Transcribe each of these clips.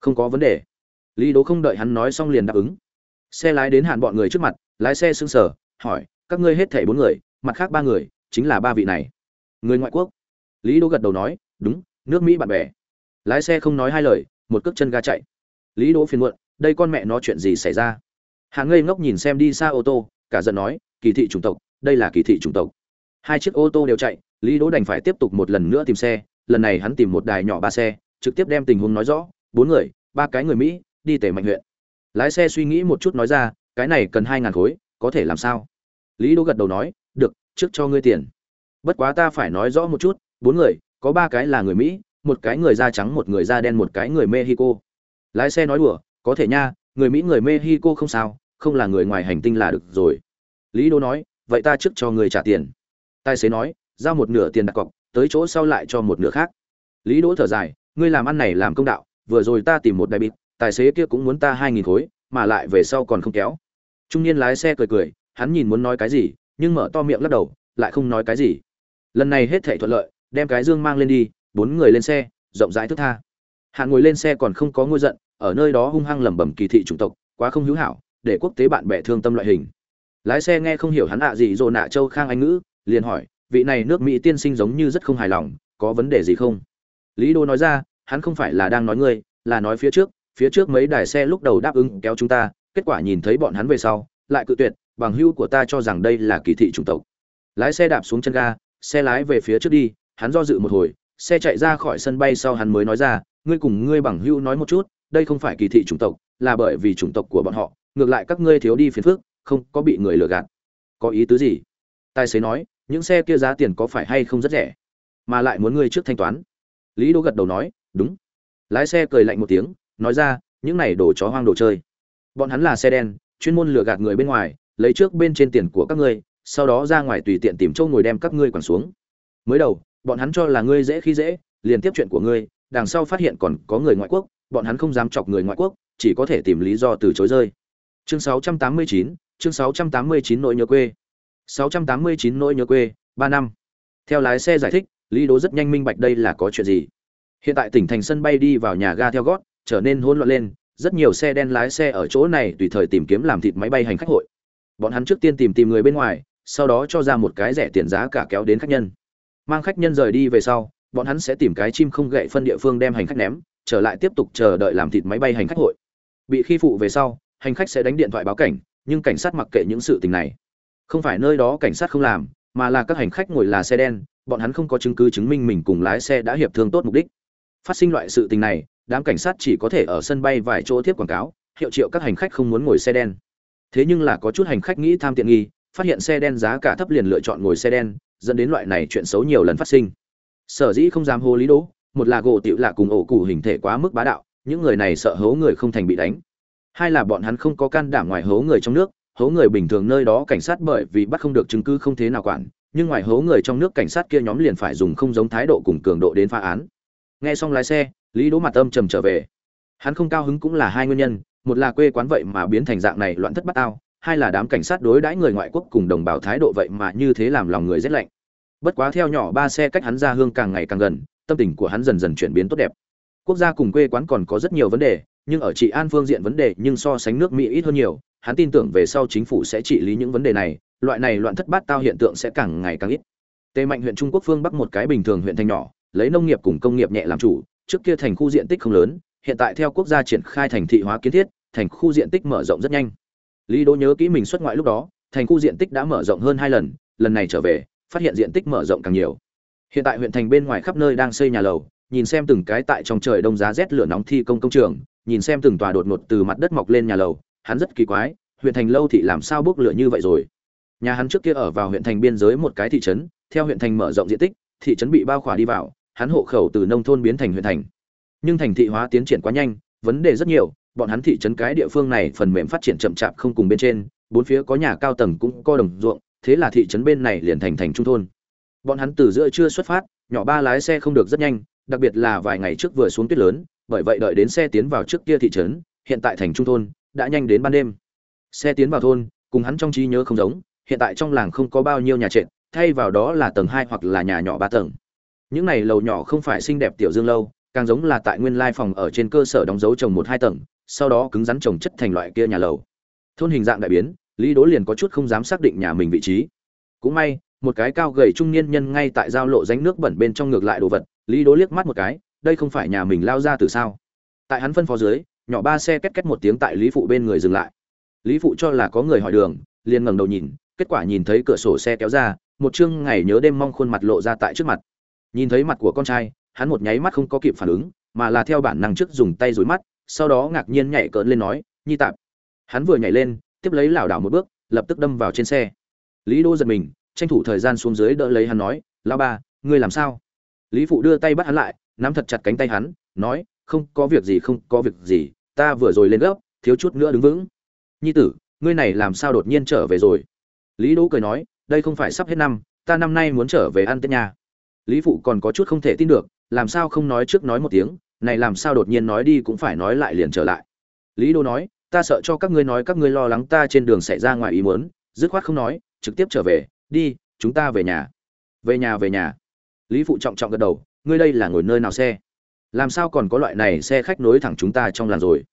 không có vấn đề. Lý đố không đợi hắn nói xong liền đáp ứng. Xe lái đến hạn bọn người trước mặt, lái xe sững sờ, hỏi, các ngươi hết thảy bốn người, mặt khác ba người, chính là ba vị này? Người ngoại quốc. Lý đố gật đầu nói, đúng, nước mỹ bạn bè. Lái xe không nói hai lời, một cước chân ga chạy. Lý đỗ phiền muộn, đây con mẹ nó chuyện gì xảy ra? Hàng ngây ngốc nhìn xem đi xa ô tô, cả giận nói, kỳ thị chủng tộc, đây là kỳ thị chủng tộc. Hai chiếc ô tô đều chạy, lý đỗ đành phải tiếp tục một lần nữa tìm xe, lần này hắn tìm một đài nhỏ ba xe, trực tiếp đem tình huống nói rõ bốn người, ba cái người mỹ, đi tề mạnh huyện. Lái xe suy nghĩ một chút nói ra, cái này cần hai ngàn khối, có thể làm sao? Lý đỗ gật đầu nói, được, trước cho ngươi tiền. Bất quá ta phải nói rõ một chút, bốn người, có ba cái là người mỹ, một cái người da trắng, một người da đen, một cái người mexico. Lái xe nói đùa, có thể nha, người mỹ, người mexico không sao, không là người ngoài hành tinh là được rồi. Lý đỗ nói, vậy ta trước cho người trả tiền. Tài xế nói, giao một nửa tiền đặt cọc, tới chỗ sau lại cho một nửa khác. Lý đỗ thở dài, ngươi làm ăn này làm công đạo vừa rồi ta tìm một đại bịt, tài xế kia cũng muốn ta hai nghìn khối, mà lại về sau còn không kéo. Trung niên lái xe cười cười, hắn nhìn muốn nói cái gì, nhưng mở to miệng lắc đầu, lại không nói cái gì. Lần này hết thảy thuận lợi, đem cái dương mang lên đi, bốn người lên xe, rộng rãi thức tha. Hạn ngồi lên xe còn không có ngôi giận, ở nơi đó hung hăng lẩm bẩm kỳ thị chủng tộc, quá không hữu hảo, để quốc tế bạn bè thương tâm loại hình. Lái xe nghe không hiểu hắn ạ gì rồi nạ châu khang anh ngữ, liền hỏi, vị này nước mỹ tiên sinh giống như rất không hài lòng, có vấn đề gì không? Lý đô nói ra hắn không phải là đang nói ngươi, là nói phía trước phía trước mấy đài xe lúc đầu đáp ứng kéo chúng ta, kết quả nhìn thấy bọn hắn về sau, lại cự tuyệt, bằng hữu của ta cho rằng đây là kỳ thị chủng tộc. Lái xe đạp xuống chân ga, xe lái về phía trước đi, hắn do dự một hồi, xe chạy ra khỏi sân bay sau hắn mới nói ra, ngươi cùng ngươi bằng hữu nói một chút, đây không phải kỳ thị chủng tộc, là bởi vì chủng tộc của bọn họ, ngược lại các ngươi thiếu đi phiền phức, không có bị người lừa gạt. Có ý tứ gì? Tài xế nói, những xe kia giá tiền có phải hay không rất rẻ, mà lại muốn ngươi trước thanh toán? Lý đỗ gật đầu nói đúng. Lái xe cười lạnh một tiếng nói ra những này đồ chó hoang đồ chơi. Bọn hắn là xe đen chuyên môn lừa gạt người bên ngoài lấy trước bên trên tiền của các ngươi sau đó ra ngoài tùy tiện tìm chỗ ngồi đem các ngươi quẳng xuống. Mới đầu bọn hắn cho là ngươi dễ khi dễ liền tiếp chuyện của ngươi đằng sau phát hiện còn có người ngoại quốc bọn hắn không dám chọc người ngoại quốc chỉ có thể tìm lý do từ chối rơi. Chương 689, chương 689 nỗi nhớ quê. 689 nỗi nhớ quê ba năm. Theo lái xe giải thích lý đố rất nhanh minh bạch đây là có chuyện gì hiện tại tỉnh thành sân bay đi vào nhà ga theo gót, trở nên hỗn loạn lên, rất nhiều xe đen lái xe ở chỗ này tùy thời tìm kiếm làm thịt máy bay hành khách hội. Bọn hắn trước tiên tìm tìm người bên ngoài, sau đó cho ra một cái rẻ tiền giá cả kéo đến khách nhân. Mang khách nhân rời đi về sau, bọn hắn sẽ tìm cái chim không gậy phân địa phương đem hành khách ném, trở lại tiếp tục chờ đợi làm thịt máy bay hành khách hội. Bị khi phụ về sau, hành khách sẽ đánh điện thoại báo cảnh, nhưng cảnh sát mặc kệ những sự tình này. Không phải nơi đó cảnh sát không làm, mà là các hành khách ngồi là xe đen, bọn hắn không có chứng cứ chứng minh mình cùng lái xe đã hiệp thương tốt mục đích phát sinh loại sự tình này, đám cảnh sát chỉ có thể ở sân bay vài chỗ tiếp quảng cáo, hiệu triệu các hành khách không muốn ngồi xe đen. Thế nhưng là có chút hành khách nghĩ tham tiện nghi, phát hiện xe đen giá cả thấp liền lựa chọn ngồi xe đen, dẫn đến loại này chuyện xấu nhiều lần phát sinh. Sở dĩ không dám hô lý đỗ, một là gỗ tiểu lạ cùng ổ cụ hình thể quá mức bá đạo, những người này sợ hố người không thành bị đánh. Hai là bọn hắn không có can đảm ngoài hố người trong nước, hố người bình thường nơi đó cảnh sát bởi vì bắt không được chứng cứ không thế nào quản, nhưng ngoài hố người trong nước cảnh sát kia nhóm liền phải dùng không giống thái độ cùng cường độ đến phá án nghe xong lái xe, lý đỗ mặt âm trầm trở về. Hắn không cao hứng cũng là hai nguyên nhân, một là quê quán vậy mà biến thành dạng này loạn thất bát ao hai là đám cảnh sát đối đãi người ngoại quốc cùng đồng bào thái độ vậy mà như thế làm lòng người rét lạnh. Bất quá theo nhỏ ba xe cách hắn ra hương càng ngày càng gần, tâm tình của hắn dần dần chuyển biến tốt đẹp. Quốc gia cùng quê quán còn có rất nhiều vấn đề, nhưng ở trị an phương diện vấn đề nhưng so sánh nước mỹ ít hơn nhiều, hắn tin tưởng về sau chính phủ sẽ trị lý những vấn đề này, loại này loạn thất bát tao hiện tượng sẽ càng ngày càng ít. Tề mạnh huyện trung quốc phương bắc một cái bình thường huyện thành nhỏ lấy nông nghiệp cùng công nghiệp nhẹ làm chủ, trước kia thành khu diện tích không lớn, hiện tại theo quốc gia triển khai thành thị hóa kiến thiết, thành khu diện tích mở rộng rất nhanh. Lý đỗ nhớ kỹ mình xuất ngoại lúc đó, thành khu diện tích đã mở rộng hơn hai lần lần này trở về, phát hiện diện tích mở rộng càng nhiều. Hiện tại huyện thành bên ngoài khắp nơi đang xây nhà lầu, nhìn xem từng cái tại trong trời đông giá rét lửa nóng thi công công trường, nhìn xem từng tòa đột ngột từ mặt đất mọc lên nhà lầu, hắn rất kỳ quái, huyện thành lâu thị làm sao bước lửa như vậy rồi? Nhà hắn trước kia ở vào huyện thành biên giới một cái thị trấn, theo huyện thành mở rộng diện tích, thị trấn bị bao khỏa đi vào hắn hộ khẩu từ nông thôn biến thành huyện thành. Nhưng thành thị hóa tiến triển quá nhanh, vấn đề rất nhiều, bọn hắn thị trấn cái địa phương này phần mềm phát triển chậm chạp không cùng bên trên, bốn phía có nhà cao tầng cũng có đồng ruộng, thế là thị trấn bên này liền thành thành trung thôn. Bọn hắn từ giữa trưa xuất phát, nhỏ ba lái xe không được rất nhanh, đặc biệt là vài ngày trước vừa xuống tuyết lớn, bởi vậy đợi đến xe tiến vào trước kia thị trấn, hiện tại thành trung thôn, đã nhanh đến ban đêm. Xe tiến vào thôn, cùng hắn trong trí nhớ không giống, hiện tại trong làng không có bao nhiêu nhà trệt, thay vào đó là tầng hai hoặc là nhà nhỏ ba tầng những này lầu nhỏ không phải xinh đẹp tiểu dương lâu, càng giống là tại nguyên lai phòng ở trên cơ sở đóng dấu trồng một hai tầng, sau đó cứng rắn trồng chất thành loại kia nhà lầu. Thôn hình dạng đại biến, lý đỗ liền có chút không dám xác định nhà mình vị trí. Cũng may, một cái cao gầy trung niên nhân ngay tại giao lộ ránh nước bẩn bên trong ngược lại đồ vật, lý đỗ liếc mắt một cái, đây không phải nhà mình lao ra từ sao? Tại hắn phân phó dưới, nhỏ ba xe két két một tiếng tại lý phụ bên người dừng lại. Lý phụ cho là có người hỏi đường, liền ngẩng đầu nhìn, kết quả nhìn thấy cửa sổ xe kéo ra, một chương ngày nhớ đêm mong khuôn mặt lộ ra tại trước mặt nhìn thấy mặt của con trai, hắn một nháy mắt không có kịp phản ứng, mà là theo bản năng trước dùng tay dối mắt, sau đó ngạc nhiên nhảy cỡn lên nói, nhi tạp. Hắn vừa nhảy lên, tiếp lấy lảo đảo một bước, lập tức đâm vào trên xe. Lý đô giật mình, tranh thủ thời gian xuống dưới đỡ lấy hắn nói lao ba, ngươi làm sao? Lý phụ đưa tay bắt hắn lại, nắm thật chặt cánh tay hắn, nói, không có việc gì, không có việc gì, ta vừa rồi lên gấp, thiếu chút nữa đứng vững. Nhi tử, ngươi này làm sao đột nhiên trở về rồi? Lý đỗ cười nói, đây không phải sắp hết năm, ta năm nay muốn trở về ăn tết nhà lý phụ còn có chút không thể tin được, làm sao không nói trước nói một tiếng, này làm sao đột nhiên nói đi cũng phải nói lại liền trở lại. Lý đỗ nói, ta sợ cho các ngươi nói, các ngươi lo lắng ta trên đường xảy ra ngoài ý muốn. Dứt khoát không nói, trực tiếp trở về, đi, chúng ta về nhà. Về nhà về nhà. Lý phụ trọng trọng gật đầu, ngươi đây là ngồi nơi nào xe? Làm sao còn có loại này xe khách nối thẳng chúng ta trong làn rồi?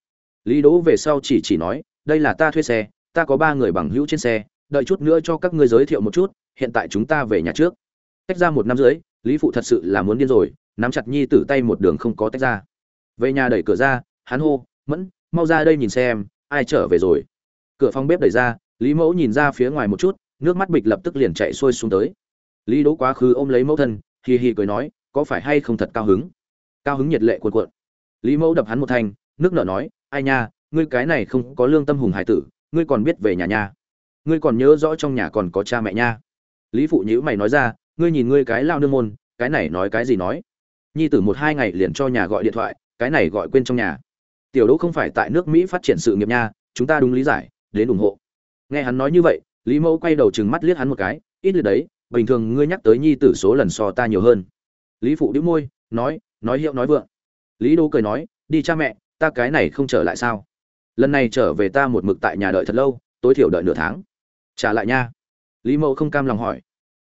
Lý đỗ về sau chỉ chỉ nói, đây là ta thuê xe, ta có ba người bằng hữu trên xe, đợi chút nữa cho các ngươi giới thiệu một chút, hiện tại chúng ta về nhà trước. Tách ra một năm dưới lý phụ thật sự là muốn điên rồi, nắm chặt nhi tử tay một đường không có tách ra. Về nhà đẩy cửa ra, hắn hô, mẫn, mau ra đây nhìn xem, ai trở về rồi. Cửa phòng bếp đẩy ra, lý mẫu nhìn ra phía ngoài một chút, nước mắt bịch lập tức liền chạy xuôi xuống tới. Lý đỗ quá khứ ôm lấy mẫu thân, hì hì cười nói, có phải hay không thật cao hứng? Cao hứng nhiệt lệ cuộn cuộn. Lý mẫu đập hắn một thanh, nước nở nói, ai nha, ngươi cái này không có lương tâm hùng hải tử, ngươi còn biết về nhà nha. Ngươi còn nhớ rõ trong nhà còn có cha mẹ nha. Lý phụ nhữ mày nói ra ngươi nhìn ngươi cái lao nương môn, cái này nói cái gì nói? Nhi tử một hai ngày liền cho nhà gọi điện thoại, cái này gọi quên trong nhà. Tiểu đỗ không phải tại nước mỹ phát triển sự nghiệp nha, chúng ta đúng lý giải, đến ủng hộ. Nghe hắn nói như vậy, lý mẫu quay đầu chừng mắt liếc hắn một cái, ít liệt đấy, bình thường ngươi nhắc tới nhi tử số lần so ta nhiều hơn. Lý phụ đĩu môi, nói nói hiệu nói vượng. Lý đô cười nói, đi cha mẹ, ta cái này không trở lại sao? Lần này trở về ta một mực tại nhà đợi thật lâu, tối thiểu đợi nửa tháng. Trả lại nha. Lý mẫu không cam lòng hỏi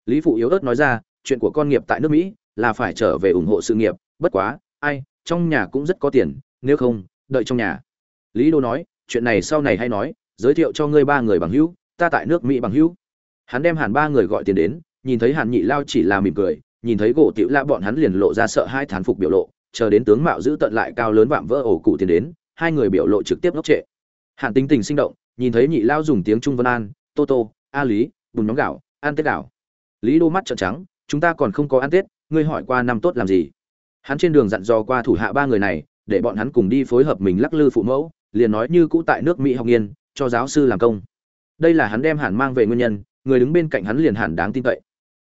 lý phụ yếu ớt nói ra, chuyện của con nghiệp tại nước mỹ là phải trở về ủng hộ sự nghiệp, bất quá, ai, trong nhà cũng rất có tiền, nếu không, đợi trong nhà. Lý đô nói, chuyện này sau này hay nói, giới thiệu cho ngươi ba người bằng hữu, ta tại nước mỹ bằng hữu. Hắn đem hàn ba người gọi tiền đến, nhìn thấy hàn nhị lao chỉ là mỉm cười, nhìn thấy gỗ tiểu la bọn hắn liền lộ ra sợ hai thán phục biểu lộ, chờ đến tướng mạo giữ tận lại cao lớn vạm vỡ ổ cụ tiền đến, hai người biểu lộ trực tiếp ngốc trệ. Hàn tính tình sinh động, nhìn thấy nhị lao dùng tiếng trung vân an, tô tô, a lý, bùn nhóm gạo, ăn tết gạo lý đô mắt trợn trắng chúng ta còn không có ăn tết ngươi hỏi qua năm tốt làm gì? Hắn trên đường dặn dò qua thủ hạ ba người này để bọn hắn cùng đi phối hợp mình lắc lư phụ mẫu liền nói như cũ tại nước mỹ học nghiên cho giáo sư làm công. Đây là hắn đem hẳn mang về nguyên nhân người đứng bên cạnh hắn liền hẳn đáng tin cậy.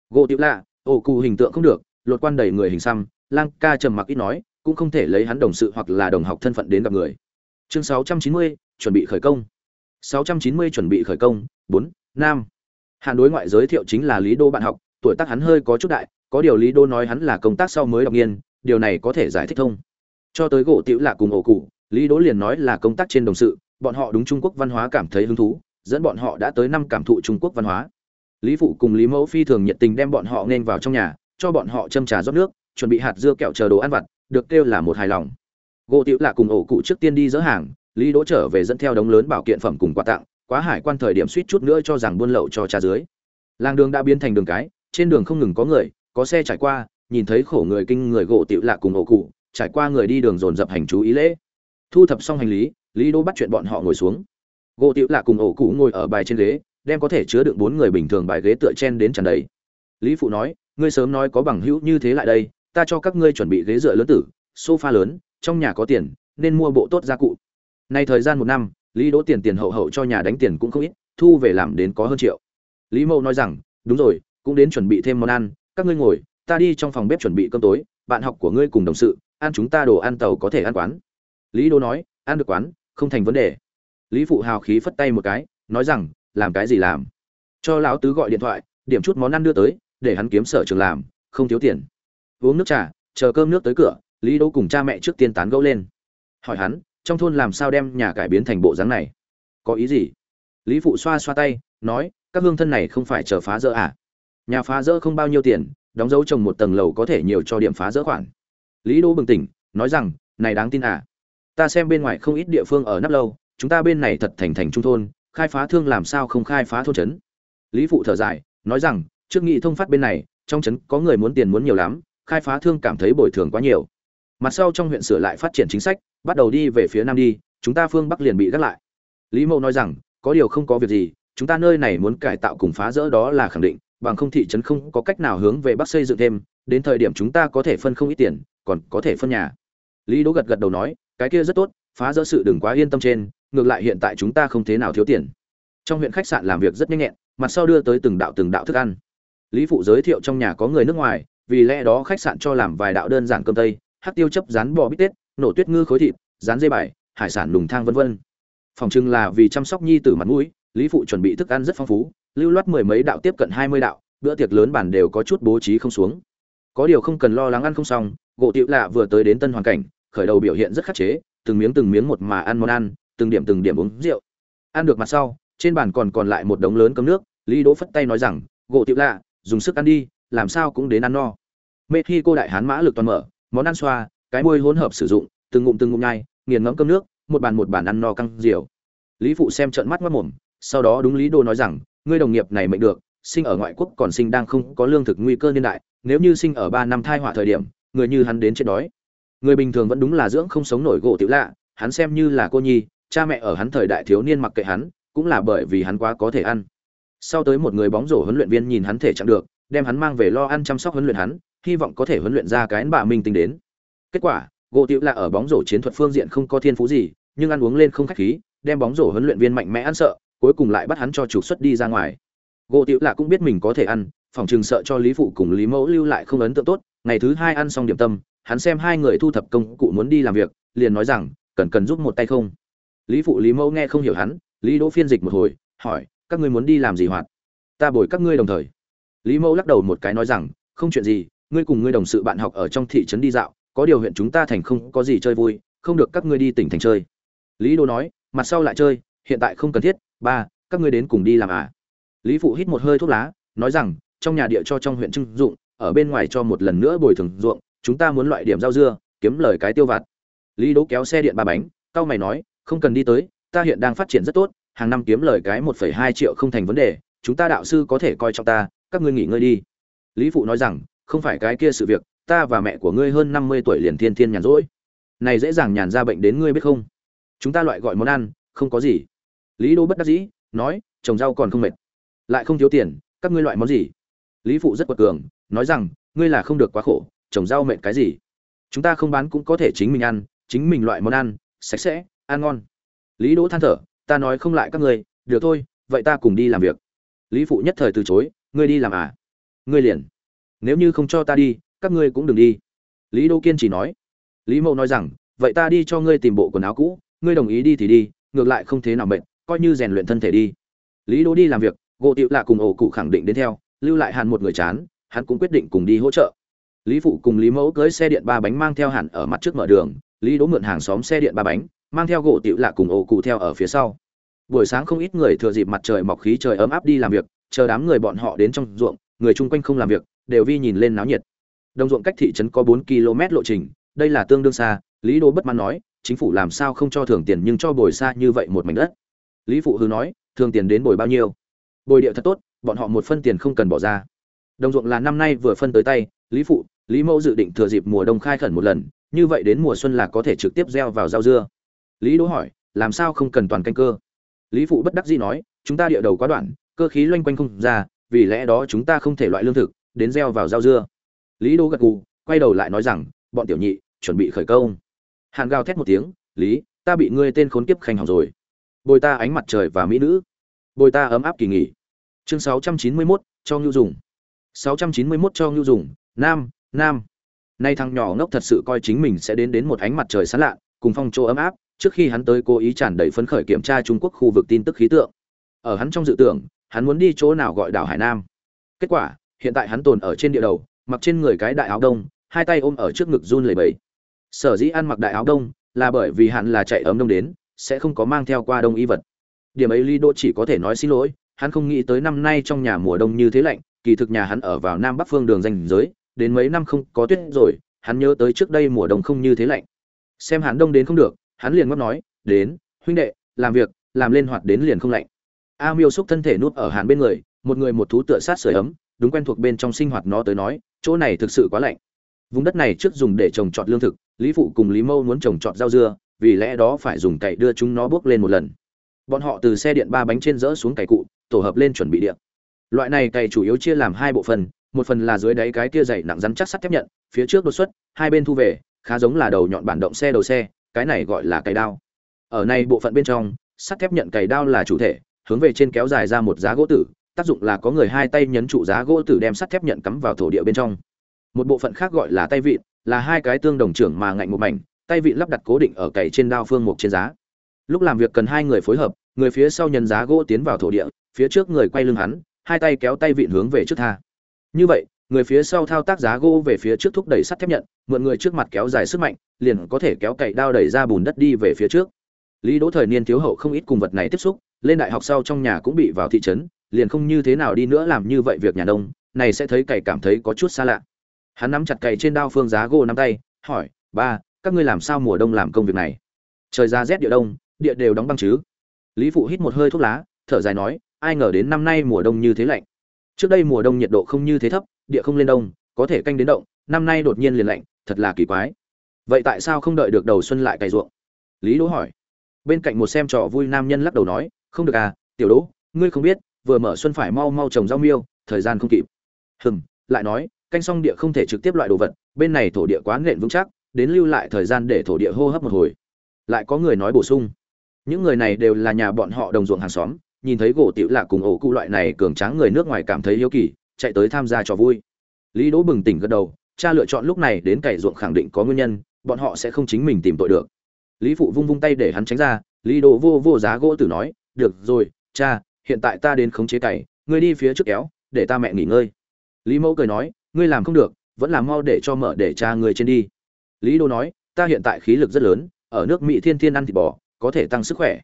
Gỗ tiểu lạ ổ cụ hình tượng không được lột quan đầy người hình xăm. Lang ca trầm mặc ít nói cũng không thể lấy hắn đồng sự hoặc là đồng học thân phận đến gặp người. Chương 690, chuẩn bị khởi công. 690 chuẩn bị khởi công. 4, nam hàn đối ngoại giới thiệu chính là lý đô bạn học, tuổi tác hắn hơi có chút đại, có điều lý đô nói hắn là công tác sau mới đọc nghiên, điều này có thể giải thích thông. Cho tới gỗ tiểu lạ cùng ổ cụ, lý đỗ liền nói là công tác trên đồng sự, bọn họ đúng trung quốc văn hóa cảm thấy hứng thú, dẫn bọn họ đã tới năm cảm thụ trung quốc văn hóa. Lý phụ cùng lý mẫu phi thường nhiệt tình đem bọn họ nên vào trong nhà, cho bọn họ châm trà rót nước, chuẩn bị hạt dưa kẹo chờ đồ ăn vặt, được kêu là một hài lòng. Gỗ tiểu là cùng ổ cụ trước tiên đi dỡ hàng, lý đỗ trở về dẫn theo đống lớn bảo kiện phẩm cùng quà tặng quá hải quan thời điểm suýt chút nữa cho rằng buôn lậu cho cha dưới. Làng đường đã biến thành đường cái, trên đường không ngừng có người, có xe trải qua, nhìn thấy khổ người kinh người gỗ tiểu lạ cùng ổ cụ, trải qua người đi đường dồn dập hành chú ý lễ. Thu thập xong hành lý lý đỗ bắt chuyện bọn họ ngồi xuống. Gỗ tiểu lạ cùng ổ cụ ngồi ở bài trên ghế, đem có thể chứa được bốn người bình thường bài ghế tựa chen đến tràn đầy. Lý phụ nói, ngươi sớm nói có bằng hữu như thế lại đây, ta cho các ngươi chuẩn bị ghế dựa lớn tử, sofa lớn, trong nhà có tiền, nên mua bộ tốt gia cụ. Nay thời gian một năm lý đỗ tiền tiền hậu hậu cho nhà đánh tiền cũng không ít, thu về làm đến có hơn triệu. Lý mẫu nói rằng, đúng rồi, cũng đến chuẩn bị thêm món ăn, các ngươi ngồi, ta đi trong phòng bếp chuẩn bị cơm tối, bạn học của ngươi cùng đồng sự, ăn chúng ta đồ ăn tàu có thể ăn quán. Lý đỗ nói, ăn được quán, không thành vấn đề. Lý phụ hào khí phất tay một cái, nói rằng, làm cái gì làm? Cho lão tứ gọi điện thoại, điểm chút món ăn đưa tới, để hắn kiếm sở trường làm, không thiếu tiền. Uống nước trà, chờ cơm nước tới cửa, lý đỗ cùng cha mẹ trước tiên tán gẫu lên. Hỏi hắn trong thôn làm sao đem nhà cải biến thành bộ dáng này? Có ý gì? Lý phụ xoa xoa tay, nói, các hương thân này không phải chờ phá rỡ à? Nhà phá rỡ không bao nhiêu tiền, đóng dấu trồng một tầng lầu có thể nhiều cho điểm phá rỡ khoản. Lý đỗ bừng tỉnh, nói rằng, này đáng tin à? Ta xem bên ngoài không ít địa phương ở nắp lâu, chúng ta bên này thật thành thành trung thôn, khai phá thương làm sao không khai phá thôn trấn? Lý phụ thở dài, nói rằng, trước nghị thông phát bên này, trong trấn có người muốn tiền muốn nhiều lắm, khai phá thương cảm thấy bồi thường quá nhiều mặt sau trong huyện sửa lại phát triển chính sách, bắt đầu đi về phía nam đi, chúng ta phương bắc liền bị gác lại. Lý mẫu nói rằng, có điều không có việc gì, chúng ta nơi này muốn cải tạo cùng phá rỡ đó là khẳng định, bằng không thị trấn không có cách nào hướng về bắc xây dựng thêm, đến thời điểm chúng ta có thể phân không ít tiền, còn có thể phân nhà. Lý đỗ gật gật đầu nói, cái kia rất tốt, phá rỡ sự đừng quá yên tâm trên, ngược lại hiện tại chúng ta không thế nào thiếu tiền. Trong huyện khách sạn làm việc rất nhanh nhẹn, mặt sau đưa tới từng đạo từng đạo thức ăn. Lý phụ giới thiệu trong nhà có người nước ngoài, vì lẽ đó khách sạn cho làm vài đạo đơn giản cơm tây hắc tiêu chấp rán bò bít tết, nổ tuyết ngư khối thịt, rán dây bài, hải sản lùng thang vân vân. Phòng trưng là vì chăm sóc nhi tử mặt mũi, lý phụ chuẩn bị thức ăn rất phong phú, lưu loát mười mấy đạo tiếp cận hai mươi đạo, bữa tiệc lớn bản đều có chút bố trí không xuống. Có điều không cần lo lắng ăn không xong, gỗ tiểu lạ vừa tới đến tân hoàn cảnh, khởi đầu biểu hiện rất khắc chế, từng miếng từng miếng một mà ăn món ăn, từng điểm từng điểm uống rượu. Ăn được mặt sau, trên bàn còn còn lại một đống lớn cơm nước, lý đỗ phất tay nói rằng, gỗ tiểu lạ, dùng sức ăn đi, làm sao cũng đến ăn no. Mê khi cô đại hán mã lực toàn mở món ăn xoa, cái môi hỗn hợp sử dụng, từng ngụm từng ngụm nhai, nghiền ngẫm cơm nước, một bàn một bàn ăn no căng diều lý phụ xem trợn mắt mất mồm, sau đó đúng lý đô nói rằng, ngươi đồng nghiệp này mệnh được, sinh ở ngoại quốc còn sinh đang không có lương thực nguy cơ niên đại, nếu như sinh ở ba năm thai họa thời điểm, người như hắn đến chết đói. Người bình thường vẫn đúng là dưỡng không sống nổi gỗ tiểu lạ, hắn xem như là cô nhi, cha mẹ ở hắn thời đại thiếu niên mặc kệ hắn, cũng là bởi vì hắn quá có thể ăn. Sau tới một người bóng rổ huấn luyện viên nhìn hắn thể chẳng được, đem hắn mang về lo ăn chăm sóc huấn luyện hắn hy vọng có thể huấn luyện ra cái bà minh tính đến. Kết quả, gỗ tiểu là ở bóng rổ chiến thuật phương diện không có thiên phú gì, nhưng ăn uống lên không khách khí, đem bóng rổ huấn luyện viên mạnh mẽ ăn sợ, cuối cùng lại bắt hắn cho trục xuất đi ra ngoài. Gỗ tiểu là cũng biết mình có thể ăn, phòng chừng sợ cho lý phụ cùng lý mẫu lưu lại không ấn tượng tốt, ngày thứ hai ăn xong điểm tâm, hắn xem hai người thu thập công cụ muốn đi làm việc, liền nói rằng, cần cần giúp một tay không? Lý phụ lý mẫu nghe không hiểu hắn, lý đỗ phiên dịch một hồi, hỏi, các ngươi muốn đi làm gì hoạt? Ta bồi các ngươi đồng thời. Lý mẫu lắc đầu một cái nói rằng, không chuyện gì ngươi cùng ngươi đồng sự bạn học ở trong thị trấn đi dạo, có điều huyện chúng ta thành không có gì chơi vui, không được các ngươi đi tỉnh thành chơi. Lý đỗ nói, mặt sau lại chơi, hiện tại không cần thiết, ba, các ngươi đến cùng đi làm à? Lý phụ hít một hơi thuốc lá, nói rằng, trong nhà địa cho trong huyện trưng dụng, ở bên ngoài cho một lần nữa bồi thường ruộng, chúng ta muốn loại điểm rau dưa, kiếm lời cái tiêu vặt. Lý đỗ kéo xe điện ba bánh cao mày nói, không cần đi tới, ta hiện đang phát triển rất tốt, hàng năm kiếm lời cái một phẩy hai triệu không thành vấn đề, chúng ta đạo sư có thể coi trọng ta, các ngươi nghỉ ngơi đi. Lý phụ nói rằng không phải cái kia sự việc, ta và mẹ của ngươi hơn năm mươi tuổi liền thiên thiên nhàn rỗi. Này dễ dàng nhàn ra bệnh đến ngươi biết không? Chúng ta loại gọi món ăn, không có gì. Lý đô bất đắc dĩ, nói, trồng rau còn không mệt. Lại không thiếu tiền, các ngươi loại món gì? Lý phụ rất quật cường, nói rằng, ngươi là không được quá khổ, trồng rau mệt cái gì? Chúng ta không bán cũng có thể chính mình ăn, chính mình loại món ăn, sạch sẽ, ăn ngon. Lý đỗ than thở, ta nói không lại các ngươi, được thôi, vậy ta cùng đi làm việc. Lý phụ nhất thời từ chối, ngươi đi làm à? Ngươi liền nếu như không cho ta đi, các ngươi cũng đừng đi. Lý đỗ kiên chỉ nói. Lý mậu nói rằng, vậy ta đi cho ngươi tìm bộ quần áo cũ, ngươi đồng ý đi thì đi, ngược lại không thế nào mệt, coi như rèn luyện thân thể đi. Lý đỗ đi làm việc gỗ tiệu lạ cùng ổ cụ khẳng định đến theo, lưu lại hàn một người chán, hắn cũng quyết định cùng đi hỗ trợ. Lý phụ cùng lý mẫu cưới xe điện ba bánh mang theo hẳn ở mặt trước mở đường, lý đỗ mượn hàng xóm xe điện ba bánh, mang theo gỗ tiệu lạ cùng ổ cụ theo ở phía sau. Buổi sáng không ít người thừa dịp mặt trời mọc khí trời ấm áp đi làm việc, chờ đám người bọn họ đến trong ruộng, người chung quanh không làm việc đều vi nhìn lên náo nhiệt. Đồng ruộng cách thị trấn có bốn km lộ trình, đây là tương đương xa, lý Đô bất mãn nói, chính phủ làm sao không cho thưởng tiền nhưng cho bồi xa như vậy một mảnh đất. Lý phụ hư nói thường tiền đến bồi bao nhiêu? Bồi địa thật tốt, bọn họ một phân tiền không cần bỏ ra. Đồng ruộng là năm nay vừa phân tới tay, lý phụ, lý mẫu dự định thừa dịp mùa đông khai khẩn một lần, như vậy đến mùa xuân là có thể trực tiếp gieo vào rau dưa. Lý đỗ hỏi, làm sao không cần toàn canh cơ? Lý phụ bất đắc dĩ nói, chúng ta địa đầu quá đoạn, cơ khí loanh quanh không ra, vì lẽ đó chúng ta không thể loại lương thực đến gieo vào rau dưa. Lý đỗ gật gù quay đầu lại nói rằng bọn tiểu nhị chuẩn bị khởi công. Hàn gào thét một tiếng lý ta bị ngươi tên khốn kiếp khanh hỏng rồi. Bồi ta ánh mặt trời và mỹ nữ. Bồi ta ấm áp kỳ nghỉ. Chương 691, cho ngưu dùng. 691 cho ngưu dùng. Nam nam. Nay thằng nhỏ ngốc thật sự coi chính mình sẽ đến đến một ánh mặt trời sáng lạ cùng phong chỗ ấm áp trước khi hắn tới cố ý tràn đầy phấn khởi kiểm tra trung quốc khu vực tin tức khí tượng. Ở hắn trong dự tưởng hắn muốn đi chỗ nào gọi đảo hải nam. Kết quả hiện tại hắn tồn ở trên địa đầu, mặc trên người cái đại áo đông, hai tay ôm ở trước ngực run lẩy bẩy. Sở dĩ ăn mặc đại áo đông là bởi vì hắn là chạy ấm đông đến, sẽ không có mang theo qua đông y vật. Điểm ấy lý đỗ chỉ có thể nói xin lỗi, hắn không nghĩ tới năm nay trong nhà mùa đông như thế lạnh, kỳ thực nhà hắn ở vào nam bắc phương đường danh giới, đến mấy năm không có tuyết rồi, hắn nhớ tới trước đây mùa đông không như thế lạnh. Xem hắn đông đến không được, hắn liền ngóc nói, đến, huynh đệ, làm việc, làm lên hoạt đến liền không lạnh. A miêu xúc thân thể nuốt ở hàn bên người, một người một thú tựa sát sưởi ấm đúng quen thuộc bên trong sinh hoạt nó tới nói, chỗ này thực sự quá lạnh. Vùng đất này trước dùng để trồng trọt lương thực, lý phụ cùng lý mâu muốn trồng trọt rau dưa, vì lẽ đó phải dùng cày đưa chúng nó bước lên một lần. Bọn họ từ xe điện ba bánh trên dỡ xuống cày cụ, tổ hợp lên chuẩn bị điện. Loại này cày chủ yếu chia làm hai bộ phận một phần là dưới đáy cái kia dày nặng rắn chắc sắt thép nhận, phía trước đột xuất, hai bên thu về, khá giống là đầu nhọn bản động xe đầu xe, cái này gọi là cày đao. Ở này bộ phận bên trong, sắt thép nhận cày đao là chủ thể, hướng về trên kéo dài ra một giá gỗ tử tác dụng là có người hai tay nhấn trụ giá gỗ tử đem sắt thép nhận cắm vào thổ địa bên trong. Một bộ phận khác gọi là tay vịn, là hai cái tương đồng trưởng mà ngạnh một mảnh, tay vịn lắp đặt cố định ở cày trên đao phương mục trên giá. Lúc làm việc cần hai người phối hợp, người phía sau nhấn giá gỗ tiến vào thổ địa, phía trước người quay lưng hắn, hai tay kéo tay vịn hướng về trước tha. Như vậy, người phía sau thao tác giá gỗ về phía trước thúc đẩy sắt thép nhận, mượn người trước mặt kéo dài sức mạnh, liền có thể kéo cày đao đẩy ra bùn đất đi về phía trước. Lý đỗ thời niên thiếu hậu không ít cùng vật này tiếp xúc, lên đại học sau trong nhà cũng bị vào thị trấn liền không như thế nào đi nữa làm như vậy việc nhà nông, này sẽ thấy cày cảm thấy có chút xa lạ. Hắn nắm chặt cày trên đao phương giá gỗ nắm tay, hỏi, ba, các ngươi làm sao mùa đông làm công việc này? Trời ra rét địa đông, địa đều đóng băng chứ. Lý phụ hít một hơi thuốc lá, thở dài nói, ai ngờ đến năm nay mùa đông như thế lạnh. Trước đây mùa đông nhiệt độ không như thế thấp, địa không lên đông, có thể canh đến động, năm nay đột nhiên liền lạnh, thật là kỳ quái. Vậy tại sao không đợi được đầu xuân lại cày ruộng? Lý đỗ hỏi. Bên cạnh một xem trò vui nam nhân lắc đầu nói, không được à tiểu đỗ, ngươi không biết vừa mở xuân phải mau mau trồng rau miêu, thời gian không kịp. Hừng lại nói, canh song địa không thể trực tiếp loại đồ vật, bên này thổ địa quá nện vững chắc, đến lưu lại thời gian để thổ địa hô hấp một hồi. Lại có người nói bổ sung. Những người này đều là nhà bọn họ đồng ruộng hàng xóm, nhìn thấy gỗ tiểu lạ cùng ổ cụ loại này cường tráng người nước ngoài cảm thấy hiếu kỳ, chạy tới tham gia trò vui. Lý đỗ bừng tỉnh gật đầu, cha lựa chọn lúc này đến cày ruộng khẳng định có nguyên nhân, bọn họ sẽ không chính mình tìm tội được. Lý phụ vung vung tay để hắn tránh ra, lý đỗ vô vô giá gỗ tử nói, được rồi, cha hiện tại ta đến khống chế cày, ngươi đi phía trước kéo, để ta mẹ nghỉ ngơi. Lý mẫu cười nói, ngươi làm không được, vẫn làm mau để cho mở để cha ngươi trên đi. Lý Đô nói, ta hiện tại khí lực rất lớn, ở nước mỹ thiên thiên ăn thịt bò, có thể tăng sức khỏe.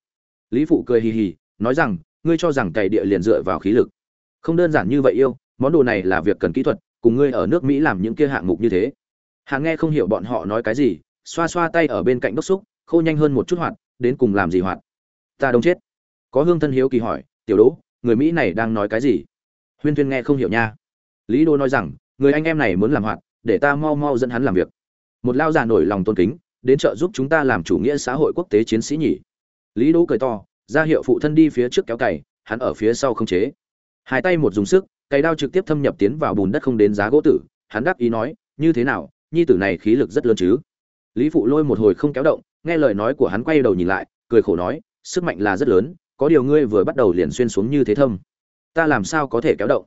Lý phụ cười hì hì, nói rằng, ngươi cho rằng cày địa liền dựa vào khí lực. Không đơn giản như vậy yêu, món đồ này là việc cần kỹ thuật, cùng ngươi ở nước mỹ làm những kia hạng mục như thế. Hắn nghe không hiểu bọn họ nói cái gì, xoa xoa tay ở bên cạnh đốc xúc, khô nhanh hơn một chút hoạt, đến cùng làm gì hoạt? Ta đông chết. Có hương thân hiếu kỳ hỏi tiểu đỗ, người mỹ này đang nói cái gì? Huyên thuyên nghe không hiểu nha. Lý đô nói rằng, người anh em này muốn làm hoạt, để ta mau mau dẫn hắn làm việc. Một lao già nổi lòng tôn kính, đến trợ giúp chúng ta làm chủ nghĩa xã hội quốc tế chiến sĩ nhỉ. Lý đỗ cười to, ra hiệu phụ thân đi phía trước kéo cày, hắn ở phía sau không chế. Hai tay một dùng sức, cày đao trực tiếp thâm nhập tiến vào bùn đất không đến giá gỗ tử, hắn đáp ý nói, như thế nào, nhi tử này khí lực rất lớn chứ? Lý phụ lôi một hồi không kéo động, nghe lời nói của hắn quay đầu nhìn lại, cười khổ nói, sức mạnh là rất lớn có điều ngươi vừa bắt đầu liền xuyên xuống như thế thâm. Ta làm sao có thể kéo động?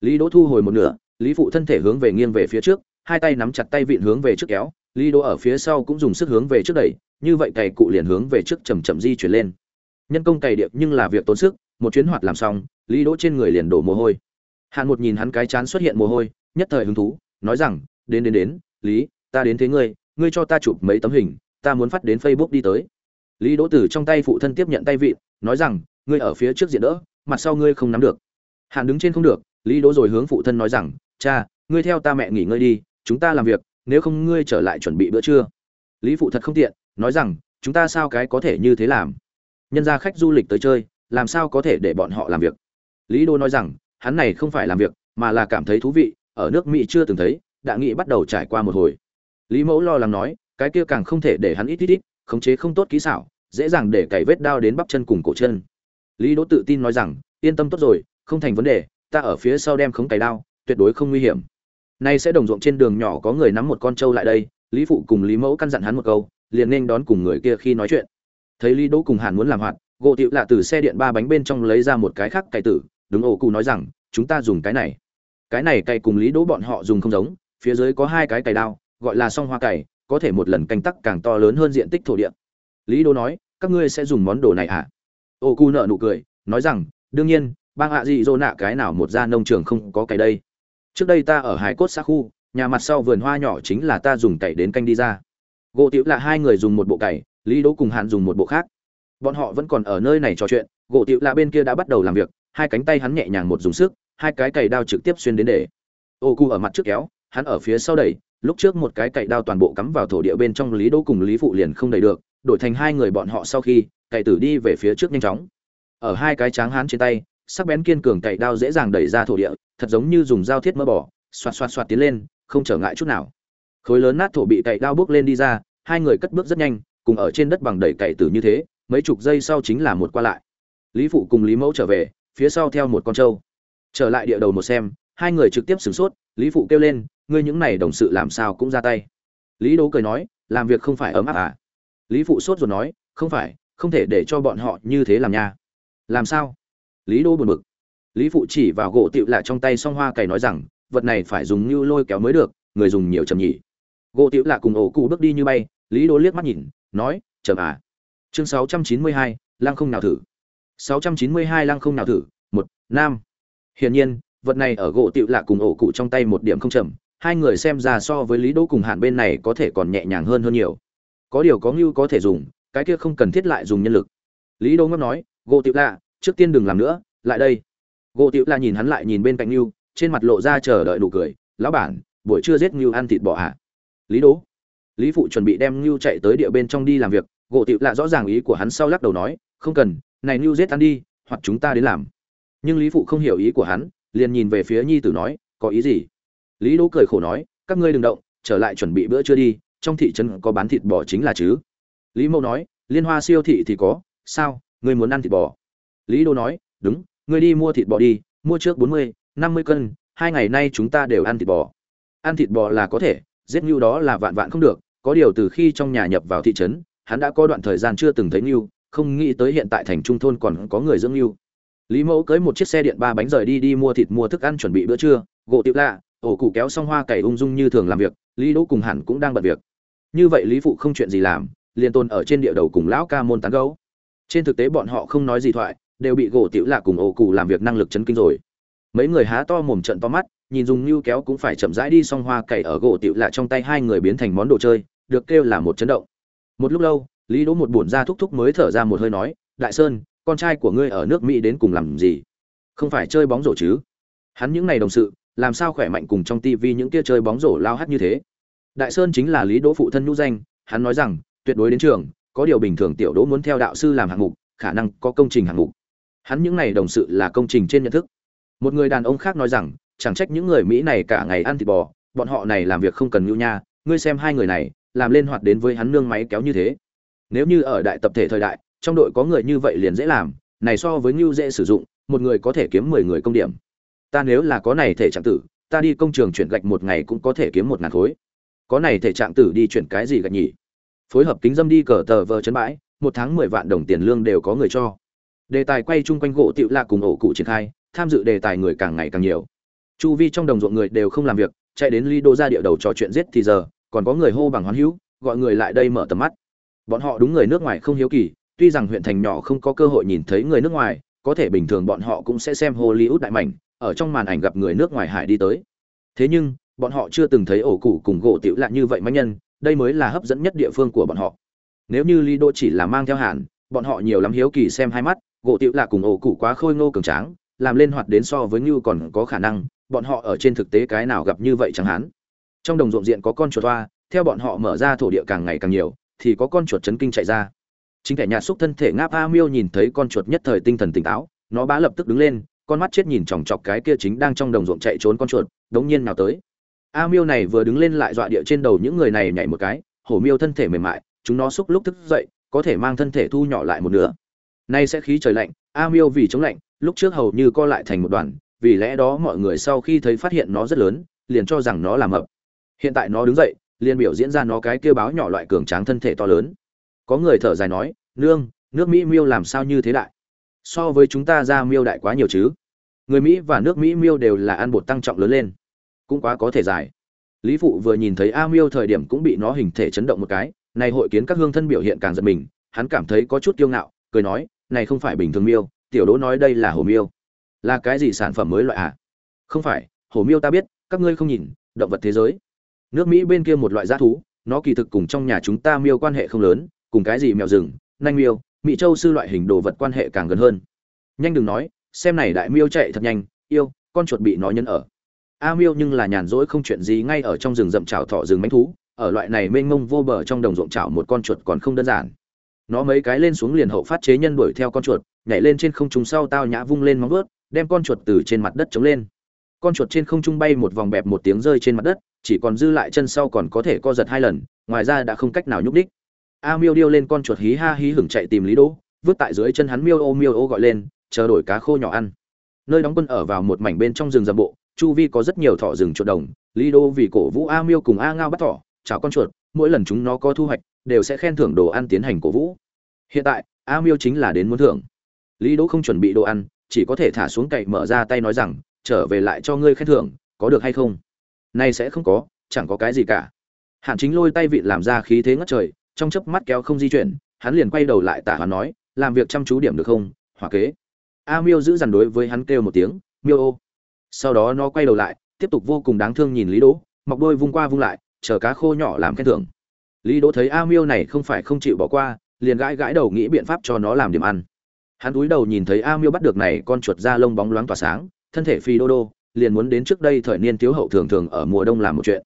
Lý đỗ thu hồi một nửa, lý phụ thân thể hướng về nghiêng về phía trước, hai tay nắm chặt tay vịn hướng về trước kéo, lý đỗ ở phía sau cũng dùng sức hướng về trước đẩy, như vậy cày cụ liền hướng về trước chầm chậm di chuyển lên. Nhân công cày điệp nhưng là việc tốn sức, một chuyến hoạt làm xong, lý đỗ trên người liền đổ mồ hôi. Hàn một nhìn hắn cái chán xuất hiện mồ hôi, nhất thời hứng thú, nói rằng, đến đến đến, lý, ta đến thế ngươi ngươi cho ta chụp mấy tấm hình, ta muốn phát đến facebook đi tới. Lý đỗ tử trong tay phụ thân tiếp nhận tay vịn nói rằng, ngươi ở phía trước diện đỡ, mặt sau ngươi không nắm được. Hàn đứng trên không được, lý đỗ rồi hướng phụ thân nói rằng, cha, ngươi theo ta mẹ nghỉ ngơi đi, chúng ta làm việc, nếu không ngươi trở lại chuẩn bị bữa trưa. Lý phụ thật không tiện, nói rằng, chúng ta sao cái có thể như thế làm? Nhân ra khách du lịch tới chơi, làm sao có thể để bọn họ làm việc? Lý đô nói rằng, hắn này không phải làm việc, mà là cảm thấy thú vị, ở nước mỹ chưa từng thấy, đã nghĩ bắt đầu trải qua một hồi. Lý mẫu lo lắng nói, cái kia càng không thể để hắn ít ít ít, khống chế không tốt kỹ xảo dễ dàng để cày vết đao đến bắp chân cùng cổ chân. Lý đỗ tự tin nói rằng, yên tâm tốt rồi, không thành vấn đề, ta ở phía sau đem khống cày đao, tuyệt đối không nguy hiểm. Nay sẽ đồng ruộng trên đường nhỏ có người nắm một con trâu lại đây, lý phụ cùng lý mẫu căn dặn hắn một câu, liền nên đón cùng người kia khi nói chuyện. Thấy lý đỗ cùng hàn muốn làm hoạt, gỗ tiệu lạ từ xe điện ba bánh bên trong lấy ra một cái khác cày tử, đứng ổ cụ nói rằng, chúng ta dùng cái này. Cái này cày cùng lý đỗ bọn họ dùng không giống, phía dưới có hai cái cày đao, gọi là song hoa cày, có thể một lần canh tắc càng to lớn hơn diện tích thổ địa. Lý đỗ nói các ngươi sẽ dùng món đồ này à? Ô cu nợ nụ cười, nói rằng, đương nhiên, bang ạ dị dô nạ cái nào một gia nông trường không có cái đây. Trước đây ta ở hải cốt xa khu, nhà mặt sau vườn hoa nhỏ chính là ta dùng cày đến canh đi ra. Gỗ tiểu là hai người dùng một bộ cày, lý đỗ cùng hạn dùng một bộ khác. Bọn họ vẫn còn ở nơi này trò chuyện, gỗ tiểu là bên kia đã bắt đầu làm việc, hai cánh tay hắn nhẹ nhàng một dùng sức, hai cái cày đao trực tiếp xuyên đến để. Ô cu ở mặt trước kéo, hắn ở phía sau đẩy lúc trước một cái cậy đao toàn bộ cắm vào thổ địa bên trong lý đỗ cùng lý phụ liền không đẩy được, đổi thành hai người bọn họ sau khi, cậy tử đi về phía trước nhanh chóng. Ở hai cái tráng hán trên tay, sắc bén kiên cường cậy đao dễ dàng đẩy ra thổ địa, thật giống như dùng dao thiết mỡ bỏ xoạt xoạt xoạt tiến lên, không trở ngại chút nào. Khối lớn nát thổ bị cậy đao bước lên đi ra, hai người cất bước rất nhanh, cùng ở trên đất bằng đẩy cậy tử như thế, mấy chục giây sau chính là một qua lại. Lý phụ cùng lý mẫu trở về, phía sau theo một con trâu. Trở lại địa đầu một xem, hai người trực tiếp sửng sốt, lý phụ kêu lên ngươi những này đồng sự làm sao cũng ra tay. Lý đố cười nói làm việc không phải ấm áp à? Lý phụ sốt rồi nói không phải không thể để cho bọn họ như thế làm nha. Làm sao? Lý đô buồn bực. Lý phụ chỉ vào gỗ tựu lạ trong tay song hoa cày nói rằng vật này phải dùng như lôi kéo mới được người dùng nhiều chầm nhỉ. Gỗ tựu lạ cùng ổ cụ bước đi như bay lý đô liếc mắt nhìn nói chầm à? Chương 692, lăng không nào thử. 692 lăng không nào thử một nam hiển nhiên vật này ở gỗ tựu lạ cùng ổ cụ trong tay một điểm không chậm hai người xem ra so với lý đỗ cùng hạn bên này có thể còn nhẹ nhàng hơn hơn nhiều. Có điều có ngưu có thể dùng, cái kia không cần thiết lại dùng nhân lực. Lý đỗ ngấp nói, gỗ tựu lạ, trước tiên đừng làm nữa, lại đây. Gỗ tựu lạ nhìn hắn lại nhìn bên cạnh ngưu, trên mặt lộ ra chờ đợi đủ cười, lão bản, buổi trưa giết ngưu ăn thịt bò hả lý đỗ. Lý phụ chuẩn bị đem ngưu chạy tới địa bên trong đi làm việc, gỗ tựu lạ rõ ràng ý của hắn sau lắc đầu nói, không cần, này ngưu giết ăn đi, hoặc chúng ta đến làm. Nhưng lý phụ không hiểu ý của hắn, liền nhìn về phía nhi tử nói, có ý gì? Lý đỗ cười khổ nói, các ngươi đừng động, trở lại chuẩn bị bữa trưa đi, trong thị trấn có bán thịt bò chính là chứ. Lý mẫu nói, liên hoa siêu thị thì có, sao, ngươi muốn ăn thịt bò? Lý đỗ nói, đúng, ngươi đi mua thịt bò đi, mua trước bốn mươi, năm mươi cân, hai ngày nay chúng ta đều ăn thịt bò. Ăn thịt bò là có thể, giết ngưu đó là vạn vạn không được, có điều từ khi trong nhà nhập vào thị trấn, hắn đã có đoạn thời gian chưa từng thấy ngưu, không nghĩ tới hiện tại thành trung thôn còn có người dưỡng ngưu. Lý mẫu cưới một chiếc xe điện ba bánh rời đi đi mua thịt mua thức ăn chuẩn bị bữa trưa gỗ tiệu lạ ổ cụ kéo xong hoa cày ung dung như thường làm việc, lý đỗ cùng hẳn cũng đang bận việc. Như vậy lý phụ không chuyện gì làm, liền tôn ở trên địa đầu cùng lão ca môn tán gấu trên thực tế bọn họ không nói gì thoại, đều bị gỗ tiểu lạ cùng ổ cụ làm việc năng lực chấn kinh rồi. Mấy người há to mồm trận to mắt, nhìn dùng như kéo cũng phải chậm rãi đi xong hoa cày ở gỗ tiểu lạ trong tay hai người biến thành món đồ chơi, được kêu là một chấn động. Một lúc lâu, lý đỗ một buồn ra thúc thúc mới thở ra một hơi nói, đại sơn, con trai của ngươi ở nước mỹ đến cùng làm gì? Không phải chơi bóng rổ chứ? Hắn những ngày đồng sự làm sao khỏe mạnh cùng trong tivi những kia chơi bóng rổ lao hát như thế? Đại sơn chính là lý đỗ phụ thân nhũ danh, hắn nói rằng, tuyệt đối đến trường, có điều bình thường tiểu đỗ muốn theo đạo sư làm hạng mục, khả năng có công trình hạng mục. Hắn những này đồng sự là công trình trên nhận thức. Một người đàn ông khác nói rằng, chẳng trách những người mỹ này cả ngày ăn thịt bò, bọn họ này làm việc không cần nhu nha, ngươi xem hai người này, làm lên hoạt đến với hắn nương máy kéo như thế. Nếu như ở đại tập thể thời đại, trong đội có người như vậy liền dễ làm, này so với nhu dễ sử dụng, một người có thể kiếm mười người công điểm ta nếu là có này thể trạng tử ta đi công trường chuyển gạch một ngày cũng có thể kiếm một ngàn khối. Có này thể trạng tử đi chuyển cái gì gạch nhỉ? Phối hợp kính dâm đi cờ tờ vờ chân bãi một tháng mười vạn đồng tiền lương đều có người cho. Đề tài quay chung quanh gỗ tựu lạ cùng ổ cụ triển khai tham dự đề tài người càng ngày càng nhiều. Chu vi trong đồng ruộng người đều không làm việc chạy đến ly đô ra địa đầu trò chuyện giết thì giờ còn có người hô bằng hoán hữu gọi người lại đây mở tầm mắt. Bọn họ đúng người nước ngoài không hiếu kỳ tuy rằng huyện thành nhỏ không có cơ hội nhìn thấy người nước ngoài, có thể bình thường bọn họ cũng sẽ xem Hollywood đại mảnh, ở trong màn ảnh gặp người nước ngoài hải đi tới. Thế nhưng, bọn họ chưa từng thấy ổ cụ cùng gỗ tiểu lạ như vậy mãnh nhân, đây mới là hấp dẫn nhất địa phương của bọn họ. Nếu như Lido chỉ là mang theo hàn, bọn họ nhiều lắm hiếu kỳ xem hai mắt, gỗ tiểu lạ cùng ổ cụ quá khôi ngô cường tráng, làm lên hoạt đến so với như còn có khả năng, bọn họ ở trên thực tế cái nào gặp như vậy chẳng hạn. Trong đồng ruộng diện có con chuột toa, theo bọn họ mở ra thổ địa càng ngày càng nhiều, thì có con chuột chấn kinh chạy ra chính kẻ nhà xúc thân thể ngáp a miêu nhìn thấy con chuột nhất thời tinh thần tỉnh táo nó bá lập tức đứng lên con mắt chết nhìn chòng chọc cái kia chính đang trong đồng ruộng chạy trốn con chuột, đống nhiên nào tới. A miêu này vừa đứng lên lại dọa địa trên đầu những người này nhảy một cái, hổ miêu thân thể mềm mại, chúng nó xúc lúc thức dậy, có thể mang thân thể thu nhỏ lại một nửa. Nay sẽ khí trời lạnh, a miêu vì chống lạnh, lúc trước hầu như co lại thành một đoàn, vì lẽ đó mọi người sau khi thấy phát hiện nó rất lớn, liền cho rằng nó là mập. Hiện tại nó đứng dậy, liền biểu diễn ra nó cái kia báo nhỏ loại cường tráng thân thể to lớn. Có người thở dài nói, nương, nước mỹ miêu làm sao như thế đại? So với chúng ta ra miêu đại quá nhiều chứ. Người mỹ và nước mỹ miêu đều là ăn bột tăng trọng lớn lên. Cũng quá có thể dài lý phụ vừa nhìn thấy a miêu thời điểm cũng bị nó hình thể chấn động một cái, này hội kiến các hương thân biểu hiện càng giật mình, hắn cảm thấy có chút kiêu ngạo, cười nói, này không phải bình thường miêu, tiểu đỗ nói đây là hồ miêu. Là cái gì sản phẩm mới loại à? Không phải, hồ miêu ta biết, các ngươi không nhìn, động vật thế giới. Nước mỹ bên kia một loại g thú, nó kỳ thực cùng trong nhà chúng ta miêu quan hệ không lớn, cùng cái gì mèo rừng, nanh miêu mỹ châu sư loại hình đồ vật quan hệ càng gần hơn. Nhanh đừng nói, xem này đại miêu chạy thật nhanh, yêu, con chuột bị nó nhân ở. A miêu nhưng là nhàn rỗi không chuyện gì ngay ở trong rừng rậm chảo thọ rừng mánh thú, ở loại này mênh mông vô bờ trong đồng ruộng chảo một con chuột còn không đơn giản. Nó mấy cái lên xuống liền hậu phát chế nhân đuổi theo con chuột, nhảy lên trên không trung sau tao nhã vung lên móng vớt đem con chuột từ trên mặt đất chống lên. Con chuột trên không trung bay một vòng bẹp một tiếng rơi trên mặt đất, chỉ còn dư lại chân sau còn có thể co giật hai lần, ngoài ra đã không cách nào nhúc đích a miêu điêu lên con chuột hí ha hí hửng chạy tìm lý đỗ, vứt tại dưới chân hắn miêu ô miêu ô gọi lên, chờ đổi cá khô nhỏ ăn. Nơi đóng quân ở vào một mảnh bên trong rừng rậm bộ, chu vi có rất nhiều thỏ rừng chuột đồng, lý đỗ vì cổ vũ a miêu cùng a ngao bắt thỏ chào con chuột, mỗi lần chúng nó có thu hoạch, đều sẽ khen thưởng đồ ăn tiến hành cổ vũ. Hiện tại, a miêu chính là đến muốn thưởng. Lý đỗ không chuẩn bị đồ ăn, chỉ có thể thả xuống cậy mở ra tay nói rằng, trở về lại cho ngươi khen thưởng, có được hay không? Nay sẽ không có, chẳng có cái gì cả. Hạn chính lôi tay vị làm ra khí thế ngất trời trong chớp mắt kéo không di chuyển, hắn liền quay đầu lại tả hắn nói, làm việc chăm chú điểm được không, hỏa kế? A miêu giữ dằn đối với hắn kêu một tiếng, miêu ô. Sau đó nó quay đầu lại, tiếp tục vô cùng đáng thương nhìn lý đỗ, mọc đôi vung qua vung lại, chờ cá khô nhỏ làm khen thưởng. Lý đỗ thấy a miêu này không phải không chịu bỏ qua, liền gãi gãi đầu nghĩ biện pháp cho nó làm điểm ăn. Hắn cúi đầu nhìn thấy a miêu bắt được này con chuột da lông bóng loáng tỏa sáng, thân thể phi đô đô, liền muốn đến trước đây thời niên thiếu hậu thường thường ở mùa đông làm một chuyện.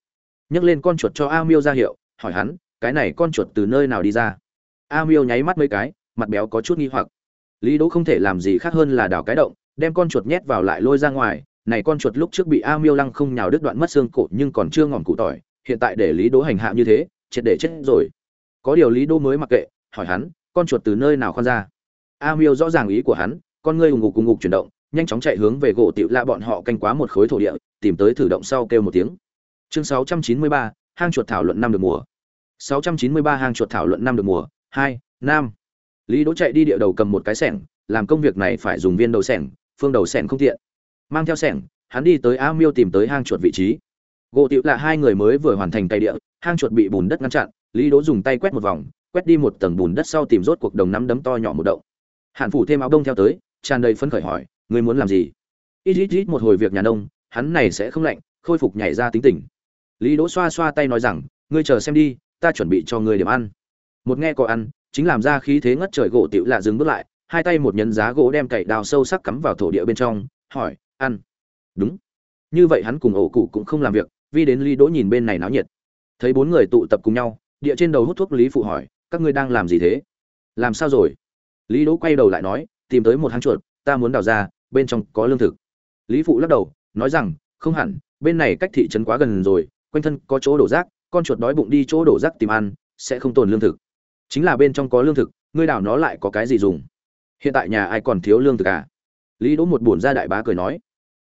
Nhấc lên con chuột cho a miêu ra hiệu, hỏi hắn cái này con chuột từ nơi nào đi ra? A miêu nháy mắt mấy cái mặt béo có chút nghi hoặc. Lý đỗ không thể làm gì khác hơn là đào cái động đem con chuột nhét vào lại lôi ra ngoài. Này con chuột lúc trước bị a miêu lăng không nhào đứt đoạn mất xương cổ nhưng còn chưa ngỏm cụ tỏi. Hiện tại để lý đỗ hành hạ như thế triệt để chết rồi. Có điều lý đỗ mới mặc kệ hỏi hắn con chuột từ nơi nào khoan ra? A miêu rõ ràng ý của hắn con ngươi ùng ngục ùng ngục chuyển động nhanh chóng chạy hướng về gỗ tiểu lạ bọn họ canh quá một khối thổ địa tìm tới thử động sau kêu một tiếng. Chương 693, hang chuột thảo luận năm được mùa. 693 hang chuột thảo luận năm được mùa, hai, nam. Lý đỗ chạy đi địa đầu cầm một cái sẻng, làm công việc này phải dùng viên đầu sẻng, phương đầu sẻng không tiện. Mang theo sẻng, hắn đi tới a miêu tìm tới hang chuột vị trí. Gỗ tiểu là hai người mới vừa hoàn thành tay địa, hang chuột bị bùn đất ngăn chặn, lý đỗ dùng tay quét một vòng, quét đi một tầng bùn đất sau tìm rốt cuộc đồng nắm đấm to nhỏ một động. Hàn phủ thêm áo đông theo tới, tràn đầy phấn khởi hỏi, ngươi muốn làm gì? Ít ít ít một hồi việc nhà nông, hắn này sẽ không lạnh, khôi phục nhảy ra tính tình. Lý đỗ xoa xoa tay nói rằng, ngươi chờ xem đi ta chuẩn bị cho ngươi điểm ăn. Một nghe có ăn, chính làm ra khí thế ngất trời gỗ tiểu lạ dừng bước lại, hai tay một nhấn giá gỗ đem cậy đào sâu sắc cắm vào thổ địa bên trong, hỏi, ăn? Đúng. Như vậy hắn cùng ổ cụ cũng không làm việc, vì đến lý đỗ nhìn bên này náo nhiệt. Thấy bốn người tụ tập cùng nhau, địa trên đầu hút thuốc lý phụ hỏi, các ngươi đang làm gì thế? Làm sao rồi? Lý đỗ quay đầu lại nói, tìm tới một hang chuột, ta muốn đào ra, bên trong có lương thực. Lý phụ lắc đầu, nói rằng, không hẳn, bên này cách thị trấn quá gần rồi, quanh thân có chỗ đổ rác con chuột đói bụng đi chỗ đổ rác tìm ăn, sẽ không tồn lương thực. Chính là bên trong có lương thực, ngươi đào nó lại có cái gì dùng? Hiện tại nhà ai còn thiếu lương thực à? Lý đỗ một buồn ra đại bá cười nói.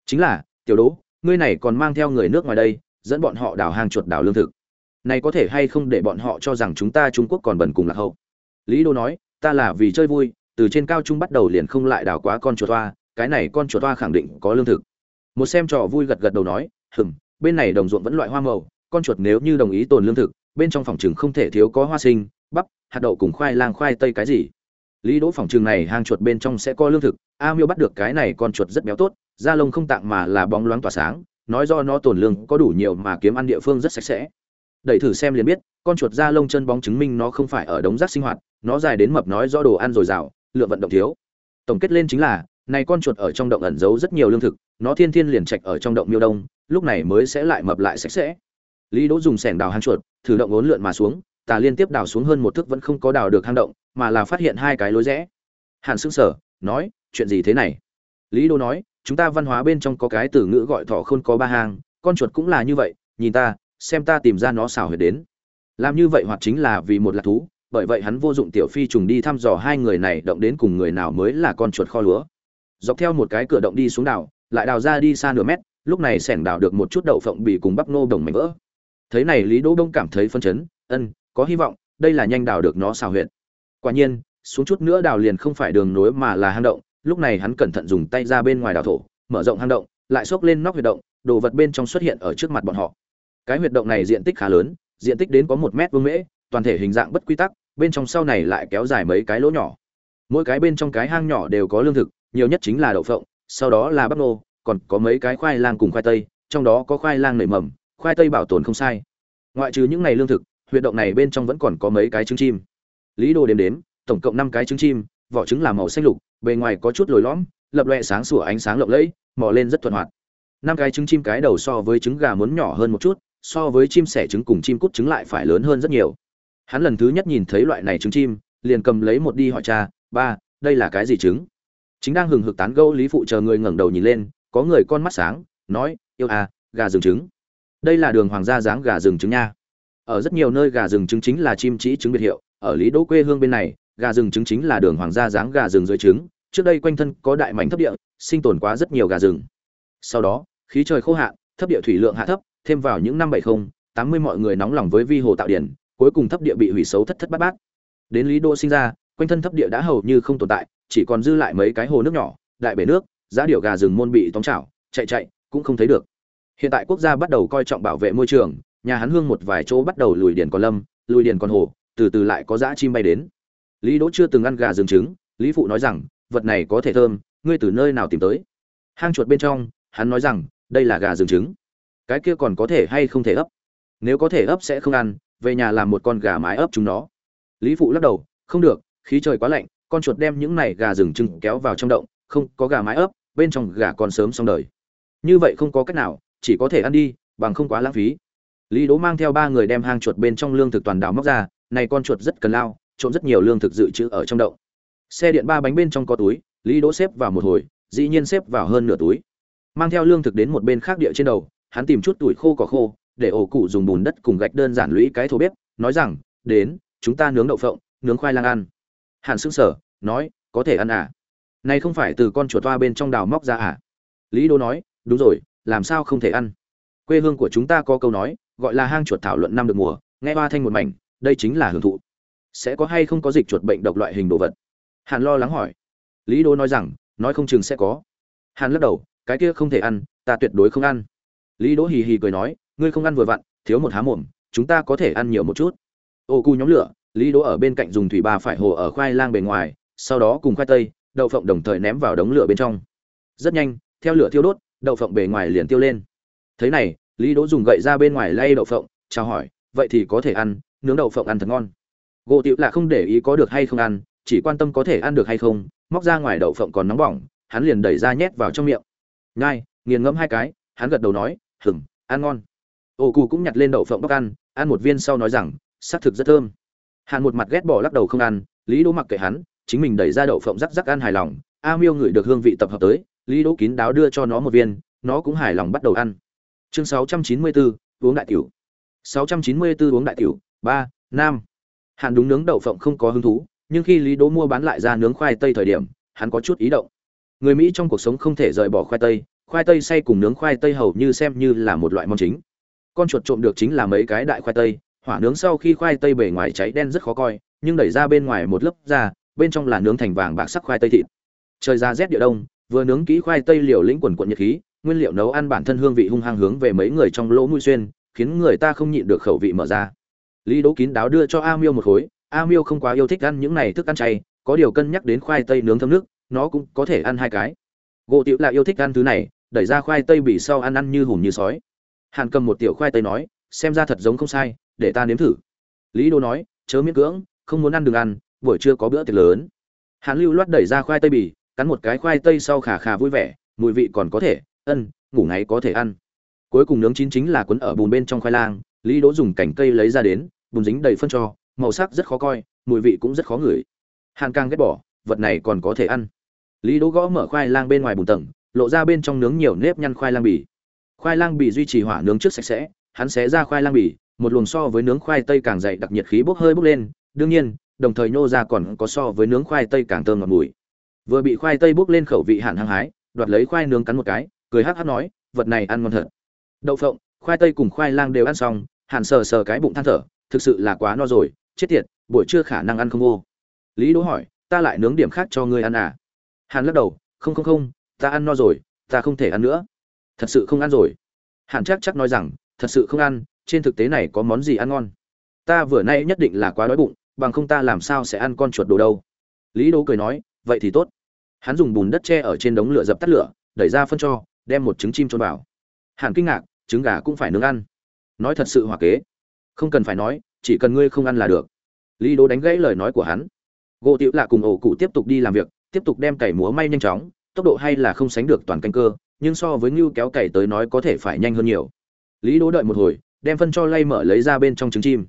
Chính là, tiểu đỗ, ngươi này còn mang theo người nước ngoài đây, dẫn bọn họ đào hàng chuột đào lương thực. Này có thể hay không để bọn họ cho rằng chúng ta trung quốc còn bần cùng lạc hậu? Lý đỗ nói, ta là vì chơi vui, từ trên cao trung bắt đầu liền không lại đào quá con chuột toa cái này con chuột toa khẳng định có lương thực. Một xem trò vui gật gật đầu nói, hừm, bên này đồng ruộng vẫn loại hoa màu con chuột nếu như đồng ý tồn lương thực, bên trong phòng trường không thể thiếu có hoa sinh, bắp, hạt đậu cùng khoai lang khoai tây cái gì. Lý đỗ phòng trường này hang chuột bên trong sẽ có lương thực, a miêu bắt được cái này con chuột rất béo tốt, da lông không tạng mà là bóng loáng tỏa sáng, nói do nó tồn lương có đủ nhiều mà kiếm ăn địa phương rất sạch sẽ. Đẩy thử xem liền biết, con chuột da lông chân bóng chứng minh nó không phải ở đống rác sinh hoạt, nó dài đến mập nói do đồ ăn dồi dào, lượng vận động thiếu. Tổng kết lên chính là, này con chuột ở trong động ẩn giấu rất nhiều lương thực, nó thiên thiên liền trạch ở trong động miêu đông, lúc này mới sẽ lại mập lại sạch sẽ lý đỗ dùng sẻng đào hang chuột, thử động uốn lượn mà xuống, tà liên tiếp đào xuống hơn một thước vẫn không có đào được hang động, mà là phát hiện hai cái lối rẽ. Hàn sững sờ nói, chuyện gì thế này? Lý đỗ nói, chúng ta văn hóa bên trong có cái từ ngữ gọi thọ khôn có ba hang, con chuột cũng là như vậy, nhìn ta, xem ta tìm ra nó xảo huyệt đến. Làm như vậy hoặc chính là vì một lạc thú, bởi vậy hắn vô dụng tiểu phi trùng đi thăm dò hai người này động đến cùng người nào mới là con chuột kho lúa. Dọc theo một cái cửa động đi xuống đảo, lại đào ra đi xa nửa mét, lúc này sẻng đào được một chút đậu phộng bì cùng bắp nô đồng mảnh vỡ thấy này lý đỗ đông cảm thấy phân chấn, ân, có hy vọng, đây là nhanh đào được nó xào huyệt. Quả nhiên, xuống chút nữa đào liền không phải đường nối mà là hang động, lúc này hắn cẩn thận dùng tay ra bên ngoài đào thổ, mở rộng hang động, lại xốc lên nóc huyệt động, đồ vật bên trong xuất hiện ở trước mặt bọn họ. Cái huyệt động này diện tích khá lớn, diện tích đến có một mét vuông mễ, toàn thể hình dạng bất quy tắc, bên trong sau này lại kéo dài mấy cái lỗ nhỏ. Mỗi cái bên trong cái hang nhỏ đều có lương thực, nhiều nhất chính là đậu phộng, sau đó là bắp nô, còn có mấy cái khoai lang cùng khoai tây, trong đó có khoai lang nảy mầm khoai tây bảo tồn không sai. Ngoại trừ những ngày lương thực, huyệt động này bên trong vẫn còn có mấy cái trứng chim. Lý đồ đếm đếm, tổng cộng năm cái trứng chim, vỏ trứng là màu xanh lục, bề ngoài có chút lồi lõm, lập loẹ sáng sủa ánh sáng lộng lẫy, mò lên rất thuận hoạt. Năm cái trứng chim cái đầu so với trứng gà muốn nhỏ hơn một chút, so với chim sẻ trứng cùng chim cút trứng lại phải lớn hơn rất nhiều. Hắn lần thứ nhất nhìn thấy loại này trứng chim, liền cầm lấy một đi hỏi cha, ba, đây là cái gì trứng? Chính đang hừng hực tán gẫu, lý phụ chờ người ngẩng đầu nhìn lên, có người con mắt sáng, nói, yêu à gà rừng trứng đây là đường hoàng gia dáng gà rừng trứng nha. Ở rất nhiều nơi gà rừng trứng chính là chim trĩ trứng biệt hiệu, ở lý đỗ quê hương bên này, gà rừng trứng chính là đường hoàng gia dáng gà rừng dưới trứng. Trước đây quanh thân có đại mảnh thấp địa, sinh tồn quá rất nhiều gà rừng. Sau đó, khí trời khô hạn, thấp địa thủy lượng hạ thấp, thêm vào những năm bảy không, tám mươi mọi người nóng lòng với vi hồ tạo điển, cuối cùng thấp địa bị hủy xấu thất thất bát bát. Đến lý đô sinh ra, quanh thân thấp địa đã hầu như không tồn tại, chỉ còn dư lại mấy cái hồ nước nhỏ, đại bể nước, giá điệu gà rừng môn bị tóm chảo, chạy chạy, cũng không thấy được hiện tại quốc gia bắt đầu coi trọng bảo vệ môi trường, nhà hắn hương một vài chỗ bắt đầu lùi điền còn lâm, lùi điền còn hồ từ từ lại có dã chim bay đến. Lý đỗ chưa từng ăn gà rừng trứng, lý phụ nói rằng, vật này có thể thơm, ngươi từ nơi nào tìm tới? Hang chuột bên trong, hắn nói rằng, đây là gà rừng trứng. Cái kia còn có thể hay không thể ấp? Nếu có thể ấp sẽ không ăn, về nhà làm một con gà mái ấp chúng nó. Lý phụ lắc đầu, không được, khí trời quá lạnh, con chuột đem những này gà rừng trứng kéo vào trong động, không có gà mái ấp, bên trong gà còn sớm xong đời. Như vậy không có cách nào chỉ có thể ăn đi, bằng không quá lãng phí. Lý đố mang theo ba người đem hang chuột bên trong lương thực toàn đào móc ra, này con chuột rất cần lao trộm rất nhiều lương thực dự trữ ở trong động. Xe điện ba bánh bên trong có túi, lý đỗ xếp vào một hồi, dĩ nhiên xếp vào hơn nửa túi. Mang theo lương thực đến một bên khác địa trên đầu, hắn tìm chút tuổi khô cỏ khô, để ổ cụ dùng bùn đất cùng gạch đơn giản lũy cái thô bếp, nói rằng, đến, chúng ta nướng đậu phộng, nướng khoai lang ăn. Hàn sững sở, nói, có thể ăn à? Này không phải từ con chuột toa bên trong đào móc ra à? Lý đỗ nói, đúng rồi làm sao không thể ăn? Quê hương của chúng ta có câu nói, gọi là hang chuột thảo luận năm được mùa, nghe ba thanh một mảnh, đây chính là hưởng thụ. Sẽ có hay không có dịch chuột bệnh độc loại hình đồ vật? Hàn lo lắng hỏi. Lý đô nói rằng, nói không chừng sẽ có. Hàn lắc đầu, cái kia không thể ăn, ta tuyệt đối không ăn. Lý đỗ hì hì cười nói, ngươi không ăn vừa vặn, thiếu một há mồm, chúng ta có thể ăn nhiều một chút. Ô cu nhóm lửa, lý đỗ ở bên cạnh dùng thủy ba phải hồ ở khoai lang bề ngoài, sau đó cùng khoai tây, đậu phộng đồng thời ném vào đống lửa bên trong. Rất nhanh, theo lửa thiêu đốt đậu phộng bề ngoài liền tiêu lên. Thế này, lý đỗ dùng gậy ra bên ngoài lay đậu phộng, chào hỏi, vậy thì có thể ăn, nướng đậu phộng ăn thật ngon. Gỗ tiểu là không để ý có được hay không ăn, chỉ quan tâm có thể ăn được hay không, móc ra ngoài đậu phộng còn nóng bỏng, hắn liền đẩy ra nhét vào trong miệng. Nhai, nghiền ngẫm hai cái, hắn gật đầu nói hừng ăn ngon. Ô cụ cũng nhặt lên đậu phộng bóc ăn ăn một viên sau nói rằng xác thực rất thơm. Hàn một mặt ghét bỏ lắc đầu không ăn, lý đỗ mặc kệ hắn, chính mình đẩy ra đậu phộng rắc rắc ăn hài lòng, a miêu ngửi được hương vị tập hợp tới lý đỗ kín đáo đưa cho nó một viên nó cũng hài lòng bắt đầu ăn. Chương 694, uống đại tiểu. 694 uống đại tiểu ba nam hàn đúng nướng đậu phộng không có hứng thú nhưng khi lý đỗ mua bán lại ra nướng khoai tây thời điểm hắn có chút ý động. Người mỹ trong cuộc sống không thể rời bỏ khoai tây khoai tây xay cùng nướng khoai tây hầu như xem như là một loại món chính. Con chuột trộm được chính là mấy cái đại khoai tây hỏa nướng sau khi khoai tây bề ngoài cháy đen rất khó coi nhưng đẩy ra bên ngoài một lớp da bên trong là nướng thành vàng bạc sắc khoai tây thịt. Trời ra rét địa đông vừa nướng kỹ khoai tây liều lĩnh quần quận nhiệt khí, nguyên liệu nấu ăn bản thân hương vị hung hăng hướng về mấy người trong lỗ mũi xuyên, khiến người ta không nhịn được khẩu vị mở ra. Lý đỗ kín đáo đưa cho a miêu một khối, a miêu không quá yêu thích ăn những này thức ăn chay, có điều cân nhắc đến khoai tây nướng thơm nước, nó cũng có thể ăn hai cái. Gỗ tiểu là yêu thích ăn thứ này, đẩy ra khoai tây bị sau ăn ăn như hùm như sói. Hàn cầm một tiểu khoai tây nói, xem ra thật giống không sai, để ta nếm thử. Lý đô nói, chớ miễn cưỡng, không muốn ăn đừng ăn, buổi trưa có bữa tiệc lớn. Hàn lưu loát đẩy ra khoai tây bỉ cắn một cái khoai tây sau khà khà vui vẻ, mùi vị còn có thể, ân, ngủ ngáy có thể ăn. Cuối cùng nướng chín chính là cuốn ở bùn bên trong khoai lang, lý đỗ dùng cành cây lấy ra đến, bùn dính đầy phân cho, màu sắc rất khó coi, mùi vị cũng rất khó ngửi. Hàn càng ghét bỏ, vật này còn có thể ăn. Lý đỗ gõ mở khoai lang bên ngoài bùn tầng, lộ ra bên trong nướng nhiều nếp nhăn khoai lang bì. Khoai lang bì duy trì hỏa nướng trước sạch sẽ, hắn xé ra khoai lang bì, một luồng so với nướng khoai tây càng dày đặc nhiệt khí bốc hơi bốc lên, đương nhiên, đồng thời nhô ra còn có so với nướng khoai tây càng thơm ngọt mùi vừa bị khoai tây bốc lên khẩu vị hạn hăng hái, đoạt lấy khoai nướng cắn một cái, cười hắc hắc nói, vật này ăn ngon thật. Đậu phộng, khoai tây cùng khoai lang đều ăn xong hàn sờ sờ cái bụng than thở, thực sự là quá no rồi, chết tiệt, buổi trưa khả năng ăn không vô. Lý đỗ hỏi, ta lại nướng điểm khác cho ngươi ăn à? Hàn lắc đầu, không không không, ta ăn no rồi, ta không thể ăn nữa. Thật sự không ăn rồi. Hàn chắc chắc nói rằng, thật sự không ăn, trên thực tế này có món gì ăn ngon? Ta vừa nay nhất định là quá đói bụng, bằng không ta làm sao sẽ ăn con chuột đồ đâu? Lý đỗ cười nói, vậy thì tốt hắn dùng bùn đất tre ở trên đống lửa dập tắt lửa, đẩy ra phân cho, đem một trứng chim trôn vào. Hàn kinh ngạc, trứng gà cũng phải nướng ăn. Nói thật sự hòa kế. Không cần phải nói, chỉ cần ngươi không ăn là được. Lý đố đánh gãy lời nói của hắn. Gỗ tiểu lạ cùng ổ cụ tiếp tục đi làm việc, tiếp tục đem cày múa may nhanh chóng, tốc độ hay là không sánh được toàn canh cơ, nhưng so với ngưu kéo cày tới nói có thể phải nhanh hơn nhiều. Lý đố đợi một hồi, đem phân cho lay mở lấy ra bên trong trứng chim.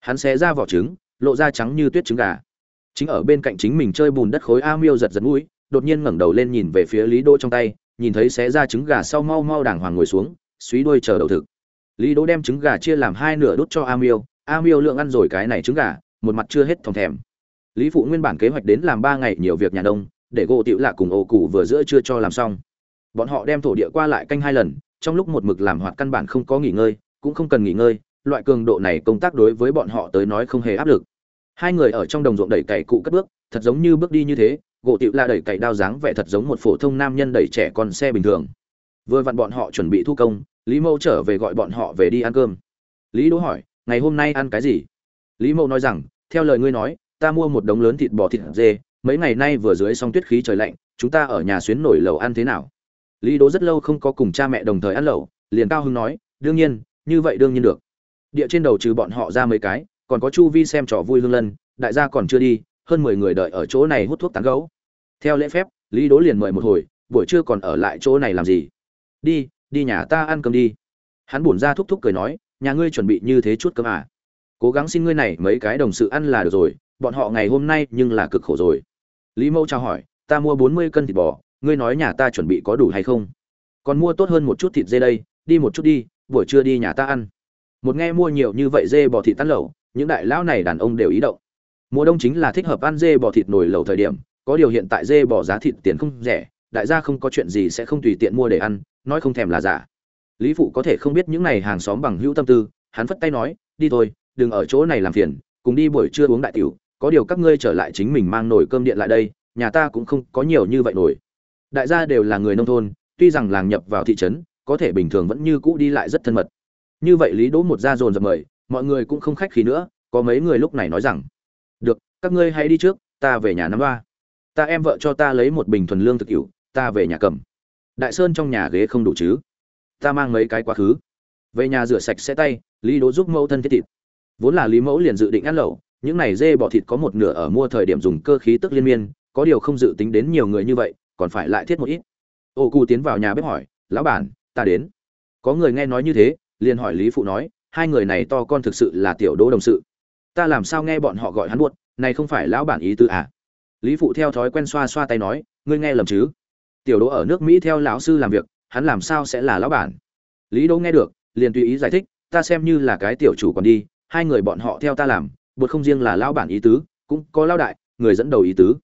Hắn xé ra vỏ trứng, lộ ra trắng như tuyết trứng gà. Chính ở bên cạnh chính mình chơi bùn đất khối a miêu giật giật mũi đột nhiên ngẩng đầu lên nhìn về phía lý đỗ trong tay, nhìn thấy xé ra trứng gà sau mau mau đàng hoàng ngồi xuống, suý đuôi chờ đầu thực. Lý đỗ đem trứng gà chia làm hai nửa đút cho a miêu a miêu lượng ăn rồi cái này trứng gà, một mặt chưa hết thòng thèm. Lý phụ nguyên bản kế hoạch đến làm ba ngày nhiều việc nhà đông để gỗ tiểu lạ cùng ô cụ vừa giữa chưa cho làm xong. Bọn họ đem thổ địa qua lại canh hai lần, trong lúc một mực làm hoạt căn bản không có nghỉ ngơi, cũng không cần nghỉ ngơi, loại cường độ này công tác đối với bọn họ tới nói không hề áp lực. Hai người ở trong đồng ruộng đẩy cày cụ cất bước, thật giống như bước đi như thế gỗ tiểu la đẩy cày đao dáng vẻ thật giống một phổ thông nam nhân đẩy trẻ con xe bình thường. Vừa vặn bọn họ chuẩn bị thu công, lý mẫu trở về gọi bọn họ về đi ăn cơm. Lý đỗ hỏi, ngày hôm nay ăn cái gì? Lý mẫu nói rằng, theo lời ngươi nói, ta mua một đống lớn thịt bò thịt dê, mấy ngày nay vừa dưới xong tuyết khí trời lạnh, chúng ta ở nhà xuyến nổi lẩu ăn thế nào? Lý đỗ rất lâu không có cùng cha mẹ đồng thời ăn lẩu, liền cao hưng nói, đương nhiên, như vậy đương nhiên được. Địa trên đầu trừ bọn họ ra mấy cái, còn có chu vi xem trò vui hương lân, đại gia còn chưa đi hơn mười người đợi ở chỗ này hút thuốc tán gấu. Theo lễ phép, lý đỗ liền mời một hồi, buổi trưa còn ở lại chỗ này làm gì? Đi đi nhà ta ăn cơm đi. Hắn bổn ra thúc thúc cười nói, nhà ngươi chuẩn bị như thế chút cơm à? Cố gắng xin ngươi này mấy cái đồng sự ăn là được rồi, bọn họ ngày hôm nay nhưng là cực khổ rồi. Lý mẫu chào hỏi, ta mua bốn mươi cân thịt bò, ngươi nói nhà ta chuẩn bị có đủ hay không? Còn mua tốt hơn một chút thịt dê đây, đi một chút đi, buổi trưa đi nhà ta ăn. Một nghe mua nhiều như vậy dê bò thịt tan lẩu, những đại lão này đàn ông đều ý động mùa đông chính là thích hợp ăn dê bò thịt nổi lẩu thời điểm, có điều hiện tại dê bò giá thịt tiền không rẻ, đại gia không có chuyện gì sẽ không tùy tiện mua để ăn, nói không thèm là giả. Lý phụ có thể không biết những này hàng xóm bằng hữu tâm tư, hắn phất tay nói, đi thôi, đừng ở chỗ này làm phiền, cùng đi buổi trưa uống đại tiểu, có điều các ngươi trở lại chính mình mang nồi cơm điện lại đây, nhà ta cũng không có nhiều như vậy nổi đại gia đều là người nông thôn, tuy rằng làng nhập vào thị trấn, có thể bình thường vẫn như cũ đi lại rất thân mật. Như vậy lý đỗ một gia dồn dập mời, mọi người cũng không khách khí nữa, có mấy người lúc này nói rằng các ngươi hãy đi trước, ta về nhà năm ba ta em vợ cho ta lấy một bình thuần lương thực cựu ta về nhà cầm. Đại sơn trong nhà ghế không đủ chứ? Ta mang mấy cái quá khứ. Về nhà rửa sạch sẽ tay, lý đỗ giúp mẫu thân thiết thịt. Vốn là lý mẫu liền dự định ăn lẩu, những này dê bỏ thịt có một nửa ở mua thời điểm dùng cơ khí tức liên miên, có điều không dự tính đến nhiều người như vậy, còn phải lại thiết một ít. Ô cụ tiến vào nhà bếp hỏi, lão bản, ta đến. Có người nghe nói như thế, liền hỏi lý phụ nói, hai người này to con thực sự là tiểu đỗ đồng sự. Ta làm sao nghe bọn họ gọi hắn buốt? Này không phải lão bản ý tư à? Lý phụ theo thói quen xoa xoa tay nói, ngươi nghe lầm chứ? Tiểu đỗ ở nước mỹ theo lão sư làm việc, hắn làm sao sẽ là lão bản? Lý đỗ nghe được, liền tùy ý giải thích, ta xem như là cái tiểu chủ còn đi, hai người bọn họ theo ta làm bột không riêng là lão bản ý tứ, cũng có lão đại, người dẫn đầu ý tứ.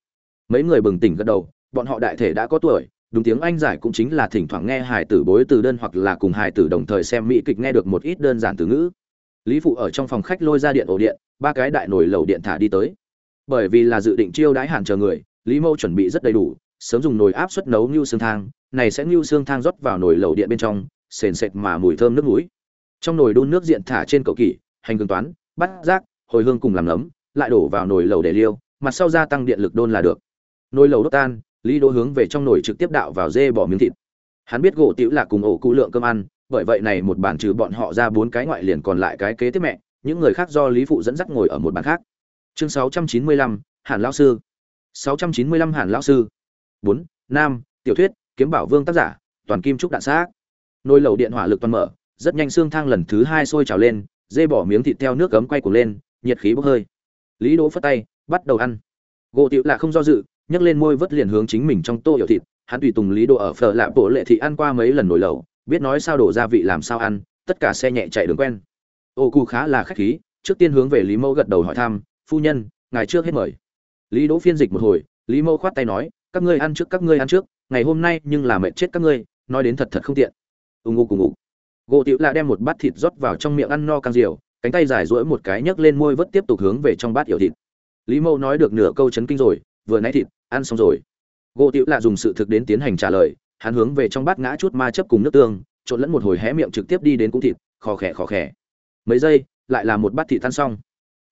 Mấy người bừng tỉnh gật đầu, bọn họ đại thể đã có tuổi, đúng tiếng anh giải cũng chính là thỉnh thoảng nghe hài tử bối từ đơn hoặc là cùng hài tử đồng thời xem mỹ kịch nghe được một ít đơn giản từ ngữ lý phụ ở trong phòng khách lôi ra điện ổ điện, ba cái đại nồi lầu điện thả đi tới. Bởi vì là dự định chiêu đãi hàn chờ người, lý mâu chuẩn bị rất đầy đủ, sớm dùng nồi áp suất nấu như xương thang, này sẽ như xương thang rót vào nồi lầu điện bên trong, sền sệt mà mùi thơm nước mũi. Trong nồi đun nước diện thả trên cầu kỷ, hành cường toán bắt rác hồi hương cùng làm nấm, lại đổ vào nồi lầu để liêu, mặt sau gia tăng điện lực đôn là được. Nồi lầu đốt tan, lý đỗ hướng về trong nồi trực tiếp đạo vào dê bỏ miếng thịt. Hắn biết gỗ tiểu là cùng ổ cụ lượng cơm ăn bởi vậy này một bàn trừ bọn họ ra bốn cái ngoại liền còn lại cái kế tiếp mẹ những người khác do lý phụ dẫn dắt ngồi ở một bàn khác. Chương 695, hàn lão sư. 695 hàn lão sư. 4. nam tiểu thuyết kiếm bảo vương tác giả toàn kim trúc đạn xác. Nồi lẩu điện hỏa lực toàn mở rất nhanh xương thang lần thứ hai sôi trào lên dê bỏ miếng thịt theo nước cấm quay cuồng lên nhiệt khí bốc hơi. Lý đỗ phất tay bắt đầu ăn. Gỗ tiểu là không do dự nhấc lên môi vớt liền hướng chính mình trong tô hiểu thịt hắn tùy tùng lý đỗ ở phở lạ bộ lệ thị ăn qua mấy lần nồi lẩu biết nói sao đổ gia vị làm sao ăn, tất cả xe nhẹ chạy đường quen. Ô cu khá là khách khí, trước tiên hướng về lý mẫu gật đầu hỏi thăm, phu nhân, ngài trước hết mời. Lý đỗ phiên dịch một hồi, lý mẫu khoát tay nói, các ngươi ăn trước, các ngươi ăn trước, ngày hôm nay nhưng là mệt chết các ngươi, nói đến thật thật không tiện. Ù ngụ cùng ngụ gỗ tiểu lạ đem một bát thịt rót vào trong miệng ăn no căng diều, cánh tay dài duỗi một cái nhấc lên môi vớt tiếp tục hướng về trong bát yểu thịt. Lý mẫu nói được nửa câu chấn kinh rồi, vừa nãy thịt, ăn xong rồi. Gỗ tiểu lạ dùng sự thực đến tiến hành trả lời hắn hướng về trong bát ngã chút ma chấp cùng nước tương, trộn lẫn một hồi hé miệng trực tiếp đi đến cũng thịt, khò khẽ khò khẽ mấy giây, lại là một bát thịt tan xong.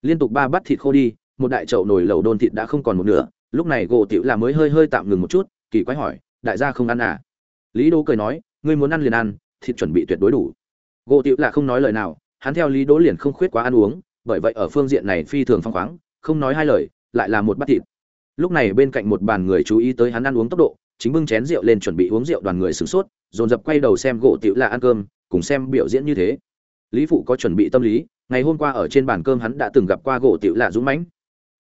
Liên tục ba bát thịt khô đi, một đại chậu nồi lẩu đôn thịt đã không còn một nửa, lúc này gỗ tiểu là mới hơi hơi tạm ngừng một chút, kỳ quái hỏi, đại gia không ăn à? Lý đỗ cười nói, ngươi muốn ăn liền ăn, thịt chuẩn bị tuyệt đối đủ. Gỗ tiểu là không nói lời nào, hắn theo lý đỗ liền không khuyết quá ăn uống, bởi vậy ở phương diện này phi thường phong khoáng, không nói hai lời, lại là một bát thịt. Lúc này bên cạnh một bàn người chú ý tới hắn ăn uống tốc độ chính bưng chén rượu lên chuẩn bị uống rượu đoàn người sửng sốt, dồn dập quay đầu xem gỗ tiểu lạ ăn cơm, cùng xem biểu diễn như thế. Lý phụ có chuẩn bị tâm lý, ngày hôm qua ở trên bàn cơm hắn đã từng gặp qua gỗ tiểu lạ dũng mãnh.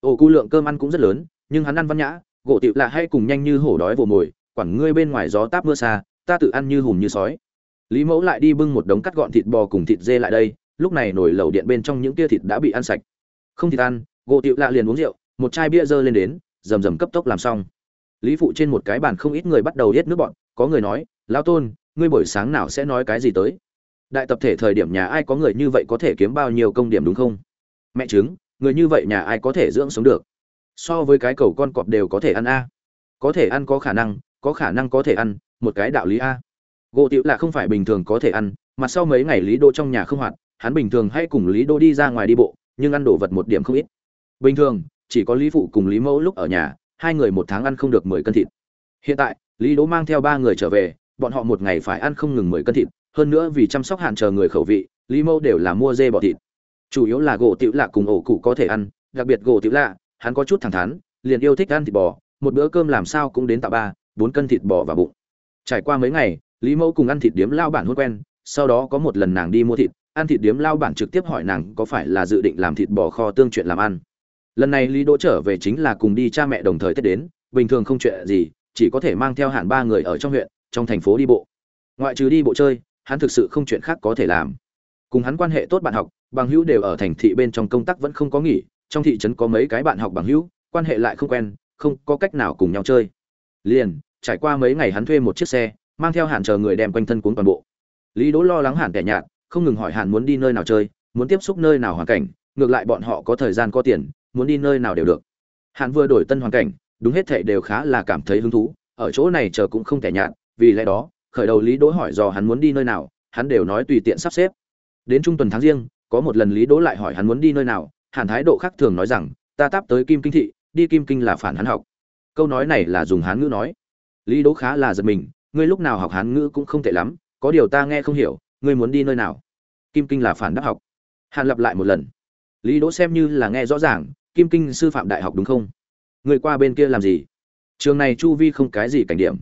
Ổ cu lượng cơm ăn cũng rất lớn, nhưng hắn ăn văn nhã, gỗ tiểu lạ hay cùng nhanh như hổ đói vồ mồi, quẳng ngươi bên ngoài gió táp mưa xa, ta tự ăn như hùm như sói. Lý mẫu lại đi bưng một đống cắt gọn thịt bò cùng thịt dê lại đây, lúc này nồi lẩu điện bên trong những tia thịt đã bị ăn sạch. Không thịt ăn, gỗ tiểu lạ liền uống rượu, một chai bia dơ lên đến, rầm rầm cấp tốc làm xong lý phụ trên một cái bàn không ít người bắt đầu hết nước bọn, có người nói lao tôn, ngươi buổi sáng nào sẽ nói cái gì tới? Đại tập thể thời điểm nhà ai có người như vậy có thể kiếm bao nhiêu công điểm đúng không? Mẹ chứng, người như vậy nhà ai có thể dưỡng sống được? So với cái cầu con cọp đều có thể ăn a. Có thể ăn có khả năng, có khả năng có thể ăn, một cái đạo lý a. Gỗ tiểu là không phải bình thường có thể ăn, mà sau mấy ngày lý đô trong nhà không hoạt, hắn bình thường hay cùng lý đô đi ra ngoài đi bộ, nhưng ăn đồ vật một điểm không ít. Bình thường, chỉ có lý phụ cùng lý mẫu lúc ở nhà hai người một tháng ăn không được mười cân thịt. Hiện tại, lý đỗ mang theo ba người trở về, bọn họ một ngày phải ăn không ngừng mười cân thịt, hơn nữa vì chăm sóc hạn chờ người khẩu vị, lý mẫu đều là mua dê bò thịt. Chủ yếu là gỗ tiểu lạ cùng ổ cụ có thể ăn, đặc biệt gỗ tiểu lạ, hắn có chút thẳng thắn, liền yêu thích ăn thịt bò, một bữa cơm làm sao cũng đến tạ ba, bốn cân thịt bò vào bụng. Trải qua mấy ngày, lý mẫu cùng ăn thịt điếm lao bản hôn quen, sau đó có một lần nàng đi mua thịt, ăn thịt điếm lao bản trực tiếp hỏi nàng có phải là dự định làm thịt bò kho tương chuyện làm ăn lần này lý đỗ trở về chính là cùng đi cha mẹ đồng thời tết đến, bình thường không chuyện gì, chỉ có thể mang theo hẳn ba người ở trong huyện, trong thành phố đi bộ. Ngoại trừ đi bộ chơi, hắn thực sự không chuyện khác có thể làm. Cùng hắn quan hệ tốt bạn học, bằng hữu đều ở thành thị bên trong công tác vẫn không có nghỉ, trong thị trấn có mấy cái bạn học bằng hữu, quan hệ lại không quen, không có cách nào cùng nhau chơi. Liền, trải qua mấy ngày hắn thuê một chiếc xe, mang theo hạn chờ người đem quanh thân cuốn toàn bộ. Lý đỗ lo lắng hạn kẻ nhạt, không ngừng hỏi hạn muốn đi nơi nào chơi, muốn tiếp xúc nơi nào hoàn cảnh, ngược lại bọn họ có thời gian có tiền muốn đi nơi nào đều được. Hắn vừa đổi tân hoàn cảnh, đúng hết thảy đều khá là cảm thấy hứng thú, ở chỗ này chờ cũng không thể nhạt, vì lẽ đó, khởi đầu lý đỗ hỏi do hắn muốn đi nơi nào, hắn đều nói tùy tiện sắp xếp. Đến trung tuần tháng riêng, có một lần lý đỗ lại hỏi hắn muốn đi nơi nào, hàn thái độ khác thường nói rằng, ta táp tới kim kinh thị, đi kim kinh là phản hắn học. Câu nói này là dùng hán ngữ nói. Lý đỗ khá là giật mình, ngươi lúc nào học hán ngữ cũng không tệ lắm, có điều ta nghe không hiểu, ngươi muốn đi nơi nào? Kim kinh là phản đắc học. Hàn lặp lại một lần. Lý đỗ xem như là nghe rõ ràng kim kinh sư phạm đại học đúng không? Người qua bên kia làm gì? Trường này chu vi không cái gì cảnh điểm.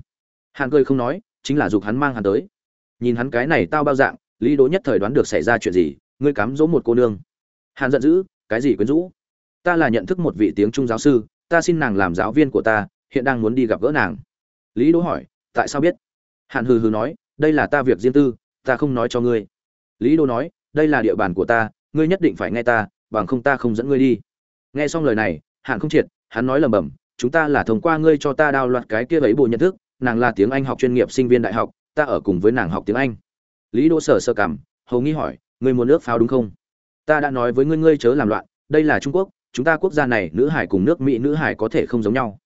Hạng cười không nói, chính là dục hắn mang hắn tới. Nhìn hắn cái này tao bao dạng, lý đỗ nhất thời đoán được xảy ra chuyện gì, ngươi cám dỗ một cô nương. Hàn giận dữ, cái gì quyến rũ? Ta là nhận thức một vị tiếng trung giáo sư, ta xin nàng làm giáo viên của ta, hiện đang muốn đi gặp gỡ nàng. Lý đỗ hỏi, tại sao biết? Hàn hừ hừ nói, đây là ta việc riêng tư, ta không nói cho ngươi. Lý đỗ nói, đây là địa bàn của ta, ngươi nhất định phải nghe ta, bằng không ta không dẫn ngươi đi nghe xong lời này, hàn không triệt, hắn nói lầm bầm chúng ta là thông qua ngươi cho ta đao loạt cái kia ấy bộ nhận thức, nàng là tiếng anh học chuyên nghiệp sinh viên đại học, ta ở cùng với nàng học tiếng anh. Lý đỗ sở sơ cảm hầu nghi hỏi, ngươi muốn nước pháo đúng không? Ta đã nói với ngươi ngươi chớ làm loạn, đây là trung quốc, chúng ta quốc gia này, nữ hải cùng nước mỹ, nữ hải có thể không giống nhau.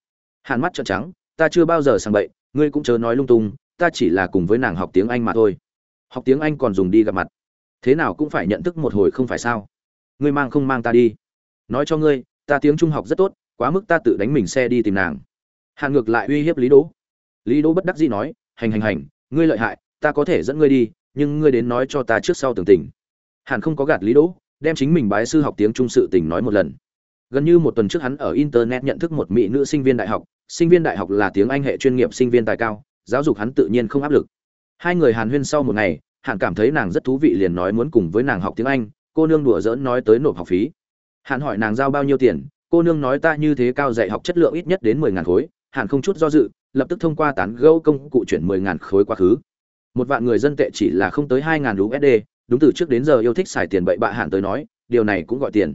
Hàn mắt trợn trắng, ta chưa bao giờ sang bậy, ngươi cũng chớ nói lung tung, ta chỉ là cùng với nàng học tiếng anh mà thôi. Học tiếng anh còn dùng đi gặp mặt, thế nào cũng phải nhận thức một hồi không phải sao? Ngươi mang không mang ta đi? Nói cho ngươi, ta tiếng trung học rất tốt, quá mức ta tự đánh mình xe đi tìm nàng. Hàn ngược lại uy hiếp lý đỗ. Lý đỗ bất đắc dĩ nói, hành hành hành, ngươi lợi hại, ta có thể dẫn ngươi đi, nhưng ngươi đến nói cho ta trước sau tường tình. Hàn không có gạt lý đỗ, đem chính mình bái sư học tiếng trung sự tình nói một lần. Gần như một tuần trước hắn ở internet nhận thức một mỹ nữ sinh viên đại học, sinh viên đại học là tiếng anh hệ chuyên nghiệp sinh viên tài cao, giáo dục hắn tự nhiên không áp lực. Hai người hàn huyên sau một ngày, hàn cảm thấy nàng rất thú vị liền nói muốn cùng với nàng học tiếng anh, cô nương đùa giỡn nói tới nộp học phí hàn hỏi nàng giao bao nhiêu tiền, cô nương nói ta như thế cao dạy học chất lượng ít nhất đến mười ngàn khối, hàn không chút do dự, lập tức thông qua tán gẫu công cụ chuyển mười ngàn khối quá khứ. Một vạn người dân tệ chỉ là không tới hai ngàn usd đúng từ trước đến giờ yêu thích xài tiền bậy bạ hàn tới nói, điều này cũng gọi tiền.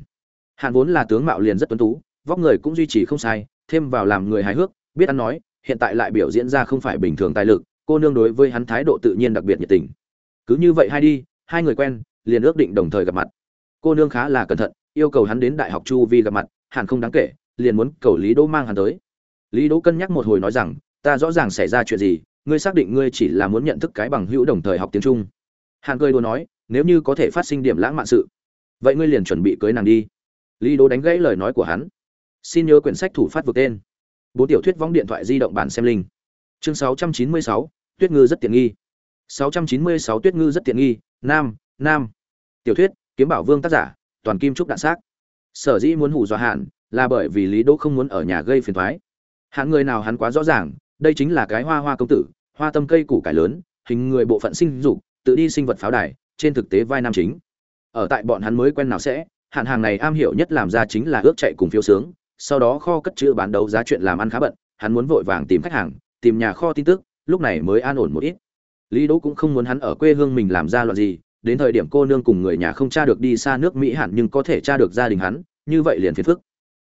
Hàn vốn là tướng mạo liền rất tuấn tú, vóc người cũng duy trì không sai, thêm vào làm người hài hước, biết ăn nói, hiện tại lại biểu diễn ra không phải bình thường tài lực, cô nương đối với hắn thái độ tự nhiên đặc biệt nhiệt tình. Cứ như vậy hai đi, hai người quen, liền ước định đồng thời gặp mặt. Cô nương khá là cẩn thận yêu cầu hắn đến đại học chu vi gặp mặt hẳn không đáng kể liền muốn cầu lý đỗ mang hắn tới. Lý đỗ cân nhắc một hồi nói rằng ta rõ ràng xảy ra chuyện gì ngươi xác định ngươi chỉ là muốn nhận thức cái bằng hữu đồng thời học tiếng trung. Hàn cười đùa nói nếu như có thể phát sinh điểm lãng mạn sự vậy ngươi liền chuẩn bị cưới nàng đi. Lý đỗ đánh gãy lời nói của hắn. Xin nhớ quyển sách thủ phát vượt tên. Bốn tiểu thuyết võng điện thoại di động bản xem linh. Chương 696, tuyết ngư rất tiện nghi. 696 tuyết ngư rất tiện nghi nam nam. Tiểu thuyết kiếm bảo vương tác giả toàn kim trúc đạn xác. Sở dĩ muốn hù dọa hạn là bởi vì lý đỗ không muốn ở nhà gây phiền thoái Hạng người nào hắn quá rõ ràng, đây chính là cái hoa hoa công tử, hoa tâm cây củ cải lớn, hình người bộ phận sinh dục, tự đi sinh vật pháo đài, trên thực tế vai nam chính. Ở tại bọn hắn mới quen nào sẽ, hạn hàng này am hiểu nhất làm ra chính là ước chạy cùng phiếu sướng, sau đó kho cất chữ bán đấu giá chuyện làm ăn khá bận, hắn muốn vội vàng tìm khách hàng, tìm nhà kho tin tức, lúc này mới an ổn một ít. Lý đỗ cũng không muốn hắn ở quê hương mình làm ra loạn gì đến thời điểm cô nương cùng người nhà không tra được đi xa nước mỹ hạn nhưng có thể tra được gia đình hắn, như vậy liền phiền phức.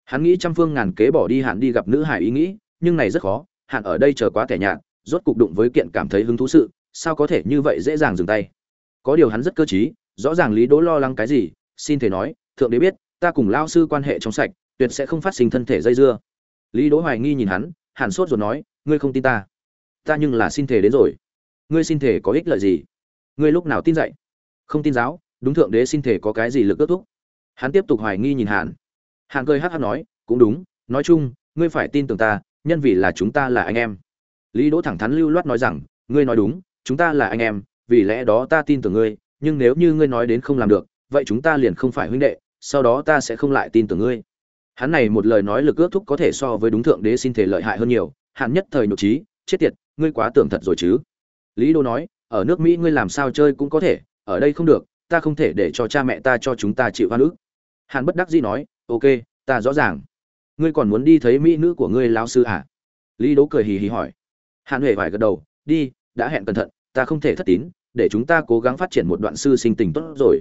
Hắn nghĩ trăm phương ngàn kế bỏ đi hạn đi gặp nữ hải ý nghĩ, nhưng này rất khó hạn ở đây chờ quá tẻ nhạt, rốt cục đụng với kiện cảm thấy hứng thú sự, sao có thể như vậy dễ dàng dừng tay? Có điều hắn rất cơ trí, rõ ràng lý đỗ lo lắng cái gì, xin thể nói, thượng đế biết, ta cùng lao sư quan hệ trong sạch, tuyệt sẽ không phát sinh thân thể dây dưa. Lý đỗ hoài nghi nhìn hắn hàn sốt rồi nói, ngươi không tin ta. Ta nhưng là xin thể đến rồi. Ngươi xin thể có ích lợi gì? Ngươi lúc nào tin dạy không tin giáo, đúng thượng đế xin thể có cái gì lực ước thúc. Hắn tiếp tục hoài nghi nhìn hàn. Hàn cười hát hát nói, cũng đúng, nói chung, ngươi phải tin tưởng ta, nhân vì là chúng ta là anh em. Lý đỗ thẳng thắn lưu loát nói rằng, ngươi nói đúng, chúng ta là anh em, vì lẽ đó ta tin tưởng ngươi, nhưng nếu như ngươi nói đến không làm được, vậy chúng ta liền không phải huynh đệ, sau đó ta sẽ không lại tin tưởng ngươi. Hắn này một lời nói lực ước thúc có thể so với đúng thượng đế xin thể lợi hại hơn nhiều hạn nhất thời nhục trí chết tiệt, ngươi quá tưởng thật rồi chứ. Lý đô nói, ở nước mỹ ngươi làm sao chơi cũng có thể ở đây không được, ta không thể để cho cha mẹ ta cho chúng ta chịu hoa nữ hàn bất đắc dĩ nói, ok, ta rõ ràng. Ngươi còn muốn đi thấy mỹ nữ của ngươi lão sư à? Lý đố cười hì hì hỏi. Hàn huệ phải gật đầu, đi, đã hẹn cẩn thận, ta không thể thất tín, để chúng ta cố gắng phát triển một đoạn sư sinh tình tốt rồi.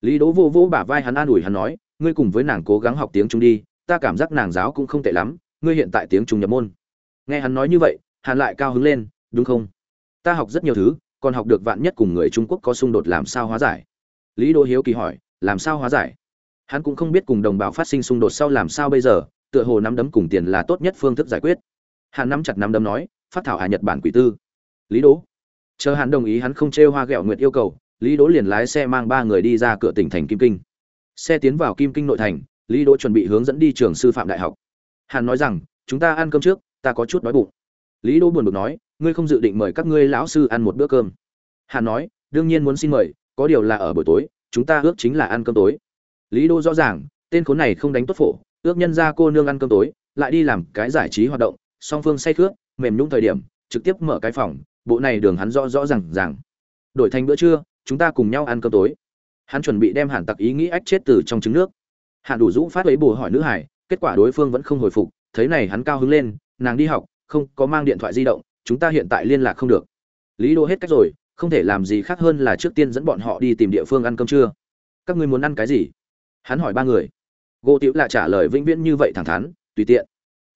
Lý đố vô vô bả vai hắn an ủi hắn nói, ngươi cùng với nàng cố gắng học tiếng trung đi, ta cảm giác nàng giáo cũng không tệ lắm, ngươi hiện tại tiếng trung nhập môn. Nghe hắn nói như vậy, hàn lại cao hứng lên, đúng không? Ta học rất nhiều thứ còn học được vạn nhất cùng người trung quốc có xung đột làm sao hóa giải? Lý đỗ hiếu kỳ hỏi, làm sao hóa giải? Hắn cũng không biết cùng đồng bào phát sinh xung đột sau làm sao bây giờ, tựa hồ nắm đấm cùng tiền là tốt nhất phương thức giải quyết. Hắn nắm chặt nắm đấm nói, phát thảo hà nhật bản quỷ tư. Lý đỗ. Chờ hắn đồng ý hắn không trêu hoa ghẹo nguyệt yêu cầu, lý đỗ liền lái xe mang ba người đi ra cửa tỉnh thành kim kinh. Xe tiến vào kim kinh nội thành, lý đỗ chuẩn bị hướng dẫn đi trường sư phạm đại học. Hắn nói rằng, chúng ta ăn cơm trước, ta có chút đói bụng lý đỗ buồn bực nói, ngươi không dự định mời các ngươi lão sư ăn một bữa cơm? Hàn nói, đương nhiên muốn xin mời, có điều là ở buổi tối, chúng ta ước chính là ăn cơm tối. Lý đỗ rõ ràng, tên khốn này không đánh tốt phổ, ước nhân ra cô nương ăn cơm tối, lại đi làm cái giải trí hoạt động, song phương say khướt, mềm nhũng thời điểm, trực tiếp mở cái phòng, bộ này đường hắn rõ rõ ràng ràng. Đổi thành bữa trưa, chúng ta cùng nhau ăn cơm tối. Hắn chuẩn bị đem hàn tặc ý nghĩ ách chết từ trong trứng nước. Hàn đủ dũ phát lấy bù hỏi nữ hải, kết quả đối phương vẫn không hồi phục, thấy này hắn cao hứng lên, nàng đi học không có mang điện thoại di động, chúng ta hiện tại liên lạc không được. Lý đô hết cách rồi, không thể làm gì khác hơn là trước tiên dẫn bọn họ đi tìm địa phương ăn cơm trưa. Các ngươi muốn ăn cái gì? Hắn hỏi ba người. Gỗ tiểu lạ trả lời vĩnh viễn như vậy thẳng thắn, tùy tiện.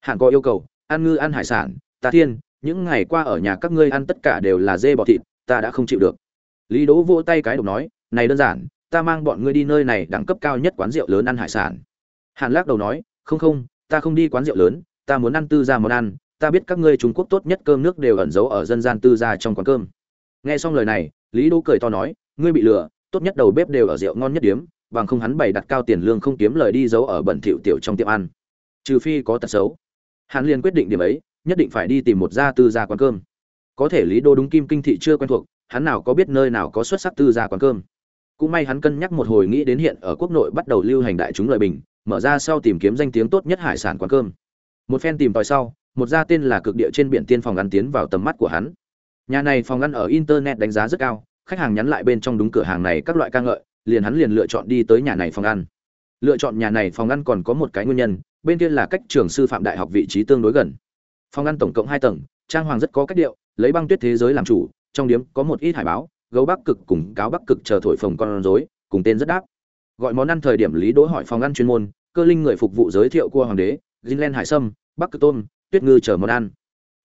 Hạng có yêu cầu, ăn ngư ăn hải sản, ta thiên, những ngày qua ở nhà các ngươi ăn tất cả đều là dê bò thịt, ta đã không chịu được. Lý đỗ vỗ tay cái độc nói, này đơn giản, ta mang bọn ngươi đi nơi này đẳng cấp cao nhất quán rượu lớn ăn hải sản. Hàn lắc đầu nói, không không, ta không đi quán rượu lớn, ta muốn ăn tư gia món ăn ta biết các ngươi trung quốc tốt nhất cơm nước đều ẩn giấu ở dân gian tư gia trong quán cơm. Nghe xong lời này, lý đỗ cười to nói, ngươi bị lừa, tốt nhất đầu bếp đều ở rượu ngon nhất điếm, bằng không hắn bày đặt cao tiền lương không kiếm lời đi giấu ở bẩn thỉu tiểu trong tiệm ăn. Trừ phi có tật xấu. Hắn liền quyết định điểm ấy, nhất định phải đi tìm một gia tư gia quán cơm. Có thể lý đô đúng kim kinh thị chưa quen thuộc, hắn nào có biết nơi nào có xuất sắc tư gia quán cơm. Cũng may hắn cân nhắc một hồi nghĩ đến hiện ở quốc nội bắt đầu lưu hành đại chúng lợi bình, mở ra sau tìm kiếm danh tiếng tốt nhất hải sản quán cơm. Một phen tìm tòi sau một gia tên là cực địa trên biển tiên phòng ăn tiến vào tầm mắt của hắn. Nhà này phòng ăn ở internet đánh giá rất cao, khách hàng nhắn lại bên trong đúng cửa hàng này các loại ca ngợi, liền hắn liền lựa chọn đi tới nhà này phòng ăn. Lựa chọn nhà này phòng ăn còn có một cái nguyên nhân, bên kia là cách trường sư phạm đại học vị trí tương đối gần. Phòng ăn tổng cộng hai tầng, trang hoàng rất có cách điệu, lấy băng tuyết thế giới làm chủ, trong điểm có một ít hải báo, gấu bắc cực cùng cáo bắc cực chờ thổi phồng con rối, cùng tên rất đáp. Gọi món ăn thời điểm lý đỗ hỏi phòng ăn chuyên môn, cơ linh người phục vụ giới thiệu cua hoàng đế, Greenland hải sâm, bắc cực tôm tuyết ngư chờ món ăn.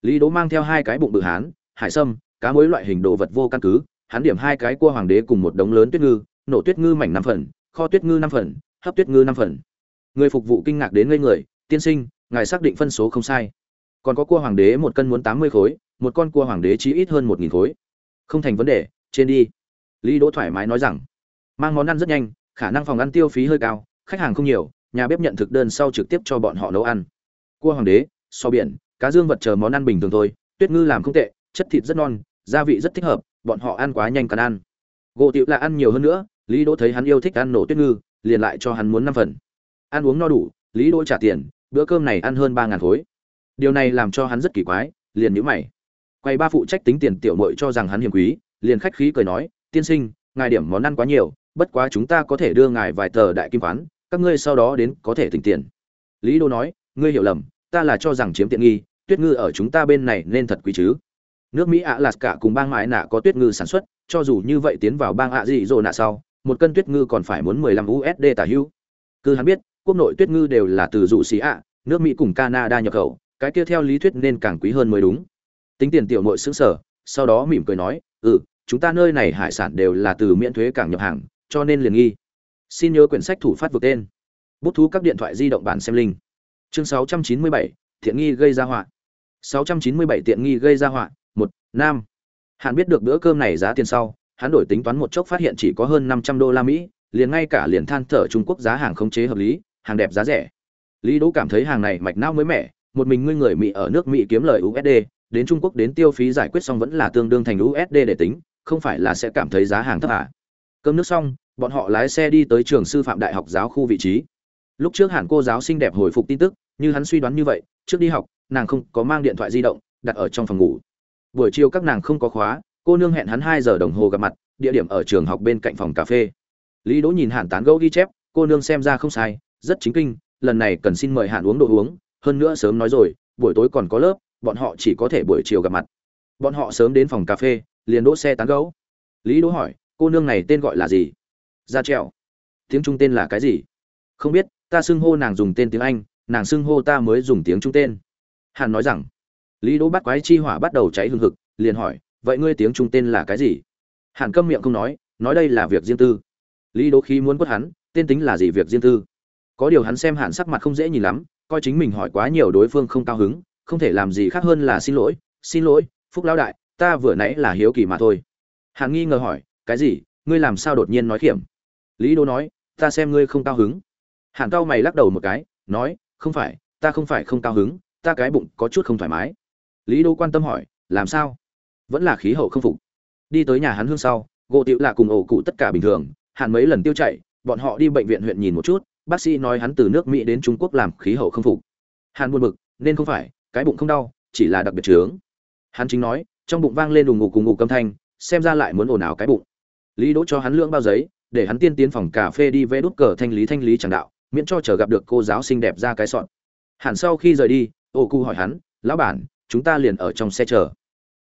Lý đỗ mang theo hai cái bụng bự hán, hải sâm, cá muối loại hình đồ vật vô căn cứ, hắn điểm hai cái cua hoàng đế cùng một đống lớn tuyết ngư, nổ tuyết ngư mảnh năm phần, kho tuyết ngư năm phần, hấp tuyết ngư năm phần. Người phục vụ kinh ngạc đến ngây người, tiên sinh, ngài xác định phân số không sai. Còn có cua hoàng đế một cân muốn tám mươi khối, một con cua hoàng đế chỉ ít hơn một nghìn khối. Không thành vấn đề, trên đi. Lý đỗ thoải mái nói rằng. Mang món ăn rất nhanh, khả năng phòng ăn tiêu phí hơi cao, khách hàng không nhiều, nhà bếp nhận thực đơn sau trực tiếp cho bọn họ nấu ăn. Cua hoàng đế so biển, cá dương vật chờ món ăn bình thường thôi, tuyết ngư làm không tệ, chất thịt rất non, gia vị rất thích hợp, bọn họ ăn quá nhanh cần ăn. Gỗ tiểu là ăn nhiều hơn nữa, lý đỗ thấy hắn yêu thích ăn nổ tuyết ngư, liền lại cho hắn muốn năm phần. Ăn uống no đủ, lý đỗ trả tiền, bữa cơm này ăn hơn ba ngàn khối. Điều này làm cho hắn rất kỳ quái, liền nhíu mày. Quay ba phụ trách tính tiền tiểu muội cho rằng hắn hiểm quý, liền khách khí cười nói, tiên sinh, ngài điểm món ăn quá nhiều, bất quá chúng ta có thể đưa ngài vài tờ đại kim khoán, các ngươi sau đó đến có thể tính tiền. Lý đô nói, ngươi hiểu lầm ta là cho rằng chiếm tiện nghi, tuyết ngư ở chúng ta bên này nên thật quý chứ. Nước mỹ ạ lạt cả cùng bang mãi nạ có tuyết ngư sản xuất, cho dù như vậy tiến vào bang ạ dị dỗ nạ sau, một cân tuyết ngư còn phải muốn 15 usd tả hữu cứ hắn biết, quốc nội tuyết ngư đều là từ dụ xí ạ, nước mỹ cùng canada nhập khẩu, cái kia theo lý thuyết nên càng quý hơn mới đúng. Tính tiền tiểu nội xứng sở sau đó mỉm cười nói ừ chúng ta nơi này hải sản đều là từ miễn thuế cảng nhập hàng, cho nên liền nghi. Xin nhớ quyển sách thủ phát vượt tên. Bút thú các điện thoại di động bản xem linh chương 697, thiện nghi gây ra họa. 697 tiện nghi gây ra họa. Một nam. Hắn biết được bữa cơm này giá tiền sau hắn đổi tính toán một chốc phát hiện chỉ có hơn 500 đô la mỹ liền ngay cả liền than thở trung quốc giá hàng không chế hợp lý hàng đẹp giá rẻ. Lý đỗ cảm thấy hàng này mạch não mới mẻ một mình ngươi người mỹ ở nước mỹ kiếm lời usd đến trung quốc đến tiêu phí giải quyết xong vẫn là tương đương thành usd để tính không phải là sẽ cảm thấy giá hàng thấp à. Cơm nước xong bọn họ lái xe đi tới trường sư phạm đại học giáo khu vị trí. Lúc trước hẳn cô giáo xinh đẹp hồi phục tin tức như hắn suy đoán như vậy, trước đi học, nàng không có mang điện thoại di động, đặt ở trong phòng ngủ. Buổi chiều các nàng không có khóa, cô nương hẹn hắn hai giờ đồng hồ gặp mặt, địa điểm ở trường học bên cạnh phòng cà phê. Lý đỗ nhìn hạn tán gẫu ghi chép, cô nương xem ra không sai, rất chính kinh, lần này cần xin mời hạn uống đồ uống, hơn nữa sớm nói rồi, buổi tối còn có lớp, bọn họ chỉ có thể buổi chiều gặp mặt. Bọn họ sớm đến phòng cà phê, liền đỗ xe tán gẫu lý đỗ hỏi, cô nương này tên gọi là gì? Ra trèo. Tiếng trung tên là cái gì? Không biết, ta xưng hô nàng dùng tên tiếng anh nàng xưng hô ta mới dùng tiếng trung tên. Hàn nói rằng, lý đỗ bắt quái chi hỏa bắt đầu cháy hừng hực, liền hỏi, vậy ngươi tiếng trung tên là cái gì? Hàn câm miệng không nói nói đây là việc riêng tư. Lý đỗ khí muốn quất hắn, tên tính là gì việc riêng tư? Có điều hắn xem hàn sắc mặt không dễ nhìn lắm, coi chính mình hỏi quá nhiều đối phương không cao hứng, không thể làm gì khác hơn là xin lỗi xin lỗi, phúc lão đại, ta vừa nãy là hiếu kỳ mà thôi. Hàn nghi ngờ hỏi, cái gì? Ngươi làm sao đột nhiên nói kiểm lý đỗ nói, ta xem ngươi không cao hứng. Hàn cao mày lắc đầu một cái, nói không phải, ta không phải không cao hứng, ta cái bụng có chút không thoải mái. Lý đỗ quan tâm hỏi, làm sao? Vẫn là khí hậu không phục. Đi tới nhà hắn hương sau, gỗ tiểu là cùng ổ cụ tất cả bình thường hàn mấy lần tiêu chạy bọn họ đi bệnh viện huyện nhìn một chút, bác sĩ nói hắn từ nước mỹ đến trung quốc làm khí hậu không phục. Hàn buồn bực, nên không phải, cái bụng không đau, chỉ là đặc biệt trướng hắn chính nói, trong bụng vang lên đùng ngục cùng ngục âm thanh, xem ra lại muốn ồn ào cái bụng. Lý đỗ cho hắn lưỡng bao giấy, để hắn tiên tiến phòng cà phê đi vẽ đút cờ thanh lý thanh lý chẳng đạo miễn cho chờ gặp được cô giáo xinh đẹp ra cái sọn. Hẳn sau khi rời đi, ô cu hỏi hắn, lão bản, chúng ta liền ở trong xe chờ.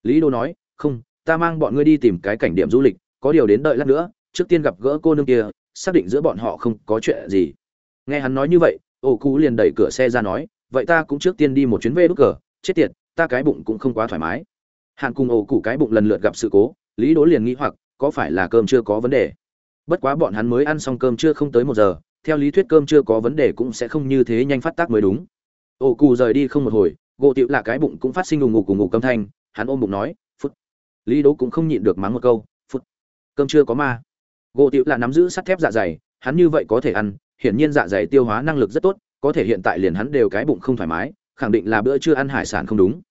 Lý đô nói, không, ta mang bọn ngươi đi tìm cái cảnh điểm du lịch, có điều đến đợi lát nữa, trước tiên gặp gỡ cô nương kia, xác định giữa bọn họ không có chuyện gì. Nghe hắn nói như vậy, ô cu liền đẩy cửa xe ra nói, vậy ta cũng trước tiên đi một chuyến về đút cờ, chết tiệt, ta cái bụng cũng không quá thoải mái. Hạn cùng ổ cụ cái bụng lần lượt gặp sự cố, lý đố liền nghĩ hoặc, có phải là cơm chưa có vấn đề? Bất quá bọn hắn mới ăn xong cơm chưa không tới một giờ theo lý thuyết cơm chưa có vấn đề cũng sẽ không như thế nhanh phát tác mới đúng. Ổ cụ rời đi không một hồi, gỗ tiệu là cái bụng cũng phát sinh ù ngủ cùng ngủ cơm thanh, hắn ôm bụng nói, phút. Lý đố cũng không nhịn được mắng một câu, phút. Cơm chưa có ma. Gỗ tiệu là nắm giữ sắt thép dạ dày, hắn như vậy có thể ăn, hiển nhiên dạ dày tiêu hóa năng lực rất tốt, có thể hiện tại liền hắn đều cái bụng không thoải mái, khẳng định là bữa trưa ăn hải sản không đúng.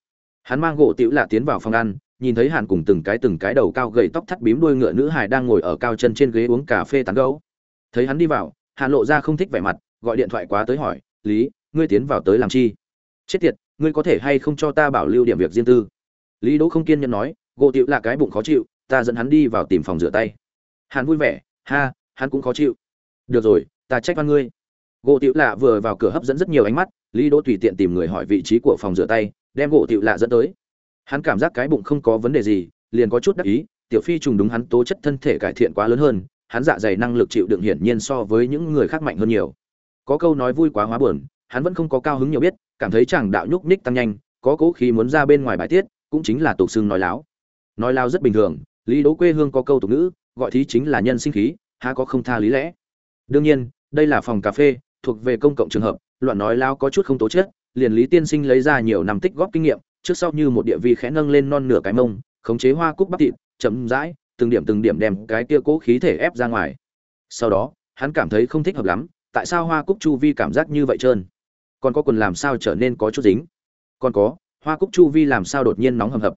Hắn mang gỗ tiệu là tiến vào phòng ăn, nhìn thấy hàn cùng từng cái từng cái đầu cao gầy tóc thắt bím đuôi ngựa nữ hài đang ngồi ở cao chân trên ghế uống cà phê tán gấu thấy hắn đi vào hàn lộ ra không thích vẻ mặt, gọi điện thoại quá tới hỏi, lý, ngươi tiến vào tới làm chi? Chết tiệt, ngươi có thể hay không cho ta bảo lưu điểm việc riêng tư? Lý đỗ không kiên nhẫn nói, gỗ tiệu là cái bụng khó chịu, ta dẫn hắn đi vào tìm phòng rửa tay. Hàn vui vẻ, ha, hắn cũng khó chịu. Được rồi, ta trách văn ngươi. Gỗ tiệu lạ vừa vào cửa hấp dẫn rất nhiều ánh mắt, lý đỗ tùy tiện tìm người hỏi vị trí của phòng rửa tay, đem gỗ tiệu lạ dẫn tới. Hắn cảm giác cái bụng không có vấn đề gì, liền có chút đắc ý, tiểu phi trùng đúng hắn tố chất thân thể cải thiện quá lớn hơn hắn dạ dày năng lực chịu đựng hiển nhiên so với những người khác mạnh hơn nhiều. Có câu nói vui quá hóa buồn, hắn vẫn không có cao hứng nhiều biết, cảm thấy chàng đạo nhúc nhích tăng nhanh, có cố khí muốn ra bên ngoài bài tiết, cũng chính là tục xương nói láo. Nói láo rất bình thường, lý đỗ quê hương có câu tục ngữ, gọi thí chính là nhân sinh khí, há có không tha lý lẽ. Đương nhiên, đây là phòng cà phê, thuộc về công cộng trường hợp, loạn nói láo có chút không tố chất, liền lý tiên sinh lấy ra nhiều năm tích góp kinh nghiệm, trước sau như một địa vị khẽ nâng lên non nửa cái mông, khống chế hoa cúc bắp thịt, chậm rãi từng điểm từng điểm đem cái kia cố khí thể ép ra ngoài. Sau đó, hắn cảm thấy không thích hợp lắm, tại sao hoa cúc chu vi cảm giác như vậy trơn? Còn có quần làm sao trở nên có chút dính? Còn có, hoa cúc chu vi làm sao đột nhiên nóng hầm hập?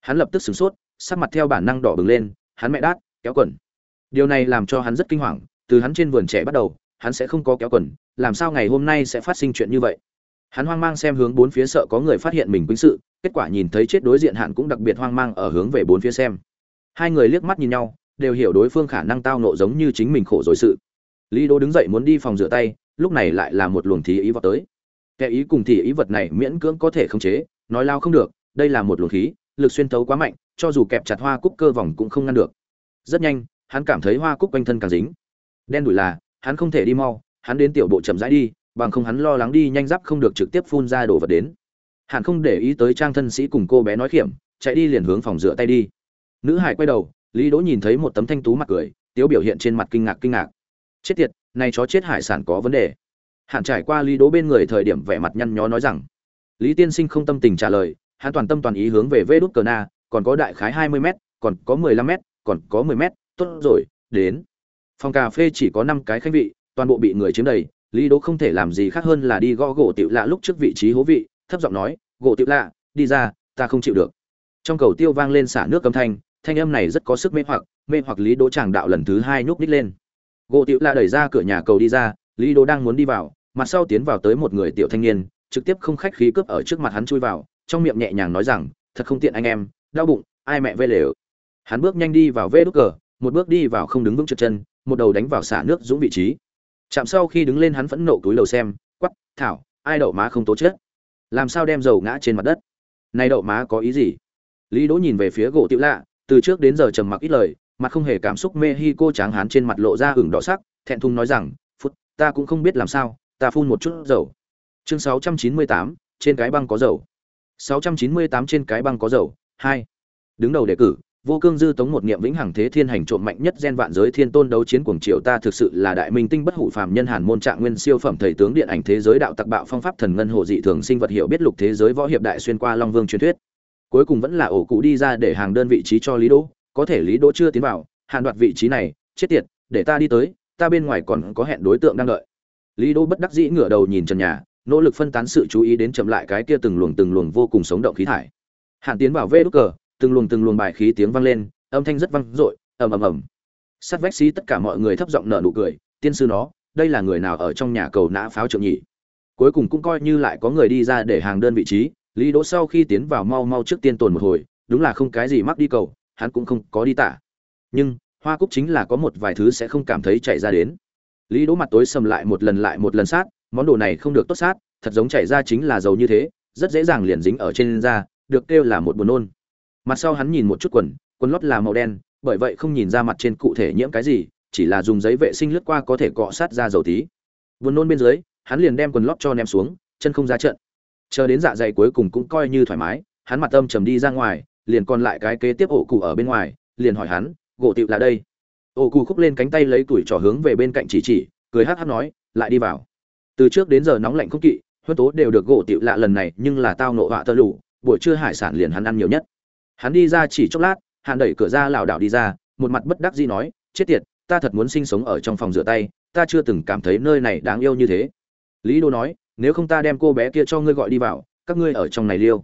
Hắn lập tức sửng sốt, sắc mặt theo bản năng đỏ bừng lên, hắn mẹ đát, kéo quần. Điều này làm cho hắn rất kinh hoàng, từ hắn trên vườn trẻ bắt đầu, hắn sẽ không có kéo quần, làm sao ngày hôm nay sẽ phát sinh chuyện như vậy? Hắn hoang mang xem hướng bốn phía sợ có người phát hiện mình quýnh sự, kết quả nhìn thấy chết đối diện hạn cũng đặc biệt hoang mang ở hướng về bốn phía xem hai người liếc mắt nhìn nhau, đều hiểu đối phương khả năng tao nộ giống như chính mình khổ rồi sự. Lý đỗ đứng dậy muốn đi phòng rửa tay, lúc này lại là một luồng thí ý vào tới. Kẻ ý cùng thì ý vật này miễn cưỡng có thể khống chế, nói lao không được, đây là một luồng khí, lực xuyên thấu quá mạnh, cho dù kẹp chặt hoa cúc cơ vòng cũng không ngăn được. Rất nhanh, hắn cảm thấy hoa cúc quanh thân càng dính. Đen đủi là, hắn không thể đi mau, hắn đến tiểu bộ chậm rãi đi, bằng không hắn lo lắng đi nhanh giáp không được trực tiếp phun ra đồ vật đến. Hắn không để ý tới trang thân sĩ cùng cô bé nói khiểm, chạy đi liền hướng phòng rửa tay đi nữ hải quay đầu, lý đỗ nhìn thấy một tấm thanh tú mặt cười, tiếu biểu hiện trên mặt kinh ngạc kinh ngạc. Chết tiệt, này chó chết hải sản có vấn đề. Hạn trải qua lý đỗ bên người thời điểm vẻ mặt nhăn nhó nói rằng, lý tiên sinh không tâm tình trả lời, hắn toàn tâm toàn ý hướng về vê đút cờ na, còn có đại khái hai mươi m còn có mười lăm m còn có mười m tốt rồi, đến. Phòng cà phê chỉ có năm cái khanh vị, toàn bộ bị người chiếm đầy, lý đỗ không thể làm gì khác hơn là đi gõ gỗ tiểu lạ lúc trước vị trí hố vị, thấp giọng nói, gỗ tiểu lạ, đi ra, ta không chịu được. Trong cầu tiêu vang lên xả nước cấm thanh thanh âm này rất có sức mê hoặc mê hoặc lý đỗ chàng đạo lần thứ hai nhúc ních lên. Gỗ tiểu lạ đẩy ra cửa nhà cầu đi ra, lý đỗ đang muốn đi vào, mặt sau tiến vào tới một người tiểu thanh niên, trực tiếp không khách khí cướp ở trước mặt hắn chui vào, trong miệng nhẹ nhàng nói rằng, thật không tiện anh em, đau bụng, ai mẹ vê lều. Hắn bước nhanh đi vào vê đúc cờ, một bước đi vào không đứng vững trượt chân, một đầu đánh vào xả nước dũng vị trí. Chạm sau khi đứng lên hắn phẫn nộ túi lầu xem quắp thảo, ai đậu má không tố chết? Làm sao đem dầu ngã trên mặt đất? Nay đậu má có ý gì? Lý đỗ nhìn về phía gỗ tiểu lạ từ trước đến giờ trầm mặc ít lời mặt không hề cảm xúc mê hi cô tráng hán trên mặt lộ ra hửng đỏ sắc thẹn thùng nói rằng phút ta cũng không biết làm sao ta phun một chút dầu. Chương 698, trên cái băng có dầu. 698 trên cái băng có dầu hai. Đứng đầu đề cử vô cương dư tống một niệm vĩnh hằng thế thiên hành trộm mạnh nhất gen vạn giới thiên tôn đấu chiến cuồng triều ta thực sự là đại minh tinh bất hủ phàm nhân hàn môn trạng nguyên siêu phẩm thầy tướng điện ảnh thế giới đạo tặc bạo phong pháp thần ngân hồ dị thường sinh vật hiểu biết lục thế giới võ hiệp đại xuyên qua long vương truyền thuyết cuối cùng vẫn là ổ cụ đi ra để hàng đơn vị trí cho lý đỗ, có thể lý đỗ chưa tiến vào hạn đoạt vị trí này, chết tiệt, để ta đi tới, ta bên ngoài còn có hẹn đối tượng đang đợi. Lý đỗ bất đắc dĩ ngửa đầu nhìn trần nhà, nỗ lực phân tán sự chú ý đến chậm lại cái kia từng luồng từng luồng vô cùng sống động khí thải. Hạn tiến vào vê đốt cờ, từng luồng từng luồng bài khí tiếng vang lên, âm thanh rất vang dội, ầm ầm ầm. Sát vách xí tất cả mọi người thấp giọng nở nụ cười, tiên sư nó, đây là người nào ở trong nhà cầu nã pháo trượng nhỉ? Cuối cùng cũng coi như lại có người đi ra để hàng đơn vị trí lý đỗ sau khi tiến vào mau mau trước tiên tồn một hồi, đúng là không cái gì mắc đi cầu, hắn cũng không có đi tả. Nhưng, hoa cúc chính là có một vài thứ sẽ không cảm thấy chạy ra đến. Lý đỗ mặt tối sầm lại một lần lại một lần sát, món đồ này không được tốt sát, thật giống chảy ra chính là dầu như thế, rất dễ dàng liền dính ở trên da, được kêu là một buồn nôn. Mặt sau hắn nhìn một chút quần quần lót là màu đen, bởi vậy không nhìn ra mặt trên cụ thể nhiễm cái gì, chỉ là dùng giấy vệ sinh lướt qua có thể cọ sát ra dầu tí. Buồn nôn bên dưới, hắn liền đem quần lót cho ném xuống, chân không ra trận chờ đến dạ dày cuối cùng cũng coi như thoải mái, hắn mặt âm trầm đi ra ngoài, liền còn lại cái kế tiếp ổ cụ ở bên ngoài, liền hỏi hắn, gỗ tiệu là đây? Ổ cụ khúc lên cánh tay lấy tuổi trỏ hướng về bên cạnh chỉ chỉ, cười hát hát nói, lại đi vào. Từ trước đến giờ nóng lạnh không kỵ, huân tố đều được gỗ tiệu lạ lần này, nhưng là tao nộ họa tơ lụ buổi trưa hải sản liền hắn ăn nhiều nhất. Hắn đi ra chỉ chốc lát hạn đẩy cửa ra lảo đảo đi ra, một mặt bất đắc dĩ nói, chết tiệt, ta thật muốn sinh sống ở trong phòng rửa tay, ta chưa từng cảm thấy nơi này đáng yêu như thế. Lý đô nói nếu không ta đem cô bé kia cho ngươi gọi đi vào, các ngươi ở trong này liêu.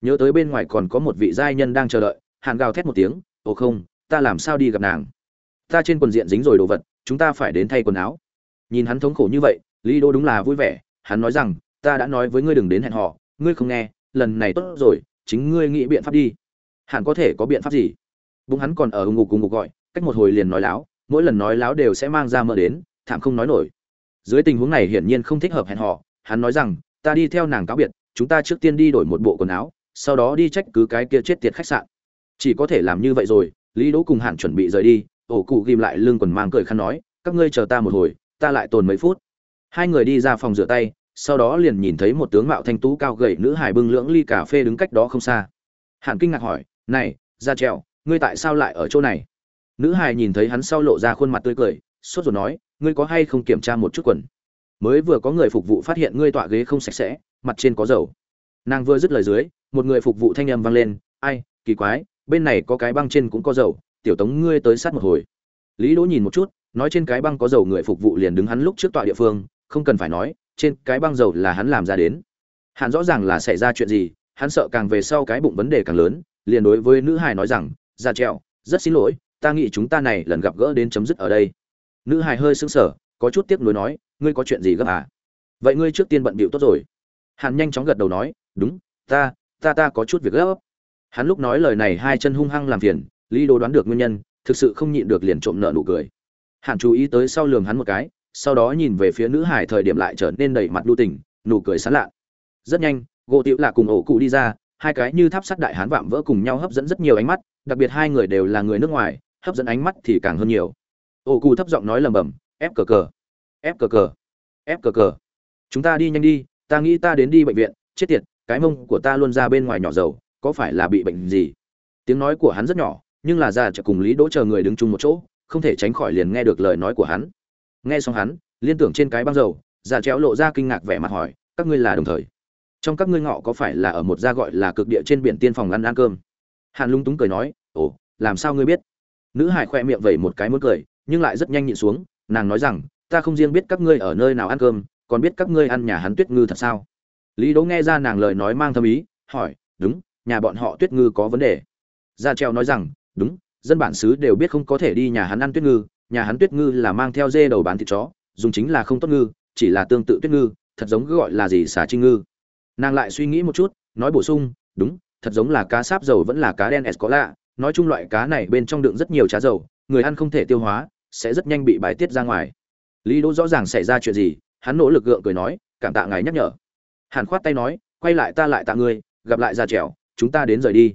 Nhớ tới bên ngoài còn có một vị giai nhân đang chờ đợi hạn gào thét một tiếng, ồ không, ta làm sao đi gặp nàng? Ta trên quần diện dính rồi đồ vật, chúng ta phải đến thay quần áo. Nhìn hắn thống khổ như vậy, lý đô đúng là vui vẻ, hắn nói rằng, ta đã nói với ngươi đừng đến hẹn họ ngươi không nghe, lần này tốt rồi, chính ngươi nghĩ biện pháp đi. Hẳn có thể có biện pháp gì? Bụng hắn còn ở ngục cùng ngục gọi, cách một hồi liền nói láo, mỗi lần nói láo đều sẽ mang ra mơ đến, thảm không nói nổi. Dưới tình huống này hiển nhiên không thích hợp hẹn họ hắn nói rằng, ta đi theo nàng cáo biệt, chúng ta trước tiên đi đổi một bộ quần áo, sau đó đi trách cứ cái kia chết tiệt khách sạn. Chỉ có thể làm như vậy rồi. Lý đỗ cùng hạn chuẩn bị rời đi, ổ cụ ghim lại lưng quần mang cười khăn nói, các ngươi chờ ta một hồi, ta lại tồn mấy phút. Hai người đi ra phòng rửa tay, sau đó liền nhìn thấy một tướng mạo thanh tú cao gầy nữ hải bưng lưỡng ly cà phê đứng cách đó không xa. Hạn kinh ngạc hỏi, này ra trèo, ngươi tại sao lại ở chỗ này? Nữ hải nhìn thấy hắn sau lộ ra khuôn mặt tươi cười, sốt rồi nói, ngươi có hay không kiểm tra một chút quần? Mới vừa có người phục vụ phát hiện ngươi tọa ghế không sạch sẽ, mặt trên có dầu. Nàng vừa dứt lời dưới, một người phục vụ thanh âm vang lên, ai, kỳ quái, bên này có cái băng trên cũng có dầu, tiểu tống ngươi tới sát một hồi. Lý đỗ nhìn một chút, nói trên cái băng có dầu người phục vụ liền đứng hắn lúc trước tọa địa phương, không cần phải nói, trên cái băng dầu là hắn làm ra đến. Hắn rõ ràng là xảy ra chuyện gì, hắn sợ càng về sau cái bụng vấn đề càng lớn, liền đối với nữ hài nói rằng dạ ra treo rất xin lỗi, ta nghĩ chúng ta này lần gặp gỡ đến chấm dứt ở đây. Nữ hài hơi sững sờ có chút tiếc nuối nói, ngươi có chuyện gì gấp à? Vậy ngươi trước tiên bận bịu tốt rồi. Hàn nhanh chóng gật đầu nói, đúng, ta ta ta có chút việc gấp. Hắn lúc nói lời này hai chân hung hăng làm phiền, lý đồ đoán được nguyên nhân, thực sự không nhịn được liền trộm nợ nụ cười. Hàn chú ý tới sau lường hắn một cái, sau đó nhìn về phía nữ hải thời điểm lại trở nên đầy mặt lưu tình, nụ cười sán lạ. Rất nhanh, gỗ tiểu là cùng ổ cụ đi ra, hai cái như tháp sắt đại hán vạm vỡ cùng nhau hấp dẫn rất nhiều ánh mắt, đặc biệt hai người đều là người nước ngoài, hấp dẫn ánh mắt thì càng hơn nhiều. Ổ cụ thấp giọng nói lầm bầm ép cờ cờ ép cờ cờ ép cờ cờ chúng ta đi nhanh đi, ta nghĩ ta đến đi bệnh viện, chết tiệt, cái mông của ta luôn ra bên ngoài nhỏ dầu, có phải là bị bệnh gì? Tiếng nói của hắn rất nhỏ, nhưng là già chợ cùng lý đỗ chờ người đứng chung một chỗ, không thể tránh khỏi liền nghe được lời nói của hắn. Nghe xong hắn, liên tưởng trên cái băng dầu, già chéo lộ ra kinh ngạc vẻ mặt hỏi, các ngươi là đồng thời? Trong các ngươi ngọ có phải là ở một gia gọi là cực địa trên biển tiên phòng ăn ăn cơm? Hàn lung túng cười nói, ồ, làm sao ngươi biết? Nữ hải khoe miệng vẩy một cái muốn cười, nhưng lại rất nhanh nhịn xuống nàng nói rằng, ta không riêng biết các ngươi ở nơi nào ăn cơm, còn biết các ngươi ăn nhà hắn tuyết ngư thật sao? Lý đỗ nghe ra nàng lời nói mang thâm ý, hỏi, đúng, nhà bọn họ tuyết ngư có vấn đề. Gia treo nói rằng, đúng, dân bản xứ đều biết không có thể đi nhà hắn ăn tuyết ngư, nhà hắn tuyết ngư là mang theo dê đầu bán thịt chó, dùng chính là không tốt ngư, chỉ là tương tự tuyết ngư, thật giống cứ gọi là gì xả trinh ngư. Nàng lại suy nghĩ một chút, nói bổ sung, đúng, thật giống là cá sáp dầu vẫn là cá đen escola, nói chung loại cá này bên trong đựng rất nhiều trá dầu, người ăn không thể tiêu hóa sẽ rất nhanh bị bài tiết ra ngoài. Lý đỗ rõ ràng xảy ra chuyện gì, hắn nỗ lực gượng cười nói, cảm tạ ngài nhắc nhở. Hàn khoát tay nói, quay lại ta lại tạ ngươi, gặp lại ra trẻo, chúng ta đến rời đi.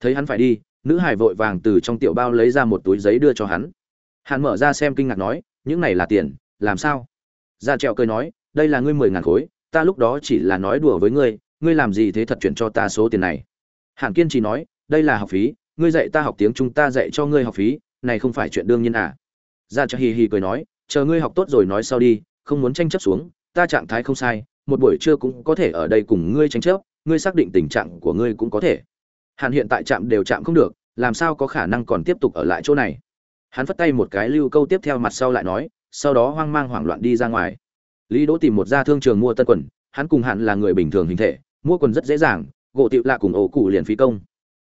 Thấy hắn phải đi, nữ hải vội vàng từ trong tiểu bao lấy ra một túi giấy đưa cho hắn. Hàn mở ra xem kinh ngạc nói, những này là tiền, làm sao? Ra trẻo cười nói, đây là ngươi mười ngàn khối, ta lúc đó chỉ là nói đùa với ngươi ngươi làm gì thế thật chuyển cho ta số tiền này? Hàn kiên trì nói, đây là học phí, ngươi dạy ta học tiếng chúng ta dạy cho ngươi học phí, này không phải chuyện đương nhiên à? Ra cho hì hì cười nói, chờ ngươi học tốt rồi nói sau đi, không muốn tranh chấp xuống, ta trạng thái không sai, một buổi trưa cũng có thể ở đây cùng ngươi tranh chấp, ngươi xác định tình trạng của ngươi cũng có thể. Hàn hiện tại trạm đều chạm không được, làm sao có khả năng còn tiếp tục ở lại chỗ này? Hắn phất tay một cái lưu câu tiếp theo mặt sau lại nói, sau đó hoang mang hoảng loạn đi ra ngoài. Lý đỗ tìm một gia thương trường mua tân quần, hắn cùng hạn là người bình thường hình thể, mua quần rất dễ dàng, gỗ tiệu lạ cùng ổ cụ liền phí công.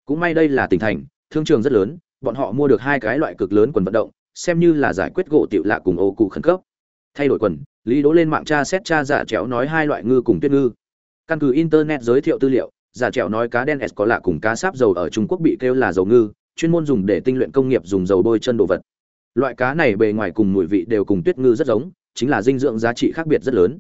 Cũng may đây là tỉnh thành, thương trường rất lớn, bọn họ mua được hai cái loại cực lớn quần vận động xem như là giải quyết gỗ tiểu lạ cùng ô cụ khẩn cấp. Thay đổi quần, lý đỗ lên mạng tra xét tra giả chéo nói hai loại ngư cùng tuyết ngư. Căn cứ internet giới thiệu tư liệu, giả chéo nói cá đen s có lạ cùng cá sáp dầu ở trung quốc bị kêu là dầu ngư, chuyên môn dùng để tinh luyện công nghiệp dùng dầu bôi chân đồ vật. Loại cá này bề ngoài cùng mùi vị đều cùng tuyết ngư rất giống, chính là dinh dưỡng giá trị khác biệt rất lớn.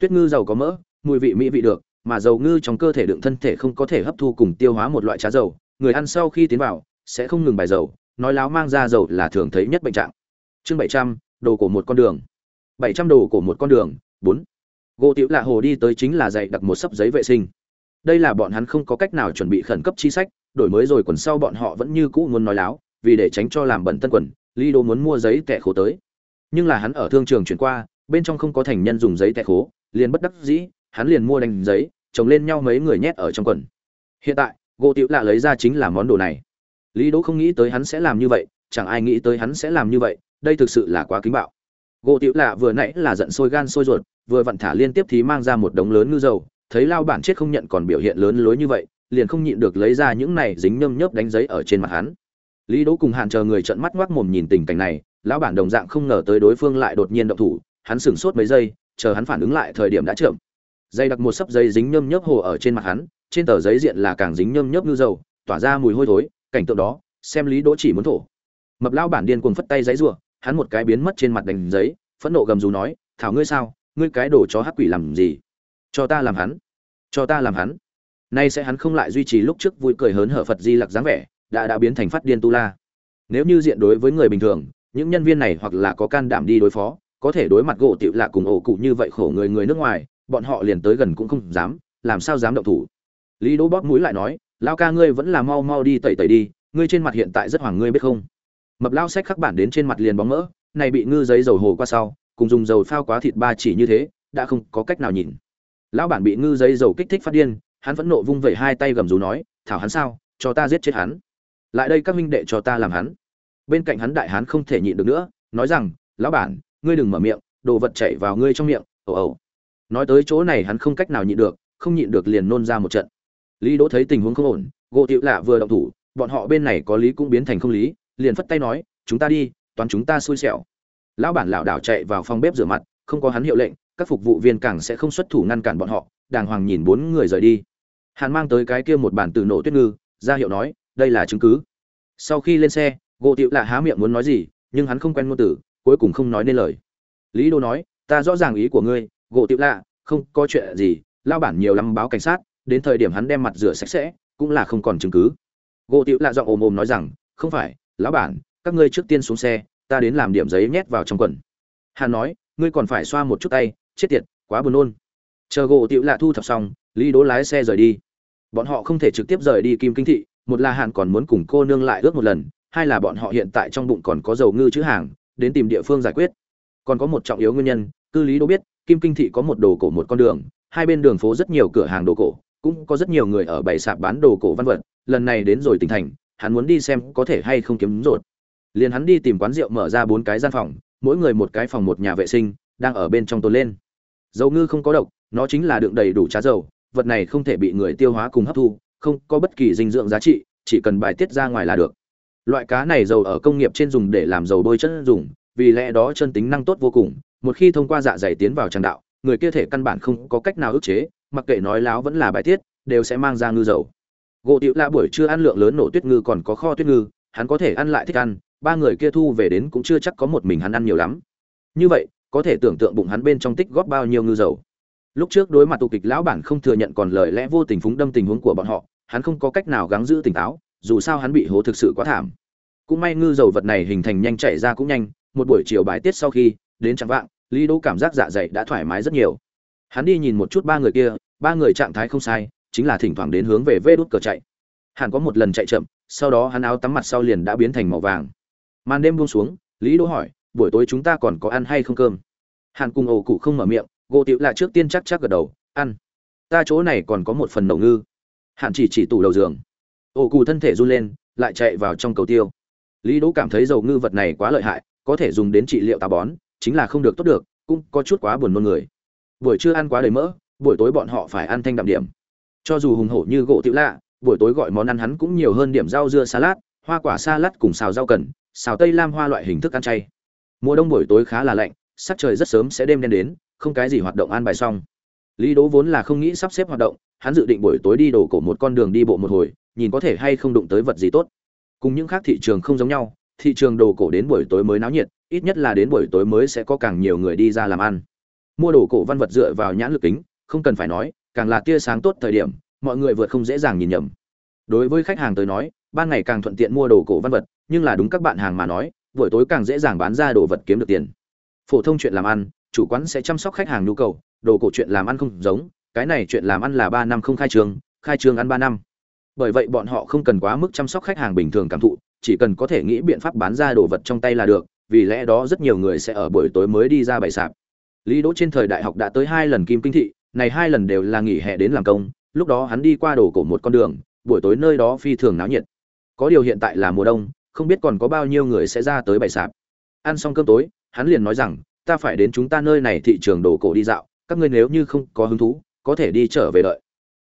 Tuyết ngư giàu có mỡ, mùi vị mỹ vị được, mà dầu ngư trong cơ thể đựng thân thể không có thể hấp thu cùng tiêu hóa một loại trá dầu, người ăn sau khi tiến vào, sẽ không ngừng bài dầu nói láo mang ra dầu là thường thấy nhất bệnh trạng. Chương bảy trăm, đồ của một con đường. Bảy trăm đồ của một con đường, bốn. Gỗ tiểu lạ hồ đi tới chính là dạy đặt một sấp giấy vệ sinh. Đây là bọn hắn không có cách nào chuẩn bị khẩn cấp chi sách, đổi mới rồi quần sau bọn họ vẫn như cũ muốn nói láo, vì để tránh cho làm bẩn tân quần, Lý đô muốn mua giấy tẻ khổ tới. Nhưng là hắn ở thương trường chuyển qua, bên trong không có thành nhân dùng giấy tẻ khố, liền bất đắc dĩ, hắn liền mua đánh giấy, chồng lên nhau mấy người nhét ở trong quần. Hiện tại, gỗ tiểu lạ lấy ra chính là món đồ này lý đỗ không nghĩ tới hắn sẽ làm như vậy, chẳng ai nghĩ tới hắn sẽ làm như vậy, đây thực sự là quá kính bạo. Gỗ tiểu lạ vừa nãy là giận sôi gan sôi ruột, vừa vặn thả liên tiếp thì mang ra một đống lớn ngư dầu, thấy lao bản chết không nhận còn biểu hiện lớn lối như vậy, liền không nhịn được lấy ra những này dính nhâm nhớp đánh giấy ở trên mặt hắn. Lý đỗ cùng hạn chờ người trợn mắt ngoác mồm nhìn tình cảnh này, lão bản đồng dạng không ngờ tới đối phương lại đột nhiên động thủ, hắn sửng sốt mấy giây, chờ hắn phản ứng lại thời điểm đã chậm. Dây đặc một sấp giấy dính nhâm nhớp hồ ở trên mặt hắn, trên tờ giấy diện là càng dính nhâm nhớp ngư dầu, tỏa ra mùi hôi thối cảnh tượng đó, xem lý đỗ chỉ muốn thổ. Mập lao bản điên cuồng phất tay giấy rủa hắn một cái biến mất trên mặt đành giấy, phẫn nộ gầm rú nói, thảo ngươi sao? Ngươi cái đồ chó hắc quỷ làm gì? Cho ta làm hắn. Cho ta làm hắn. Nay sẽ hắn không lại duy trì lúc trước vui cười hớn hở phật di lặc dáng vẻ, đã đã biến thành phát điên tu la. Nếu như diện đối với người bình thường, những nhân viên này hoặc là có can đảm đi đối phó, có thể đối mặt gỗ tiểu lạ cùng ổ cụ như vậy khổ người người nước ngoài, bọn họ liền tới gần cũng không dám, làm sao dám động thủ. Lý đỗ bóp mũi lại nói lao ca ngươi vẫn là mau mau đi tẩy tẩy đi, ngươi trên mặt hiện tại rất hoàng ngươi biết không? Mập lao sách khắc bản đến trên mặt liền bóng mỡ, này bị ngư giấy dầu hồ qua sau, cùng dùng dầu phao quá thịt ba chỉ như thế, đã không có cách nào nhìn. Lão bản bị ngư giấy dầu kích thích phát điên, hắn vẫn nộ vung vẩy hai tay gầm rú nói, thảo hắn sao, cho ta giết chết hắn. Lại đây các minh đệ cho ta làm hắn. Bên cạnh hắn đại hắn không thể nhịn được nữa, nói rằng, lão bản, ngươi đừng mở miệng, đồ vật chảy vào ngươi trong miệng, ồ ồ. Nói tới chỗ này hắn không cách nào nhịn được, không nhịn được liền nôn ra một trận lý đỗ thấy tình huống không ổn gỗ tiệu lạ vừa động thủ, bọn họ bên này có lý cũng biến thành không lý, liền phất tay nói, chúng ta đi toàn chúng ta xui xẻo. Lão bản lão đảo chạy vào phòng bếp rửa mặt, không có hắn hiệu lệnh, các phục vụ viên càng sẽ không xuất thủ ngăn cản bọn họ, đàng hoàng nhìn bốn người rời đi. Hắn mang tới cái kia một bản từ nổ tuyết ngư, ra hiệu nói, đây là chứng cứ. Sau khi lên xe gỗ tiệu lạ há miệng muốn nói gì, nhưng hắn không quen ngôn từ, cuối cùng không nói nên lời. Lý đô nói, ta rõ ràng ý của ngươi gỗ tiệu lạ, không có chuyện gì lao bản nhiều lắm báo cảnh sát đến thời điểm hắn đem mặt rửa sạch sẽ, cũng là không còn chứng cứ. Gỗ tiệu lạ giọng ồm ồm nói rằng, không phải, lão bản, các ngươi trước tiên xuống xe, ta đến làm điểm giấy nhét vào trong quần. Hắn nói, ngươi còn phải xoa một chút tay, chết tiệt, quá buồn nôn. Chờ gỗ tiệu lạ thu thập xong, lý đố lái xe rời đi. Bọn họ không thể trực tiếp rời đi kim kinh thị, một là hàn còn muốn cùng cô nương lại ước một lần, hai là bọn họ hiện tại trong bụng còn có dầu ngư chữ hàng, đến tìm địa phương giải quyết. Còn có một trọng yếu nguyên nhân, cư lý đố biết, kim kinh thị có một đồ cổ một con đường, hai bên đường phố rất nhiều cửa hàng đồ cổ cũng có rất nhiều người ở bày sạp bán đồ cổ văn vật, lần này đến rồi tỉnh thành, hắn muốn đi xem có thể hay không kiếm rột. Liền hắn đi tìm quán rượu mở ra bốn cái gian phòng, mỗi người một cái phòng một nhà vệ sinh, đang ở bên trong tồn lên. Dầu ngư không có độc, nó chính là đựng đầy đủ trá dầu, vật này không thể bị người tiêu hóa cùng hấp thu, không có bất kỳ dinh dưỡng giá trị, chỉ cần bài tiết ra ngoài là được. Loại cá này dầu ở công nghiệp trên dùng để làm dầu bôi chân dùng, vì lẽ đó chân tính năng tốt vô cùng, một khi thông qua dạ dày tiến vào tràng đạo, người kia thể căn bản không có cách nào ức chế mặc kệ nói láo vẫn là bài tiết, đều sẽ mang ra ngư dầu. Gỗ tiểu lạ buổi trưa ăn lượng lớn nổ tuyết ngư còn có kho tuyết ngư, hắn có thể ăn lại thích ăn, ba người kia thu về đến cũng chưa chắc có một mình hắn ăn nhiều lắm. Như vậy, có thể tưởng tượng bụng hắn bên trong tích góp bao nhiêu ngư dầu. Lúc trước đối mặt tụ kịch lão bản không thừa nhận còn lời lẽ vô tình phúng đâm tình huống của bọn họ, hắn không có cách nào gắng giữ tỉnh táo, dù sao hắn bị hố thực sự quá thảm. Cũng may ngư dầu vật này hình thành nhanh chảy ra cũng nhanh, một buổi chiều bài tiết sau khi, đến chẳng vạng, lý đỗ cảm giác dạ dày đã thoải mái rất nhiều hắn đi nhìn một chút ba người kia, ba người trạng thái không sai, chính là thỉnh thoảng đến hướng về vê đút cờ chạy. Hàn có một lần chạy chậm, sau đó hắn áo tắm mặt sau liền đã biến thành màu vàng. Màn đêm buông xuống, lý đỗ hỏi, buổi tối chúng ta còn có ăn hay không cơm? Hàn cùng ổ cụ không mở miệng, gỗ tiểu là trước tiên chắc chắc gật đầu, ăn. Ta chỗ này còn có một phần nổ ngư. Hàn chỉ chỉ tủ đầu giường. Ổ cụ thân thể run lên, lại chạy vào trong cầu tiêu. Lý đỗ cảm thấy dầu ngư vật này quá lợi hại, có thể dùng đến trị liệu tà bón, chính là không được tốt được, cũng có chút quá buồn nôn người buổi trưa ăn quá đầy mỡ, buổi tối bọn họ phải ăn thanh đạm điểm. Cho dù hùng hổ như gỗ tiểu lạ, buổi tối gọi món ăn hắn cũng nhiều hơn điểm rau dưa salad, hoa quả salad cùng xào rau cần, xào tây lam hoa loại hình thức ăn chay. Mùa đông buổi tối khá là lạnh, sắc trời rất sớm sẽ đêm đen đến, không cái gì hoạt động an bài xong. Lý đỗ vốn là không nghĩ sắp xếp hoạt động, hắn dự định buổi tối đi đổ cổ một con đường đi bộ một hồi, nhìn có thể hay không đụng tới vật gì tốt. Cùng những khác thị trường không giống nhau, thị trường đồ cổ đến buổi tối mới náo nhiệt, ít nhất là đến buổi tối mới sẽ có càng nhiều người đi ra làm ăn mua đồ cổ văn vật dựa vào nhãn lực kính, không cần phải nói, càng là tia sáng tốt thời điểm, mọi người vượt không dễ dàng nhìn nhầm. Đối với khách hàng tới nói, ban ngày càng thuận tiện mua đồ cổ văn vật, nhưng là đúng các bạn hàng mà nói, buổi tối càng dễ dàng bán ra đồ vật kiếm được tiền. Phổ thông chuyện làm ăn, chủ quán sẽ chăm sóc khách hàng nhu cầu, đồ cổ chuyện làm ăn không giống, cái này chuyện làm ăn là ba năm không khai trương khai trương ăn ba năm. Bởi vậy bọn họ không cần quá mức chăm sóc khách hàng bình thường cảm thụ, chỉ cần có thể nghĩ biện pháp bán ra đồ vật trong tay là được, vì lẽ đó rất nhiều người sẽ ở buổi tối mới đi ra bày sạp lý đỗ trên thời đại học đã tới hai lần kim kinh thị, này hai lần đều là nghỉ hè đến làm công, lúc đó hắn đi qua đồ cổ một con đường, buổi tối nơi đó phi thường náo nhiệt. Có điều hiện tại là mùa đông, không biết còn có bao nhiêu người sẽ ra tới bày sạp. Ăn xong cơm tối, hắn liền nói rằng, ta phải đến chúng ta nơi này thị trường đồ cổ đi dạo, các ngươi nếu như không có hứng thú, có thể đi trở về đợi.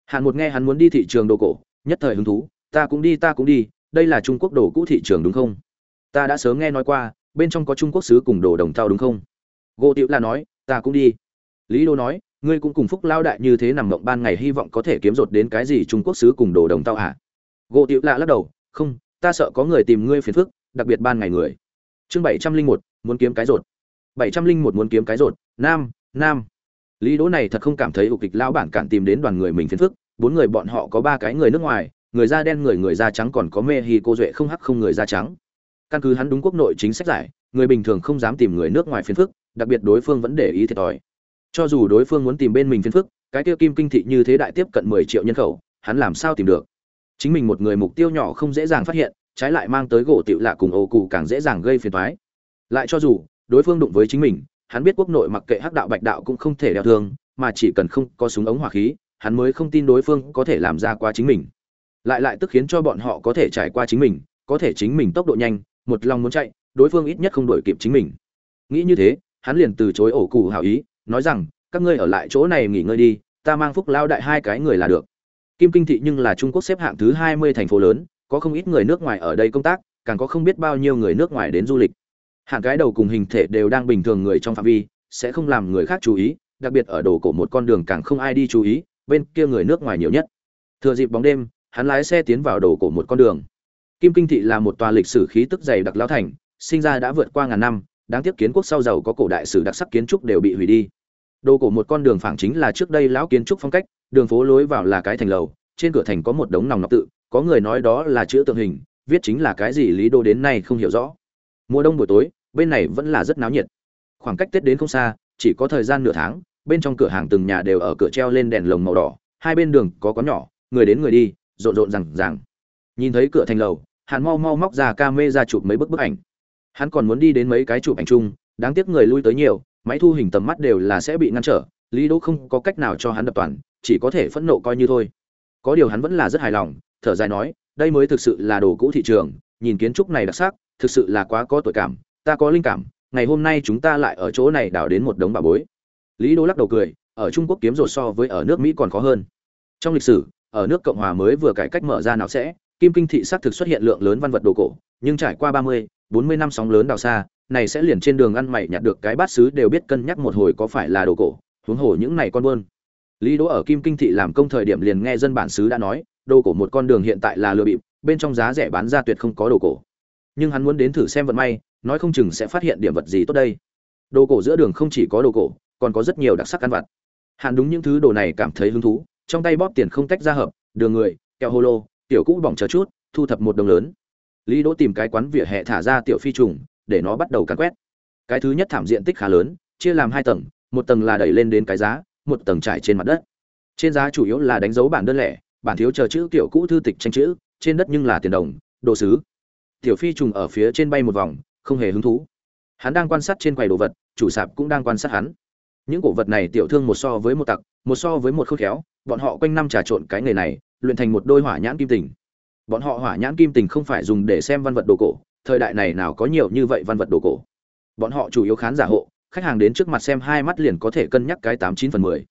Hàn một nghe hắn muốn đi thị trường đồ cổ, nhất thời hứng thú, ta cũng đi, ta cũng đi, đây là trung quốc đồ cũ thị trường đúng không? Ta đã sớm nghe nói qua, bên trong có trung quốc sứ cùng đồ đồng thau đúng không? Gỗ tiểu là nói ta cũng đi. Lý đô nói, ngươi cũng cùng phúc lao đại như thế nằm mộng ban ngày hy vọng có thể kiếm rột đến cái gì trung quốc xứ cùng đồ đồng tao hả gỗ tiểu lạ lắc đầu, không, ta sợ có người tìm ngươi phiền phức, đặc biệt ban ngày người. Chương bảy trăm linh một, muốn kiếm cái rột. bảy trăm linh một muốn kiếm cái rột. Nam nam. Lý đỗ này thật không cảm thấy ục kịch lão bản cản tìm đến đoàn người mình phiền phức. Bốn người bọn họ có ba cái người nước ngoài, người da đen, người người da trắng còn có mê hi cô duệ không hắc không người da trắng. Căn cứ hắn đúng quốc nội chính sách giải người bình thường không dám tìm người nước ngoài phiền phức, đặc biệt đối phương vẫn để ý thiệt thòi. Cho dù đối phương muốn tìm bên mình phiền phức, cái tiêu kim kinh thị như thế đại tiếp cận mười triệu nhân khẩu, hắn làm sao tìm được? Chính mình một người mục tiêu nhỏ không dễ dàng phát hiện, trái lại mang tới gỗ tiểu lạ cùng ô cụ càng dễ dàng gây phiền toái. Lại cho dù, đối phương đụng với chính mình, hắn biết quốc nội mặc kệ hắc đạo bạch đạo cũng không thể đeo thương, mà chỉ cần không có súng ống hỏa khí, hắn mới không tin đối phương có thể làm ra qua chính mình. Lại lại tức khiến cho bọn họ có thể trải qua chính mình, có thể chính mình tốc độ nhanh, một lòng muốn chạy đối phương ít nhất không đổi kịp chính mình. Nghĩ như thế, hắn liền từ chối ổ cụ hảo ý, nói rằng, các ngươi ở lại chỗ này nghỉ ngơi đi, ta mang phúc lao đại hai cái người là được. Kim kinh thị nhưng là trung quốc xếp hạng thứ hai mươi thành phố lớn, có không ít người nước ngoài ở đây công tác, càng có không biết bao nhiêu người nước ngoài đến du lịch. Hạng cái đầu cùng hình thể đều đang bình thường người trong phạm vi, sẽ không làm người khác chú ý, đặc biệt ở đồ cổ một con đường càng không ai đi chú ý, bên kia người nước ngoài nhiều nhất. Thừa dịp bóng đêm, hắn lái xe tiến vào đồ cổ một con đường. Kim kinh thị là một tòa lịch sử khí tức dày đặc lao thành sinh ra đã vượt qua ngàn năm, đáng tiếc kiến quốc sau giàu có cổ đại sử đặc sắc kiến trúc đều bị hủy đi. Đồ cổ một con đường phẳng chính là trước đây lão kiến trúc phong cách, đường phố lối vào là cái thành lầu, trên cửa thành có một đống nòng nọc tự, có người nói đó là chữ tượng hình, viết chính là cái gì lý đô đến nay không hiểu rõ. Mùa đông buổi tối, bên này vẫn là rất náo nhiệt. Khoảng cách tết đến không xa, chỉ có thời gian nửa tháng, bên trong cửa hàng từng nhà đều ở cửa treo lên đèn lồng màu đỏ, hai bên đường có quán nhỏ, người đến người đi, rộn rộn rằng rằng nhìn thấy cửa thành lầu hắn mau mau móc ra ca mê ra chụp mấy bức bức ảnh hắn còn muốn đi đến mấy cái chụp ảnh chung đáng tiếc người lui tới nhiều máy thu hình tầm mắt đều là sẽ bị ngăn trở lý đỗ không có cách nào cho hắn đập toàn chỉ có thể phẫn nộ coi như thôi. Có điều hắn vẫn là rất hài lòng thở dài nói đây mới thực sự là đồ cũ thị trường nhìn kiến trúc này đặc sắc thực sự là quá có tội cảm ta có linh cảm ngày hôm nay chúng ta lại ở chỗ này đào đến một đống bà bối. Lý Đỗ lắc đầu cười ở trung quốc kiếm rột so với ở nước mỹ còn khó hơn. Trong lịch sử ở nước cộng hòa mới vừa cải cách mở ra nào sẽ kim kinh thị xác thực xuất hiện lượng lớn văn vật đồ cổ nhưng trải qua ba mươi, bốn mươi năm sóng lớn đào xa, này sẽ liền trên đường ăn mày nhặt được cái bát sứ đều biết cân nhắc một hồi có phải là đồ cổ, huống hồ những này con buôn. Lý đỗ ở kim kinh thị làm công thời điểm liền nghe dân bản xứ đã nói, đồ cổ một con đường hiện tại là lừa bịp, bên trong giá rẻ bán ra tuyệt không có đồ cổ. Nhưng hắn muốn đến thử xem vận may, nói không chừng sẽ phát hiện điểm vật gì tốt đây. Đồ cổ giữa đường không chỉ có đồ cổ, còn có rất nhiều đặc sắc ăn vặt. Hắn đúng những thứ đồ này cảm thấy hứng thú, trong tay bóp tiền không tách ra hợp, đường người, kẹo hô lô, tiểu cũ bỏng chờ chút, thu thập một đồng lớn lý đỗ tìm cái quán vỉa hè thả ra tiểu phi trùng, để nó bắt đầu cắn quét. Cái thứ nhất thảm diện tích khá lớn, chia làm hai tầng, một tầng là đẩy lên đến cái giá, một tầng trải trên mặt đất. Trên giá chủ yếu là đánh dấu bản đơn lẻ, bản thiếu chờ chữ kiểu cũ thư tịch tranh chữ, trên đất nhưng là tiền đồng, đồ sứ. Tiểu phi trùng ở phía trên bay một vòng, không hề hứng thú. Hắn đang quan sát trên quầy đồ vật, chủ sạp cũng đang quan sát hắn. Những cổ vật này tiểu thương một so với một tặc, một so với một khôn khéo, bọn họ quanh năm trà trộn cái nghề này, luyện thành một đôi hỏa nhãn kim tình bọn họ hỏa nhãn kim tình không phải dùng để xem văn vật đồ cổ, thời đại này nào có nhiều như vậy văn vật đồ cổ. Bọn họ chủ yếu khán giả hộ, khách hàng đến trước mặt xem hai mắt liền có thể cân nhắc cái tám chín phần mười.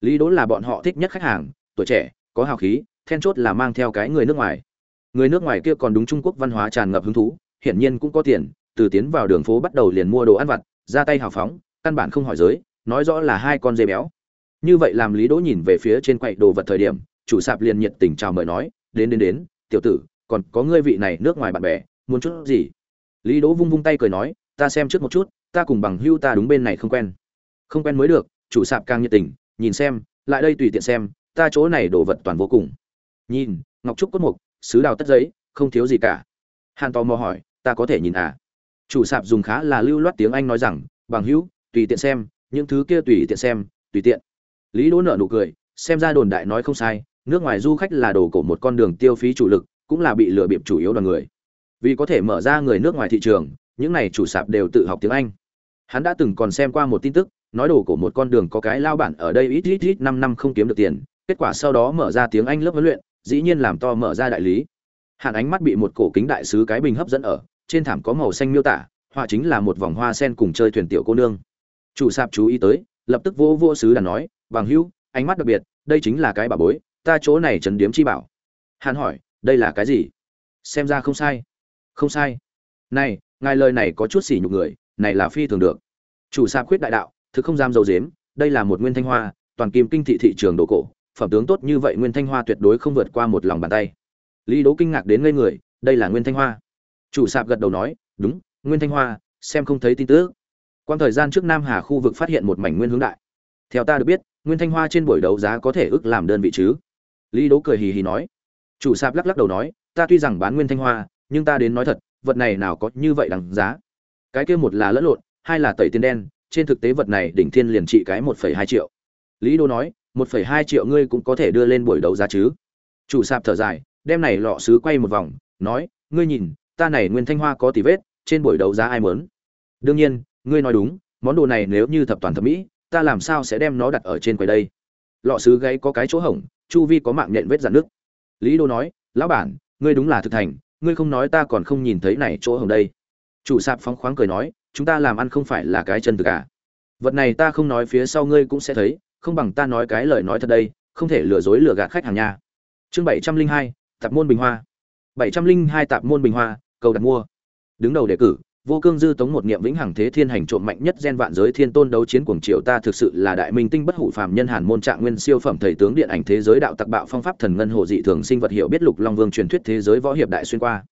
Lý đỗ là bọn họ thích nhất khách hàng, tuổi trẻ, có hào khí, then chốt là mang theo cái người nước ngoài. Người nước ngoài kia còn đúng trung quốc văn hóa tràn ngập hứng thú, hiển nhiên cũng có tiền, từ tiến vào đường phố bắt đầu liền mua đồ ăn vặt, ra tay hào phóng, căn bản không hỏi giới, nói rõ là hai con dê béo. Như vậy làm lý đỗ nhìn về phía trên quầy đồ vật thời điểm, chủ sạp liền nhiệt tình chào mời nói, đến đến đến tiểu tử, còn có ngươi vị này nước ngoài bạn bè, muốn chút gì? Lý đỗ vung vung tay cười nói, ta xem trước một chút, ta cùng bằng hưu ta đúng bên này không quen. Không quen mới được, chủ sạp càng nhiệt tình, nhìn xem, lại đây tùy tiện xem, ta chỗ này đồ vật toàn vô cùng. Nhìn, ngọc trúc cốt mục, sứ đào tất giấy, không thiếu gì cả. Hàn tò mò hỏi, ta có thể nhìn à? Chủ sạp dùng khá là lưu loát tiếng anh nói rằng, bằng hữu, tùy tiện xem, những thứ kia tùy tiện xem, tùy tiện. Lý đỗ nợ nụ cười, xem ra đồn đại nói không sai nước ngoài du khách là đồ cổ một con đường tiêu phí chủ lực, cũng là bị lừa bịp chủ yếu đoàn người. Vì có thể mở ra người nước ngoài thị trường, những này chủ sạp đều tự học tiếng anh. Hắn đã từng còn xem qua một tin tức, nói đồ cổ một con đường có cái lao bản ở đây ít ít ít năm năm không kiếm được tiền, kết quả sau đó mở ra tiếng anh lớp huấn luyện, dĩ nhiên làm to mở ra đại lý. Hạn ánh mắt bị một cổ kính đại sứ cái bình hấp dẫn ở, trên thảm có màu xanh miêu tả, họa chính là một vòng hoa sen cùng chơi thuyền tiểu cô nương. Chủ sạp chú ý tới, lập tức vô vô sứ đàn nói, bằng hữu, ánh mắt đặc biệt, đây chính là cái bà bối ta chỗ này trấn điếm chi bảo. Hàn hỏi, đây là cái gì? Xem ra không sai. Không sai. Này, ngài lời này có chút xỉ nhục người, này là phi thường được. Chủ sạp khuyết đại đạo, thực không dám dầu dếm, đây là một nguyên thanh hoa, toàn kim kinh thị thị trường đồ cổ, phẩm tướng tốt như vậy nguyên thanh hoa tuyệt đối không vượt qua một lòng bàn tay. Lý đố kinh ngạc đến ngây người, đây là nguyên thanh hoa. Chủ sạp gật đầu nói, đúng, nguyên thanh hoa, xem không thấy tin tức. Quan thời gian trước nam hà khu vực phát hiện một mảnh nguyên hướng đại. Theo ta được biết, nguyên thanh hoa trên buổi đấu giá có thể ước làm đơn vị chứ? Lý đố cười hì hì nói. Chủ sạp lắc lắc đầu nói, ta tuy rằng bán nguyên thanh hoa, nhưng ta đến nói thật, vật này nào có như vậy đằng giá. Cái kia một là lẫn lộn, hai là tẩy tiền đen, trên thực tế vật này đỉnh thiên liền trị cái một phẩy hai triệu. Lý đô nói, một phẩy hai triệu ngươi cũng có thể đưa lên buổi đấu giá chứ? Chủ sạp thở dài, đem này lọ sứ quay một vòng, nói, ngươi nhìn, ta này nguyên thanh hoa có tỷ vết, trên buổi đấu giá ai mớn đương nhiên, ngươi nói đúng, món đồ này nếu như thập toàn thẩm mỹ, ta làm sao sẽ đem nó đặt ở trên quầy đây? Lọ sứ gáy có cái chỗ hổng chu vi có mạng nhện vết dạn nước. Lý đô nói, lão bản, ngươi đúng là thực thành, ngươi không nói ta còn không nhìn thấy này chỗ hồng đây. Chủ sạp phóng khoáng cười nói, chúng ta làm ăn không phải là cái chân thực à? Vật này ta không nói phía sau ngươi cũng sẽ thấy, không bằng ta nói cái lời nói thật đây, không thể lừa dối lừa gạt khách hàng nha. Chương bảy trăm linh hai, tạp môn bình hoa. bảy trăm linh hai tạp môn bình hoa, cầu đặt mua. Đứng đầu đề cử vô cương dư tống một niệm vĩnh hằng thế thiên hành trộm mạnh nhất gen vạn giới thiên tôn đấu chiến cuồng triều ta thực sự là đại minh tinh bất hủ phàm nhân hàn môn trạng nguyên siêu phẩm thầy tướng điện ảnh thế giới đạo tặc bạo phong pháp thần ngân hồ dị thường sinh vật hiểu biết lục long vương truyền thuyết thế giới võ hiệp đại xuyên qua.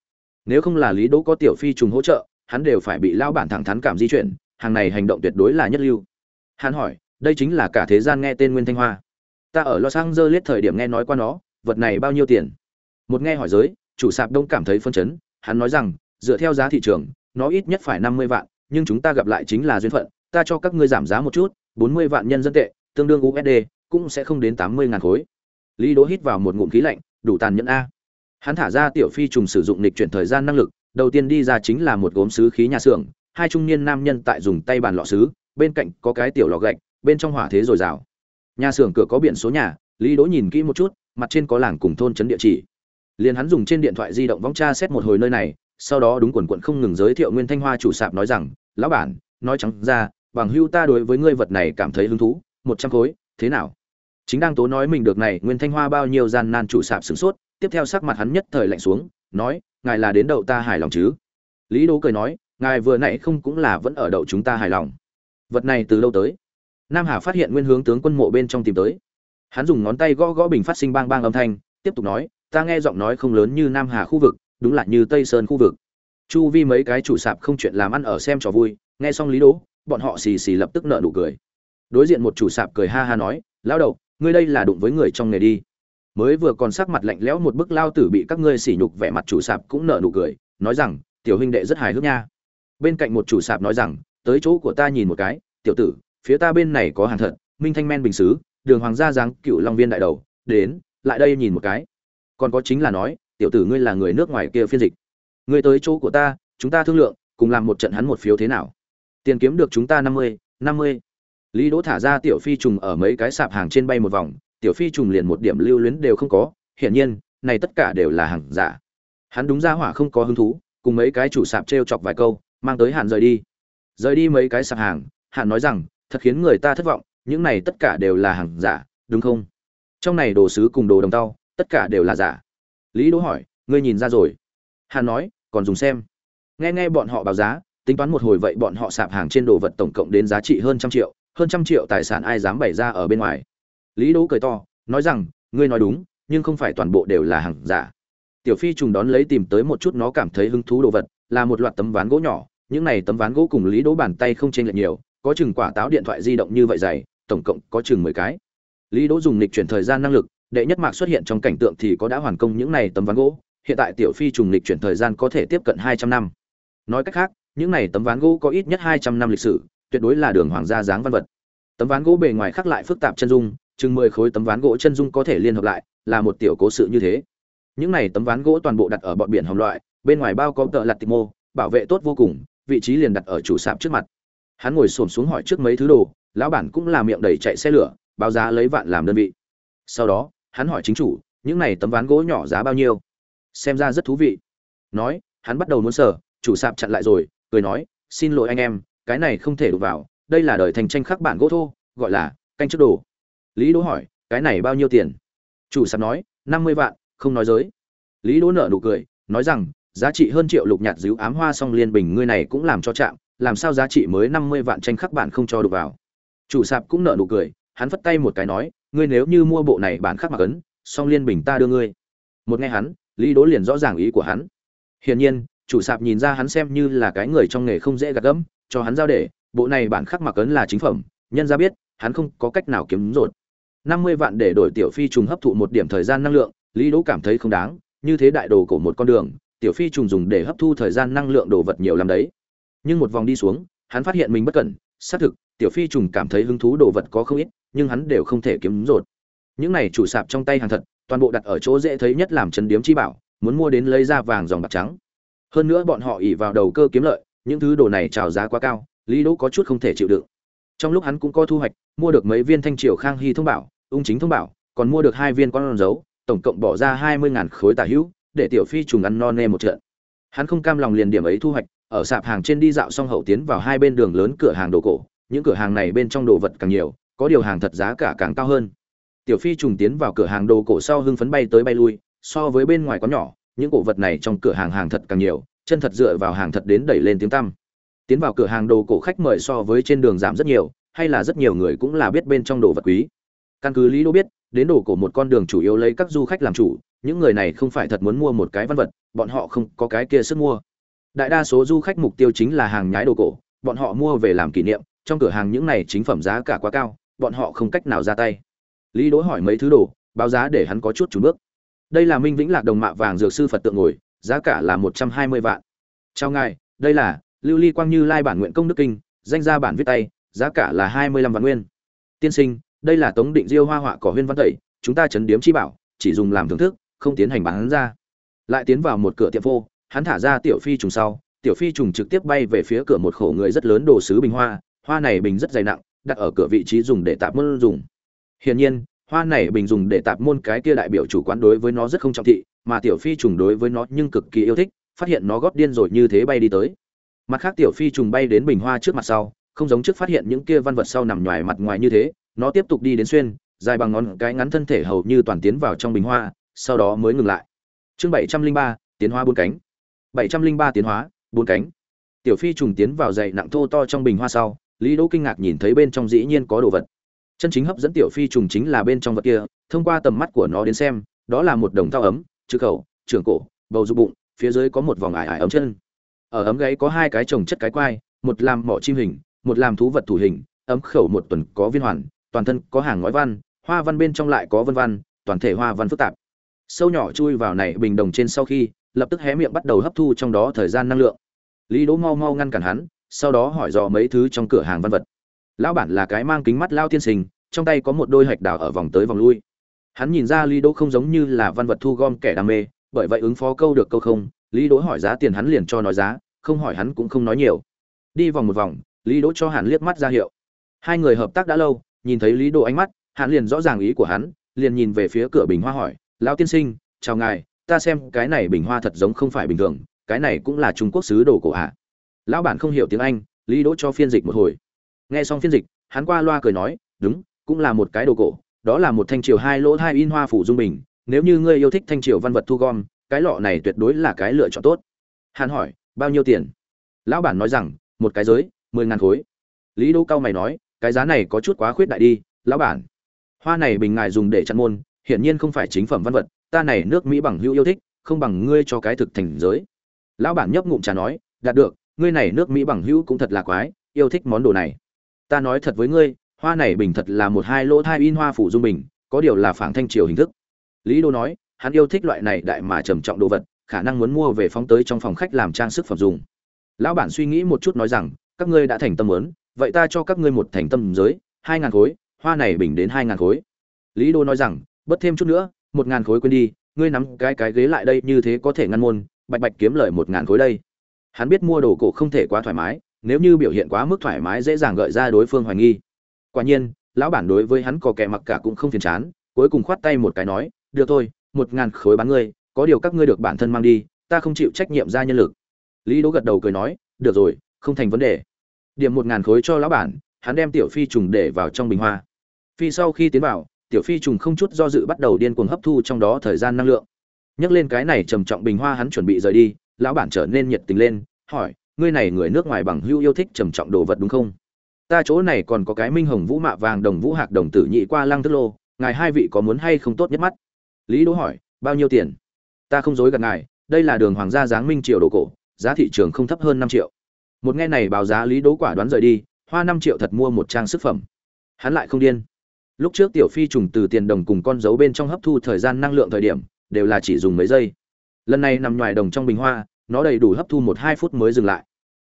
Nếu không là lý đỗ có tiểu phi trùng hỗ trợ, hắn đều phải bị lao bản thẳng thắn cảm di chuyển, hàng này hành động tuyệt đối là nhất lưu. Hắn hỏi, đây chính là cả thế gian nghe tên nguyên thanh hoa. Ta ở los angeles thời điểm nghe nói qua nó, vật này bao nhiêu tiền? Một nghe hỏi giới, chủ sạp đông cảm thấy phân chấn, hắn nói rằng, dựa theo giá thị trường nó ít nhất phải năm mươi vạn, nhưng chúng ta gặp lại chính là duyên phận, ta cho các ngươi giảm giá một chút, bốn mươi vạn nhân dân tệ, tương đương usd cũng sẽ không đến tám mươi ngàn khối. Lý đỗ hít vào một ngụm khí lạnh, đủ tàn nhẫn a. Hắn thả ra tiểu phi trùng sử dụng lịch chuyển thời gian năng lực, đầu tiên đi ra chính là một gốm sứ khí nhà xưởng, hai trung niên nam nhân tại dùng tay bàn lọ sứ, bên cạnh có cái tiểu lò gạch, bên trong hỏa thế rồi rào. nhà xưởng cửa có biển số nhà, lý đỗ nhìn kỹ một chút, mặt trên có làng cùng thôn trấn địa chỉ. Liền hắn dùng trên điện thoại di động vong tra xét một hồi nơi này sau đó đúng quần quận không ngừng giới thiệu nguyên thanh hoa chủ sạp nói rằng, lão bản, nói trắng ra, bằng hưu ta đối với ngươi vật này cảm thấy hứng thú, một trăm khối, thế nào? Chính đang tố nói mình được này nguyên thanh hoa bao nhiêu gian nan chủ sạp sửng sốt, tiếp theo sắc mặt hắn nhất thời lạnh xuống, nói, ngài là đến đậu ta hài lòng chứ? Lý đố cười nói, ngài vừa nãy không cũng là vẫn ở đậu chúng ta hài lòng. Vật này từ lâu tới. Nam hà phát hiện nguyên hướng tướng quân mộ bên trong tìm tới. Hắn dùng ngón tay gõ gõ bình phát sinh bang bang âm thanh, tiếp tục nói, ta nghe giọng nói không lớn như nam hà khu vực đúng là như tây sơn khu vực. Chu vi mấy cái chủ sạp không chuyện làm ăn ở xem trò vui, nghe xong lý đỗ, bọn họ xì xì lập tức nợ nụ cười. Đối diện một chủ sạp cười ha ha nói, lão đầu, ngươi đây là đụng với người trong nghề đi. Mới vừa còn sắc mặt lạnh lẽo một bức lao tử bị các ngươi sỉ nhục vẻ mặt chủ sạp cũng nợ nụ cười, nói rằng, tiểu huynh đệ rất hài hước nha. Bên cạnh một chủ sạp nói rằng, tới chỗ của ta nhìn một cái, tiểu tử, phía ta bên này có hàng thật, minh thanh men bình xứ, đường hoàng gia giáng cựu long viên đại đầu, đến, lại đây nhìn một cái. Còn có chính là nói tiểu tử ngươi là người nước ngoài kia phiên dịch. Ngươi tới chỗ của ta, chúng ta thương lượng, cùng làm một trận hắn một phiếu thế nào? Tiền kiếm được chúng ta năm mươi năm mươi. Lý đỗ thả ra tiểu phi trùng ở mấy cái sạp hàng trên bay một vòng, tiểu phi trùng liền một điểm lưu luyến đều không có, hiển nhiên, này tất cả đều là hàng giả. Hắn đúng ra hỏa không có hứng thú, cùng mấy cái chủ sạp trêu chọc vài câu, mang tới hạn rời đi. Rời đi mấy cái sạp hàng, hạn nói rằng, thật khiến người ta thất vọng, những này tất cả đều là hàng giả, đúng không? Trong này đồ sứ cùng đồ đồng tao, tất cả đều là giả lý đỗ hỏi, ngươi nhìn ra rồi? Hàn nói, còn dùng xem. Nghe nghe bọn họ báo giá, tính toán một hồi vậy bọn họ sạp hàng trên đồ vật tổng cộng đến giá trị hơn trăm triệu, hơn trăm triệu tài sản ai dám bày ra ở bên ngoài. Lý đỗ cười to, nói rằng, ngươi nói đúng, nhưng không phải toàn bộ đều là hàng giả. Tiểu phi trùng đón lấy tìm tới một chút nó cảm thấy hứng thú đồ vật, là một loạt tấm ván gỗ nhỏ. Những này tấm ván gỗ cùng lý đỗ bàn tay không chênh lệch nhiều, có chừng quả táo điện thoại di động như vậy dày, tổng cộng có chừng mười cái. Lý đỗ dùng lịch chuyển thời gian năng lực đệ nhất mạc xuất hiện trong cảnh tượng thì có đã hoàn công những này tấm ván gỗ, hiện tại tiểu phi trùng lịch chuyển thời gian có thể tiếp cận hai trăm năm. Nói cách khác, những này tấm ván gỗ có ít nhất hai trăm năm lịch sử, tuyệt đối là đường hoàng gia dáng văn vật. Tấm ván gỗ bề ngoài khắc lại phức tạp chân dung, chừng mười khối tấm ván gỗ chân dung có thể liên hợp lại, là một tiểu cố sự như thế. Những này tấm ván gỗ toàn bộ đặt ở bọn biển hồng loại, bên ngoài bao có tợ lặt tịch mô, bảo vệ tốt vô cùng, vị trí liền đặt ở chủ sạp trước mặt. Hắn ngồi xổm xuống hỏi trước mấy thứ đồ, lão bản cũng là miệng đầy chạy xe lửa, báo giá lấy vạn làm đơn vị sau đó, hắn hỏi chính chủ, những này tấm ván gỗ nhỏ giá bao nhiêu? Xem ra rất thú vị. Nói, hắn bắt đầu muốn sở chủ sạp chặn lại rồi, cười nói, xin lỗi anh em, cái này không thể đụng vào, đây là đời thành tranh khắc bản gỗ thô, gọi là canh trước đồ. Lý đỗ hỏi, cái này bao nhiêu tiền? Chủ sạp nói, năm mươi vạn, không nói giới lý đỗ nợ nụ cười, nói rằng, giá trị hơn triệu lục nhạt dữ ám hoa song liên bình ngươi này cũng làm cho chạm, làm sao giá trị mới năm mươi vạn tranh khắc bản không cho đụng vào? Chủ sạp cũng nợ nụ cười, hắn phất tay một cái nói ngươi nếu như mua bộ này bản khắc mặc ấn song liên bình ta đưa ngươi. Một nghe hắn, lý đố liền rõ ràng ý của hắn. Hiển nhiên, chủ sạp nhìn ra hắn xem như là cái người trong nghề không dễ gạt gẫm, cho hắn giao để, bộ này bản khắc mặc ấn là chính phẩm, nhân ra biết, hắn không có cách nào kiếm rột. Năm mươi vạn để đổi tiểu phi trùng hấp thụ một điểm thời gian năng lượng, lý đố cảm thấy không đáng, như thế đại đồ cổ một con đường, tiểu phi trùng dùng để hấp thu thời gian năng lượng đồ vật nhiều lắm đấy. Nhưng một vòng đi xuống, hắn phát hiện mình bất cẩn, xác thực, tiểu phi trùng cảm thấy hứng thú đồ vật có không ít nhưng hắn đều không thể kiếm rột. Những này chủ sạp trong tay hàng thật, toàn bộ đặt ở chỗ dễ thấy nhất làm chấn điếm chi bảo, muốn mua đến lấy ra vàng dòng bạc trắng. Hơn nữa bọn họ ỉ vào đầu cơ kiếm lợi, những thứ đồ này trào giá quá cao, lý đỗ có chút không thể chịu đựng. Trong lúc hắn cũng có thu hoạch, mua được mấy viên thanh triều khang hy thông bảo, ung chính thông bảo, còn mua được hai viên con dấu, tổng cộng bỏ ra hai mươi ngàn khối tả hữu, để tiểu phi trùng ăn no nê một trận. Hắn không cam lòng liền điểm ấy thu hoạch, ở sạp hàng trên đi dạo xong hậu tiến vào hai bên đường lớn cửa hàng đồ cổ, những cửa hàng này bên trong đồ vật càng nhiều có điều hàng thật giá cả càng cao hơn. Tiểu phi trùng tiến vào cửa hàng đồ cổ sau hưng phấn bay tới bay lui, so với bên ngoài có nhỏ, những cổ vật này trong cửa hàng hàng thật càng nhiều, chân thật dựa vào hàng thật đến đẩy lên tiếng tăm. Tiến vào cửa hàng đồ cổ khách mời so với trên đường giảm rất nhiều, hay là rất nhiều người cũng là biết bên trong đồ vật quý. Căn cứ lý đô biết, đến đồ cổ một con đường chủ yếu lấy các du khách làm chủ, những người này không phải thật muốn mua một cái văn vật, bọn họ không có cái kia sức mua. Đại đa số du khách mục tiêu chính là hàng nhái đồ cổ, bọn họ mua về làm kỷ niệm, trong cửa hàng những này chính phẩm giá cả quá cao bọn họ không cách nào ra tay. Lý đỗ hỏi mấy thứ đồ báo giá để hắn có chút chủ bước. Đây là minh vĩnh lạc đồng mạ vàng dược sư phật tượng ngồi giá cả là một trăm hai mươi vạn. Chào ngài đây là lưu ly quang như lai bản nguyện công đức kinh danh gia bản viết tay giá cả là hai mươi lăm vạn nguyên. Tiên sinh đây là tống định diêu hoa họa cỏ huyên văn tẩy chúng ta chấn điếm chi bảo chỉ dùng làm thưởng thức không tiến hành bán ra. Lại tiến vào một cửa tiệm vô, hắn thả ra tiểu phi trùng sau tiểu phi trùng trực tiếp bay về phía cửa một khổ người rất lớn đồ sứ bình hoa hoa này bình rất dày nặng đặt ở cửa vị trí dùng để tạp môn dùng. Hiển nhiên, hoa này bình dùng để tạp môn cái kia đại biểu chủ quán đối với nó rất không trọng thị, mà tiểu phi trùng đối với nó nhưng cực kỳ yêu thích, phát hiện nó gót điên rồi như thế bay đi tới. Mặt khác tiểu phi trùng bay đến bình hoa trước mặt sau, không giống trước phát hiện những kia văn vật sau nằm ngoài mặt ngoài như thế, nó tiếp tục đi đến xuyên, dài bằng ngón cái ngắn thân thể hầu như toàn tiến vào trong bình hoa, sau đó mới ngừng lại. Chương bảy trăm linh ba, tiến hóa bốn cánh. bảy trăm linh ba tiến hóa, bốn cánh. Tiểu phi trùng tiến vào dày nặng thô to trong bình hoa sau lý đỗ kinh ngạc nhìn thấy bên trong dĩ nhiên có đồ vật. Chân chính hấp dẫn tiểu phi trùng chính là bên trong vật kia, thông qua tầm mắt của nó đến xem, đó là một đồng thao ấm chữ khẩu, trường cổ, bầu dục bụng, phía dưới có một vòng ải ải ấm chân. Ở ấm gáy có hai cái trồng chất cái quai, một làm mỏ chim hình, một làm thú vật thủ hình, ấm khẩu một tuần có viên hoàn, toàn thân có hàng ngói văn, hoa văn bên trong lại có vân văn, toàn thể hoa văn phức tạp. Sâu nhỏ chui vào này bình đồng trên sau khi, lập tức hé miệng bắt đầu hấp thu trong đó thời gian năng lượng. Lý đỗ mau mau ngăn cản hắn sau đó hỏi dò mấy thứ trong cửa hàng văn vật. Lão bản là cái mang kính mắt lao tiên sinh, trong tay có một đôi hạch đào ở vòng tới vòng lui. Hắn nhìn ra lý đỗ không giống như là văn vật thu gom kẻ đam mê, bởi vậy ứng phó câu được câu không, lý đỗ hỏi giá tiền hắn liền cho nói giá, không hỏi hắn cũng không nói nhiều. Đi vòng một vòng, lý đỗ cho hàn liếc mắt ra hiệu. Hai người hợp tác đã lâu, nhìn thấy lý đỗ ánh mắt hắn liền rõ ràng ý của hắn, liền nhìn về phía cửa bình hoa hỏi, lão tiên sinh, chào ngài, ta xem cái này bình hoa thật giống không phải bình thường, cái này cũng là trung quốc sứ đồ cổ hạ lão bản không hiểu tiếng anh, lý đỗ cho phiên dịch một hồi. Nghe xong phiên dịch, hắn qua loa cười nói, đúng, cũng là một cái đồ cổ, đó là một thanh triều hai lỗ hai in hoa phủ dung bình, nếu như ngươi yêu thích thanh triều văn vật thu gom, cái lọ này tuyệt đối là cái lựa chọn tốt. Hắn hỏi, bao nhiêu tiền? Lão bản nói rằng, một cái giới, mười ngàn khối. Lý đỗ cao mày nói, cái giá này có chút quá khuyết đại đi, lão bản. Hoa này bình ngài dùng để chăn môn, hiển nhiên không phải chính phẩm văn vật, ta này nước mỹ bằng hữu yêu thích, không bằng ngươi cho cái thực thành giới. Lão bản nhấp ngụm trà nói, đạt được ngươi này nước mỹ bằng hữu cũng thật là quái, yêu thích món đồ này. Ta nói thật với ngươi, hoa này bình thật là một hai lỗ thai in hoa phủ dung bình, có điều là phảng thanh triều hình thức. Lý đô nói, hắn yêu thích loại này đại mà trầm trọng đồ vật, khả năng muốn mua về phóng tới trong phòng khách làm trang sức phẩm dùng. Lão bản suy nghĩ một chút nói rằng, các ngươi đã thành tâm muốn, vậy ta cho các ngươi một thành tâm giới, hai ngàn khối, hoa này bình đến hai ngàn khối. Lý đô nói rằng, bớt thêm chút nữa, một ngàn khối quên đi, ngươi nắm cái cái ghế lại đây như thế có thể ngăn môn, bạch bạch kiếm lời một ngàn khối đây hắn biết mua đồ cổ không thể quá thoải mái, nếu như biểu hiện quá mức thoải mái dễ dàng gợi ra đối phương hoài nghi. Quả nhiên, lão bản đối với hắn có kẻ mặc cả cũng không phiền chán, cuối cùng khoát tay một cái nói, được thôi, một ngàn khối bán ngươi, có điều các ngươi được bản thân mang đi, ta không chịu trách nhiệm ra nhân lực. Lý đỗ gật đầu cười nói, được rồi, không thành vấn đề. Điểm một ngàn khối cho lão bản, hắn đem tiểu phi trùng để vào trong bình hoa. Phi sau khi tiến vào, tiểu phi trùng không chút do dự bắt đầu điên cuồng hấp thu trong đó thời gian năng lượng. Nhắc lên cái này trầm trọng bình hoa hắn chuẩn bị rời đi lão bản trở nên nhiệt tình lên, hỏi, ngươi này người nước ngoài bằng hưu yêu thích trầm trọng đồ vật đúng không? Ta chỗ này còn có cái minh hồng vũ mạ vàng đồng vũ hạc đồng tử nhị qua lăng tức lô, ngài hai vị có muốn hay không tốt nhất mắt? Lý đỗ hỏi, bao nhiêu tiền? Ta không dối gạt ngài, đây là đường hoàng gia giáng minh triệu đồ cổ, giá thị trường không thấp hơn năm triệu. Một nghe này báo giá lý đỗ quả đoán rời đi, hoa năm triệu thật mua một trang sức phẩm. Hắn lại không điên. Lúc trước tiểu phi trùng từ tiền đồng cùng con dấu bên trong hấp thu thời gian năng lượng thời điểm, đều là chỉ dùng mấy giây lần này nằm ngoài đồng trong bình hoa, nó đầy đủ hấp thu một hai phút mới dừng lại.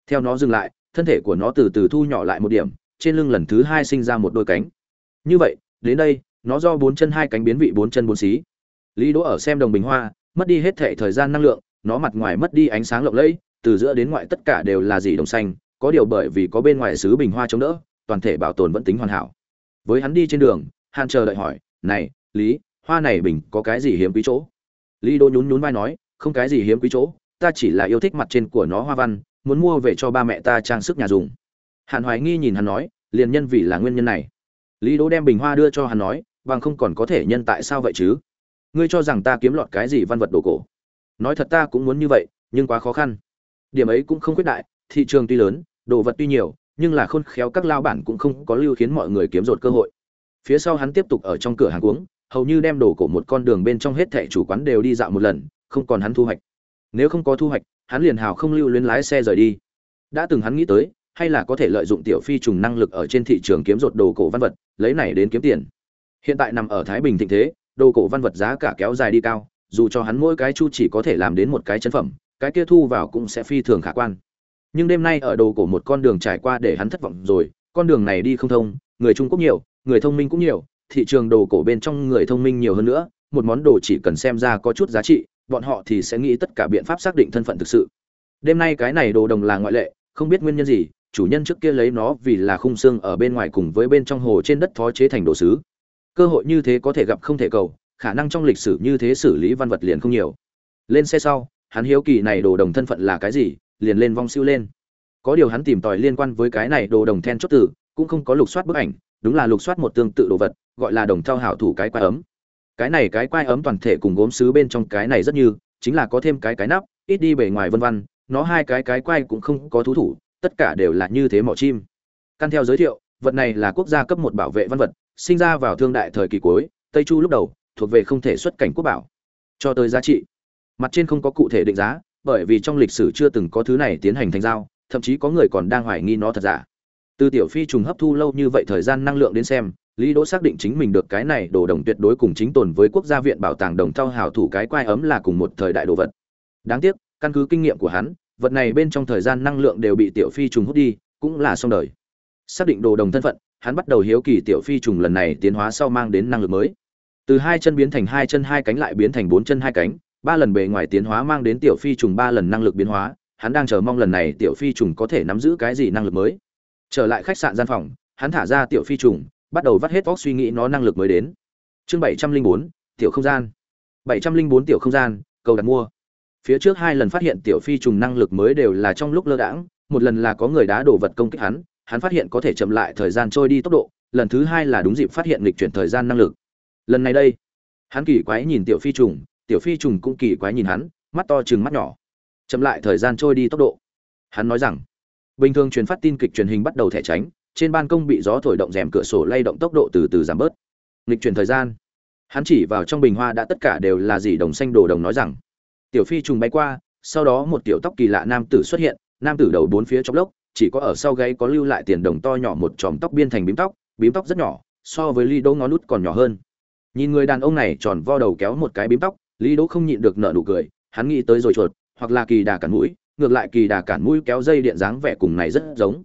Theo nó dừng lại, thân thể của nó từ từ thu nhỏ lại một điểm, trên lưng lần thứ hai sinh ra một đôi cánh. Như vậy, đến đây, nó do bốn chân hai cánh biến vị bốn chân bốn xí. Lý đỗ ở xem đồng bình hoa, mất đi hết thể thời gian năng lượng, nó mặt ngoài mất đi ánh sáng lộng lẫy, từ giữa đến ngoại tất cả đều là dì đồng xanh, có điều bởi vì có bên ngoài xứ bình hoa chống đỡ, toàn thể bảo tồn vẫn tính hoàn hảo. Với hắn đi trên đường, hàn chờ đợi hỏi, này, lý, hoa này bình có cái gì hiếm quý chỗ? Lý đỗ nhún nhún vai nói không cái gì hiếm quý chỗ, ta chỉ là yêu thích mặt trên của nó hoa văn, muốn mua về cho ba mẹ ta trang sức nhà dùng. Hàn hoài nghi nhìn hắn nói, liền nhân vì là nguyên nhân này. Lý đỗ đem bình hoa đưa cho hắn nói, bằng không còn có thể nhân tại sao vậy chứ? Ngươi cho rằng ta kiếm lọt cái gì văn vật đồ cổ? Nói thật ta cũng muốn như vậy, nhưng quá khó khăn. Điểm ấy cũng không quyết đại, thị trường tuy lớn, đồ vật tuy nhiều, nhưng là khôn khéo các lao bản cũng không có lưu khiến mọi người kiếm rột cơ hội. Phía sau hắn tiếp tục ở trong cửa hàng uống, hầu như đem đồ cổ một con đường bên trong hết thẻ chủ quán đều đi dạo một lần không còn hắn thu hoạch. Nếu không có thu hoạch, hắn liền hào không lưu luyến lái xe rời đi. Đã từng hắn nghĩ tới, hay là có thể lợi dụng tiểu phi trùng năng lực ở trên thị trường kiếm rột đồ cổ văn vật, lấy này đến kiếm tiền. Hiện tại nằm ở thái bình thịnh thế, đồ cổ văn vật giá cả kéo dài đi cao, dù cho hắn mỗi cái chu chỉ có thể làm đến một cái chân phẩm, cái kia thu vào cũng sẽ phi thường khả quan. Nhưng đêm nay ở đồ cổ một con đường trải qua để hắn thất vọng rồi, con đường này đi không thông, người trung quốc nhiều, người thông minh cũng nhiều, thị trường đồ cổ bên trong người thông minh nhiều hơn nữa, một món đồ chỉ cần xem ra có chút giá trị bọn họ thì sẽ nghĩ tất cả biện pháp xác định thân phận thực sự. Đêm nay cái này đồ đồng là ngoại lệ, không biết nguyên nhân gì, chủ nhân trước kia lấy nó vì là khung xương ở bên ngoài cùng với bên trong hồ trên đất phó chế thành đồ sứ. Cơ hội như thế có thể gặp không thể cầu, khả năng trong lịch sử như thế xử lý văn vật liền không nhiều. Lên xe sau, hắn hiếu kỳ này đồ đồng thân phận là cái gì, liền lên vong siêu lên. Có điều hắn tìm tòi liên quan với cái này đồ đồng then chốt tử cũng không có lục soát bức ảnh, đúng là lục soát một tương tự đồ vật, gọi là đồng thao hảo thủ cái quái ấm cái này cái quai ấm toàn thể cùng gốm sứ bên trong cái này rất như, chính là có thêm cái cái nắp, ít đi bề ngoài vân vân, nó hai cái cái quai cũng không có thú thủ, tất cả đều là như thế mỏ chim. Căn theo giới thiệu, vật này là quốc gia cấp một bảo vệ văn vật, sinh ra vào thương đại thời kỳ cuối, tây chu lúc đầu, thuộc về không thể xuất cảnh quốc bảo. Cho tới giá trị, mặt trên không có cụ thể định giá, bởi vì trong lịch sử chưa từng có thứ này tiến hành thành giao, thậm chí có người còn đang hoài nghi nó thật giả. Từ tiểu phi trùng hấp thu lâu như vậy thời gian năng lượng đến xem lý đỗ xác định chính mình được cái này đồ đồng tuyệt đối cùng chính tồn với quốc gia viện bảo tàng đồng thau hào thủ cái quai ấm là cùng một thời đại đồ vật. Đáng tiếc, căn cứ kinh nghiệm của hắn, vật này bên trong thời gian năng lượng đều bị tiểu phi trùng hút đi, cũng là xong đời. Xác định đồ đồng thân phận, hắn bắt đầu hiếu kỳ tiểu phi trùng lần này tiến hóa sau mang đến năng lực mới. Từ hai chân biến thành hai chân hai cánh lại biến thành bốn chân hai cánh, ba lần bề ngoài tiến hóa mang đến tiểu phi trùng ba lần năng lực biến hóa, hắn đang chờ mong lần này tiểu phi trùng có thể nắm giữ cái gì năng lực mới. Trở lại khách sạn gian phòng, hắn thả ra tiểu phi trùng bắt đầu vắt hết vóc suy nghĩ nó năng lực mới đến. Chương bảy trăm linh bốn, tiểu không gian. bảy trăm linh bốn tiểu không gian, cầu đặt mua. Phía trước hai lần phát hiện tiểu phi trùng năng lực mới đều là trong lúc lơ đãng, một lần là có người đá đổ vật công kích hắn hắn phát hiện có thể chậm lại thời gian trôi đi tốc độ, lần thứ hai là đúng dịp phát hiện lịch chuyển thời gian năng lực. Lần này đây, hắn kỳ quái nhìn tiểu phi trùng, tiểu phi trùng cũng kỳ quái nhìn hắn, mắt to trừng mắt nhỏ. Chậm lại thời gian trôi đi tốc độ. Hắn nói rằng, bình thường truyền phát tin kịch truyền hình bắt đầu thẻ tránh trên ban công bị gió thổi động rèm cửa sổ lay động tốc độ từ từ giảm bớt. Nghịch chuyển thời gian. Hắn chỉ vào trong bình hoa đã tất cả đều là gì đồng xanh đồ đồng nói rằng, tiểu phi trùng bay qua, sau đó một tiểu tóc kỳ lạ nam tử xuất hiện, nam tử đầu bốn phía trong lốc, chỉ có ở sau gáy có lưu lại tiền đồng to nhỏ một chòm tóc biên thành bím tóc bím tóc rất nhỏ, so với ly đỗ ngón nút còn nhỏ hơn. Nhìn người đàn ông này tròn vo đầu kéo một cái bím tóc ly đỗ không nhịn được nở nụ cười, hắn nghĩ tới rồi chuột, hoặc là kỳ đà cản mũi, ngược lại kỳ đà cản mũi kéo dây điện dáng vẻ cùng này rất giống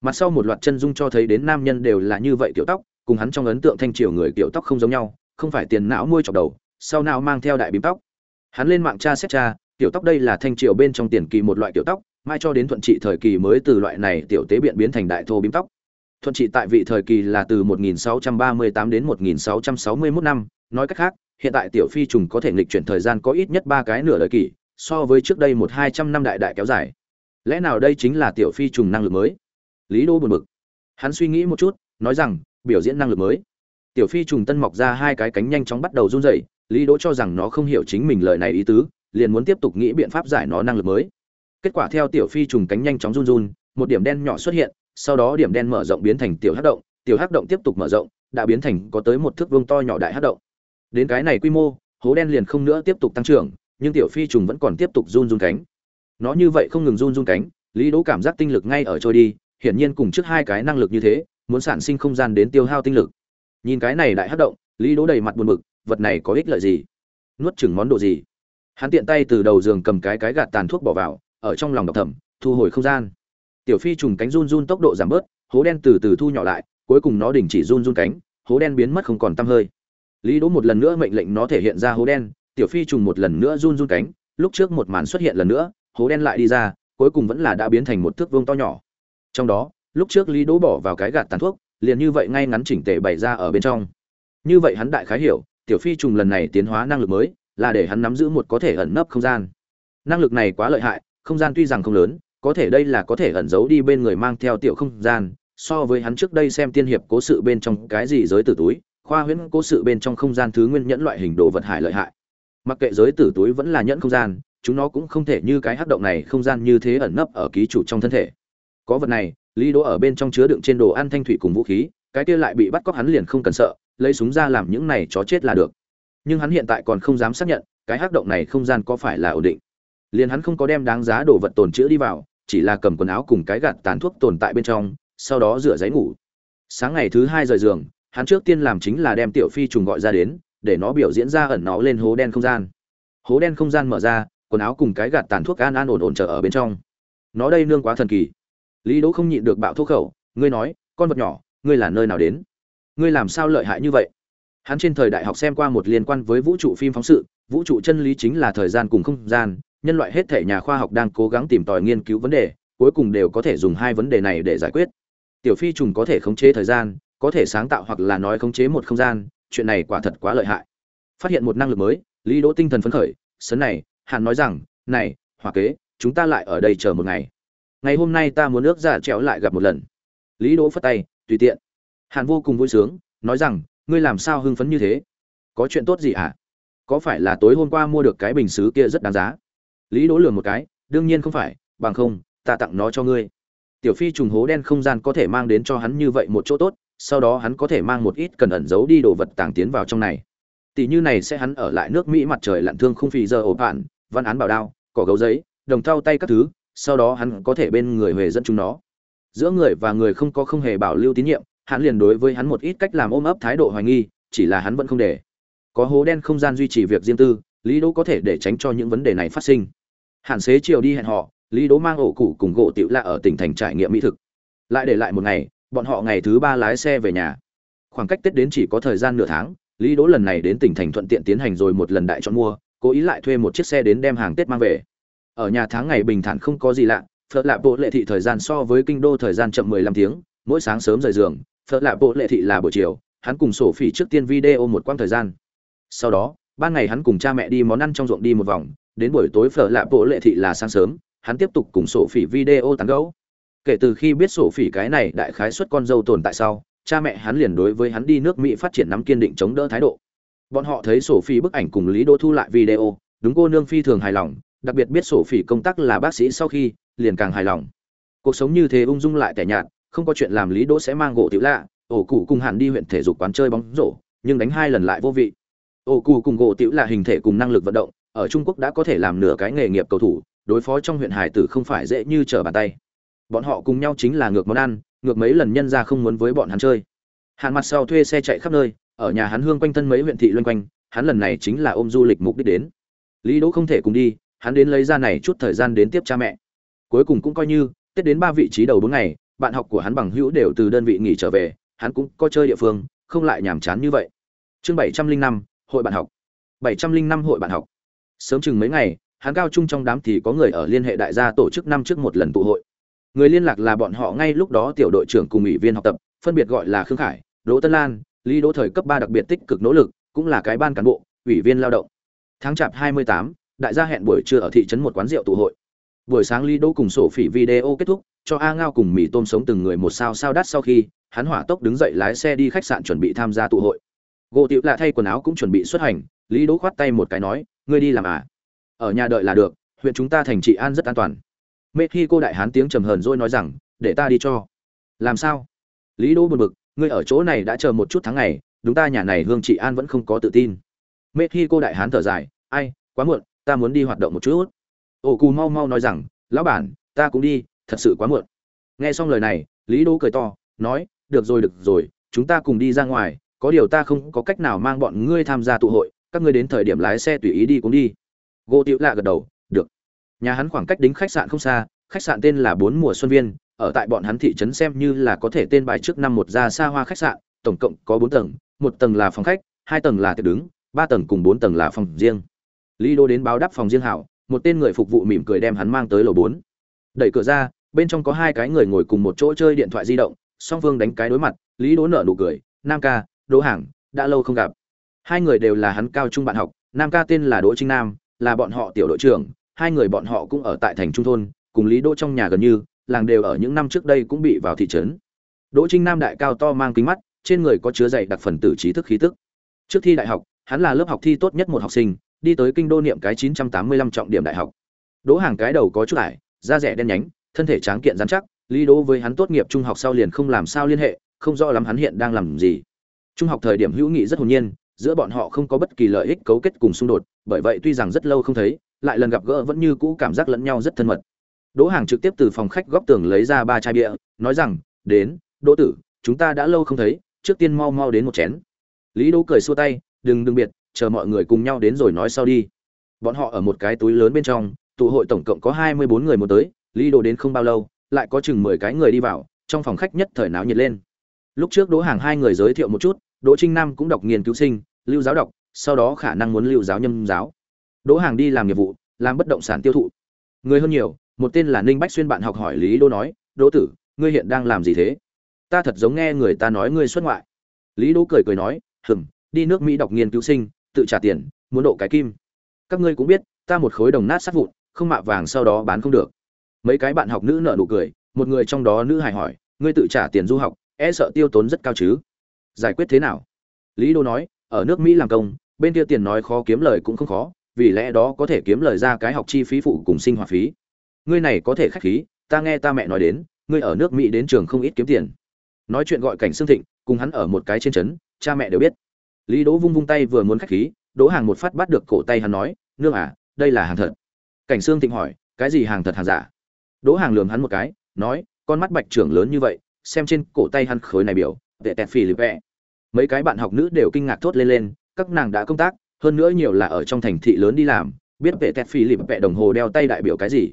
mặt sau một loạt chân dung cho thấy đến nam nhân đều là như vậy kiểu tóc, cùng hắn trong ấn tượng thanh triều người kiểu tóc không giống nhau, không phải tiền não môi chọc đầu, sau não mang theo đại bím tóc. Hắn lên mạng tra xét tra tiểu tóc đây là thanh triều bên trong tiền kỳ một loại tiểu tóc, mai cho đến thuận trị thời kỳ mới từ loại này tiểu tế biện biến thành đại thô bím tóc. Thuận trị tại vị thời kỳ là từ 1638 đến 1661 năm, nói cách khác, hiện tại tiểu phi trùng có thể nghịch chuyển thời gian có ít nhất ba cái nửa đời kỷ, so với trước đây một hai trăm năm đại đại kéo dài. Lẽ nào đây chính là tiểu phi trùng năng lực mới? Lý đô buồn bực. Hắn suy nghĩ một chút, nói rằng, biểu diễn năng lực mới. Tiểu phi trùng tân mọc ra hai cái cánh nhanh chóng bắt đầu run rẩy, lý đỗ cho rằng nó không hiểu chính mình lời này ý tứ, liền muốn tiếp tục nghĩ biện pháp giải nó năng lực mới. Kết quả theo tiểu phi trùng cánh nhanh chóng run run, một điểm đen nhỏ xuất hiện, sau đó điểm đen mở rộng biến thành tiểu hắc động, tiểu hắc động tiếp tục mở rộng, đã biến thành có tới một thước vuông to nhỏ đại hắc động. Đến cái này quy mô, hố đen liền không nữa tiếp tục tăng trưởng, nhưng tiểu phi trùng vẫn còn tiếp tục run run cánh. Nó như vậy không ngừng run run cánh, lý đỗ cảm giác tinh lực ngay ở trôi đi hiển nhiên cùng trước hai cái năng lực như thế, muốn sản sinh không gian đến tiêu hao tinh lực. Nhìn cái này đại hấp động, lý đỗ đầy mặt buồn bực, vật này có ích lợi gì? Nuốt chừng món đồ gì? Hắn tiện tay từ đầu giường cầm cái cái gạt tàn thuốc bỏ vào, ở trong lòng độc thẩm thu hồi không gian. Tiểu phi trùng cánh run run tốc độ giảm bớt, hố đen từ từ thu nhỏ lại, cuối cùng nó đình chỉ run run cánh, hố đen biến mất không còn tăm hơi. Lý đỗ một lần nữa mệnh lệnh nó thể hiện ra hố đen, tiểu phi trùng một lần nữa run run cánh, lúc trước một màn xuất hiện lần nữa, hố đen lại đi ra, cuối cùng vẫn là đã biến thành một thước vuông to nhỏ trong đó, lúc trước lý đỗ bỏ vào cái gạt tàn thuốc, liền như vậy ngay ngắn chỉnh tề bày ra ở bên trong. Như vậy hắn đại khái hiểu, tiểu phi trùng lần này tiến hóa năng lực mới, là để hắn nắm giữ một có thể ẩn nấp không gian. Năng lực này quá lợi hại, không gian tuy rằng không lớn, có thể đây là có thể ẩn giấu đi bên người mang theo tiểu không gian, so với hắn trước đây xem tiên hiệp cố sự bên trong cái gì giới tử túi, khoa huyễn cố sự bên trong không gian thứ nguyên nhẫn loại hình đồ vật hải lợi hại. Mặc kệ giới tử túi vẫn là nhẫn không gian, chúng nó cũng không thể như cái hát động này không gian như thế ẩn nấp ở ký chủ trong thân thể có vật này, lý đỗ ở bên trong chứa đựng trên đồ ăn thanh thủy cùng vũ khí, cái kia lại bị bắt cóc hắn liền không cần sợ, lấy súng ra làm những này chó chết là được. Nhưng hắn hiện tại còn không dám xác nhận, cái hắc động này không gian có phải là ổn định. Liền hắn không có đem đáng giá đồ vật tồn chữ đi vào, chỉ là cầm quần áo cùng cái gạt tàn thuốc tồn tại bên trong, sau đó rửa giấy ngủ. Sáng ngày thứ hai rời giường, hắn trước tiên làm chính là đem tiểu phi trùng gọi ra đến, để nó biểu diễn ra ẩn nó lên hố đen không gian. Hố đen không gian mở ra, quần áo cùng cái gạt tàn thuốc an an ổn ổn chờ ở bên trong. Nó đây nương quá thần kỳ lý đỗ không nhịn được bạo thô khẩu, ngươi nói, con vật nhỏ, ngươi là nơi nào đến? Ngươi làm sao lợi hại như vậy? Hắn trên thời đại học xem qua một liên quan với vũ trụ phim phóng sự, vũ trụ chân lý chính là thời gian cùng không gian, nhân loại hết thể nhà khoa học đang cố gắng tìm tòi nghiên cứu vấn đề, cuối cùng đều có thể dùng hai vấn đề này để giải quyết. Tiểu phi trùng có thể khống chế thời gian, có thể sáng tạo hoặc là nói khống chế một không gian, chuyện này quả thật quá lợi hại. Phát hiện một năng lực mới, lý đỗ tinh thần phấn khởi, sấn này, hàn nói rằng, này hòa kế, chúng ta lại ở đây chờ một ngày ngày hôm nay ta muốn ước giả trèo lại gặp một lần. Lý đỗ phất tay, tùy tiện. Hàn vô cùng vui sướng, nói rằng, ngươi làm sao hưng phấn như thế? Có chuyện tốt gì hả? À? có phải là tối hôm qua mua được cái bình xứ kia rất đáng giá? Lý đỗ lừa một cái, đương nhiên không phải, bằng không, ta tặng nó cho ngươi. Tiểu phi trùng hố đen không gian có thể mang đến cho hắn như vậy một chỗ tốt, sau đó hắn có thể mang một ít cần ẩn giấu đi đồ vật tàng tiến vào trong này. Tỷ như này sẽ hắn ở lại nước mỹ mặt trời lặn thương không phì giờ ổ bạn văn án bảo đao, cỏ gấu giấy, đồng thau tay các thứ sau đó hắn có thể bên người huề dẫn chúng nó. Giữa người và người không có không hề bảo lưu tín nhiệm, hắn liền đối với hắn một ít cách làm ôm ấp thái độ hoài nghi, chỉ là hắn vẫn không để. Có hố đen không gian duy trì việc riêng tư, lý đỗ có thể để tránh cho những vấn đề này phát sinh. Hạn xế chiều đi hẹn họ, lý đỗ mang ổ cụ cùng gỗ tiểu lạ ở tỉnh thành trải nghiệm mỹ thực. Lại để lại một ngày, bọn họ ngày thứ ba lái xe về nhà. Khoảng cách tết đến chỉ có thời gian nửa tháng, lý đỗ lần này đến tỉnh thành thuận tiện tiến hành rồi một lần đại chọn mua, cố ý lại thuê một chiếc xe đến đem hàng tết mang về ở nhà tháng ngày bình thản không có gì lạ phật lạ bộ lệ thị thời gian so với kinh đô thời gian chậm 15 tiếng, mỗi sáng sớm rời giường phật lạ bộ lệ thị là buổi chiều, hắn cùng sổ phỉ trước tiên video một quãng thời gian. Sau đó, ban ngày hắn cùng cha mẹ đi món ăn trong ruộng đi một vòng, đến buổi tối phở lạ bộ lệ thị là sáng sớm, hắn tiếp tục cùng sổ phỉ video tán gẫu. Kể từ khi biết sổ phỉ cái này đại khái xuất con dâu tồn tại sau, cha mẹ hắn liền đối với hắn đi nước mỹ phát triển nắm kiên định chống đỡ thái độ. Bọn họ thấy sổ phỉ bức ảnh cùng lý đô thu lại video, đúng cô nương phi thường hài lòng đặc biệt biết sổ phỉ công tác là bác sĩ sau khi, liền càng hài lòng. Cuộc sống như thế ung dung lại tẻ nhạt, không có chuyện làm lý đỗ sẽ mang gỗ tiểu lạ, ổ cụ cùng hẳn đi huyện thể dục quán chơi bóng rổ, nhưng đánh hai lần lại vô vị. Ổ cụ cùng gỗ tiểu là hình thể cùng năng lực vận động, ở trung quốc đã có thể làm nửa cái nghề nghiệp cầu thủ, đối phó trong huyện hải tử không phải dễ như trở bàn tay. Bọn họ cùng nhau chính là ngược món ăn, ngược mấy lần nhân ra không muốn với bọn hắn chơi. Hạn mặt sau thuê xe chạy khắp nơi, ở nhà hắn hương quanh thân mấy huyện thị loanh quanh, hắn lần này chính là ôm du lịch mục đích đến. Lý đỗ không thể cùng đi hắn đến lấy ra này chút thời gian đến tiếp cha mẹ. Cuối cùng cũng coi như tết đến ba vị trí đầu bốn ngày, bạn học của hắn bằng hữu đều từ đơn vị nghỉ trở về, hắn cũng có chơi địa phương, không lại nhàm chán như vậy. Chương bảy trăm linh năm, hội bạn học. Bảy trăm linh năm hội bạn học. Sớm chừng mấy ngày, hắn cao trung trong đám thì có người ở liên hệ đại gia tổ chức năm trước một lần tụ hội. Người liên lạc là bọn họ ngay lúc đó tiểu đội trưởng cùng ủy viên học tập, phân biệt gọi là khương khải, đỗ tân lan, lý đỗ thời cấp ba đặc biệt tích cực nỗ lực, cũng là cái ban cán bộ, ủy viên lao động. Tháng chạp hai mươi tám đại gia hẹn buổi trưa ở thị trấn một quán rượu tụ hội. Buổi sáng lý đỗ cùng sổ phỉ video kết thúc, cho a ngao cùng mì tôm sống từng người một sao sao đắt sau khi, hắn hỏa tốc đứng dậy lái xe đi khách sạn chuẩn bị tham gia tụ hội. Gỗ Tự lạ thay quần áo cũng chuẩn bị xuất hành, lý đỗ khoát tay một cái nói, ngươi đi làm à? Ở nhà đợi là được, huyện chúng ta thành trị an rất an toàn. Mê khi cô đại hán tiếng trầm hờn rồi nói rằng, để ta đi cho. Làm sao? Lý đỗ buồn bực, ngươi ở chỗ này đã chờ một chút tháng ngày, đúng ta nhà này hương trị an vẫn không có tự tin. Mê khi cô đại hán thở dài, ai, quá muộn ta muốn đi hoạt động một chút. Ổ cù mau mau nói rằng, lão bản, ta cũng đi, thật sự quá muộn. Nghe xong lời này, lý đỗ cười to, nói, được rồi được rồi, chúng ta cùng đi ra ngoài, có điều ta không có cách nào mang bọn ngươi tham gia tụ hội, các ngươi đến thời điểm lái xe tùy ý đi cũng đi. Gỗ tiểu lạ gật đầu, được. Nhà hắn khoảng cách đính khách sạn không xa, khách sạn tên là bốn mùa xuân viên, ở tại bọn hắn thị trấn xem như là có thể tên bài trước năm một gia xa hoa khách sạn, tổng cộng có bốn tầng, một tầng là phòng khách, hai tầng là tiệc đứng, ba tầng cùng bốn tầng là phòng riêng lý đô đến báo đáp phòng riêng hảo, một tên người phục vụ mỉm cười đem hắn mang tới lầu bốn. Đẩy cửa ra, bên trong có hai cái người ngồi cùng một chỗ chơi điện thoại di động, song Vương đánh cái đối mặt, lý đỗ nở nụ cười, nam ca, đỗ hàng đã lâu không gặp. Hai người đều là hắn cao trung bạn học, nam ca tên là đỗ trinh nam, là bọn họ tiểu đội trưởng, hai người bọn họ cũng ở tại thành trung thôn, cùng lý đỗ trong nhà gần như, làng đều ở những năm trước đây cũng bị vào thị trấn. Đỗ trinh nam đại cao to mang kính mắt, trên người có chứa dày đặc phần tử trí thức khí tức. Trước thi đại học, hắn là lớp học thi tốt nhất một học sinh đi tới kinh đô niệm cái 985 trọng điểm đại học. Đỗ hàng cái đầu có chút ải, da rẻ đen nhánh, thân thể tráng kiện rắn chắc, lý đỗ với hắn tốt nghiệp trung học sau liền không làm sao liên hệ, không rõ lắm hắn hiện đang làm gì. Trung học thời điểm hữu nghị rất hồn nhiên, giữa bọn họ không có bất kỳ lợi ích cấu kết cùng xung đột, bởi vậy tuy rằng rất lâu không thấy, lại lần gặp gỡ vẫn như cũ cảm giác lẫn nhau rất thân mật. Đỗ hàng trực tiếp từ phòng khách góc tường lấy ra ba chai bia, nói rằng, đến, đỗ tử, chúng ta đã lâu không thấy, trước tiên mau mau đến một chén. Lý đỗ cười xua tay, đừng đừng biệt chờ mọi người cùng nhau đến rồi nói sau đi. Bọn họ ở một cái túi lớn bên trong, tụ hội tổng cộng có hai mươi bốn người một tới, lý đỗ đến không bao lâu, lại có chừng mười cái người đi vào, trong phòng khách nhất thời náo nhiệt lên. Lúc trước đỗ hàng hai người giới thiệu một chút, đỗ trinh nam cũng đọc nghiên cứu sinh, lưu giáo đọc, sau đó khả năng muốn lưu giáo nhâm giáo. Đỗ hàng đi làm nghiệp vụ, làm bất động sản tiêu thụ. Người hơn nhiều, một tên là ninh bách xuyên bạn học hỏi lý đỗ nói, đỗ tử, ngươi hiện đang làm gì thế? Ta thật giống nghe người ta nói ngươi xuất ngoại. Lý đỗ cười cười nói, hừm, đi nước mỹ đọc nghiên cứu sinh tự trả tiền, muốn độ cái kim. Các ngươi cũng biết, ta một khối đồng nát sát vụn, không mạ vàng sau đó bán không được. Mấy cái bạn học nữ nợ nụ cười, một người trong đó nữ hài hỏi, ngươi tự trả tiền du học e sợ tiêu tốn rất cao chứ? Giải quyết thế nào? Lý đô nói, ở nước mỹ làm công, bên kia tiền nói khó kiếm lời cũng không khó, vì lẽ đó có thể kiếm lời ra cái học chi phí phụ cùng sinh hoạt phí. Ngươi này có thể khách khí, ta nghe ta mẹ nói đến, ngươi ở nước mỹ đến trường không ít kiếm tiền. Nói chuyện gọi cảnh xương thịnh, cùng hắn ở một cái trên trấn, cha mẹ đều biết lý đỗ vung vung tay vừa muốn khách khí, đỗ hàng một phát bắt được cổ tay hắn nói, nương à đây là hàng thật. Cảnh xương thịnh hỏi, cái gì hàng thật hàng giả? Đỗ hàng lườm hắn một cái, nói, con mắt bạch trưởng lớn như vậy, xem trên cổ tay hắn khối này biểu, tệ tẹt phì lịp mấy cái bạn học nữ đều kinh ngạc thốt lên lên, các nàng đã công tác, hơn nữa nhiều là ở trong thành thị lớn đi làm, biết vệ tẹt phì lịp đồng hồ đeo tay đại biểu cái gì?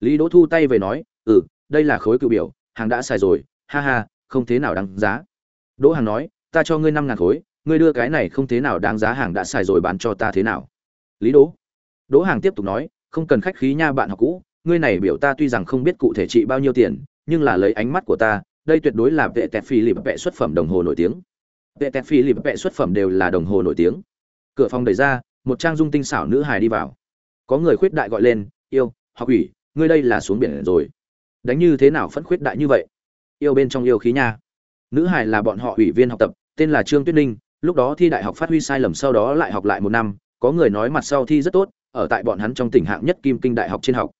Lý đỗ thu tay về nói ừ đây là khối cự biểu, hàng đã xài rồi, ha ha, không thế nào đáng giá. Đỗ hàng nói, ta cho ngươi năm ngàn khối ngươi đưa cái này không thế nào đáng giá hàng đã xài rồi bán cho ta thế nào? Lý đỗ. Đỗ hàng tiếp tục nói, không cần khách khí nha bạn học cũ, ngươi này biểu ta tuy rằng không biết cụ thể trị bao nhiêu tiền, nhưng là lấy ánh mắt của ta, đây tuyệt đối là vệ tẹt phi lịp vệ xuất phẩm đồng hồ nổi tiếng. Vệ tẹt phi lịp vệ xuất phẩm đều là đồng hồ nổi tiếng. Cửa phòng đẩy ra, một trang dung tinh xảo nữ hài đi vào. Có người khuyết đại gọi lên, yêu, học ủy, ngươi đây là xuống biển rồi. Đánh như thế nào phẫn khuyết đại như vậy? Yêu bên trong yêu khí nha. Nữ hài là bọn họ ủy viên học tập, tên là trương tuyết ninh lúc đó thi đại học phát huy sai lầm sau đó lại học lại một năm có người nói mặt sau thi rất tốt ở tại bọn hắn trong tỉnh hạng nhất kim kinh đại học trên học.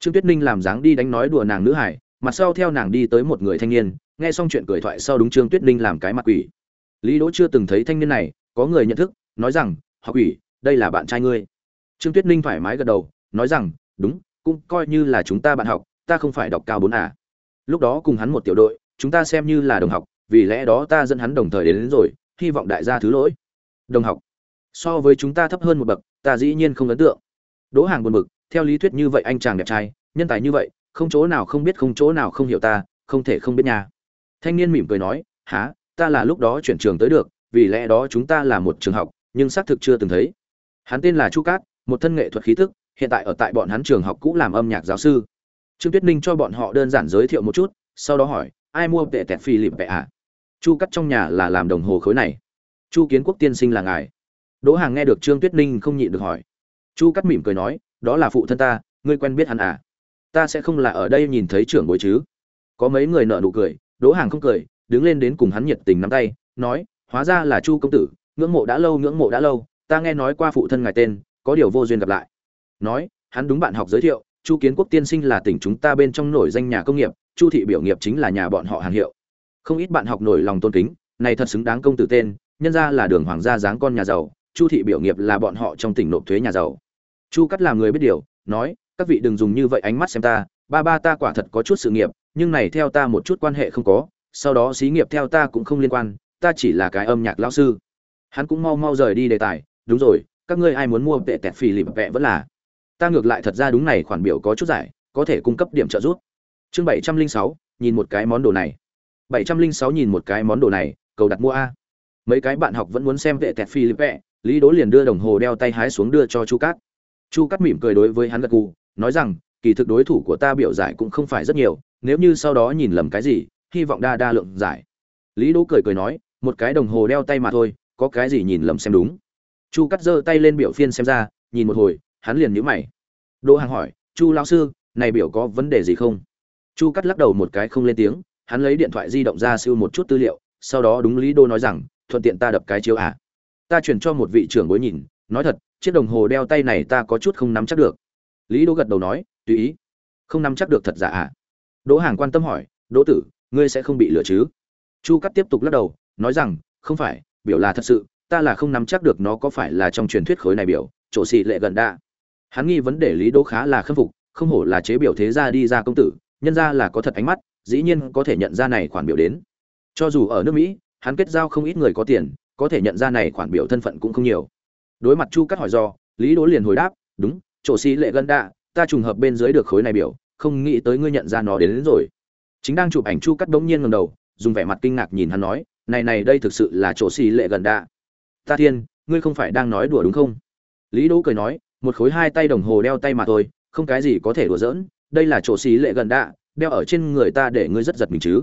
Trương tuyết ninh làm dáng đi đánh nói đùa nàng nữ hải mặt sau theo nàng đi tới một người thanh niên nghe xong chuyện cười thoại sau đúng trương tuyết ninh làm cái mặt quỷ. Lý đỗ chưa từng thấy thanh niên này có người nhận thức nói rằng học quỷ đây là bạn trai ngươi. Trương tuyết ninh thoải mái gật đầu nói rằng đúng cũng coi như là chúng ta bạn học ta không phải đọc cao bốn à. Lúc đó cùng hắn một tiểu đội chúng ta xem như là đồng học vì lẽ đó ta dẫn hắn đồng thời đến, đến rồi hy vọng đại gia thứ lỗi. Đồng học, so với chúng ta thấp hơn một bậc, ta dĩ nhiên không ấn tượng. Đỗ hàng buồn bực, theo lý thuyết như vậy anh chàng đẹp trai, nhân tài như vậy, không chỗ nào không biết, không chỗ nào không hiểu ta, không thể không biết nhà. Thanh niên mỉm cười nói há ta là lúc đó chuyển trường tới được, vì lẽ đó chúng ta là một trường học, nhưng xác thực chưa từng thấy. Hắn tên là chu cát, một thân nghệ thuật khí thức, hiện tại ở tại bọn hắn trường học cũ làm âm nhạc giáo sư. Trương tuyết ninh cho bọn họ đơn giản giới thiệu một chút, sau đó hỏi, ai mua tệ tẹt phi lịp vẹ ạ? Chu cắt trong nhà là làm đồng hồ khối này. Chu kiến quốc tiên sinh là ngài. Đỗ hàng nghe được trương tuyết ninh không nhịn được hỏi. Chu cắt mỉm cười nói, đó là phụ thân ta, ngươi quen biết hắn à? Ta sẽ không là ở đây nhìn thấy trưởng bối chứ? Có mấy người nợ nụ cười, đỗ hàng không cười, đứng lên đến cùng hắn nhiệt tình nắm tay, nói, hóa ra là chu công tử, ngưỡng mộ đã lâu, ngưỡng mộ đã lâu, ta nghe nói qua phụ thân ngài tên, có điều vô duyên gặp lại. Nói, hắn đúng bạn học giới thiệu, chu kiến quốc tiên sinh là tỉnh chúng ta bên trong nổi danh nhà công nghiệp, chu thị biểu nghiệp chính là nhà bọn họ hàng hiệu không ít bạn học nổi lòng tôn kính, này thật xứng đáng công tử tên, nhân ra là đường hoàng gia dáng con nhà giàu, chu thị biểu nghiệp là bọn họ trong tỉnh nộp thuế nhà giàu. Chu cắt làm người biết điều, nói, các vị đừng dùng như vậy ánh mắt xem ta, ba ba ta quả thật có chút sự nghiệp, nhưng này theo ta một chút quan hệ không có, sau đó xí nghiệp theo ta cũng không liên quan, ta chỉ là cái âm nhạc lão sư. Hắn cũng mau mau rời đi đề tài, đúng rồi, các ngươi ai muốn mua vệ tẹt phì lịp vẹ vẫn là. Ta ngược lại thật ra đúng này khoản biểu có chút giải, có thể cung cấp điểm trợ giúp. Chương bảy trăm linh sáu, nhìn một cái món đồ này bảy trăm linh sáu nhìn một cái món đồ này, cầu đặt mua a. Mấy cái bạn học vẫn muốn xem vệ tẹt Philippe. lý đố liền đưa đồng hồ đeo tay hái xuống đưa cho chu cát. Chu cát mỉm cười đối với hắn gật gù, nói rằng, kỳ thực đối thủ của ta biểu giải cũng không phải rất nhiều, nếu như sau đó nhìn lầm cái gì, hy vọng đa đa lượng giải. Lý đỗ cười cười nói, một cái đồng hồ đeo tay mà thôi, có cái gì nhìn lầm xem đúng. Chu cắt giơ tay lên biểu phiên xem ra, nhìn một hồi, hắn liền nhíu mày. Đỗ hàng hỏi, chu lão sư, này biểu có vấn đề gì không? Chu cắt lắc đầu một cái không lên tiếng hắn lấy điện thoại di động ra siêu một chút tư liệu, sau đó đúng lý đô nói rằng, thuận tiện ta đập cái chiếu à. ta chuyển cho một vị trưởng bối nhìn, nói thật, chiếc đồng hồ đeo tay này ta có chút không nắm chắc được. Lý đô gật đầu nói, tùy ý. Không nắm chắc được thật giả à? Đỗ hàng quan tâm hỏi, đỗ tử, ngươi sẽ không bị lừa chứ? Chu cắt tiếp tục lắc đầu, nói rằng, không phải, biểu là thật sự, ta là không nắm chắc được nó có phải là trong truyền thuyết khối này biểu, chỗ xị lệ gần đa. Hắn nghi vấn đề lý đỗ khá là khâm phục, không hổ là chế biểu thế ra đi ra công tử, nhân ra là có thật ánh mắt dĩ nhiên có thể nhận ra này khoản biểu đến. Cho dù ở nước mỹ hắn kết giao không ít người có tiền có thể nhận ra này khoản biểu thân phận cũng không nhiều. Đối mặt chu cắt hỏi do lý đỗ liền hồi đáp đúng chỗ xì lệ gần đạ, ta trùng hợp bên dưới được khối này biểu không nghĩ tới ngươi nhận ra nó đến, đến rồi. Chính đang chụp ảnh chu cắt bỗng nhiên ngầm đầu dùng vẻ mặt kinh ngạc nhìn hắn nói này này đây thực sự là chỗ xì lệ gần đạ. ta thiên ngươi không phải đang nói đùa đúng không? Lý đỗ cười nói một khối hai tay đồng hồ đeo tay mà thôi không cái gì có thể đùa giỡn đây là chỗ xí lệ gần đạ đeo ở trên người ta để ngươi rất giật mình chứ?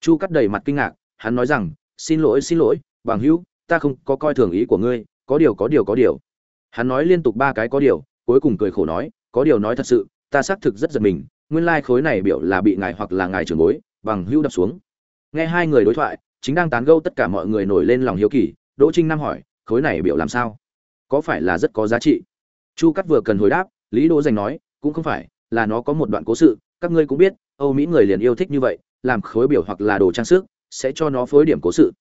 Chu cắt đầy mặt kinh ngạc, hắn nói rằng, xin lỗi xin lỗi, bằng hữu, ta không có coi thường ý của ngươi, có điều có điều có điều. Hắn nói liên tục ba cái có điều, cuối cùng cười khổ nói, có điều nói thật sự, ta xác thực rất giật mình, nguyên lai khối này biểu là bị ngài hoặc là ngài trưởng bối, bằng hữu đập xuống. Nghe hai người đối thoại, chính đang tán gẫu tất cả mọi người nổi lên lòng hiếu kỳ, đỗ trinh nam hỏi, khối này biểu làm sao? Có phải là rất có giá trị? Chu cắt vừa cần hồi đáp, lý đỗ dành nói, cũng không phải, là nó có một đoạn cố sự, các ngươi cũng biết âu mỹ người liền yêu thích như vậy, làm khối biểu hoặc là đồ trang sức, sẽ cho nó phối điểm cố sự.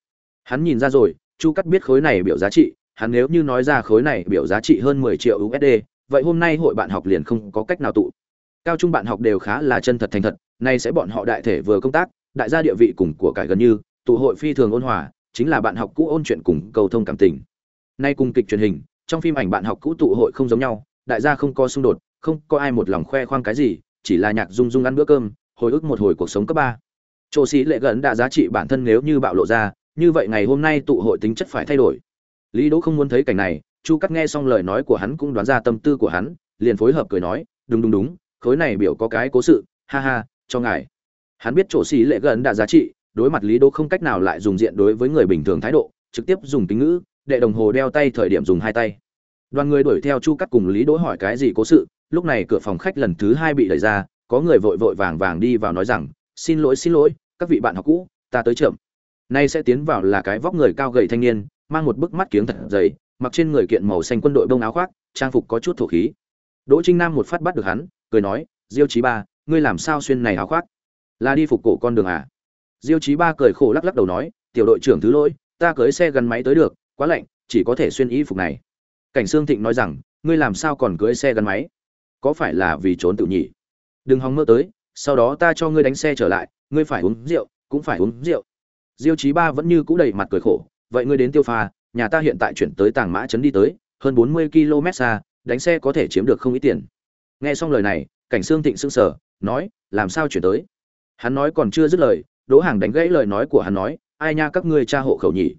Hắn nhìn ra rồi, chu cắt biết khối này biểu giá trị, hắn nếu như nói ra khối này biểu giá trị hơn mười triệu usd vậy hôm nay hội bạn học liền không có cách nào tụ. Cao trung bạn học đều khá là chân thật thành thật, nay sẽ bọn họ đại thể vừa công tác, đại gia địa vị cùng của cải gần như, tụ hội phi thường ôn hòa, chính là bạn học cũ ôn chuyện cùng cầu thông cảm tình. Nay cùng kịch truyền hình, trong phim ảnh bạn học cũ tụ hội không giống nhau, đại gia không có xung đột, không có ai một lòng khoe khoang cái gì, chỉ là nhạc dung dung ăn bữa cơm hồi ức một hồi cuộc sống cấp ba. Chỗ sĩ lệ gần đã giá trị bản thân nếu như bạo lộ ra, như vậy ngày hôm nay tụ hội tính chất phải thay đổi. Lý đỗ không muốn thấy cảnh này, chu cắt nghe xong lời nói của hắn cũng đoán ra tâm tư của hắn, liền phối hợp cười nói, đúng đúng đúng, khối này biểu có cái cố sự, ha ha, cho ngài. Hắn biết chỗ sĩ lệ gần đã giá trị, đối mặt lý đỗ không cách nào lại dùng diện đối với người bình thường thái độ, trực tiếp dùng tính ngữ, đệ đồng hồ đeo tay thời điểm dùng hai tay. Đoàn người đuổi theo chu cắt cùng lý đỗ hỏi cái gì cố sự, lúc này cửa phòng khách lần thứ hai bị đẩy ra có người vội vội vàng vàng đi vào nói rằng, xin lỗi xin lỗi, các vị bạn học cũ, ta tới chậm. Nay sẽ tiến vào là cái vóc người cao gầy thanh niên, mang một bức mắt kiếng thật dày, mặc trên người kiện màu xanh quân đội bông áo khoác, trang phục có chút thổ khí. Đỗ trinh nam một phát bắt được hắn, cười nói, diêu chí ba, ngươi làm sao xuyên này áo khoác? Là đi phục cổ con đường à? Diêu chí ba cười khổ lắc lắc đầu nói, tiểu đội trưởng thứ lỗi, ta cưới xe gắn máy tới được, quá lạnh, chỉ có thể xuyên y phục này. Cảnh sương thịnh nói rằng, ngươi làm sao còn cưới xe gắn máy? Có phải là vì trốn tự nhỉ? Đừng hòng mơ tới, sau đó ta cho ngươi đánh xe trở lại, ngươi phải uống rượu, cũng phải uống rượu. Diêu chí ba vẫn như cũ đầy mặt cười khổ, vậy ngươi đến tiêu pha, nhà ta hiện tại chuyển tới tàng mã trấn đi tới, hơn bốn mươi km xa, đánh xe có thể chiếm được không ít tiền. Nghe xong lời này, cảnh sương thịnh sững sờ, nói, làm sao chuyển tới? Hắn nói còn chưa dứt lời, đỗ hàng đánh gãy lời nói của hắn nói, ai nha các ngươi cha hộ khẩu nhỉ?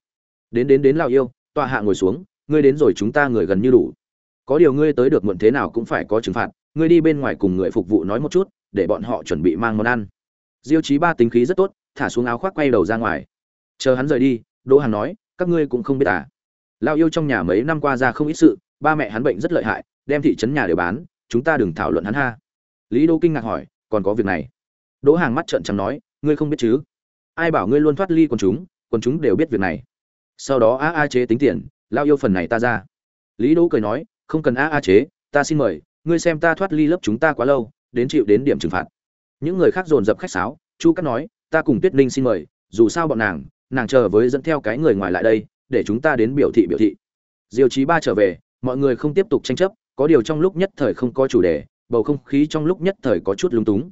Đến đến đến lào yêu tọa hạ ngồi xuống, ngươi đến rồi chúng ta người gần như đủ. Có điều ngươi tới được muộn thế nào cũng phải có trừng phạt ngươi đi bên ngoài cùng người phục vụ nói một chút, để bọn họ chuẩn bị mang món ăn. Diêu chí ba tính khí rất tốt, thả xuống áo khoác quay đầu ra ngoài. Chờ hắn rời đi, đỗ hàn nói, các ngươi cũng không biết à. Lao yêu trong nhà mấy năm qua ra không ít sự, ba mẹ hắn bệnh rất lợi hại, đem thị trấn nhà đều bán, chúng ta đừng thảo luận hắn ha. Lý đỗ kinh ngạc hỏi, còn có việc này? Đỗ hàng mắt trợn trắng nói, ngươi không biết chứ? Ai bảo ngươi luôn thoát ly quần chúng quần chúng đều biết việc này. Sau đó a a chế tính tiền lao yêu phần này ta ra. Lý đỗ cười nói, không cần a a chế, ta xin mời ngươi xem ta thoát ly lớp chúng ta quá lâu, đến chịu đến điểm trừng phạt. Những người khác dồn dập khách sáo, chu cắt nói, ta cùng tuyết ninh xin mời, dù sao bọn nàng nàng chờ với dẫn theo cái người ngoài lại đây, để chúng ta đến biểu thị biểu thị. Diêu chí ba trở về, mọi người không tiếp tục tranh chấp, có điều trong lúc nhất thời không có chủ đề, bầu không khí trong lúc nhất thời có chút lung túng.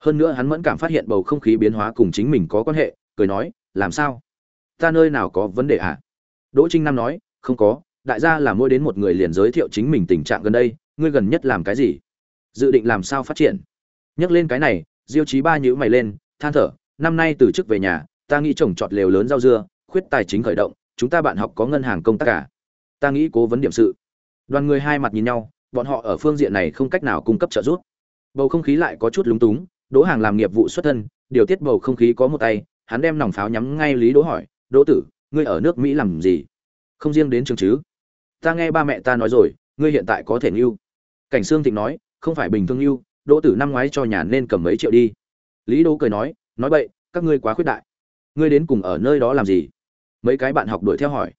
Hơn nữa hắn mẫn cảm phát hiện bầu không khí biến hóa cùng chính mình có quan hệ, cười nói, làm sao? Ta nơi nào có vấn đề à? Đỗ trinh nam nói, không có đại gia là mỗi đến một người liền giới thiệu chính mình tình trạng gần đây, ngươi gần nhất làm cái gì? Dự định làm sao phát triển? Nhắc lên cái này, diêu chí ba nhữ mày lên, than thở, năm nay từ chức về nhà, ta nghĩ trồng trọt lều lớn rau dưa, khuyết tài chính khởi động, chúng ta bạn học có ngân hàng công tác cả. Ta nghĩ cố vấn điểm sự. Đoàn người hai mặt nhìn nhau, bọn họ ở phương diện này không cách nào cung cấp trợ giúp. Bầu không khí lại có chút lúng túng, đỗ hàng làm nghiệp vụ xuất thân, điều tiết bầu không khí có một tay, hắn đem nòng pháo nhắm ngay lý đỗ hỏi, đỗ tử, ngươi ở nước mỹ làm gì? Không riêng đến trường chứ ta nghe ba mẹ ta nói rồi ngươi hiện tại có thể ngưu cảnh sương thịnh nói không phải bình thường ngưu đỗ tử năm ngoái cho nhà nên cầm mấy triệu đi. Lý đỗ cười nói nói vậy, các ngươi quá khuyết đại. Ngươi đến cùng ở nơi đó làm gì? Mấy cái bạn học đuổi theo hỏi.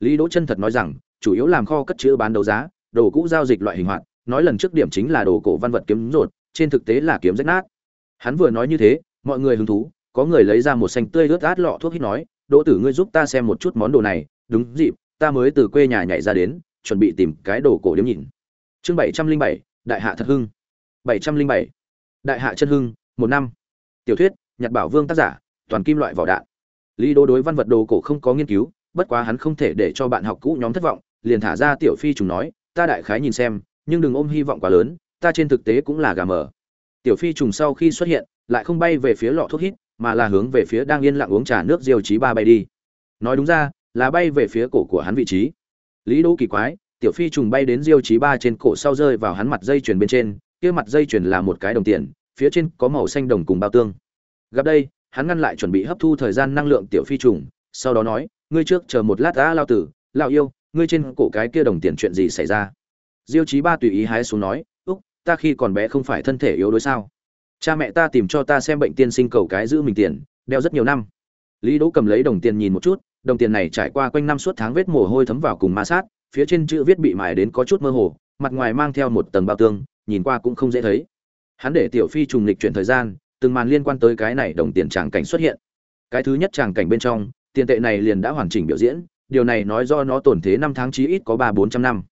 Lý đỗ chân thật nói rằng chủ yếu làm kho cất chữ bán đấu giá đồ cũ giao dịch loại hình hoạt nói lần trước điểm chính là đồ cổ văn vật kiếm rột trên thực tế là kiếm rách nát. Hắn vừa nói như thế mọi người hứng thú có người lấy ra một xanh tươi ướt át lọ thuốc hít nói đỗ tử ngươi giúp ta xem một chút món đồ này đúng dịp ta mới từ quê nhà nhảy ra đến, chuẩn bị tìm cái đồ cổ điếm nhìn. Chương bảy trăm linh bảy, đại hạ thật hưng. bảy trăm linh bảy, đại hạ chân hưng, một năm. Tiểu thuyết, nhật bảo vương tác giả, toàn kim loại vỏ đạn. Lý đô đối văn vật đồ cổ không có nghiên cứu, bất quá hắn không thể để cho bạn học cũ nhóm thất vọng, liền thả ra tiểu phi trùng nói, ta đại khái nhìn xem, nhưng đừng ôm hy vọng quá lớn, ta trên thực tế cũng là gà mờ. Tiểu phi trùng sau khi xuất hiện, lại không bay về phía lọ thuốc hít, mà là hướng về phía đang yên lặng uống trà nước diêu chí ba bay đi. Nói đúng ra là bay về phía cổ của hắn vị trí. Lý đỗ kỳ quái, tiểu phi trùng bay đến diêu chí ba trên cổ sau rơi vào hắn mặt dây chuyền bên trên, kia mặt dây chuyền là một cái đồng tiền, phía trên có màu xanh đồng cùng bao tương. Gặp đây, hắn ngăn lại chuẩn bị hấp thu thời gian năng lượng tiểu phi trùng, sau đó nói, ngươi trước chờ một lát đã, lao tử, lao yêu, ngươi trên cổ cái kia đồng tiền chuyện gì xảy ra? Diêu chí ba tùy ý hái xuống nói, úc, ta khi còn bé không phải thân thể yếu đuối sao? Cha mẹ ta tìm cho ta xem bệnh tiên sinh cầu cái giữ mình tiền, đeo rất nhiều năm. Lý đỗ cầm lấy đồng tiền nhìn một chút đồng tiền này trải qua quanh năm suốt tháng vết mồ hôi thấm vào cùng ma sát, phía trên chữ viết bị mài đến có chút mơ hồ, mặt ngoài mang theo một tầng bao tương, nhìn qua cũng không dễ thấy. Hắn để tiểu phi trùng lịch chuyển thời gian, từng màn liên quan tới cái này đồng tiền tràng cảnh xuất hiện. Cái thứ nhất tràng cảnh bên trong, tiền tệ này liền đã hoàn chỉnh biểu diễn, điều này nói do nó tổn thế năm tháng chí ít có ba bốn trăm năm.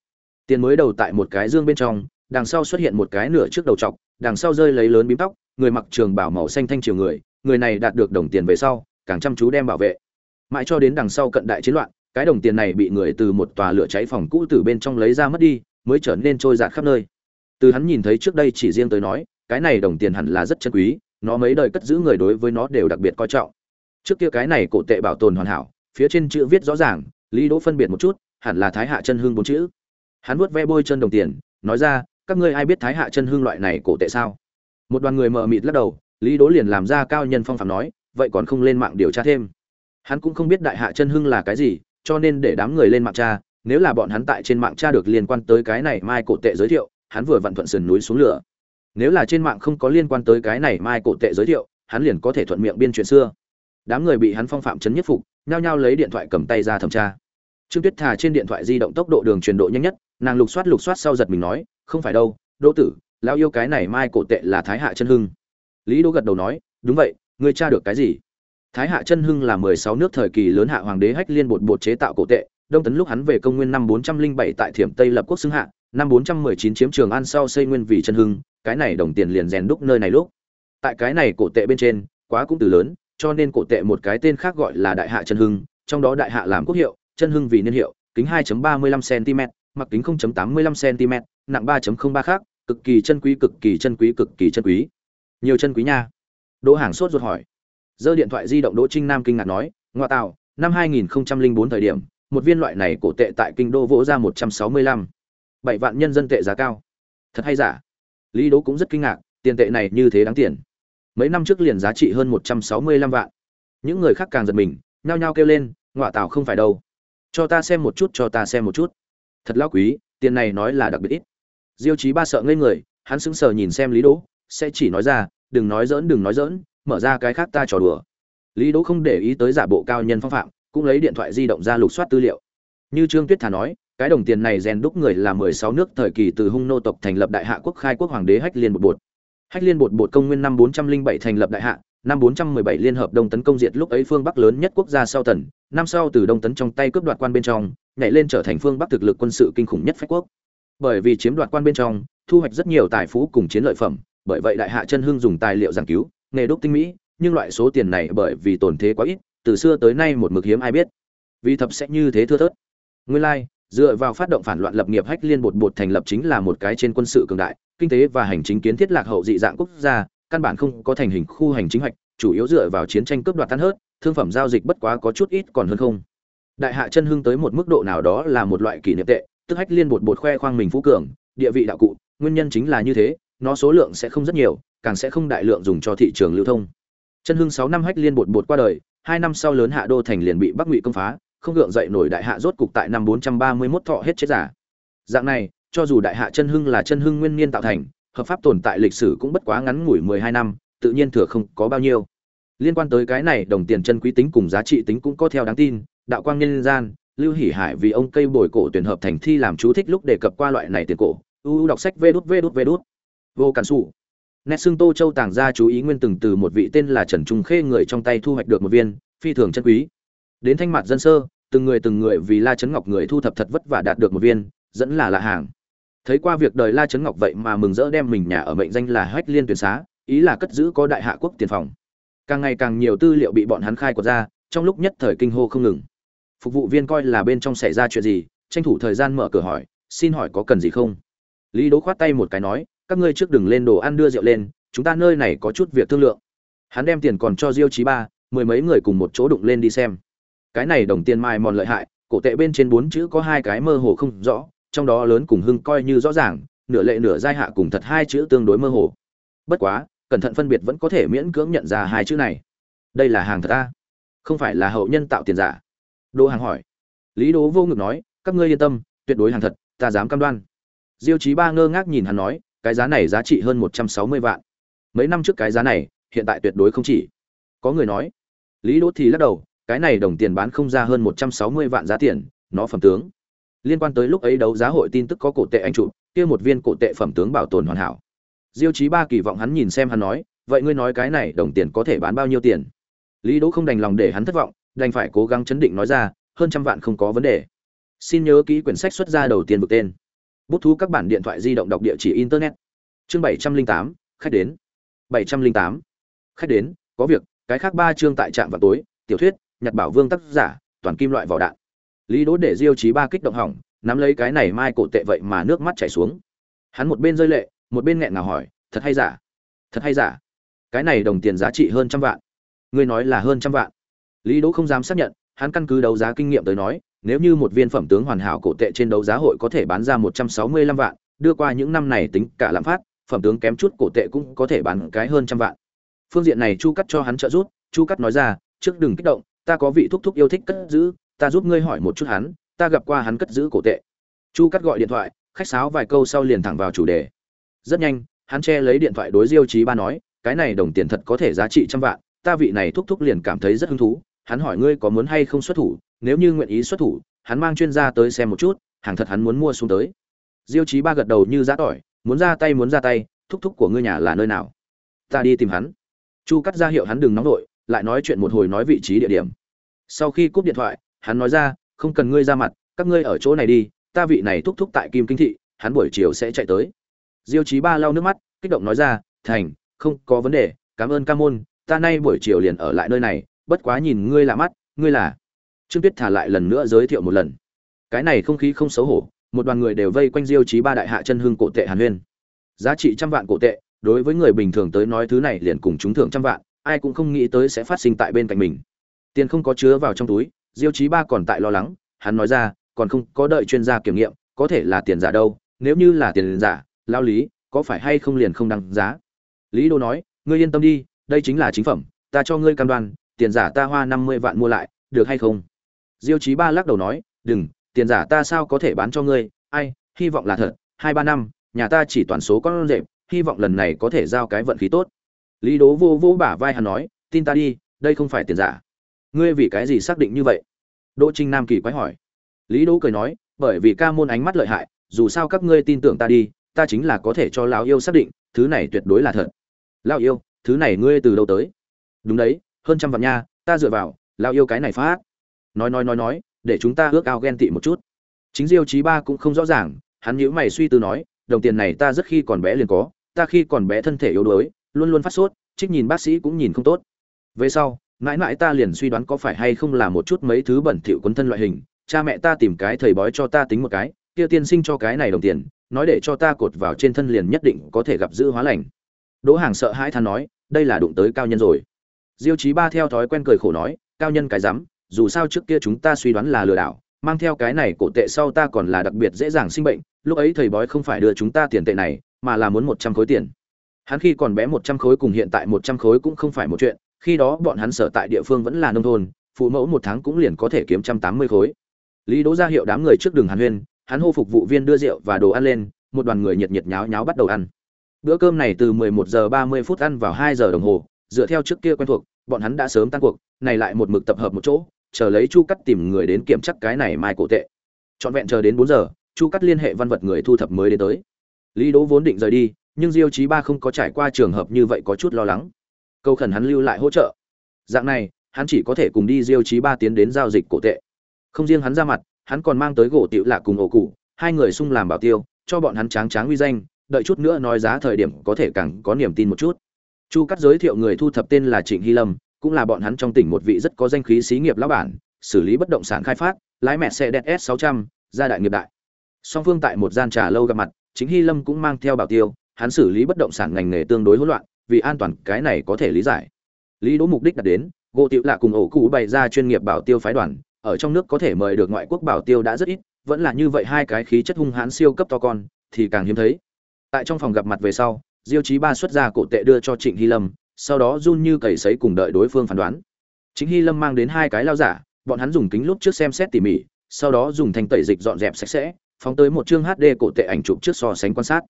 Tiền mới đầu tại một cái dương bên trong, đằng sau xuất hiện một cái nửa trước đầu trọc, đằng sau rơi lấy lớn bím tóc, người mặc trường bảo màu xanh thanh triều người người này đạt được đồng tiền về sau, càng chăm chú đem bảo vệ mãi cho đến đằng sau cận đại chiến loạn, cái đồng tiền này bị người từ một tòa lửa cháy phòng cũ từ bên trong lấy ra mất đi, mới trở nên trôi giạt khắp nơi. Từ hắn nhìn thấy trước đây chỉ riêng tới nói, cái này đồng tiền hẳn là rất chân quý, nó mấy đời cất giữ người đối với nó đều đặc biệt coi trọng. Trước kia cái này cổ tệ bảo tồn hoàn hảo, phía trên chữ viết rõ ràng, lý đỗ phân biệt một chút, hẳn là thái hạ chân hương bốn chữ. Hắn vuốt ve bôi chân đồng tiền, nói ra, các ngươi ai biết thái hạ chân hương loại này cổ tệ sao? Một đoàn người mờ mịt lắc đầu, lý đỗ liền làm ra cao nhân phong phạm nói, vậy còn không lên mạng điều tra thêm hắn cũng không biết đại hạ chân hưng là cái gì, cho nên để đám người lên mạng tra, nếu là bọn hắn tại trên mạng tra được liên quan tới cái này mai cổ tệ giới thiệu, hắn vừa vặn thuận sườn núi xuống lửa. Nếu là trên mạng không có liên quan tới cái này mai cổ tệ giới thiệu, hắn liền có thể thuận miệng biên chuyện xưa. Đám người bị hắn phong phạm chấn nhất phục, nhao nhao lấy điện thoại cầm tay ra thẩm tra. Trương tuyết thà trên điện thoại di động tốc độ đường truyền độ nhanh nhất, nàng lục soát lục soát sau giật mình nói, không phải đâu, đỗ tử lao yêu cái này mai cổ tệ là thái hạ chân hưng. Lý đỗ gật đầu nói, đúng vậy, ngươi tra được cái gì? Thái hạ chân hưng là mười sáu nước thời kỳ lớn hạ hoàng đế hách liên bột bột chế tạo cổ tệ, đông tấn lúc hắn về công nguyên năm bốn trăm linh bảy tại thiểm tây lập quốc xưng hạ, năm bốn trăm mười chín chiếm trường an sau xây nguyên vì chân hưng, cái này đồng tiền liền rèn đúc nơi này lúc. Tại cái này cổ tệ bên trên, quá cũng từ lớn, cho nên cổ tệ một cái tên khác gọi là đại hạ chân hưng, trong đó đại hạ làm quốc hiệu, chân hưng vì niên hiệu, kính 2.35 cm mặc kính 0.85 cm nặng 3.03 khác, cực kỳ chân quý, cực kỳ chân quý, cực kỳ chân quý. Nhiều chân quý nha. Đỗ hàng sốt ruột hỏi giơ điện thoại di động đỗ trinh nam kinh ngạc nói, ngoa tạo năm 2004 thời điểm, một viên loại này cổ tệ tại kinh đô vỗ ra 165 bảy vạn nhân dân tệ giá cao. Thật hay giả? Lý đỗ cũng rất kinh ngạc, tiền tệ này như thế đáng tiền. Mấy năm trước liền giá trị hơn 165 vạn. Những người khác càng giật mình, nhao nhao kêu lên, ngoa tạo không phải đâu. Cho ta xem một chút, cho ta xem một chút. Thật lão quý, tiền này nói là đặc biệt ít. Diêu chí ba sợ ngây người, hắn sững sờ nhìn xem lý đỗ, sẽ chỉ nói ra, đừng nói dỡn đừng nói dỡn mở ra cái khác ta trò đùa. Lý đỗ không để ý tới giả bộ cao nhân phong phạm, cũng lấy điện thoại di động ra lục soát tư liệu. Như trương tuyết thả nói, cái đồng tiền này rèn đúc người là mười sáu nước thời kỳ từ hung nô tộc thành lập đại hạ quốc khai quốc hoàng đế hách liên bột bột. Hách liên bột bột công nguyên năm bốn trăm linh bảy thành lập đại hạ, năm 417 liên hợp đông tấn công diệt lúc ấy phương bắc lớn nhất quốc gia sau tần, năm sau từ đông tấn trong tay cướp đoạt quan bên trong, nhảy lên trở thành phương bắc thực lực quân sự kinh khủng nhất phách quốc. Bởi vì chiếm đoạt quan bên trong, thu hoạch rất nhiều tài phú cùng chiến lợi phẩm, bởi vậy đại hạ chân hưng dùng tài liệu giảng cứu nghề đúc tinh mỹ nhưng loại số tiền này bởi vì tổn thế quá ít từ xưa tới nay một mực hiếm ai biết. Vì thập sẽ như thế thưa thớt. Nguyên lai like, dựa vào phát động phản loạn lập nghiệp hách liên bột bột thành lập chính là một cái trên quân sự cường đại kinh tế và hành chính kiến thiết lạc hậu dị dạng quốc gia căn bản không có thành hình khu hành chính hoạch chủ yếu dựa vào chiến tranh cướp đoạt tan hớt thương phẩm giao dịch bất quá có chút ít còn hơn không. Đại hạ chân hưng tới một mức độ nào đó là một loại kỷ niệm tệ tức hách liên bột bột khoe khoang mình phú cường địa vị đạo cụ nguyên nhân chính là như thế nó số lượng sẽ không rất nhiều càng sẽ không đại lượng dùng cho thị trường lưu thông chân hưng sáu năm hách liên bột bột qua đời hai năm sau lớn hạ đô thành liền bị bắc ngụy công phá không gượng dậy nổi đại hạ rốt cục tại năm 431 thọ hết chết giả dạng này cho dù đại hạ chân hưng là chân hưng nguyên niên tạo thành hợp pháp tồn tại lịch sử cũng bất quá ngắn ngủi mười hai năm, tự nhiên thừa không có bao nhiêu. Liên quan tới cái này, đồng tiền chân quý tính cùng giá trị tính cũng có theo đáng tin, đạo quang nhân gian, Lưu Hỷ Hải vì ông cây bồi cổ tuyển hợp thành thi làm chú thích lúc đề cập qua loại này tiền cổ. U đọc sách vê đút vê đút vê đút. Vô cản sủ nét xương tô châu tàng ra chú ý nguyên từng từ một vị tên là trần trung khê người trong tay thu hoạch được một viên, phi thường chân quý. Đến thanh mặt dân sơ, từng người từng người vì la Trấn ngọc người thu thập thật vất vả đạt được một viên, dẫn là lạ hàng. Thấy qua việc đời la Trấn ngọc vậy mà mừng rỡ đem mình nhà ở mệnh danh là hách liên tuyển xá, ý là cất giữ có đại hạ quốc tiền phòng. Càng ngày càng nhiều tư liệu bị bọn hắn khai quật ra, trong lúc nhất thời kinh hô không ngừng. Phục vụ viên coi là bên trong xảy ra chuyện gì, tranh thủ thời gian mở cửa hỏi, xin hỏi có cần gì không? Lý đố khoát tay một cái nói các ngươi trước đừng lên đồ ăn đưa rượu lên, chúng ta nơi này có chút việc thương lượng. Hắn đem tiền còn cho diêu chí ba, mười mấy người cùng một chỗ đụng lên đi xem. Cái này đồng tiền mai mòn lợi hại, cổ tệ bên trên bốn chữ có hai cái mơ hồ không rõ, trong đó lớn cùng hưng coi như rõ ràng, nửa lệ nửa giai hạ cùng thật hai chữ tương đối mơ hồ. Bất quá, cẩn thận phân biệt vẫn có thể miễn cưỡng nhận ra hai chữ này. Đây là hàng thật ta không phải là hậu nhân tạo tiền giả. Đỗ hàng hỏi. Lý đố vô ngực nói, các ngươi yên tâm, tuyệt đối hàng thật, ta dám cam đoan. Diêu chí ba ngơ ngác nhìn hắn nói cái giá này giá trị hơn một trăm sáu mươi vạn. Mấy năm trước cái giá này, hiện tại tuyệt đối không chỉ. Có người nói, lý đỗ thì lắc đầu, cái này đồng tiền bán không ra hơn một trăm sáu mươi vạn giá tiền, nó phẩm tướng. Liên quan tới lúc ấy đấu giá hội tin tức có cổ tệ anh chủ kia một viên cổ tệ phẩm tướng bảo tồn hoàn hảo. Diêu chí ba kỳ vọng hắn nhìn xem hắn nói, vậy ngươi nói cái này đồng tiền có thể bán bao nhiêu tiền? Lý đỗ không đành lòng để hắn thất vọng, đành phải cố gắng chấn định nói ra, hơn trăm vạn không có vấn đề. Xin nhớ kỹ quyển sách xuất ra đầu tiên vực tên bút thú các bản điện thoại di động đọc địa chỉ internet. Chương bảy trăm linh tám, khách đến. bảy trăm linh tám, khách đến, có việc, cái khác ba chương tại trạm vào tối, tiểu thuyết, nhật bảo vương tác giả, toàn kim loại vỏ đạn. Lý đỗ để diêu chí ba kích động hỏng, nắm lấy cái này mai cổ tệ vậy mà nước mắt chảy xuống. Hắn một bên rơi lệ, một bên nghẹn ngào hỏi, thật hay giả? Thật hay giả? Cái này đồng tiền giá trị hơn trăm vạn. Ngươi nói là hơn trăm vạn. Lý đỗ không dám xác nhận, hắn căn cứ đấu giá kinh nghiệm tới nói nếu như một viên phẩm tướng hoàn hảo cổ tệ trên đấu giá hội có thể bán ra một trăm sáu mươi lăm vạn, đưa qua những năm này tính cả lạm phát, phẩm tướng kém chút cổ tệ cũng có thể bán cái hơn trăm vạn. Phương diện này chu cắt cho hắn trợ giúp, chu cắt nói ra, trước đừng kích động, ta có vị thúc thúc yêu thích cất giữ, ta giúp ngươi hỏi một chút hắn, ta gặp qua hắn cất giữ cổ tệ. Chu cắt gọi điện thoại, khách sáo vài câu sau liền thẳng vào chủ đề. Rất nhanh, hắn che lấy điện thoại đối diêu trí ba nói, cái này đồng tiền thật có thể giá trị trăm vạn, ta vị này thúc thúc liền cảm thấy rất hứng thú, hắn hỏi ngươi có muốn hay không xuất thủ nếu như nguyện ý xuất thủ, hắn mang chuyên gia tới xem một chút, hàng thật hắn muốn mua xuống tới. Diêu Chí ba gật đầu như giã tỏi, muốn ra tay muốn ra tay, thúc thúc của ngươi nhà là nơi nào? Ta đi tìm hắn. Chu cắt ra hiệu hắn đừng nóng nổi lại nói chuyện một hồi nói vị trí địa điểm. Sau khi cúp điện thoại, hắn nói ra, không cần ngươi ra mặt, các ngươi ở chỗ này đi, ta vị này thúc thúc tại kim kinh thị, hắn buổi chiều sẽ chạy tới. Diêu chí ba lau nước mắt, kích động nói ra, thành, không có vấn đề, cảm ơn ca môn, ta nay buổi chiều liền ở lại nơi này, bất quá nhìn ngươi lạ mắt, ngươi là trương tuyết thả lại lần nữa giới thiệu một lần. Cái này không khí không xấu hổ, một đoàn người đều vây quanh diêu chí ba đại hạ chân hương cổ tệ hàn huyên. Giá trị trăm vạn cổ tệ, đối với người bình thường tới nói thứ này liền cùng chúng thưởng trăm vạn, ai cũng không nghĩ tới sẽ phát sinh tại bên cạnh mình. Tiền không có chứa vào trong túi, diêu chí ba còn tại lo lắng, hắn nói ra, còn không có đợi chuyên gia kiểm nghiệm, có thể là tiền giả đâu, nếu như là tiền giả, lao lý, có phải hay không liền không đăng giá? Lý đô nói, ngươi yên tâm đi, đây chính là chính phẩm, ta cho ngươi cam đoan, tiền giả ta hoa năm mươi vạn mua lại, được hay không? Diêu chí ba lắc đầu nói, đừng, tiền giả ta sao có thể bán cho ngươi? Ai, hy vọng là thật, hai ba năm, nhà ta chỉ toàn số con rệp, hy vọng lần này có thể giao cái vận khí tốt. Lý đố vô vô bả vai hắn nói, tin ta đi, đây không phải tiền giả. Ngươi vì cái gì xác định như vậy? Đỗ trinh nam kỳ quái hỏi. Lý đố cười nói, bởi vì ca môn ánh mắt lợi hại, dù sao các ngươi tin tưởng ta đi, ta chính là có thể cho lão yêu xác định, thứ này tuyệt đối là thật. Lão yêu, thứ này ngươi từ đâu tới? Đúng đấy, hơn trăm vạn nha, ta dựa vào, lão yêu cái này phát nói nói nói nói, để chúng ta ước ao ghen tị một chút. Chính diêu chí ba cũng không rõ ràng, hắn nhíu mày suy tư nói, đồng tiền này ta rất khi còn bé liền có, ta khi còn bé thân thể yếu đuối, luôn luôn phát sốt, trích nhìn bác sĩ cũng nhìn không tốt. Về sau, mãi mãi ta liền suy đoán có phải hay không là một chút mấy thứ bẩn thỉu quấn thân loại hình, cha mẹ ta tìm cái thầy bói cho ta tính một cái, kia tiên sinh cho cái này đồng tiền, nói để cho ta cột vào trên thân liền nhất định có thể gặp giữ hóa lành. Đỗ hàng sợ hãi than nói, đây là đụng tới cao nhân rồi. Diêu chí ba theo thói quen cười khổ nói, cao nhân cái rắm dù sao trước kia chúng ta suy đoán là lừa đảo, mang theo cái này cổ tệ sau ta còn là đặc biệt dễ dàng sinh bệnh, lúc ấy thầy bói không phải đưa chúng ta tiền tệ này, mà là muốn một trăm khối tiền. Hắn khi còn bé một trăm khối cùng hiện tại một trăm khối cũng không phải một chuyện, khi đó bọn hắn sở tại địa phương vẫn là nông thôn, phụ mẫu một tháng cũng liền có thể kiếm trăm tám mươi khối. Lý đỗ ra hiệu đám người trước đường hàn huyên, hắn hô phục vụ viên đưa rượu và đồ ăn lên, một đoàn người nhiệt nhiệt nháo nháo bắt đầu ăn. Bữa cơm này từ 11 giờ 30 phút ăn vào 2 giờ đồng hồ, dựa theo trước kia quen thuộc, bọn hắn đã sớm tan cuộc, này lại một mực tập hợp một chỗ chờ lấy chu cắt tìm người đến kiểm chắc cái này mai cổ tệ. Trọn vẹn chờ đến bốn giờ, chu cắt liên hệ văn vật người thu thập mới đến tới. Lý đỗ vốn định rời đi, nhưng diêu chí ba không có trải qua trường hợp như vậy có chút lo lắng. Câu khẩn hắn lưu lại hỗ trợ. Dạng này, hắn chỉ có thể cùng đi diêu chí ba tiến đến giao dịch cổ tệ. Không riêng hắn ra mặt, hắn còn mang tới gỗ tiểu lạc cùng ổ cụ, hai người sung làm bảo tiêu, cho bọn hắn tráng tráng uy danh, đợi chút nữa nói giá thời điểm có thể càng có niềm tin một chút. Chu cắt giới thiệu người thu thập tên là trịnh hy lâm cũng là bọn hắn trong tỉnh một vị rất có danh khí xí nghiệp lão bản, xử lý bất động sản khai phát, lái mẹ xe đẹp s 600 gia đại nghiệp đại. Song phương tại một gian trà lâu gặp mặt, chính hy lâm cũng mang theo bảo tiêu, hắn xử lý bất động sản ngành nghề tương đối hỗn loạn, vì an toàn cái này có thể lý giải. Lý đỗ mục đích đặt đến, gỗ tiểu lạ cùng ổ cụ bày ra chuyên nghiệp bảo tiêu phái đoàn, ở trong nước có thể mời được ngoại quốc bảo tiêu đã rất ít, vẫn là như vậy hai cái khí chất hung hãn siêu cấp to con, thì càng hiếm thấy. Tại trong phòng gặp mặt về sau, diêu chí ba xuất ra cổ tệ đưa cho trịnh hy lâm sau đó run như cầy sấy cùng đợi đối phương phán đoán. Chính hy lâm mang đến hai cái lao giả, bọn hắn dùng kính lúc trước xem xét tỉ mỉ, sau đó dùng thanh tẩy dịch dọn dẹp sạch sẽ, phóng tới một chương hd cổ tệ ảnh chụp trước so sánh quan sát.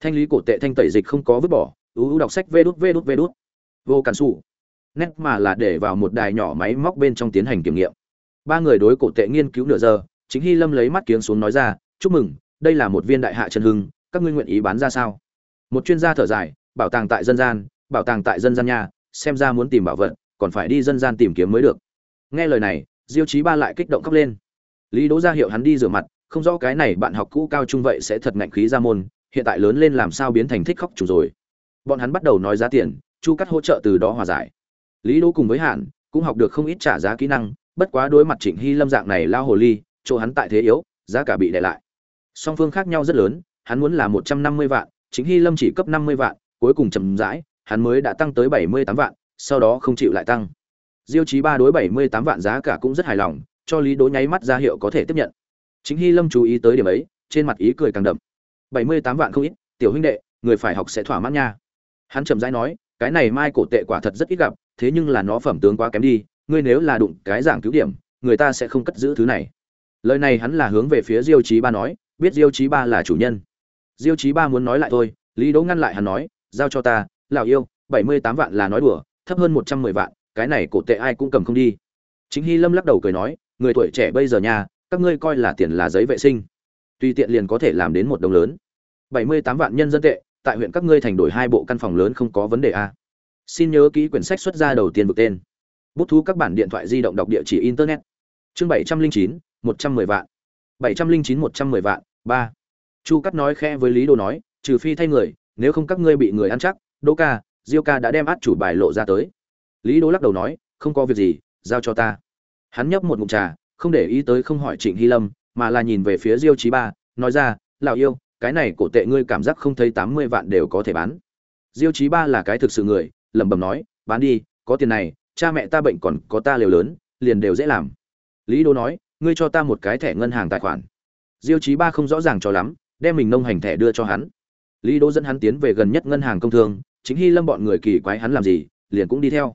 Thanh lý cổ tệ thanh tẩy dịch không có vứt bỏ ưu đọc sách vê đút vê đút vê đút. Vô cản xù nét mà là để vào một đài nhỏ máy móc bên trong tiến hành kiểm nghiệm. Ba người đối cổ tệ nghiên cứu nửa giờ, chính hy lâm lấy mắt kiếng xuống nói ra, chúc mừng, đây là một viên đại hạ chân hưng, các ngươi nguyện ý bán ra sao? Một chuyên gia thở dài, bảo tàng tại dân gian bảo tàng tại dân gian nha, xem ra muốn tìm bảo vật, còn phải đi dân gian tìm kiếm mới được. Nghe lời này, diêu chí ba lại kích động khóc lên. Lý đỗ ra hiệu hắn đi rửa mặt, không rõ cái này bạn học cũ cao trung vậy sẽ thật ngạnh khí ra môn, hiện tại lớn lên làm sao biến thành thích khóc chủ rồi. Bọn hắn bắt đầu nói giá tiền, chu cắt hỗ trợ từ đó hòa giải. Lý đỗ cùng với hạn cũng học được không ít trả giá kỹ năng, bất quá đối mặt trịnh hy lâm dạng này lao hồ ly, chỗ hắn tại thế yếu, giá cả bị đè lại. Song phương khác nhau rất lớn, hắn muốn là một trăm năm mươi vạn chính hy lâm chỉ cấp năm mươi vạn, cuối cùng chậm rãi hắn mới đã tăng tới bảy mươi tám vạn, sau đó không chịu lại tăng. Diêu chí ba đối bảy mươi tám vạn giá cả cũng rất hài lòng, cho lý đỗ nháy mắt ra hiệu có thể tiếp nhận. Chính hy lâm chú ý tới điểm ấy, trên mặt ý cười càng đậm. bảy mươi tám vạn không ít, tiểu huynh đệ, người phải học sẽ thỏa mãn nha. Hắn chậm rãi nói, cái này mai cổ tệ quả thật rất ít gặp, thế nhưng là nó phẩm tướng quá kém đi, ngươi nếu là đụng cái dạng cứu điểm, người ta sẽ không cất giữ thứ này. Lời này hắn là hướng về phía diêu chí ba nói, biết diêu chí ba là chủ nhân. Diêu chí ba muốn nói lại thôi, lý đỗ ngăn lại hắn nói, giao cho ta lão yêu, bảy mươi tám vạn là nói đùa, thấp hơn một trăm mười vạn, cái này cổ tệ ai cũng cầm không đi. Chính hy lâm lắc đầu cười nói, người tuổi trẻ bây giờ nhà, các ngươi coi là tiền là giấy vệ sinh. Tùy tiện liền có thể làm đến một đồng lớn. bảy mươi tám vạn nhân dân tệ, tại huyện các ngươi thành đổi hai bộ căn phòng lớn không có vấn đề a xin nhớ ký quyển sách xuất ra đầu tiên vực tên. Bút thu các bản điện thoại di động đọc địa chỉ internet. Chương bảy trăm linh chín, một trăm mười vạn. bảy trăm linh chín, một trăm mười vạn, ba. Chu cắt nói khẽ với lý đồ nói, trừ phi thay người, nếu không các ngươi bị người ăn chắc đỗ ca, diêu ca đã đem át chủ bài lộ ra tới. Lý Đỗ lắc đầu nói, không có việc gì, giao cho ta. Hắn nhấp một ngụm trà, không để ý tới không hỏi trịnh hy lâm, mà là nhìn về phía diêu trí ba, nói ra, lão yêu, cái này cổ tệ ngươi cảm giác không thấy tám mươi vạn đều có thể bán. Diêu trí ba là cái thực sự người, lẩm bẩm nói, bán đi, có tiền này, cha mẹ ta bệnh còn có ta liều lớn, liền đều dễ làm. Lý đô nói, ngươi cho ta một cái thẻ ngân hàng tài khoản. Diêu chí ba không rõ ràng cho lắm, đem mình nông hành thẻ đưa cho hắn. Lý đỗ dẫn hắn tiến về gần nhất ngân hàng công thương chính hy lâm bọn người kỳ quái hắn làm gì, liền cũng đi theo.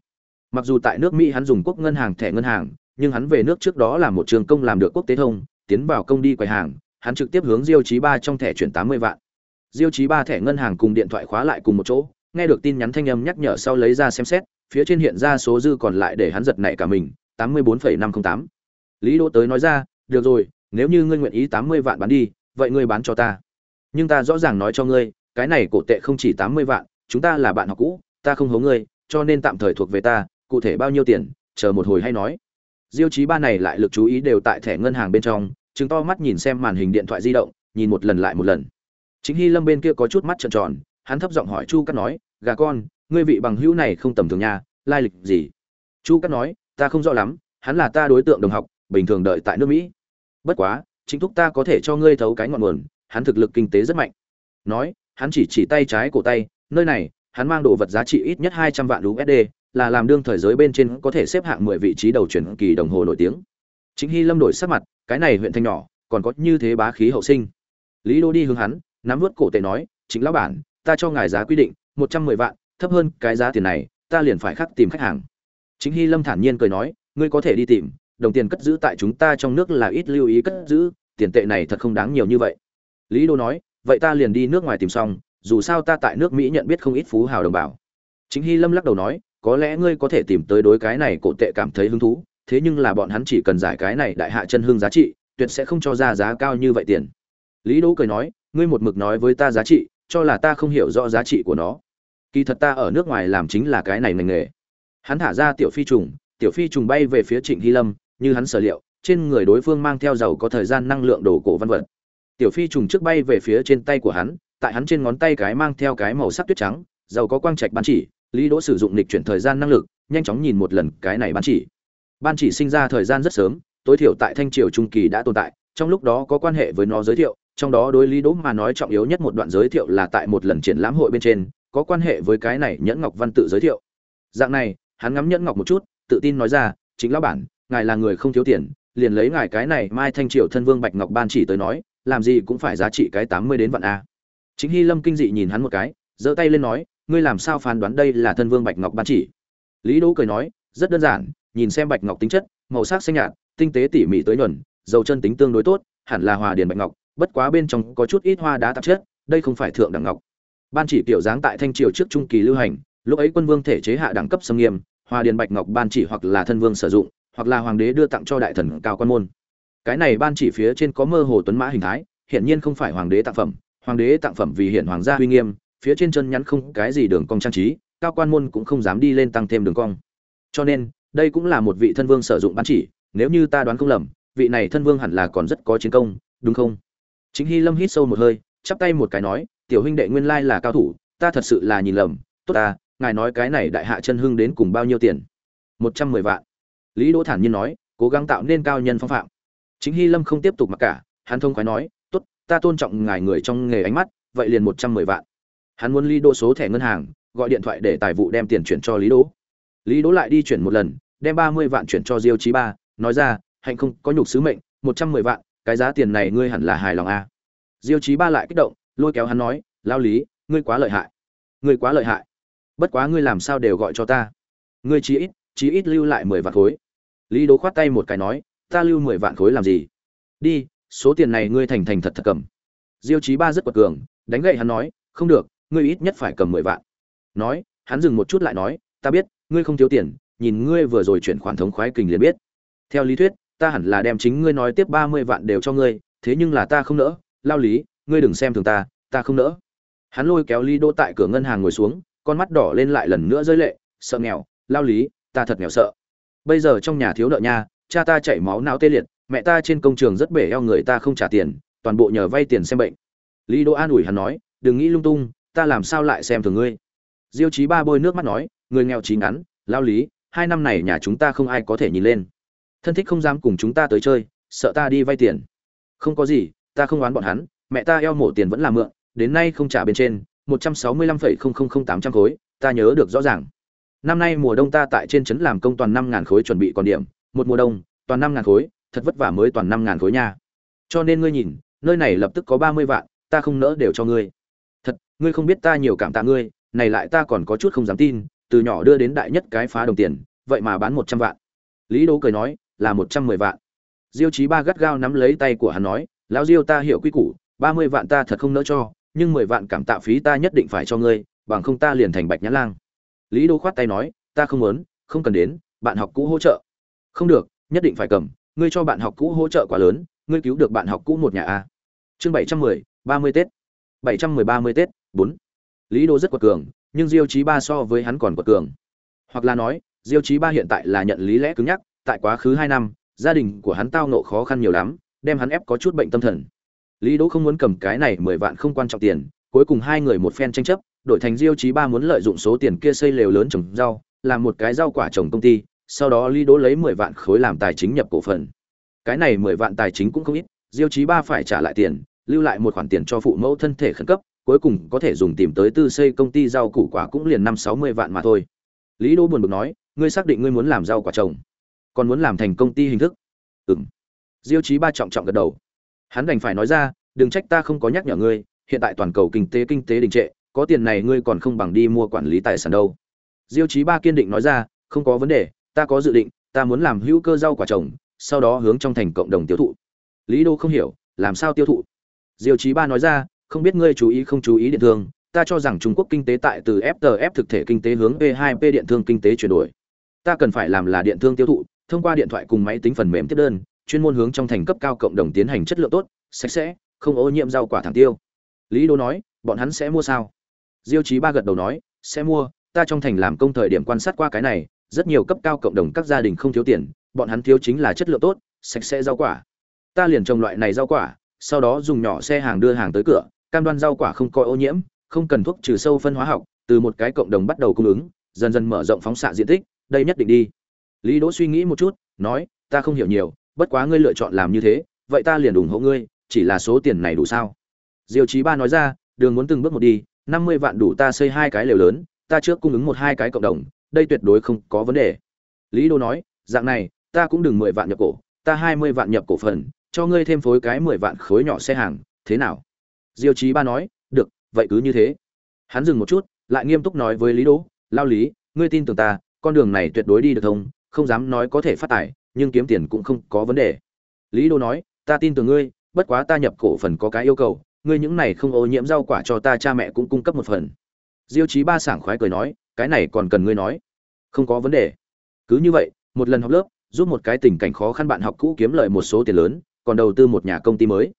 Mặc dù tại nước mỹ hắn dùng quốc ngân hàng thẻ ngân hàng, nhưng hắn về nước trước đó là một trường công làm được quốc tế thông, tiến vào công đi quầy hàng, hắn trực tiếp hướng diêu chí ba trong thẻ chuyển tám mươi vạn. Diêu chí ba thẻ ngân hàng cùng điện thoại khóa lại cùng một chỗ, nghe được tin nhắn thanh âm nhắc nhở sau lấy ra xem xét, phía trên hiện ra số dư còn lại để hắn giật nảy cả mình, tám mươi bốn năm trăm tám. Lý đỗ tới nói ra, được rồi, nếu như ngươi nguyện ý tám mươi vạn bán đi, vậy ngươi bán cho ta. Nhưng ta rõ ràng nói cho ngươi, cái này cổ tệ không chỉ tám mươi vạn chúng ta là bạn học cũ, ta không hố ngươi, cho nên tạm thời thuộc về ta, cụ thể bao nhiêu tiền, chờ một hồi hay nói. Diêu chí ba này lại lực chú ý đều tại thẻ ngân hàng bên trong chứng to mắt nhìn xem màn hình điện thoại di động, nhìn một lần lại một lần. Chính hy lâm bên kia có chút mắt trợn tròn, hắn thấp giọng hỏi chu cắt nói, gà con, ngươi vị bằng hữu này không tầm thường nha, lai lịch gì? Chu cắt nói, ta không rõ lắm, hắn là ta đối tượng đồng học, bình thường đợi tại nước mỹ. Bất quá, chính thúc ta có thể cho ngươi thấu cái ngọn nguồn, hắn thực lực kinh tế rất mạnh. Nói, hắn chỉ chỉ tay trái cổ tay nơi này, hắn mang đồ vật giá trị ít nhất hai trăm vạn usd là làm đương thời giới bên trên có thể xếp hạng mười vị trí đầu chuyển kỳ đồng hồ nổi tiếng. Chính hy lâm đổi sắc mặt, cái này huyện thanh nhỏ, còn có như thế bá khí hậu sinh. Lý đô đi hướng hắn, nắm vớt cổ tệ nói, chính lão bản, ta cho ngài giá quy định, một trăm mười vạn, thấp hơn cái giá tiền này, ta liền phải khắc tìm khách hàng. Chính hy lâm thản nhiên cười nói, ngươi có thể đi tìm, đồng tiền cất giữ tại chúng ta trong nước là ít lưu ý cất giữ, tiền tệ này thật không đáng nhiều như vậy. Lý đô nói, vậy ta liền đi nước ngoài tìm xong dù sao ta tại nước mỹ nhận biết không ít phú hào đồng bào. Chính hy lâm lắc đầu nói, có lẽ ngươi có thể tìm tới đối cái này cổ tệ cảm thấy hứng thú, thế nhưng là bọn hắn chỉ cần giải cái này đại hạ chân hương giá trị, tuyệt sẽ không cho ra giá cao như vậy tiền. Lý đỗ cười nói, ngươi một mực nói với ta giá trị, cho là ta không hiểu rõ giá trị của nó. Kỳ thật ta ở nước ngoài làm chính là cái này ngành nghề. Hắn thả ra tiểu phi trùng, tiểu phi trùng bay về phía trịnh hy lâm, như hắn sở liệu, trên người đối phương mang theo dầu có thời gian năng lượng đồ cổ văn vật. Tiểu phi trùng trước bay về phía trên tay của hắn tại hắn trên ngón tay cái mang theo cái màu sắc tuyết trắng, giàu có quang trạch ban chỉ, lý đỗ sử dụng lịch chuyển thời gian năng lực, nhanh chóng nhìn một lần cái này ban chỉ. Ban chỉ sinh ra thời gian rất sớm, tối thiểu tại thanh triều trung kỳ đã tồn tại, trong lúc đó có quan hệ với nó giới thiệu, trong đó đối lý đỗ mà nói trọng yếu nhất một đoạn giới thiệu là tại một lần triển lãm hội bên trên, có quan hệ với cái này nhẫn ngọc văn tự giới thiệu. Dạng này, hắn ngắm nhẫn ngọc một chút, tự tin nói ra, chính lão bản, ngài là người không thiếu tiền, liền lấy ngài cái này mai thanh triều thân vương bạch ngọc ban chỉ tới nói, làm gì cũng phải giá trị cái tám mươi đến vạn a chính hy lâm kinh dị nhìn hắn một cái, giơ tay lên nói, ngươi làm sao phán đoán đây là thân vương bạch ngọc ban chỉ? Lý đỗ cười nói, rất đơn giản, nhìn xem bạch ngọc tính chất, màu sắc xanh nhạt, tinh tế tỉ mỉ tới nhuần, dầu chân tính tương đối tốt, hẳn là hòa điền bạch ngọc, bất quá bên trong có chút ít hoa đá tạp chất, đây không phải thượng đẳng ngọc. Ban chỉ kiểu dáng tại thanh triều trước trung kỳ lưu hành, lúc ấy quân vương thể chế hạ đẳng cấp xâm nghiêm, hòa điền bạch ngọc ban chỉ hoặc là thân vương sử dụng, hoặc là hoàng đế đưa tặng cho đại thần cao quan môn. Cái này ban chỉ phía trên có mơ hồ tuấn mã hình thái, hiển nhiên không phải hoàng đế tặng phẩm hoàng đế tặng phẩm vì hiện hoàng gia uy nghiêm, phía trên chân nhắn không cái gì đường cong trang trí, cao quan môn cũng không dám đi lên tăng thêm đường cong. Cho nên, đây cũng là một vị thân vương sử dụng ban chỉ, nếu như ta đoán không lầm, vị này thân vương hẳn là còn rất có chiến công, đúng không? Chính hy lâm hít sâu một hơi, chắp tay một cái nói, tiểu huynh đệ nguyên lai là cao thủ, ta thật sự là nhìn lầm, tốt ta, ngài nói cái này đại hạ chân hưng đến cùng bao nhiêu tiền? Một trăm mười vạn. Lý đỗ thản nhiên nói, cố gắng tạo nên cao nhân phong phạm. Chính hy lâm không tiếp tục mặc cả, hắn thông khoái nói ta tôn trọng ngài người trong nghề ánh mắt, vậy liền một trăm mười vạn. Hắn muốn lý đỗ số thẻ ngân hàng, gọi điện thoại để tài vụ đem tiền chuyển cho lý đỗ. Lý đỗ lại đi chuyển một lần, đem ba mươi vạn chuyển cho diêu chí ba, nói ra, hạnh không, có nhục sứ mệnh, một trăm mười vạn, cái giá tiền này ngươi hẳn là hài lòng a à. diêu chí ba lại kích động, lôi kéo hắn nói, lao lý, ngươi quá lợi hại. Ngươi quá lợi hại. Bất quá ngươi làm sao đều gọi cho ta. Ngươi chí ít chí ít lưu lại mười vạn khối. Lý đố khoát tay một cái nói, ta lưu mười vạn khối làm gì? Đi số tiền này ngươi thành thành thật thật cầm. Diêu chí ba rất quật cường, đánh gậy hắn nói, không được, ngươi ít nhất phải cầm mười vạn. Nói, hắn dừng một chút lại nói, ta biết, ngươi không thiếu tiền, nhìn ngươi vừa rồi chuyển khoản thống khoái kình liền biết. Theo lý thuyết, ta hẳn là đem chính ngươi nói tiếp ba mươi vạn đều cho ngươi, thế nhưng là ta không nỡ. Lao lý, ngươi đừng xem thường ta ta không nỡ. Hắn lôi kéo lý đỗ tại cửa ngân hàng ngồi xuống, con mắt đỏ lên lại lần nữa rơi lệ, sợ nghèo, lao lý, ta thật nghèo sợ. Bây giờ trong nhà thiếu nợ nha, cha ta chảy máu não tê liệt mẹ ta trên công trường rất bể eo người ta không trả tiền, toàn bộ nhờ vay tiền xem bệnh. Lý đỗ an ủi hắn nói, đừng nghĩ lung tung, ta làm sao lại xem thường ngươi? Diêu chí ba bôi nước mắt nói, người nghèo trí ngắn, lao lý, hai năm này nhà chúng ta không ai có thể nhìn lên. Thân thích không dám cùng chúng ta tới chơi, sợ ta đi vay tiền. Không có gì, ta không oán bọn hắn, mẹ ta eo mổ tiền vẫn là mượn, đến nay không trả bên trên, một trăm sáu mươi lăm phẩy không không không tám trăm khối, ta nhớ được rõ ràng. Năm nay mùa đông ta tại trên trấn làm công toàn năm ngàn khối chuẩn bị còn điểm, một mùa đông, toàn năm ngàn khối thật vất vả mới toàn năm ngàn khối nha. Cho nên ngươi nhìn, nơi này lập tức có ba mươi vạn, ta không nỡ đều cho ngươi. Thật, ngươi không biết ta nhiều cảm tạ ngươi, này lại ta còn có chút không dám tin, từ nhỏ đưa đến đại nhất cái phá đồng tiền, vậy mà bán một trăm vạn. Lý đố cười nói, là một trăm mười vạn. Diêu chí ba gắt gao nắm lấy tay của hắn nói, lão diêu, ta hiểu quy củ, ba mươi vạn ta thật không nỡ cho, nhưng mười vạn cảm tạ phí ta nhất định phải cho ngươi, bằng không ta liền thành bạch nhã lang. Lý đô khoát tay nói, ta không muốn, không cần đến, bạn học cũ hỗ trợ. Không được, nhất định phải cầm ngươi cho bạn học cũ hỗ trợ quá lớn, ngươi cứu được bạn học cũ một nhà a. Chương bảy trăm mười, ba mươi tết. bảy trăm mười, ba mươi tết, bốn. Lý đô rất quật cường, nhưng diêu chí ba so với hắn còn quật cường. Hoặc là nói, diêu chí ba hiện tại là nhận lý lẽ cứng nhắc, tại quá khứ hai năm, gia đình của hắn tao nộ khó khăn nhiều lắm, đem hắn ép có chút bệnh tâm thần. Lý đỗ không muốn cầm cái này mười vạn không quan trọng tiền, cuối cùng hai người một phen tranh chấp, đổi thành diêu chí ba muốn lợi dụng số tiền kia xây lều lớn trồng rau, làm một cái rau quả trồng công ty sau đó lý đỗ lấy mười vạn khối làm tài chính nhập cổ phần. Cái này mười vạn tài chính cũng không ít, diêu chí ba phải trả lại tiền, lưu lại một khoản tiền cho phụ mẫu thân thể khẩn cấp, cuối cùng có thể dùng tìm tới tư xây công ty rau củ quả cũng liền năm sáu mươi vạn mà thôi. Lý đỗ buồn bực nói, ngươi xác định ngươi muốn làm rau quả trồng, còn muốn làm thành công ty hình thức? Ừm. Diêu chí ba trọng trọng gật đầu. Hắn đành phải nói ra, đừng trách ta không có nhắc nhở ngươi, hiện tại toàn cầu kinh tế kinh tế đình trệ, có tiền này ngươi còn không bằng đi mua quản lý tài sản đâu. Diêu chí ba kiên định nói ra, không có vấn đề ta có dự định, ta muốn làm hữu cơ rau quả trồng, sau đó hướng trong thành cộng đồng tiêu thụ. Lý đô không hiểu, làm sao tiêu thụ? Diêu chí ba nói ra, không biết ngươi chú ý không chú ý điện thương, ta cho rằng trung quốc kinh tế tại từ ftf thực thể kinh tế hướng p 2 p điện thương kinh tế chuyển đổi. Ta cần phải làm là điện thương tiêu thụ, thông qua điện thoại cùng máy tính phần mềm tiếp đơn, chuyên môn hướng trong thành cấp cao cộng đồng tiến hành chất lượng tốt, sạch sẽ, không ô nhiễm rau quả thẳng tiêu. Lý đô nói, bọn hắn sẽ mua sao? Diêu chí ba gật đầu nói, sẽ mua, ta trong thành làm công thời điểm quan sát qua cái này rất nhiều cấp cao cộng đồng các gia đình không thiếu tiền, bọn hắn thiếu chính là chất lượng tốt, sạch sẽ rau quả. Ta liền trồng loại này rau quả, sau đó dùng nhỏ xe hàng đưa hàng tới cửa, cam đoan rau quả không coi ô nhiễm, không cần thuốc trừ sâu phân hóa học, từ một cái cộng đồng bắt đầu cung ứng, dần dần mở rộng phóng xạ diện tích, đây nhất định đi. Lý đỗ suy nghĩ một chút, nói, ta không hiểu nhiều, bất quá ngươi lựa chọn làm như thế, vậy ta liền ủng hộ ngươi, chỉ là số tiền này đủ sao? Diêu chí ba nói ra, đường muốn từng bước một đi, năm mươi vạn đủ ta xây hai cái lều lớn, ta trước cung ứng một hai cái cộng đồng đây tuyệt đối không có vấn đề. Lý đô nói dạng này ta cũng đừng mười vạn nhập cổ ta hai mươi vạn nhập cổ phần cho ngươi thêm phối cái mười vạn khối nhỏ xe hàng thế nào? Diêu chí ba nói được vậy cứ như thế. Hắn dừng một chút lại nghiêm túc nói với lý Đô, lao lý ngươi tin tưởng ta con đường này tuyệt đối đi được thông không dám nói có thể phát tài nhưng kiếm tiền cũng không có vấn đề. Lý Đô nói ta tin tưởng ngươi bất quá ta nhập cổ phần có cái yêu cầu ngươi những này không ô nhiễm rau quả cho ta cha mẹ cũng cung cấp một phần. Diêu chí ba sảng khoái cười nói cái này còn cần ngươi nói. Không có vấn đề. Cứ như vậy, một lần học lớp, giúp một cái tình cảnh khó khăn bạn học cũ kiếm lợi một số tiền lớn, còn đầu tư một nhà công ty mới.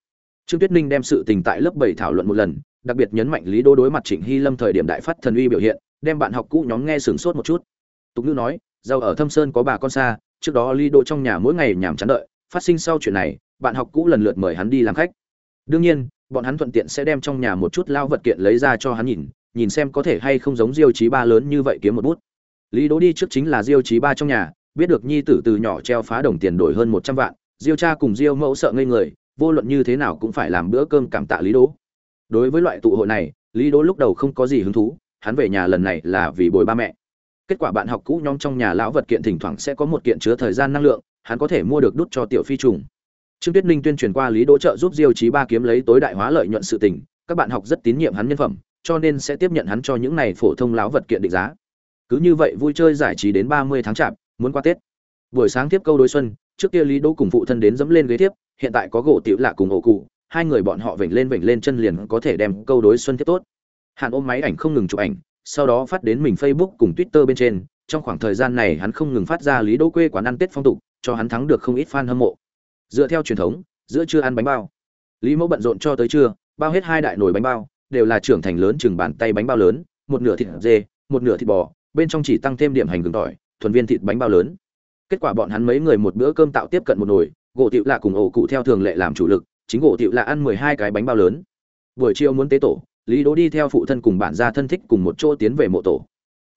Trương tuyết ninh đem sự tình tại lớp bảy thảo luận một lần, đặc biệt nhấn mạnh lý đô đối mặt trịnh hy lâm thời điểm đại phát thần uy biểu hiện, đem bạn học cũ nhóm nghe sửng sốt một chút. Tục ngữ nói, giàu ở thâm sơn có bà con xa, trước đó lý đô trong nhà mỗi ngày nhàm chán đợi, phát sinh sau chuyện này, bạn học cũ lần lượt mời hắn đi làm khách. Đương nhiên, bọn hắn thuận tiện sẽ đem trong nhà một chút lao vật kiện lấy ra cho hắn nhìn nhìn xem có thể hay không giống diêu chí ba lớn như vậy kiếm một bút. Lý đỗ đi trước chính là diêu chí ba trong nhà, biết được nhi tử từ nhỏ treo phá đồng tiền đổi hơn một trăm vạn, diêu cha cùng diêu mẫu sợ ngây người, vô luận như thế nào cũng phải làm bữa cơm cảm tạ lý đỗ. Đối với loại tụ hội này, lý đỗ lúc đầu không có gì hứng thú, hắn về nhà lần này là vì bồi ba mẹ. Kết quả bạn học cũ nhóm trong nhà lão vật kiện thỉnh thoảng sẽ có một kiện chứa thời gian năng lượng, hắn có thể mua được đút cho tiểu phi trùng. Trương tuyết ninh tuyên truyền qua lý đỗ trợ giúp diêu chí ba kiếm lấy tối đại hóa lợi nhuận sự tình, các bạn học rất tín nhiệm hắn nhân phẩm cho nên sẽ tiếp nhận hắn cho những này phổ thông lão vật kiện định giá. Cứ như vậy vui chơi giải trí đến ba mươi tháng chạp, muốn qua tết. Buổi sáng tiếp câu đối xuân, trước kia lý đỗ cùng phụ thân đến dẫm lên ghế tiếp, hiện tại có gỗ tiểu lạ cùng ổ cụ, hai người bọn họ vểnh lên vểnh lên chân liền có thể đem câu đối xuân tiếp tốt. Hạn ôm máy ảnh không ngừng chụp ảnh, sau đó phát đến mình facebook cùng twitter bên trên, trong khoảng thời gian này hắn không ngừng phát ra lý đỗ quê quán ăn tết phong tục, cho hắn thắng được không ít fan hâm mộ. Dựa theo truyền thống, giữa trưa ăn bánh bao. Lý mẫu bận rộn cho tới trưa, bao hết hai đại nồi bánh bao đều là trưởng thành lớn chừng bàn tay bánh bao lớn, một nửa thịt dê, một nửa thịt bò, bên trong chỉ tăng thêm điểm hành gừng tỏi, thuần viên thịt bánh bao lớn. Kết quả bọn hắn mấy người một bữa cơm tạo tiếp cận một nồi, gỗ tiệu lạ cùng ổ cụ theo thường lệ làm chủ lực, chính gỗ tiệu lạ ăn mười hai cái bánh bao lớn. Buổi chiều muốn tế tổ, lý đỗ đi theo phụ thân cùng bản gia thân thích cùng một chỗ tiến về mộ tổ.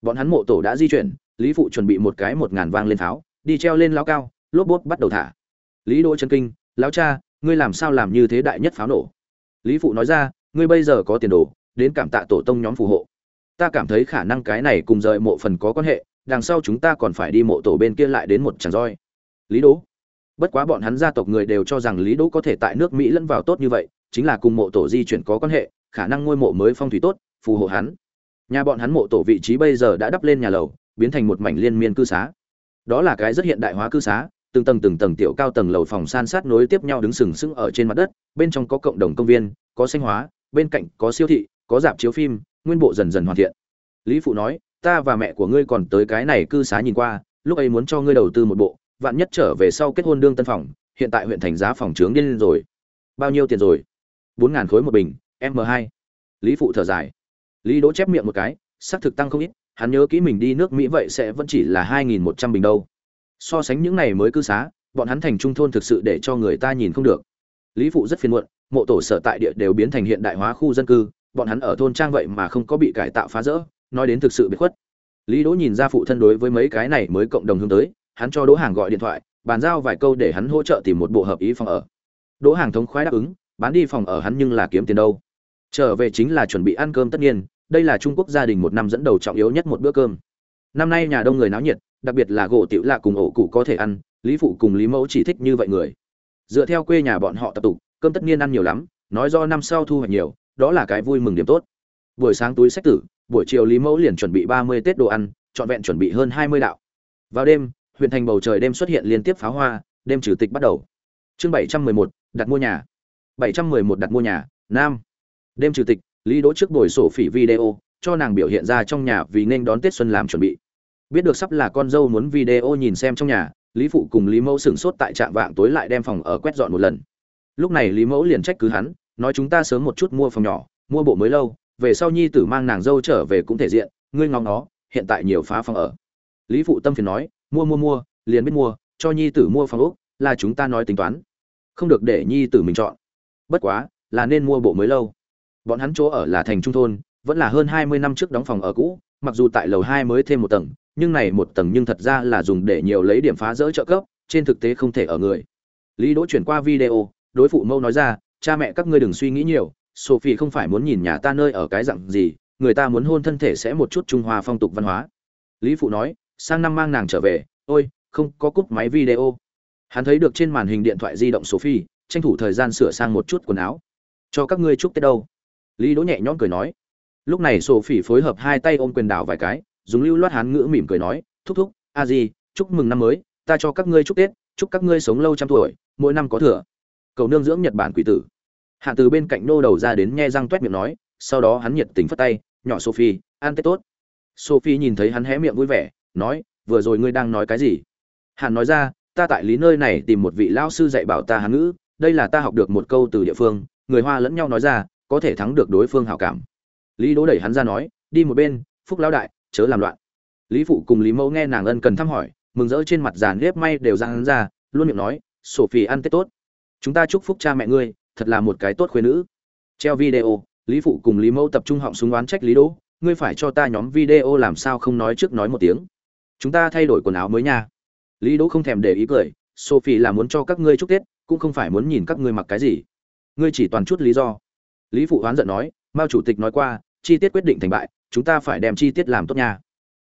Bọn hắn mộ tổ đã di chuyển, lý phụ chuẩn bị một cái một ngàn vang lên pháo đi treo lên lao cao, lốp bốt bắt đầu thả. Lý đỗ chấn kinh, lão cha, ngươi làm sao làm như thế đại nhất pháo nổ? Lý phụ nói ra ngươi bây giờ có tiền đồ, đến cảm tạ tổ tông nhóm phù hộ. Ta cảm thấy khả năng cái này cùng rời mộ phần có quan hệ, đằng sau chúng ta còn phải đi mộ tổ bên kia lại đến một tràng roi. Lý đỗ. Bất quá bọn hắn gia tộc người đều cho rằng lý đỗ có thể tại nước mỹ lẫn vào tốt như vậy, chính là cùng mộ tổ di chuyển có quan hệ, khả năng ngôi mộ mới phong thủy tốt, phù hộ hắn. Nhà bọn hắn mộ tổ vị trí bây giờ đã đắp lên nhà lầu, biến thành một mảnh liên miên cư xá. Đó là cái rất hiện đại hóa cư xá, từng tầng từng tầng tiểu cao tầng lầu phòng san sát nối tiếp nhau đứng sừng sững ở trên mặt đất, bên trong có cộng đồng công viên, có sinh hóa bên cạnh có siêu thị, có dạp chiếu phim, nguyên bộ dần dần hoàn thiện. Lý phụ nói, ta và mẹ của ngươi còn tới cái này cư xá nhìn qua, lúc ấy muốn cho ngươi đầu tư một bộ, vạn nhất trở về sau kết hôn đương tân phòng, hiện tại huyện thành giá phòng trướng điên lên rồi. Bao nhiêu tiền rồi? Bốn ngàn khối một bình, m hai. Lý phụ thở dài. Lý đỗ chép miệng một cái, xác thực tăng không ít, hắn nhớ kỹ mình đi nước mỹ vậy sẽ vẫn chỉ là hai nghìn một trăm bình đâu. So sánh những này mới cư xá, bọn hắn thành trung thôn thực sự để cho người ta nhìn không được. Lý phụ rất phiền muộn mộ tổ sở tại địa đều biến thành hiện đại hóa khu dân cư, bọn hắn ở thôn trang vậy mà không có bị cải tạo phá rỡ, nói đến thực sự bị khuất. Lý đỗ nhìn ra phụ thân đối với mấy cái này mới cộng đồng hướng tới, hắn cho đỗ hàng gọi điện thoại, bàn giao vài câu để hắn hỗ trợ tìm một bộ hợp ý phòng ở. Đỗ hàng thống khoái đáp ứng, bán đi phòng ở hắn nhưng là kiếm tiền đâu. Trở về chính là chuẩn bị ăn cơm tất nhiên, đây là trung quốc gia đình một năm dẫn đầu trọng yếu nhất một bữa cơm. Năm nay nhà đông người náo nhiệt, đặc biệt là gỗ tiểu lạ cùng ổ cụ có thể ăn, lý phụ cùng lý mẫu chỉ thích như vậy người. Dựa theo quê nhà bọn họ tập tục cơm tất nhiên ăn nhiều lắm, nói do năm sau thu hoạch nhiều, đó là cái vui mừng điểm tốt. Buổi sáng túi sách tử, buổi chiều lý mẫu liền chuẩn bị ba mươi tết đồ ăn, trọn vẹn chuẩn bị hơn hai mươi đạo. Vào đêm, huyện thành bầu trời đêm xuất hiện liên tiếp pháo hoa, đêm trừ tịch bắt đầu. Chương bảy trăm mười một, đặt mua nhà. Bảy trăm mười một đặt mua nhà, nam. Đêm trừ tịch, lý đỗ trước buổi sổ phỉ video, cho nàng biểu hiện ra trong nhà vì nên đón tết xuân làm chuẩn bị. Biết được sắp là con dâu muốn video nhìn xem trong nhà, lý phụ cùng lý mẫu sửng sốt tại trạm vạng tối lại đem phòng ở quét dọn một lần lúc này lý mẫu liền trách cứ hắn, nói chúng ta sớm một chút mua phòng nhỏ, mua bộ mới lâu, về sau nhi tử mang nàng dâu trở về cũng thể diện, ngươi ngóng nó, hiện tại nhiều phá phòng ở. Lý phụ tâm phiền nói, mua mua mua, liền biết mua, cho nhi tử mua phòng úc là chúng ta nói tính toán. Không được để nhi tử mình chọn. Bất quá, là nên mua bộ mới lâu. Bọn hắn chỗ ở là thành trung thôn, vẫn là hơn hai mươi năm trước đóng phòng ở cũ, mặc dù tại lầu hai mới thêm một tầng, nhưng này một tầng nhưng thật ra là dùng để nhiều lấy điểm phá rỡ trợ cấp, trên thực tế không thể ở người. Lý đỗ chuyển qua video đối phụ mâu nói ra, cha mẹ các ngươi đừng suy nghĩ nhiều, sophie không phải muốn nhìn nhà ta nơi ở cái dạng gì, người ta muốn hôn thân thể sẽ một chút trung hoa phong tục văn hóa. Lý phụ nói, sang năm mang nàng trở về, ôi, không có cúp máy video. Hắn thấy được trên màn hình điện thoại di động sophie, tranh thủ thời gian sửa sang một chút quần áo. Cho các ngươi chúc tết đâu. Lý đỗ nhẹ nhõm cười nói. Lúc này sophie phối hợp hai tay ôm quyền đảo vài cái, dùng lưu loát hán ngữ mỉm cười nói, thúc thúc, a di, chúc mừng năm mới, ta cho các ngươi chúc tết, chúc các ngươi sống lâu trăm tuổi, mỗi năm có thừa cầu nương dưỡng nhật bản quỷ tử. Hạ từ bên cạnh nô đầu ra đến nhe răng toét miệng nói, sau đó hắn nhiệt tình phất tay, nhỏ sophie, ăn tết tốt. Sophie nhìn thấy hắn hé miệng vui vẻ, nói, vừa rồi ngươi đang nói cái gì? Hắn nói ra, ta tại lý nơi này tìm một vị lão sư dạy bảo ta hán ngữ, đây là ta học được một câu từ địa phương, người hoa lẫn nhau nói ra, có thể thắng được đối phương hảo cảm. Lý đỗ đẩy hắn ra nói, đi một bên, phúc lão đại, chớ làm loạn. Lý phụ cùng lý mẫu nghe nàng ân cần thăm hỏi, mừng rỡ trên mặt giàn nếp may đều ra hắn ra, luôn miệng nói, sophie, ăn tết tốt chúng ta chúc phúc cha mẹ ngươi, thật là một cái tốt khuyên nữ. Treo video, lý phụ cùng lý mẫu tập trung họng súng oán trách lý đỗ, ngươi phải cho ta nhóm video làm sao không nói trước nói một tiếng. Chúng ta thay đổi quần áo mới nha. Lý đỗ không thèm để ý cười, sophie là muốn cho các ngươi chúc tết, cũng không phải muốn nhìn các ngươi mặc cái gì. Ngươi chỉ toàn chút lý do. Lý phụ oán giận nói, mao chủ tịch nói qua, chi tiết quyết định thành bại, chúng ta phải đem chi tiết làm tốt nha.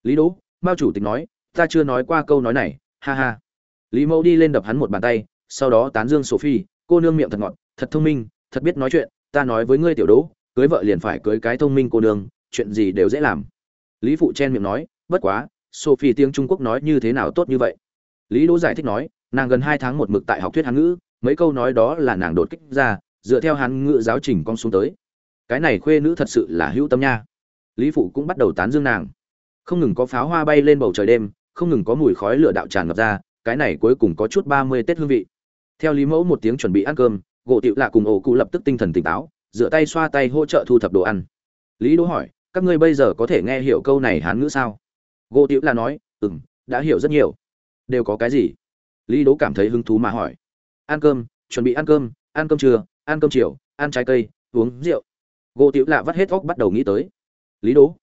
Lý đỗ, mao chủ tịch nói, ta chưa nói qua câu nói này, ha ha. Lý mẫu đi lên đập hắn một bàn tay sau đó tán dương sophie, cô nương miệng thật ngọt, thật thông minh, thật biết nói chuyện, ta nói với ngươi tiểu đỗ, cưới vợ liền phải cưới cái thông minh cô nương, chuyện gì đều dễ làm. Lý phụ chen miệng nói, bất quá, sophie tiếng trung quốc nói như thế nào tốt như vậy? Lý đỗ giải thích nói, nàng gần hai tháng một mực tại học thuyết hán ngữ, mấy câu nói đó là nàng đột kích ra, dựa theo hán ngữ giáo trình con xuống tới. Cái này khuê nữ thật sự là hữu tâm nha. Lý phụ cũng bắt đầu tán dương nàng. Không ngừng có pháo hoa bay lên bầu trời đêm, không ngừng có mùi khói lửa đạo tràn ngập ra, cái này cuối cùng có chút ba mươi tết hương vị theo lý mẫu một tiếng chuẩn bị ăn cơm, gỗ tiệu lạ cùng ổ cụ lập tức tinh thần tỉnh táo, rửa tay xoa tay hỗ trợ thu thập đồ ăn. Lý đỗ hỏi, các ngươi bây giờ có thể nghe hiểu câu này hán ngữ sao? Gỗ tiệu lạ nói ừ m đã hiểu rất nhiều. Đều có cái gì? Lý đỗ cảm thấy hứng thú mà hỏi. Ăn cơm, chuẩn bị ăn cơm ăn cơm trưa, ăn cơm chiều, ăn trái cây, uống rượu. Gỗ tiểu lạ vắt hết óc bắt đầu nghĩ tới. Lý đỗ,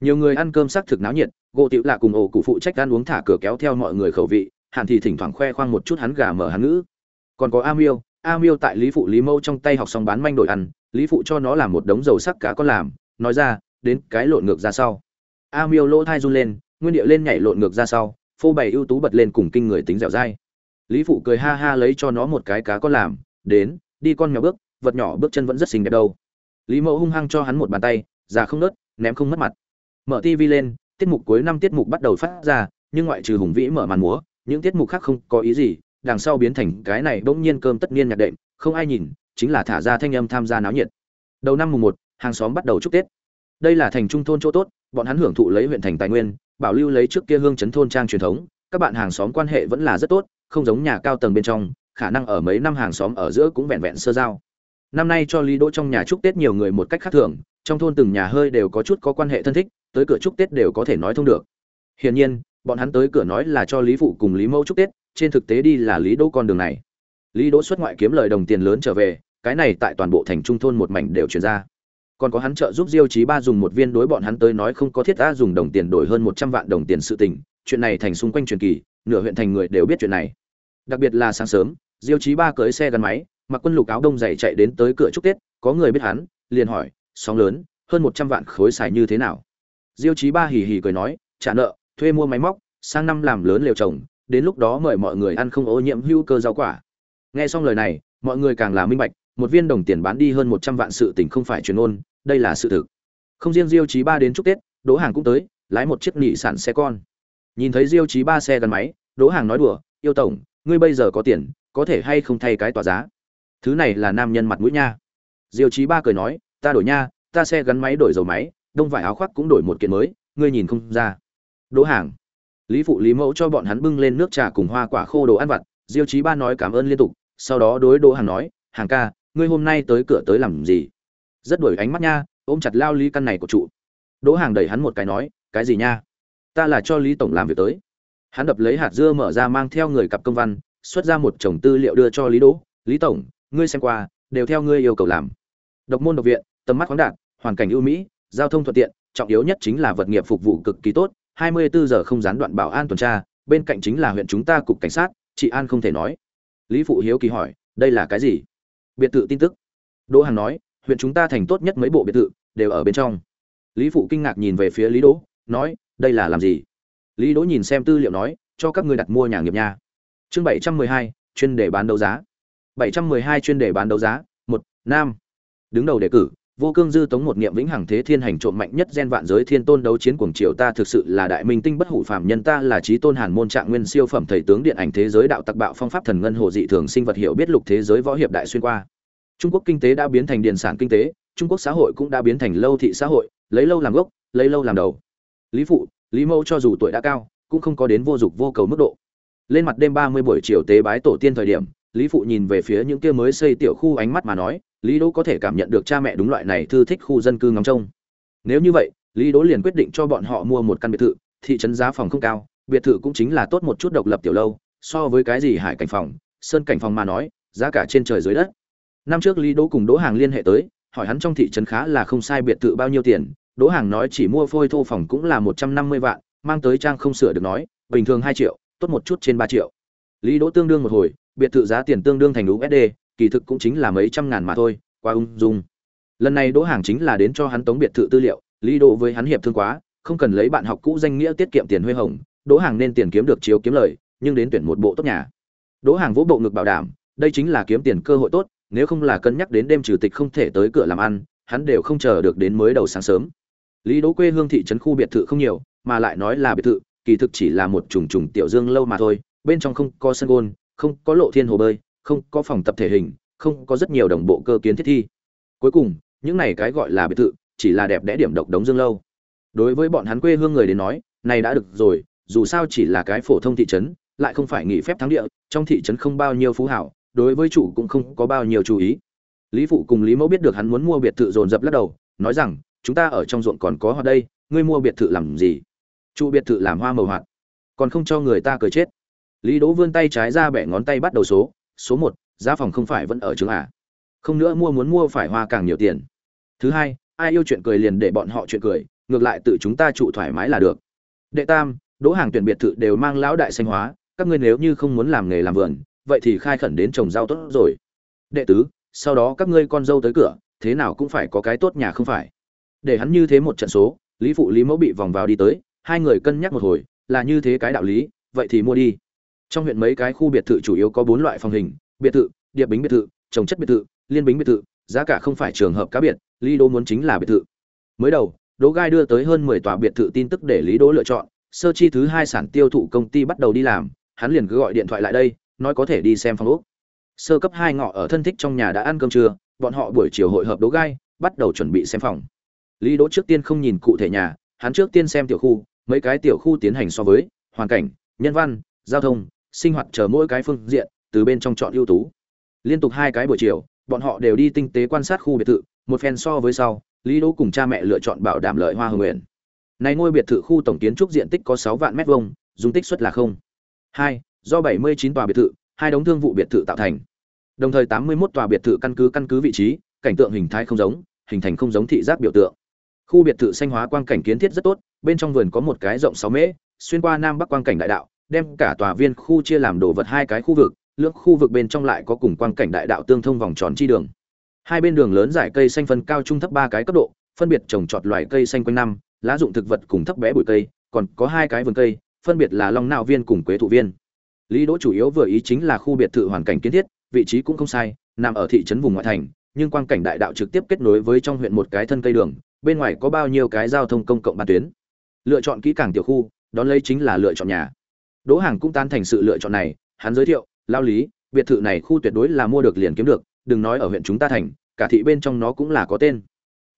nhiều người ăn cơm sắc thực náo nhiệt, gỗ tiểu lạ cùng ổ cụ phụ trách ăn uống thả cửa kéo theo mọi người khẩu vị hàn thì thỉnh thoảng khoe khoang một chút hắn gà mở hắn ngữ còn có a miêu a miêu tại lý phụ lý mâu trong tay học xong bán manh đổi ăn, lý phụ cho nó làm một đống dầu sắc cá con làm, nói ra, đến cái lộn ngược ra sau. A miêu lỗ thai run lên, nguyên địa lên nhảy lộn ngược ra sau, phô bày ưu tú bật lên cùng kinh người tính dẻo dai. Lý phụ cười ha ha lấy cho nó một cái cá con làm, đến, đi con nhỏ bước, vật nhỏ bước chân vẫn rất xinh đẹp đâu. Lý mẫu hung hăng cho hắn một bàn tay, già không nớt, ném không mất mặt. Mở tv lên, tiết mục cuối năm tiết mục bắt đầu phát ra, nhưng ngoại trừ hùng vĩ mở màn múa, những tiết mục khác không có ý gì đằng sau biến thành cái này bỗng nhiên cơm tất niên nhạc đệm, không ai nhìn, chính là thả ra thanh âm tham gia náo nhiệt. Đầu năm mùng một, hàng xóm bắt đầu chúc tết. Đây là thành trung thôn chỗ tốt, bọn hắn hưởng thụ lấy huyện thành tài nguyên, bảo lưu lấy trước kia hương chấn thôn trang truyền thống, các bạn hàng xóm quan hệ vẫn là rất tốt, không giống nhà cao tầng bên trong, khả năng ở mấy năm hàng xóm ở giữa cũng vẹn vẹn sơ giao. Năm nay cho lý đỗ trong nhà chúc tết nhiều người một cách khác thường, trong thôn từng nhà hơi đều có chút có quan hệ thân thích, tới cửa chúc tết đều có thể nói thông được. Hiển nhiên, bọn hắn tới cửa nói là cho lý phụ cùng lý mẫu chúc tết trên thực tế đi là lý đỗ con đường này. Lý đỗ xuất ngoại kiếm lời đồng tiền lớn trở về, cái này tại toàn bộ thành trung thôn một mảnh đều truyền ra. Còn có hắn trợ giúp diêu chí ba dùng một viên đối bọn hắn tới nói không có thiết ta dùng đồng tiền đổi hơn một trăm vạn đồng tiền sự tình, chuyện này thành xung quanh truyền kỳ, nửa huyện thành người đều biết chuyện này. Đặc biệt là sáng sớm, diêu chí ba cưới xe gắn máy, mặc quân lục áo đông dày chạy đến tới cửa chúc tết, có người biết hắn, liền hỏi, sóng lớn, hơn một trăm vạn khối xài như thế nào? Diêu chí ba hì hì cười nói, trả nợ, thuê mua máy móc, sang năm làm lớn liều trồng đến lúc đó mời mọi người ăn không ô nhiễm hữu cơ rau quả. Nghe xong lời này, mọi người càng là minh bạch, một viên đồng tiền bán đi hơn một trăm vạn sự tình không phải truyền ôn, đây là sự thực. Không riêng diêu chí ba đến chúc tết, đỗ hàng cũng tới, lái một chiếc nị sản xe con. Nhìn thấy diêu chí ba xe gắn máy, đỗ hàng nói đùa, yêu tổng, ngươi bây giờ có tiền, có thể hay không thay cái tòa giá? Thứ này là nam nhân mặt mũi nha. Diêu chí ba cười nói, ta đổi nha, ta xe gắn máy đổi dầu máy, đông vải áo khoác cũng đổi một kiện mới, ngươi nhìn không ra. Đỗ hàng lý phụ lý mẫu cho bọn hắn bưng lên nước trà cùng hoa quả khô đồ ăn vặt, diêu chí ba nói cảm ơn liên tục, sau đó đối đỗ hàng nói hàng ca, ngươi hôm nay tới cửa tới làm gì? Rất đuổi ánh mắt nha, ôm chặt lao lý căn này của trụ. Đỗ hàng đẩy hắn một cái nói, cái gì nha? Ta là cho lý tổng làm việc tới. Hắn đập lấy hạt dưa mở ra mang theo người cặp công văn, xuất ra một chồng tư liệu đưa cho lý đỗ, lý tổng, ngươi xem qua, đều theo ngươi yêu cầu làm. Độc môn độc viện, tầm mắt khoáng đạt, hoàn cảnh ưu mỹ, giao thông thuận tiện, trọng yếu nhất chính là vật nghiệp phục vụ cực kỳ tốt 24 giờ không gián đoạn bảo an tuần tra bên cạnh chính là huyện chúng ta cục cảnh sát chị an không thể nói. Lý phụ hiếu kỳ hỏi đây là cái gì? Biệt thự tin tức. Đỗ hằng nói huyện chúng ta thành tốt nhất mấy bộ biệt thự đều ở bên trong. Lý phụ kinh ngạc nhìn về phía lý đỗ nói đây là làm gì? Lý đỗ nhìn xem tư liệu nói cho các ngươi đặt mua nhà nghiệp nha. Chương 712, chuyên đề bán đấu giá. 712 chuyên đề bán đấu giá một nam. Đứng đầu đề cử vô cương dư tống một niệm vĩnh hằng thế thiên hành trộm mạnh nhất gen vạn giới thiên tôn đấu chiến cuồng triều ta thực sự là đại minh tinh bất hủ phạm nhân, ta là trí tôn hàn môn trạng nguyên siêu phẩm thầy tướng điện ảnh thế giới đạo tặc bạo phong pháp thần ngân hồ dị thường sinh vật hiểu biết lục thế giới võ hiệp đại xuyên qua. Trung quốc kinh tế đã biến thành điện sản kinh tế, trung quốc xã hội cũng đã biến thành lâu thị xã hội, lấy lâu làm gốc, lấy lâu làm đầu. Lý phụ, lý mẫu cho dù tuổi đã cao, cũng không có đến vô dục vô cầu mức độ. Lên mặt đêm ba mươi buổi chiều tế bái tổ tiên thời điểm lý phụ nhìn về phía những kia mới xây tiểu khu ánh mắt mà nói, lý đỗ có thể cảm nhận được cha mẹ đúng loại này thư thích khu dân cư ngóng trông. Nếu như vậy, lý đỗ liền quyết định cho bọn họ mua một căn biệt thự, thị trấn giá phòng không cao, biệt thự cũng chính là tốt một chút độc lập tiểu lâu, so với cái gì hải cảnh phòng, sơn cảnh phòng mà nói, giá cả trên trời dưới đất. Năm trước lý đỗ cùng đỗ hàng liên hệ tới, hỏi hắn trong thị trấn khá là không sai biệt thự bao nhiêu tiền, đỗ hàng nói chỉ mua phôi thô phòng cũng là một trăm năm mươi vạn, mang tới trang không sửa được nói, bình thường hai triệu, tốt một chút trên ba triệu. Lý đỗ tương đương một hồi biệt thự giá tiền tương đương thành USD, kỳ thực cũng chính là mấy trăm ngàn mà thôi, qua ung dung. Lần này Đỗ Hàng chính là đến cho hắn tống biệt thự tư liệu, Lý Đỗ với hắn hiệp thương quá, không cần lấy bạn học cũ danh nghĩa tiết kiệm tiền huy hồng, Đỗ Hàng nên tiền kiếm được chiếu kiếm lời, nhưng đến tuyển một bộ tốt nhà. Đỗ Hàng vỗ bộ ngực bảo đảm, đây chính là kiếm tiền cơ hội tốt, nếu không là cân nhắc đến đêm trừ tịch không thể tới cửa làm ăn, hắn đều không chờ được đến mới đầu sáng sớm. Lý Đỗ quê hương thị trấn khu biệt thự không nhiều, mà lại nói là biệt thự, kỳ thực chỉ là một trùng trùng tiểu dương lâu mà thôi, bên trong không có sân golf không có lộ thiên hồ bơi, không có phòng tập thể hình, không có rất nhiều đồng bộ cơ kiến thiết thi. Cuối cùng, những này cái gọi là biệt thự, chỉ là đẹp đẽ điểm độc đống dương lâu. Đối với bọn hắn quê hương người đến nói, này đã được rồi, dù sao chỉ là cái phổ thông thị trấn, lại không phải nghỉ phép thắng địa, trong thị trấn không bao nhiêu phú hảo, đối với chủ cũng không có bao nhiêu chú ý. Lý phụ cùng lý mẫu biết được hắn muốn mua biệt thự dồn dập lắc đầu, nói rằng, chúng ta ở trong ruộng còn có hoa đây, ngươi mua biệt thự làm gì? Trụ biệt thự làm hoa màu hoạt, còn không cho người ta cười chết lý đỗ vươn tay trái ra bẻ ngón tay bắt đầu số số một, giá phòng không phải vẫn ở trường à không nữa mua muốn mua phải hoa càng nhiều tiền. Thứ hai, ai yêu chuyện cười liền để bọn họ chuyện cười, ngược lại tự chúng ta trụ thoải mái là được. Đệ tam, đỗ hàng tuyển biệt thự đều mang lão đại xanh hóa, các ngươi nếu như không muốn làm nghề làm vườn, vậy thì khai khẩn đến trồng rau tốt rồi. Đệ tứ, sau đó các ngươi con dâu tới cửa, thế nào cũng phải có cái tốt nhà không phải. Để hắn như thế một trận số, lý phụ lý mẫu bị vòng vào đi tới, hai người cân nhắc một hồi, là như thế cái đạo lý, vậy thì mua đi trong huyện mấy cái khu biệt thự chủ yếu có bốn loại phòng hình, biệt thự, điệp bính biệt thự, trồng chất biệt thự, liên bính biệt thự, giá cả không phải trường hợp cá biệt, lý đỗ muốn chính là biệt thự. Mới đầu, đỗ gai đưa tới hơn mười tòa biệt thự tin tức để lý đỗ lựa chọn, sơ chi thứ hai sản tiêu thụ công ty bắt đầu đi làm, hắn liền cứ gọi điện thoại lại đây, nói có thể đi xem phòng úc sơ cấp hai ngọ ở thân thích trong nhà đã ăn cơm trưa, bọn họ buổi chiều hội hợp đỗ gai, bắt đầu chuẩn bị xem phòng. Lý đỗ trước tiên không nhìn cụ thể nhà, hắn trước tiên xem tiểu khu, mấy cái tiểu khu tiến hành so với, hoàn cảnh, nhân văn, giao thông sinh hoạt chờ mỗi cái phương diện, từ bên trong chọn ưu tú. Liên tục hai cái buổi chiều, bọn họ đều đi tinh tế quan sát khu biệt thự, một phen so với sau, lý đỗ cùng cha mẹ lựa chọn bảo đảm lợi hoa hồng nguyện. Này ngôi biệt thự khu tổng kiến trúc diện tích có sáu vạn mét vuông, dung tích suất là không. Hai, do bảy mươi chín tòa biệt thự, hai đống thương vụ biệt thự tạo thành. Đồng thời tám mươi 81 tòa biệt thự căn cứ căn cứ vị trí, cảnh tượng hình thái không giống, hình thành không giống thị giác biểu tượng. Khu biệt thự xanh hóa quang cảnh kiến thiết rất tốt, bên trong vườn có một cái rộng sáu mễ, xuyên qua nam bắc quang cảnh đại đạo đem cả tòa viên khu chia làm đồ vật hai cái khu vực, lưỡng khu vực bên trong lại có cùng quang cảnh đại đạo tương thông vòng tròn chi đường. Hai bên đường lớn giải cây xanh phân cao trung thấp ba cái cấp độ, phân biệt trồng trọt loài cây xanh quanh năm, lá dụng thực vật cùng thấp bé bụi cây, còn có hai cái vườn cây, phân biệt là long nạo viên cùng quế thụ viên. Lý đỗ chủ yếu vừa ý chính là khu biệt thự hoàn cảnh kiến thiết, vị trí cũng không sai, nằm ở thị trấn vùng ngoại thành, nhưng quang cảnh đại đạo trực tiếp kết nối với trong huyện một cái thân cây đường, bên ngoài có bao nhiêu cái giao thông công cộng ban tuyến. Lựa chọn kỹ càng tiểu khu, đón lấy chính là lựa chọn nhà. Đỗ Hàng cũng tán thành sự lựa chọn này, hắn giới thiệu, lao lý, biệt thự này khu tuyệt đối là mua được liền kiếm được, đừng nói ở huyện chúng ta thành, cả thị bên trong nó cũng là có tên.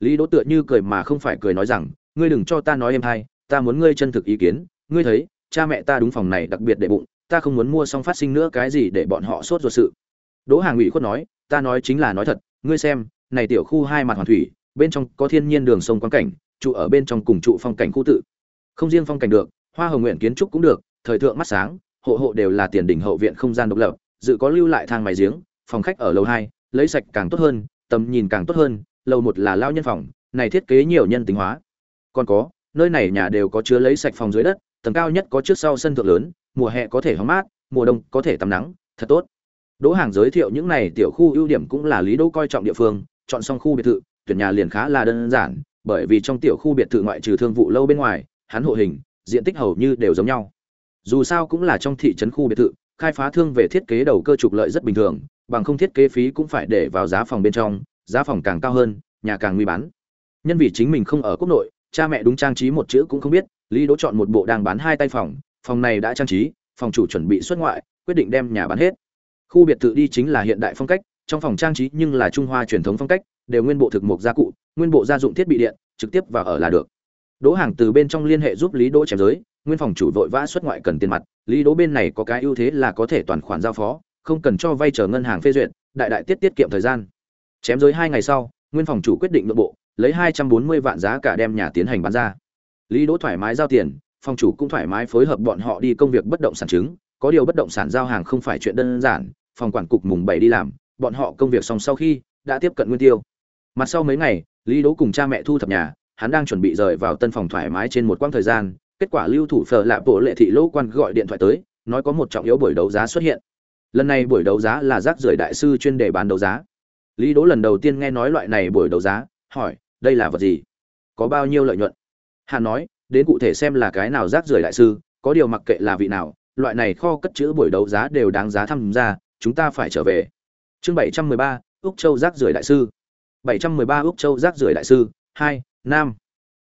Lý Đỗ tựa như cười mà không phải cười nói rằng, ngươi đừng cho ta nói em hay, ta muốn ngươi chân thực ý kiến, ngươi thấy, cha mẹ ta đúng phòng này đặc biệt để bụng, ta không muốn mua xong phát sinh nữa cái gì để bọn họ sốt ruột sự. Đỗ Hàng ủy khuất nói, ta nói chính là nói thật, ngươi xem, này tiểu khu hai mặt hoàn thủy, bên trong có thiên nhiên đường sông quan cảnh trụ ở bên trong cùng trụ phong cảnh khu tự không riêng phong cảnh được hoa hồng nguyện kiến trúc cũng được thời thượng mắt sáng, hộ hộ đều là tiền đỉnh hậu viện không gian độc lập, dự có lưu lại thang máy giếng, phòng khách ở lầu hai, lấy sạch càng tốt hơn, tầm nhìn càng tốt hơn, lầu một là lao nhân phòng, này thiết kế nhiều nhân tính hóa. Còn có, nơi này nhà đều có chứa lấy sạch phòng dưới đất, tầng cao nhất có trước sau sân thượng lớn, mùa hè có thể hóng mát, mùa đông có thể tắm nắng, thật tốt. Đỗ hàng giới thiệu những này tiểu khu ưu điểm cũng là lý đỗ coi trọng địa phương, chọn xong khu biệt thự, tuyển nhà liền khá là đơn giản, bởi vì trong tiểu khu biệt thự ngoại trừ thương vụ lâu bên ngoài, hắn hộ hình, diện tích hầu như đều giống nhau dù sao cũng là trong thị trấn khu biệt thự, khai phá thương về thiết kế đầu cơ trục lợi rất bình thường, bằng không thiết kế phí cũng phải để vào giá phòng bên trong, giá phòng càng cao hơn, nhà càng nguy bán. Nhân vì chính mình không ở quốc nội, cha mẹ đúng trang trí một chữ cũng không biết, lý đỗ chọn một bộ đang bán hai tay phòng phòng này đã trang trí, phòng chủ chuẩn bị xuất ngoại, quyết định đem nhà bán hết. Khu biệt thự đi chính là hiện đại phong cách, trong phòng trang trí nhưng là trung hoa truyền thống phong cách, đều nguyên bộ thực mục gia cụ, nguyên bộ gia dụng thiết bị điện, trực tiếp vào ở là được. Đỗ hàng từ bên trong liên hệ giúp lý đỗ chém giới nguyên phòng chủ vội vã xuất ngoại cần tiền mặt, lý đố bên này có cái ưu thế là có thể toàn khoản giao phó, không cần cho vay chờ ngân hàng phê duyệt, đại đại tiết tiết kiệm thời gian. Chém giới hai ngày sau, nguyên phòng chủ quyết định nội bộ, lấy hai trăm bốn mươi vạn giá cả đem nhà tiến hành bán ra. Lý đố thoải mái giao tiền, phòng chủ cũng thoải mái phối hợp bọn họ đi công việc bất động sản chứng, có điều bất động sản giao hàng không phải chuyện đơn giản, phòng quản cục mùng bảy đi làm, bọn họ công việc xong sau khi, đã tiếp cận nguyên tiêu. Mặt sau mấy ngày, lý đố cùng cha mẹ thu thập nhà, hắn đang chuẩn bị rời vào tân phòng thoải mái trên một quãng thời gian kết quả lưu thủ phở lạ bộ lệ thị lỗ quan gọi điện thoại tới, nói có một trọng yếu buổi đấu giá xuất hiện. Lần này buổi đấu giá là rác rưởi đại sư chuyên đề bán đấu giá. Lý đỗ lần đầu tiên nghe nói loại này buổi đấu giá, hỏi, đây là vật gì? Có bao nhiêu lợi nhuận? Hà nói, đến cụ thể xem là cái nào rác rưởi đại sư, có điều mặc kệ là vị nào, loại này kho cất chữ buổi đấu giá đều đáng giá tham gia, chúng ta phải trở về. Chương bảy trăm mười ba, úc châu rác rưởi đại sư. bảy trăm mười ba úc châu rác rưởi đại sư, hai, nam.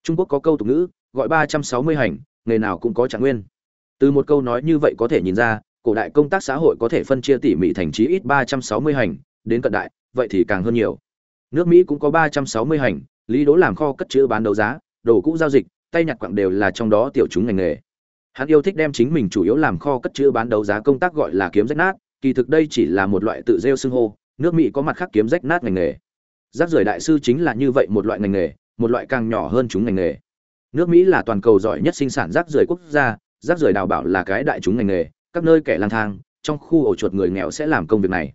Trung quốc có câu tục ngữ gọi ba trăm sáu mươi hành, nghề nào cũng có trạng nguyên. Từ một câu nói như vậy có thể nhìn ra, cổ đại công tác xã hội có thể phân chia tỉ mỉ thành chí ít ba trăm sáu mươi hành, đến cận đại, vậy thì càng hơn nhiều. Nước mỹ cũng có ba trăm sáu mươi hành, lý đố làm kho cất chữ bán đấu giá, đồ cũ giao dịch, tay nhặt quặng đều là trong đó tiểu chúng ngành nghề. Hắn yêu thích đem chính mình chủ yếu làm kho cất chữ bán đấu giá công tác gọi là kiếm rách nát, kỳ thực đây chỉ là một loại tự rêu xưng hô, nước mỹ có mặt khác kiếm rách nát ngành nghề. Rác rưởi đại sư chính là như vậy một loại ngành nghề, một loại càng nhỏ hơn chúng ngành nghề nước mỹ là toàn cầu giỏi nhất sinh sản rác rưởi quốc gia, rác rưởi đào bảo là cái đại chúng ngành nghề, các nơi kẻ lang thang, trong khu ổ chuột người nghèo sẽ làm công việc này.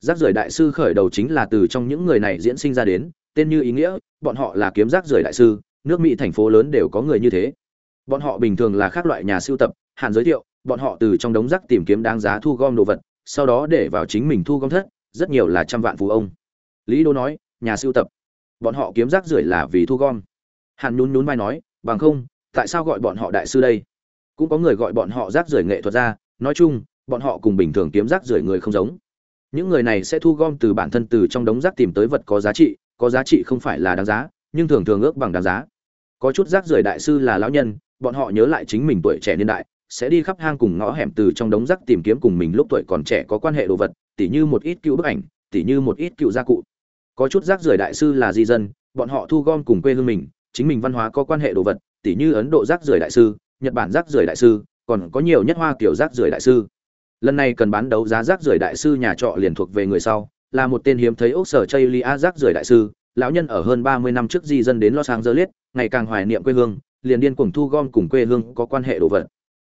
Rác rưởi đại sư khởi đầu chính là từ trong những người này diễn sinh ra đến, tên như ý nghĩa, bọn họ là kiếm rác rưởi đại sư, nước mỹ thành phố lớn đều có người như thế. Bọn họ bình thường là các loại nhà sưu tập, hạn giới thiệu, bọn họ từ trong đống rác tìm kiếm đáng giá thu gom đồ vật, sau đó để vào chính mình thu gom thất, rất nhiều là trăm vạn phú ông. Lý đô nói, nhà sưu tập, bọn họ kiếm rác rưởi là vì thu gom. Hàn nhún nhún vai nói bằng không, tại sao gọi bọn họ đại sư đây? Cũng có người gọi bọn họ rác rưởi nghệ thuật ra, nói chung, bọn họ cùng bình thường kiếm rác rưởi người không giống. Những người này sẽ thu gom từ bản thân từ trong đống rác tìm tới vật có giá trị, có giá trị không phải là đáng giá, nhưng thường thường ước bằng đáng giá. Có chút rác rưởi đại sư là lão nhân, bọn họ nhớ lại chính mình tuổi trẻ niên đại, sẽ đi khắp hang cùng ngõ hẻm từ trong đống rác tìm kiếm cùng mình lúc tuổi còn trẻ có quan hệ đồ vật, tỉ như một ít cựu bức ảnh, tỉ như một ít cựu gia cụ. Có chút rác rưởi đại sư là di dân, bọn họ thu gom cùng quê hương mình chính mình văn hóa có quan hệ đồ vật, tỉ như ấn độ rác rưởi đại sư, nhật bản rác rưởi đại sư, còn có nhiều nhất hoa kiểu rác rưởi đại sư. Lần này cần bán đấu giá rác rưởi đại sư nhà trọ liền thuộc về người sau, là một tên hiếm thấy ốc sở chây lia rác rưởi đại sư, lão nhân ở hơn ba mươi năm trước di dân đến los angeles, ngày càng hoài niệm quê hương, liền điên cuồng thu gom cùng quê hương có quan hệ đồ vật.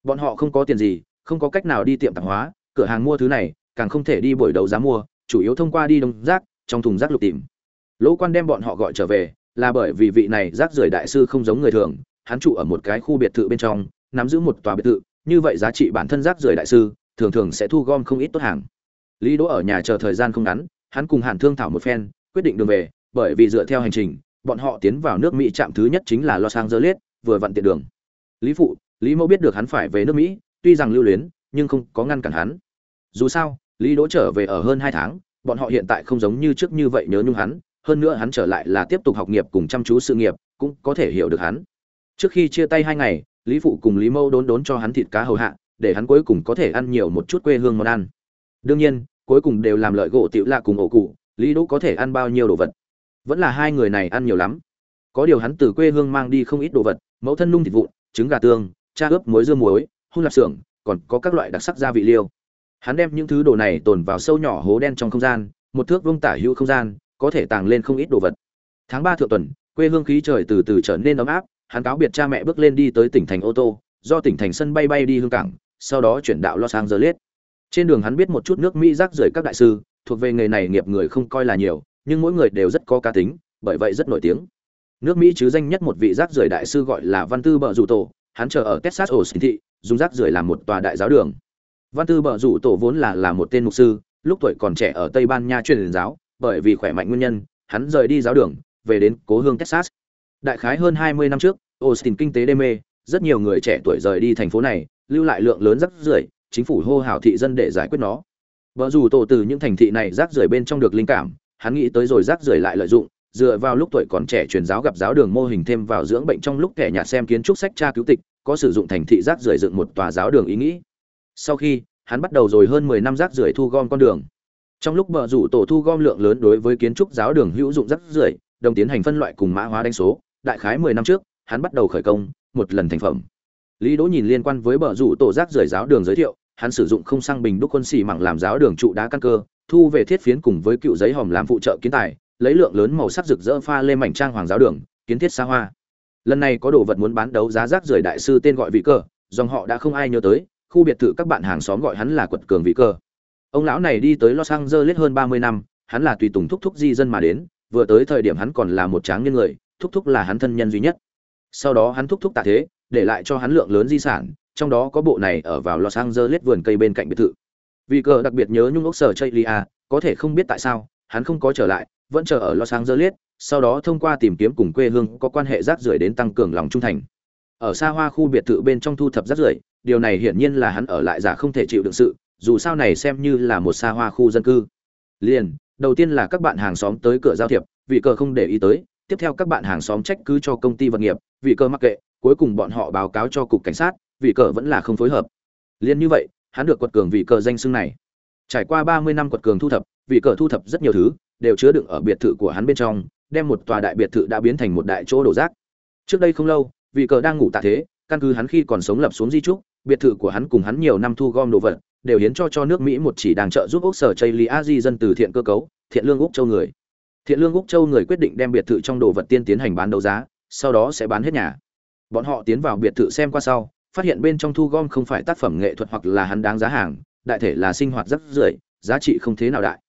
Bọn họ không có tiền gì, không có cách nào đi tiệm tạp hóa, cửa hàng mua thứ này, càng không thể đi buổi đấu giá mua, chủ yếu thông qua đi đông rác, trong thùng rác lục tìm. Lỗ quan đem bọn họ gọi trở về là bởi vì vị này rác rưởi đại sư không giống người thường, hắn trụ ở một cái khu biệt thự bên trong, nắm giữ một tòa biệt thự, như vậy giá trị bản thân rác rưởi đại sư, thường thường sẽ thu gom không ít tốt hàng. Lý đỗ ở nhà chờ thời gian không ngắn, hắn cùng hàn thương thảo một phen, quyết định đường về, bởi vì dựa theo hành trình, bọn họ tiến vào nước mỹ trạm thứ nhất chính là los angeles, vừa vặn tiện đường. Lý phụ, lý mẫu biết được hắn phải về nước mỹ, tuy rằng lưu luyến, nhưng không có ngăn cản hắn. Dù sao, lý đỗ trở về ở hơn hai tháng, bọn họ hiện tại không giống như trước như vậy nhớ nhung hắn hơn nữa hắn trở lại là tiếp tục học nghiệp cùng chăm chú sự nghiệp, cũng có thể hiểu được hắn. Trước khi chia tay hai ngày, lý phụ cùng lý Mâu đốn đốn cho hắn thịt cá hầu hạ, để hắn cuối cùng có thể ăn nhiều một chút quê hương món ăn. Đương nhiên, cuối cùng đều làm lợi gỗ tiểu lạ cùng ổ cụ, lý đỗ có thể ăn bao nhiêu đồ vật. Vẫn là hai người này ăn nhiều lắm. Có điều hắn từ quê hương mang đi không ít đồ vật, mẫu thân nung thịt vụn, trứng gà tương, cha ướp muối dưa muối, hun lạp xưởng, còn có các loại đặc sắc gia vị liêu. Hắn đem những thứ đồ này tồn vào sâu nhỏ hố đen trong không gian, một thước vuông tả hữu không gian có thể tàng lên không ít đồ vật. Tháng ba thượng tuần, quê hương khí trời từ từ trở nên ấm áp, hắn cáo biệt cha mẹ bước lên đi tới tỉnh thành ô tô, do tỉnh thành sân bay bay đi hương cảng, sau đó chuyển đạo los angeles. Trên đường hắn biết một chút nước mỹ rác rưởi các đại sư, thuộc về nghề này nghiệp người không coi là nhiều, nhưng mỗi người đều rất có cá tính, bởi vậy rất nổi tiếng. Nước mỹ chứ danh nhất một vị rác rưởi đại sư gọi là văn tư bờ rủ tổ, hắn chờ ở texas ở thị dùng rác rưởi làm một tòa đại giáo đường. Văn tư bờ rủ tổ vốn là là một tên mục sư, lúc tuổi còn trẻ ở tây ban nha truyền giáo bởi vì khỏe mạnh nguyên nhân, hắn rời đi giáo đường, về đến cố hương texas. Đại khái hơn 20 năm trước, austin kinh tế đê mê, rất nhiều người trẻ tuổi rời đi thành phố này, lưu lại lượng lớn rác rưởi, chính phủ hô hào thị dân để giải quyết nó. Vợ dù tổ từ những thành thị này rác rưởi bên trong được linh cảm, hắn nghĩ tới rồi rác rưởi lại lợi dụng, dựa vào lúc tuổi còn trẻ truyền giáo gặp giáo đường mô hình thêm vào dưỡng bệnh trong lúc kẻ nhạt xem kiến trúc sách tra cứu tịch, có sử dụng thành thị rác rưởi dựng một tòa giáo đường ý nghĩ. Sau khi, hắn bắt đầu rồi hơn 10 năm rác rưởi thu gom con đường trong lúc bờ rủ tổ thu gom lượng lớn đối với kiến trúc giáo đường hữu dụng rất rưởi, đồng tiến hành phân loại cùng mã hóa đánh số, đại khái 10 năm trước, hắn bắt đầu khởi công, một lần thành phẩm. Lý đỗ nhìn liên quan với bờ rủ tổ rác rưởi giáo đường giới thiệu, hắn sử dụng không xăng bình đúc quân xì mảng làm giáo đường trụ đá căn cơ, thu về thiết phiến cùng với cựu giấy hòm làm phụ trợ kiến tài, lấy lượng lớn màu sắc rực rỡ pha lên mảnh trang hoàng giáo đường, kiến thiết xa hoa. Lần này có đồ vật muốn bán đấu giá rác rưởi đại sư tên gọi vị cơ dòng họ đã không ai nhớ tới, khu biệt thự các bạn hàng xóm gọi hắn là quật cường vị cơ ông lão này đi tới los angeles hơn ba mươi năm hắn là tùy tùng thúc thúc di dân mà đến vừa tới thời điểm hắn còn là một tráng nhân người thúc thúc là hắn thân nhân duy nhất sau đó hắn thúc thúc tạ thế để lại cho hắn lượng lớn di sản trong đó có bộ này ở vào Los Angeles vườn cây bên cạnh biệt thự. Vì cờ đặc biệt nhớ nhung ốc sở Chaylia, có thể không biết tại sao, hắn không có trở lại, vẫn chờ ở Los Angeles, sau đó thông qua tìm kiếm cùng quê hương có quan hệ rác rưởi đến tăng cường lòng trung thành. Ở xa hoa khu biệt thự bên trong thu thập rác rưởi, điều này hiển nhiên là hắn ở lại giả không thể chịu đựng sự, dù sao này xem như là một xa hoa khu dân cư. Liền, đầu tiên là các bạn hàng xóm tới cửa giao thiệp, vị cờ không để ý tới, tiếp theo các bạn hàng xóm trách cứ cho công ty vật nghiệp, vị cờ mặc kệ, cuối cùng bọn họ báo cáo cho cục cảnh sát, vị cờ vẫn là không phối hợp. Liên như vậy hắn được quật cường vị cờ danh xưng này. Trải qua ba mươi năm quật cường thu thập vị cờ thu thập rất nhiều thứ đều chứa đựng ở biệt thự của hắn bên trong đem một tòa đại biệt thự đã biến thành một đại chỗ đổ rác. Trước đây không lâu vị cờ đang ngủ tạ thế căn cứ hắn khi còn sống lập xuống di trúc biệt thự của hắn cùng hắn nhiều năm thu gom đồ vật đều hiến cho cho nước mỹ một chỉ đang trợ giúp úc sở chây dân từ thiện cơ cấu thiện lương úc châu người thiện lương úc châu người quyết định đem biệt thự trong đồ vật tiên tiến hành bán đấu giá sau đó sẽ bán hết nhà bọn họ tiến vào biệt thự xem qua sau phát hiện bên trong thu gom không phải tác phẩm nghệ thuật hoặc là hắn đáng giá hàng, đại thể là sinh hoạt rất rưởi, giá trị không thế nào đại.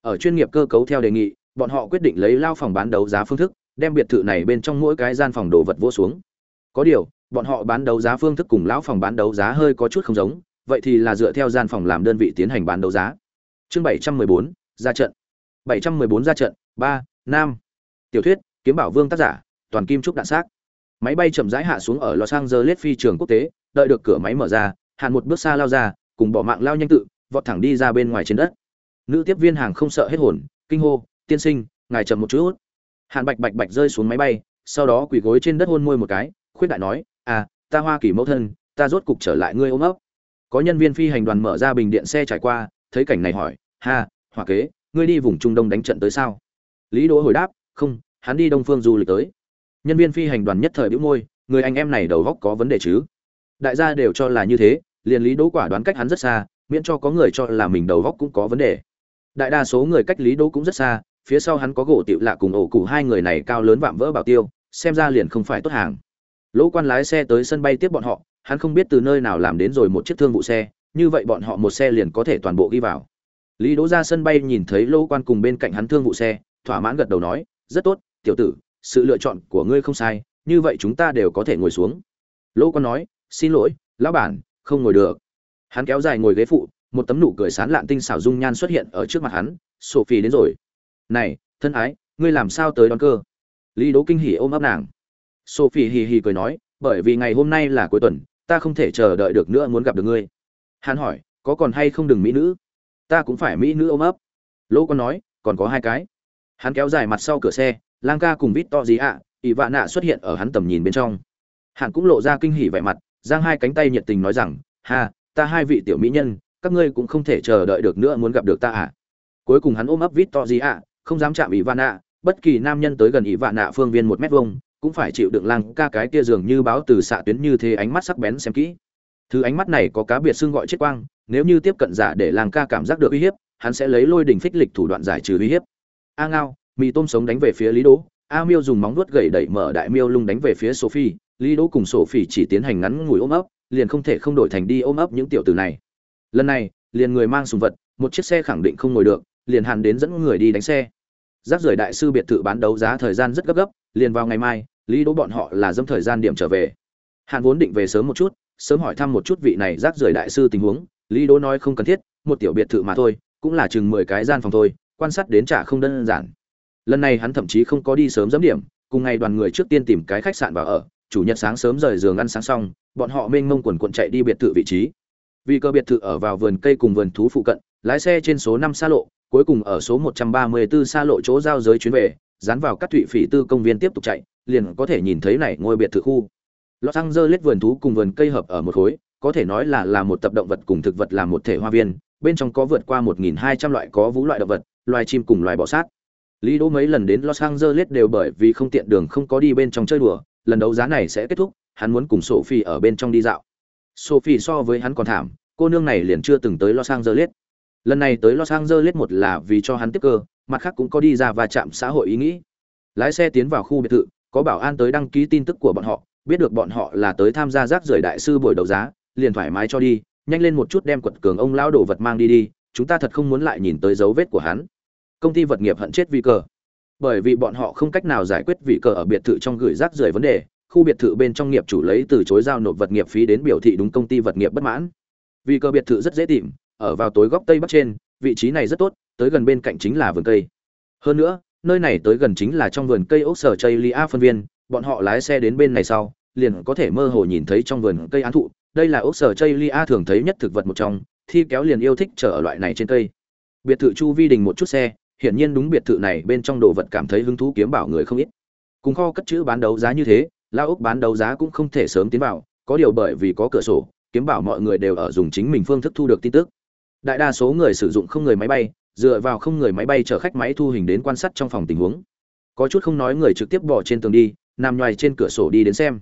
Ở chuyên nghiệp cơ cấu theo đề nghị, bọn họ quyết định lấy lao phòng bán đấu giá phương thức, đem biệt thự này bên trong mỗi cái gian phòng đồ vật vô xuống. Có điều, bọn họ bán đấu giá phương thức cùng lão phòng bán đấu giá hơi có chút không giống, vậy thì là dựa theo gian phòng làm đơn vị tiến hành bán đấu giá. Chương 714, ra trận. 714 ra trận, 3, Nam. Tiểu thuyết, Kiếm Bảo Vương tác giả, toàn kim trúc đạn xác máy bay chậm rãi hạ xuống ở los angeles phi trường quốc tế đợi được cửa máy mở ra hàn một bước xa lao ra cùng bỏ mạng lao nhanh tự vọt thẳng đi ra bên ngoài trên đất nữ tiếp viên hàng không sợ hết hồn kinh hô tiên sinh ngài chậm một chút hàn bạch bạch bạch rơi xuống máy bay sau đó quỳ gối trên đất hôn môi một cái khuyết đại nói à ta hoa kỳ mẫu thân ta rốt cục trở lại ngươi ôm ấp có nhân viên phi hành đoàn mở ra bình điện xe trải qua, thấy cảnh này hỏi, ha, hỏa kế, ngươi đi vùng trung đông đánh trận tới sao? Lý đỗ hồi đáp, không, hắn đi đông phương du lịch tới. Nhân viên phi hành đoàn nhất thời bĩu môi, người anh em này đầu góc có vấn đề chứ? Đại gia đều cho là như thế, liền lý đỗ quả đoán cách hắn rất xa, miễn cho có người cho là mình đầu góc cũng có vấn đề. Đại đa số người cách lý đỗ cũng rất xa, phía sau hắn có gỗ tiệu lạ cùng ổ cụ hai người này cao lớn vạm vỡ bảo tiêu, xem ra liền không phải tốt hàng. Lỗ quan lái xe tới sân bay tiếp bọn họ hắn không biết từ nơi nào làm đến rồi một chiếc thương vụ xe, như vậy bọn họ một xe liền có thể toàn bộ ghi vào. Lý đỗ ra sân bay nhìn thấy Lô quan cùng bên cạnh hắn thương vụ xe, thỏa mãn gật đầu nói, rất tốt, tiểu tử, sự lựa chọn của ngươi không sai, như vậy chúng ta đều có thể ngồi xuống. Lô Quan nói, xin lỗi, lão bản, không ngồi được. Hắn kéo dài ngồi ghế phụ, một tấm nụ cười sán lạn tinh xảo dung nhan xuất hiện ở trước mặt hắn, sophie đến rồi. Này, thân ái, ngươi làm sao tới đón cơ? Lý Đỗ kinh hỉ ôm ấp nàng. Sophie hì hì cười nói, bởi vì ngày hôm nay là cuối tuần ta không thể chờ đợi được nữa muốn gặp được ngươi. Hắn hỏi, có còn hay không đừng mỹ nữ? Ta cũng phải mỹ nữ ôm ấp. Lỗ con nói, còn có hai cái. Hắn kéo dài mặt sau cửa xe, lang ca cùng vít to gì ạ, ỷ vạ nạ xuất hiện ở hắn tầm nhìn bên trong. Hắn cũng lộ ra kinh hỉ vẻ mặt, giang hai cánh tay nhiệt tình nói rằng, ha, ta hai vị tiểu mỹ nhân, các ngươi cũng không thể chờ đợi được nữa muốn gặp được ta à? Cuối cùng hắn ôm ấp vít to gì ạ, không dám chạm ỷ vạ nạ, bất kỳ nam nhân tới gần ỷ vạ nạ phương viên một mét vuông cũng phải chịu đựng lang ca cái kia dường như báo từ xạ tuyến như thế ánh mắt sắc bén xem kỹ. Thứ ánh mắt này có cá biệt xưng gọi chết quang, nếu như tiếp cận giả để lang ca cảm giác được uy hiếp, hắn sẽ lấy lôi đỉnh phích lịch thủ đoạn giải trừ uy hiếp. A ngao, mì tôm sống đánh về phía lý đỗ. A miêu dùng móng vuốt gậy đẩy mở đại miêu lung đánh về phía sophie. Lý đỗ cùng sophie chỉ tiến hành ngắn ngủi ôm ấp, liền không thể không đổi thành đi ôm ấp những tiểu tử này. Lần này, liền người mang sùng vật, một chiếc xe khẳng định không ngồi được, liền hàn đến dẫn người đi đánh xe. Rác rưởi đại sư biệt thự bán đấu giá thời gian rất gấp gấp, liền vào ngày mai lý đỗ bọn họ là dâm thời gian điểm trở về. Hàn vốn định về sớm một chút, sớm hỏi thăm một chút vị này rác rưởi đại sư tình huống. Lý đỗ nói không cần thiết, một tiểu biệt thự mà thôi, cũng là chừng mười cái gian phòng thôi, quan sát đến trả không đơn giản. Lần này hắn thậm chí không có đi sớm dẫm điểm, cùng ngày đoàn người trước tiên tìm cái khách sạn vào ở, chủ nhật sáng sớm rời giường ăn sáng xong, bọn họ mênh mông quần quận chạy đi biệt thự vị trí. Vì cơ biệt thự ở vào vườn cây cùng vườn thú phụ cận, lái xe trên số năm xa lộ, cuối cùng ở số 134 xa lộ chỗ giao giới chuyến về, dán vào các thụy phỉ tư công viên tiếp tục chạy liền có thể nhìn thấy này ngôi biệt thự khu Los Angeles vườn thú cùng vườn cây hợp ở một khối, có thể nói là là một tập động vật cùng thực vật làm một thể hoa viên, bên trong có vượt qua 1200 loại có vũ loại động vật, loài chim cùng loài bò sát. Lý Đỗ mấy lần đến Los Angeles đều bởi vì không tiện đường không có đi bên trong chơi đùa, lần đấu giá này sẽ kết thúc, hắn muốn cùng Sophie ở bên trong đi dạo. Sophie so với hắn còn thảm, cô nương này liền chưa từng tới Los Angeles. Lần này tới Los Angeles một là vì cho hắn tiếp cơ, mặt khác cũng có đi ra và chạm xã hội ý nghĩ. Lái xe tiến vào khu biệt thự, có bảo an tới đăng ký tin tức của bọn họ, biết được bọn họ là tới tham gia rác rưởi đại sư buổi đấu giá, liền thoải mái cho đi, nhanh lên một chút đem quật cường ông lão đồ vật mang đi đi, chúng ta thật không muốn lại nhìn tới dấu vết của hắn. Công ty vật nghiệp hận chết vì cờ. Bởi vì bọn họ không cách nào giải quyết vị cờ ở biệt thự trong gửi rác rưởi vấn đề, khu biệt thự bên trong nghiệp chủ lấy từ chối giao nộp vật nghiệp phí đến biểu thị đúng công ty vật nghiệp bất mãn. Vì cờ biệt thự rất dễ tìm, ở vào tối góc tây bắc trên, vị trí này rất tốt, tới gần bên cạnh chính là vườn cây. Hơn nữa, nơi này tới gần chính là trong vườn cây ốc sở Chaylia phân viên, bọn họ lái xe đến bên này sau, liền có thể mơ hồ nhìn thấy trong vườn cây án thụ, đây là ốc sở Chaylia thường thấy nhất thực vật một trong, thi kéo liền yêu thích trở ở loại này trên cây. Biệt thự chu vi đình một chút xe, hiển nhiên đúng biệt thự này bên trong đồ vật cảm thấy hứng thú kiếm bảo người không ít. Cùng kho cất chữ bán đấu giá như thế, lao ốc bán đấu giá cũng không thể sớm tiến vào, có điều bởi vì có cửa sổ, kiếm bảo mọi người đều ở dùng chính mình phương thức thu được tin tức. Đại đa số người sử dụng không người máy bay, dựa vào không người máy bay chở khách máy thu hình đến quan sát trong phòng tình huống. Có chút không nói người trực tiếp bỏ trên tường đi, nằm ngoài trên cửa sổ đi đến xem.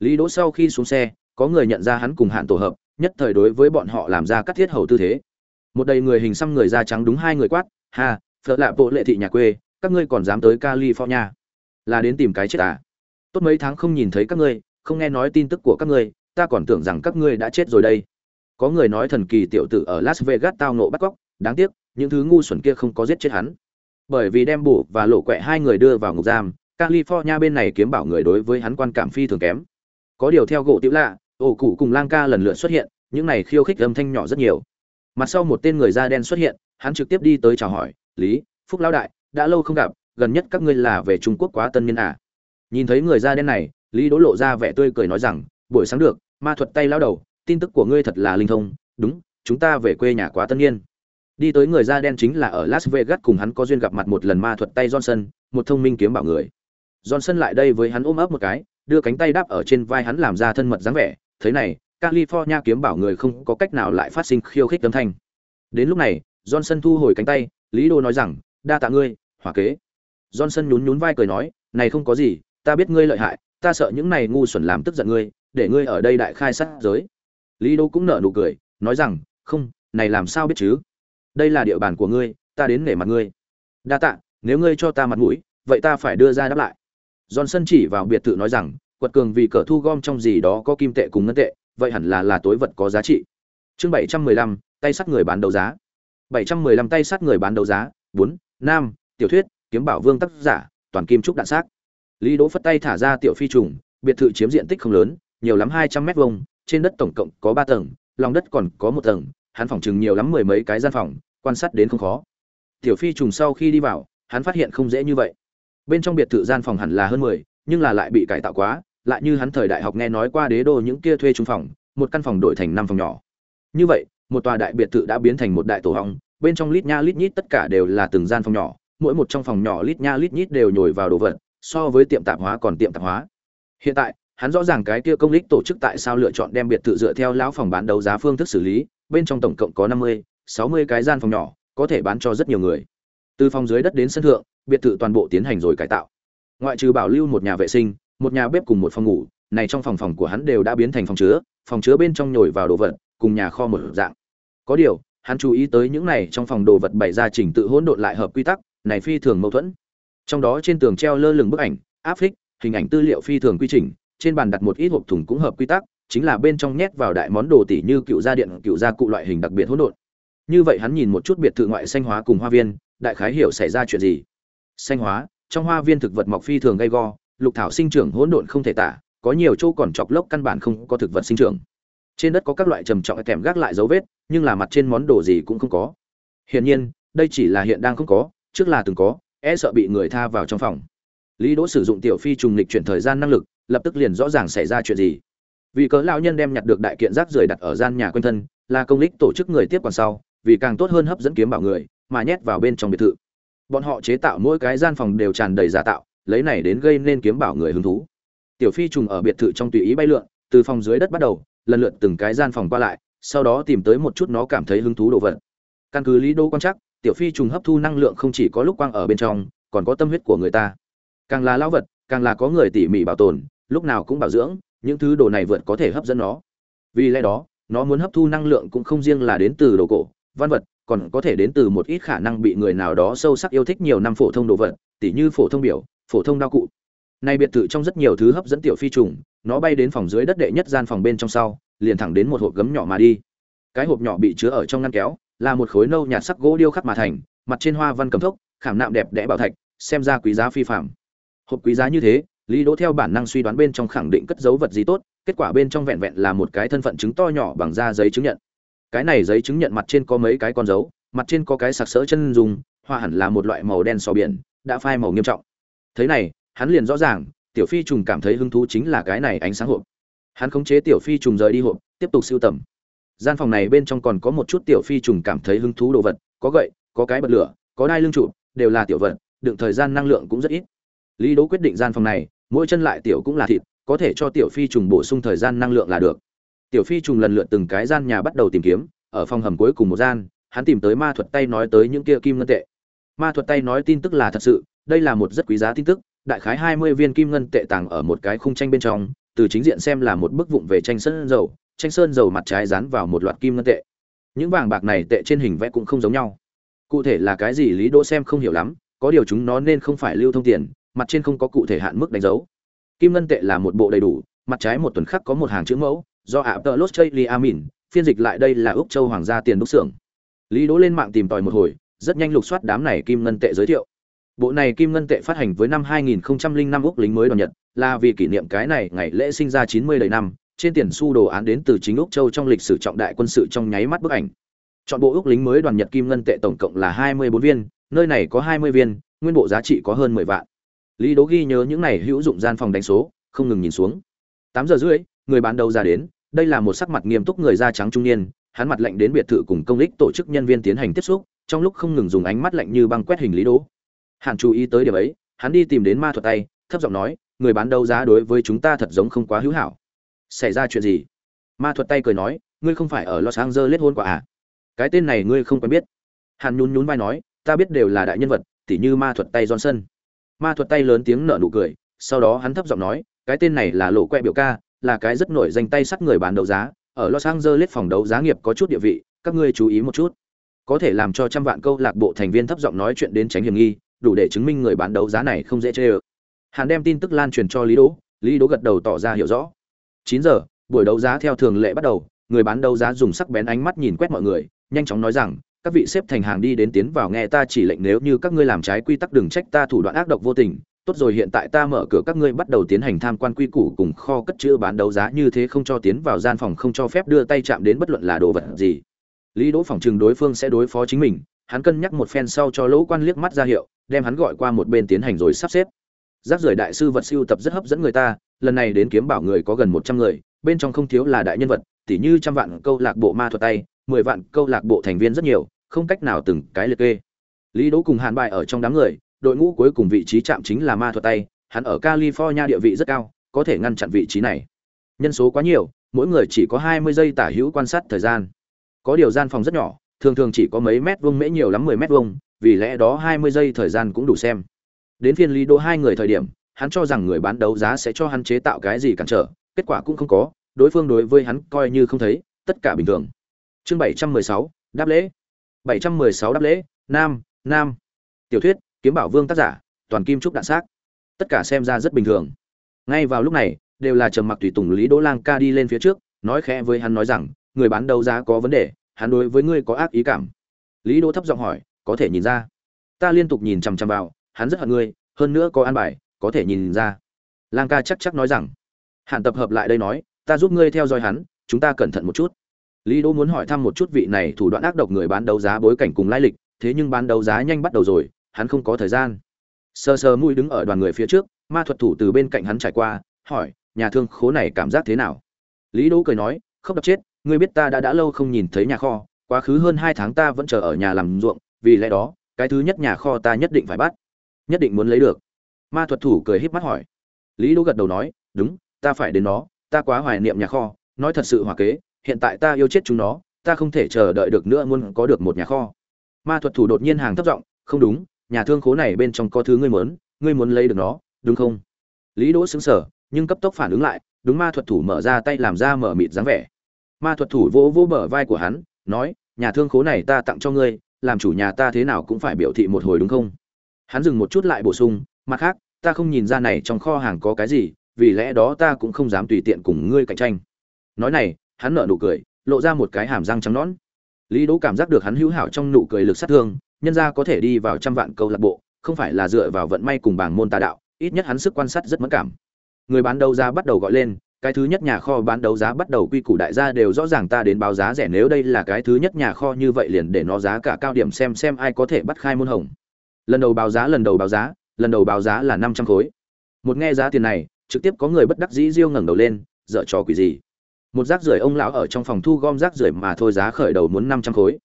Lý Đỗ sau khi xuống xe, có người nhận ra hắn cùng hạn tổ hợp, nhất thời đối với bọn họ làm ra cắt thiết hầu tư thế. Một đầy người hình xăm người da trắng đúng hai người quát, "Ha, phở lạ bộ lệ thị nhà quê, các ngươi còn dám tới California? Là đến tìm cái chết à? Tốt mấy tháng không nhìn thấy các ngươi, không nghe nói tin tức của các ngươi, ta còn tưởng rằng các ngươi đã chết rồi đây." Có người nói thần kỳ tiểu tử ở Las Vegas tao ngộ bắt cóc, đáng tiếc, những thứ ngu xuẩn kia không có giết chết hắn. Bởi vì đem bổ và lộ quẹ hai người đưa vào ngục giam, California bên này kiếm bảo người đối với hắn quan cảm phi thường kém. Có điều theo gỗ tiểu lạ, ổ cụ cùng lang ca lần lượt xuất hiện, những này khiêu khích âm thanh nhỏ rất nhiều. Mặt sau một tên người da đen xuất hiện, hắn trực tiếp đi tới chào hỏi, "Lý, Phúc lão đại, đã lâu không gặp, gần nhất các ngươi là về Trung Quốc quá tân niên à?" Nhìn thấy người da đen này, Lý Đỗ lộ ra vẻ tươi cười nói rằng, "Buổi sáng được, ma thuật tay lão đầu, tin tức của ngươi thật là linh thông, đúng, chúng ta về quê nhà quá tân niên." Đi tới người da đen chính là ở Las Vegas cùng hắn có duyên gặp mặt một lần ma thuật tay Johnson, một thông minh kiếm bảo người. Johnson lại đây với hắn ôm ấp một cái, đưa cánh tay đáp ở trên vai hắn làm ra thân mật dáng vẻ, thế này, California kiếm bảo người không có cách nào lại phát sinh khiêu khích âm thanh. Đến lúc này, Johnson thu hồi cánh tay, Lý Đô nói rằng, đa tạ ngươi, hỏa kế. Johnson nhún nhún vai cười nói, này không có gì, ta biết ngươi lợi hại, ta sợ những này ngu xuẩn làm tức giận ngươi, để ngươi ở đây đại khai sát giới. Lý Đô cũng nở nụ cười, nói rằng, không, này làm sao biết chứ? Đây là địa bàn của ngươi, ta đến nể mặt ngươi. Đa tạ, nếu ngươi cho ta mặt mũi, vậy ta phải đưa ra đáp lại. Johnson chỉ vào biệt thự nói rằng, quật cường vì cờ thu gom trong gì đó có kim tệ cùng ngân tệ, vậy hẳn là là tối vật có giá trị. Chương 715, tay sắt người bán đấu giá. 715 tay sắt người bán đấu giá, bốn, nam, tiểu thuyết, kiếm bảo vương tác giả, toàn kim trúc đạn sắc. Lý Đỗ phất tay thả ra tiểu phi trùng, biệt thự chiếm diện tích không lớn, nhiều lắm 200 mét vuông, trên đất tổng cộng có ba tầng, lòng đất còn có một tầng, hắn phòng chừng nhiều lắm mười mấy cái gian phòng, quan sát đến không khó. Tiểu phi trùng sau khi đi vào, hắn phát hiện không dễ như vậy. Bên trong biệt thự gian phòng hẳn là hơn mười nhưng là lại bị cải tạo quá lại như hắn thời đại học nghe nói qua đế đô những kia thuê trung phòng một căn phòng đổi thành năm phòng nhỏ. Như vậy một tòa đại biệt thự đã biến thành một đại tổ hong bên trong lít nha lít nhít tất cả đều là từng gian phòng nhỏ mỗi một trong phòng nhỏ lít nha lít nhít đều nhồi vào đồ vật so với tiệm tạp hóa còn tiệm tạp hóa. Hiện tại hắn rõ ràng cái kia công lích tổ chức tại sao lựa chọn đem biệt thự dựa theo lão phòng bán đấu giá phương thức xử lý bên trong tổng cộng có năm mươi sáu mươi cái gian phòng nhỏ, có thể bán cho rất nhiều người. Từ phòng dưới đất đến sân thượng, biệt thự toàn bộ tiến hành rồi cải tạo. Ngoại trừ bảo lưu một nhà vệ sinh, một nhà bếp cùng một phòng ngủ, này trong phòng phòng của hắn đều đã biến thành phòng chứa phòng chứa bên trong nhồi vào đồ vật, cùng nhà kho một dạng. Có điều, hắn chú ý tới những này trong phòng đồ vật bày ra trình tự hỗn độn lại hợp quy tắc, này phi thường mâu thuẫn. Trong đó trên tường treo lơ lửng bức ảnh, áp phích, hình ảnh tư liệu phi thường quy trình, trên bàn đặt một ít hộp thùng cũng hợp quy tắc, chính là bên trong nhét vào đại món đồ tỷ như cựu gia điện, cựu gia cụ loại hình đặc biệt hỗn độn như vậy hắn nhìn một chút biệt thự ngoại xanh hóa cùng hoa viên, đại khái hiểu xảy ra chuyện gì. Xanh hóa, trong hoa viên thực vật mọc phi thường gay go, lục thảo sinh trưởng hỗn độn không thể tả, có nhiều chỗ còn chọc lốc căn bản không có thực vật sinh trưởng. Trên đất có các loại trầm trọng kèm gác lại dấu vết, nhưng là mặt trên món đồ gì cũng không có. Hiển nhiên, đây chỉ là hiện đang không có, trước là từng có e sợ bị người tha vào trong phòng. Lý đỗ sử dụng tiểu phi trùng lịch chuyển thời gian năng lực, lập tức liền rõ ràng xảy ra chuyện gì. Vì cớ lão nhân đem nhặt được đại kiện rác rưởi đặt ở gian nhà quanh thân, là công lích tổ chức người tiếp quản sau vì càng tốt hơn hấp dẫn kiếm bảo người, mà nhét vào bên trong biệt thự. Bọn họ chế tạo mỗi cái gian phòng đều tràn đầy giả tạo, lấy này đến gây nên kiếm bảo người hứng thú. Tiểu phi trùng ở biệt thự trong tùy ý bay lượn, từ phòng dưới đất bắt đầu, lần lượt từng cái gian phòng qua lại, sau đó tìm tới một chút nó cảm thấy hứng thú đồ vật. Căn cứ lý đô quan chắc tiểu phi trùng hấp thu năng lượng không chỉ có lúc quang ở bên trong, còn có tâm huyết của người ta. Càng là lão vật, càng là có người tỉ mỉ bảo tồn, lúc nào cũng bảo dưỡng, những thứ đồ này vượt có thể hấp dẫn nó. Vì lẽ đó, nó muốn hấp thu năng lượng cũng không riêng là đến từ đồ cổ văn vật, còn có thể đến từ một ít khả năng bị người nào đó sâu sắc yêu thích nhiều năm phổ thông đồ vật, tỉ như phổ thông biểu, phổ thông đao cụ. Nay biệt thự trong rất nhiều thứ hấp dẫn tiểu phi trùng, nó bay đến phòng dưới đất đệ nhất gian phòng bên trong sau, liền thẳng đến một hộp gấm nhỏ mà đi. Cái hộp nhỏ bị chứa ở trong ngăn kéo, là một khối nâu nhạt sắc gỗ điêu khắc mà thành, mặt trên hoa văn cầm thốc, khảm nạm đẹp đẽ bảo thạch, xem ra quý giá phi phạm. Hộp quý giá như thế, lý đỗ theo bản năng suy đoán bên trong khẳng định cất dấu vật gì tốt, kết quả bên trong vẹn vẹn là một cái thân phận chứng to nhỏ bằng da giấy chứng nhận cái này giấy chứng nhận mặt trên có mấy cái con dấu, mặt trên có cái sặc sỡ chân dùng hoa hẳn là một loại màu đen sò biển, đã phai màu nghiêm trọng. Thế này, hắn liền rõ ràng, tiểu phi trùng cảm thấy hứng thú chính là cái này ánh sáng hộp. Hắn khống chế tiểu phi trùng rời đi hộp, tiếp tục siêu tầm. Gian phòng này bên trong còn có một chút tiểu phi trùng cảm thấy hứng thú đồ vật, có gậy, có cái bật lửa, có đai lưng trụ, đều là tiểu vật, đựng thời gian năng lượng cũng rất ít. Lý đố quyết định gian phòng này, mỗi chân lại tiểu cũng là thịt, có thể cho tiểu phi trùng bổ sung thời gian năng lượng là được tiểu phi trùng lần lượt từng cái gian nhà bắt đầu tìm kiếm, ở phòng hầm cuối cùng một gian, hắn tìm tới ma thuật tay nói tới những kia kim ngân tệ. Ma thuật tay nói tin tức là thật sự, đây là một rất quý giá tin tức, đại khái hai mươi viên kim ngân tệ tàng ở một cái khung tranh bên trong, từ chính diện xem là một bức vụng về tranh sơn dầu, tranh sơn dầu mặt trái dán vào một loạt kim ngân tệ. Những vàng bạc này tệ trên hình vẽ cũng không giống nhau. Cụ thể là cái gì lý đỗ xem không hiểu lắm, có điều chúng nó nên không phải lưu thông tiền, mặt trên không có cụ thể hạn mức đánh dấu. Kim ngân tệ là một bộ đầy đủ, mặt trái một tuần khắc có một hàng chữ mẫu do ạ tờ lốt chơi li amin phiên dịch lại đây là úc châu hoàng gia tiền đúc xưởng. Lý đỗ lên mạng tìm tòi một hồi, rất nhanh lục soát đám này kim ngân tệ giới thiệu. Bộ này kim ngân tệ phát hành với năm 2005 úc lính mới đoàn nhật, là vì kỷ niệm cái này ngày lễ sinh ra 90 đầy năm, trên tiền xu đồ án đến từ chính úc châu trong lịch sử trọng đại quân sự trong nháy mắt bức ảnh. Chọn bộ úc lính mới đoàn nhật kim ngân tệ tổng cộng là 24 viên, nơi này có 20 viên, nguyên bộ giá trị có hơn 10 vạn. Lý đố ghi nhớ những này hữu dụng gian phòng đánh số, không ngừng nhìn xuống. Tám giờ rưỡi, người bán đầu ra đến đây là một sắc mặt nghiêm túc người da trắng trung niên, hắn mặt lạnh đến biệt thự cùng công lích tổ chức nhân viên tiến hành tiếp xúc, trong lúc không ngừng dùng ánh mắt lạnh như băng quét hình lý đỗ hàn chú ý tới điểm ấy, hắn đi tìm đến ma thuật tay, thấp giọng nói, người bán đấu giá đối với chúng ta thật giống không quá hữu hảo. Xảy ra chuyện gì? Ma thuật tay cười nói, ngươi không phải ở los angeles hôn quả à? Cái tên này ngươi không quen biết. Hàn nhún nhún vai nói, ta biết đều là đại nhân vật, tỉ như ma thuật tay johnson. Ma thuật tay lớn tiếng nở nụ cười, sau đó hắn thấp giọng nói, cái tên này là lộ quẹ biểu ca là cái rất nổi danh tay sắt người bán đấu giá, ở los angeles phòng đấu giá nghiệp có chút địa vị, các ngươi chú ý một chút có thể làm cho trăm vạn câu lạc bộ thành viên thấp giọng nói chuyện đến tránh hiểm nghi, đủ để chứng minh người bán đấu giá này không dễ chơi được. hàn đem tin tức lan truyền cho lý đỗ lý đỗ gật đầu tỏ ra hiểu rõ chín giờ, buổi đấu giá theo thường lệ bắt đầu, người bán đấu giá dùng sắc bén ánh mắt nhìn quét mọi người, nhanh chóng nói rằng, các vị xếp thành hàng đi đến tiến vào nghe ta chỉ lệnh nếu như các ngươi làm trái quy tắc đừng trách ta thủ đoạn ác độc vô tình tốt rồi, hiện tại ta mở cửa các ngươi bắt đầu tiến hành tham quan quy củ cùng kho cất chữ bán đấu giá, như thế không cho tiến vào gian phòng, không cho phép đưa tay chạm đến bất luận là đồ vật gì. Lý đỗ phòng chừng đối phương sẽ đối phó chính mình, hắn cân nhắc một phen sau cho lỗ quan liếc mắt ra hiệu, đem hắn gọi qua một bên tiến hành rồi sắp xếp. Rác rưởi đại sư vật siêu tập rất hấp dẫn người ta, lần này đến kiếm bảo người có gần một trăm người, bên trong không thiếu là đại nhân vật, tỉ như trăm vạn câu lạc bộ ma thuật tay, mười vạn câu lạc bộ thành viên rất nhiều, không cách nào từng cái liệt kê. Lý đỗ cùng hàn bài ở trong đám người đội ngũ cuối cùng vị trí chạm chính là ma thuật tay, hắn ở california địa vị rất cao, có thể ngăn chặn vị trí này. Nhân số quá nhiều, mỗi người chỉ có hai mươi giây tả hữu quan sát thời gian. Có điều gian phòng rất nhỏ, thường thường chỉ có mấy mét vuông mễ nhiều lắm mười mét vuông, vì lẽ đó hai mươi giây thời gian cũng đủ xem. Đến phiên lý đỗ hai người thời điểm, hắn cho rằng người bán đấu giá sẽ cho hắn chế tạo cái gì cản trở, kết quả cũng không có, đối phương đối với hắn coi như không thấy, tất cả bình thường. Chương bảy trăm mười sáu, đáp lễ. Bảy trăm mười sáu đáp lễ, nam nam. Tiểu thuyết kiếm bảo vương tác giả, toàn kim trúc đạn xác. Tất cả xem ra rất bình thường. Ngay vào lúc này, đều là trầm mặc tùy tùng lý đỗ lang ca đi lên phía trước, nói khẽ với hắn nói rằng, người bán đấu giá có vấn đề, hắn đối với ngươi có ác ý cảm. Lý đỗ thấp giọng hỏi, có thể nhìn ra. Ta liên tục nhìn chằm chằm vào, hắn rất hận ngươi, hơn nữa có an bài, có thể nhìn ra. Lang ca chắc chắc nói rằng hạn tập hợp lại đây nói, ta giúp ngươi theo dõi hắn, chúng ta cẩn thận một chút. Lý đỗ muốn hỏi thăm một chút vị này thủ đoạn ác độc người bán đấu giá bối cảnh cùng lai lịch, thế nhưng bán đấu giá nhanh bắt đầu rồi hắn không có thời gian. Sờ sờ mũi đứng ở đoàn người phía trước, ma thuật thủ từ bên cạnh hắn trải qua, hỏi, nhà thương khố này cảm giác thế nào? Lý đỗ cười nói không đập chết, ngươi biết ta đã đã lâu không nhìn thấy nhà kho, quá khứ hơn hai tháng ta vẫn chờ ở nhà làm ruộng, vì lẽ đó, cái thứ nhất nhà kho ta nhất định phải bắt, nhất định muốn lấy được. Ma thuật thủ cười híp mắt hỏi. Lý đỗ gật đầu nói, đúng, ta phải đến nó, ta quá hoài niệm nhà kho, nói thật sự hòa kế, hiện tại ta yêu chết chúng nó, ta không thể chờ đợi được nữa muốn có được một nhà kho. Ma thuật thủ đột nhiên hàng thấp giọng, không đúng nhà thương khố này bên trong có thứ ngươi muốn ngươi muốn lấy được nó, đúng không? Lý đỗ sững sở nhưng cấp tốc phản ứng lại, đúng ma thuật thủ mở ra tay làm ra mở mịt dáng vẻ. Ma thuật thủ vỗ vỗ bờ vai của hắn, nói, nhà thương khố này ta tặng cho ngươi, làm chủ nhà ta thế nào cũng phải biểu thị một hồi đúng không? Hắn dừng một chút lại bổ sung, mặt khác, ta không nhìn ra này trong kho hàng có cái gì, vì lẽ đó ta cũng không dám tùy tiện cùng ngươi cạnh tranh. Nói này, hắn nở nụ cười, lộ ra một cái hàm răng trắng nõn. Lý đỗ cảm giác được hắn hữu hảo trong nụ cười lực sát thương nhân gia có thể đi vào trăm vạn câu lạc bộ, không phải là dựa vào vận may cùng bảng môn tà đạo, ít nhất hắn sức quan sát rất mẫn cảm. Người bán đấu giá bắt đầu gọi lên, cái thứ nhất nhà kho bán đấu giá bắt đầu quy củ đại gia đều rõ ràng ta đến báo giá rẻ, nếu đây là cái thứ nhất nhà kho như vậy liền để nó giá cả cao điểm xem xem ai có thể bắt khai môn hồng. Lần đầu báo giá, lần đầu báo giá, lần đầu báo giá là năm trăm khối. Một nghe giá tiền này, trực tiếp có người bất đắc dĩ riêu ngẩng đầu lên, dở trò quỷ gì. Một rác rưởi ông lão ở trong phòng thu gom rác rưởi mà thôi giá khởi đầu muốn năm trăm khối.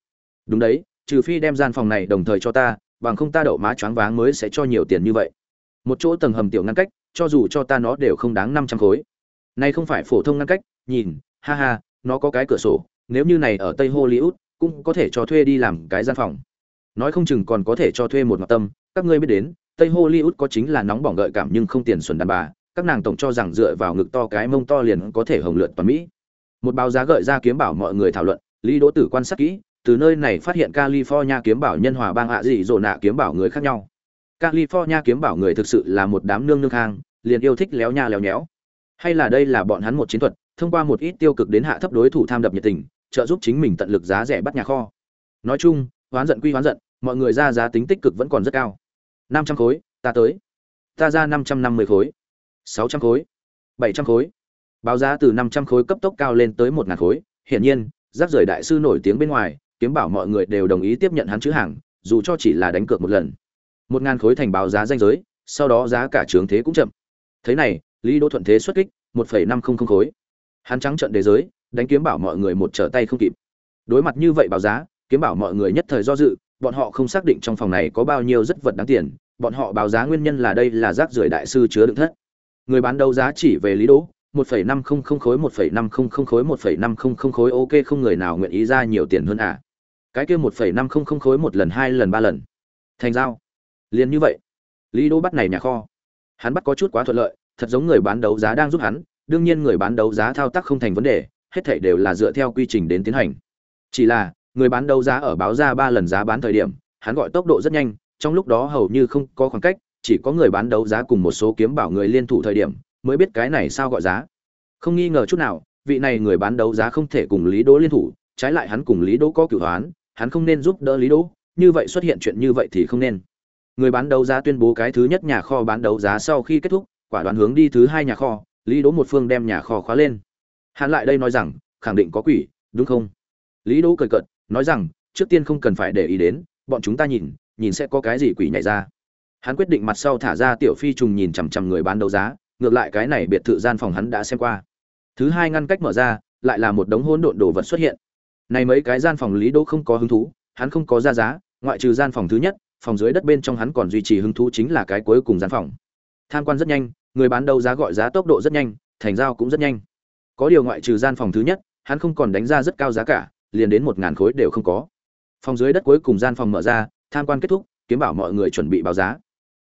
Đúng đấy trừ phi đem gian phòng này đồng thời cho ta, bằng không ta đậu má choáng váng mới sẽ cho nhiều tiền như vậy. Một chỗ tầng hầm tiểu ngăn cách, cho dù cho ta nó đều không đáng năm trăm khối. Này không phải phổ thông ngăn cách, nhìn, ha ha, nó có cái cửa sổ, nếu như này ở tây hollywood, cũng có thể cho thuê đi làm cái gian phòng. Nói không chừng còn có thể cho thuê một ngọc tâm, các ngươi biết đến, tây hollywood có chính là nóng bỏng gợi cảm nhưng không tiền xuẩn đàn bà, các nàng tổng cho rằng dựa vào ngực to cái mông to liền có thể hồng lượn toàn mỹ. Một báo giá gợi ra kiếm bảo mọi người thảo luận, lý đỗ tử quan sát kỹ từ nơi này phát hiện california kiếm bảo nhân hòa bang ạ gì rồ nạ kiếm bảo người khác nhau. California kiếm bảo người thực sự là một đám nương nương hang, liền yêu thích léo nha léo nhéo. Hay là đây là bọn hắn một chiến thuật, thông qua một ít tiêu cực đến hạ thấp đối thủ tham đập nhiệt tình, trợ giúp chính mình tận lực giá rẻ bắt nhà kho. Nói chung oán giận quy oán giận, mọi người ra giá tính tích cực vẫn còn rất cao. Năm trăm khối, ta tới. Ta ra năm trăm năm mươi khối. Sáu trăm khối. Bảy trăm khối. Báo giá từ năm trăm khối cấp tốc cao lên tới một ngàn khối. Hiển nhiên, rác rời đại sư nổi tiếng bên ngoài kiếm bảo mọi người đều đồng ý tiếp nhận hắn chữ hàng, dù cho chỉ là đánh cược một lần. Một ngàn khối thành báo giá danh giới, sau đó giá cả trường thế cũng chậm. Thế này, lý đỗ thuận thế xuất kích, một phẩy năm không không khối. Hắn trắng trận đề giới, đánh kiếm bảo mọi người một trở tay không kịp. Đối mặt như vậy báo giá, kiếm bảo mọi người nhất thời do dự, bọn họ không xác định trong phòng này có bao nhiêu rất vật đáng tiền, bọn họ báo giá nguyên nhân là đây là rác rưởi đại sư chứa đựng thất. Người bán đấu giá chỉ về lý đỗ, một phẩy năm không không khối, một phẩy năm không không khối, một phẩy năm không không khối, ok, không người nào nguyện ý ra nhiều tiền hơn à cái kia một phẩy năm không không khối một lần, hai lần, ba lần. Thành giao. Liền như vậy. Lý đỗ bắt này nhà kho. Hắn bắt có chút quá thuận lợi, thật giống người bán đấu giá đang giúp hắn, đương nhiên người bán đấu giá thao tác không thành vấn đề, hết thảy đều là dựa theo quy trình đến tiến hành. Chỉ là, người bán đấu giá ở báo ra ba lần giá bán thời điểm, hắn gọi tốc độ rất nhanh, trong lúc đó hầu như không có khoảng cách, chỉ có người bán đấu giá cùng một số kiếm bảo người liên thủ thời điểm, mới biết cái này sao gọi giá. Không nghi ngờ chút nào, vị này người bán đấu giá không thể cùng lý đỗ liên thủ, trái lại hắn cùng lý đỗ có cửu hoán hắn không nên giúp đỡ lý đỗ, như vậy xuất hiện chuyện như vậy thì không nên. Người bán đấu giá tuyên bố cái thứ nhất nhà kho bán đấu giá sau khi kết thúc, quả đoán hướng đi thứ hai nhà kho, lý đỗ một phương đem nhà kho khóa lên. Hắn lại đây nói rằng, khẳng định có quỷ, đúng không? Lý đỗ cười cợt, nói rằng, trước tiên không cần phải để ý đến, bọn chúng ta nhìn nhìn sẽ có cái gì quỷ nhảy ra. Hắn quyết định mặt sau thả ra tiểu phi trùng nhìn chằm chằm người bán đấu giá, ngược lại cái này biệt thự gian phòng hắn đã xem qua. Thứ hai ngăn cách mở ra, lại là một đống hỗn độn đồ vật xuất hiện này mấy cái gian phòng lý đỗ không có hứng thú, hắn không có ra giá, ngoại trừ gian phòng thứ nhất, phòng dưới đất bên trong hắn còn duy trì hứng thú chính là cái cuối cùng gian phòng. Tham quan rất nhanh, người bán đấu giá gọi giá tốc độ rất nhanh, thành giao cũng rất nhanh. Có điều ngoại trừ gian phòng thứ nhất, hắn không còn đánh ra rất cao giá cả, liền đến một ngàn khối đều không có. Phòng dưới đất cuối cùng gian phòng mở ra, tham quan kết thúc, kiếm bảo mọi người chuẩn bị báo giá.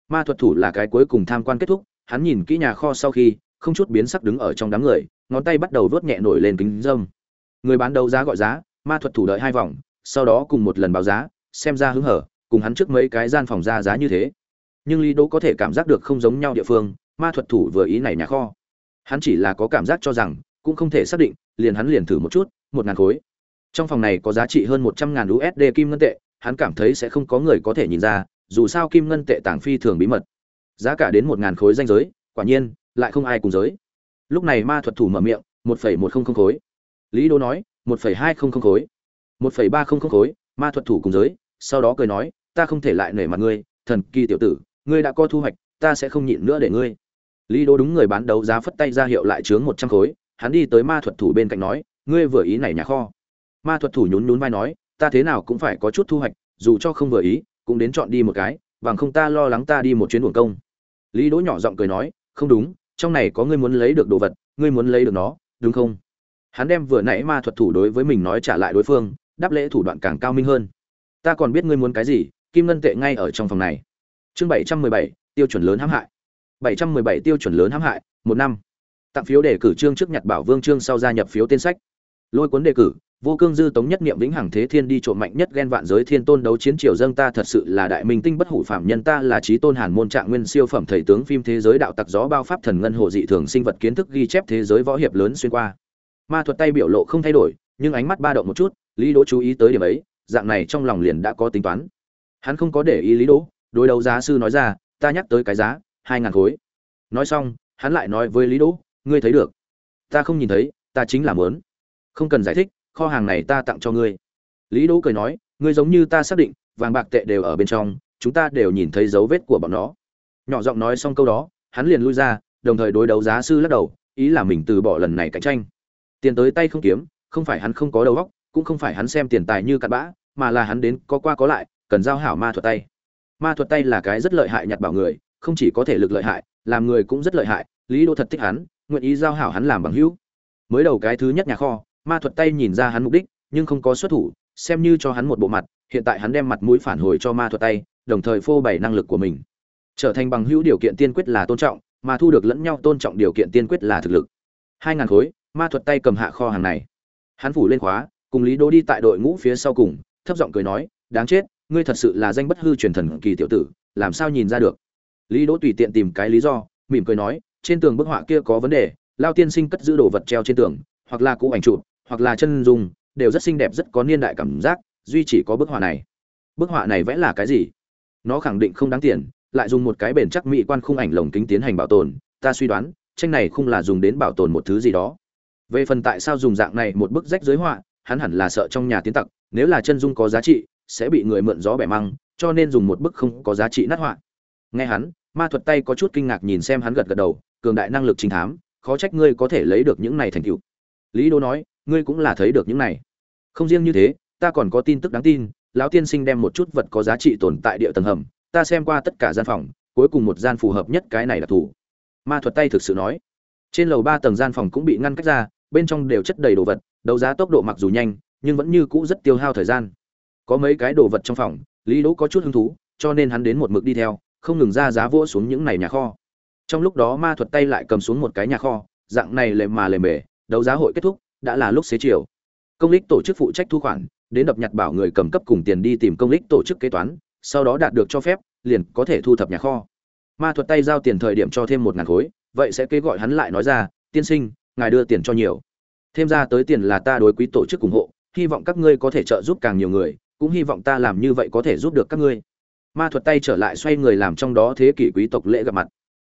Ma thuật thủ là cái cuối cùng tham quan kết thúc, hắn nhìn kỹ nhà kho sau khi, không chút biến sắc đứng ở trong đám người, ngón tay bắt đầu vớt nhẹ nổi lên kính dâm người bán đấu giá gọi giá ma thuật thủ đợi hai vòng, sau đó cùng một lần báo giá, xem ra hứng hở, cùng hắn trước mấy cái gian phòng ra giá như thế. Nhưng lý đỗ có thể cảm giác được không giống nhau địa phương, ma thuật thủ vừa ý này nhà kho. Hắn chỉ là có cảm giác cho rằng, cũng không thể xác định, liền hắn liền thử một chút, một ngàn khối. Trong phòng này có giá trị hơn một trăm ngàn usd kim ngân tệ, hắn cảm thấy sẽ không có người có thể nhìn ra, dù sao kim ngân tệ tàng phi thường bí mật. Giá cả đến một ngàn khối danh giới, quả nhiên, lại không ai cùng giới. Lúc này ma thuật thủ mở miệng, một phẩy một không không khối. Lý đô nói một phẩy hai không không khối. một phẩy ba không không khối, ma thuật thủ cùng giới, sau đó cười nói, ta không thể lại nể mặt ngươi, thần kỳ tiểu tử, ngươi đã có thu hoạch, ta sẽ không nhịn nữa để ngươi. Lý đô đúng người bán đấu giá phất tay ra hiệu lại chướng một trăm khối, hắn đi tới ma thuật thủ bên cạnh nói, ngươi vừa ý này nhà kho. Ma thuật thủ nhún nhún vai nói, ta thế nào cũng phải có chút thu hoạch, dù cho không vừa ý, cũng đến chọn đi một cái, bằng không ta lo lắng ta đi một chuyến uổng công. Lý đỗ nhỏ giọng cười nói, không đúng, trong này có ngươi muốn lấy được đồ vật, ngươi muốn lấy được nó, đúng không? Hắn đem vừa nãy ma thuật thủ đối với mình nói trả lại đối phương, đáp lễ thủ đoạn càng cao minh hơn. Ta còn biết ngươi muốn cái gì, kim ngân tệ ngay ở trong phòng này. Chương bảy trăm mười bảy, tiêu chuẩn lớn hãm hại. bảy trăm mười bảy, tiêu chuẩn lớn hãm hại, một năm. Tặng phiếu đề cử trương trước nhặt bảo vương trương sau gia nhập phiếu tên sách. Lôi cuốn đề cử, vô cương dư tống nhất niệm vĩnh hằng thế thiên đi trộm mạnh nhất ghen vạn giới thiên tôn đấu chiến triều dâng ta thật sự là đại minh tinh bất hủ phạm nhân ta là trí tôn hàn môn trạng nguyên siêu phẩm thầy tướng phim thế giới đạo tặc gió bao pháp thần ngân hồ dị thường sinh vật kiến thức ghi chép thế giới võ hiệp lớn xuyên qua ma thuật tay biểu lộ không thay đổi, nhưng ánh mắt ba động một chút, lý đỗ chú ý tới điểm ấy, dạng này trong lòng liền đã có tính toán. Hắn không có để ý lý đỗ, đối đầu giá sư nói ra, ta nhắc tới cái giá, hai ngàn khối. Nói xong, hắn lại nói với lý đỗ, ngươi thấy được. Ta không nhìn thấy, ta chính là muốn. Không cần giải thích, kho hàng này ta tặng cho ngươi. Lý đỗ cười nói, ngươi giống như ta xác định, vàng bạc tệ đều ở bên trong, chúng ta đều nhìn thấy dấu vết của bọn nó. Nhỏ giọng nói xong câu đó, hắn liền lui ra, đồng thời đối đấu giá sư lắc đầu, ý là mình từ bỏ lần này cạnh tranh tiền tới tay không kiếm, không phải hắn không có đầu óc, cũng không phải hắn xem tiền tài như cặn bã, mà là hắn đến có qua có lại, cần giao hảo ma thuật tay. Ma thuật tay là cái rất lợi hại nhặt bảo người, không chỉ có thể lực lợi hại, làm người cũng rất lợi hại, lý đô thật thích hắn, nguyện ý giao hảo hắn làm bằng hữu. Mới đầu cái thứ nhất nhà kho, ma thuật tay nhìn ra hắn mục đích, nhưng không có xuất thủ, xem như cho hắn một bộ mặt, hiện tại hắn đem mặt mũi phản hồi cho ma thuật tay, đồng thời phô bày năng lực của mình. Trở thành bằng hữu điều kiện tiên quyết là tôn trọng, mà thu được lẫn nhau tôn trọng điều kiện tiên quyết là thực lực. Hai ngàn khối ma thuật tay cầm hạ kho hàng này. Hắn phủ lên khóa, cùng lý đỗ đi tại đội ngũ phía sau cùng, thấp giọng cười nói, đáng chết, ngươi thật sự là danh bất hư truyền thần kỳ tiểu tử, làm sao nhìn ra được? Lý đỗ tùy tiện tìm cái lý do, mỉm cười nói, trên tường bức họa kia có vấn đề, lao tiên sinh cất giữ đồ vật treo trên tường, hoặc là cũ ảnh chụp, hoặc là chân dung, đều rất xinh đẹp, rất có niên đại cảm giác, duy chỉ có bức họa này. Bức họa này vẽ là cái gì? Nó khẳng định không đáng tiền, lại dùng một cái bền chắc mỹ quan khung ảnh lồng kính tiến hành bảo tồn, ta suy đoán, tranh này không là dùng đến bảo tồn một thứ gì đó về phần tại sao dùng dạng này một bức rách giới họa, hắn hẳn là sợ trong nhà tiến tặc, nếu là chân dung có giá trị, sẽ bị người mượn gió bẻ măng, cho nên dùng một bức không có giá trị nát họa. Nghe hắn, ma thuật tay có chút kinh ngạc nhìn xem hắn gật gật đầu, cường đại năng lực trinh thám, khó trách ngươi có thể lấy được những này thành tựu. Lý đô nói, ngươi cũng là thấy được những này. Không riêng như thế, ta còn có tin tức đáng tin, lão tiên sinh đem một chút vật có giá trị tồn tại địa tầng hầm, ta xem qua tất cả gian phòng, cuối cùng một gian phù hợp nhất cái này là thủ. Ma thuật tay thực sự nói. Trên lầu ba tầng gian phòng cũng bị ngăn cách ra bên trong đều chất đầy đồ vật, đấu giá tốc độ mặc dù nhanh, nhưng vẫn như cũ rất tiêu hao thời gian. Có mấy cái đồ vật trong phòng, lý đỗ có chút hứng thú, cho nên hắn đến một mực đi theo, không ngừng ra giá vỗ xuống những này nhà kho. Trong lúc đó ma thuật tay lại cầm xuống một cái nhà kho, dạng này lề mà lề mề, đấu giá hội kết thúc, đã là lúc xế chiều. Công lích tổ chức phụ trách thu khoản, đến đập nhặt bảo người cầm cấp cùng tiền đi tìm công lích tổ chức kế toán, sau đó đạt được cho phép, liền có thể thu thập nhà kho. Ma thuật tay giao tiền thời điểm cho thêm một ngàn khối, vậy sẽ kế gọi hắn lại nói ra, tiên sinh ngài đưa tiền cho nhiều. Thêm ra tới tiền là ta đối quý tổ chức ủng hộ, hy vọng các ngươi có thể trợ giúp càng nhiều người, cũng hy vọng ta làm như vậy có thể giúp được các ngươi. Ma thuật tay trở lại xoay người làm trong đó thế kỷ quý tộc lễ gặp mặt.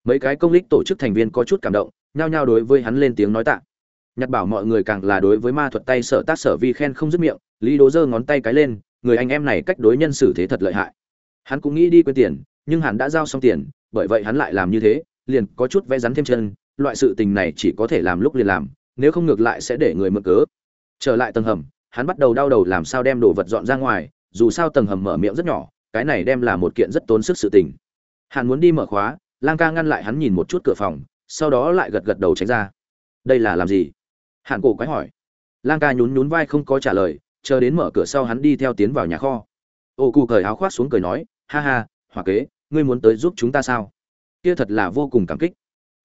Mấy cái công lích tổ chức thành viên có chút cảm động, nhao nhao đối với hắn lên tiếng nói tạ. Nhặt bảo mọi người càng là đối với ma thuật tay sở tác sở vi khen không dứt miệng, lý đố giơ ngón tay cái lên, người anh em này cách đối nhân xử thế thật lợi hại. Hắn cũng nghĩ đi quên tiền, nhưng hắn đã giao xong tiền, bởi vậy hắn lại làm như thế, liền có chút vẽ rắn thêm chân loại sự tình này chỉ có thể làm lúc liền làm, nếu không ngược lại sẽ để người mượn cớ. Trở lại tầng hầm, hắn bắt đầu đau đầu làm sao đem đồ vật dọn ra ngoài, dù sao tầng hầm mở miệng rất nhỏ, cái này đem là một kiện rất tốn sức sự tình. Hắn muốn đi mở khóa, lang ca ngăn lại hắn nhìn một chút cửa phòng, sau đó lại gật gật đầu tránh ra. Đây là làm gì? Hạng cổ quái hỏi. Lang ca nhún nhún vai không có trả lời, chờ đến mở cửa sau hắn đi theo tiến vào nhà kho. Ô cụ cởi áo khoác xuống cười nói, ha ha hòa kế, ngươi muốn tới giúp chúng ta sao? Kia thật là vô cùng cảm kích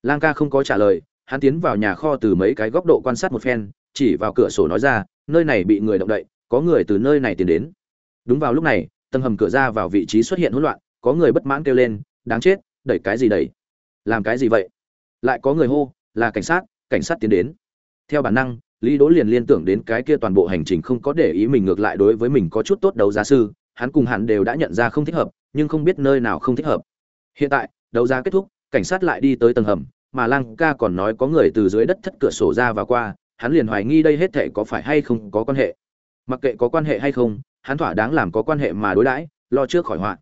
lang ca không có trả lời, hắn tiến vào nhà kho từ mấy cái góc độ quan sát một phen, chỉ vào cửa sổ nói ra, nơi này bị người động đậy, có người từ nơi này tiến đến. Đúng vào lúc này, tầng hầm cửa ra vào vị trí xuất hiện hỗn loạn, có người bất mãn kêu lên, đáng chết, đẩy cái gì đẩy? Làm cái gì vậy? Lại có người hô, là cảnh sát cảnh sát tiến đến. Theo bản năng, lý đỗ liền liên tưởng đến cái kia toàn bộ hành trình không có để ý mình ngược lại đối với mình có chút tốt đấu giá sư, hắn cùng hắn đều đã nhận ra không thích hợp, nhưng không biết nơi nào không thích hợp. Hiện tại, đấu giá kết thúc, cảnh sát lại đi tới tầng hầm mà Lang ca còn nói có người từ dưới đất thất cửa sổ ra và qua, hắn liền hoài nghi đây hết thể có phải hay không có quan hệ. Mặc kệ có quan hệ hay không, hắn thỏa đáng làm có quan hệ mà đối đãi, lo trước khỏi họa.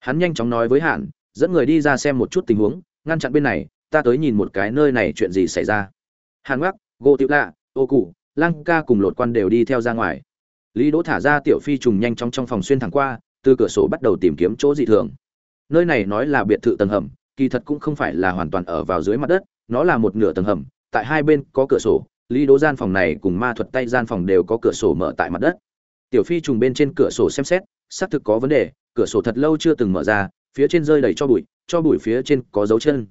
Hắn nhanh chóng nói với hạn dẫn người đi ra xem một chút tình huống, ngăn chặn bên này, ta tới nhìn một cái nơi này chuyện gì xảy ra. Hàn gác gỗ tiểu lạ, ô cụ Lang ca cùng lột quan đều đi theo ra ngoài. Lý đỗ thả ra tiểu phi trùng nhanh chóng trong phòng xuyên thẳng qua, từ cửa sổ bắt đầu tìm kiếm chỗ dị thường. Nơi này nói là biệt thự tầng hầm kỳ thật cũng không phải là hoàn toàn ở vào dưới mặt đất, nó là một nửa tầng hầm, tại hai bên có cửa sổ, lý đỗ gian phòng này cùng ma thuật tay gian phòng đều có cửa sổ mở tại mặt đất. Tiểu phi trùng bên trên cửa sổ xem xét, xác thực có vấn đề, cửa sổ thật lâu chưa từng mở ra, phía trên rơi đầy cho bụi cho bụi phía trên có dấu chân.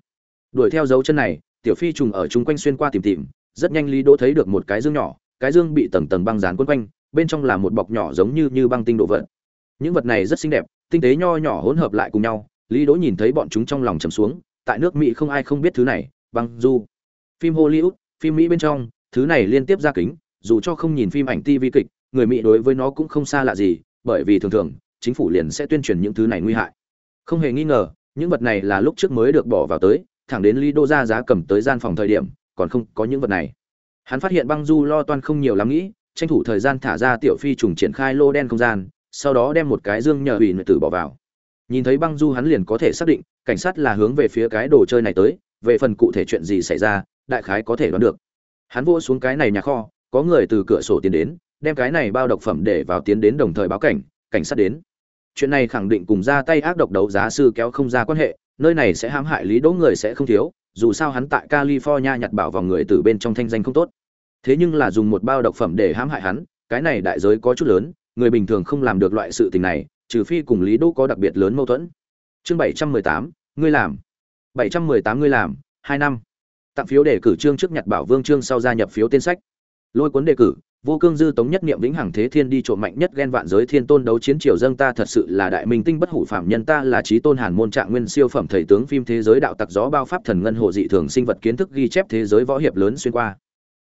Đuổi theo dấu chân này, tiểu phi trùng ở chung quanh xuyên qua tìm tìm, rất nhanh lý đỗ thấy được một cái dương nhỏ, cái dương bị tầng tầng băng dán quấn quanh, bên trong là một bọc nhỏ giống như như băng tinh đồ vật. Những vật này rất xinh đẹp, tinh tế nho nhỏ hỗn hợp lại cùng nhau lý đỗ nhìn thấy bọn chúng trong lòng trầm xuống, tại nước mỹ không ai không biết thứ này, băng du. Phim hollywood, phim mỹ bên trong, thứ này liên tiếp ra kính, dù cho không nhìn phim ảnh tv kịch, người mỹ đối với nó cũng không xa lạ gì, bởi vì thường thường, chính phủ liền sẽ tuyên truyền những thứ này nguy hại. Không hề nghi ngờ, những vật này là lúc trước mới được bỏ vào tới, thẳng đến lý đô ra giá cầm tới gian phòng thời điểm, còn không có những vật này. Hắn phát hiện băng du lo toan không nhiều lắm nghĩ, tranh thủ thời gian thả ra tiểu phi trùng triển khai lô đen không gian, sau đó đem một cái dương nhờ ủy nội tử bỏ vào nhìn thấy băng du hắn liền có thể xác định, cảnh sát là hướng về phía cái đồ chơi này tới, về phần cụ thể chuyện gì xảy ra, đại khái có thể đoán được. Hắn vô xuống cái này nhà kho, có người từ cửa sổ tiến đến, đem cái này bao độc phẩm để vào tiến đến đồng thời báo cảnh cảnh sát đến. Chuyện này khẳng định cùng ra tay ác độc đấu giá sư kéo không ra quan hệ, nơi này sẽ hãm hại lý đỗ người sẽ không thiếu, dù sao hắn tại california nhặt bảo vào người từ bên trong thanh danh không tốt. Thế nhưng là dùng một bao độc phẩm để hãm hại hắn, cái này đại giới có chút lớn, người bình thường không làm được loại sự tình này trừ phi cùng lý đỗ có đặc biệt lớn mâu thuẫn. Chương bảy trăm mười tám, ngươi làm. bảy trăm mười tám, ngươi làm, hai năm. Tặng phiếu đề cử trương trước nhặt bảo vương trương sau gia nhập phiếu tên sách. Lôi cuốn đề cử, vô cương dư tống nhất niệm vĩnh hằng thế thiên đi trộm mạnh nhất ghen vạn giới thiên tôn đấu chiến triều dâng ta thật sự là đại minh tinh bất hủ phạm nhân ta là trí tôn hàn môn trạng nguyên siêu phẩm thầy tướng phim thế giới đạo tặc gió bao pháp thần ngân hộ dị thường sinh vật kiến thức ghi chép thế giới võ hiệp lớn xuyên qua.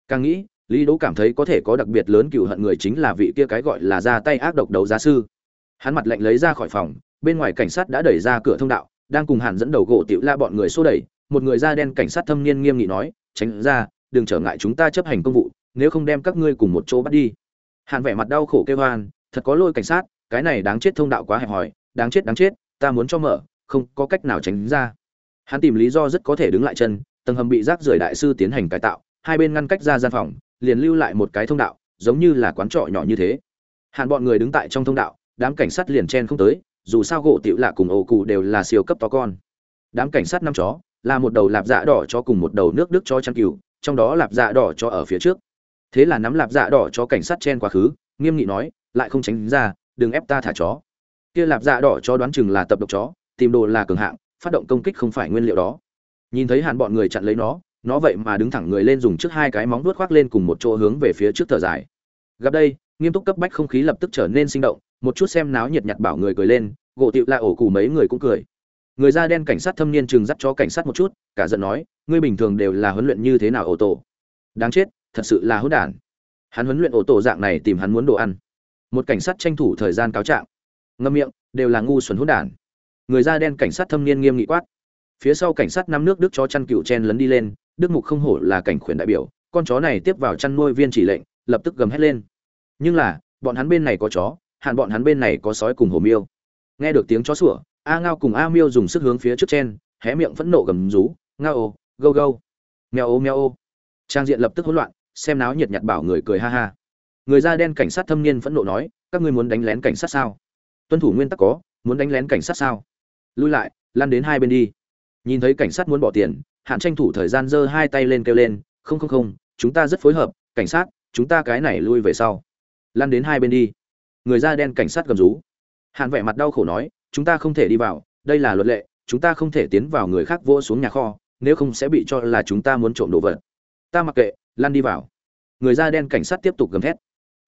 Càng nghĩ, lý đỗ cảm thấy có thể có đặc biệt lớn cựu hận người chính là vị kia cái gọi là ra tay ác độc đấu giá sư hắn mặt lạnh lấy ra khỏi phòng, bên ngoài cảnh sát đã đẩy ra cửa thông đạo, đang cùng hàn dẫn đầu gỗ tiểu la bọn người xô đẩy, một người da đen cảnh sát thâm niên nghiêm nghị nói, tránh ra, đừng trở ngại chúng ta chấp hành công vụ, nếu không đem các ngươi cùng một chỗ bắt đi. Hàn vẻ mặt đau khổ kêu hoan thật có lôi cảnh sát, cái này đáng chết thông đạo quá hẹp hòi, đáng chết đáng chết, ta muốn cho mở, không có cách nào tránh ra. Hắn tìm lý do rất có thể đứng lại chân, tầng hầm bị rác rưởi đại sư tiến hành cải tạo, hai bên ngăn cách ra gian phòng, liền lưu lại một cái thông đạo, giống như là quán trọ nhỏ như thế. Hàn bọn người đứng tại trong thông đạo đám cảnh sát liền chen không tới, dù sao gỗ tiểu lạ cùng ổ cụ đều là siêu cấp to con. Đám cảnh sát năm chó, là một đầu lạp dạ đỏ cho cùng một đầu nước đức cho chăn cừu, trong đó lạp dạ đỏ cho ở phía trước. Thế là nắm lạp dạ đỏ cho cảnh sát chen quá khứ, nghiêm nghị nói, lại không tránh ra, đừng ép ta thả chó. Kia lạp dạ đỏ cho đoán chừng là tập độc chó, tìm đồ là cường hạng, phát động công kích không phải nguyên liệu đó. Nhìn thấy hàn bọn người chặn lấy nó nó vậy mà đứng thẳng người lên dùng trước hai cái móng vuốt khoác lên cùng một chỗ hướng về phía trước thở dài. Gặp đây, nghiêm túc cấp bách không khí lập tức trở nên sinh động một chút xem náo nhiệt nhặt bảo người cười lên, gỗ tịu la ổ cù mấy người cũng cười. Người da đen cảnh sát thâm niên chừng dắt cho cảnh sát một chút, cả giận nói, ngươi bình thường đều là huấn luyện như thế nào ổ tổ? Đáng chết, thật sự là hốt đản. Hắn huấn luyện ổ tổ dạng này tìm hắn muốn đồ ăn. Một cảnh sát tranh thủ thời gian cáo trạng. Ngâm miệng, đều là ngu xuẩn hốt đản. Người da đen cảnh sát thâm niên nghiêm nghị quát. Phía sau cảnh sát năm nước đức chó chăn cựu chen lấn đi lên, đức mục không hổ là cảnh khuyển đại biểu, con chó này tiếp vào chăn nuôi viên chỉ lệnh, lập tức gầm hét lên. Nhưng là, bọn hắn bên này có chó hạn bọn hắn bên này có sói cùng hổ miêu. Nghe được tiếng chó sủa, a ngao cùng a miêu dùng sức hướng phía trước chen, hé miệng phẫn nộ gầm rú, ngao ô, gâu gâu. Meo ô meo ô. Trang diện lập tức hỗn loạn, xem náo nhiệt nhặt bảo người cười ha ha. Người da đen cảnh sát thâm niên phẫn nộ nói, các ngươi muốn đánh lén cảnh sát sao? Tuân thủ nguyên tắc có, muốn đánh lén cảnh sát sao? Lui lại, lăn đến hai bên đi. Nhìn thấy cảnh sát muốn bỏ tiền, hạn tranh thủ thời gian giơ hai tay lên kêu lên, không không không, chúng ta rất phối hợp, cảnh sát, chúng ta cái này lui về sau. Lăn đến hai bên đi người da đen cảnh sát gầm rú. Hạn vẻ mặt đau khổ nói, chúng ta không thể đi vào, đây là luật lệ, chúng ta không thể tiến vào người khác vỗ xuống nhà kho, nếu không sẽ bị cho là chúng ta muốn trộm đồ vật. Ta mặc kệ lăn đi vào. Người da đen cảnh sát tiếp tục gầm thét.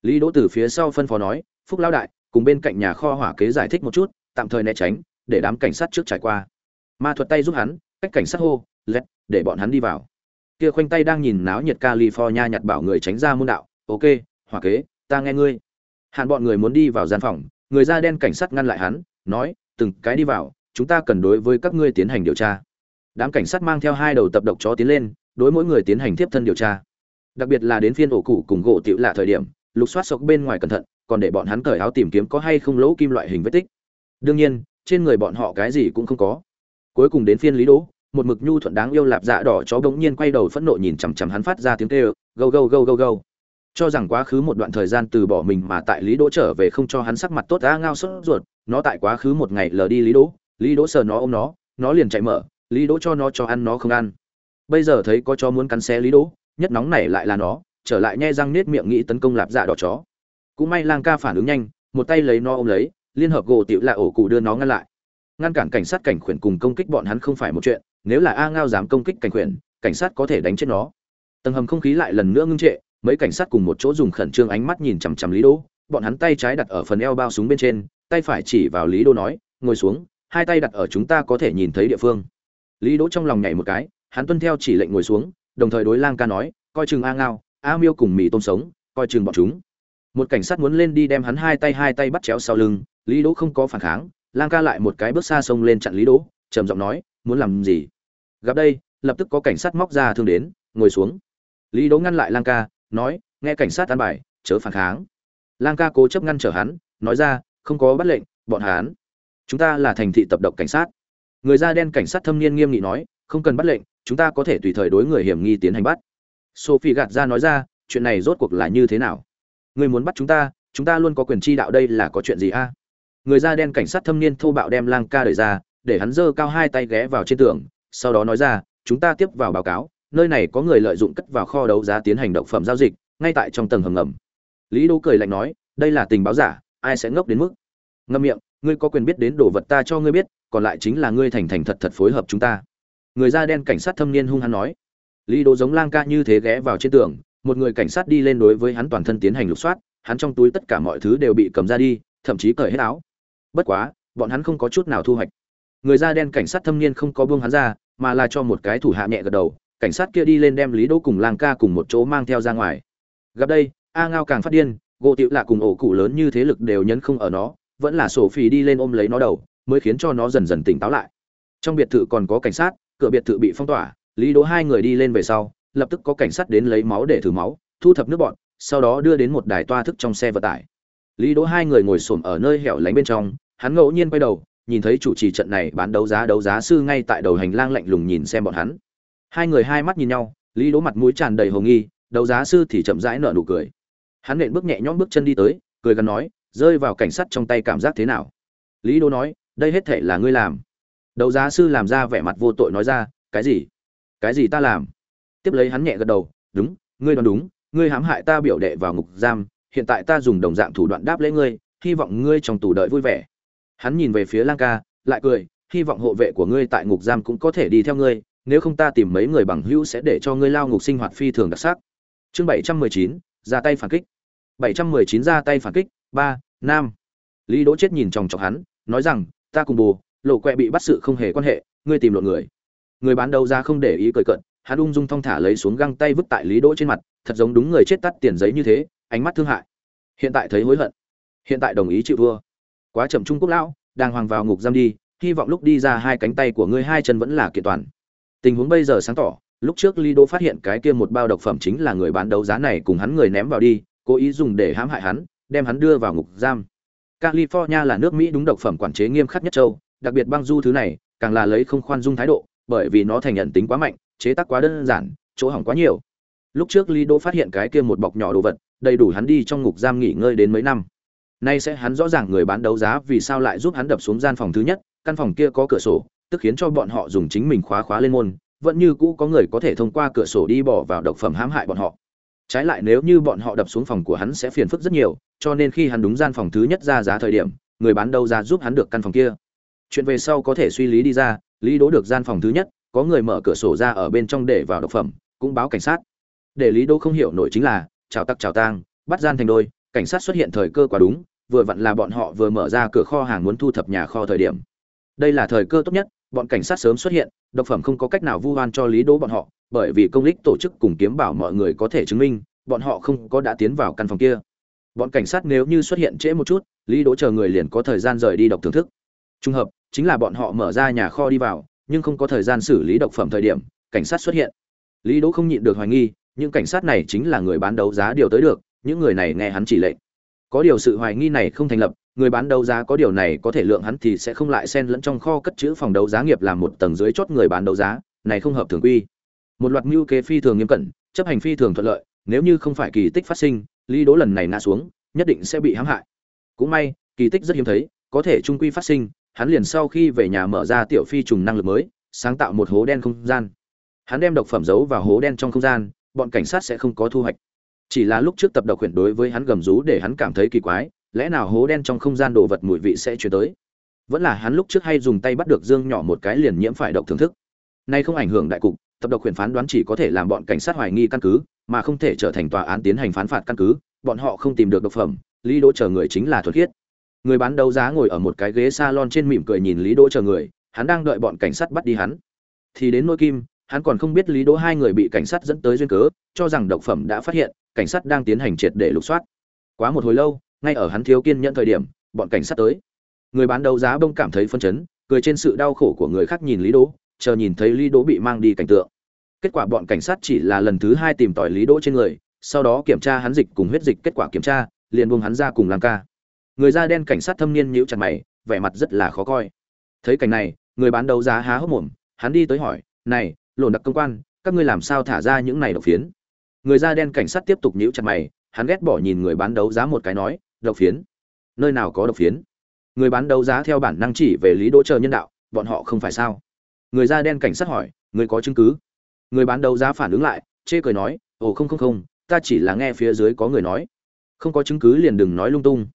Lý đỗ từ phía sau phân phó nói, phúc lão đại, cùng bên cạnh nhà kho hỏa kế giải thích một chút, tạm thời né tránh, để đám cảnh sát trước trải qua. Ma thuật tay giúp hắn, cách cảnh sát hô lét để bọn hắn đi vào. Kia khoanh tay đang nhìn náo nhiệt california nhặt bảo người tránh ra môn đạo, ok, hỏa kế, ta nghe ngươi. Hàn bọn người muốn đi vào gian phòng, người da đen cảnh sát ngăn lại hắn, nói, từng cái đi vào, chúng ta cần đối với các ngươi tiến hành điều tra. Đám cảnh sát mang theo hai đầu tập độc chó tiến lên, đối mỗi người tiến hành tiếp thân điều tra. Đặc biệt là đến phiên ổ cụ cùng gỗ tiểu lạ thời điểm, lục soát sọc bên ngoài cẩn thận, còn để bọn hắn cởi áo tìm kiếm có hay không lỗ kim loại hình vết tích. Đương nhiên, trên người bọn họ cái gì cũng không có. Cuối cùng đến phiên lý đỗ, một mực nhu thuận đáng yêu lạp dạ đỏ chó bỗng nhiên quay đầu phẫn nộ nhìn chằm chằm hắn phát ra tiếng kêu, gâu gâu gâu gâu gâu cho rằng quá khứ một đoạn thời gian từ bỏ mình mà tại lý đỗ trở về không cho hắn sắc mặt tốt, a ngao sốt ruột, nó tại quá khứ một ngày lờ đi lý đỗ lý đỗ sờ nó ôm nó nó liền chạy mở, lý đỗ cho nó cho ăn, nó không ăn. Bây giờ thấy có chó muốn cắn xé lý đỗ, nhất nóng này lại là nó, trở lại nhe răng nết miệng nghĩ tấn công lạp dạ đỏ chó. Cũng may lang ca phản ứng nhanh, một tay lấy nó ôm lấy, liên hợp gỗ tiểu là ổ cụ đưa nó ngăn lại. Ngăn cản cảnh sát cảnh khuyển cùng công kích bọn hắn không phải một chuyện, nếu là a ngao dám công kích cảnh khuyển, cảnh sát có thể đánh chết nó. Tầng hầm không khí lại lần nữa ngưng trệ mấy cảnh sát cùng một chỗ dùng khẩn trương ánh mắt nhìn chằm chằm lý đỗ. Bọn hắn tay trái đặt ở phần eo bao súng bên trên, tay phải chỉ vào lý đỗ nói, ngồi xuống, hai tay đặt ở chúng ta có thể nhìn thấy địa phương. Lý đỗ trong lòng nhảy một cái, hắn tuân theo chỉ lệnh ngồi xuống, đồng thời đối lang ca nói, coi chừng a ngao, a miêu cùng mì tôm sống, coi chừng bọn chúng. Một cảnh sát muốn lên đi đem hắn hai tay hai tay bắt chéo sau lưng, lý đỗ không có phản kháng, lang ca lại một cái bước xa sông lên chặn lý đỗ, trầm giọng nói, muốn làm gì? Gặp đây, lập tức có cảnh sát móc ra thương đến, ngồi xuống. Lý đỗ ngăn lại lang ca nói, nghe cảnh sát an bài, chớ phản kháng. Lang ca cố chấp ngăn trở hắn, nói ra, không có bắt lệnh, bọn hắn chúng ta là thành thị tập độc cảnh sát. Người da đen cảnh sát thâm niên nghiêm nghị nói, không cần bắt lệnh, chúng ta có thể tùy thời đối người hiểm nghi tiến hành bắt. Sophie gạt ra nói ra, chuyện này rốt cuộc là như thế nào? Người muốn bắt chúng ta chúng ta luôn có quyền chi đạo đây là có chuyện gì a? Người da đen cảnh sát thâm niên thô bạo đem lang ca đẩy ra, để hắn giơ cao hai tay ghé vào trên tường, sau đó nói ra, chúng ta tiếp vào báo cáo nơi này có người lợi dụng cất vào kho đấu giá tiến hành động phẩm giao dịch, ngay tại trong tầng hầm ngầm. Lý Đỗ cười lạnh nói, đây là tình báo giả, ai sẽ ngốc đến mức? Ngâm miệng, ngươi có quyền biết đến đồ vật ta cho ngươi biết, còn lại chính là ngươi thành thành thật thật phối hợp chúng ta. Người da đen cảnh sát thâm niên hung hăng nói. Lý Đỗ giống lang ca như thế ghé vào trên tường, một người cảnh sát đi lên đối với hắn toàn thân tiến hành lục soát, hắn trong túi tất cả mọi thứ đều bị cầm ra đi, thậm chí cởi hết áo. Bất quá, bọn hắn không có chút nào thu hoạch. Người da đen cảnh sát thâm niên không có buông hắn ra, mà là cho một cái thủ hạ nhẹ gật đầu cảnh sát kia đi lên đem lý đỗ cùng lang ca cùng một chỗ mang theo ra ngoài. Gặp đây, a ngao càng phát điên, gỗ tiểu lạ cùng ổ cụ lớn như thế lực đều nhấn không ở nó, vẫn là sổ phì đi lên ôm lấy nó đầu, mới khiến cho nó dần dần tỉnh táo lại. Trong biệt thự còn có cảnh sát, cửa biệt thự bị phong tỏa, lý đỗ hai người đi lên về sau, lập tức có cảnh sát đến lấy máu để thử máu, thu thập nước bọn sau đó đưa đến một đài toa thức trong xe vận tải. Lý đỗ hai người ngồi xổm ở nơi hẻo lánh bên trong, hắn ngẫu nhiên quay đầu, nhìn thấy chủ trì trận này bán đấu giá đấu giá sư ngay tại đầu hành lang lạnh lùng nhìn xem bọn hắn hai người hai mắt nhìn nhau, lý đỗ mặt mũi tràn đầy hồ nghi, đấu giá sư thì chậm rãi nở nụ cười. Hắn nện bước nhẹ nhõm bước chân đi tới, cười gần nói, rơi vào cảnh sát trong tay cảm giác thế nào? Lý đỗ nói, đây hết thể là ngươi làm. Đấu giá sư làm ra vẻ mặt vô tội nói ra, cái gì? Cái gì ta làm? Tiếp lấy hắn nhẹ gật đầu, đúng, ngươi đoán đúng, ngươi hãm hại ta biểu đệ vào ngục giam, hiện tại ta dùng đồng dạng thủ đoạn đáp lễ ngươi, hy vọng ngươi trong tù đợi vui vẻ. Hắn nhìn về phía lang ca, lại cười, hy vọng hộ vệ của ngươi tại ngục giam cũng có thể đi theo ngươi nếu không ta tìm mấy người bằng hữu sẽ để cho ngươi lao ngục sinh hoạt phi thường đặc sắc. Chương bảy trăm mười chín ra tay phản kích. bảy trăm mười chín ra tay phản kích. Ba nam. Lý đỗ chết nhìn chòng chọc hắn nói rằng ta cùng bù lộ quẹ bị bắt sự không hề quan hệ ngươi tìm lộn người. Người bán đầu ra không để ý cười cợt, hắn ung dung thong thả lấy xuống găng tay vứt tại lý đỗ trên mặt thật giống đúng người chết tắt tiền giấy như thế ánh mắt thương hại. Hiện tại thấy hối hận hiện tại đồng ý chịu thua. Quá chậm trung quốc lão đang hoàng vào ngục giam đi hy vọng lúc đi ra hai cánh tay của ngươi hai chân vẫn là kiện toàn tình huống bây giờ sáng tỏ lúc trước Lý Đỗ phát hiện cái kia một bao độc phẩm chính là người bán đấu giá này cùng hắn người ném vào đi, cố ý dùng để hãm hại hắn, đem hắn đưa vào ngục giam. California là nước Mỹ đúng độc phẩm quản chế nghiêm khắc nhất châu, đặc biệt băng du thứ này, càng là lấy không khoan dung thái độ, bởi vì nó thành nhận tính quá mạnh, chế tác quá đơn giản, chỗ hỏng quá nhiều. Lúc trước Lý Đỗ phát hiện cái kia một bọc nhỏ đồ vật, đầy đủ hắn đi trong ngục giam nghỉ ngơi đến mấy năm. Nay sẽ hắn rõ ràng người bán đấu giá vì sao lại giúp hắn đập xuống gian phòng thứ nhất, căn phòng kia có cửa sổ, tức khiến cho bọn họ dùng chính mình khóa khóa lên môn, vẫn như cũ có người có thể thông qua cửa sổ đi bỏ vào độc phẩm hãm hại bọn họ. Trái lại nếu như bọn họ đập xuống phòng của hắn sẽ phiền phức rất nhiều, cho nên khi hắn đúng gian phòng thứ nhất ra giá thời điểm, người bán đấu giá giúp hắn được căn phòng kia. Chuyện về sau có thể suy lý đi ra, lý đố được gian phòng thứ nhất, có người mở cửa sổ ra ở bên trong để vào độc phẩm, cũng báo cảnh sát. Để lý đố không hiểu nổi chính là, chào tắc chào tang, bắt gian thành đôi, cảnh sát xuất hiện thời cơ quá đúng, vừa vặn là bọn họ vừa mở ra cửa kho hàng muốn thu thập nhà kho thời điểm. Đây là thời cơ tốt nhất, bọn cảnh sát sớm xuất hiện độc phẩm không có cách nào vu oan cho lý đỗ bọn họ bởi vì công lích tổ chức cùng kiếm bảo mọi người có thể chứng minh bọn họ không có đã tiến vào căn phòng kia bọn cảnh sát nếu như xuất hiện trễ một chút lý đỗ chờ người liền có thời gian rời đi độc thưởng thức Trùng hợp, chính là bọn họ mở ra nhà kho đi vào, nhưng không có thời gian xử lý độc phẩm thời điểm, cảnh sát xuất hiện. Lý Đỗ không nhịn được hoài nghi, những cảnh sát này chính là người bán đấu giá điều tới được, những người này nghe hắn chỉ lệnh. Có điều sự hoài nghi này không thành lập, người bán đấu giá có điều này có thể lượng hắn thì sẽ không lại xen lẫn trong kho cất trữ phòng đấu giá nghiệp làm một tầng dưới chốt người bán đấu giá, này không hợp thường quy. Một loạt mưu kế phi thường nghiêm cẩn, chấp hành phi thường thuận lợi, nếu như không phải kỳ tích phát sinh, Lý Đỗ lần này ngã xuống, nhất định sẽ bị hãm hại. Cũng may, kỳ tích rất hiếm thấy, có thể trung quy phát sinh, hắn liền sau khi về nhà mở ra tiểu phi trùng năng lực mới, sáng tạo một hố đen không gian. Hắn đem độc phẩm giấu vào hố đen trong không gian, bọn cảnh sát sẽ không có thu hoạch. Chỉ là lúc trước tập độc quyển đối với hắn gầm rú để hắn cảm thấy kỳ quái, lẽ nào hố đen trong không gian đồ vật mùi vị sẽ truyền tới? Vẫn là hắn lúc trước hay dùng tay bắt được dương nhỏ một cái liền nhiễm phải độc thưởng thức. Nay không ảnh hưởng đại cục, tập độc quyền phán đoán chỉ có thể làm bọn cảnh sát hoài nghi căn cứ, mà không thể trở thành tòa án tiến hành phán phạt căn cứ, bọn họ không tìm được độc phẩm, lý đỗ chờ người chính là thuật khiết người bán đấu giá ngồi ở một cái ghế salon trên mỉm cười nhìn lý đỗ chờ người hắn đang đợi bọn cảnh sát bắt đi hắn thì đến nỗi kim hắn còn không biết lý đỗ hai người bị cảnh sát dẫn tới duyên cớ cho rằng độc phẩm đã phát hiện cảnh sát đang tiến hành triệt để lục soát quá một hồi lâu ngay ở hắn thiếu kiên nhẫn thời điểm, bọn cảnh sát tới. Người bán đấu giá bông cảm thấy phân chấn, cười trên sự đau khổ của người khác nhìn lý đỗ, chờ nhìn thấy lý đỗ bị mang đi cảnh tượng. Kết quả bọn cảnh sát chỉ là lần thứ hai tìm tỏi lý đỗ trên người, sau đó kiểm tra hắn dịch cùng huyết dịch kết quả kiểm tra, liền buông hắn ra cùng làm ca. Người da đen cảnh sát thâm niên nhíu chặt mày, vẻ mặt rất là khó coi. Thấy cảnh này, người bán đấu giá há hốc mồm, hắn đi tới hỏi, này lộn đặc công quan, các ngươi làm sao thả ra những này độc phiến? Người da đen cảnh sát tiếp tục nhíu chặt mày, hắn ghét bỏ nhìn người bán đấu giá một cái nói độc phiến. Nơi nào có độc phiến? Người bán đấu giá theo bản năng chỉ về lý đỗ chờ nhân đạo, bọn họ không phải sao? Người da đen cảnh sát hỏi, người có chứng cứ? Người bán đấu giá phản ứng lại, chê cười nói, ồ, không không không, ta chỉ là nghe phía dưới có người nói. Không có chứng cứ liền đừng nói lung tung.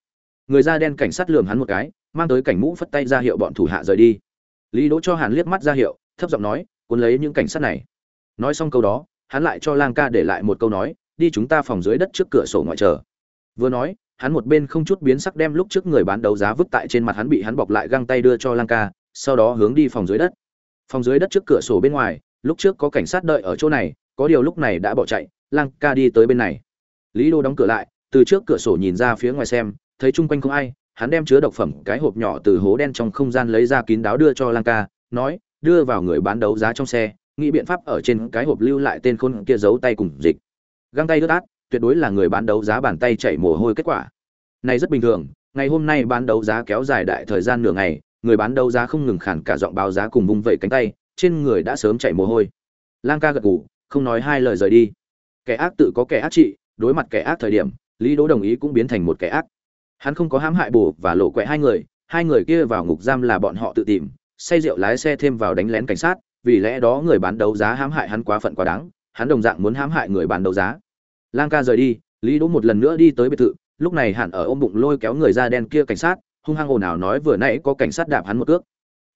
Người da đen cảnh sát lườm hắn một cái, mang tới cảnh mũ phất tay ra hiệu bọn thủ hạ rời đi. Lý đỗ cho hàn liếc mắt ra hiệu, thấp giọng nói, cuốn lấy những cảnh sát này. Nói xong câu đó, hắn lại cho lang ca để lại một câu nói, đi chúng ta phòng dưới đất trước cửa sổ ngoại chờ vừa nói, hắn một bên không chút biến sắc đem lúc trước người bán đấu giá vứt tại trên mặt hắn bị hắn bọc lại găng tay đưa cho lang ca, sau đó hướng đi phòng dưới đất. Phòng dưới đất trước cửa sổ bên ngoài, lúc trước có cảnh sát đợi ở chỗ này, có điều lúc này đã bỏ chạy, lang ca đi tới bên này. Lý đô đóng cửa lại, từ trước cửa sổ nhìn ra phía ngoài xem, thấy chung quanh không ai, hắn đem chứa độc phẩm, cái hộp nhỏ từ hố đen trong không gian lấy ra kín đáo đưa cho lang ca, nói, đưa vào người bán đấu giá trong xe, nghĩ biện pháp ở trên cái hộp lưu lại tên khôn kia giấu tay cùng dịch. Găng tay đứt át tuyệt đối là người bán đấu giá bàn tay chảy mồ hôi kết quả. Này rất bình thường, ngày hôm nay bán đấu giá kéo dài đại thời gian nửa ngày, người bán đấu giá không ngừng khản cả giọng báo giá cùng vung vẩy cánh tay, trên người đã sớm chảy mồ hôi. Lang ca gật gù, không nói hai lời rời đi. Kẻ ác tự có kẻ ác trị, đối mặt kẻ ác thời điểm, lý đỗ đồng ý cũng biến thành một kẻ ác. Hắn không có hãm hại bổ và lộ quẹ hai người hai người kia vào ngục giam là bọn họ tự tìm, say rượu lái xe thêm vào đánh lén cảnh sát, vì lẽ đó người bán đấu giá hãm hại hắn quá phận quá đáng, hắn đồng dạng muốn hãm hại người bán đấu giá lang ca rời đi, lý đỗ một lần nữa đi tới biệt thự, lúc này hẳn ở ôm bụng lôi kéo người da đen kia cảnh sát, hung hăng ồn ào nói vừa nãy có cảnh sát đạp hắn một cước.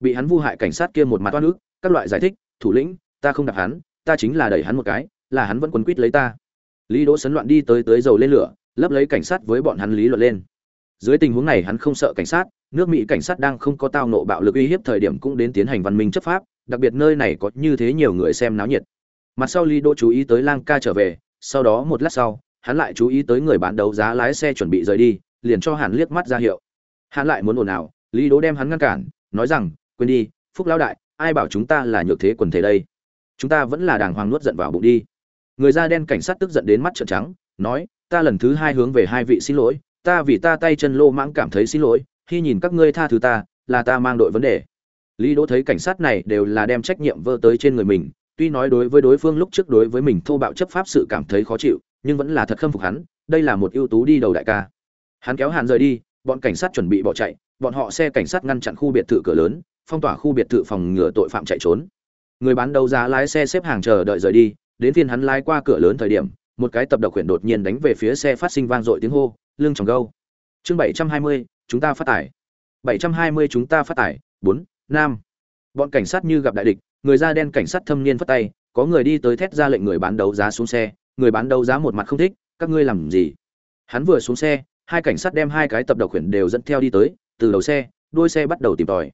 Bị hắn vu hại cảnh sát kia một mặt oan ức, các loại giải thích, thủ lĩnh, ta không đạp hắn, ta chính là đẩy hắn một cái, là hắn vẫn quấn quýt lấy ta. Lý đỗ sấn loạn đi tới tới dầu lên lửa, lấp lấy cảnh sát với bọn hắn lý luận lên. Dưới tình huống này hắn không sợ cảnh sát, nước mỹ cảnh sát đang không có tao nộ bạo lực uy hiếp thời điểm cũng đến tiến hành văn minh chấp pháp, đặc biệt nơi này có như thế nhiều người xem náo nhiệt. Mặt sau lý đỗ chú ý tới lang ca trở về sau đó một lát sau, hắn lại chú ý tới người bán đấu giá lái xe chuẩn bị rời đi, liền cho hắn liếc mắt ra hiệu. Hắn lại muốn ồn ào, lý đỗ đem hắn ngăn cản, nói rằng, quên đi, phúc lão đại, ai bảo chúng ta là nhược thế quần thể đây? Chúng ta vẫn là đàng hoàng nuốt giận vào bụng đi. Người da đen cảnh sát tức giận đến mắt trợn trắng, nói, ta lần thứ hai hướng về hai vị xin lỗi, ta vì ta tay chân lô mãng cảm thấy xin lỗi, khi nhìn các ngươi tha thứ ta, là ta mang đội vấn đề. Lý đỗ thấy cảnh sát này đều là đem trách nhiệm vơ tới trên người mình tuy nói đối với đối phương lúc trước đối với mình thô bạo chấp pháp sự cảm thấy khó chịu, nhưng vẫn là thật khâm phục hắn, đây là một ưu tú đi đầu đại ca. Hắn kéo hàn rời đi, bọn cảnh sát chuẩn bị bỏ chạy, bọn họ xe cảnh sát ngăn chặn khu biệt thự cửa lớn, phong tỏa khu biệt thự phòng ngừa tội phạm chạy trốn. Người bán đấu giá lái xe xếp hàng chờ đợi rời đi, đến phiên hắn lái qua cửa lớn thời điểm, một cái tập độc huyện đột nhiên đánh về phía xe phát sinh vang dội tiếng hô lương tròng gâu. Chương bảy trăm hai mươi, chúng ta phát tải. Bảy trăm hai mươi chúng ta phát tải. Bốn, nam. Bọn cảnh sát như gặp đại địch người da đen cảnh sát thâm niên phất tay, có người đi tới thét ra lệnh người bán đấu giá xuống xe, người bán đấu giá một mặt không thích, các ngươi làm gì? Hắn vừa xuống xe, hai cảnh sát đem hai cái tập độc khuyển đều dẫn theo đi tới, từ đầu xe, đuôi xe bắt đầu tìm tòi.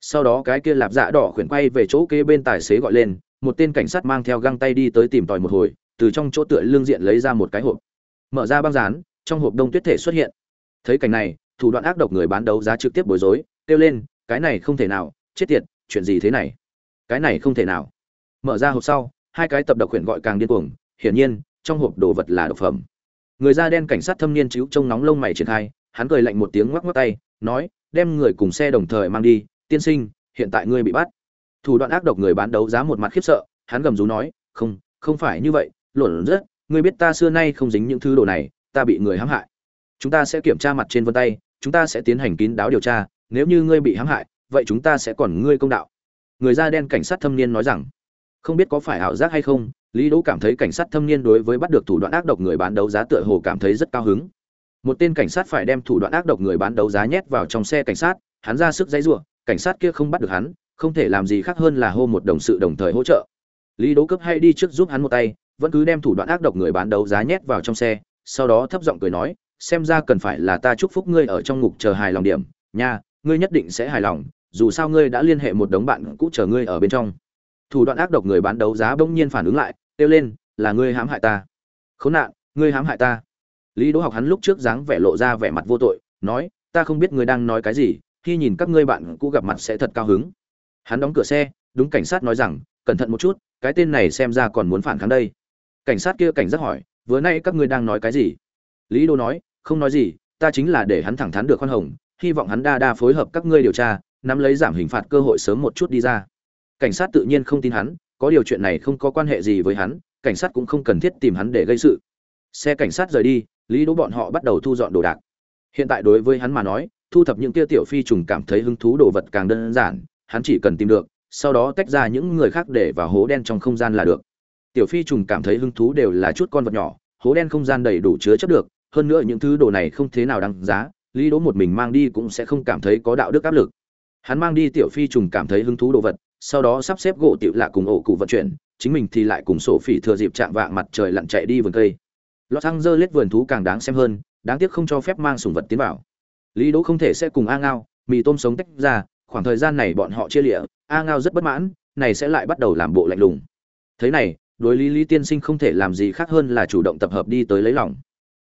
Sau đó cái kia lạp dạ đỏ khuyển quay về chỗ kế bên tài xế gọi lên, một tên cảnh sát mang theo găng tay đi tới tìm tòi một hồi, từ trong chỗ tựa lương diện lấy ra một cái hộp. Mở ra băng dán, trong hộp đông tuyết thể xuất hiện. Thấy cảnh này, thủ đoạn ác độc người bán đấu giá trực tiếp bối rối, kêu lên, cái này không thể nào, chết tiệt, chuyện gì thế này? Cái này không thể nào. Mở ra hộp sau, hai cái tập độc quyển gọi càng điên cuồng, hiển nhiên, trong hộp đồ vật là độc phẩm. Người da đen cảnh sát thâm niên chiếu trông nóng lông mày triển khai, hắn cười lạnh một tiếng ngoắc ngoắc tay, nói, đem người cùng xe đồng thời mang đi, tiên sinh, hiện tại ngươi bị bắt. Thủ đoạn ác độc người bán đấu giá một mặt khiếp sợ, hắn gầm rú nói, không không phải như vậy, lộn rất, ngươi biết ta xưa nay không dính những thứ đồ này, ta bị người hãm hại. Chúng ta sẽ kiểm tra mặt trên vân tay, chúng ta sẽ tiến hành kín đáo điều tra, nếu như ngươi bị hãm hại, vậy chúng ta sẽ còn ngươi công đạo người da đen cảnh sát thâm niên nói rằng, không biết có phải ảo giác hay không, lý đỗ cảm thấy cảnh sát thâm niên đối với bắt được thủ đoạn ác độc người bán đấu giá tựa hồ cảm thấy rất cao hứng. Một tên cảnh sát phải đem thủ đoạn ác độc người bán đấu giá nhét vào trong xe cảnh sát, hắn ra sức dãy giụa, cảnh sát kia không bắt được hắn, không thể làm gì khác hơn là hô một đồng sự đồng thời hỗ trợ. Lý đỗ cấp hay đi trước giúp hắn một tay, vẫn cứ đem thủ đoạn ác độc người bán đấu giá nhét vào trong xe, sau đó thấp giọng cười nói, xem ra cần phải là ta chúc phúc ngươi ở trong ngục chờ hài lòng điểm, nha, ngươi nhất định sẽ hài lòng dù sao ngươi đã liên hệ một đống bạn cũ chờ ngươi ở bên trong. Thủ đoạn ác độc người bán đấu giá bỗng nhiên phản ứng lại, kêu lên, là ngươi hãm hại ta. Khốn nạn, ngươi hãm hại ta. Lý đỗ học hắn lúc trước dáng vẻ lộ ra vẻ mặt vô tội, nói, ta không biết ngươi đang nói cái gì, khi nhìn các ngươi bạn cũ gặp mặt sẽ thật cao hứng. Hắn đóng cửa xe, đúng cảnh sát nói rằng, cẩn thận một chút, cái tên này xem ra còn muốn phản kháng đây. Cảnh sát kia cảnh giác hỏi, vừa nay các ngươi đang nói cái gì? Lý đô nói, không nói gì, ta chính là để hắn thẳng thắn được khoan hồng, hy vọng hắn đa đa phối hợp các ngươi điều tra nắm lấy giảm hình phạt cơ hội sớm một chút đi ra. Cảnh sát tự nhiên không tin hắn, có điều chuyện này không có quan hệ gì với hắn, cảnh sát cũng không cần thiết tìm hắn để gây sự. Xe cảnh sát rời đi, lý đỗ bọn họ bắt đầu thu dọn đồ đạc. Hiện tại đối với hắn mà nói, thu thập những kia tiểu phi trùng cảm thấy hứng thú đồ vật càng đơn giản, hắn chỉ cần tìm được, sau đó tách ra những người khác để vào hố đen trong không gian là được. Tiểu phi trùng cảm thấy hứng thú đều là chút con vật nhỏ, hố đen không gian đầy đủ chứa chấp được, hơn nữa những thứ đồ này không thế nào đáng giá, lý đỗ một mình mang đi cũng sẽ không cảm thấy có đạo đức áp lực hắn mang đi tiểu phi trùng cảm thấy hứng thú đồ vật, sau đó sắp xếp gỗ tiểu lạ cùng ổ cụ vận chuyển, chính mình thì lại cùng sổ phỉ thừa dịp chạm vạng mặt trời lặn chạy đi vườn cây. Lọt xăng dơ lết vườn thú càng đáng xem hơn, đáng tiếc không cho phép mang sùng vật tiến vào. Lý đỗ không thể sẽ cùng a ngao, mì tôm sống tách ra, khoảng thời gian này bọn họ chia lịa, a ngao rất bất mãn, này sẽ lại bắt đầu làm bộ lạnh lùng. Thế này, đối lý lý tiên sinh không thể làm gì khác hơn là chủ động tập hợp đi tới lấy lòng.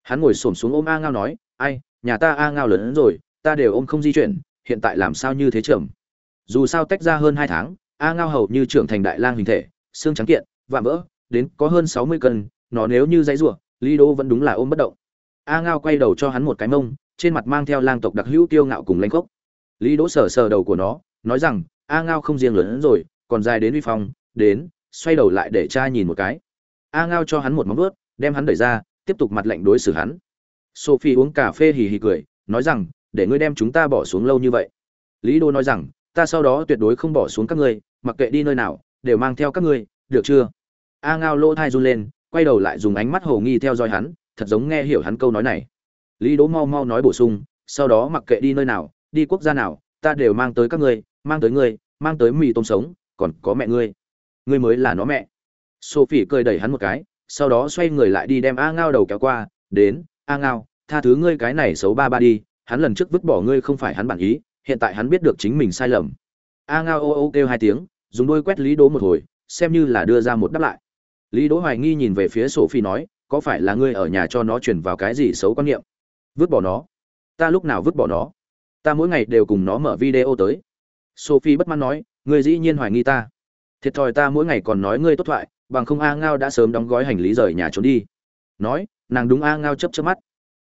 Hắn ngồi xổm xuống ôm a ngao nói, ai, nhà ta a ngao lớn hơn rồi, ta đều ôm không di chuyển hiện tại làm sao như thế trưởng? Dù sao tách ra hơn hai tháng, a ngao hầu như trưởng thành đại lang hình thể, xương trắng kiện, vạm vỡ, đến có hơn sáu mươi cân, nó nếu như dãy rủa, lý đô vẫn đúng là ôm bất động. A ngao quay đầu cho hắn một cái mông, trên mặt mang theo lang tộc đặc hữu tiêu ngạo cùng lanh khốc. Lý đỗ sờ sờ đầu của nó, nói rằng, a ngao không riêng lớn hơn rồi, còn dài đến uy phong, đến, xoay đầu lại để cha nhìn một cái. A ngao cho hắn một móng ướt đem hắn đẩy ra, tiếp tục mặt lạnh đối xử hắn. Sophie uống cà phê hì hì cười, nói rằng để ngươi đem chúng ta bỏ xuống lâu như vậy. Lý đô nói rằng, ta sau đó tuyệt đối không bỏ xuống các ngươi, mặc kệ đi nơi nào, đều mang theo các ngươi, được chưa? A ngao lỗ thai run lên, quay đầu lại dùng ánh mắt hồ nghi theo dõi hắn, thật giống nghe hiểu hắn câu nói này. Lý đỗ mau mau nói bổ sung, sau đó mặc kệ đi nơi nào, đi quốc gia nào, ta đều mang tới các ngươi, mang tới ngươi, mang tới mì tôm sống, còn có mẹ ngươi. Ngươi mới là nó mẹ. Sophie cười đẩy hắn một cái, sau đó xoay người lại đi đem a ngao đầu kéo qua, đến, a ngao, tha thứ ngươi cái này xấu ba ba đi hắn lần trước vứt bỏ ngươi không phải hắn bản ý, hiện tại hắn biết được chính mình sai lầm. A ngao ô ô kêu hai tiếng, dùng đôi quét lý đỗ một hồi, xem như là đưa ra một đáp lại. Lý đỗ hoài nghi nhìn về phía sophie nói, có phải là ngươi ở nhà cho nó truyền vào cái gì xấu quan niệm? Vứt bỏ nó. Ta lúc nào vứt bỏ nó? Ta mỗi ngày đều cùng nó mở video tới. Sophie bất mãn nói, ngươi dĩ nhiên hoài nghi ta. Thiệt thòi ta mỗi ngày còn nói ngươi tốt thoại, bằng không a ngao đã sớm đóng gói hành lý rời nhà trốn đi. Nói, nàng đúng a ngao chấp chấp mắt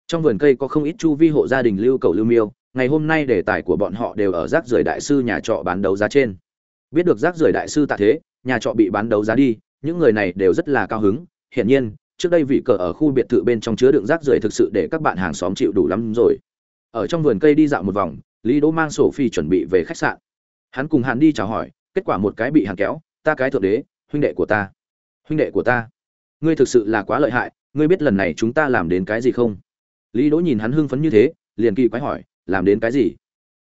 trong vườn cây có không ít chu vi hộ gia đình lưu cầu lưu miêu, ngày hôm nay đề tài của bọn họ đều ở rác rưởi đại sư nhà trọ bán đấu giá trên. Biết được rác rưởi đại sư tạ thế, nhà trọ bị bán đấu giá đi, những người này đều rất là cao hứng. Hiển nhiên, trước đây vị cờ ở khu biệt thự bên trong chứa đựng rác rưởi thực sự để các bạn hàng xóm chịu đủ lắm rồi. Ở trong vườn cây đi dạo một vòng, lý đỗ mang sổ phi chuẩn bị về khách sạn. Hắn cùng hắn đi chào hỏi, kết quả một cái bị hắn kéo, ta cái thượng đế, huynh đệ của ta. Huynh đệ của ta? Ngươi thực sự là quá lợi hại, ngươi biết lần này chúng ta làm đến cái gì không? Lý đỗ nhìn hắn hưng phấn như thế, liền kỳ quái hỏi, làm đến cái gì?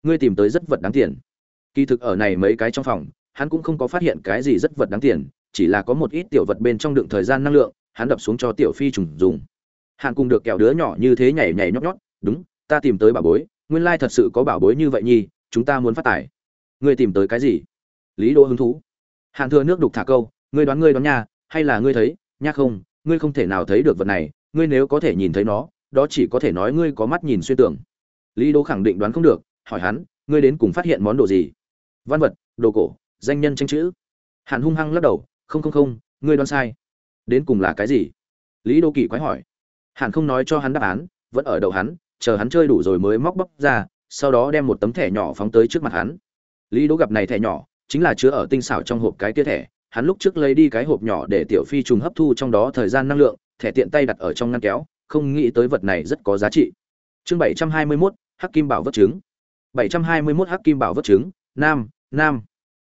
Ngươi tìm tới rất vật đáng tiền. Kỳ thực ở này mấy cái trong phòng, hắn cũng không có phát hiện cái gì rất vật đáng tiền, chỉ là có một ít tiểu vật bên trong đựng thời gian năng lượng, hắn đập xuống cho tiểu phi trùng dùng. Hạn cùng được kẹo đứa nhỏ như thế nhảy nhảy nhót nhót, đúng, ta tìm tới bảo bối, nguyên lai thật sự có bảo bối như vậy nhi chúng ta muốn phát tài. Ngươi tìm tới cái gì? Lý đỗ hứng thú. Hàn thừa nước đục thả câu, ngươi đoán ngươi đoán nha, hay là ngươi thấy, nha không, ngươi không thể nào thấy được vật này, ngươi nếu có thể nhìn thấy nó đó chỉ có thể nói ngươi có mắt nhìn xuyên tưởng lý đỗ khẳng định đoán không được, hỏi hắn, ngươi đến cùng phát hiện món đồ gì? Văn vật, đồ cổ, danh nhân tranh chữ. Hàn hung hăng lắc đầu, không không không, ngươi đoán sai. Đến cùng là cái gì? Lý đô kỳ quái hỏi. Hàn không nói cho hắn đáp án, vẫn ở đầu hắn, chờ hắn chơi đủ rồi mới móc bóc ra, sau đó đem một tấm thẻ nhỏ phóng tới trước mặt hắn. Lý đỗ gặp này thẻ nhỏ, chính là chứa ở tinh xảo trong hộp cái kia thẻ. Hắn lúc trước lấy đi cái hộp nhỏ để tiểu phi trùng hấp thu trong đó thời gian năng lượng, thẻ tiện tay đặt ở trong ngăn kéo không nghĩ tới vật này rất có giá trị. Chương 721, hắc kim bảo vất trứng 721 hắc kim bảo vất trứng nam nam.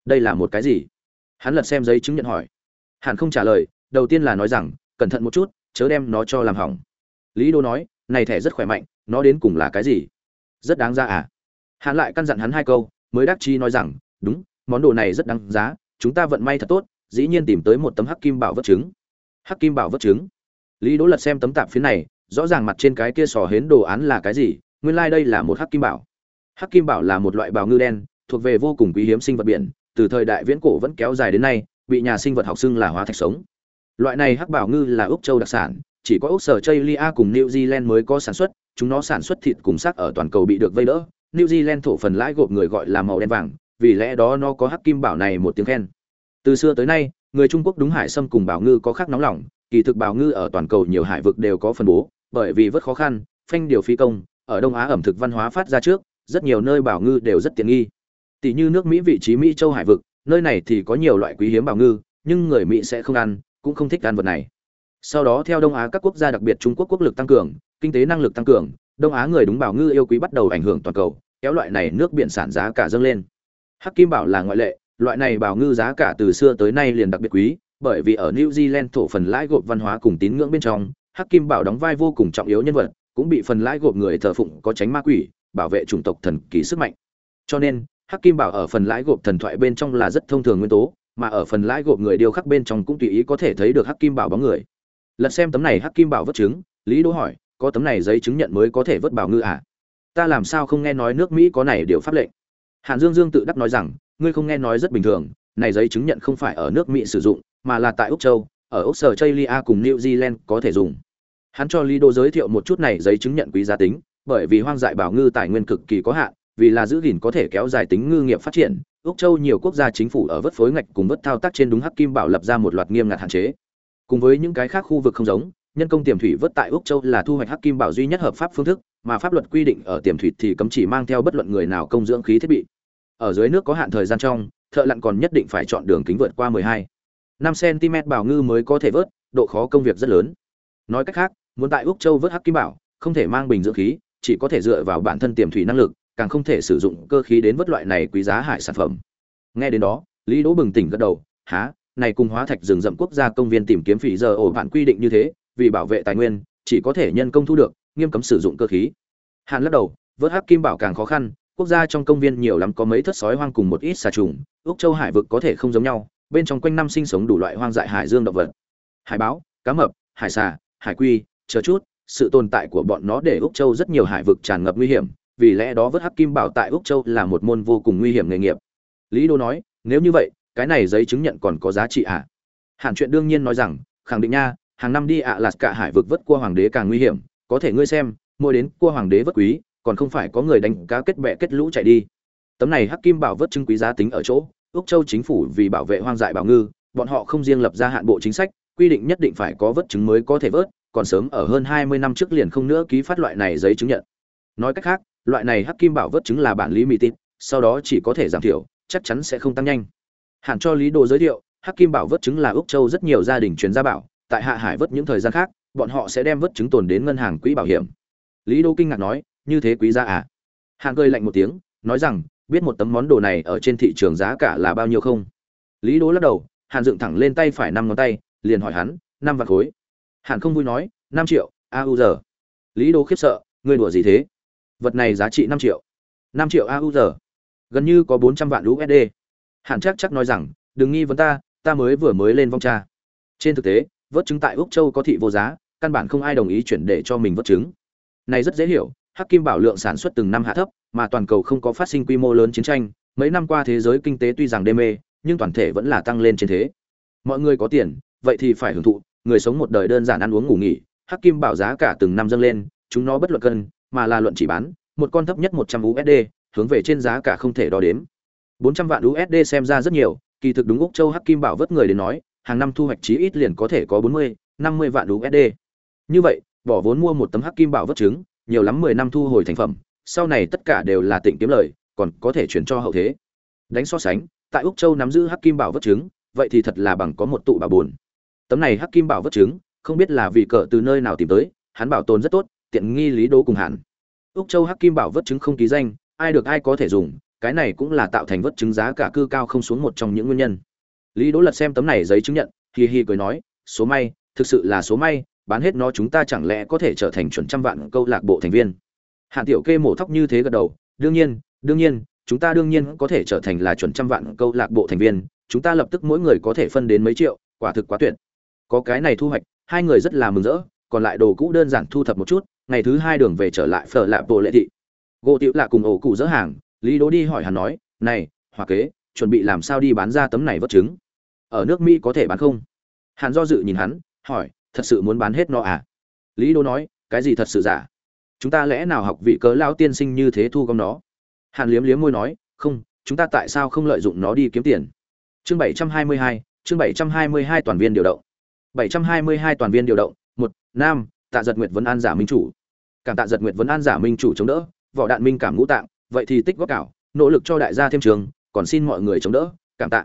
Đây là một cái gì? Hắn lật xem giấy chứng nhận hỏi. Hàn không trả lời đầu tiên là nói rằng cẩn thận một chút chớ đem nó cho làm hỏng. Lý đô nói này thẻ rất khỏe mạnh nó đến cùng là cái gì? Rất đáng ra à? Hắn lại căn dặn hắn hai câu mới đắc chi nói rằng đúng món đồ này rất đáng giá chúng ta vận may thật tốt dĩ nhiên tìm tới một tấm hắc kim bảo vất trứng hắc kim bảo vất trứng lý đỗ lật xem tấm tạp phía này, rõ ràng mặt trên cái kia sò hến đồ án là cái gì, nguyên lai like đây là một hắc kim bảo. Hắc kim bảo là một loại bào ngư đen, thuộc về vô cùng quý hiếm sinh vật biển, từ thời đại viễn cổ vẫn kéo dài đến nay, bị nhà sinh vật học xưng là hóa thạch sống. Loại này hắc bảo ngư là úc châu đặc sản, chỉ có úc sở chây cùng new zealand mới có sản xuất, chúng nó sản xuất thịt cùng xác ở toàn cầu bị được vây đỡ. New zealand thổ phần lãi gộp người gọi là màu đen vàng, vì lẽ đó nó có hắc kim bảo này một tiếng khen. Từ xưa tới nay, người trung quốc đúng hải xâm cùng bảo ngư có khác nóng lòng kỳ thực bảo ngư ở toàn cầu nhiều hải vực đều có phân bố, bởi vì vất khó khăn, phanh điều phi công, ở đông á ẩm thực văn hóa phát ra trước, rất nhiều nơi bảo ngư đều rất tiện nghi. Tỷ như nước mỹ vị trí mỹ châu hải vực, nơi này thì có nhiều loại quý hiếm bảo ngư, nhưng người mỹ sẽ không ăn, cũng không thích ăn vật này. Sau đó theo đông á các quốc gia đặc biệt trung quốc quốc lực tăng cường, kinh tế năng lực tăng cường, đông á người đúng bảo ngư yêu quý bắt đầu ảnh hưởng toàn cầu, kéo loại này nước biển sản giá cả dâng lên. Hắc kim bảo là ngoại lệ, loại này bảo ngư giá cả từ xưa tới nay liền đặc biệt quý bởi vì ở new zealand thổ phần lãi gộp văn hóa cùng tín ngưỡng bên trong, hắc kim bảo đóng vai vô cùng trọng yếu nhân vật, cũng bị phần lãi gộp người thờ phụng có tránh ma quỷ, bảo vệ chủng tộc thần kỳ sức mạnh. Cho nên, hắc kim bảo ở phần lãi gộp thần thoại bên trong là rất thông thường nguyên tố, mà ở phần lãi gộp người điêu khắc bên trong cũng tùy ý có thể thấy được hắc kim bảo bóng người. Lật xem tấm này hắc kim bảo vớt chứng, lý đỗ hỏi, có tấm này giấy chứng nhận mới có thể vớt bảo ngư à? Ta làm sao không nghe nói nước mỹ có này điều pháp lệnh? Hàn dương dương tự đắc nói rằng, ngươi không nghe nói rất bình thường, này giấy chứng nhận không phải ở nước mỹ sử dụng mà là tại úc châu, ở úc sở Australia cùng new zealand có thể dùng. Hắn cho Lido giới thiệu một chút này giấy chứng nhận quý giá tính, bởi vì hoang dại bảo ngư tài nguyên cực kỳ có hạn, vì là giữ gìn có thể kéo dài tính ngư nghiệp phát triển, úc châu nhiều quốc gia chính phủ ở vớt phối ngạch cùng vớt thao tác trên đúng hắc kim bảo lập ra một loạt nghiêm ngặt hạn chế. Cùng với những cái khác khu vực không giống, nhân công tiềm thủy vớt tại úc châu là thu hoạch hắc kim bảo duy nhất hợp pháp phương thức, mà pháp luật quy định ở tiềm thủy thì cấm chỉ mang theo bất luận người nào công dưỡng khí thiết bị. Ở dưới nước có hạn thời gian trong, thợ lặn còn nhất định phải chọn đường kính vượt qua 12 5 cm bảo ngư mới có thể vớt, độ khó công việc rất lớn. Nói cách khác, muốn tại úc châu vớt hắc kim bảo, không thể mang bình dưỡng khí, chỉ có thể dựa vào bản thân tiềm thủy năng lực, càng không thể sử dụng cơ khí đến vớt loại này quý giá hải sản phẩm. Nghe đến đó, lý đỗ bừng tỉnh gật đầu há này cùng hóa thạch rừng rậm quốc gia công viên tìm kiếm phỉ giờ ổ bạn quy định như thế, vì bảo vệ tài nguyên, chỉ có thể nhân công thu được, nghiêm cấm sử dụng cơ khí. Hàn lắc đầu, vớt hắc kim bảo càng khó khăn, quốc gia trong công viên nhiều lắm có mấy thất sói hoang cùng một ít xà trùng, úc châu hải vực có thể không giống nhau bên trong quanh năm sinh sống đủ loại hoang dại hải dương động vật. Hải báo, cá mập, hải xà, hải quy, chờ chút, sự tồn tại của bọn nó để úc châu rất nhiều hải vực tràn ngập nguy hiểm, vì lẽ đó vớt hắc kim bảo tại úc châu là một môn vô cùng nguy hiểm nghề nghiệp. Lý đô nói, nếu như vậy, cái này giấy chứng nhận còn có giá trị à? Hàn chuyện đương nhiên nói rằng, khẳng định nha, hàng năm đi ạ là cả hải vực vớt cua hoàng đế càng nguy hiểm, có thể ngươi xem, mỗi đến cua hoàng đế vớt quý, còn không phải có người đánh cá kết bè kết lũ chạy đi. Tấm này hắc kim bảo vớt chứng quý giá tính ở chỗ úc châu chính phủ vì bảo vệ hoang dại bảo ngư bọn họ không riêng lập ra hạn bộ chính sách quy định nhất định phải có vớt chứng mới có thể vớt còn sớm ở hơn hai mươi năm trước liền không nữa ký phát loại này giấy chứng nhận. Nói cách khác loại này hắc kim bảo vớt chứng là bản lý mỹ tịt, sau đó chỉ có thể giảm thiểu chắc chắn sẽ không tăng nhanh. Hẳn cho lý đồ giới thiệu hắc kim bảo vớt chứng là úc châu rất nhiều gia đình truyền gia bảo tại hạ hải vớt những thời gian khác bọn họ sẽ đem vớt chứng tồn đến ngân hàng quỹ bảo hiểm. Lý đô kinh ngạc nói như thế quý gia à? Hàn cười lạnh một tiếng nói rằng biết một tấm món đồ này ở trên thị trường giá cả là bao nhiêu không? Lý đố lắc đầu, hàn dựng thẳng lên tay phải năm ngón tay, liền hỏi hắn, năm vạn khối. Hàn không vui nói, năm triệu, a u giờ. Lý đố khiếp sợ, ngươi đùa gì thế? Vật này giá trị năm triệu. Năm triệu a u giờ. Gần như có bốn trăm vạn usd hàn chắc chắc nói rằng, đừng nghi vấn ta ta mới vừa mới lên vong cha. Trên thực tế, vớt chứng tại úc châu có thị vô giá, căn bản không ai đồng ý chuyển để cho mình vớt trứng. Này rất dễ hiểu, hắc kim bảo lượng sản xuất từng năm hạ thấp mà toàn cầu không có phát sinh quy mô lớn chiến tranh, mấy năm qua thế giới kinh tế tuy rằng đê mê, nhưng toàn thể vẫn là tăng lên trên thế. Mọi người có tiền, vậy thì phải hưởng thụ, người sống một đời đơn giản ăn uống ngủ nghỉ, hắc kim bảo giá cả từng năm dâng lên, chúng nó bất luận cân, mà là luận chỉ bán, một con thấp nhất một trăm usd hướng về trên giá cả không thể đo đếm. Bốn trăm vạn usd xem ra rất nhiều, kỳ thực đúng úc châu hắc kim bảo vớt người đến nói, hàng năm thu hoạch chí ít liền có thể có bốn mươi, năm mươi vạn usd như vậy, bỏ vốn mua một tấm hắc kim bảo vớt trứng, nhiều lắm mười năm thu hồi thành phẩm sau này tất cả đều là tịnh kiếm lời, còn có thể chuyển cho hậu thế. Đánh so sánh, tại úc châu nắm giữ hắc kim bảo Vật trứng vậy thì thật là bằng có một tụ bà buồn. Tấm này hắc kim bảo Vật trứng không biết là vì cỡ từ nơi nào tìm tới, hắn bảo tồn rất tốt, tiện nghi lý đố cùng hẳn úc châu hắc kim bảo Vật trứng không ký danh, ai được ai có thể dùng, cái này cũng là tạo thành vật trứng giá cả cư cao không xuống một trong những nguyên nhân. Lý đố lật xem tấm này giấy chứng nhận, hi hi cười nói, số may, thực sự là số may, bán hết nó chúng ta chẳng lẽ có thể trở thành chuẩn trăm vạn câu lạc bộ thành viên? Hàn tiểu kê mổ tóc như thế gật đầu, đương nhiên đương nhiên, chúng ta đương nhiên có thể trở thành là chuẩn trăm vạn câu lạc bộ thành viên, chúng ta lập tức mỗi người có thể phân đến mấy triệu, quả thực quá tuyệt. Có cái này thu hoạch, hai người rất là mừng rỡ, còn lại đồ cũ đơn giản thu thập một chút, ngày thứ hai đường về trở lại phở lạ bộ lệ thị. Gỗ tiểu lạ cùng ổ cụ dỡ hàng, lý Đỗ đi hỏi hắn nói, này, hòa kế, chuẩn bị làm sao đi bán ra tấm này vật chứng ở nước mỹ có thể bán không? Hàn do dự nhìn hắn, hỏi, thật sự muốn bán hết nó à? Lý Đỗ nói, cái gì thật sự giả? Chúng ta lẽ nào học vị cớ lao tiên sinh như thế thu gom nó? Hàn liếm liếm môi nói, không, chúng ta tại sao không lợi dụng nó đi kiếm tiền? Chương bảy trăm hai mươi hai, chương bảy trăm hai mươi hai toàn viên điều động. bảy trăm hai mươi hai toàn viên điều động, một nam tạ giật nguyệt vấn an giả minh chủ. Cảm tạ giật nguyệt vấn an giả minh chủ chống đỡ vỏ đạn minh cảm ngũ tạng, vậy thì tích góp cảo, nỗ lực cho đại gia thêm trường, còn xin mọi người chống đỡ, cảm tạ.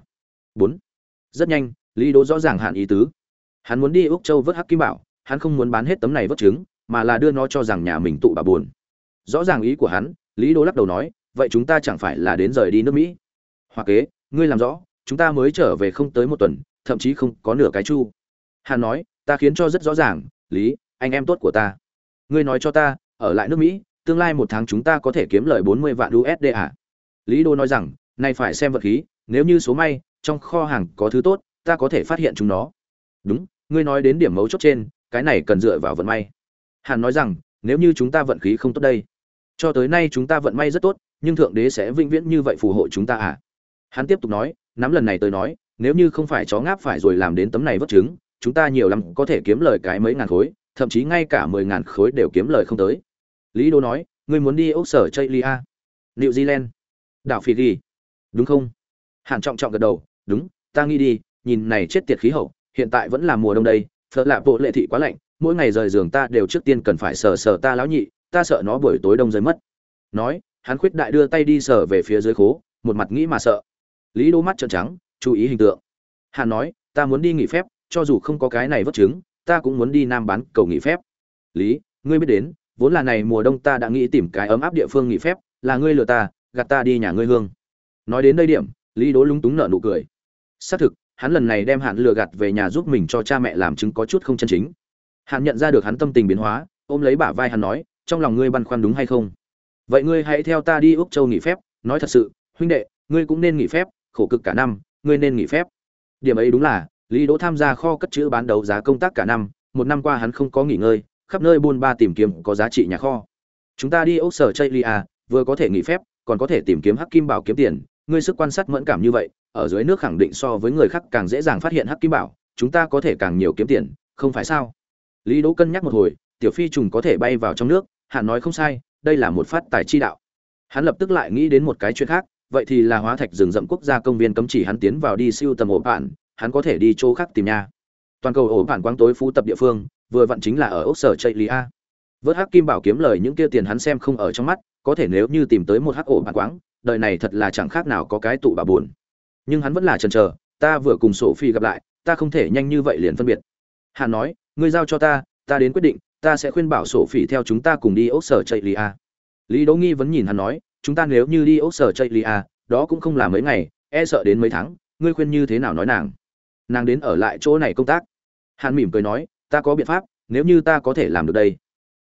Bốn, rất nhanh, lý đố rõ ràng hạn ý tứ. Hắn muốn đi úc châu vớt hắc kim bảo, hắn không muốn bán hết tấm này vớt trứng mà là đưa nó cho rằng nhà mình tụ bà buồn. Rõ ràng ý của hắn, lý Đô lắc đầu nói, vậy chúng ta chẳng phải là đến rời đi nước mỹ? Hoặc kế, ngươi làm rõ, chúng ta mới trở về không tới một tuần, thậm chí không có nửa cái chu. Hắn nói, ta khiến cho rất rõ ràng, lý, anh em tốt của ta. Ngươi nói cho ta, ở lại nước mỹ, tương lai một tháng chúng ta có thể kiếm lời bốn mươi vạn usd à? lý đô nói rằng nay phải xem vật khí, nếu như số may, trong kho hàng có thứ tốt, ta có thể phát hiện chúng nó. Đúng, ngươi nói đến điểm mấu chốt trên, cái này cần dựa vào vận may hàn nói rằng, nếu như chúng ta vận khí không tốt đây, cho tới nay chúng ta vận may rất tốt, nhưng thượng đế sẽ vĩnh viễn như vậy phù hộ chúng ta à? Hắn tiếp tục nói, nắm lần này tới nói, nếu như không phải chó ngáp phải rồi làm đến tấm này vất chứng, chúng ta nhiều lắm có thể kiếm lời cái mấy ngàn khối, thậm chí ngay cả mười ngàn khối đều kiếm lời không tới. Lý đô nói, ngươi muốn đi ốc sở chây lia new zealand. Đảo phi ghi. Đúng không? Hàn trọng trọng gật đầu, đúng, ta nghĩ đi, nhìn này chết tiệt khí hậu, hiện tại vẫn là mùa đông đây thật lạ bộ lệ thị quá lạnh mỗi ngày rời giường ta đều trước tiên cần phải sờ sờ ta lão nhị, ta sợ nó buổi tối đông rơi mất. Nói, hắn khuyết đại đưa tay đi sờ về phía dưới khố, một mặt nghĩ mà sợ. Lý đô mắt trợn trắng, chú ý hình tượng. Hắn nói, ta muốn đi nghỉ phép, cho dù không có cái này vất chứng, ta cũng muốn đi nam bán cầu nghỉ phép. Lý, ngươi biết đến, vốn là này mùa đông ta đã nghĩ tìm cái ấm áp địa phương nghỉ phép, là ngươi lừa ta, gạt ta đi nhà ngươi hương. Nói đến đây điểm, lý đố lúng túng nợ nụ cười. Xác thực, hắn lần này đem hạn lừa gạt về nhà giúp mình cho cha mẹ làm chứng có chút không chân chính. Hàn nhận ra được hắn tâm tình biến hóa, ôm lấy bả vai hắn nói, trong lòng ngươi băn khoăn đúng hay không? Vậy ngươi hãy theo ta đi úc châu nghỉ phép, nói thật sự, huynh đệ, ngươi cũng nên nghỉ phép, khổ cực cả năm, ngươi nên nghỉ phép. Điểm ấy đúng là, lý đỗ tham gia kho cất chữ bán đấu giá công tác cả năm, một năm qua hắn không có nghỉ ngơi, khắp nơi buôn ba tìm kiếm có giá trị nhà kho. Chúng ta đi ốc sở chây lia, vừa có thể nghỉ phép, còn có thể tìm kiếm hắc kim bảo kiếm tiền, ngươi sức quan sát mẫn cảm như vậy, ở dưới nước khẳng định so với người khác càng dễ dàng phát hiện hắc kim bảo, chúng ta có thể càng nhiều kiếm tiền, không phải sao? Lý đỗ cân nhắc một hồi, tiểu phi trùng có thể bay vào trong nước hạn nói không sai, đây là một phát tài chi đạo. Hắn lập tức lại nghĩ đến một cái chuyện khác, vậy thì là hóa thạch rừng rậm quốc gia công viên cấm chỉ hắn tiến vào đi siêu tầm ổ bạn hắn có thể đi chỗ khác tìm nha. Toàn cầu ổ bạn quang tối phú tập địa phương, vừa vặn chính là ở ốc sở chạy lý a. Vớt hắc kim bảo kiếm lời những kia tiền hắn xem không ở trong mắt, có thể nếu như tìm tới một hắc ổ bạn quáng đời này thật là chẳng khác nào có cái tụ bà buồn. Nhưng hắn vẫn là chần chờ, ta vừa cùng sổ phi gặp lại, ta không thể nhanh như vậy liền phân biệt hắn nói, ngươi giao cho ta ta đến quyết định, ta sẽ khuyên bảo sổ Phỉ theo chúng ta cùng đi ốc sở chạy lý a à. lý đỗ nghi vẫn nhìn hắn nói, chúng ta nếu như đi ốc sở chạy lý a à, đó cũng không là mấy ngày e sợ đến mấy tháng, ngươi khuyên như thế nào nói nàng? Nàng đến ở lại chỗ này công tác. Hắn mỉm cười nói, ta có biện pháp, nếu như ta có thể làm được đây,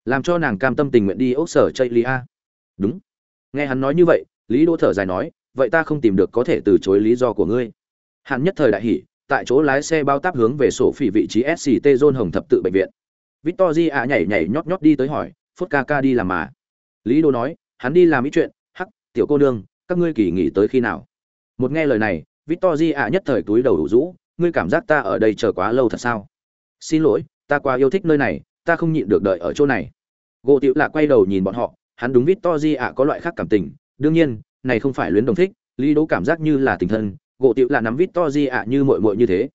làm cho nàng cam tâm tình nguyện đi ốc sở chạy lia à. đúng. Nghe hắn nói như vậy, lý đỗ thở dài nói, vậy ta không tìm được có thể từ chối lý do của ngươi. Hắn nhất thời đại hỉ tại chỗ lái xe bao táp hướng về sổ phỉ vị trí sct zone hồng thập tự bệnh viện. Victory ạ nhảy nhảy nhót nhót đi tới hỏi, phút ca ca đi làm mà? Lý đỗ nói, hắn đi làm ít chuyện, hắc, tiểu cô nương, các ngươi kỳ nghỉ tới khi nào? Một nghe lời này Victory ạ nhất thời túi đầu đủ rũ, ngươi cảm giác ta ở đây chờ quá lâu thật sao? Xin lỗi, ta quá yêu thích nơi này, ta không nhịn được đợi ở chỗ này. Gỗ tiểu lạ quay đầu nhìn bọn họ, hắn đúng Victory ạ có loại khác cảm tình, đương nhiên, này không phải luyến đồng thích, lý đỗ cảm giác như là tình thân gỗ tiểu là nắm victorji ạ như muội muội như thế.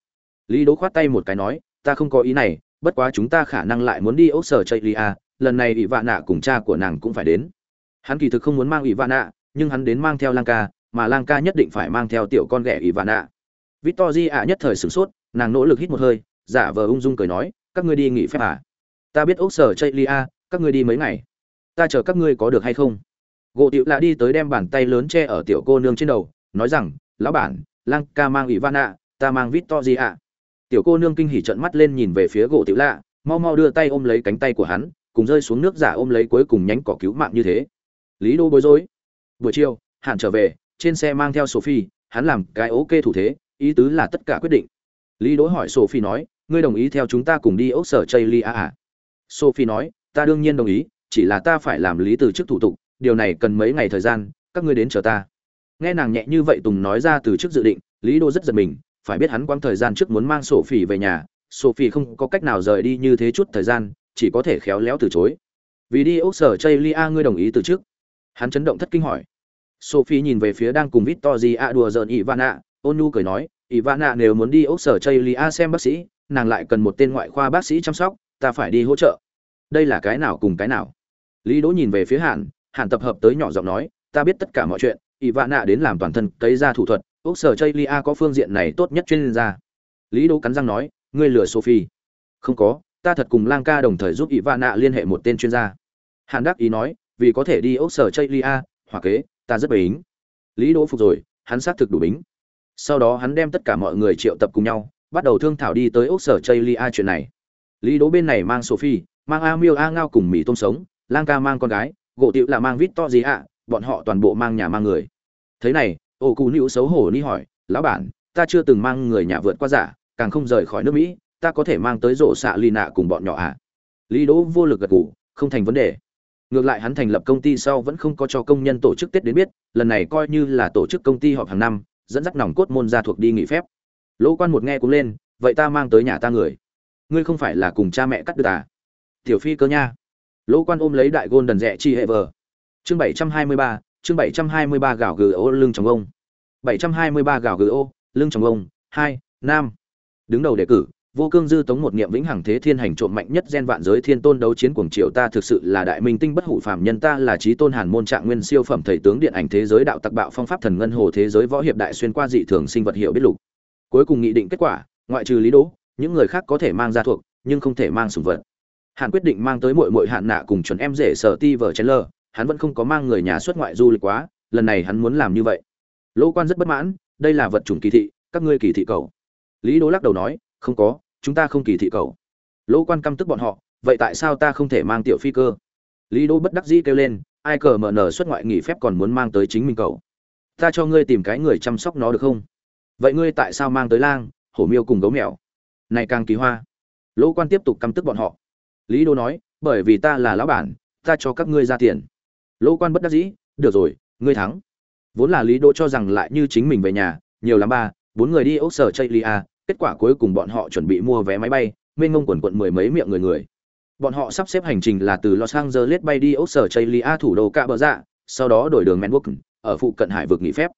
Lý đỗ khoát tay một cái nói, ta không có ý này, bất quá chúng ta khả năng lại muốn đi ốc sở chạy lia à, lần này ỷ vạn nạ cùng cha của nàng cũng phải đến. Hắn kỳ thực không muốn mang ỷ vạn nạ, nhưng hắn đến mang theo lang ca mà lang ca nhất định phải mang theo tiểu con ghẻ ỷ vạn nạ. Victorji ạ nhất thời sửng sốt, nàng nỗ lực hít một hơi, giả vờ ung dung cười nói, các ngươi đi nghỉ phép à? Ta biết ốc sở chạy lia à, các ngươi đi mấy ngày? Ta chờ các ngươi có được hay không? Gỗ tiểu là đi tới đem bàn tay lớn che ở tiểu cô nương trên đầu, nói rằng, lão bản lang ca mang ivana vạn ta mang gì ạ. Tiểu cô nương kinh hỉ trợn mắt lên nhìn về phía gỗ tiểu lạ, mau mau đưa tay ôm lấy cánh tay của hắn, cùng rơi xuống nước giả ôm lấy cuối cùng nhánh cỏ cứu mạng như thế. Lý đô bối rối. Buổi chiều hạn trở về, trên xe mang theo sophie, hắn làm cái ok thủ thế, ý tứ là tất cả quyết định. Lý đỗ hỏi sophie nói, ngươi đồng ý theo chúng ta cùng đi ốc sở chây lia à? sophie nói, ta đương nhiên đồng ý, chỉ là ta phải làm lý từ chức thủ tục, điều này cần mấy ngày thời gian, các ngươi đến chờ ta nghe nàng nhẹ như vậy tùng nói ra từ trước dự định lý đô rất giật mình phải biết hắn quãng thời gian trước muốn mang Sophie về nhà, Sophie không có cách nào rời đi như thế chút thời gian, chỉ có thể khéo léo từ chối. Vì đi ốc sở Chaylia ngươi đồng ý từ trước. Hắn chấn động thất kinh hỏi. Sophie nhìn về phía đang cùng Victoria đùa giỡn Ivana, Onu cười nói, Ivana nếu muốn đi ốc sở Chaylia xem bác sĩ, nàng lại cần một tên ngoại khoa bác sĩ chăm sóc, ta phải đi hỗ trợ. Đây là cái nào cùng cái nào? Lý Đỗ nhìn về phía Hàn, Hàn tập hợp tới nhỏ giọng nói, ta biết tất cả mọi chuyện, Ivana đến làm toàn thân cấy ra thủ thuật, ốc sở chaylia có phương diện này tốt nhất chuyên gia. Lý đỗ cắn răng nói ngươi lừa sophie. Không có ta thật cùng lang ca đồng thời giúp ivana liên hệ một tên chuyên gia. Hàn đắc ý nói vì có thể đi ốc sở chaylia hoặc kế ta rất bính lý đỗ phục rồi hắn xác thực đủ bính sau đó hắn đem tất cả mọi người triệu tập cùng nhau bắt đầu thương thảo đi tới ốc sở chaylia chuyện này. Lý đỗ bên này mang sophie mang a miêu a ngao cùng mỹ tôm sống lang ca mang con gái gỗ tiệu là mang vít to gì ạ bọn họ toàn bộ mang nhà mang người. Thế này, ô cụ nữ xấu hổ ni hỏi, lão bản, ta chưa từng mang người nhà vượt qua giả, càng không rời khỏi nước mỹ, ta có thể mang tới rổ xạ lì nạ cùng bọn nhỏ à? Lý đỗ vô lực gật gù, không thành vấn đề. Ngược lại hắn thành lập công ty sau vẫn không có cho công nhân tổ chức tết đến biết, lần này coi như là tổ chức công ty họp hàng năm, dẫn dắt nòng cốt môn ra thuộc đi nghỉ phép. Lỗ quan một nghe cũng lên, vậy ta mang tới nhà ta người. Ngươi không phải là cùng cha mẹ cắt được à? Tiểu phi cơ nha. Lỗ quan ôm lấy đại gôn đần rẻ chi hệ vờ chương bảy trăm hai mươi ba chương 723 gạo gừ ô lưng trong ông. 723 gạo gừ ô, lưng trong ông, 2, nam. Đứng đầu đề cử, vô cương dư tống một niệm vĩnh hằng thế thiên hành trộm mạnh nhất gen vạn giới thiên tôn đấu chiến cuồng triều ta thực sự là đại minh tinh bất hủ phàm nhân ta là trí tôn hàn môn trạng nguyên siêu phẩm thầy tướng điện ảnh thế giới đạo tặc bạo phong pháp thần ngân hồ thế giới võ hiệp đại xuyên qua dị thường sinh vật hiệu biết lục cuối cùng nghị định kết quả ngoại trừ lý đỗ những người khác có thể mang ra thuộc nhưng không thể mang sủng vật hàn quyết định mang tới muội muội hạn nạ cùng chuẩn em rể sở ti vợ chen lơ hắn vẫn không có mang người nhà xuất ngoại du lịch quá lần này hắn muốn làm như vậy. Lỗ quan rất bất mãn đây là vật chủng kỳ thị các ngươi kỳ thị cậu. lý đỗ lắc đầu nói không có chúng ta không kỳ thị cậu. lỗ quan căm tức bọn họ vậy tại sao ta không thể mang tiểu phi cơ? Lý đỗ bất đắc dĩ kêu lên ai cờ mở nở xuất ngoại nghỉ phép còn muốn mang tới chính mình cậu, ta cho ngươi tìm cái người chăm sóc nó được không? Vậy ngươi tại sao mang tới lang hổ miêu cùng gấu mèo? Này càng kỳ hoa. Lỗ quan tiếp tục căm tức bọn họ. Lý đô nói bởi vì ta là lão bản ta cho các ngươi ra tiền lỗ quan bất đắc dĩ, được rồi, ngươi thắng. Vốn là lý đỗ cho rằng lại như chính mình về nhà, nhiều lắm ba, bốn người đi ốc sở chây lia kết quả cuối cùng bọn họ chuẩn bị mua vé máy bay, mênh ngông quần quận mười mấy miệng người người. Bọn họ sắp xếp hành trình là từ los angeles bay đi ốc sở chây lia thủ đô cạ bờ dạ sau đó đổi đường menwook ở phụ cận hải vực nghỉ phép.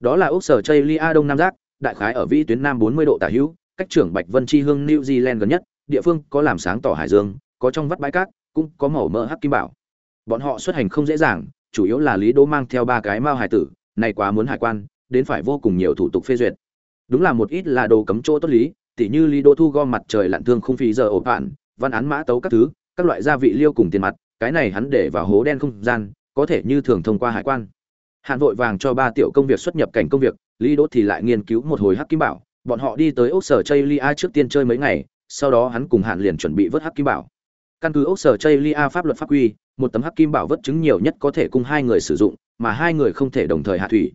Đó là ốc sở chây lia đông nam giác, đại khái ở vĩ tuyến nam 40 độ tả hữu, cách trưởng bạch vân chi hương new zealand gần nhất, địa phương có làm sáng tỏ hải dương, có trong vắt bãi cát, cũng có màu mỡ hắc kim bảo bọn họ xuất hành không dễ dàng, chủ yếu là lý đỗ mang theo ba cái mao hải tử, này quá muốn hải quan, đến phải vô cùng nhiều thủ tục phê duyệt. Đúng là một ít là đồ cấm chỗ tốt lý, tỉ như lý đỗ thu gom mặt trời lặn thương không phí giờ ổ bạn văn án mã tấu các thứ, các loại gia vị liêu cùng tiền mặt, cái này hắn để vào hố đen không gian, có thể như thường thông qua hải quan. Hạn vội vàng cho ba tiểu công việc xuất nhập cảnh công việc, lý đỗ thì lại nghiên cứu một hồi hắc kim bảo. Bọn họ đi tới ốc sở chây lia trước tiên chơi mấy ngày, sau đó hắn cùng hạn liền chuẩn bị vớt hắc kim bảo. Căn cứ ốc sở chây lia pháp luật pháp quy một tấm hắc kim bảo vất chứng nhiều nhất có thể cùng hai người sử dụng, mà hai người không thể đồng thời hạ thủy.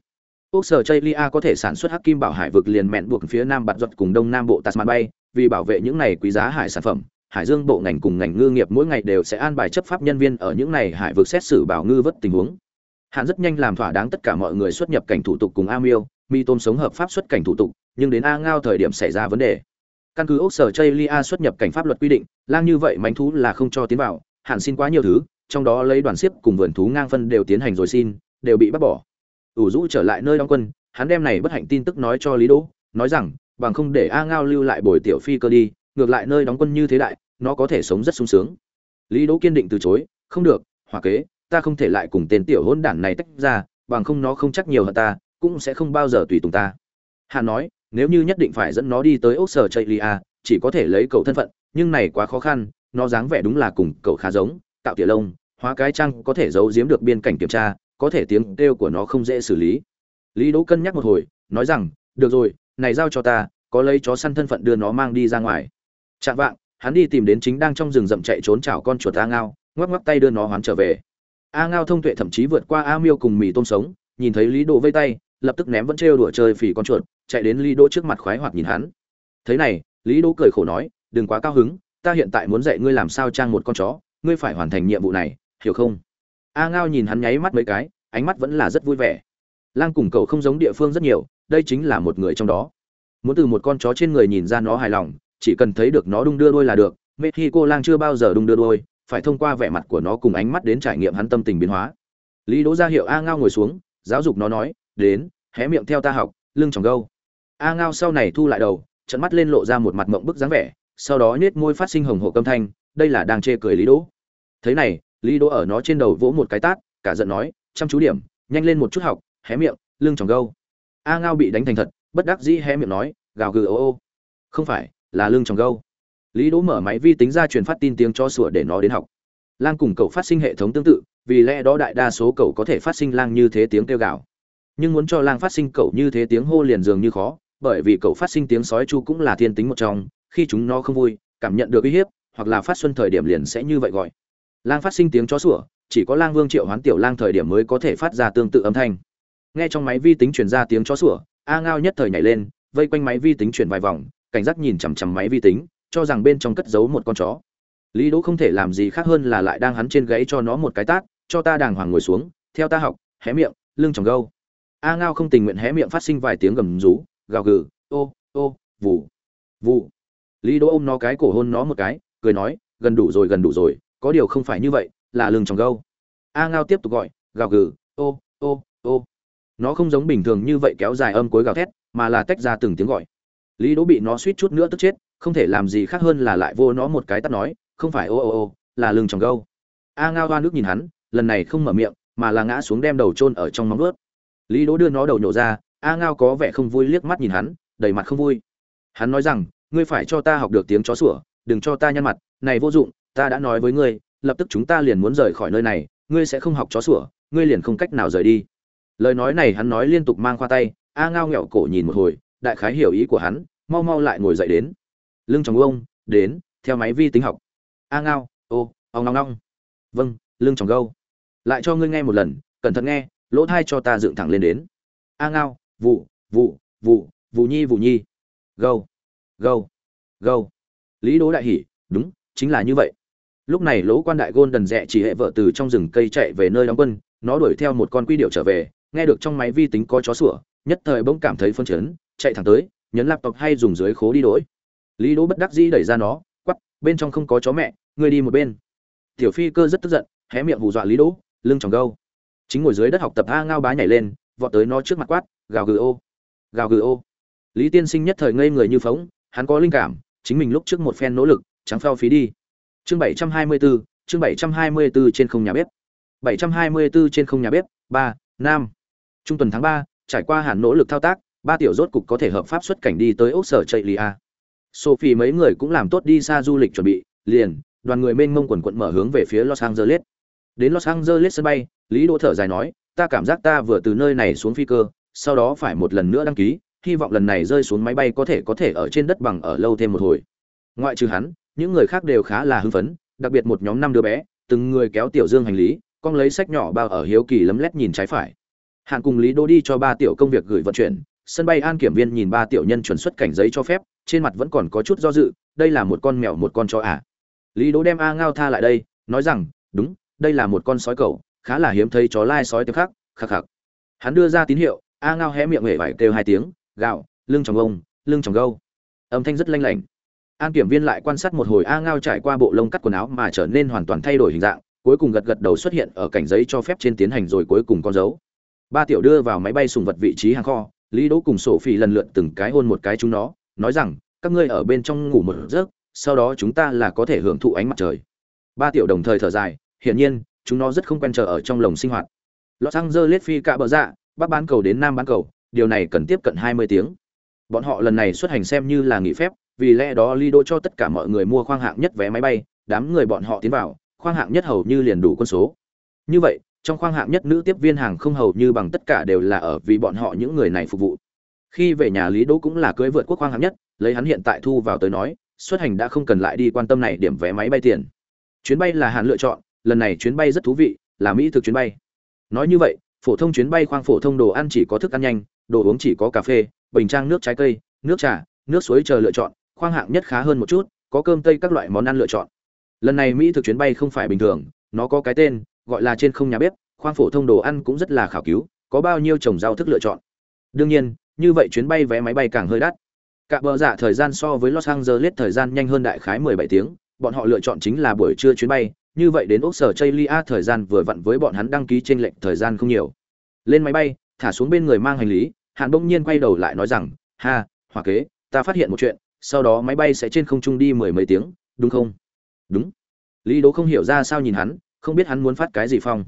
Quốc sở chây lia có thể sản xuất hắc kim bảo hải vực liền mẹn buộc phía nam bạt giật cùng đông nam bộ tasman bay, vì bảo vệ những này quý giá hải sản phẩm, hải dương bộ ngành cùng ngành ngư nghiệp mỗi ngày đều sẽ an bài chấp pháp nhân viên ở những này hải vực xét xử bảo ngư vất tình huống. Hạn rất nhanh làm thỏa đáng tất cả mọi người xuất nhập cảnh thủ tục cùng a miêu, mi tôm sống hợp pháp xuất cảnh thủ tục, nhưng đến a ngao thời điểm xảy ra vấn đề. Căn cứ ốc sở chây lia xuất nhập cảnh pháp luật quy định, lang như vậy mánh thú là không cho tiến vào, hạn xin quá nhiều thứ trong đó lấy đoàn xiếp cùng vườn thú ngang phân đều tiến hành rồi xin, đều bị bắt bỏ. Ủ rũ trở lại nơi đóng quân, hắn đem này bất hạnh tin tức nói cho lý đỗ, nói rằng, bằng không để a ngao lưu lại bồi tiểu phi cơ đi, ngược lại nơi đóng quân như thế đại, nó có thể sống rất sung sướng. Lý đỗ kiên định từ chối, không được, hòa kế, ta không thể lại cùng tên tiểu hỗn đản này tách ra, bằng không nó không chắc nhiều hơn ta, cũng sẽ không bao giờ tùy tùng ta. Hà nói, nếu như nhất định phải dẫn nó đi tới ốc sở chạy lia à, chỉ có thể lấy cậu thân phận, nhưng này quá khó khăn, nó dáng vẻ đúng là cùng cậu khá giống tạo tỉa lông hóa cái trang có thể giấu giếm được biên cảnh kiểm tra, có thể tiếng kêu của nó không dễ xử lý. Lý đỗ cân nhắc một hồi, nói rằng, được rồi, này giao cho ta, có lấy chó săn thân phận đưa nó mang đi ra ngoài. Chạm vạng, hắn đi tìm đến chính đang trong rừng rậm chạy trốn chảo con chuột a ngao, ngoắc ngoắc tay đưa nó hoán trở về. A ngao thông tuệ thậm chí vượt qua a miêu cùng mì tôm sống, nhìn thấy lý đỗ vây tay, lập tức ném vẫn trêu đùa chơi phỉ con chuột, chạy đến lý đỗ trước mặt khoái hoạt nhìn hắn. Thế này, lý đỗ cười khổ nói, đừng quá cao hứng, ta hiện tại muốn dạy ngươi làm sao trang một con chó, ngươi phải hoàn thành nhiệm vụ này hiểu không? A ngao nhìn hắn nháy mắt mấy cái, ánh mắt vẫn là rất vui vẻ. Lang cùng cậu không giống địa phương rất nhiều, đây chính là một người trong đó. Muốn từ một con chó trên người nhìn ra nó hài lòng, chỉ cần thấy được nó đung đưa đôi là được. Mê khi cô lang chưa bao giờ đung đưa đôi phải thông qua vẻ mặt của nó cùng ánh mắt đến trải nghiệm hắn tâm tình biến hóa. Lý đỗ ra hiệu a ngao ngồi xuống, giáo dục nó nói, đến, hé miệng theo ta học, lưng tròng gâu. A ngao sau này thu lại đầu trận mắt lên lộ ra một mặt mộng bức dáng vẻ, sau đó nết môi phát sinh hồng hộ câm thanh, đây là đang chê cười lý đỗ. Thế này lý đỗ ở nó trên đầu vỗ một cái tát, cả giận nói, chăm chú điểm, nhanh lên một chút học, hé miệng, lưng tròng gâu. A ngao bị đánh thành thật, bất đắc dĩ hé miệng nói, gào gừ, ô ô. Không phải, là lưng tròng gâu. Lý đỗ mở máy vi tính ra truyền phát tin tiếng cho sủa để nó đến học. Lang cùng cậu phát sinh hệ thống tương tự, vì lẽ đó đại đa số cậu có thể phát sinh lang như thế tiếng kêu gào. Nhưng muốn cho lang phát sinh cậu như thế tiếng hô liền dường như khó, bởi vì cậu phát sinh tiếng sói chu cũng là thiên tính một trong, khi chúng nó không vui, cảm nhận được uy hiếp, hoặc là phát xuân thời điểm liền sẽ như vậy gọi lang phát sinh tiếng chó sủa, chỉ có lang vương triệu hoán tiểu lang thời điểm mới có thể phát ra tương tự âm thanh. Nghe trong máy vi tính truyền ra tiếng chó sủa, a ngao nhất thời nhảy lên, vây quanh máy vi tính chuyển vài vòng, cảnh giác nhìn chằm chằm máy vi tính, cho rằng bên trong cất giấu một con chó. Lý đỗ không thể làm gì khác hơn là lại đang hắn trên gáy cho nó một cái tát, cho ta đàng hoàng ngồi xuống, theo ta học, hé miệng, lưng tròng gâu. A ngao không tình nguyện hé miệng phát sinh vài tiếng gầm rú, gào gừ, ô ô vụ vụ lý đỗ ôm nó cái cổ hôn nó một cái, cười nói, gần đủ rồi, gần đủ rồi có điều không phải như vậy, là lưng tròng gâu. A ngao tiếp tục gọi, gào gừ, ô ô ô. Nó không giống bình thường như vậy kéo dài âm cuối gào thét, mà là tách ra từng tiếng gọi. Lý đỗ bị nó suýt chút nữa tức chết, không thể làm gì khác hơn là lại vô nó một cái tắt nói, không phải ô ô ô, là lưng tròng gâu. A ngao hoa nước nhìn hắn, lần này không mở miệng, mà là ngã xuống đem đầu chôn ở trong móng ướt lý đỗ đưa nó đầu nhổ ra, a ngao có vẻ không vui liếc mắt nhìn hắn, đầy mặt không vui. Hắn nói rằng, ngươi phải cho ta học được tiếng chó sủa, đừng cho ta nhăn mặt, này vô dụng ta đã nói với ngươi, lập tức chúng ta liền muốn rời khỏi nơi này, ngươi sẽ không học chó sủa, ngươi liền không cách nào rời đi. Lời nói này hắn nói liên tục mang khoa tay, a ngao nghẹo cổ nhìn một hồi, đại khái hiểu ý của hắn, mau mau lại ngồi dậy đến. Lưng chồng ông, đến, theo máy vi tính học. A ngao, ô ông ngong ngong vâng lưng chồng gâu. Lại cho ngươi nghe một lần, cẩn thận nghe, lỗ thai cho ta dựng thẳng lên đến. A ngao, vụ vụ vụ vụ nhi vụ nhi. Gâu gâu gâu. Lý Đố đại hỉ, đúng, chính là như vậy lúc này lỗ quan đại gôn đần rẽ chỉ hệ vợ từ trong rừng cây chạy về nơi đóng quân, nó đuổi theo một con quy điệu trở về, nghe được trong máy vi tính có chó sủa, nhất thời bỗng cảm thấy phân chấn, chạy thẳng tới, nhấn laptop hay dùng dưới khố đi đổi lý đỗ bất đắc dĩ đẩy ra nó quắp bên trong không có chó mẹ, ngươi đi một bên. Tiểu phi cơ rất tức giận, hé miệng hù dọa lý đỗ, lưng tròng gâu. Chính ngồi dưới đất học tập a ngao bá nhảy lên, vọt tới nó trước mặt quát, gào gừ ô, gào gừ ô. Lý tiên sinh nhất thời ngây người như phóng, hắn có linh cảm, chính mình lúc trước một phen nỗ lực, trắng phao phí đi chương 724, chương 724 trên không nhà bếp. 724 trên không nhà bếp ba nam. Trung tuần tháng ba trải qua hẳn nỗ lực thao tác ba tiểu rốt cục có thể hợp pháp xuất cảnh đi tới ốc sở chạy lia sophie mấy người cũng làm tốt đi xa du lịch chuẩn bị liền đoàn người mênh mông quần quận mở hướng về phía los angeles. Đến los angeles sân bay lý đỗ thở dài nói ta cảm giác ta vừa từ nơi này xuống phi cơ sau đó phải một lần nữa đăng ký hy vọng lần này rơi xuống máy bay có thể có thể ở trên đất bằng ở lâu thêm một hồi. Ngoại trừ hắn những người khác đều khá là hưng phấn, đặc biệt một nhóm năm đứa bé, từng người kéo tiểu dương hành lý, con lấy sách nhỏ bao ở hiếu kỳ lấm lét nhìn trái phải. Hạn cùng lý đô đi cho ba tiểu công việc gửi vận chuyển, sân bay an kiểm viên nhìn ba tiểu nhân chuẩn xuất cảnh giấy cho phép, trên mặt vẫn còn có chút do dự, đây là một con mèo một con chó à. lý Đô đem a ngao tha lại đây, nói rằng, đúng, đây là một con sói cẩu, khá là hiếm thấy chó lai sói tiếp khác khắc khắc. Hắn đưa ra tín hiệu, a ngao hé miệng hể vải kêu hai tiếng, gạo, lưng tròng ông, lưng tròng gâu. Âm thanh rất lanh lảnh an kiểm viên lại quan sát một hồi a ngao trải qua bộ lông cắt quần áo mà trở nên hoàn toàn thay đổi hình dạng cuối cùng gật gật đầu xuất hiện ở cảnh giấy cho phép trên tiến hành rồi cuối cùng con dấu. Ba tiểu đưa vào máy bay sùng vật vị trí hàng kho lý đỗ cùng sổ phi lần lượt từng cái hôn một cái chúng nó nói rằng các ngươi ở bên trong ngủ một giấc sau đó chúng ta là có thể hưởng thụ ánh mặt trời. Ba tiểu đồng thời thở dài hiển nhiên chúng nó rất không quen chờ ở trong lồng sinh hoạt. Los Angeles phi cạ bờ dạ, bắc bán cầu đến nam bán cầu, điều này cần tiếp cận 20 tiếng. Bọn họ lần này xuất hành xem như là nghỉ phép, vì lẽ đó Lido cho tất cả mọi người mua khoang hạng nhất vé máy bay, đám người bọn họ tiến vào, khoang hạng nhất hầu như liền đủ quân số. Như vậy, trong khoang hạng nhất nữ tiếp viên hàng không hầu như bằng tất cả đều là ở vì bọn họ những người này phục vụ. Khi về nhà Lý Đỗ cũng là cưới vượt quốc khoang hạng nhất, lấy hắn hiện tại thu vào tới nói, xuất hành đã không cần lại đi quan tâm này điểm vé máy bay tiền. Chuyến bay là hạn lựa chọn, lần này chuyến bay rất thú vị, là Mỹ thực chuyến bay nói như vậy phổ thông chuyến bay khoang phổ thông đồ ăn chỉ có thức ăn nhanh đồ uống chỉ có cà phê bình trang nước trái cây nước trà nước suối chờ lựa chọn khoang hạng nhất khá hơn một chút, có cơm tây các loại món ăn lựa chọn. Lần này mỹ thực chuyến bay không phải bình thường, nó có cái tên, gọi là trên không nhà bếp, khoang phổ thông đồ ăn cũng rất là khảo cứu, có bao nhiêu trồng rau thức lựa chọn. Đương nhiên, như vậy chuyến bay vé máy bay càng hơi đắt. Cả bờ giả thời gian so với los angeles thời gian nhanh hơn đại khái 17 tiếng, bọn họ lựa chọn chính là buổi trưa chuyến bay, như vậy đến ốc sở chaylia thời gian vừa vặn với bọn hắn đăng ký trên lệnh thời gian không nhiều. Lên máy bay, thả xuống bên người mang hành lý hạn bỗng nhiên quay đầu lại nói rằng, ha hòa kế, ta phát hiện một chuyện sau đó máy bay sẽ trên không trung đi mười mấy tiếng, đúng không? Đúng. Lý đố không hiểu ra sao nhìn hắn, không biết hắn muốn phát cái gì phong.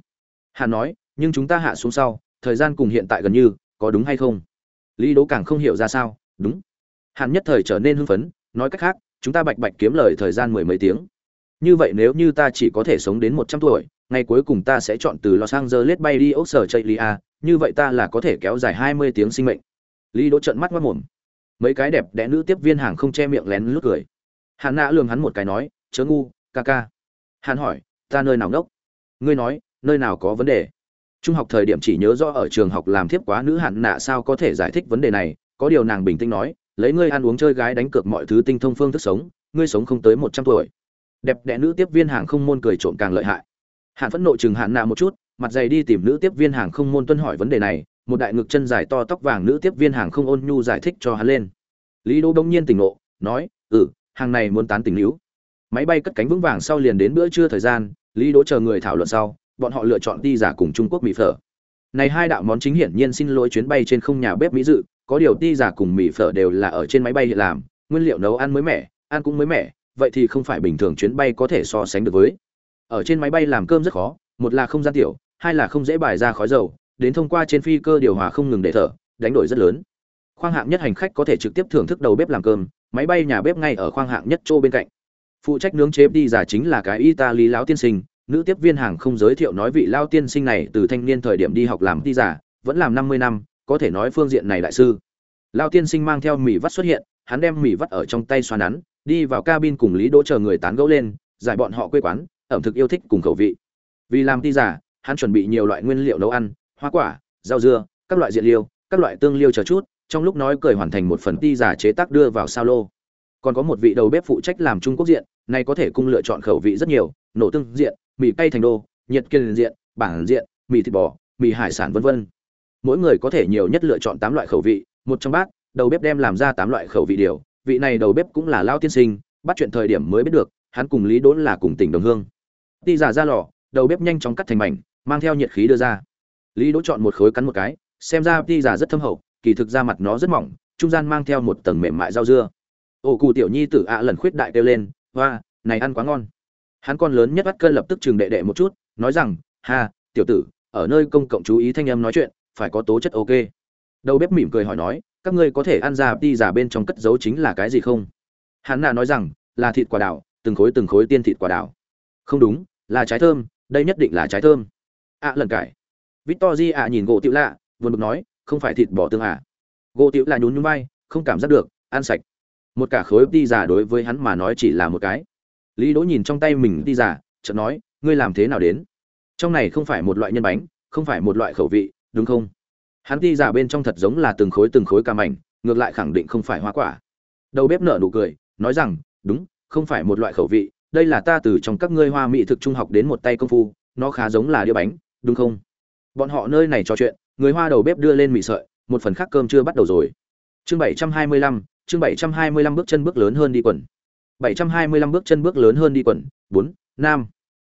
Hà nói, nhưng chúng ta hạ xuống sau, thời gian cùng hiện tại gần như, có đúng hay không? Lý đố càng không hiểu ra sao, đúng. Hàn nhất thời trở nên hưng phấn, nói cách khác, chúng ta bạch bạch kiếm lời thời gian mười mấy tiếng. Như vậy nếu như ta chỉ có thể sống đến một trăm tuổi, ngày cuối cùng ta sẽ chọn từ los angeles bay đi ốc sở chạy lia như vậy ta là có thể kéo dài hai mươi tiếng sinh mệnh. Lý đỗ trận mắt mất mồm mấy cái đẹp đẽ nữ tiếp viên hàng không che miệng lén lút cười. Hàn nã lường hắn một cái nói, chớ ngu, ca ca. Hàn hỏi, ta nơi nào ngốc? Ngươi nói, nơi nào có vấn đề? Trung học thời điểm chỉ nhớ rõ ở trường học làm thiếp quá nữ hạn nạ sao có thể giải thích vấn đề này, có điều nàng bình tĩnh nói, lấy ngươi ăn uống chơi gái đánh cược mọi thứ tinh thông phương thức sống, ngươi sống không tới một trăm tuổi. Đẹp đẽ nữ tiếp viên hàng không môn cười trộm càng lợi hại. Hạn phẫn nộ chừng hạn nạ một chút, mặt dày đi tìm nữ tiếp viên hàng không môn tuân hỏi vấn đề này một đại ngực chân dài to tóc vàng nữ tiếp viên hàng không ôn nhu giải thích cho hắn lên. Lý Đỗ đông nhiên tỉnh ngộ, nói ừ hàng này muốn tán tình níu máy bay cất cánh vững vàng sau liền đến bữa trưa thời gian, lý đỗ chờ người thảo luận sau, bọn họ lựa chọn đi giả cùng trung quốc mỹ phở. Này hai đạo món chính hiển nhiên xin lỗi chuyến bay trên không nhà bếp mỹ dự, có điều đi giả cùng mì phở đều là ở trên máy bay hiện làm, nguyên liệu nấu ăn mới mẻ, ăn cũng mới mẻ, vậy thì không phải bình thường chuyến bay có thể so sánh được với. Ở trên máy bay làm cơm rất khó, một là không gian tiểu, hai là không dễ bài ra khói dầu đến thông qua trên phi cơ điều hòa không ngừng để thở, đánh đổi rất lớn. Khoang hạng nhất hành khách có thể trực tiếp thưởng thức đầu bếp làm cơm, máy bay nhà bếp ngay ở khoang hạng nhất chỗ bên cạnh. Phụ trách nướng chế đi giả chính là cái italy lão tiên sinh, nữ tiếp viên hàng không giới thiệu nói vị lao tiên sinh này từ thanh niên thời điểm đi học làm đi giả vẫn làm năm mươi năm, có thể nói phương diện này đại sư. Lao tiên sinh mang theo mì vắt xuất hiện, hắn đem mì vắt ở trong tay xoa nắn, đi vào cabin cùng lý đỗ chờ người tán gẫu lên, giải bọn họ quê quán, ẩm thực yêu thích cùng khẩu vị. Vì làm đi giả hắn chuẩn bị nhiều loại nguyên liệu nấu ăn hoa quả, rau dưa, các loại diện liêu, các loại tương liêu chờ chút, trong lúc nói cười hoàn thành một phần ti giả chế tác đưa vào sao lô. Còn có một vị đầu bếp phụ trách làm trung quốc diện này có thể cung lựa chọn khẩu vị rất nhiều, nổ tương diện, mì cay thành đô, nhiệt kiên diện, bản diện, mì thịt bò, mì hải sản vân vân. Mỗi người có thể nhiều nhất lựa chọn tám loại khẩu vị, một trong bát, đầu bếp đem làm ra tám loại khẩu vị điều. Vị này đầu bếp cũng là lao tiên sinh, bắt chuyện thời điểm mới biết được, hắn cùng lý đốn là cùng tỉnh đồng hương. Ti giả ra lò, đầu bếp nhanh chóng cắt thành mảnh, mang theo nhiệt khí đưa ra lý đỗ chọn một khối cắn một cái xem ra ti giả rất thâm hậu kỳ thực ra mặt nó rất mỏng trung gian mang theo một tầng mềm mại rau dưa. Ổ cụ tiểu nhi tử ạ lần khuyết đại kêu lên hoa này ăn quá ngon. Hắn con lớn nhất bắt cơn lập tức chừng đệ đệ một chút nói rằng ha tiểu tử ở nơi công cộng chú ý thanh âm nói chuyện phải có tố chất ok. Đầu bếp mỉm cười hỏi nói các ngươi có thể ăn ra đi giả bên trong cất giấu chính là cái gì không? Hắn nà nói rằng là thịt quả đào từng khối từng khối tiên thịt quả đào không đúng là trái thơm đây nhất định là trái thơm. ạ à, lần cải Victory ạ nhìn gỗ Tự lạ vừa bực nói, không phải thịt bò tương à? Gỗ Tự lạ nhún nhún vai, không cảm giác được, ăn sạch. Một cả khối đi giả đối với hắn mà nói chỉ là một cái. Lý đỗ nhìn trong tay mình đi giả chợt nói, ngươi làm thế nào đến? Trong này không phải một loại nhân bánh, không phải một loại khẩu vị, đúng không? Hắn đi giả bên trong thật giống là từng khối từng khối cam mảnh ngược lại khẳng định không phải hoa quả. Đầu bếp nở nụ cười, nói rằng, đúng, không phải một loại khẩu vị, đây là ta từ trong các ngươi hoa mỹ thực trung học đến một tay công phu, nó khá giống là đĩa bánh, đúng không? Bọn họ nơi này trò chuyện, người hoa đầu bếp đưa lên mì sợi, một phần khác cơm chưa bắt đầu rồi. Chương bảy trăm hai mươi lăm, chương bảy trăm hai mươi lăm bước chân bước lớn hơn đi quần. bảy trăm hai mươi lăm bước chân bước lớn hơn đi quần, bốn nam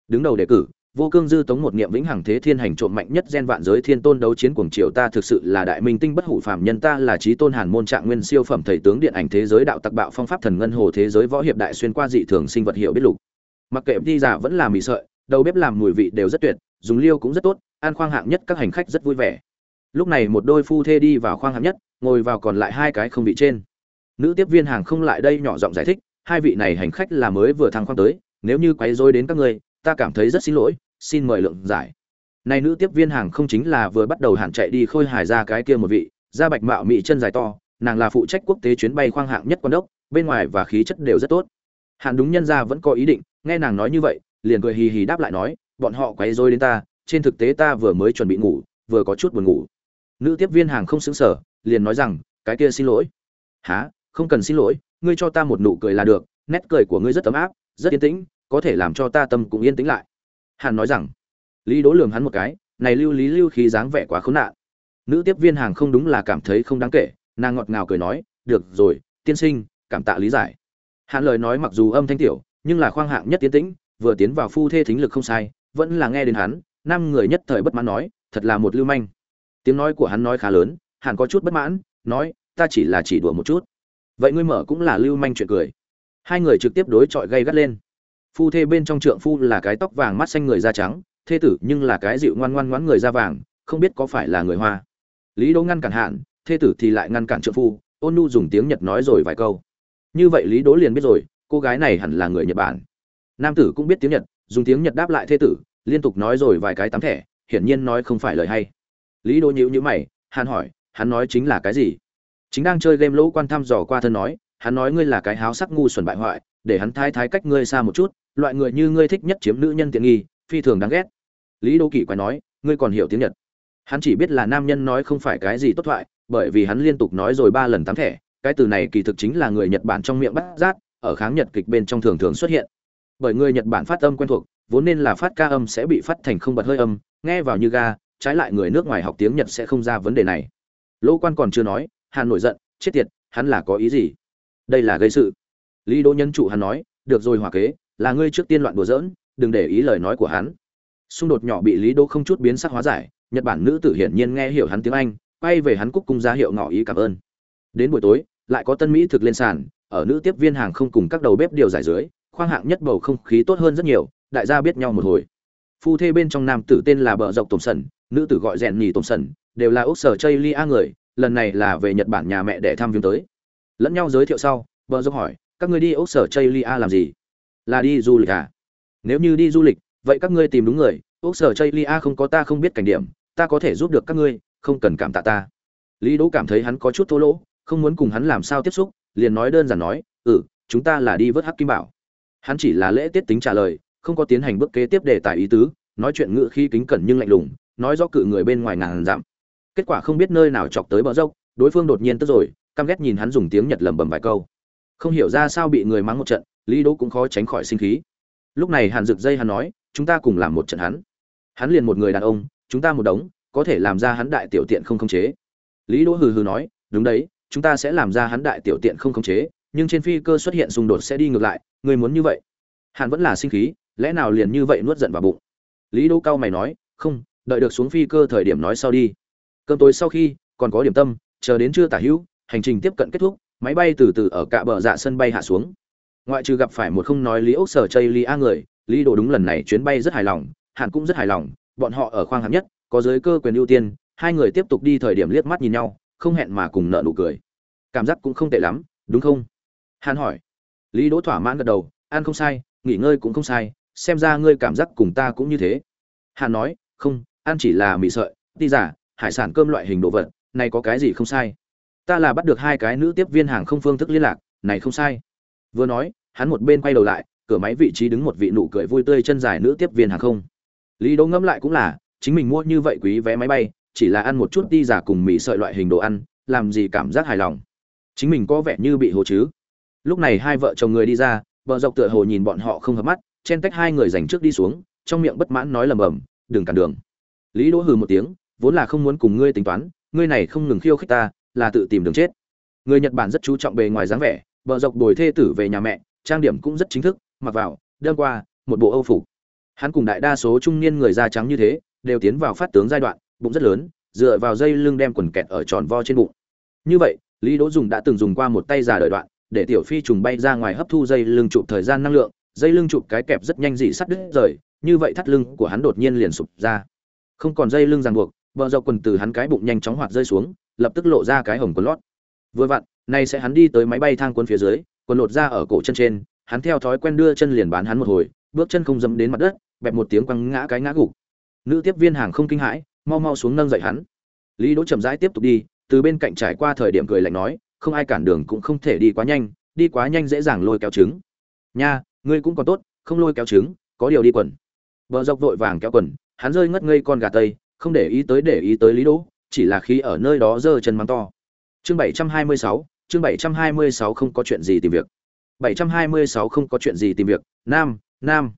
đứng đầu đề cử, vô cương dư tống một niệm vĩnh hằng thế thiên hành trộm mạnh nhất gen vạn giới thiên tôn đấu chiến cuồng triều ta thực sự là đại minh tinh bất hủ phàm nhân ta là trí tôn hàn môn trạng nguyên siêu phẩm thầy tướng điện ảnh thế giới đạo tặc bạo phong pháp thần ngân hồ thế giới võ hiệp đại xuyên qua dị thường sinh vật hiệu biết lục. Mặc kệ đi giả vẫn là mì sợi, đầu bếp làm mùi vị đều rất tuyệt dùng liêu cũng rất tốt an khoang hạng nhất các hành khách rất vui vẻ. Lúc này một đôi phu thê đi vào khoang hạng nhất ngồi vào còn lại hai cái không vị trên. Nữ tiếp viên hàng không lại đây nhỏ giọng giải thích hai vị này hành khách là mới vừa thăng khoang tới nếu như quấy rối đến các người, ta cảm thấy rất xin lỗi xin mời lượng giải. Này nữ tiếp viên hàng không chính là vừa bắt đầu hạn chạy đi khôi hài ra cái kia một vị da bạch mạo mị chân dài to nàng là phụ trách quốc tế chuyến bay khoang hạng nhất quan đốc bên ngoài và khí chất đều rất tốt. Hạn đúng nhân ra vẫn có ý định nghe nàng nói như vậy liền cười hì hì đáp lại nói bọn họ quấy rối đến ta trên thực tế ta vừa mới chuẩn bị ngủ vừa có chút buồn ngủ. Nữ tiếp viên hàng không sững sở liền nói rằng cái kia xin lỗi. Hả, không cần xin lỗi ngươi cho ta một nụ cười là được nét cười của ngươi rất ấm áp rất yên tĩnh có thể làm cho ta tâm cũng yên tĩnh lại. Hàn nói rằng. Lý Đỗ lường hắn một cái này lưu lý lưu khí dáng vẻ quá khốn nạn. Nữ tiếp viên hàng không đúng là cảm thấy không đáng kể nàng ngọt ngào cười nói được rồi tiên sinh cảm tạ lý giải. Hàn lời nói mặc dù âm thanh tiểu nhưng là khoang hạng nhất tiến tĩnh vừa tiến vào phu thê thính lực không sai vẫn là nghe đến hắn, năm người nhất thời bất mãn nói, thật là một lưu manh. Tiếng nói của hắn nói khá lớn hàn có chút bất mãn, nói, ta chỉ là chỉ đùa một chút. Vậy ngươi mở cũng là lưu manh chuyện cười. Hai người trực tiếp đối chọi gây gắt lên. Phu thê bên trong trượng phu là cái tóc vàng mắt xanh người da trắng, thê tử nhưng là cái dịu ngoan ngoan ngoãn người da vàng, không biết có phải là người hoa. Lý đỗ ngăn cản hạn, thê tử thì lại ngăn cản trượng phu, ôn nu dùng tiếng nhật nói rồi vài câu. Như vậy lý đỗ liền biết rồi, cô gái này hẳn là người nhật bản. Nam tử cũng biết tiếng nhật dùng tiếng nhật đáp lại thế tử, liên tục nói rồi vài cái tắm thẻ, hiển nhiên nói không phải lời hay. Lý đỗ nhíu nhíu mày hắn hỏi, hắn nói chính là cái gì? Chính đang chơi game lỗ quan thăm dò qua thân nói, hắn nói ngươi là cái háo sắc ngu xuẩn bại hoại, để hắn thái thái cách ngươi xa một chút, loại người như ngươi thích nhất chiếm nữ nhân tiện nghi, phi thường đáng ghét. Lý Đỗ kỷ quay nói, ngươi còn hiểu tiếng nhật. Hắn chỉ biết là nam nhân nói không phải cái gì tốt thoại, bởi vì hắn liên tục nói rồi ba lần tám thẻ, cái từ này kỳ thực chính là người nhật bản trong miệng bắt giác ở kháng nhật kịch bên trong thường thường xuất hiện bởi người nhật bản phát âm quen thuộc, vốn nên là phát ca âm sẽ bị phát thành không bật hơi âm, nghe vào như ga, trái lại người nước ngoài học tiếng nhật sẽ không ra vấn đề này. Lỗ quan còn chưa nói, hàn nổi giận, chết tiệt, hắn là có ý gì? Đây là gây sự. Lý đỗ nhân trụ hắn nói, được rồi hòa kế, là ngươi trước tiên loạn đùa giỡn, đừng để ý lời nói của hắn. Xung đột nhỏ bị lý đỗ không chút biến sắc hóa giải, nhật bản nữ tử hiển nhiên nghe hiểu hắn tiếng anh, quay về hắn cúc cung ra hiệu ngỏ ý cảm ơn. Đến buổi tối, lại có tân mỹ thực lên sàn, ở nữ tiếp viên hàng không cùng các đầu bếp điều giải dưới khoang hạng nhất bầu không khí tốt hơn rất nhiều, đại gia biết nhau một hồi. Phu thê bên trong nam tử tên là bờ dọc tổm sần nữ tử gọi rèn nhì tổm sần đều là ốc sở chây lia người, lần này là về nhật bản nhà mẹ để thăm viếng tới. Lẫn nhau giới thiệu sau bờ dọc hỏi, các ngươi đi ốc sở chây lia làm gì? Là đi du lịch à? Nếu như đi du lịch, vậy các ngươi tìm đúng người ốc sở chây lia không có ta không biết cảnh điểm, ta có thể giúp được các ngươi, không cần cảm tạ ta. Lý đỗ cảm thấy hắn có chút thô lỗ, không muốn cùng hắn làm sao tiếp xúc, liền nói đơn giản nói ừ chúng ta là đi vớt hắc kim bảo hắn chỉ là lễ tiết tính trả lời, không có tiến hành bước kế tiếp đề tài ý tứ, nói chuyện ngự khi kính cẩn nhưng lạnh lùng, nói do cự người bên ngoài ngàn dặm. Kết quả không biết nơi nào chọc tới bờ dốc, đối phương đột nhiên tức rồi, căm ghét nhìn hắn dùng tiếng nhật lầm bầm vài câu. Không hiểu ra sao bị người mắng một trận, lý đỗ cũng khó tránh khỏi sinh khí. Lúc này hàn rực dây hắn nói, chúng ta cùng làm một trận hắn. Hắn liền một người đàn ông, chúng ta một đống, có thể làm ra hắn đại tiểu tiện không khống chế. Lý đỗ hừ hừ nói, đúng đấy, chúng ta sẽ làm ra hắn đại tiểu tiện không khống chế nhưng trên phi cơ xuất hiện xung đột sẽ đi ngược lại người muốn như vậy, hàn vẫn là sinh khí, lẽ nào liền như vậy nuốt giận vào bụng? Lý đỗ cao mày nói, không, đợi được xuống phi cơ thời điểm nói sau đi. Cơm tối sau khi, còn có điểm tâm, chờ đến trưa tả hữu, hành trình tiếp cận kết thúc, máy bay từ từ ở cạ bờ dạ sân bay hạ xuống. Ngoại trừ gặp phải một không nói lý ốc sở chây lý a người, lý đồ đúng lần này chuyến bay rất hài lòng, hàn cũng rất hài lòng, bọn họ ở khoang hạng nhất, có giới cơ quyền ưu tiên, hai người tiếp tục đi thời điểm liếc mắt nhìn nhau, không hẹn mà cùng nợ nụ cười. Cảm giác cũng không tệ lắm, đúng không? Hàn hỏi. Lý đỗ thỏa mãn gật đầu, ăn không sai, nghỉ ngơi cũng không sai, xem ra ngươi cảm giác cùng ta cũng như thế. Hàn nói, không, ăn chỉ là mì sợi đi giả, hải sản cơm loại hình đồ vật, này có cái gì không sai? Ta là bắt được hai cái nữ tiếp viên hàng không phương thức liên lạc, này không sai. Vừa nói, hắn một bên quay đầu lại, cửa máy vị trí đứng một vị nụ cười vui tươi chân dài nữ tiếp viên hàng không. Lý đỗ ngẫm lại cũng là, chính mình mua như vậy quý vé máy bay, chỉ là ăn một chút đi giả cùng mì sợi loại hình đồ ăn, làm gì cảm giác hài lòng? Chính mình có vẻ như bị hồ chứ lúc này hai vợ chồng người đi ra, vợ dọc tựa hồ nhìn bọn họ không hợp mắt, chen tách hai người dành trước đi xuống, trong miệng bất mãn nói lầm bầm, đừng cản đường. Lý đỗ hừ một tiếng, vốn là không muốn cùng ngươi tính toán, ngươi này không ngừng khiêu khích ta, là tự tìm đường chết. Người nhật bản rất chú trọng bề ngoài dáng vẻ, vợ dọc bồi thê tử về nhà mẹ, trang điểm cũng rất chính thức, mặc vào đơn qua, một bộ âu phục. Hắn cùng đại đa số trung niên người da trắng như thế, đều tiến vào phát tướng giai đoạn, bụng rất lớn, dựa vào dây lưng đem quần kẹt ở tròn vo trên bụng. Như vậy, lý đỗ dùng đã từng dùng qua một tay già đời đoạn để tiểu phi trùng bay ra ngoài hấp thu dây lưng chụp thời gian năng lượng, dây lưng chụp cái kẹp rất nhanh dị sắt đứt rời, như vậy thắt lưng của hắn đột nhiên liền sụp ra. Không còn dây lưng ràng buộc bờ dọc quần từ hắn cái bụng nhanh chóng hoạt rơi xuống, lập tức lộ ra cái hồng quần lót. Vừa vặn, nay sẽ hắn đi tới máy bay thang cuốn phía dưới, quần lột ra ở cổ chân trên, hắn theo thói quen đưa chân liền bán hắn một hồi, bước chân không dẫm đến mặt đất, bẹp một tiếng quăng ngã cái ngã gục. Nữ tiếp viên hàng không kinh hãi, mau mau xuống nâng dậy hắn. Lý đỗ chậm rãi tiếp tục đi, từ bên cạnh trải qua thời điểm cười lạnh nói không ai cản đường cũng không thể đi quá nhanh, đi quá nhanh dễ dàng lôi kéo trứng. Nha, ngươi cũng còn tốt, không lôi kéo trứng, có điều đi quần. Vợ dọc vội vàng kéo quần, hắn rơi ngất ngây con gà tây, không để ý tới để ý tới lý đỗ, chỉ là khi ở nơi đó giơ chân mắng to. Chương bảy trăm hai mươi sáu, chương bảy trăm hai mươi sáu không có chuyện gì tìm việc. Bảy trăm hai mươi sáu không có chuyện gì tìm việc. Nam nam.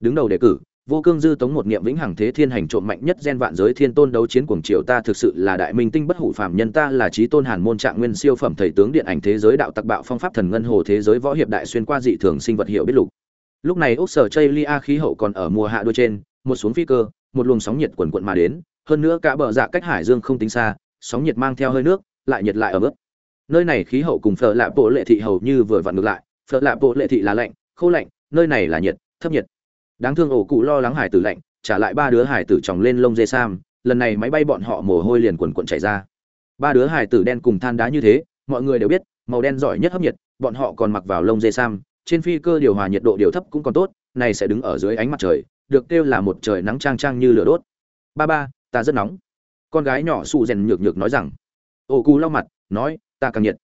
Đứng đầu đề cử vô cương dư tống một niệm vĩnh hằng thế thiên hành trộm mạnh nhất gen vạn giới thiên tôn đấu chiến cuồng triều ta thực sự là đại minh tinh bất hủ phàm nhân ta là trí tôn hàn môn trạng nguyên siêu phẩm thầy tướng điện ảnh thế giới đạo tặc bạo phong pháp thần ngân hồ thế giới võ hiệp đại xuyên qua dị thường sinh vật hiệu biết lục. Lúc này ốc sở chây lia khí hậu còn ở mùa hạ đôi trên, một xuống phi cơ, một luồng sóng nhiệt quần quận mà đến, hơn nữa cả bờ dạ cách hải dương không tính xa, sóng nhiệt mang theo hơi nước, lại nhiệt lại ở mức. Nơi này khí hậu cùng phở lạ bộ lệ thị hầu như vừa vặn ngược lại, phở lạ bộ lệ thị là lạnh, khô lạnh, nơi này là nhiệt, thấp nhiệt đáng thương ổ cụ lo lắng hải tử lạnh, trả lại ba đứa hải tử tròng lên lông dê sam, lần này máy bay bọn họ mồ hôi liền quần quần chảy ra. Ba đứa hải tử đen cùng than đá như thế, mọi người đều biết, màu đen giỏi nhất hấp nhiệt, bọn họ còn mặc vào lông dê sam, trên phi cơ điều hòa nhiệt độ điều thấp cũng còn tốt, này sẽ đứng ở dưới ánh mặt trời, được kêu là một trời nắng trang trang như lửa đốt. Ba ba, ta rất nóng. Con gái nhỏ sụ rèn nhược nhược nói rằng. Ổ cù lau mặt, nói, ta càng nhiệt.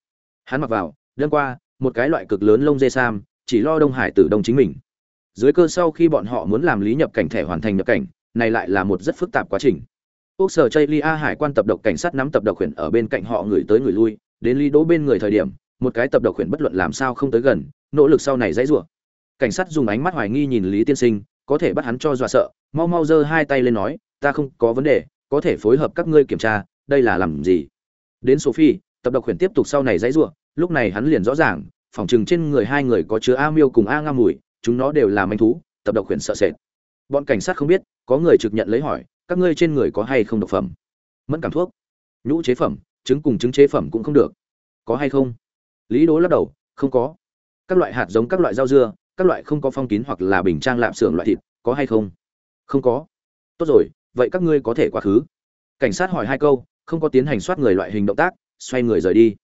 Hắn mặc vào đơn qua, một cái loại cực lớn lông dê sam, chỉ lo đông hải tử đông chính mình dưới cơ sau khi bọn họ muốn làm lý nhập cảnh thẻ hoàn thành nhập cảnh, này lại là một rất phức tạp quá trình. Quốc sở chây lia hải quan tập độc cảnh sát nắm tập độc quyền ở bên cạnh họ người tới người lui, đến lý đỗ bên người thời điểm, một cái tập độc quyền bất luận làm sao không tới gần, nỗ lực sau này dãy rủa. Cảnh sát dùng ánh mắt hoài nghi nhìn lý tiên sinh, có thể bắt hắn cho dọa sợ, mau mau giơ hai tay lên nói, ta không có vấn đề, có thể phối hợp các ngươi kiểm tra, đây là làm gì? Đến sophie, tập độc quyền tiếp tục sau này dãy rủa, lúc này hắn liền rõ ràng, phòng chừng trên người hai người có chứa a miêu cùng a nga mùi chúng nó đều là manh thú, tập độc quyền sợ sệt. Bọn cảnh sát không biết, có người trực nhận lấy hỏi, các ngươi trên người có hay không độc phẩm? Mẫn cảm thuốc. Nhũ chế phẩm, trứng cùng trứng chế phẩm cũng không được. Có hay không? Lý đố lắc đầu, không có. Các loại hạt giống, các loại rau dưa, các loại không có phong kín hoặc là bình trang lạm xưởng loại thịt, có hay không? Không có. Tốt rồi, vậy các ngươi có thể quá khứ. Cảnh sát hỏi hai câu, không có tiến hành soát người loại hình động tác, xoay người rời đi.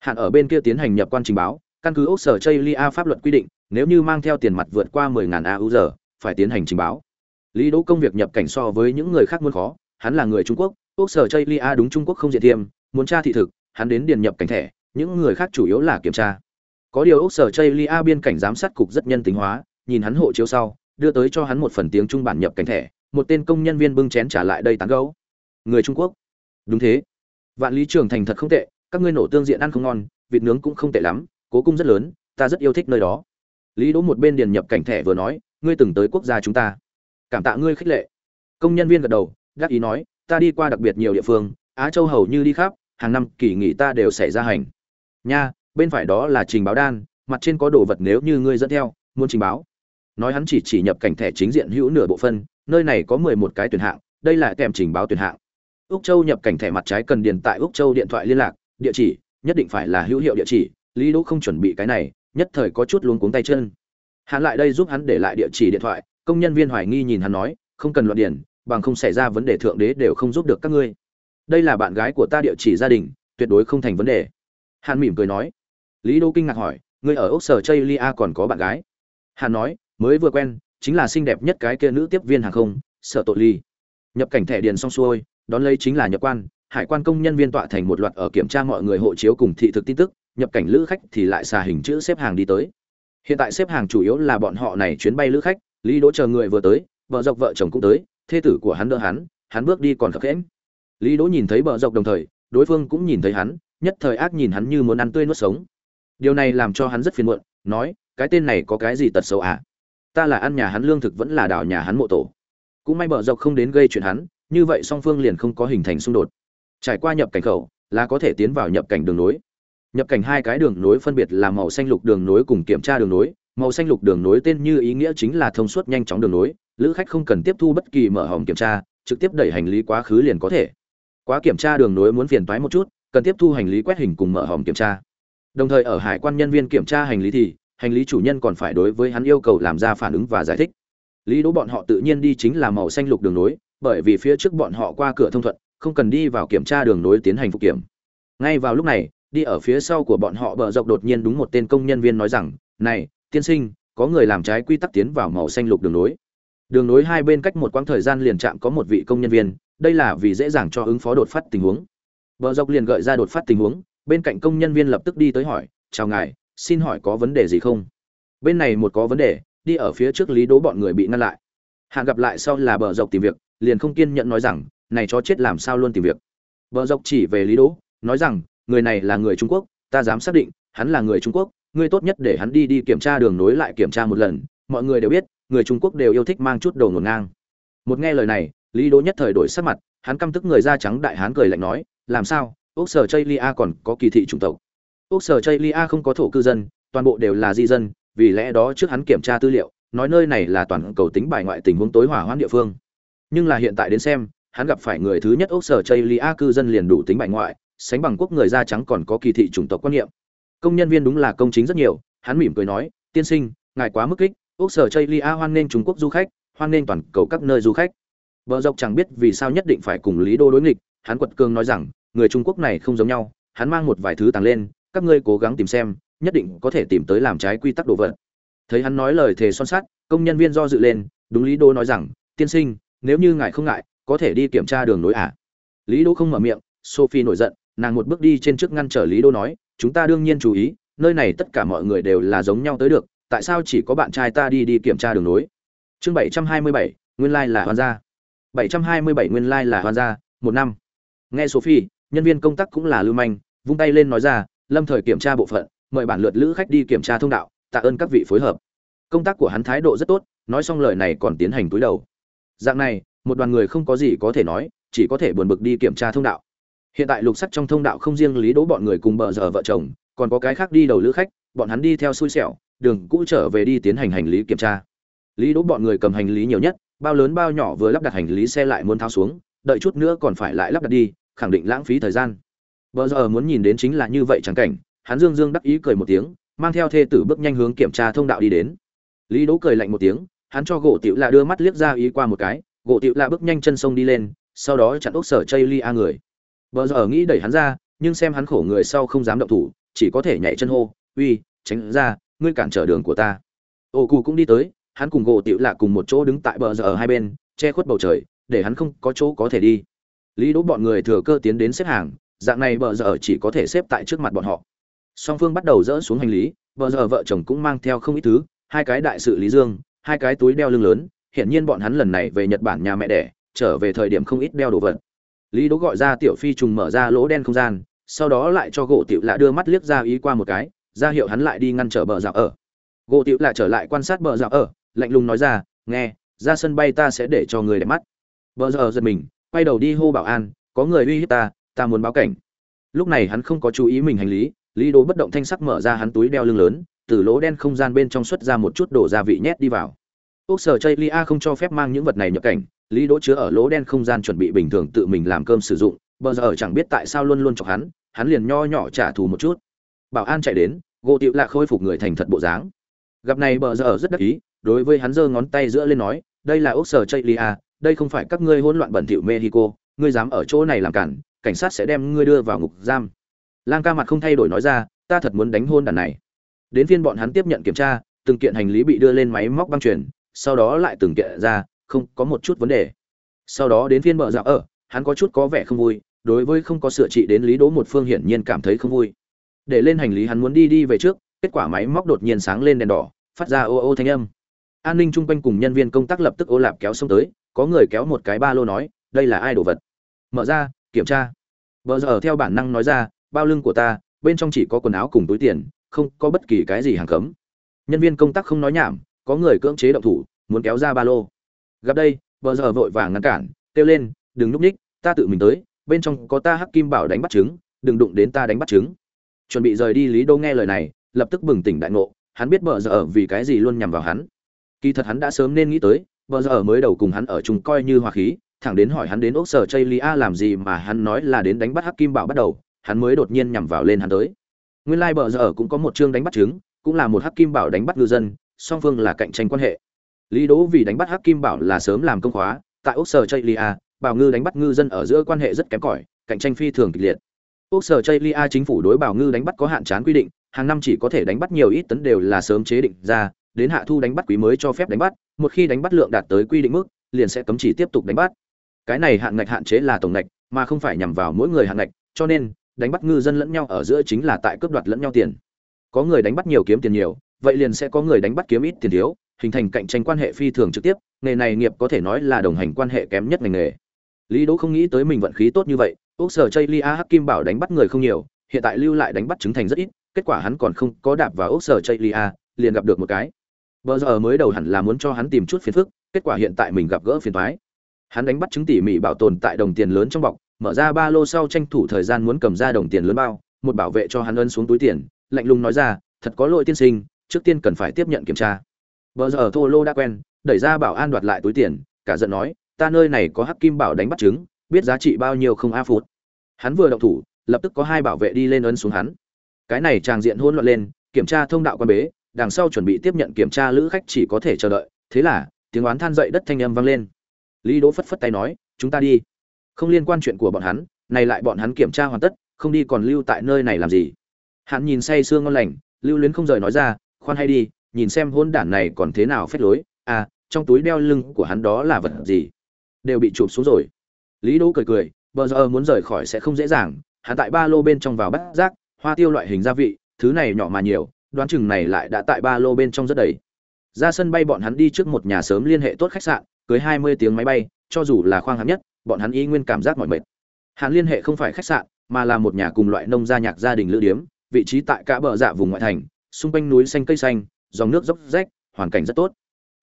Hạn ở bên kia tiến hành nhập quan trình báo, căn cứ ốc sở chây lia pháp luật quy định nếu như mang theo tiền mặt vượt qua 10.000 AU giờ, phải tiến hành trình báo. Lý Đỗ công việc nhập cảnh so với những người khác muốn khó, hắn là người Trung Quốc, quốc sở Chaylia đúng Trung Quốc không diện thiêm, muốn tra thị thực, hắn đến điền nhập cảnh thẻ, những người khác chủ yếu là kiểm tra. Có điều quốc sở Chaylia biên cảnh giám sát cục rất nhân tính hóa, nhìn hắn hộ chiếu sau, đưa tới cho hắn một phần tiếng Trung bản nhập cảnh thẻ, một tên công nhân viên bưng chén trả lại đây tán gấu. Người Trung Quốc. Đúng thế. Vạn Lý Trường Thành thật không tệ, các ngươi nổ tương diện ăn không ngon, vịt nướng cũng không tệ lắm, cố cung rất lớn, ta rất yêu thích nơi đó lý đỗ một bên điền nhập cảnh thẻ vừa nói, ngươi từng tới quốc gia chúng ta. Cảm tạ ngươi khích lệ. Công nhân viên gật đầu gác ý nói, ta đi qua đặc biệt nhiều địa phương, á châu hầu như đi khắp, hàng năm kỳ nghỉ ta đều xảy ra hành. Nha, bên phải đó là trình báo đan, mặt trên có đồ vật nếu như ngươi dẫn theo, muốn trình báo. Nói hắn chỉ chỉ nhập cảnh thẻ chính diện hữu nửa bộ phân nơi này có mười một cái tuyển hạng, đây là kèm trình báo tuyển hạng. Úc châu nhập cảnh thẻ mặt trái cần điền tại úc châu điện thoại liên lạc, địa chỉ, nhất định phải là hữu hiệu địa chỉ, lý đỗ không chuẩn bị cái này nhất thời có chút luống cuống tay chân. Hắn lại đây giúp hắn để lại địa chỉ điện thoại, công nhân viên hoài nghi nhìn hắn nói, không cần loạn điển bằng không xảy ra vấn đề thượng đế đều không giúp được các ngươi. Đây là bạn gái của ta địa chỉ gia đình, tuyệt đối không thành vấn đề. Hắn mỉm cười nói. Lý đô kinh ngạc hỏi, ngươi ở ốc sở chây lia còn có bạn gái? Hắn nói, mới vừa quen, chính là xinh đẹp nhất cái kia nữ tiếp viên hàng không sợ tội ly nhập cảnh thẻ điền xong xuôi, đón lấy chính là nhập quan, hải quan công nhân viên tọa thành một loạt ở kiểm tra mọi người hộ chiếu cùng thị thực tin tức nhập cảnh lữ khách thì lại xà hình chữ xếp hàng đi tới. Hiện tại xếp hàng chủ yếu là bọn họ này chuyến bay lữ khách, lý đỗ chờ người vừa tới, vợ dọc vợ chồng cũng tới, thê tử của hắn đỡ hắn hắn bước đi còn khập khiễng. lý đỗ nhìn thấy vợ dọc đồng thời, đối phương cũng nhìn thấy hắn, nhất thời ác nhìn hắn như muốn ăn tươi nuốt sống. Điều này làm cho hắn rất phiền muộn, nói, cái tên này có cái gì tật xấu à? Ta là ăn nhà hắn lương thực vẫn là đảo nhà hắn mộ tổ. Cũng may bờ dọc không đến gây chuyện hắn, như vậy song phương liền không có hình thành xung đột. Trải qua nhập cảnh khẩu, là có thể tiến vào nhập cảnh đường nối nhập cảnh hai cái đường nối phân biệt là màu xanh lục đường nối cùng kiểm tra đường nối. Màu xanh lục đường nối tên như ý nghĩa chính là thông suốt nhanh chóng đường nối. Lữ khách không cần tiếp thu bất kỳ mở hòm kiểm tra, trực tiếp đẩy hành lý quá khứ liền có thể. Quá kiểm tra đường nối muốn phiền toái một chút, cần tiếp thu hành lý quét hình cùng mở hòm kiểm tra. Đồng thời ở hải quan nhân viên kiểm tra hành lý thì, hành lý chủ nhân còn phải đối với hắn yêu cầu làm ra phản ứng và giải thích. Lý đỗ bọn họ tự nhiên đi chính là màu xanh lục đường nối, bởi vì phía trước bọn họ qua cửa thông thuận, không cần đi vào kiểm tra đường nối tiến hành phục kiểm. Ngay vào lúc này đi ở phía sau của bọn họ bờ dọc đột nhiên đúng một tên công nhân viên nói rằng, này, tiên sinh, có người làm trái quy tắc tiến vào màu xanh lục đường nối. Đường nối hai bên cách một quãng thời gian liền chạm có một vị công nhân viên, đây là vì dễ dàng cho ứng phó đột phát tình huống. Bờ dọc liền gợi ra đột phát tình huống, bên cạnh công nhân viên lập tức đi tới hỏi, chào ngài, xin hỏi có vấn đề gì không? Bên này một có vấn đề, đi ở phía trước lý đố bọn người bị ngăn lại. Hạn gặp lại sau là bờ dọc tìm việc, liền không kiên nhẫn nói rằng, này cho chết làm sao luôn tìm việc? Bờ dọc chỉ về lý đố nói rằng người này là người trung quốc, ta dám xác định, hắn là người trung quốc, ngươi tốt nhất để hắn đi đi kiểm tra đường nối lại kiểm tra một lần, mọi người đều biết, người trung quốc đều yêu thích mang chút đầu ngổn ngang. Một nghe lời này, lý đỗ nhất thời đổi sắc mặt, hắn căm tức người da trắng đại hán cười lạnh nói, làm sao? Ốc sở chây lia còn có kỳ thị chủng tộc. Ốc sở chây lia không có thổ cư dân, toàn bộ đều là di dân, vì lẽ đó trước hắn kiểm tra tư liệu, nói nơi này là toàn cầu tính bài ngoại tình huống tối hỏa hoãn địa phương. Nhưng là hiện tại đến xem, hắn gặp phải người thứ nhất ốc sở chây lia cư dân liền đủ tính bài ngoại sánh bằng quốc người da trắng còn có kỳ thị chủng tộc quan niệm công nhân viên đúng là công chính rất nhiều hắn mỉm cười nói tiên sinh ngài quá mức kích quốc sở chây lia hoan nghênh trung quốc du khách hoan nghênh toàn cầu các nơi du khách Bờ dọc chẳng biết vì sao nhất định phải cùng Lý Đô đối nghịch, hắn quật cường nói rằng, người Trung Quốc này không giống nhau, hắn mang một vài thứ tàng lên, các ngươi cố gắng tìm xem, nhất định có thể tìm tới làm trái quy tắc đồ vật. Thấy hắn nói lời thề son sắt, công nhân viên do dự lên, đúng Lý Đô nói rằng, tiên sinh, nếu như ngài không ngại, có thể đi kiểm tra đường nối à? Lý Đô không mở miệng, Sophie nổi giận, nàng một bước đi trên trước ngăn trở Lý Đô nói, chúng ta đương nhiên chú ý, nơi này tất cả mọi người đều là giống nhau tới được, tại sao chỉ có bạn trai ta đi đi kiểm tra đường nối? Chương 727, nguyên lai like là hoàn gia. 727 nguyên lai nguyên là hoàn gia, một năm. Nghe Sophie, nhân viên công tác cũng là lưu manh, vung tay lên nói ra, lâm thời kiểm tra bộ phận, mời bản lượt lữ khách đi kiểm tra thông đạo, tạ ơn các vị phối hợp. Công tác của hắn thái độ rất tốt, nói xong lời này còn tiến hành túi đầu. Dạng này, một đoàn người không có gì có thể nói, chỉ có thể buồn bực đi kiểm tra thông đạo. Hiện tại lục sắt trong thông đạo không riêng Lý Đỗ bọn người cùng bờ giờ vợ chồng, còn có cái khác đi đầu lữ khách, bọn hắn đi theo xui xẻo, đường cũ trở về đi tiến hành hành lý kiểm tra. Lý Đỗ bọn người cầm hành lý nhiều nhất, bao lớn bao nhỏ vừa lắp đặt hành lý xe lại muốn tháo xuống đợi chút nữa còn phải lại lắp đặt đi khẳng định lãng phí thời gian. Bờ giờ muốn nhìn đến chính là như vậy chẳng cảnh hắn dương dương đắc ý cười một tiếng mang theo thê tử bước nhanh hướng kiểm tra thông đạo đi đến. Lý đỗ cười lạnh một tiếng hắn cho gỗ tiểu lạ đưa mắt liếc ra ý qua một cái gỗ tiểu lạ bước nhanh chân sông đi lên sau đó chặn ốc sở chây ly a người bờ giờ nghĩ đẩy hắn ra, nhưng xem hắn khổ người sau không dám động thủ, chỉ có thể nhảy chân hô, uy, tránh ra, ngươi cản trở đường của ta. Ô cụ cũng đi tới, hắn cùng gỗ tiểu lạ cùng một chỗ đứng tại bờ giờ ở hai bên, che khuất bầu trời, để hắn không có chỗ có thể đi. Lý đỗ bọn người thừa cơ tiến đến xếp hàng, dạng này bờ giờ chỉ có thể xếp tại trước mặt bọn họ. Song phương bắt đầu dỡ xuống hành lý, bờ giờ vợ chồng cũng mang theo không ít thứ, hai cái đại sự lý dương, hai cái túi đeo lưng lớn, hiển nhiên bọn hắn lần này về nhật bản nhà mẹ đẻ, trở về thời điểm không ít đeo đồ vật lý đỗ gọi ra tiểu phi trùng mở ra lỗ đen không gian, sau đó lại cho gỗ tiểu lạ đưa mắt liếc ra ý qua một cái, ra hiệu hắn lại đi ngăn trở bờ dạo ở. Gỗ tiểu lạ trở lại quan sát bờ dạo ở, lạnh lùng nói ra, nghe, ra sân bay ta sẽ để cho người đẹp mắt. Bờ giờ giật mình, quay đầu đi hô bảo an, có người uy hiếp ta ta muốn báo cảnh. Lúc này hắn không có chú ý mình hành lý lý đố bất động thanh sắc mở ra hắn túi đeo lưng lớn, từ lỗ đen không gian bên trong xuất ra một chút đồ gia vị nhét đi vào. Ốc sở chây lia không cho phép mang những vật này nhập cảnh lý đỗ chứa ở lỗ đen không gian chuẩn bị bình thường tự mình làm cơm sử dụng, bờ giờ chẳng biết tại sao luôn luôn chọc hắn hắn liền nho nhỏ trả thù một chút. Bảo an chạy đến, gỗ tiệu lạ khôi phục người thành thật bộ dáng. Gặp này bờ giờ rất đắc ý, đối với hắn giơ ngón tay giữa lên nói, đây là ốc sở chạy lia à, đây không phải các ngươi hỗn loạn bẩn thỉu mexico, ngươi dám ở chỗ này làm cản, cảnh sát sẽ đem ngươi đưa vào ngục giam. Lang ca mặt không thay đổi nói ra, ta thật muốn đánh hôn đàn này. Đến phiên bọn hắn tiếp nhận kiểm tra, từng kiện hành lý bị đưa lên máy móc băng chuyển sau đó lại từng kiện ra không có một chút vấn đề. Sau đó đến phiên bờ dạo ở, hắn có chút có vẻ không vui, đối với không có sửa trị đến lý đỗ một phương hiển nhiên cảm thấy không vui. Để lên hành lý hắn muốn đi đi về trước, kết quả máy móc đột nhiên sáng lên đèn đỏ, phát ra ô ô thanh âm. An ninh chung quanh cùng nhân viên công tác lập tức ô lạp kéo xông tới, có người kéo một cái ba lô nói, đây là ai đồ vật? Mở ra, kiểm tra. Vợ giờ theo bản năng nói ra, bao lưng của ta, bên trong chỉ có quần áo cùng túi tiền, không có bất kỳ cái gì hàng cấm. Nhân viên công tác không nói nhảm, có người cưỡng chế động thủ, muốn kéo ra ba lô gặp đây vợ giờ vội vàng ngăn cản, kêu lên, đừng núp ních, ta tự mình tới, bên trong có ta hắc kim bảo đánh bắt trứng, đừng đụng đến ta đánh bắt trứng. Chuẩn bị rời đi lý đô nghe lời này, lập tức bừng tỉnh đại ngộ, hắn biết bờ giờ ở vì cái gì luôn nhằm vào hắn. Kỳ thật hắn đã sớm nên nghĩ tới, bờ giờ mới đầu cùng hắn ở chung coi như hòa khí, thẳng đến hỏi hắn đến ốc sở chây lia làm gì mà hắn nói là đến đánh bắt hắc kim bảo bắt đầu, hắn mới đột nhiên nhằm vào lên hắn tới. Nguyên lai bờ giờ ở cũng có một chương đánh bắt trứng, cũng là một hắc kim bảo đánh bắt ngư dân, song phương là cạnh tranh quan hệ lý đỗ vì đánh bắt hắc kim bảo là sớm làm công khóa, tại ốc sở chây lia bảo ngư đánh bắt ngư dân ở giữa quan hệ rất kém cỏi, cạnh tranh phi thường kịch liệt. Ốc sở chây lia chính phủ đối bảo ngư đánh bắt có hạn chán quy định, hàng năm chỉ có thể đánh bắt nhiều ít tấn đều là sớm chế định ra, đến hạ thu đánh bắt quý mới cho phép đánh bắt, một khi đánh bắt lượng đạt tới quy định mức, liền sẽ cấm chỉ tiếp tục đánh bắt. Cái này hạn ngạch hạn chế là tổng ngạch, mà không phải nhằm vào mỗi người hạn ngạch, cho nên, đánh bắt ngư dân lẫn nhau ở giữa chính là tại cướp đoạt lẫn nhau tiền. Có người đánh bắt nhiều kiếm tiền nhiều, vậy liền sẽ có người đánh bắt kiếm ít tiền thiếu hình thành cạnh tranh quan hệ phi thường trực tiếp, nghề này nghiệp có thể nói là đồng hành quan hệ kém nhất ngành nghề. Lý đỗ không nghĩ tới mình vận khí tốt như vậy ốc sở chây lia hắc kim bảo đánh bắt người không nhiều, hiện tại lưu lại đánh bắt chứng thành rất ít, kết quả hắn còn không có đạp vào ốc sở chây lia liền gặp được một cái. Bờ giờ mới đầu hẳn là muốn cho hắn tìm chút phiền phức, kết quả hiện tại mình gặp gỡ phiền toái. Hắn đánh bắt chứng tỉ mỉ bảo tồn tại đồng tiền lớn trong bọc, mở ra ba lô sau tranh thủ thời gian muốn cầm ra đồng tiền lớn bao, một bảo vệ cho hắn ấn xuống túi tiền, lạnh lùng nói ra, thật có lỗi tiên sinh, trước tiên cần phải tiếp nhận kiểm tra bờ giờ thô lô đã quen, đẩy ra bảo an đoạt lại túi tiền, cả giận nói, ta nơi này có hắc kim bảo đánh bắt trứng, biết giá trị bao nhiêu không a phút hắn vừa động thủ, lập tức có hai bảo vệ đi lên ấn xuống hắn. Cái này tràng diện hỗn loạn lên, kiểm tra thông đạo quan bế, đằng sau chuẩn bị tiếp nhận kiểm tra lữ khách chỉ có thể chờ đợi, thế là, tiếng oán than dậy đất thanh âm vang lên. Lý đỗ phất phất tay nói, chúng ta đi. Không liên quan chuyện của bọn hắn, này lại bọn hắn kiểm tra hoàn tất, không đi còn lưu tại nơi này làm gì. Hắn nhìn say sương ngon lành, lưu luyến không rời nói ra, khoan hay đi nhìn xem hôn đản này còn thế nào phép lối à trong túi đeo lưng của hắn đó là vật gì? Đều bị chụp xuống rồi. Lý đỗ cười cười, bờ giờ muốn rời khỏi sẽ không dễ dàng, hắn tại ba lô bên trong vào bát rác hoa tiêu loại hình gia vị, thứ này nhỏ mà nhiều, đoán chừng này lại đã tại ba lô bên trong rất đầy. Ra sân bay bọn hắn đi trước một nhà sớm liên hệ tốt khách sạn, cưới hai mươi tiếng máy bay, cho dù là khoang hạng nhất, bọn hắn y nguyên cảm giác mỏi mệt. Hắn liên hệ không phải khách sạn, mà là một nhà cùng loại nông gia nhạc gia đình lữ điếm, vị trí tại cả bờ dạ vùng ngoại thành, xung quanh núi xanh cây xanh dòng nước dốc rách, hoàn cảnh rất tốt.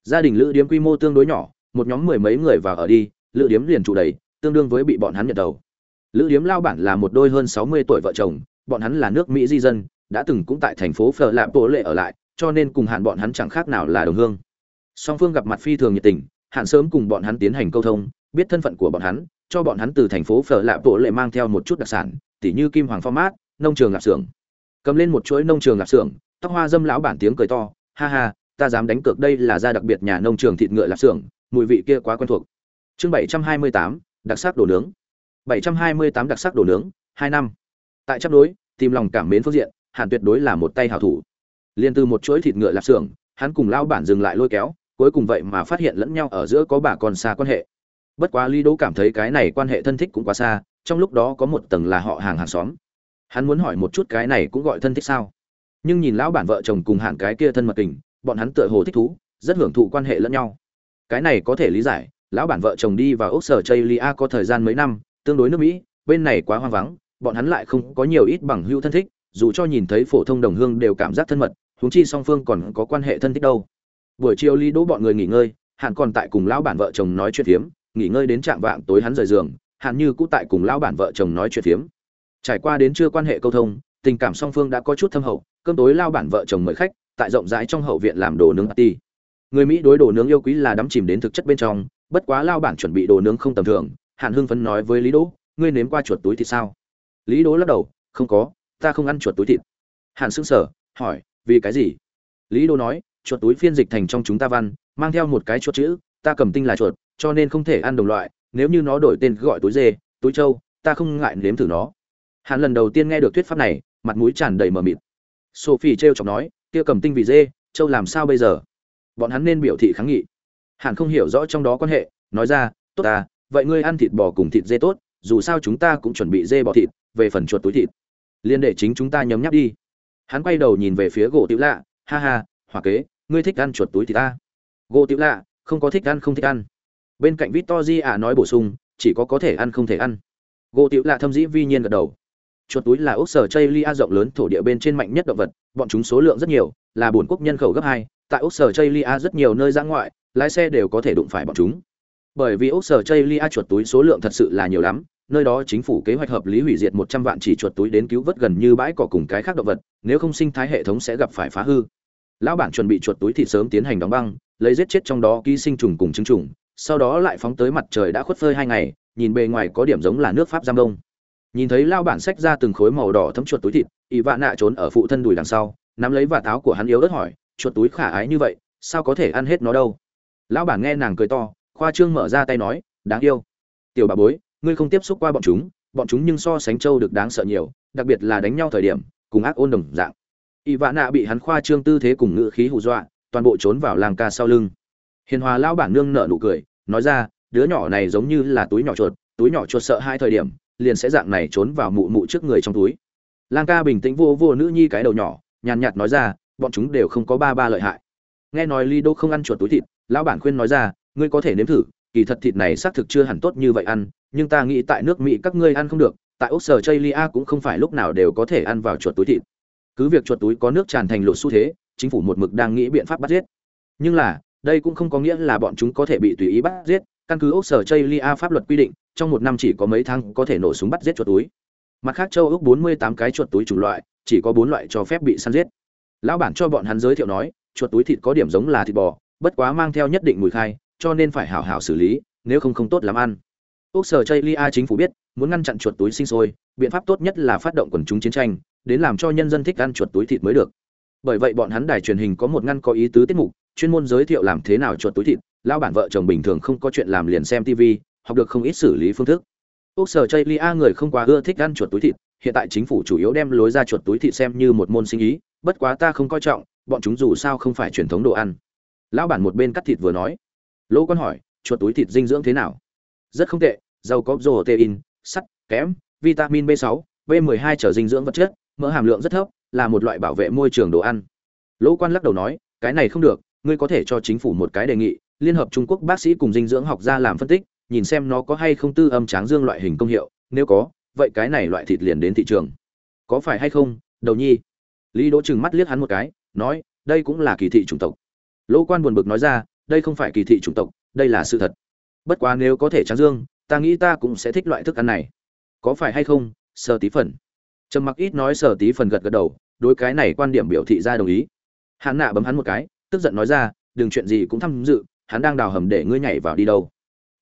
Gia đình lữ điếm quy mô tương đối nhỏ, một nhóm mười mấy người vào ở đi, lữ điếm liền trụ đầy, tương đương với bị bọn hắn nhận đầu. Lữ điếm lao bản là một đôi hơn sáu mươi tuổi vợ chồng, bọn hắn là nước mỹ di dân, đã từng cũng tại thành phố phở lạm bộ lệ ở lại, cho nên cùng hạn bọn hắn chẳng khác nào là đồng hương. Song phương gặp mặt phi thường nhiệt tình hạn sớm cùng bọn hắn tiến hành câu thông, biết thân phận của bọn hắn, cho bọn hắn từ thành phố phở lạm bộ lệ mang theo một chút đặc sản, tỉ như kim hoàng format, nông trường lạp xưởng. Cầm lên một chuỗi nông trường lạp xưởng, tóc hoa dâm lão bản tiếng cười to ha ha, ta dám đánh cược đây là gia đặc biệt nhà nông trường thịt ngựa lạp xưởng, mùi vị kia quá quen thuộc. Chương bảy trăm hai mươi tám, đặc sắc đồ nướng. bảy trăm hai mươi tám đặc sắc đồ nướng, hai năm. Tại chấp đối, tìm lòng cảm mến phương diện hàn tuyệt đối là một tay hảo thủ. Liền từ một chuỗi thịt ngựa lạp xưởng, hắn cùng lao bản dừng lại lôi kéo, cuối cùng vậy mà phát hiện lẫn nhau ở giữa có bà con xa quan hệ. Bất quá lý đỗ cảm thấy cái này quan hệ thân thích cũng quá xa, trong lúc đó có một tầng là họ hàng hàng xóm. Hắn muốn hỏi một chút cái này cũng gọi thân thích sao? Nhưng nhìn lão bản vợ chồng cùng hạn cái kia thân mật tình, bọn hắn tựa hồ thích thú, rất hưởng thụ quan hệ lẫn nhau. Cái này có thể lý giải, lão bản vợ chồng đi vào ốc sở chây lia có thời gian mấy năm, tương đối nước mỹ, bên này quá hoang vắng, bọn hắn lại không có nhiều ít bằng hữu thân thích, dù cho nhìn thấy phổ thông đồng hương đều cảm giác thân mật, huống chi song phương còn có quan hệ thân thích đâu. Buổi chiều lý đỗ bọn người nghỉ ngơi hạn còn tại cùng lão bản vợ chồng nói chuyện phiếm, nghỉ ngơi đến trạng vạng tối hắn rời giường hạn như cũ tại cùng lão bản vợ chồng nói chuyện phiếm. Trải qua đến chưa quan hệ câu thông, tình cảm song phương đã có chút thâm hậu cơm tối lao bản vợ chồng mời khách, tại rộng rãi trong hậu viện làm đồ nướng ti người mỹ đối đồ nướng yêu quý là đắm chìm đến thực chất bên trong, bất quá lao bản chuẩn bị đồ nướng không tầm thường hạn hưng phấn nói với lý đỗ, ngươi nếm qua chuột túi thì sao? Lý đỗ lắc đầu, không có, ta không ăn chuột túi thịt. Hạn sững sờ, hỏi, vì cái gì? Lý đỗ nói, chuột túi phiên dịch thành trong chúng ta văn, mang theo một cái chuột chữ, ta cầm tinh là chuột, cho nên không thể ăn đồng loại, nếu như nó đổi tên gọi túi dê, túi trâu, ta không ngại nếm thử nó. Hàn lần đầu tiên nghe được thuyết pháp này, mặt mũi tràn đầy mờ mịt sophie trêu chọc nói, kia cầm tinh vì dê, châu làm sao bây giờ? Bọn hắn nên biểu thị kháng nghị. Hàn không hiểu rõ trong đó quan hệ, nói ra, tốt ta, vậy ngươi ăn thịt bò cùng thịt dê tốt, dù sao chúng ta cũng chuẩn bị dê bò thịt, về phần chuột túi thịt. Liên để chính chúng ta nhấm nháp đi. Hắn quay đầu nhìn về phía gỗ tiểu lạ, ha ha, hòa kế, ngươi thích ăn chuột túi thịt ta? Gỗ tiểu lạ, không có thích ăn, không thích ăn. Bên cạnh victor di ạ nói bổ sung, chỉ có có thể ăn, không thể ăn. Gỗ tiểu lạ thâm dĩ vi nhiên gật đầu chuột túi là ốc sở chây lia rộng lớn thổ địa bên trên mạnh nhất động vật, bọn chúng số lượng rất nhiều, là bổn quốc nhân khẩu gấp hai, tại ốc sở chây lia rất nhiều nơi ra ngoại, lái xe đều có thể đụng phải bọn chúng. Bởi vì ốc sở chây lia chuột túi số lượng thật sự là nhiều lắm, nơi đó chính phủ kế hoạch hợp lý hủy diệt một trăm vạn chỉ chuột túi đến cứu vớt gần như bãi cỏ cùng cái khác động vật, nếu không sinh thái hệ thống sẽ gặp phải phá hư. Lão bản chuẩn bị chuột túi thịt sớm tiến hành đóng băng, lấy giết chết trong đó ký sinh trùng cùng chứng trùng, sau đó lại phóng tới mặt trời đã khuất phơi hai ngày, nhìn bề ngoài có điểm giống là nước pháp giam đông nhìn thấy lao bản sách ra từng khối màu đỏ thấm chuột túi thịt, ỷ vạn nạ trốn ở phụ thân đùi đằng sau, nắm lấy và táo của hắn yếu ớt hỏi, chuột túi khả ái như vậy, sao có thể ăn hết nó đâu? Lão bản nghe nàng cười to, khoa trương mở ra tay nói, đáng yêu. Tiểu bà bối, ngươi không tiếp xúc qua bọn chúng bọn chúng nhưng so sánh châu được đáng sợ nhiều, đặc biệt là đánh nhau thời điểm, cùng ác ôn đồng dạng. Ỷ vạn nạ bị hắn khoa trương tư thế cùng ngự khí hù dọa, toàn bộ trốn vào làng ca sau lưng. Hiền hòa lão bản nương nở nụ cười, nói ra, đứa nhỏ này giống như là túi nhỏ chuột, túi nhỏ chuột sợ hai thời điểm liền sẽ dạng này trốn vào mụ mụ trước người trong túi. Lang ca bình tĩnh vô vô nữ nhi cái đầu nhỏ, nhàn nhạt nói ra, bọn chúng đều không có ba ba lợi hại. Nghe nói ly đô không ăn chuột túi thịt, lão bản khuyên nói ra, ngươi có thể nếm thử, kỳ thật thịt này xác thực chưa hẳn tốt như vậy ăn, nhưng ta nghĩ tại nước mỹ các ngươi ăn không được, tại úc sở chây lia cũng không phải lúc nào đều có thể ăn vào chuột túi thịt. Cứ việc chuột túi có nước tràn thành lột xu thế, chính phủ một mực đang nghĩ biện pháp bắt giết. Nhưng là, đây cũng không có nghĩa là bọn chúng có thể bị tùy ý bắt giết, căn cứ úc sở chây lia pháp luật quy định trong một năm chỉ có mấy tháng có thể nổ súng bắt giết chuột túi. Mặt khác châu ước bốn mươi tám cái chuột túi chủng loại, chỉ có bốn loại cho phép bị săn giết. Lão bản cho bọn hắn giới thiệu nói, chuột túi thịt có điểm giống là thịt bò, bất quá mang theo nhất định mùi khai, cho nên phải hảo hảo xử lý, nếu không không tốt làm ăn. Úc sở chây lia chính phủ biết, muốn ngăn chặn chuột túi sinh sôi, biện pháp tốt nhất là phát động quần chúng chiến tranh, đến làm cho nhân dân thích ăn chuột túi thịt mới được. Bởi vậy bọn hắn đài truyền hình có một ngăn có ý tứ tiết mục, chuyên môn giới thiệu làm thế nào chuột túi thịt. Lão bản vợ chồng bình thường không có chuyện làm liền xem tv học được không ít xử lý phương thức. Úc sở chây lia người không quá ưa thích ăn chuột túi thịt, hiện tại chính phủ chủ yếu đem lối ra chuột túi thịt xem như một môn sinh ý, bất quá ta không coi trọng, bọn chúng dù sao không phải truyền thống đồ ăn. Lão bản một bên cắt thịt vừa nói. Lỗ con hỏi, chuột túi thịt dinh dưỡng thế nào? Rất không tệ, giàu có protein, sắt, kẽm, vitamin b 6 b 12 trở dinh dưỡng vật chất, mỡ hàm lượng rất thấp, là một loại bảo vệ môi trường đồ ăn. Lỗ quan lắc đầu nói, cái này không được, ngươi có thể cho chính phủ một cái đề nghị, liên hợp trung quốc bác sĩ cùng dinh dưỡng học gia làm phân tích nhìn xem nó có hay không tư âm tráng dương loại hình công hiệu, nếu có, vậy cái này loại thịt liền đến thị trường. Có phải hay không, đầu nhi? Lý đỗ trừng mắt liếc hắn một cái, nói, đây cũng là kỳ thị chủng tộc. Lỗ quan buồn bực nói ra, đây không phải kỳ thị chủng tộc, đây là sự thật. Bất quá nếu có thể tráng dương, ta nghĩ ta cũng sẽ thích loại thức ăn này. Có phải hay không sở tí phần. Trầm mặc ít nói sở tí phần gật gật đầu, đối cái này quan điểm biểu thị ra đồng ý. Hắn nạ bấm hắn một cái, tức giận nói ra, đừng chuyện gì cũng tham dự, hắn đang đào hầm để ngươi nhảy vào đi đâu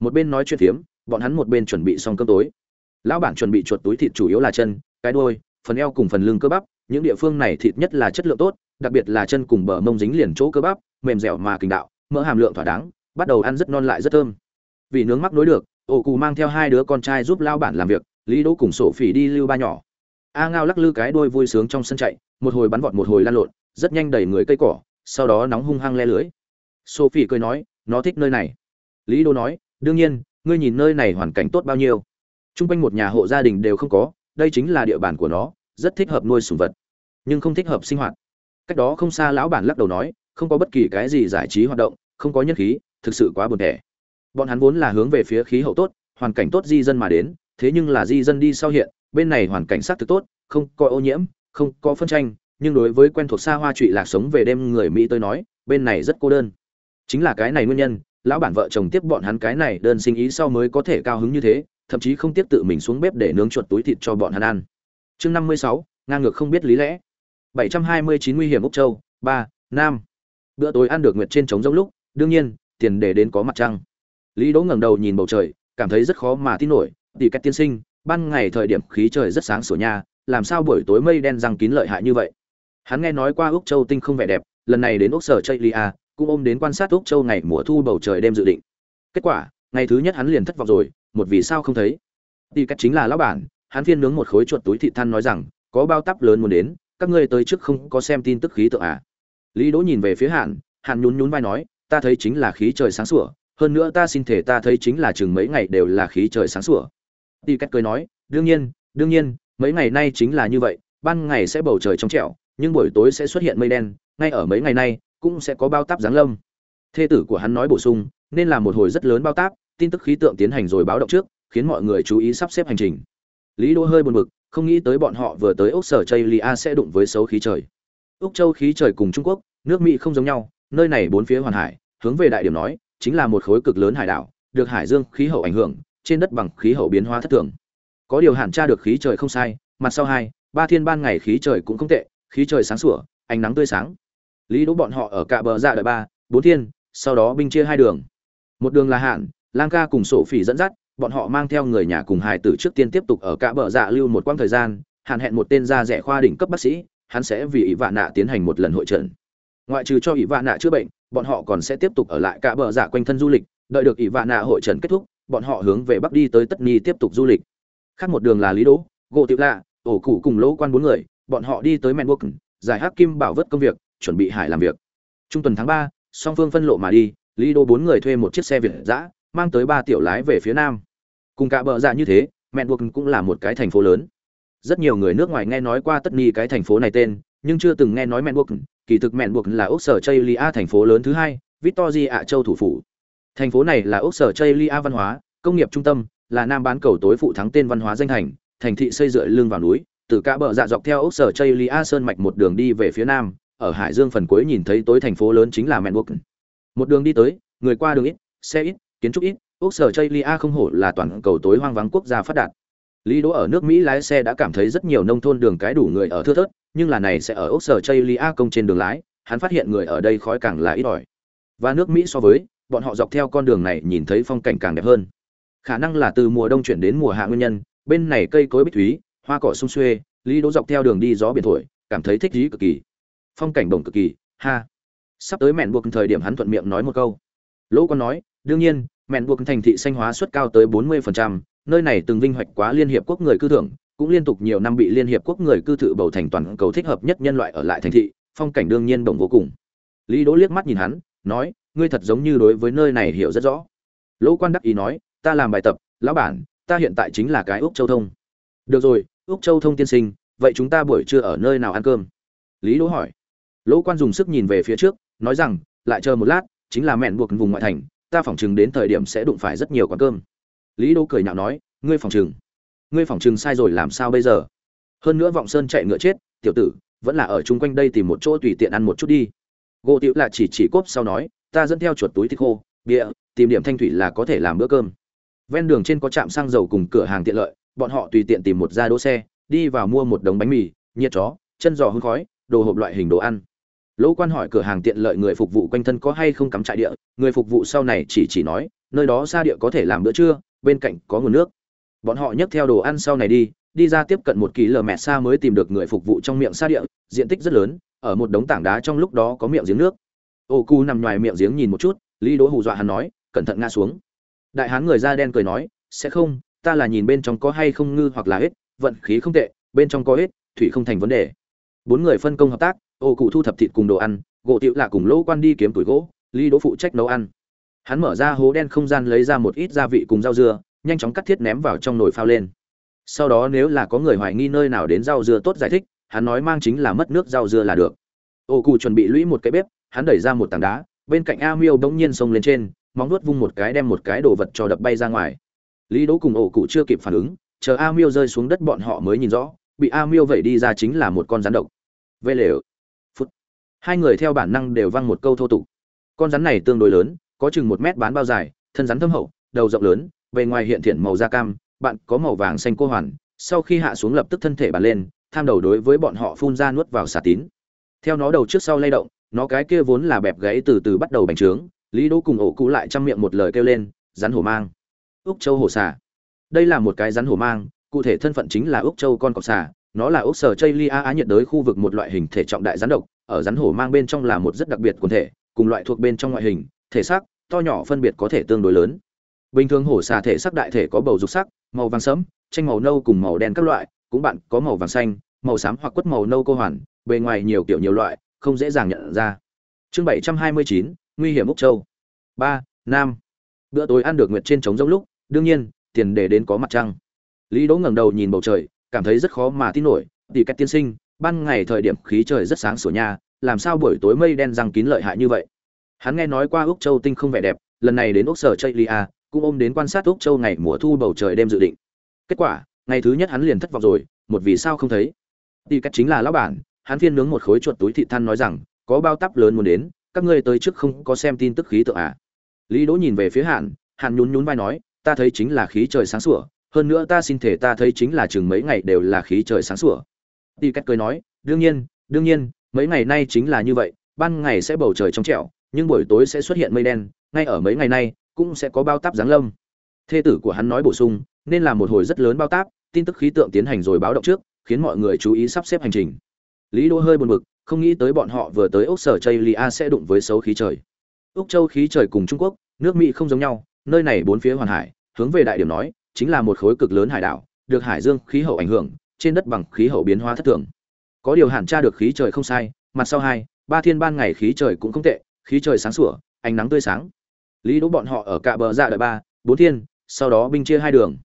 một bên nói chuyện phiếm, bọn hắn một bên chuẩn bị xong cơm tối. Lão bản chuẩn bị chuột túi thịt chủ yếu là chân, cái đuôi, phần eo cùng phần lưng cơ bắp, những địa phương này thịt nhất là chất lượng tốt, đặc biệt là chân cùng bờ mông dính liền chỗ cơ bắp, mềm dẻo mà kình đạo, mỡ hàm lượng thỏa đáng, bắt đầu ăn rất non lại rất thơm. Vì nướng mắc nối được ổ cù mang theo hai đứa con trai giúp lao bản làm việc, lý đỗ cùng sổ phỉ đi lưu ba nhỏ. A ngao lắc lư cái đuôi vui sướng trong sân chạy, một hồi bắn vọt một hồi lan lộn, rất nhanh đẩy người cây cỏ, sau đó nóng hung hăng le lưới. Sophie cười nói, nó thích nơi này. Lý đô nói đương nhiên, ngươi nhìn nơi này hoàn cảnh tốt bao nhiêu. T r u n g quanh một nhà hộ gia đình đều không có, đây chính là địa bàn của nó, rất thích hợp nuôi sùng vật, nhưng không thích hợp sinh hoạt. Cách đó không xa lão bản lắc đầu nói, không có bất kỳ cái gì giải trí hoạt động, không có nhân khí, thực sự quá buồn thẻ. Bọn hắn vốn là hướng về phía khí hậu tốt, hoàn cảnh tốt di dân mà đến, thế nhưng là di dân đi sau hiện, bên này hoàn cảnh xác thực tốt, không có ô nhiễm, không có phân tranh, nhưng đối với quen thuộc xa hoa trụy lạc sống về đêm người mỹ tôi nói, bên này rất cô đơn. Chính là cái này nguyên nhân lão bản vợ chồng tiếp bọn hắn cái này đơn sinh ý sau mới có thể cao hứng như thế, thậm chí không tiếp tự mình xuống bếp để nướng chuột túi thịt cho bọn hắn ăn. Chương năm mươi sáu, ngang ngược không biết lý lẽ. bảy trăm hai mươi chín nguy hiểm úc châu, ba, nam. Bữa tối ăn được nguyệt trên trống rỗng lúc, đương nhiên, tiền để đến có mặt trăng. Lý đỗ ngẩng đầu nhìn bầu trời, cảm thấy rất khó mà tin nổi, tỷ cách tiên sinh, ban ngày thời điểm khí trời rất sáng sủa nha, làm sao buổi tối mây đen răng kín lợi hại như vậy? Hắn nghe nói qua úc châu tinh không vẻ đẹp, lần này đến úc sở chây lia cũng ôm đến quan sát úc châu ngày mùa thu bầu trời đêm dự định. Kết quả, ngày thứ nhất hắn liền thất vọng rồi, một vì sao không thấy. Đi cách chính là lão bản, hắn phiên nướng một khối chuột túi thịt than nói rằng, có bao tắp lớn muốn đến, các ngươi tới trước không có xem tin tức khí tượng à? Lý đỗ nhìn về phía hạn hạn nhún nhún vai nói, ta thấy chính là khí trời sáng sủa, hơn nữa ta xin thể ta thấy chính là chừng mấy ngày đều là khí trời sáng sủa. Đi cách cười nói, đương nhiên đương nhiên, mấy ngày nay chính là như vậy, ban ngày sẽ bầu trời trong trẻo, nhưng buổi tối sẽ xuất hiện mây đen, ngay ở mấy ngày nay cũng sẽ có bao táp giáng lâm. Thê tử của hắn nói bổ sung, nên là một hồi rất lớn bao táp, tin tức khí tượng tiến hành rồi báo động trước, khiến mọi người chú ý sắp xếp hành trình. Lý đô hơi buồn bực, không nghĩ tới bọn họ vừa tới ốc sở chây lia sẽ đụng với xấu khí trời. Úc châu khí trời cùng trung quốc, nước mỹ không giống nhau, nơi này bốn phía hoàn hải, hướng về đại điểm nói, chính là một khối cực lớn hải đảo, được hải dương khí hậu ảnh hưởng, trên đất bằng khí hậu biến hóa thất thường. Có điều hạn tra được khí trời không sai, mặt sau hai, ba thiên ban ngày khí trời cũng không tệ, khí trời sáng sủa, ánh nắng tươi sáng lý đỗ bọn họ ở cả bờ dạ đợi ba, bốn thiên, sau đó binh chia hai đường. Một đường là hạn, lang ca cùng sổ phỉ dẫn dắt, bọn họ mang theo người nhà cùng hài tử trước tiên tiếp tục ở cả bờ dạ lưu một quãng thời gian, hạn hẹn một tên da rẻ khoa đỉnh cấp bác sĩ, hắn sẽ vì ỷ vạn nạ tiến hành một lần hội trần ngoại trừ cho ỷ vạn nạ chữa bệnh, bọn họ còn sẽ tiếp tục ở lại cả bờ dạ quanh thân du lịch, đợi được ỷ vạn nạ hội trần kết thúc, bọn họ hướng về bắc đi tới tất ni tiếp tục du lịch. Khác một đường là lý đỗ, gỗ tiệu lạ, ổ cụ cùng lỗ quan bốn người, bọn họ đi tới menburg giải hắc kim bảo vớt công việc chuẩn bị hải làm việc. Trung tuần tháng ba, song phương phân lộ mà đi, lý đô bốn người thuê một chiếc xe việt giã mang tới ba tiểu lái về phía nam. Cùng cả bờ dạ như thế menburg cũng là một cái thành phố lớn. Rất nhiều người nước ngoài nghe nói qua tất ni cái thành phố này tên, nhưng chưa từng nghe nói menburg kỳ thực menburg là ốc sở chây lia thành phố lớn thứ hai, victoria châu thủ phủ. Thành phố này là ốc sở chây lia văn hóa, công nghiệp trung tâm, là nam bán cầu tối phụ thắng tên văn hóa danh thành thành thị xây dựa lưng vào núi, từ cả bờ dạ dọc theo ốc sở chây lia sơn mạch một đường đi về phía nam ở hải dương phần cuối nhìn thấy tối thành phố lớn chính là menburg một đường đi tới, người qua đường ít, xe ít, kiến trúc ít quốc sở chây lia không hổ là toàn cầu tối hoang vắng quốc gia phát đạt. Lý đỗ ở nước mỹ lái xe đã cảm thấy rất nhiều nông thôn đường cái đủ người ở thưa thớt, nhưng là này sẽ ở ốc sở chây lia công trên đường lái, hắn phát hiện người ở đây khói càng là ít ỏi. Và nước mỹ so với, bọn họ dọc theo con đường này nhìn thấy phong cảnh càng đẹp hơn. Khả năng là từ mùa đông chuyển đến mùa hạ nguyên nhân, bên này cây cối bích thúy, hoa cỏ sung xuê, lý đỗ dọc theo đường đi gió biển thổi, cảm thấy thích thú cực kỳ phong cảnh đồng cực kỳ ha. Sắp tới mẹn buộc thời điểm hắn thuận miệng nói một câu. Lỗ con nói đương nhiên mẹn buộc thành thị xanh hóa suất cao tới 40%, nơi này từng vinh hoạch quá liên hiệp quốc người cư thưởng cũng liên tục nhiều năm bị liên hiệp quốc người cư thự bầu thành toàn cầu thích hợp nhất nhân loại ở lại thành thị phong cảnh đương nhiên đồng vô cùng. Lý đỗ liếc mắt nhìn hắn nói ngươi thật giống như đối với nơi này hiểu rất rõ. Lỗ quan đắc ý nói ta làm bài tập lão bản ta hiện tại chính là cái úc châu thông. Được rồi úc châu thông tiên sinh vậy chúng ta buổi trưa ở nơi nào ăn cơm? Lý đỗ hỏi lỗ quan dùng sức nhìn về phía trước nói rằng lại chờ một lát chính là mẹn buộc vùng ngoại thành ta phỏng chừng đến thời điểm sẽ đụng phải rất nhiều quán cơm. Lý đỗ cười nhạo nói ngươi phỏng chừng ngươi phỏng chừng sai rồi làm sao bây giờ? Hơn nữa vọng sơn chạy ngựa chết tiểu tử vẫn là ở chung quanh đây tìm một chỗ tùy tiện ăn một chút đi. Gỗ tiểu là chỉ chỉ cốp sau nói ta dẫn theo chuột túi thịt khô bịa, tìm điểm thanh thủy là có thể làm bữa cơm. Ven đường trên có trạm xăng dầu cùng cửa hàng tiện lợi bọn họ tùy tiện tìm một ra đỗ xe đi vào mua một đống bánh mì nhiệt chó chân giò hương khói đồ hộp loại hình đồ ăn lỗ quan hỏi cửa hàng tiện lợi người phục vụ quanh thân có hay không cắm trại địa, người phục vụ sau này chỉ chỉ nói, nơi đó xa địa có thể làm bữa trưa, bên cạnh có nguồn nước. Bọn họ nhấc theo đồ ăn sau này đi đi ra tiếp cận một kỳ lờ mẹ xa mới tìm được người phục vụ trong miệng xa địa, diện tích rất lớn, ở một đống tảng đá trong lúc đó có miệng giếng nước. Ô cu nằm ngoài miệng giếng nhìn một chút, lý đỗ hù dọa hắn nói, cẩn thận ngã xuống. Đại hán người da đen cười nói, sẽ không, ta là nhìn bên trong có hay không ngư hoặc là hết, vận khí không tệ, bên trong có hết, thủy không thành vấn đề. Bốn người phân công hợp tác ô cụ thu thập thịt cùng đồ ăn, gỗ tiệu lạ cùng lỗ quan đi kiếm tuổi gỗ, lý đỗ phụ trách nấu ăn. Hắn mở ra hố đen không gian lấy ra một ít gia vị cùng rau dưa, nhanh chóng cắt thiết ném vào trong nồi phao lên. Sau đó nếu là có người hoài nghi nơi nào đến rau dưa tốt giải thích, hắn nói mang chính là mất nước rau dưa là được. Ô cụ chuẩn bị lũy một cái bếp, hắn đẩy ra một tảng đá, bên cạnh a miêu bỗng nhiên xông lên trên, móng nuốt vung một cái đem một cái đồ vật cho đập bay ra ngoài. Lý đỗ cùng ổ cụ chưa kịp phản ứng, chờ a miêu rơi xuống đất bọn họ mới nhìn rõ, bị a miêu vẩy đi ra chính là một con rắn độc. Vê lều hai người theo bản năng đều văng một câu thô tục. Con rắn này tương đối lớn, có chừng một mét bán bao dài, thân rắn thâm hậu, đầu rộng lớn, bề ngoài hiện thiện màu da cam, bạn có màu vàng xanh cô hoàn, sau khi hạ xuống lập tức thân thể bàn lên, tham đầu đối với bọn họ phun ra nuốt vào xà tín. Theo nó đầu trước sau lay động, nó cái kia vốn là bẹp gãy từ từ bắt đầu bành trướng, lý đỗ cùng ổ cũ lại chăm miệng một lời kêu lên, rắn hổ mang. Úc châu hổ xà. Đây là một cái rắn hổ mang, cụ thể thân phận chính là úc châu con cọp xà, nó là úc sở chây lia á nhiệt đới khu vực một loại hình thể trọng đại rắn độc ở rắn hổ mang bên trong là một rất đặc biệt quần thể, cùng loại thuộc bên trong ngoại hình, thể xác, to nhỏ phân biệt có thể tương đối lớn. Bình thường hổ xà thể sắc đại thể có bầu dục sắc, màu vàng sẫm, tranh màu nâu cùng màu đen các loại, cũng bạn có màu vàng xanh, màu xám hoặc quất màu nâu cô hoàn, bề ngoài nhiều kiểu nhiều loại, không dễ dàng nhận ra. Chương bảy trăm hai mươi chín, nguy hiểm úc châu. Ba, nam. Bữa tối ăn được nguyệt trên trống rông lúc, đương nhiên, tiền để đến có mặt trăng. Lý đỗ ngẩng đầu nhìn bầu trời, cảm thấy rất khó mà tin nổi, tỷ cách tiên sinh ban ngày thời điểm khí trời rất sáng sủa nha, làm sao buổi tối mây đen răng kín lợi hại như vậy? Hắn nghe nói qua úc châu tinh không vẻ đẹp, lần này đến úc sở chây lia, cũng ôm đến quan sát úc châu ngày mùa thu bầu trời đêm dự định. Kết quả, ngày thứ nhất hắn liền thất vọng rồi, một vì sao không thấy? Tỷ cách chính là lão bản, hắn phiên nướng một khối chuột túi thị than nói rằng, có bao tắp lớn muốn đến, các ngươi tới trước không có xem tin tức khí tượng à? Lý đỗ nhìn về phía hạn hàn nhún nhún vai nói, ta thấy chính là khí trời sáng sủa, hơn nữa ta xin thể ta thấy chính là chừng mấy ngày đều là khí trời sáng sủa. Tỷ cách cười nói, đương nhiên đương nhiên, mấy ngày nay chính là như vậy, ban ngày sẽ bầu trời trong trẻo, nhưng buổi tối sẽ xuất hiện mây đen, ngay ở mấy ngày nay cũng sẽ có bao táp giáng lâm. Thê tử của hắn nói bổ sung, nên là một hồi rất lớn bao táp, tin tức khí tượng tiến hành rồi báo động trước, khiến mọi người chú ý sắp xếp hành trình. Lý đỗ hơi buồn bực, không nghĩ tới bọn họ vừa tới ốc sở chây lia sẽ đụng với xấu khí trời. Úc châu khí trời cùng trung quốc, nước mỹ không giống nhau, nơi này bốn phía hoàn hải, hướng về đại điểm nói, chính là một khối cực lớn hải đảo, được hải dương khí hậu ảnh hưởng trên đất bằng khí hậu biến hóa thất thường. Có điều hẳn tra được khí trời không sai, mặt sau hai, ba thiên ban ngày khí trời cũng không tệ, khí trời sáng sủa, ánh nắng tươi sáng. Lý đỗ bọn họ ở cạ bờ dạ đợi ba, bốn thiên, sau đó binh chia hai đường.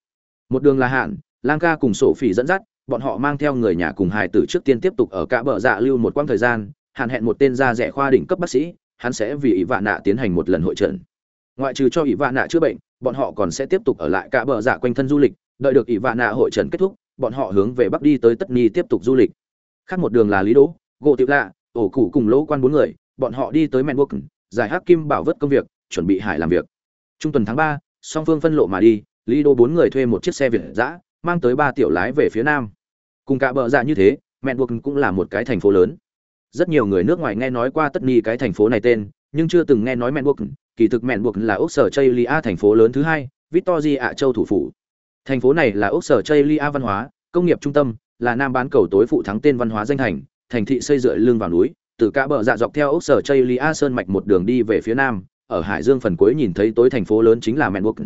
Một đường là hạn lang ca cùng sổ phỉ dẫn dắt, bọn họ mang theo người nhà cùng hài tử trước tiên tiếp tục ở cạ bờ dạ lưu một quãng thời gian hạn hẹn một tên gia rẻ khoa đỉnh cấp bác sĩ, hắn sẽ vì ỷ vạn nạ tiến hành một lần hội trần ngoại trừ cho ỷ vạn nạ chữa bệnh, bọn họ còn sẽ tiếp tục ở lại cạ bờ dạ quanh thân du lịch, đợi được ỷ vạn nạ hội trần kết thúc bọn họ hướng về bắc đi tới tất ni tiếp tục du lịch. Khác một đường là lý đỗ, gỗ tiểu lạ, ổ cụ cùng lỗ quan bốn người, bọn họ đi tới menbuk giải hắc kim bảo vớt công việc, chuẩn bị hải làm việc. Trung tuần tháng ba, song phương phân lộ mà đi, lý đỗ bốn người thuê một chiếc xe việt giã mang tới ba tiểu lái về phía nam. Cùng cả bờ dạ như thế menbuk cũng là một cái thành phố lớn. Rất nhiều người nước ngoài nghe nói qua tất ni cái thành phố này tên, nhưng chưa từng nghe nói menbuk kỳ thực menbuk là ốc sở chây lia thành phố lớn thứ hai, victoria ạ châu thủ phủ thành phố này là ốc sở Chailia văn hóa, công nghiệp trung tâm, là nam bán cầu tối phụ thắng tên văn hóa danh thành thành thị xây dựa lưng vào núi, từ cả bờ dạ dọc theo ốc sở Chailia sơn mạch một đường đi về phía nam, ở hải dương phần cuối nhìn thấy tối thành phố lớn chính là menburg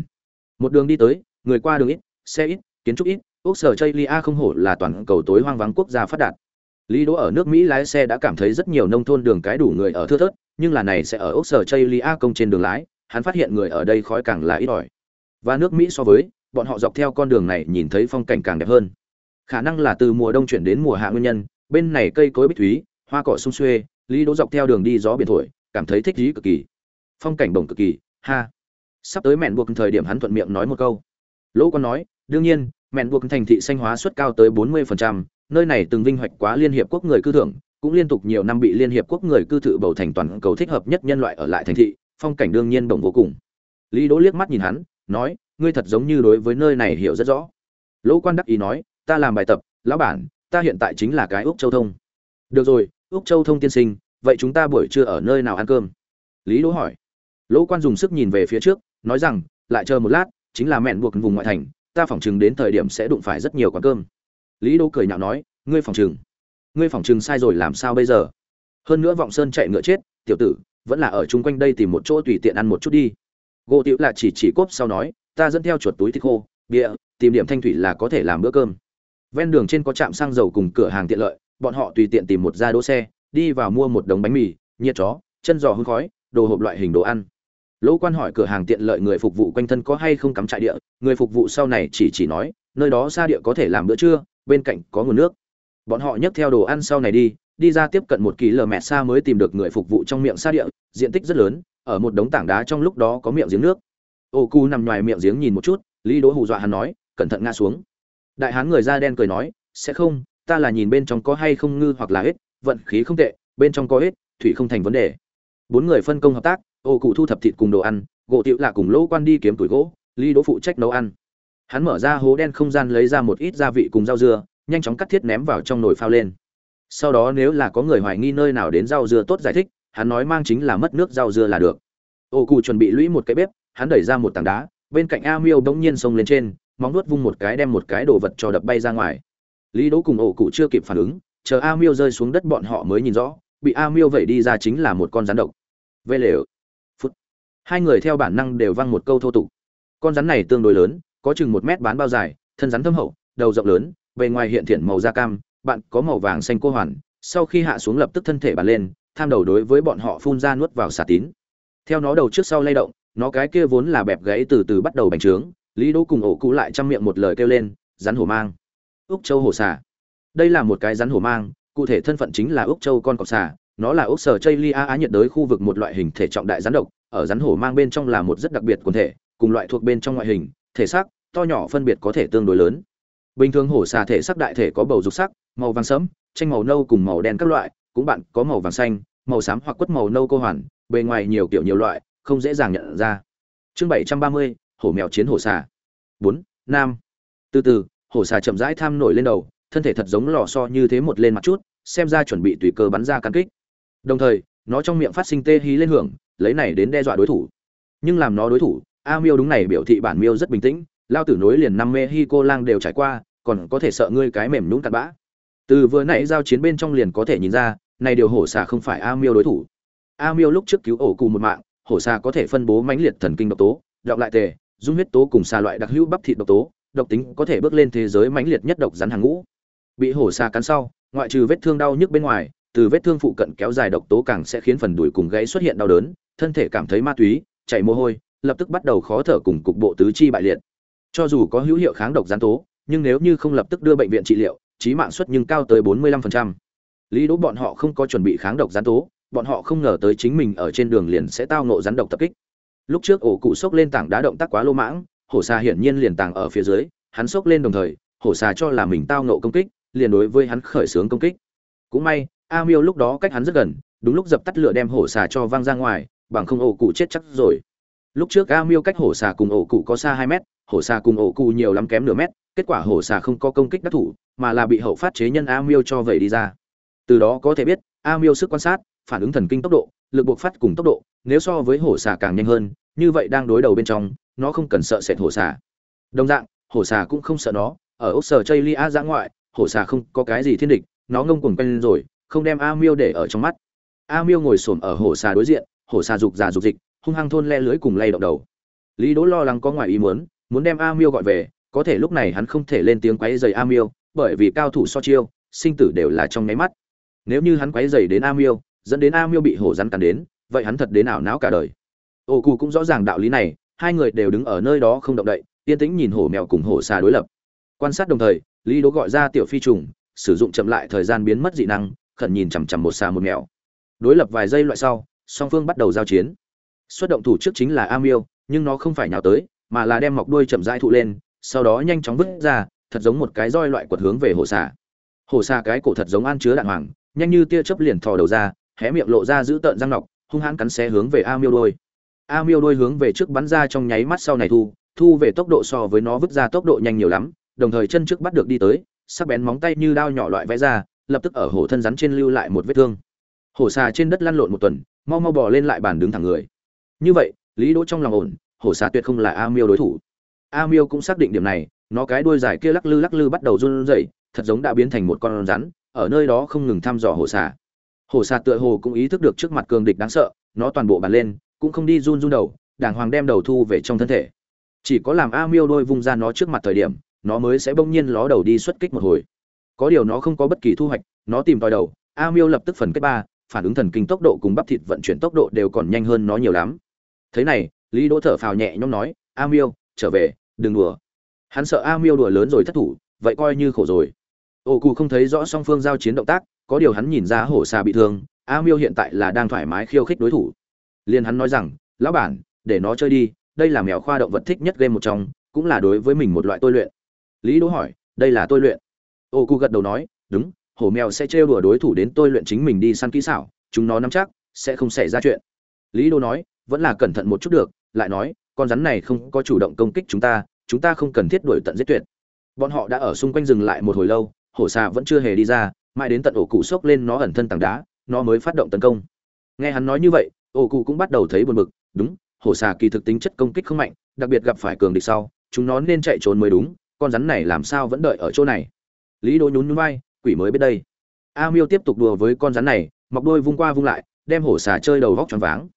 một đường đi tới, người qua đường ít, xe ít, kiến trúc ít ốc sở Chailia không hổ là toàn cầu tối hoang vắng quốc gia phát đạt. Lý đỗ ở nước mỹ lái xe đã cảm thấy rất nhiều nông thôn đường cái đủ người ở thưa thớt, nhưng là này sẽ ở ốc sở Chailia công trên đường lái, hắn phát hiện người ở đây khói càng là ít ỏi. Và nước mỹ so với bọn họ dọc theo con đường này nhìn thấy phong cảnh càng đẹp hơn. Khả năng là từ mùa đông chuyển đến mùa hạ nguyên nhân bên này cây cối bích thúy hoa cỏ sung xuê lý đỗ dọc theo đường đi gió biển thổi cảm thấy thích thú cực kỳ. Phong cảnh bổng cực kỳ ha. Sắp tới mẹn buộc thời điểm hắn thuận miệng nói một câu. Lỗ con nói đương nhiên mẹn buộc thành thị xanh hóa suất cao tới 40%, nơi này từng vinh hoạch quá liên hiệp quốc người cư thưởng cũng liên tục nhiều năm bị liên hiệp quốc người cư thự bầu thành toàn cầu thích hợp nhất nhân loại ở lại thành thị phong cảnh đương nhiên bổng vô cùng. Lý đỗ liếc mắt nhìn hắn nói ngươi thật giống như đối với nơi này hiểu rất rõ. Lỗ quan đắc ý nói, ta làm bài tập, lão bản, ta hiện tại chính là cái úc châu thông. Được rồi, úc châu thông tiên sinh, vậy chúng ta buổi trưa ở nơi nào ăn cơm? Lý đỗ hỏi. Lỗ quan dùng sức nhìn về phía trước, nói rằng, lại chờ một lát, chính là mẹn buộc vùng ngoại thành, ta phỏng chừng đến thời điểm sẽ đụng phải rất nhiều quán cơm. Lý đỗ cười nhạo nói, ngươi phỏng chừng ngươi phỏng chừng sai rồi làm sao bây giờ? Hơn nữa vọng sơn chạy ngựa chết, tiểu tử, vẫn là ở chung quanh đây tìm một chỗ tùy tiện ăn một chút đi. Gỗ tiểu là chỉ chỉ cốp sau nói ta dẫn theo chuột túi thịt khô, bia, tìm điểm thanh thủy là có thể làm bữa cơm. Ven đường trên có trạm xăng dầu cùng cửa hàng tiện lợi, bọn họ tùy tiện tìm một ra đỗ xe, đi vào mua một đống bánh mì, nhiệt chó, chân giò hương khói, đồ hộp loại hình đồ ăn. Lỗ quan hỏi cửa hàng tiện lợi người phục vụ quanh thân có hay không cắm trại địa, người phục vụ sau này chỉ chỉ nói, nơi đó xa địa có thể làm bữa trưa, bên cạnh có nguồn nước. Bọn họ nhấc theo đồ ăn sau này đi đi ra tiếp cận một kỳ lờ mẹ xa mới tìm được người phục vụ trong miệng xa địa, diện tích rất lớn, ở một đống tảng đá trong lúc đó có miệng giếng nước ô cu nằm ngoài miệng giếng nhìn một chút, lý đỗ hù dọa hắn nói, cẩn thận ngã xuống. Đại hán người da đen cười nói, sẽ không, ta là nhìn bên trong có hay không ngư hoặc là hết, vận khí không tệ, bên trong có hết, thủy không thành vấn đề. Bốn người phân công hợp tác, ô cụ thu thập thịt cùng đồ ăn, gỗ tiệu là cùng lỗ quan đi kiếm tuổi gỗ, lý đỗ phụ trách nấu ăn. Hắn mở ra hố đen không gian lấy ra một ít gia vị cùng rau dưa, nhanh chóng cắt thiết ném vào trong nồi phao lên. Sau đó nếu là có người hoài nghi nơi nào đến rau dưa tốt giải thích, hắn nói mang chính là mất nước rau dưa là được. Ô cụ chuẩn bị lũy một cái bếp hắn đẩy ra một tảng đá, bên cạnh a miêu bỗng nhiên xông lên trên, móng vuốt vung một cái đem một cái đồ vật cho đập bay ra ngoài. Lý đỗ cùng ổ cụ chưa kịp phản ứng, chờ a miêu rơi xuống đất bọn họ mới nhìn rõ, bị a miêu vẩy đi ra chính là một con rắn độc. Vê lều phút. Hai người theo bản năng đều văng một câu thô tục. Con rắn này tương đối lớn, có chừng một mét bán bao dài, thân rắn thâm hậu, đầu rộng lớn, bề ngoài hiện thiện màu da cam, bạn có màu vàng xanh cô hoàn, sau khi hạ xuống lập tức thân thể bàn lên, tham đầu đối với bọn họ phun ra nuốt vào xà tín. Theo nó đầu trước sau lay động nó cái kia vốn là bẹp gãy từ từ bắt đầu bành trướng, lý đỗ cùng ổ cụ lại chăm miệng một lời kêu lên, rắn hổ mang. Úc châu hổ xà. Đây là một cái rắn hổ mang, cụ thể thân phận chính là úc châu con cọp xà, nó là úc sở chây lia á nhiệt đới khu vực một loại hình thể trọng đại rắn độc, ở rắn hổ mang bên trong là một rất đặc biệt quần thể, cùng loại thuộc bên trong ngoại hình, thể xác, to nhỏ phân biệt có thể tương đối lớn. Bình thường hổ xà thể sắc đại thể có bầu dục sắc, màu vàng sẫm, tranh màu nâu cùng màu đen các loại, cũng bạn có màu vàng xanh, màu xám hoặc quất màu nâu cô hoàn, bề ngoài nhiều kiểu nhiều loại không dễ dàng nhận ra. Chương bảy trăm ba mươi, hổ mèo chiến hổ xà. Bốn, nam. Từ từ, hổ xà chậm rãi tham nổi lên đầu, thân thể thật giống lò so như thế một lên mặt chút, xem ra chuẩn bị tùy cơ bắn ra cắn kích. Đồng thời, nó trong miệng phát sinh tê hí lên hưởng, lấy này đến đe dọa đối thủ. Nhưng làm nó đối thủ, a miêu đúng này biểu thị bản miêu rất bình tĩnh, lao tử nối liền năm mê hi cô lang đều trải qua, còn có thể sợ ngươi cái mềm nhũng cặn bã. Từ vừa nãy giao chiến bên trong liền có thể nhìn ra, này điều hổ xà không phải a miêu đối thủ. A miêu lúc trước cứu ổ cụ một mạng hổ xà có thể phân bố mãnh liệt thần kinh độc tố, đọc lại tề, dung huyết tố cùng xà loại đặc hữu bắp thịt độc tố, độc tính có thể bước lên thế giới mãnh liệt nhất độc rắn hàng ngũ bị hổ xà cắn sau, ngoại trừ vết thương đau nhức bên ngoài, từ vết thương phụ cận kéo dài độc tố càng sẽ khiến phần đùi cùng gãy xuất hiện đau đớn, thân thể cảm thấy ma túy, chảy mồ hôi, lập tức bắt đầu khó thở cùng cục bộ tứ chi bại liệt cho dù có hữu hiệu kháng độc gián tố, nhưng nếu như không lập tức đưa bệnh viện trị liệu trí mạng suất nhưng cao tới 45%. lý đỗ bọn họ không có chuẩn bị kháng độc gián tố bọn họ không ngờ tới chính mình ở trên đường liền sẽ tao ngộ rắn độc tập kích. Lúc trước ổ cụ sốc lên tảng đá động tác quá lô mãng, hổ xà hiển nhiên liền tàng ở phía dưới, hắn sốc lên đồng thời, hổ xà cho là mình tao ngộ công kích, liền đối với hắn khởi xướng công kích. Cũng may, a miêu lúc đó cách hắn rất gần, đúng lúc dập tắt lửa đem hổ xà cho văng ra ngoài, bằng không ổ cụ chết chắc rồi. Lúc trước a miêu cách hổ xà cùng ổ cụ có xa hai mét, hổ xà cùng ổ cụ nhiều lắm kém nửa mét, kết quả hổ xà không có công kích đắc thủ, mà là bị hậu phát chế nhân a miêu cho vẩy đi ra. Từ đó có thể biết, a miêu sức quan sát phản ứng thần kinh tốc độ, lực buộc phát cùng tốc độ, nếu so với hổ xà càng nhanh hơn, như vậy đang đối đầu bên trong, nó không cần sợ sệt hổ xà. Đồng dạng, hổ xà cũng không sợ nó, ở ốc sở chây a ra ngoại, hổ xà không có cái gì thiên địch, nó ngông cuồng quen rồi, không đem a miêu để ở trong mắt. A miêu ngồi xổm ở hổ xà đối diện, hổ xà rục già rục dịch, hung hăng thôn le lưới cùng lay động đầu. Lý đỗ lo lắng có ngoài ý muốn muốn đem a miêu gọi về, có thể lúc này hắn không thể lên tiếng quấy rầy a miêu, bởi vì cao thủ so chiêu, sinh tử đều là trong nháy mắt. Nếu như hắn quấy rầy đến a miêu dẫn đến a miêu bị hổ rắn cắn đến, vậy hắn thật đến ảo não cả đời. Ô cụ cũng rõ ràng đạo lý này, hai người đều đứng ở nơi đó không động đậy, yên tĩnh nhìn hổ mèo cùng hổ xà đối lập. Quan sát đồng thời, lý đố gọi ra tiểu phi trùng, sử dụng chậm lại thời gian biến mất dị năng, khẩn nhìn chằm chằm một xà một mèo. Đối lập vài giây loại sau, song phương bắt đầu giao chiến. Xuất động thủ trước chính là a miêu, nhưng nó không phải nhào tới, mà là đem mọc đuôi chậm rãi thụ lên, sau đó nhanh chóng vứt ra, thật giống một cái roi loại quật hướng về hổ xà. Hổ xà cái cổ thật giống ăn chứa đạn hoàng, nhanh như tia chớp liền thò đầu ra hé miệng lộ ra giữ tợn răng nọc, hung hãn cắn xé hướng về a miêu đôi. A miêu đôi hướng về trước bắn ra trong nháy mắt sau này thu thu về tốc độ so với nó vứt ra tốc độ nhanh nhiều lắm, đồng thời chân trước bắt được đi tới, sắc bén móng tay như đao nhỏ loại vẽ ra, lập tức ở hổ thân rắn trên lưu lại một vết thương. Hổ xà trên đất lăn lộn một tuần, mau mau bò lên lại bàn đứng thẳng người. Như vậy, lý đỗ trong lòng ổn, hổ xà tuyệt không là a miêu đối thủ. A miêu cũng xác định điểm này, nó cái đuôi dài kia lắc lư lắc lư bắt đầu run rẩy, thật giống đã biến thành một con rắn, ở nơi đó không ngừng thăm dò hổ xà hổ xà tựa hồ cũng ý thức được trước mặt cường địch đáng sợ, nó toàn bộ bàn lên, cũng không đi run run đầu, đàng hoàng đem đầu thu về trong thân thể. Chỉ có làm a miêu đôi vung ra nó trước mặt thời điểm, nó mới sẽ bỗng nhiên ló đầu đi xuất kích một hồi. Có điều nó không có bất kỳ thu hoạch, nó tìm tòi đầu, a miêu lập tức phần kết ba, phản ứng thần kinh tốc độ cùng bắp thịt vận chuyển tốc độ đều còn nhanh hơn nó nhiều lắm. Thế này, lý đỗ thở phào nhẹ nhõm nói, a miêu, trở về, đừng đùa. Hắn sợ a miêu đùa lớn rồi thất thủ, vậy coi như khổ rồi. Ô cụ không thấy rõ song phương giao chiến động tác có điều hắn nhìn ra hổ xà bị thương, a miêu hiện tại là đang thoải mái khiêu khích đối thủ. Liền hắn nói rằng, lão bản, để nó chơi đi, đây là mèo khoa động vật thích nhất game một trong, cũng là đối với mình một loại tôi luyện. Lý đỗ hỏi, đây là tôi luyện? Ô cu gật đầu nói, đúng, hổ mèo sẽ trêu đùa đối thủ đến tôi luyện chính mình đi săn kỹ xảo, chúng nó nắm chắc, sẽ không xảy ra chuyện. Lý đỗ nói, vẫn là cẩn thận một chút được, lại nói, con rắn này không có chủ động công kích chúng ta chúng ta không cần thiết đuổi tận giết tuyệt. Bọn họ đã ở xung quanh dừng lại một hồi lâu, hổ xà vẫn chưa hề đi ra mãi đến tận ổ cụ xốc lên nó ẩn thân tảng đá, nó mới phát động tấn công. Nghe hắn nói như vậy, ổ cụ cũng bắt đầu thấy buồn bực, đúng, hổ xà kỳ thực tính chất công kích không mạnh, đặc biệt gặp phải cường địch sau, chúng nó nên chạy trốn mới đúng, con rắn này làm sao vẫn đợi ở chỗ này? Lý đỗ nhún nhún vai, quỷ mới biết đây. A miêu tiếp tục đùa với con rắn này, mọc đôi vung qua vung lại, đem hổ xà chơi đầu vóc tròn váng.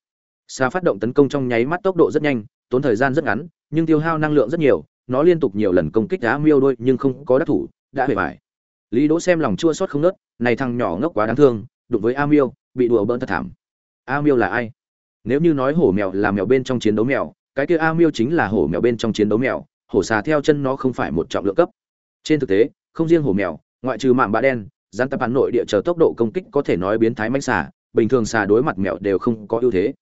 Xà phát động tấn công trong nháy mắt tốc độ rất nhanh, tốn thời gian rất ngắn, nhưng tiêu hao năng lượng rất nhiều, nó liên tục nhiều lần công kích a miêu đôi nhưng không có đắc thủ, đã hề bại lý đỗ xem lòng chua xót không nớt, này thằng nhỏ ngốc quá đáng thương, đụng với a miêu, bị đùa bỡn thật thảm. A miêu là ai? Nếu như nói hổ mèo là mèo bên trong chiến đấu mèo, cái kia a miêu chính là hổ mèo bên trong chiến đấu mèo, hổ xà theo chân nó không phải một trọng lượng cấp. Trên thực tế, không riêng hổ mèo, ngoại trừ mạng bã đen gián tập bắn nội địa chờ tốc độ công kích có thể nói biến thái manh xà, bình thường xà đối mặt mèo đều không có ưu thế.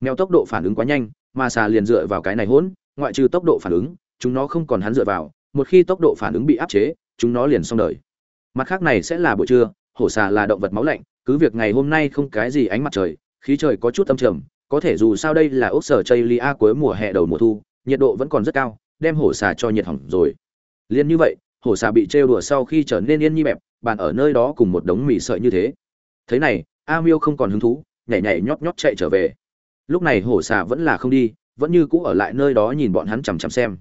Mèo tốc độ phản ứng quá nhanh, mà xà liền dựa vào cái này hỗn, ngoại trừ tốc độ phản ứng, chúng nó không còn hắn dựa vào, một khi tốc độ phản ứng bị áp chế, chúng nó liền xong đời mặt khác này sẽ là buổi trưa, hổ xà là động vật máu lạnh, cứ việc ngày hôm nay không cái gì ánh mặt trời, khí trời có chút âm trầm, có thể dù sao đây là ốc sở chây lia cuối mùa hè đầu mùa thu, nhiệt độ vẫn còn rất cao, đem hổ xà cho nhiệt hỏng rồi. Liền như vậy, hổ xà bị trêu đùa sau khi trở nên yên nhi bẹp bàn ở nơi đó cùng một đống mì sợi như thế. Thế này, a miêu không còn hứng thú, nhảy nhảy nhót nhót chạy trở về. Lúc này hổ xà vẫn là không đi, vẫn như cũ ở lại nơi đó nhìn bọn hắn chằm chằm xem.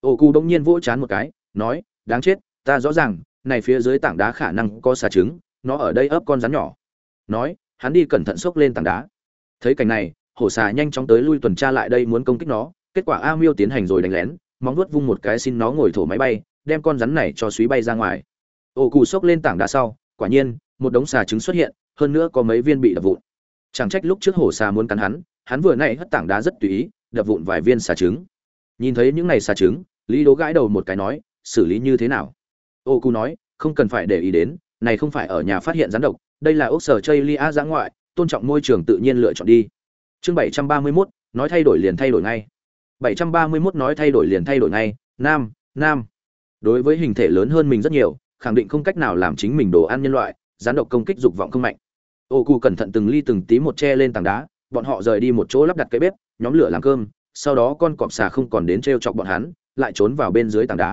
Ô cu đông nhiên vỗ chán một cái, nói, đáng chết, ta rõ ràng này phía dưới tảng đá khả năng có xà trứng, nó ở đây ấp con rắn nhỏ. Nói, hắn đi cẩn thận xốc lên tảng đá. Thấy cảnh này, hổ xà nhanh chóng tới lui tuần tra lại đây muốn công kích nó, kết quả a miêu tiến hành rồi đánh lén, móng vuốt vung một cái xin nó ngồi thổ máy bay, đem con rắn này cho suý bay ra ngoài. Ổ cụ xốc lên tảng đá sau, quả nhiên, một đống xà trứng xuất hiện, hơn nữa có mấy viên bị đập vụn. Chẳng trách lúc trước hổ xà muốn cắn hắn hắn vừa nãy hất tảng đá rất tùy ý, đập vụn vài viên xà trứng. Nhìn thấy những này xà trứng, lý đố gãi đầu một cái nói, xử lý như thế nào? Ô cu nói không cần phải để ý đến này không phải ở nhà phát hiện rắn độc đây là ốc sở chây lia giã ngoại tôn trọng môi trường tự nhiên lựa chọn đi. Chương bảy trăm ba mươi 731, nói thay đổi liền thay đổi ngay. bảy trăm ba mươi 731 nói thay đổi liền thay đổi ngay nam nam. Đối với hình thể lớn hơn mình rất nhiều khẳng định không cách nào làm chính mình đồ ăn nhân loại rắn độc công kích dục vọng không mạnh. Ô cu cẩn thận từng ly từng tí một che lên tảng đá bọn họ rời đi một chỗ lắp đặt cái bếp nhóm lửa làm cơm sau đó con cọp xà không còn đến t r e o chọc bọn hắn lại trốn vào bên dưới tảng đá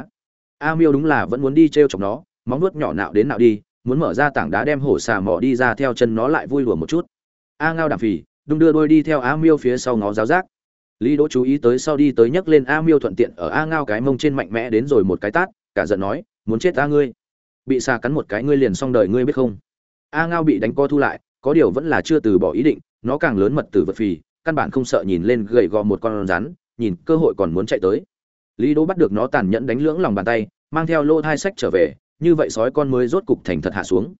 a miêu đúng là vẫn muốn đi t r e o chọc nó, móng nuốt nhỏ nạo đến nạo đi, muốn mở ra tảng đá đem hổ xà mỏ đi ra theo chân nó lại vui lùa một chút. A ngao đàm phì, đung đưa đôi đi theo a miêu phía sau ngó giáo giác. Lý đỗ chú ý tới sau đi tới nhấc lên a miêu thuận tiện ở a ngao cái mông trên mạnh mẽ đến rồi một cái tát, cả giận nói, muốn chết ta ngươi? Bị xà cắn một cái ngươi liền xong đời ngươi biết không? A ngao bị đánh co thu lại, có điều vẫn là chưa từ bỏ ý định, nó càng lớn mật tử vật phì, căn bản không sợ nhìn lên gầy gò một con rắn, nhìn cơ hội còn muốn chạy tới lý đỗ bắt được nó tàn nhẫn đánh lưỡng lòng bàn tay, mang theo lô thai sách trở về, như vậy sói con mới rốt cục thành thật hạ xuống.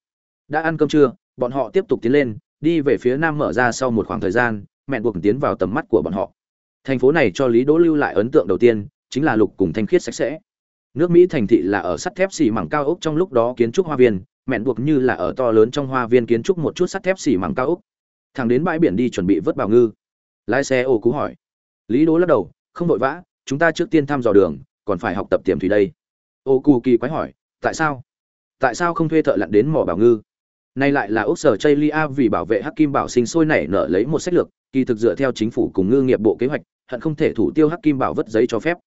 Đã ăn cơm trưa, bọn họ tiếp tục tiến lên, đi về phía nam mở ra sau một khoảng thời gian mẹn buộc tiến vào tầm mắt của bọn họ. Thành phố này cho lý đỗ lưu lại ấn tượng đầu tiên, chính là lục cùng thanh khiết sạch sẽ. Nước mỹ thành thị là ở sắt thép xỉ mảng cao ốc trong lúc đó kiến trúc hoa viên mẹn buộc như là ở to lớn trong hoa viên kiến trúc một chút sắt thép xỉ mảng cao ốc. Thằng đến bãi biển đi chuẩn bị vớt bào ngư. Lái xe ô cú hỏi. Lý Đỗ lắc đầu, không vội vã chúng ta trước tiên thăm dò đường, còn phải học tập tiềm thủy đây. Ô cù kỳ quái hỏi, tại sao? Tại sao không thuê thợ lặn đến mỏ bảo ngư? Nay lại là ốc sở chây lia vì bảo vệ hắc kim bảo sinh sôi nảy nở lấy một sách lược, kỳ thực dựa theo chính phủ cùng ngư nghiệp bộ kế hoạch, hận không thể thủ tiêu hắc kim bảo vất giấy cho phép.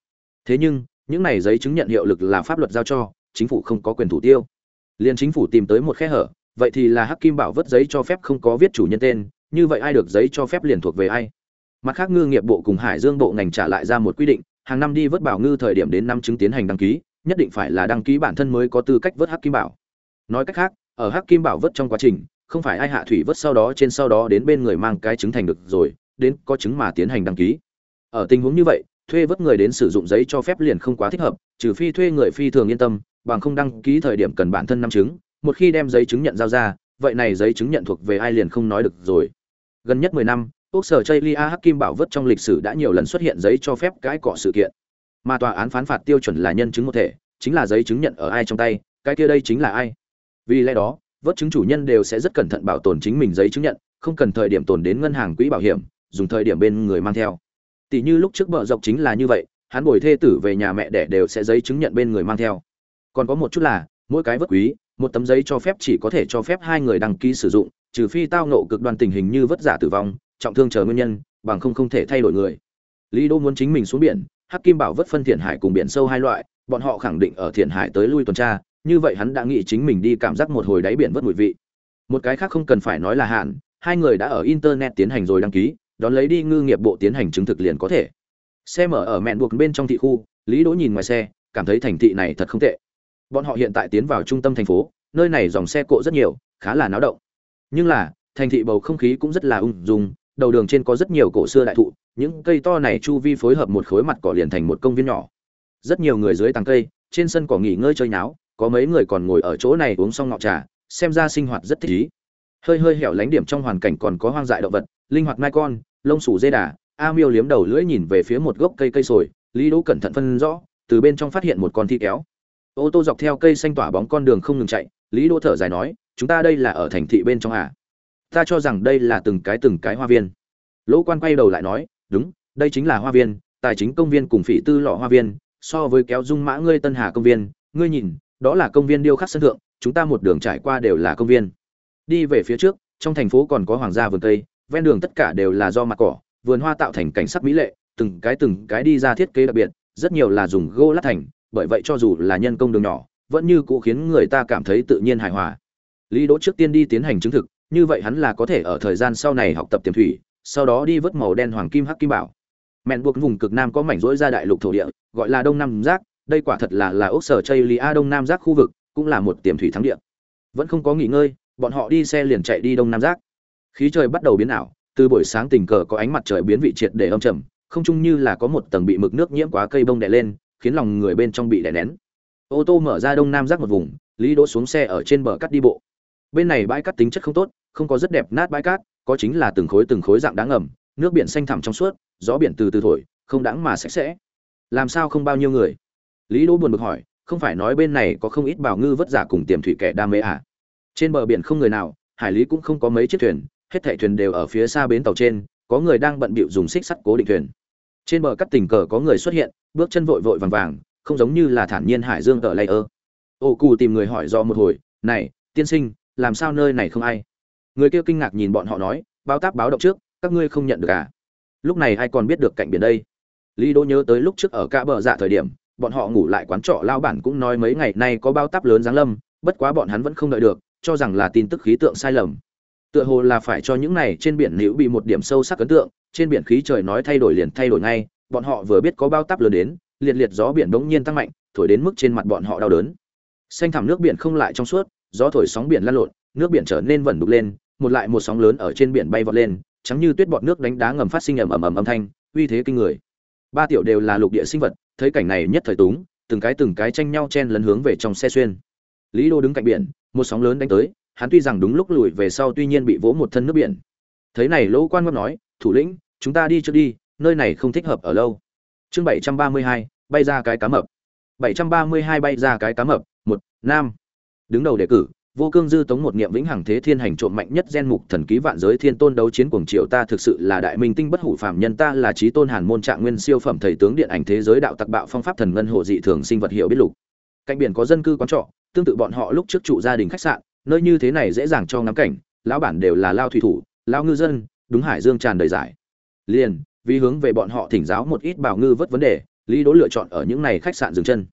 Thế nhưng, những này giấy chứng nhận hiệu lực là pháp luật giao cho, chính phủ không có quyền thủ tiêu. Liền chính phủ tìm tới một khe hở, vậy thì là hắc kim bảo vất giấy cho phép không có viết chủ nhân tên, như vậy ai được giấy cho phép liền thuộc về ai? Mặt khác ngư nghiệp bộ cùng hải dương bộ ngành trả lại ra một quy định, hàng năm đi vớt bảo ngư thời điểm đến năm chứng tiến hành đăng ký, nhất định phải là đăng ký bản thân mới có tư cách vớt hắc kim bảo. Nói cách khác, ở hắc kim bảo vớt trong quá trình, không phải ai hạ thủy vớt sau đó trên sau đó đến bên người mang cái chứng thành được rồi, đến có chứng mà tiến hành đăng ký. Ở tình huống như vậy, thuê vớt người đến sử dụng giấy cho phép liền không quá thích hợp, trừ phi thuê người phi thường yên tâm, bằng không đăng ký thời điểm cần bản thân năm chứng, một khi đem giấy chứng nhận giao ra, vậy này giấy chứng nhận thuộc về ai liền không nói được rồi. Gần nhất mười năm quốc sở chaylia hắc kim bảo vớt trong lịch sử đã nhiều lần xuất hiện giấy cho phép cãi cọ sự kiện. Mà tòa án phán phạt tiêu chuẩn là nhân chứng một thể, chính là giấy chứng nhận ở ai trong tay, cái kia đây chính là ai. Vì lẽ đó, vớt chứng chủ nhân đều sẽ rất cẩn thận bảo tồn chính mình giấy chứng nhận, không cần thời điểm tồn đến ngân hàng quỹ bảo hiểm, dùng thời điểm bên người mang theo. Tỷ như lúc trước bờ dọc chính là như vậy, hắn bồi thê tử về nhà mẹ đẻ đều sẽ giấy chứng nhận bên người mang theo. Còn có một chút là, mỗi cái vớt quý, một tấm giấy cho phép chỉ có thể cho phép hai người đăng ký sử dụng, trừ phi tao nộ cực đoan tình hình như vất giả tử vong trọng thương chờ nguyên nhân, bằng không không thể thay đổi người. Lý đô muốn chính mình xuống biển, hắc kim bảo vất phân thiện hải cùng biển sâu hai loại, bọn họ khẳng định ở thiện hải tới lui tuần tra, như vậy hắn đã nghĩ chính mình đi cảm giác một hồi đáy biển vất mùi vị. Một cái khác không cần phải nói là hạn, hai người đã ở internet tiến hành rồi đăng ký, đón lấy đi ngư nghiệp bộ tiến hành chứng thực liền có thể. Xe mở ở mẹn buộc bên trong thị khu, lý đỗ nhìn ngoài xe, cảm thấy thành thị này thật không tệ. Bọn họ hiện tại tiến vào trung tâm thành phố, nơi này dòng xe cộ rất nhiều, khá là náo động. Nhưng là, thành thị bầu không khí cũng rất là ung dung đầu đường trên có rất nhiều cổ xưa đại thụ những cây to này chu vi phối hợp một khối mặt cỏ liền thành một công viên nhỏ. Rất nhiều người dưới tàng cây trên sân cỏ nghỉ ngơi chơi náo, có mấy người còn ngồi ở chỗ này uống xong ngọ trà xem ra sinh hoạt rất thích ý hơi hơi hẻo lánh điểm trong hoàn cảnh còn có hoang dại động vật linh hoạt mai con lông sủ dê đà a miêu liếm đầu lưỡi nhìn về phía một gốc cây cây sồi lý đỗ cẩn thận phân rõ từ bên trong phát hiện một con thi kéo. Ô tô dọc theo cây xanh tỏa bóng con đường không ngừng chạy lý đỗ thở dài nói chúng ta đây là ở thành thị bên trong à? Ta cho rằng đây là từng cái từng cái hoa viên. Lỗ quan quay đầu lại nói, đúng, đây chính là hoa viên, tài chính công viên cùng phỉ tư lọ hoa viên, so với kéo dung mã ngươi tân hà công viên, ngươi nhìn, đó là công viên điêu khắc sân thượng, chúng ta một đường trải qua đều là công viên. Đi về phía trước, trong thành phố còn có hoàng gia vườn cây, ven đường tất cả đều là do mặt cỏ, vườn hoa tạo thành cảnh sắc mỹ lệ, từng cái từng cái đi ra thiết kế đặc biệt, rất nhiều là dùng gỗ lát thành, bởi vậy cho dù là nhân công đường nhỏ, vẫn như cũ khiến người ta cảm thấy tự nhiên hài hòa. Lý đỗ trước tiên đi tiến hành chứng thực như vậy hắn là có thể ở thời gian sau này học tập tiềm thủy, sau đó đi vớt màu đen hoàng kim hắc kim bảo. Mẹn buộc vùng cực nam có mảnh rỗi ra đại lục thổ địa, gọi là đông nam giác, đây quả thật là là ốc sở chây lia đông nam giác khu vực, cũng là một tiềm thủy thắng địa. Vẫn không có nghỉ ngơi, bọn họ đi xe liền chạy đi đông nam giác. Khí trời bắt đầu biến ảo, từ buổi sáng tình cờ có ánh mặt trời biến vị triệt để âm trầm, không chung như là có một tầng bị mực nước nhiễm quá cây bông đè lên, khiến lòng người bên trong bị đè nén. Ô tô mở ra đông nam giác một vùng, lý đỗ xuống xe ở trên bờ cắt đi bộ. Bên này bãi cắt tính chất không tốt không có rất đẹp nát bãi cát, có chính là từng khối từng khối dạng đá ngầm, nước biển xanh thẳm trong suốt, gió biển từ từ thổi, không đáng mà sạch sẽ. Làm sao không bao nhiêu người? Lý đỗ buồn bực hỏi, không phải nói bên này có không ít bảo ngư vất giả cùng tiềm thủy kẻ đam mê à? Trên bờ biển không người nào, hải lý cũng không có mấy chiếc thuyền, hết thảy thuyền đều ở phía xa bến tàu trên, có người đang bận bịu dùng xích sắt cố định thuyền. Trên bờ cắt tình cờ có người xuất hiện, bước chân vội vội vàng vàng, không giống như là thản nhiên hải dương ở lay ơ. Ô cù tìm người hỏi do một hồi, này, tiên sinh, làm sao nơi này không ai? Người kia kinh ngạc nhìn bọn họ nói, báo táp báo động trước, các ngươi không nhận được à? Lúc này ai còn biết được cạnh biển đây? Lý đỗ nhớ tới lúc trước ở cả bờ dạ thời điểm, bọn họ ngủ lại quán trọ lao bản cũng nói mấy ngày nay có bao táp lớn giáng lâm, bất quá bọn hắn vẫn không đợi được, cho rằng là tin tức khí tượng sai lầm. Tựa hồ là phải cho những này trên biển liễu bị một điểm sâu sắc ấn tượng, trên biển khí trời nói thay đổi liền thay đổi ngay, bọn họ vừa biết có bao táp lớn đến, liệt liệt gió biển bỗng nhiên tăng mạnh, thổi đến mức trên mặt bọn họ đau đớn. Xanh thẳm nước biển không lại trong suốt, gió thổi sóng biển lan lộn, nước biển trở nên vẩn đục lên một lại một sóng lớn ở trên biển bay vọt lên, trắng như tuyết bọt nước đánh đá ngầm phát sinh ầm ầm ầm âm thanh, uy thế kinh người. Ba tiểu đều là lục địa sinh vật, thấy cảnh này nhất thời túng, từng cái từng cái tranh nhau chen lấn hướng về trong xe xuyên. Lý đô đứng cạnh biển, một sóng lớn đánh tới, hắn tuy rằng đúng lúc lùi về sau tuy nhiên bị vỗ một thân nước biển. Thấy này lỗ quan ngọc nói, thủ lĩnh, chúng ta đi trước đi, nơi này không thích hợp ở lâu. Chương bảy trăm ba mươi hai, bay ra cái cá mập. Bảy trăm ba mươi hai bay ra cái cá mập, một, nam. Đứng đầu đề cử vô cương dư tống một niệm vĩnh hằng thế thiên hành trộm mạnh nhất gen mục thần ký vạn giới thiên tôn đấu chiến cuồng triệu ta thực sự là đại minh tinh bất hủ phạm nhân, ta là trí tôn hàn môn trạng nguyên siêu phẩm thầy tướng điện ảnh thế giới đạo tặc bạo phong pháp thần ngân hộ dị thường sinh vật hiệu biết lục. Cạnh biển có dân cư quán trọ, tương tự bọn họ lúc trước trụ gia đình khách sạn, nơi như thế này dễ dàng cho ngắm cảnh, lão bản đều là lao thủy thủ lao ngư dân, đúng hải dương tràn đầy giải. Liền, vì hướng về bọn họ thỉnh giáo một ít bảo ngư vất vấn đề, lý đỗ lựa chọn ở những này khách sạn dừng chân.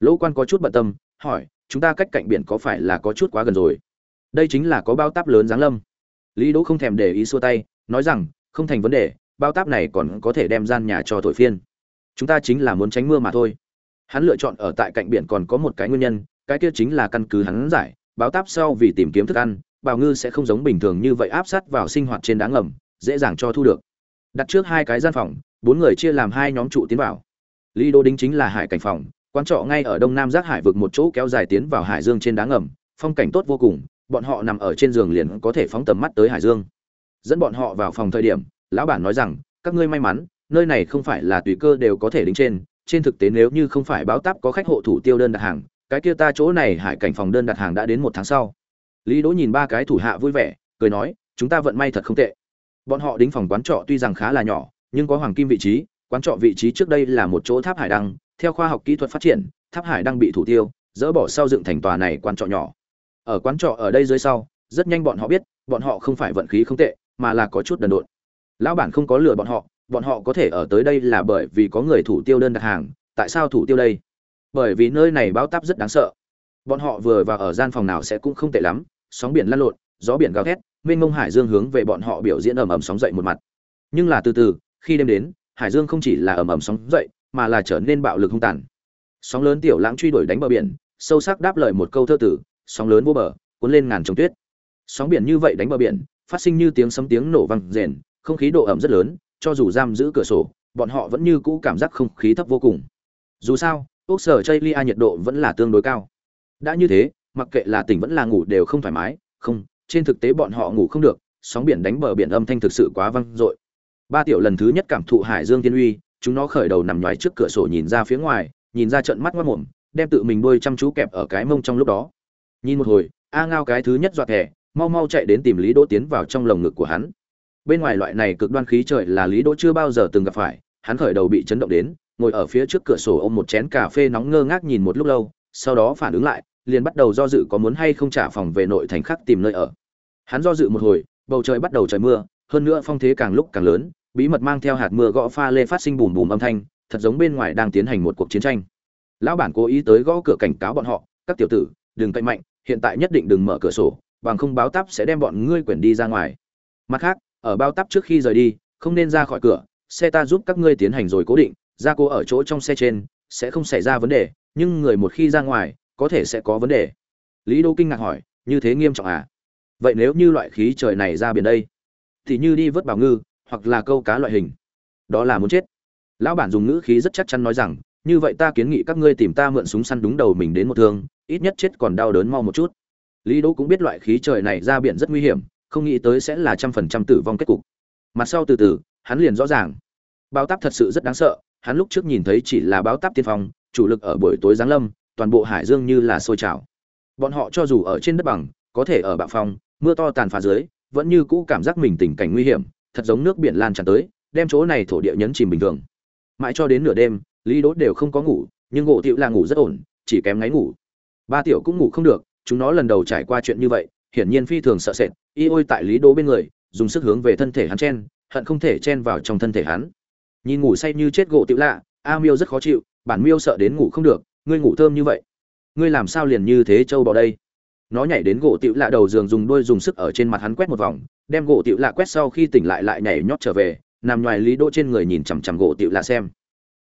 Lỗ quan có chút bận tâm, hỏi chúng ta cách cạnh biển có phải là có chút quá gần rồi? Đây chính là có bao táp lớn giáng lâm. Lý đỗ không thèm để ý xua tay, nói rằng, không thành vấn đề, bao táp này còn có thể đem gian nhà cho thổi phiên. Chúng ta chính là muốn tránh mưa mà thôi. Hắn lựa chọn ở tại cạnh biển còn có một cái nguyên nhân, cái kia chính là căn cứ hắn giải báo táp sau vì tìm kiếm thức ăn bào ngư sẽ không giống bình thường như vậy áp sát vào sinh hoạt trên đá ngầm, dễ dàng cho thu được. Đặt trước hai cái gian phòng, bốn người chia làm hai nhóm trụ tiến vào. Lý đô đính chính là hải cảnh phòng quán trọ ngay ở đông nam giác hải vực một chỗ kéo dài tiến vào hải dương trên đá ngầm, phong cảnh tốt vô cùng, bọn họ nằm ở trên giường liền có thể phóng tầm mắt tới hải dương. Dẫn bọn họ vào phòng thời điểm, lão bản nói rằng, các ngươi may mắn, nơi này không phải là tùy cơ đều có thể đính trên trên thực tế nếu như không phải báo táp có khách hộ thủ tiêu đơn đặt hàng, cái kia ta chỗ này hải cảnh phòng đơn đặt hàng đã đến một tháng sau. Lý đỗ nhìn ba cái thủ hạ vui vẻ, cười nói, chúng ta vận may thật không tệ. Bọn họ đính phòng quán trọ tuy rằng khá là nhỏ, nhưng có hoàng kim vị trí quán trọ vị trí trước đây là một chỗ tháp hải đăng, theo khoa học kỹ thuật phát triển, tháp hải đăng bị thủ tiêu, dỡ bỏ sau dựng thành tòa này quán trọ nhỏ. Ở quán trọ ở đây dưới sau, rất nhanh bọn họ biết, bọn họ không phải vận khí không tệ, mà là có chút đần độn. Lão bản không có lừa bọn họ bọn họ có thể ở tới đây là bởi vì có người thủ tiêu đơn đặt hàng, tại sao thủ tiêu đây? Bởi vì nơi này bao táp rất đáng sợ. Bọn họ vừa vào ở gian phòng nào sẽ cũng không tệ lắm, sóng biển lăn lộn, gió biển gào thét, mênh mông hải dương hướng về bọn họ biểu diễn ầm ầm sóng dậy một mặt. Nhưng là từ từ, khi đêm đến hải dương không chỉ là ầm ầm sóng dậy, mà là trở nên bạo lực hung tàn. Sóng lớn tiểu lãng truy đuổi đánh bờ biển, sâu sắc đáp lời một câu thơ tử, sóng lớn vô bờ, cuốn lên ngàn trồng tuyết. Sóng biển như vậy đánh bờ biển, phát sinh như tiếng sấm tiếng nổ vang rền, không khí độ ẩm rất lớn, cho dù giam giữ cửa sổ, bọn họ vẫn như cũ cảm giác không khí thấp vô cùng. Dù sao, ốc sở chây lia nhiệt độ vẫn là tương đối cao. Đã như thế, mặc kệ là tỉnh vẫn là ngủ đều không thoải mái, không, trên thực tế bọn họ ngủ không được, sóng biển đánh bờ biển âm thanh thực sự quá vang dội ba tiểu lần thứ nhất cảm thụ hải dương tiên uy, chúng nó khởi đầu nằm nhoài trước cửa sổ nhìn ra phía ngoài, nhìn ra trận mắt ngoắt mồm, đem tự mình đuôi chăm chú kẹp ở cái mông trong lúc đó. Nhìn một hồi, a ngao cái thứ nhất dọa thẻ, mau mau chạy đến tìm lý đỗ tiến vào trong lồng ngực của hắn. Bên ngoài loại này cực đoan khí trời là lý đỗ chưa bao giờ từng gặp phải, hắn khởi đầu bị chấn động đến, ngồi ở phía trước cửa sổ ôm một chén cà phê nóng ngơ ngác nhìn một lúc lâu, sau đó phản ứng lại, liền bắt đầu do dự có muốn hay không trả phòng về nội thành khắc tìm nơi ở. Hắn do dự một hồi, bầu trời bắt đầu trời mưa, hơn nữa phong thế càng lúc càng lớn bí mật mang theo hạt mưa gõ pha lê phát sinh bùm bùm âm thanh, thật giống bên ngoài đang tiến hành một cuộc chiến tranh. Lão bản cố ý tới gõ cửa cảnh cáo bọn họ, các tiểu tử, đừng cậy mạnh, hiện tại nhất định đừng mở cửa sổ, bằng không báo táp sẽ đem bọn ngươi quyển đi ra ngoài. Mặt khác, ở bao táp trước khi rời đi, không nên ra khỏi cửa, xe ta giúp các ngươi tiến hành rồi cố định gia cố ở chỗ trong xe trên, sẽ không xảy ra vấn đề, nhưng người một khi ra ngoài, có thể sẽ có vấn đề. Lý đô kinh ngạc hỏi, như thế nghiêm trọng à? Vậy nếu như loại khí trời này ra biển đây, thì như đi vớt bào ngư hoặc là câu cá loại hình. Đó là muốn chết. Lão bản dùng ngữ khí rất chắc chắn nói rằng, như vậy ta kiến nghị các ngươi tìm ta mượn súng săn đúng đầu mình đến một thương, ít nhất chết còn đau đớn mau một chút. Lý đỗ cũng biết loại khí trời này ra biển rất nguy hiểm, không nghĩ tới sẽ là trăm phần trăm tử vong kết cục. Mặt sau từ từ, hắn liền rõ ràng. Báo táp thật sự rất đáng sợ, hắn lúc trước nhìn thấy chỉ là báo táp tiên phong, chủ lực ở buổi tối giáng lâm, toàn bộ hải dương như là sôi trào. Bọn họ cho dù ở trên đất bằng, có thể ở bạo phong, mưa to tàn phá dưới, vẫn như cũ cảm giác mình tình cảnh nguy hiểm thật giống nước biển lan tràn tới, đem chỗ này thổ địa nhấn chìm bình thường. Mãi cho đến nửa đêm, lý đốt đều không có ngủ, nhưng gỗ tiểu là ngủ rất ổn, chỉ kém ngáy ngủ. Ba tiểu cũng ngủ không được, chúng nó lần đầu trải qua chuyện như vậy, hiển nhiên phi thường sợ sệt, y ôi tại lý đỗ bên người, dùng sức hướng về thân thể hắn chen, hận không thể chen vào trong thân thể hắn. Nhìn ngủ say như chết gỗ tiểu lạ, a miêu rất khó chịu, bản miêu sợ đến ngủ không được, ngươi ngủ thơm như vậy. Ngươi làm sao liền như thế trâu bò đây? Nó nhảy đến gỗ tiểu lạ đầu giường dùng đuôi dùng sức ở trên mặt hắn quét một vòng, đem gỗ tiểu lạ quét sau khi tỉnh lại lại nhảy nhót trở về, nằm ngoài lý đỗ trên người nhìn chằm chằm gỗ tiểu lạ xem.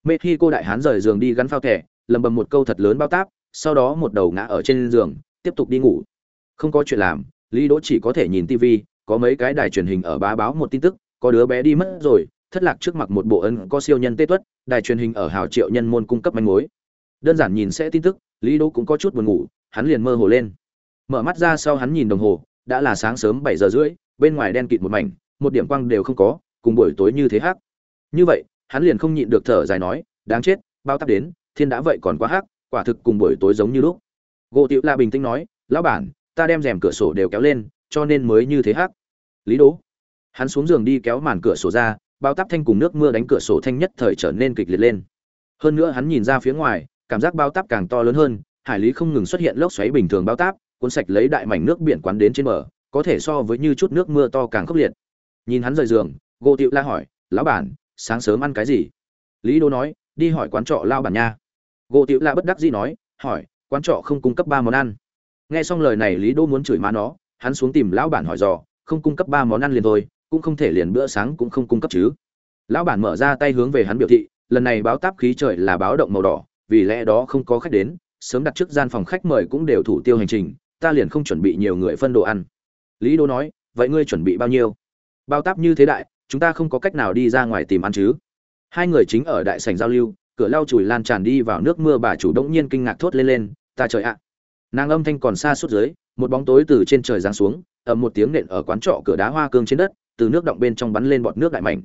Mê khi cô đại hán rời giường đi gắn phao thẻ, lầm bầm một câu thật lớn bao táp, sau đó một đầu ngã ở trên giường, tiếp tục đi ngủ. Không có chuyện làm, lý đỗ chỉ có thể nhìn tivi có mấy cái đài truyền hình ở bá báo một tin tức, có đứa bé đi mất rồi, thất lạc trước mặt một bộ ân có siêu nhân tê tuất, đài truyền hình ở hào triệu nhân môn cung cấp manh mối. Đơn giản nhìn sẽ tin tức, lý đỗ cũng có chút buồn ngủ, hắn liền mơ hồ lên mở mắt ra sau hắn nhìn đồng hồ, đã là sáng sớm bảy giờ rưỡi, bên ngoài đen kịt một mảnh, một điểm quang đều không có, cùng buổi tối như thế hắc. Như vậy, hắn liền không nhịn được thở dài nói, đáng chết, bao tắp đến, thiên đã vậy còn quá hắc, quả thực cùng buổi tối giống như lúc. Gỗ tiểu la bình tĩnh nói, lão bản, ta đem rèm cửa sổ đều kéo lên, cho nên mới như thế hắc. Lý đố hắn xuống giường đi kéo màn cửa sổ ra, bao tắp thanh cùng nước mưa đánh cửa sổ thanh nhất thời trở nên kịch liệt lên. Hơn nữa hắn nhìn ra phía ngoài, cảm giác bao tắp càng to lớn hơn, hải lý không ngừng xuất hiện lốc xoáy bình thường bao táp cuốn sạch lấy đại mảnh nước biển quán đến trên bờ, có thể so với như chút nước mưa to càng khốc liệt. Nhìn hắn rời giường gỗ tiệu la hỏi, lão bản, sáng sớm ăn cái gì? Lý đô nói, đi hỏi quán trọ lao bản nha. Gỗ tiệu la bất đắc dĩ nói, hỏi, quán trọ không cung cấp ba món ăn. Nghe xong lời này, lý đô muốn chửi má nó, hắn xuống tìm lão bản hỏi dò, không cung cấp ba món ăn liền thôi, cũng không thể liền bữa sáng cũng không cung cấp chứ? Lão bản mở ra tay hướng về hắn biểu thị, lần này báo táp khí trời là báo động màu đỏ, vì lẽ đó không có khách đến, sớm đặt trước gian phòng khách mời cũng đều thủ tiêu hành trình ta liền không chuẩn bị nhiều người phân đồ ăn. Lý đô nói, vậy ngươi chuẩn bị bao nhiêu? Bao táp như thế đại, chúng ta không có cách nào đi ra ngoài tìm ăn chứ. Hai người chính ở đại sảnh giao lưu, cửa lau chùi lan tràn đi vào nước mưa bà chủ động nhiên kinh ngạc thốt lên lên, ta trời ạ. Nàng âm thanh còn xa suốt dưới, một bóng tối từ trên trời giáng xuống, ầm một tiếng nện ở quán trọ cửa đá hoa cương trên đất, từ nước động bên trong bắn lên bọt nước đại mảnh.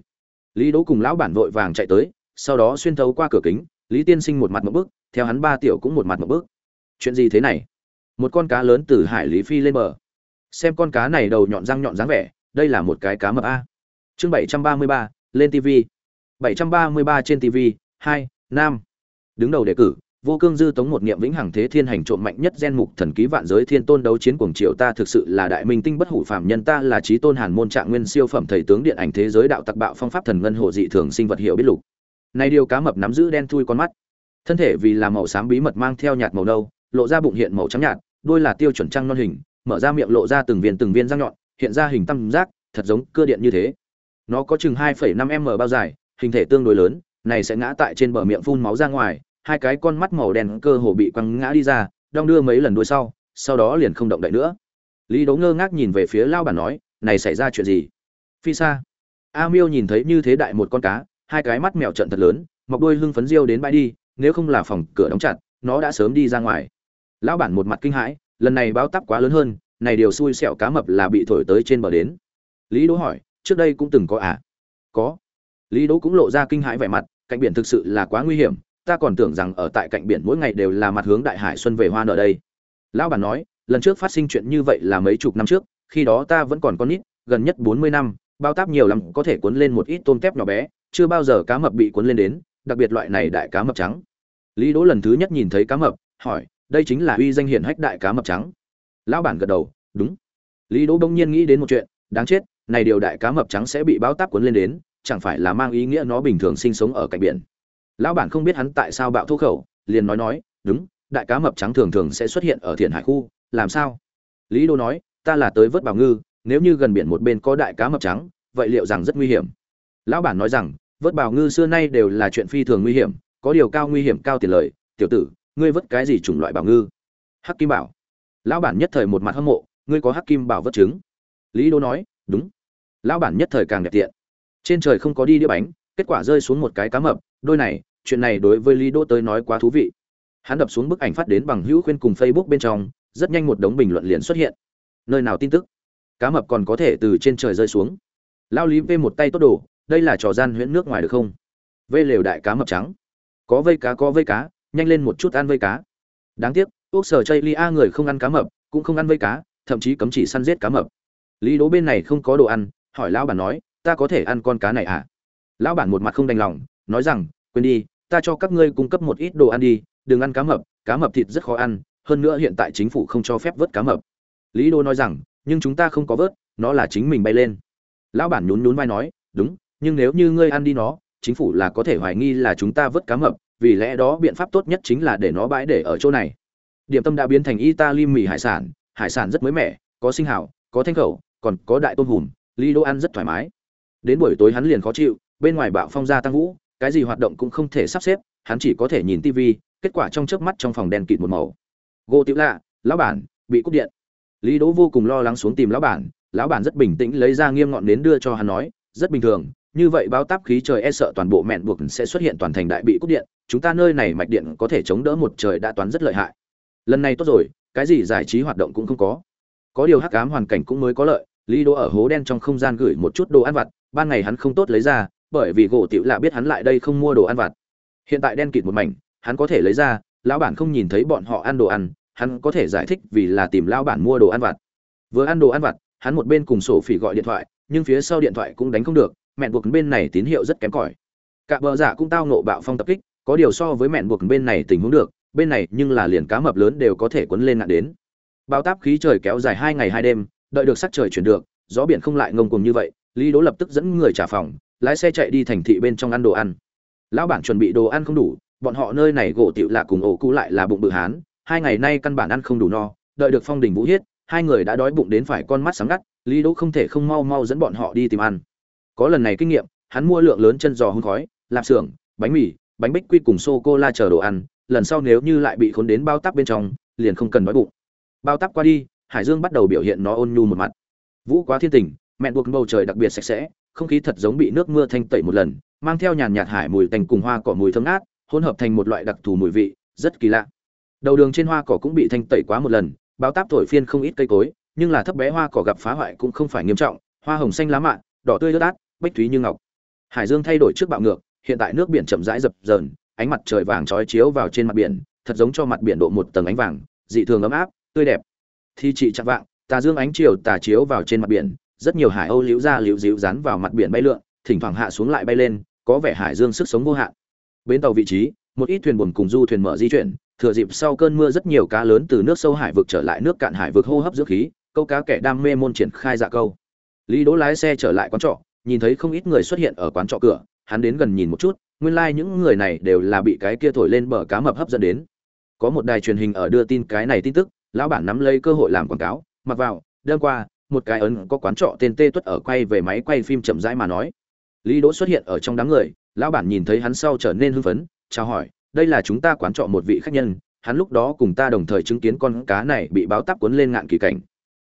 Lý đỗ cùng lão bản vội vàng chạy tới, sau đó xuyên thấu qua cửa kính, lý tiên sinh một mặt một bước, theo hắn ba tiểu cũng một mặt một bước. Chuyện gì thế này? Một con cá lớn từ hải lý phi lên bờ. Xem con cá này đầu nhọn răng nhọn dáng vẻ, đây là một cái cá mập a. Chương bảy trăm ba mươi ba, lên tv bảy trăm ba mươi ba trên tv hai nam đứng đầu đề cử, vô cương dư tống một niệm vĩnh hằng thế thiên hành trộm mạnh nhất gen mục thần ký vạn giới thiên tôn đấu chiến cuồng triệu ta thực sự là đại minh tinh bất hủ phàm nhân, ta là trí tôn hàn môn trạng nguyên siêu phẩm thầy tướng điện ảnh thế giới đạo tặc bạo phong pháp thần ngân hộ dị thường sinh vật hiệu biết lục. Này điều cá mập nắm giữ đen thui con mắt. Thân thể vì là màu xám bí mật mang theo nhạt màu nâu, lộ ra bụng hiện màu trắng nhạt Đôi là tiêu chuẩn trăng non hình mở ra miệng lộ ra từng viên từng viên răng nhọn hiện ra hình tam giác thật giống cơ điện như thế. Nó có chừng 2,5 m bao dài hình thể tương đối lớn này sẽ ngã tại trên bờ miệng phun máu ra ngoài hai cái con mắt màu đen cơ hồ bị quăng ngã đi ra đong đưa mấy lần đuôi sau sau đó liền không động đậy nữa. Lý Đấu ngơ ngác nhìn về phía lao bản nói này xảy ra chuyện gì? Phi xa a miêu nhìn thấy như thế đại một con cá hai cái mắt mèo trận thật lớn mọc đôi hưng phấn diêu đến bãi đi nếu không là phòng cửa đóng chặt nó đã sớm đi ra ngoài lão bản một mặt kinh hãi, lần này báo tắp quá lớn hơn, này điều xui xẻo cá mập là bị thổi tới trên bờ đến. Lý đỗ hỏi, trước đây cũng từng có à? Có. Lý đỗ cũng lộ ra kinh hãi vẻ mặt, cạnh biển thực sự là quá nguy hiểm, ta còn tưởng rằng ở tại cạnh biển mỗi ngày đều là mặt hướng đại hải xuân về hoa nở đây. Lão bản nói, lần trước phát sinh chuyện như vậy là mấy chục năm trước, khi đó ta vẫn còn con nít, gần nhất bốn mươi năm bao táp nhiều lắm, có thể cuốn lên một ít tôm tép nhỏ bé, chưa bao giờ cá mập bị cuốn lên đến, đặc biệt loại này đại cá mập trắng. Lý đỗ lần thứ nhất nhìn thấy cá mập, hỏi đây chính là uy danh hiển hách đại cá mập trắng. Lão bản gật đầu, đúng. Lý đỗ bỗng nhiên nghĩ đến một chuyện, đáng chết, này điều đại cá mập trắng sẽ bị báo táp cuốn lên đến, chẳng phải là mang ý nghĩa nó bình thường sinh sống ở cạnh biển. Lão bản không biết hắn tại sao bạo thô khẩu, liền nói nói, đúng, đại cá mập trắng thường thường sẽ xuất hiện ở thiện hải khu, làm sao? Lý đô nói, ta là tới vớt bảo ngư, nếu như gần biển một bên có đại cá mập trắng, vậy liệu rằng rất nguy hiểm? Lão bản nói rằng, vớt bảo ngư xưa nay đều là chuyện phi thường nguy hiểm, có điều cao nguy hiểm cao tiền lợi tiểu tử ngươi vớt cái gì chủng loại bảo ngư? Hắc kim bảo. Lão bản nhất thời một mặt hâm mộ, ngươi có hắc kim bảo vớt trứng? Lý đô nói, đúng. Lão bản nhất thời càng đẹp tiện. Trên trời không có đi đĩa bánh, kết quả rơi xuống một cái cá mập. Đôi này, chuyện này đối với lý đô tới nói quá thú vị. Hắn đập xuống bức ảnh phát đến bằng hữu khuyên cùng facebook bên trong, rất nhanh một đống bình luận liền xuất hiện. Nơi nào tin tức? Cá mập còn có thể từ trên trời rơi xuống. Lao lý vê một tay tốt đồ, đây là trò gian huyễn nước ngoài được không? Vê lều đại cá mập trắng. Có vây cá, có vây cá nhanh lên một chút ăn vây cá. Đáng tiếc ốc sở chây lia người không ăn cá mập, cũng không ăn vây cá, thậm chí cấm chỉ săn giết cá mập. Lý đố bên này không có đồ ăn, hỏi lão bản nói, ta có thể ăn con cá này à? Lão bản một mặt không đành lòng, nói rằng, quên đi, ta cho các ngươi cung cấp một ít đồ ăn đi, đừng ăn cá mập cá mập thịt rất khó ăn, hơn nữa hiện tại chính phủ không cho phép vớt cá mập. Lý đô nói rằng, nhưng chúng ta không có vớt, nó là chính mình bay lên. Lão bản nhún nhún vai nói, đúng, nhưng nếu như ngươi ăn đi nó, chính phủ là có thể hoài nghi là chúng ta vớt cá mập vì lẽ đó biện pháp tốt nhất chính là để nó bãi để ở chỗ này. Điểm tâm đã biến thành italy mì hải sản hải sản rất mới mẻ, có sinh hảo có thanh khẩu, còn có đại tôm hùm lý đô ăn rất thoải mái. Đến buổi tối hắn liền khó chịu, bên ngoài bạo phong gia tăng vũ, cái gì hoạt động cũng không thể sắp xếp, hắn chỉ có thể nhìn tivi kết quả trong chớp mắt trong phòng đèn kịt một màu. Gỗ tiểu lạ, lão bản, bị cúp điện. Lý đỗ vô cùng lo lắng xuống tìm lão bản lão bản rất bình tĩnh lấy ra nghiêm ngọn nến đưa cho hắn nói, rất bình thường, như vậy báo táp khí trời e sợ toàn bộ mẹn buộc sẽ xuất hiện toàn thành đại bị cúp điện chúng ta nơi này mạch điện có thể chống đỡ một trời đã toán rất lợi hại. Lần này tốt rồi, cái gì giải trí hoạt động cũng không có. Có điều hắc ám hoàn cảnh cũng mới có lợi, lý đỗ ở hố đen trong không gian gửi một chút đồ ăn vặt, ban ngày hắn không tốt lấy ra, bởi vì gỗ tiểu lạ biết hắn lại đây không mua đồ ăn vặt. Hiện tại đen kịt một mảnh, hắn có thể lấy ra, lão bản không nhìn thấy bọn họ ăn đồ ăn, hắn có thể giải thích vì là tìm lão bản mua đồ ăn vặt. Vừa ăn đồ ăn vặt, hắn một bên cùng sổ phỉ gọi điện thoại, nhưng phía sau điện thoại cũng đánh không được, mẹn buộc bên này tín hiệu rất kém cỏi. Cả bờ giả cũng tao nộ bạo phong tập kích có điều so với mẹn buộc bên này tình huống được, bên này nhưng là liền cá mập lớn đều có thể quấn lên nạn đến. Bao táp khí trời kéo dài hai ngày hai đêm, đợi được sắc trời chuyển được, gió biển không lại ngông cùng như vậy, lý đỗ lập tức dẫn người trả phòng, lái xe chạy đi thành thị bên trong ăn đồ ăn. Lão bản chuẩn bị đồ ăn không đủ, bọn họ nơi này gỗ tiểu lạ cùng ổ cũ lại là bụng bự hán, hai ngày nay căn bản ăn không đủ no, đợi được phong đình vũ hiết, hai người đã đói bụng đến phải con mắt sáng ngắt, lý đỗ không thể không mau mau dẫn bọn họ đi tìm ăn. Có lần này kinh nghiệm, hắn mua lượng lớn chân giò hun khói, lạp xưởng, bánh mì bánh bích quy cùng sô cô la chờ đồ ăn, lần sau nếu như lại bị khốn đến bao tắp bên trong, liền không cần đói bụng. Bao tắp qua đi, hải dương bắt đầu biểu hiện nó ôn nhu một mặt. Vũ quá thiên tình mẹn buộc bầu trời đặc biệt sạch sẽ, không khí thật giống bị nước mưa thanh tẩy một lần, mang theo nhàn nhạt hải mùi tành cùng hoa cỏ mùi thơm ngát, hỗn hợp thành một loại đặc thù mùi vị, rất kỳ lạ. Đầu đường trên hoa cỏ cũng bị thanh tẩy quá một lần, bao táp thổi phiên không ít cây cối, nhưng là thấp bé hoa cỏ gặp phá hoại cũng không phải nghiêm trọng, hoa hồng xanh lá mạ, đỏ tươi ướt át bách thúy như ngọc. Hải dương thay đổi trước bạo ngược hiện tại nước biển chậm rãi dập dờn, ánh mặt trời vàng trói chiếu vào trên mặt biển, thật giống cho mặt biển độ một tầng ánh vàng, dị thường ấm áp, tươi đẹp. Thì chị chạm vạng, tà dương ánh chiều tà chiếu vào trên mặt biển, rất nhiều hải âu liễu ra liễu díu rán vào mặt biển bay lượn, thỉnh thoảng hạ xuống lại bay lên, có vẻ hải dương sức sống vô hạn. Bến tàu vị trí, một ít thuyền buồm cùng du thuyền mở di chuyển, thừa dịp sau cơn mưa rất nhiều cá lớn từ nước sâu hải vực trở lại nước cạn hải vực hô hấp dưỡng khí, câu cá kẻ đam mê môn triển khai dạ câu. Lý đỗ lái xe trở lại quán trọ, nhìn thấy không ít người xuất hiện ở quán trọ cửa hắn đến gần nhìn một chút, nguyên lai những người này đều là bị cái kia thổi lên bờ cá mập hấp dẫn đến. Có một đài truyền hình ở đưa tin cái này tin tức, lão bản nắm lấy cơ hội làm quảng cáo, mặc vào, đêm qua, một cái ấn có quán trọ tên tê tuất ở quay về máy quay phim chậm rãi mà nói. Lý đỗ xuất hiện ở trong đám người, lão bản nhìn thấy hắn sau trở nên hưng phấn, chào hỏi, đây là chúng ta quán trọ một vị khách nhân, hắn lúc đó cùng ta đồng thời chứng kiến con cá này bị báo táp cuốn lên ngạn kỳ cảnh.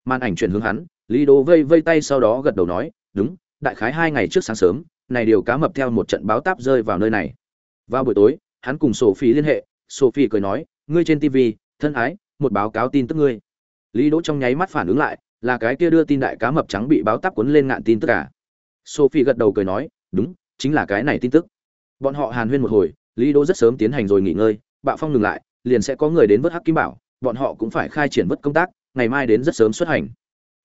Màn ảnh chuyển hướng hắn, lý đỗ vây vây tay sau đó gật đầu nói, đúng, đại khái hai ngày trước sáng sớm này điều cá mập theo một trận báo táp rơi vào nơi này. Vào buổi tối, hắn cùng sophie liên hệ. Sophie cười nói, ngươi trên tv thân ái, một báo cáo tin tức ngươi. Lý đỗ trong nháy mắt phản ứng lại, là cái kia đưa tin đại cá mập trắng bị báo táp cuốn lên ngạn tin tức cả sophie gật đầu cười nói, đúng, chính là cái này tin tức. Bọn họ hàn huyên một hồi, lý đỗ rất sớm tiến hành rồi nghỉ ngơi, bạo phong ngừng lại, liền sẽ có người đến vớt hắc kim bảo, bọn họ cũng phải khai triển vớt công tác, ngày mai đến rất sớm xuất hành.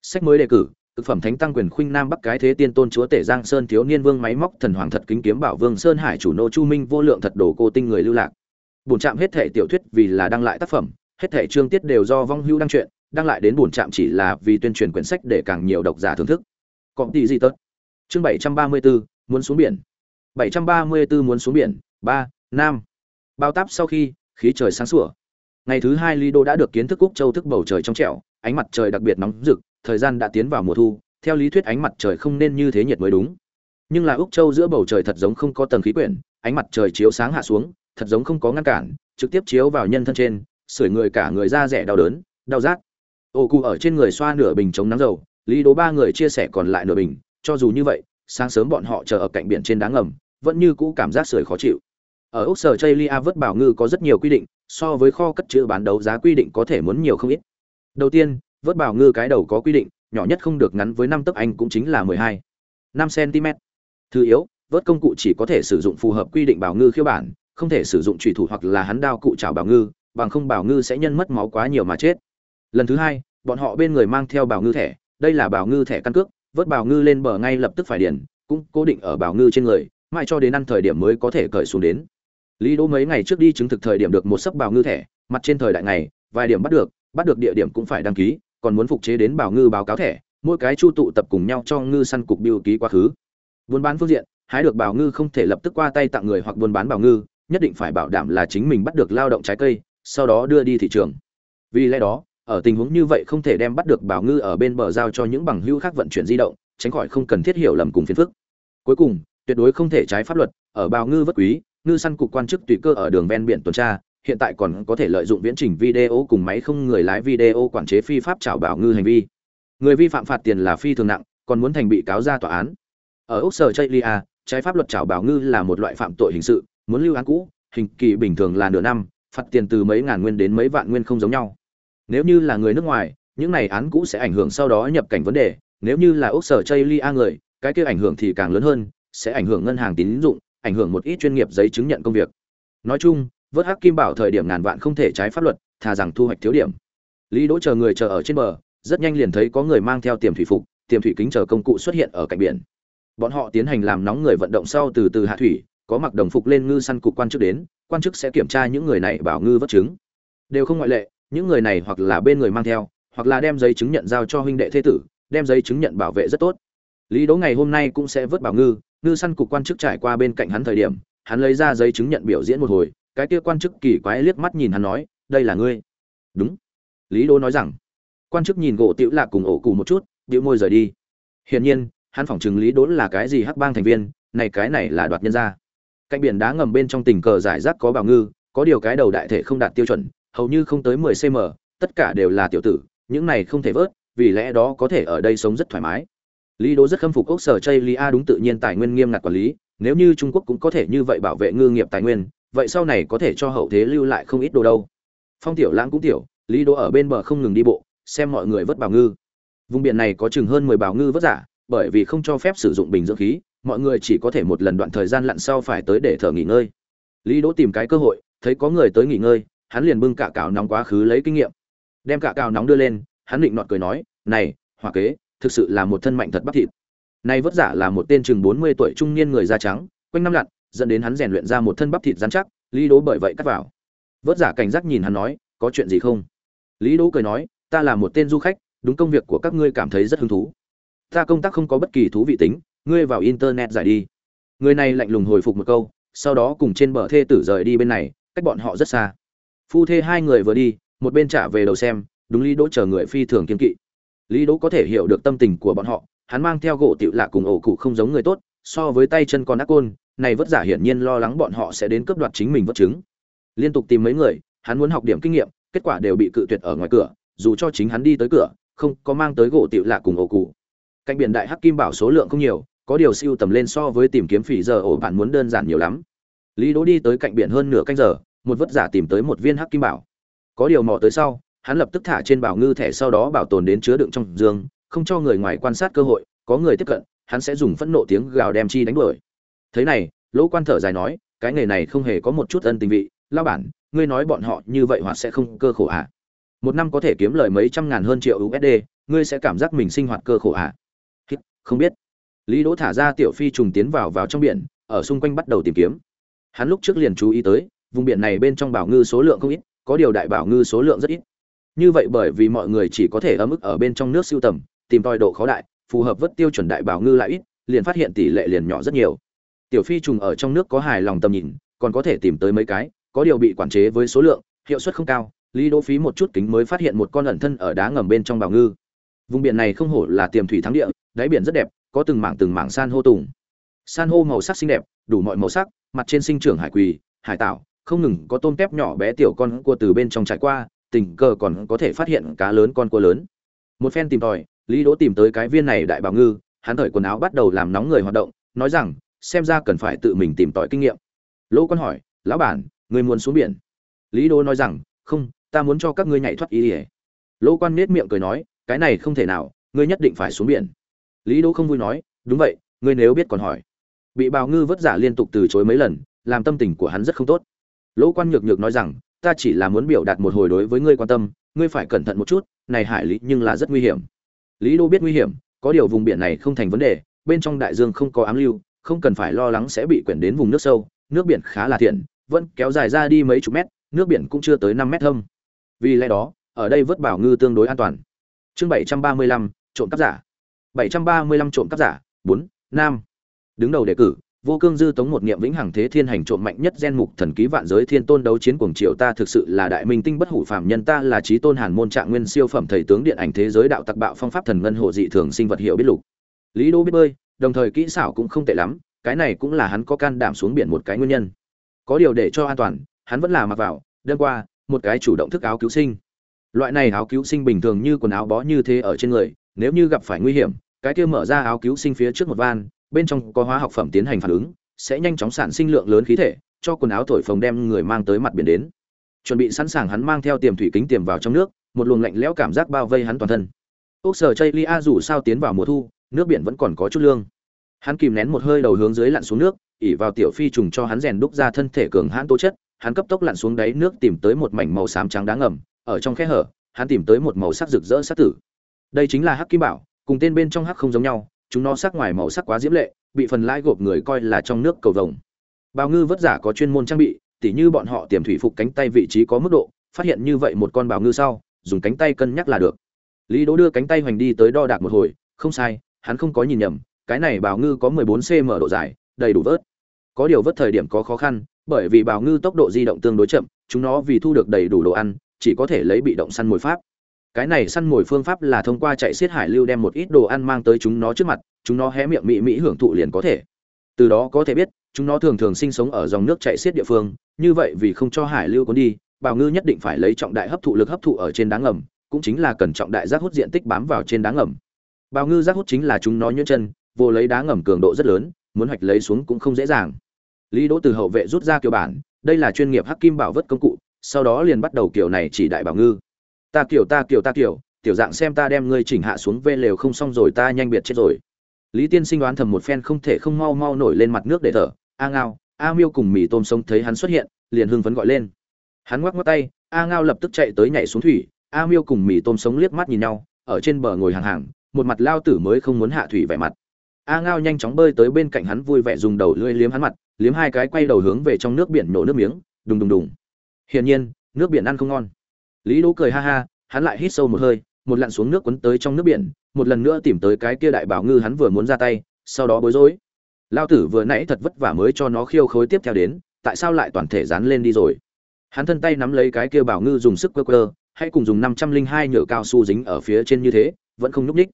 Sách mới đề cử thực phẩm thánh tăng quyền khuynh nam bắc cái thế tiên tôn chúa tể giang sơn thiếu niên vương máy móc thần hoàng thật kính kiếm bảo vương sơn hải chủ nô chu minh vô lượng thật đồ cô tinh người lưu lạc. Bổn trạm hết thể tiểu thuyết vì là đăng lại tác phẩm, hết thể chương tiết đều do vong hữu đăng truyện, đăng lại đến bổn trạm chỉ là vì tuyên truyền quyển sách để càng nhiều độc giả thưởng thức. Còn tỷ gì tốt chương bảy trăm ba mươi bốn muốn xuống biển. 734 muốn xuống biển, ba, nam. Bao táp sau khi, khí trời sáng sủa. Ngày thứ hai lý đô đã được kiến thức cúc châu thức bầu trời trong trẻo, ánh mặt trời đặc biệt nóng rực thời gian đã tiến vào mùa thu, theo lý thuyết ánh mặt trời không nên như thế nhiệt mới đúng. Nhưng là úc châu giữa bầu trời thật giống không có tầng khí quyển, ánh mặt trời chiếu sáng hạ xuống, thật giống không có ngăn cản, trực tiếp chiếu vào nhân thân trên, sưởi người cả người da rẻ đau đớn, đau rát. Ô cụ ở trên người xoa nửa bình chống nắng dầu, lý đố ba người chia sẻ còn lại nửa bình, cho dù như vậy, sáng sớm bọn họ chờ ở cạnh biển trên đá ngầm, vẫn như cũ cảm giác sưởi khó chịu. Ở úc sở chây lia vớt bảo ngư có rất nhiều quy định, so với kho cất chữ bán đấu giá quy định có thể muốn nhiều không ít. Đầu tiên vớt bảo ngư cái đầu có quy định, nhỏ nhất không được ngắn với năm tấc, anh cũng chính là mười hai, năm cm thứ yếu, vớt công cụ chỉ có thể sử dụng phù hợp quy định bảo ngư khiêu bản, không thể sử dụng trùy thủ hoặc là hắn đao cụ chảo bảo ngư, bằng không bảo ngư sẽ nhân mất máu quá nhiều mà chết. Lần thứ hai, bọn họ bên người mang theo bảo ngư thẻ, đây là bảo ngư thẻ căn cước, vớt bảo ngư lên bờ ngay lập tức phải điền, cũng cố định ở bảo ngư trên người, mãi cho đến ăn thời điểm mới có thể cởi xuống đến. Lý đỗ mấy ngày trước đi chứng thực thời điểm được một sấp bảo ngư thẻ, mặt trên thời đại ngày, vài điểm bắt được bắt được địa điểm cũng phải đăng ký còn muốn phục chế đến bảo ngư báo cáo thẻ, mỗi cái chu tụ tập cùng nhau cho ngư săn cục biêu ký quá khứ. Buôn bán phương diện, hái được bảo ngư không thể lập tức qua tay tặng người hoặc buôn bán bảo ngư, nhất định phải bảo đảm là chính mình bắt được lao động trái cây, sau đó đưa đi thị trường. Vì lẽ đó, ở tình huống như vậy không thể đem bắt được bảo ngư ở bên bờ giao cho những bằng hữu khác vận chuyển di động, tránh khỏi không cần thiết hiểu lầm cùng phiền phức. Cuối cùng, tuyệt đối không thể trái pháp luật, ở bảo ngư vất quý, ngư săn cục quan chức tùy cơ ở đường ven biển tuần tra hiện tại còn có thể lợi dụng viễn trình video cùng máy không người lái video quản chế phi pháp trảo bảo ngư hành vi. Người vi phạm phạt tiền là phi thường nặng, còn muốn thành bị cáo ra tòa án. Ở úc sở chây lia, trái pháp luật trảo bảo ngư là một loại phạm tội hình sự, muốn lưu án cũ, hình kỳ bình thường là nửa năm, phạt tiền từ mấy ngàn nguyên đến mấy vạn nguyên không giống nhau. Nếu như là người nước ngoài, những này án cũ sẽ ảnh hưởng sau đó nhập cảnh vấn đề, nếu như là úc sở chây lia người, cái kia ảnh hưởng thì càng lớn hơn, sẽ ảnh hưởng ngân hàng tín dụng, ảnh hưởng một ít chuyên nghiệp giấy chứng nhận công việc. Nói chung vớt hắc kim bảo thời điểm ngàn vạn không thể trái pháp luật, thà rằng thu hoạch thiếu điểm. Lý đỗ chờ người chờ ở trên bờ, rất nhanh liền thấy có người mang theo tiềm thủy phục, tiềm thủy kính chờ công cụ xuất hiện ở cạnh biển. Bọn họ tiến hành làm nóng người vận động sau từ từ hạ thủy, có mặc đồng phục lên ngư săn cục quan chức đến, quan chức sẽ kiểm tra những người này bảo ngư vất chứng đều không ngoại lệ, những người này hoặc là bên người mang theo, hoặc là đem giấy chứng nhận giao cho huynh đệ thế tử, đem giấy chứng nhận bảo vệ rất tốt. Lý đỗ ngày hôm nay cũng sẽ vớt bảo ngư ngư săn cục quan chức trải qua bên cạnh hắn thời điểm, hắn lấy ra giấy chứng nhận biểu diễn một hồi cái kia quan chức kỳ quái liếc mắt nhìn hắn nói, đây là ngươi? Đúng. Lý đô nói rằng. Quan chức nhìn gỗ tiểu lạc cùng ổ cụ một chút, bĩu môi rời đi. Hiển nhiên, hắn phỏng chừng lý Đốn là cái gì hắc bang thành viên, này cái này là đoạt nhân ra. Cạnh biển đá ngầm bên trong tình cờ giải rác có bảo ngư, có điều cái đầu đại thể không đạt tiêu chuẩn, hầu như không tới 10 cm tất cả đều là tiểu tử, những này không thể vớt, vì lẽ đó có thể ở đây sống rất thoải mái. Lý đố rất khâm phục ốc sở chây A đúng tự nhiên tài nguyên nghiêm ngặt quản lý, nếu như trung quốc cũng có thể như vậy bảo vệ ngư nghiệp tài nguyên vậy sau này có thể cho hậu thế lưu lại không ít đồ đâu. Phong tiểu lãng cũng tiểu, lý đỗ ở bên bờ không ngừng đi bộ, xem mọi người vớt bào ngư. Vùng biển này có chừng hơn mười bào ngư vớt giả, bởi vì không cho phép sử dụng bình dưỡng khí, mọi người chỉ có thể một lần đoạn thời gian lặn sau phải tới để thở nghỉ ngơi. Lý đỗ tìm cái cơ hội, thấy có người tới nghỉ ngơi, hắn liền bưng cả cào nóng quá khứ lấy kinh nghiệm. Đem cả cào nóng đưa lên, hắn định nọt cười nói, này hòa kế, thực sự là một thân mạnh thật bắp thịt. Nay vất giả là một tên chừng bốn mươi tuổi trung niên người da trắng, quanh năm lặn dẫn đến hắn rèn luyện ra một thân bắp thịt rắn chắc, lý đỗ bởi vậy cắt vào. Vớt giả cảnh giác nhìn hắn nói, có chuyện gì không? Lý đỗ cười nói, ta là một tên du khách, đúng công việc của các ngươi cảm thấy rất hứng thú. Ta công tác không có bất kỳ thú vị tính, ngươi vào internet giải đi. Người này lạnh lùng hồi phục một câu, sau đó cùng trên bờ thê tử rời đi bên này, cách bọn họ rất xa. Phu thê hai người vừa đi, một bên trả về đầu xem, đúng lý đỗ chờ người phi thường kiên kỵ. Lý đỗ có thể hiểu được tâm tình của bọn họ, hắn mang theo gỗ tiểu lạ cùng ổ cụ không giống người tốt, so với tay chân con ác côn này vất giả hiển nhiên lo lắng bọn họ sẽ đến cướp đoạt chính mình vật chứng. Liên tục tìm mấy người, hắn muốn học điểm kinh nghiệm, kết quả đều bị cự tuyệt ở ngoài cửa, dù cho chính hắn đi tới cửa, không có mang tới gỗ tiểu lạ cùng ổ cụ. Cạnh biển đại hắc kim bảo số lượng không nhiều, có điều siêu tầm lên so với tìm kiếm phỉ giờ ổ bạn muốn đơn giản nhiều lắm. Lý đỗ đi tới cạnh biển hơn nửa canh giờ, một vất giả tìm tới một viên hắc kim bảo. Có điều mò tới sau, hắn lập tức thả trên bảo ngư thẻ sau đó bảo tồn đến chứa đựng trong giường không cho người ngoài quan sát cơ hội, có người tiếp cận, hắn sẽ dùng phẫn nộ tiếng gào đem chi đánh đuổi thế này, lỗ quan thở dài nói, cái nghề này không hề có một chút ân tình vị lao bản, ngươi nói bọn họ như vậy hoặc sẽ không cơ khổ à? Một năm có thể kiếm lời mấy trăm ngàn hơn triệu usd ngươi sẽ cảm giác mình sinh hoạt cơ khổ à? Không biết. Lý đỗ thả ra tiểu phi trùng tiến vào vào trong biển, ở xung quanh bắt đầu tìm kiếm. Hắn lúc trước liền chú ý tới, vùng biển này bên trong bảo ngư số lượng không ít, có điều đại bảo ngư số lượng rất ít. Như vậy bởi vì mọi người chỉ có thể ở mức ở bên trong nước siêu tầm, tìm tòi độ khó đại, phù hợp với tiêu chuẩn đại bảo ngư lại ít, liền phát hiện tỷ lệ liền nhỏ rất nhiều tiểu phi trùng ở trong nước có hài lòng tầm nhìn, còn có thể tìm tới mấy cái, có điều bị quản chế với số lượng, hiệu suất không cao, lý đỗ phí một chút kính mới phát hiện một con ẩn thân ở đá ngầm bên trong bào ngư. Vùng biển này không hổ là tiềm thủy thắng địa, đáy biển rất đẹp, có từng mảng từng mảng san hô tùng. San hô màu sắc xinh đẹp, đủ mọi màu sắc, mặt trên sinh trưởng hải quỳ, hải tạo không ngừng có tôm tép nhỏ bé tiểu con cua từ bên trong trải qua, tình cờ còn có thể phát hiện cá lớn con cua lớn. Một phen tìm tòi, lý đỗ tìm tới cái viên này đại bào ngư, hắn thời quần áo bắt đầu làm nóng người hoạt động, nói rằng xem ra cần phải tự mình tìm tòi kinh nghiệm. Lỗ quan hỏi, lão bản, người muốn xuống biển? Lý đỗ nói rằng, không, ta muốn cho các ngươi nhảy thoát ý ỉa lỗ quan nết miệng cười nói, cái này không thể nào, ngươi nhất định phải xuống biển. Lý đỗ không vui nói, đúng vậy, ngươi nếu biết còn hỏi. Bị bào ngư vất giả liên tục từ chối mấy lần, làm tâm tình của hắn rất không tốt. Lỗ quan nhược nhược nói rằng, ta chỉ là muốn biểu đạt một hồi đối với ngươi quan tâm, ngươi phải cẩn thận một chút, này hải lý nhưng là rất nguy hiểm. Lý đô biết nguy hiểm, có điều vùng biển này không thành vấn đề, bên trong đại dương không có ám lưu không cần phải lo lắng sẽ bị quyển đến vùng nước sâu, nước biển khá là thiện, vẫn kéo dài ra đi mấy chục mét, nước biển cũng chưa tới năm mét thâm. Vì lẽ đó, ở đây vớt bảo ngư tương đối an toàn. Chương bảy trăm ba mươi lăm, trộm cắp giả. bảy trăm ba mươi lăm trộm cắp giả, bốn, nam. Đứng đầu đề cử, vô cương dư tống một niệm vĩnh hằng thế thiên hành trộm mạnh nhất gen mục thần ký vạn giới thiên tôn đấu chiến cuồng triều ta thực sự là đại minh tinh bất hủ phàm nhân, ta là trí tôn hàn môn trạng nguyên siêu phẩm thầy tướng điện ảnh thế giới đạo tặc bạo phong pháp thần ngân hộ dị thường sinh vật hiệu biết lục. Lý đô biết bơi đồng thời kỹ xảo cũng không tệ lắm, cái này cũng là hắn có can đảm xuống biển một cái nguyên nhân. Có điều để cho an toàn, hắn vẫn là mặc vào đơn qua, một cái chủ động thức áo cứu sinh. Loại này áo cứu sinh bình thường như quần áo bó như thế ở trên người, nếu như gặp phải nguy hiểm, cái kia mở ra áo cứu sinh phía trước một van, bên trong có hóa học phẩm tiến hành phản ứng, sẽ nhanh chóng sản sinh lượng lớn khí thể, cho quần áo thổi phồng đem người mang tới mặt biển đến. Chuẩn bị sẵn sàng hắn mang theo tiềm thủy kính tiềm vào trong nước, một luồng lạnh lẽo cảm giác bao vây hắn toàn thân. Ốc sở chây lia dù sao tiến vào mùa thu nước biển vẫn còn có chút lương. Hắn kìm nén một hơi đầu hướng dưới lặn xuống nước, ỉ vào tiểu phi trùng cho hắn rèn đúc ra thân thể cường hãn tố chất. Hắn cấp tốc lặn xuống đáy nước tìm tới một mảnh màu xám trắng đá ngầm. Ở trong khe hở, hắn tìm tới một màu sắc rực rỡ sắc tử. Đây chính là hắc kim bảo, cùng tên bên trong hắc không giống nhau, chúng nó sắc ngoài màu sắc quá diễm lệ, bị phần lãi gộp người coi là trong nước cầu vồng. Bào ngư vất giả có chuyên môn trang bị, tỉ như bọn họ tiềm thủy phục cánh tay vị trí có mức độ, phát hiện như vậy một con bào ngư sau, dùng cánh tay cân nhắc là được. Lý đỗ đưa cánh tay hoành đi tới đo đạc một hồi, không sai hắn không có nhìn nhầm, cái này bào ngư có 14 cm độ dài, đầy đủ vớt. Có điều vớt thời điểm có khó khăn, bởi vì bào ngư tốc độ di động tương đối chậm, chúng nó vì thu được đầy đủ đồ ăn, chỉ có thể lấy bị động săn mồi pháp. Cái này săn mồi phương pháp là thông qua chạy xiết hải lưu đem một ít đồ ăn mang tới chúng nó trước mặt, chúng nó hé miệng mị mỹ hưởng thụ liền có thể. Từ đó có thể biết, chúng nó thường thường sinh sống ở dòng nước chạy xiết địa phương, như vậy vì không cho hải lưu cuốn đi bào ngư nhất định phải lấy trọng đại hấp thụ lực hấp thụ ở trên đá ngầm, cũng chính là cần trọng đại giác hút diện tích bám vào trên đá ngầm bào ngư giác hút chính là chúng nó nhuyễn chân, vô lấy đá ngầm cường độ rất lớn, muốn hoạch lấy xuống cũng không dễ dàng. Lý đỗ từ hậu vệ rút ra kiểu bản, đây là chuyên nghiệp hắc kim bảo vớt công cụ, sau đó liền bắt đầu kiểu này chỉ đại bảo ngư. Ta kiểu ta kiểu ta kiểu, tiểu dạng xem ta đem ngươi chỉnh hạ xuống vê lều không xong rồi ta nhanh biệt chết rồi. Lý tiên sinh đoán thầm một phen không thể không mau mau nổi lên mặt nước để thở. A ngao, a miêu cùng mì tôm sống thấy hắn xuất hiện, liền hưng phấn gọi lên. Hắn ngoắc ngoắc tay, a ngao lập tức chạy tới nhảy xuống thủy. A miêu cùng mì tôm sống liếc mắt nhìn nhau, ở trên bờ ngồi hàng hàng một mặt lao tử mới không muốn hạ thủy vẻ mặt. A ngao nhanh chóng bơi tới bên cạnh hắn vui vẻ dùng đầu lưỡi liếm hắn mặt, liếm hai cái quay đầu hướng về trong nước biển nổ nước miếng, đùng đùng đùng. Hiển nhiên, nước biển ăn không ngon. Lý đỗ cười ha ha, hắn lại hít sâu một hơi, một lặn xuống nước quấn tới trong nước biển, một lần nữa tìm tới cái kia đại bảo ngư hắn vừa muốn ra tay, sau đó bối rối. Lao tử vừa nãy thật vất vả mới cho nó khiêu khối tiếp theo đến, tại sao lại toàn thể dán lên đi rồi? Hắn thân tay nắm lấy cái kia bảo ngư dùng sức quơ quơ hãy cùng dùng năm trăm linh hai nhựa cao su dính ở phía trên như thế, vẫn không nhúc ních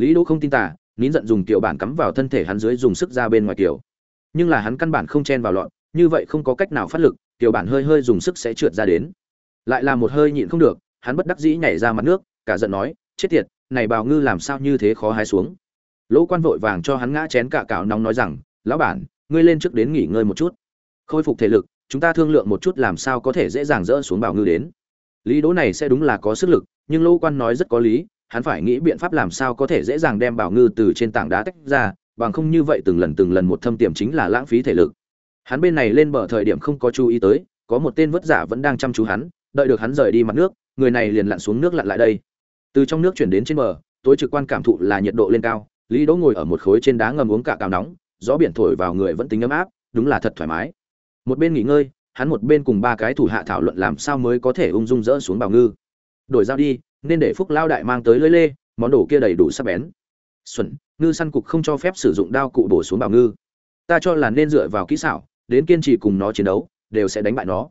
lý đỗ không tin tả nín giận dùng tiểu bản cắm vào thân thể hắn dưới dùng sức ra bên ngoài tiểu. Nhưng là hắn căn bản không chen vào lọn, như vậy không có cách nào phát lực, tiểu bản hơi hơi dùng sức sẽ trượt ra đến. Lại là một hơi nhịn không được, hắn bất đắc dĩ nhảy ra mặt nước, cả giận nói, chết tiệt, này bào ngư làm sao như thế khó hái xuống? Lỗ quan vội vàng cho hắn ngã chén cả cào nóng nói rằng, lão bản, ngươi lên trước đến nghỉ ngơi một chút. Khôi phục thể lực, chúng ta thương lượng một chút làm sao có thể dễ dàng dỡ xuống bào ngư đến. Lý đỗ này sẽ đúng là có sức lực, nhưng lỗ quan nói rất có lý hắn phải nghĩ biện pháp làm sao có thể dễ dàng đem bào ngư từ trên tảng đá tách ra, bằng không như vậy từng lần từng lần một thâm tiềm chính là lãng phí thể lực. Hắn bên này lên bờ thời điểm không có chú ý tới, có một tên vất giả vẫn đang chăm chú hắn, đợi được hắn rời đi mặt nước, người này liền lặn xuống nước lặn lại đây. Từ trong nước chuyển đến trên bờ, tối trực quan cảm thụ là nhiệt độ lên cao, lý đỗ ngồi ở một khối trên đá ngầm uống cả cào nóng, gió biển thổi vào người vẫn tính ấm áp, đúng là thật thoải mái. Một bên nghỉ ngơi, hắn một bên cùng ba cái thủ hạ thảo luận làm sao mới có thể ung dung dỡ xuống bào ngư. Đổi dao đi nên để phúc lao đại mang tới lưới lê, món đồ kia đầy đủ sắc bén. Xuẩn, ngư săn cục không cho phép sử dụng đao cụ bổ xuống bảo ngư. Ta cho là nên dựa vào kỹ xảo, đến kiên trì cùng nó chiến đấu, đều sẽ đánh bại nó.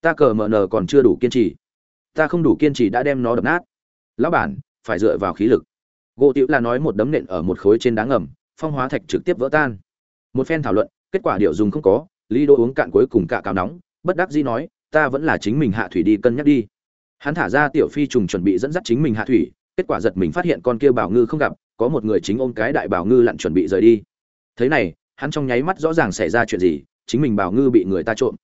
Ta cờ mờ nờ còn chưa đủ kiên trì. Ta không đủ kiên trì đã đem nó đập nát. Lão bản, phải dựa vào khí lực. Gỗ tiểu là nói một đấm nện ở một khối trên đá ngầm, phong hóa thạch trực tiếp vỡ tan. Một phen thảo luận, kết quả điều dùng không có, lý đô uống cạn cuối cùng cả cào nóng, bất đắc dĩ nói, ta vẫn là chính mình hạ thủy đi cân nhắc đi hắn thả ra tiểu phi trùng chuẩn bị dẫn dắt chính mình hạ thủy, kết quả giật mình phát hiện con kia bảo ngư không gặp, có một người chính ôm cái đại bảo ngư lặn chuẩn bị rời đi. Thế này, hắn trong nháy mắt rõ ràng xảy ra chuyện gì, chính mình bảo ngư bị người ta trộm.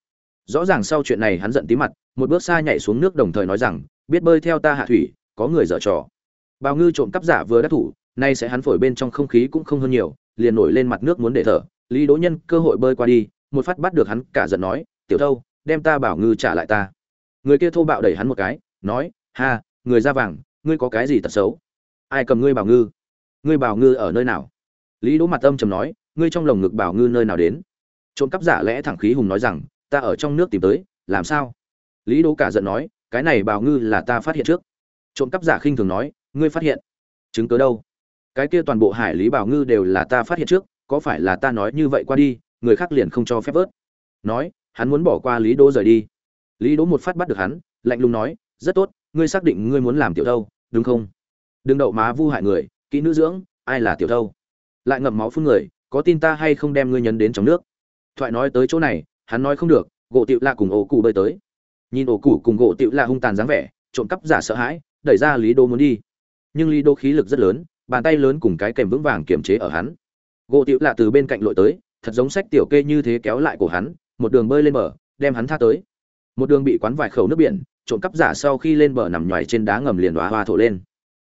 Rõ ràng sau chuyện này hắn giận tí mặt, một bước xa nhảy xuống nước đồng thời nói rằng, biết bơi theo ta hạ thủy, có người dở trò. Bảo ngư trộm cắp giả vừa đắc thủ, nay sẽ hắn phổi bên trong không khí cũng không hơn nhiều, liền nổi lên mặt nước muốn để thở. Lý đỗ nhân cơ hội bơi qua đi, một phát bắt được hắn, cả giận nói, tiểu thâu, đem ta bảo ngư trả lại ta. Người kia thô bạo đẩy hắn một cái nói, ha, người da vàng, ngươi có cái gì tật xấu? Ai cầm ngươi bảo ngư? Ngươi bảo ngư ở nơi nào? Lý đỗ mặt âm trầm nói, ngươi trong lồng ngực bảo ngư nơi nào đến? Trộm cắp giả lẽ thẳng khí hùng nói rằng, ta ở trong nước tìm tới, làm sao? Lý đỗ cả giận nói, cái này bảo ngư là ta phát hiện trước. Trộm cắp giả khinh thường nói, ngươi phát hiện? Chứng cớ đâu? Cái kia toàn bộ hải lý bảo ngư đều là ta phát hiện trước, có phải là ta nói như vậy qua đi, người khác liền không cho phép vớt? Nói, hắn muốn bỏ qua lý đỗ rời đi. Lý đỗ một phát bắt được hắn, lạnh lùng nói rất tốt, ngươi xác định ngươi muốn làm tiểu thâu, đúng không? Đừng đậu má vu hại người, kỹ nữ dưỡng, ai là tiểu thâu? Lại ngậm máu phun người, có tin ta hay không đem ngươi nhấn đến trong nước? Thoại nói tới chỗ này, hắn nói không được, gỗ tiệu lạ cùng ổ cụ bơi tới. Nhìn ổ cụ cùng gỗ tiệu lạ hung tàn dáng vẻ, trộm cắp giả sợ hãi, đẩy ra lý đô muốn đi. Nhưng lý đô khí lực rất lớn, bàn tay lớn cùng cái kèm vững vàng kiềm chế ở hắn. Gỗ tiệu lạ từ bên cạnh lội tới, thật giống sách tiểu kê như thế kéo lại cổ hắn, một đường bơi lên bờ, đem hắn tha tới một đường bị quán vài khẩu nước biển, trộm cắp giả sau khi lên bờ nằm nhoài trên đá ngầm liền đoá hoa thổ lên.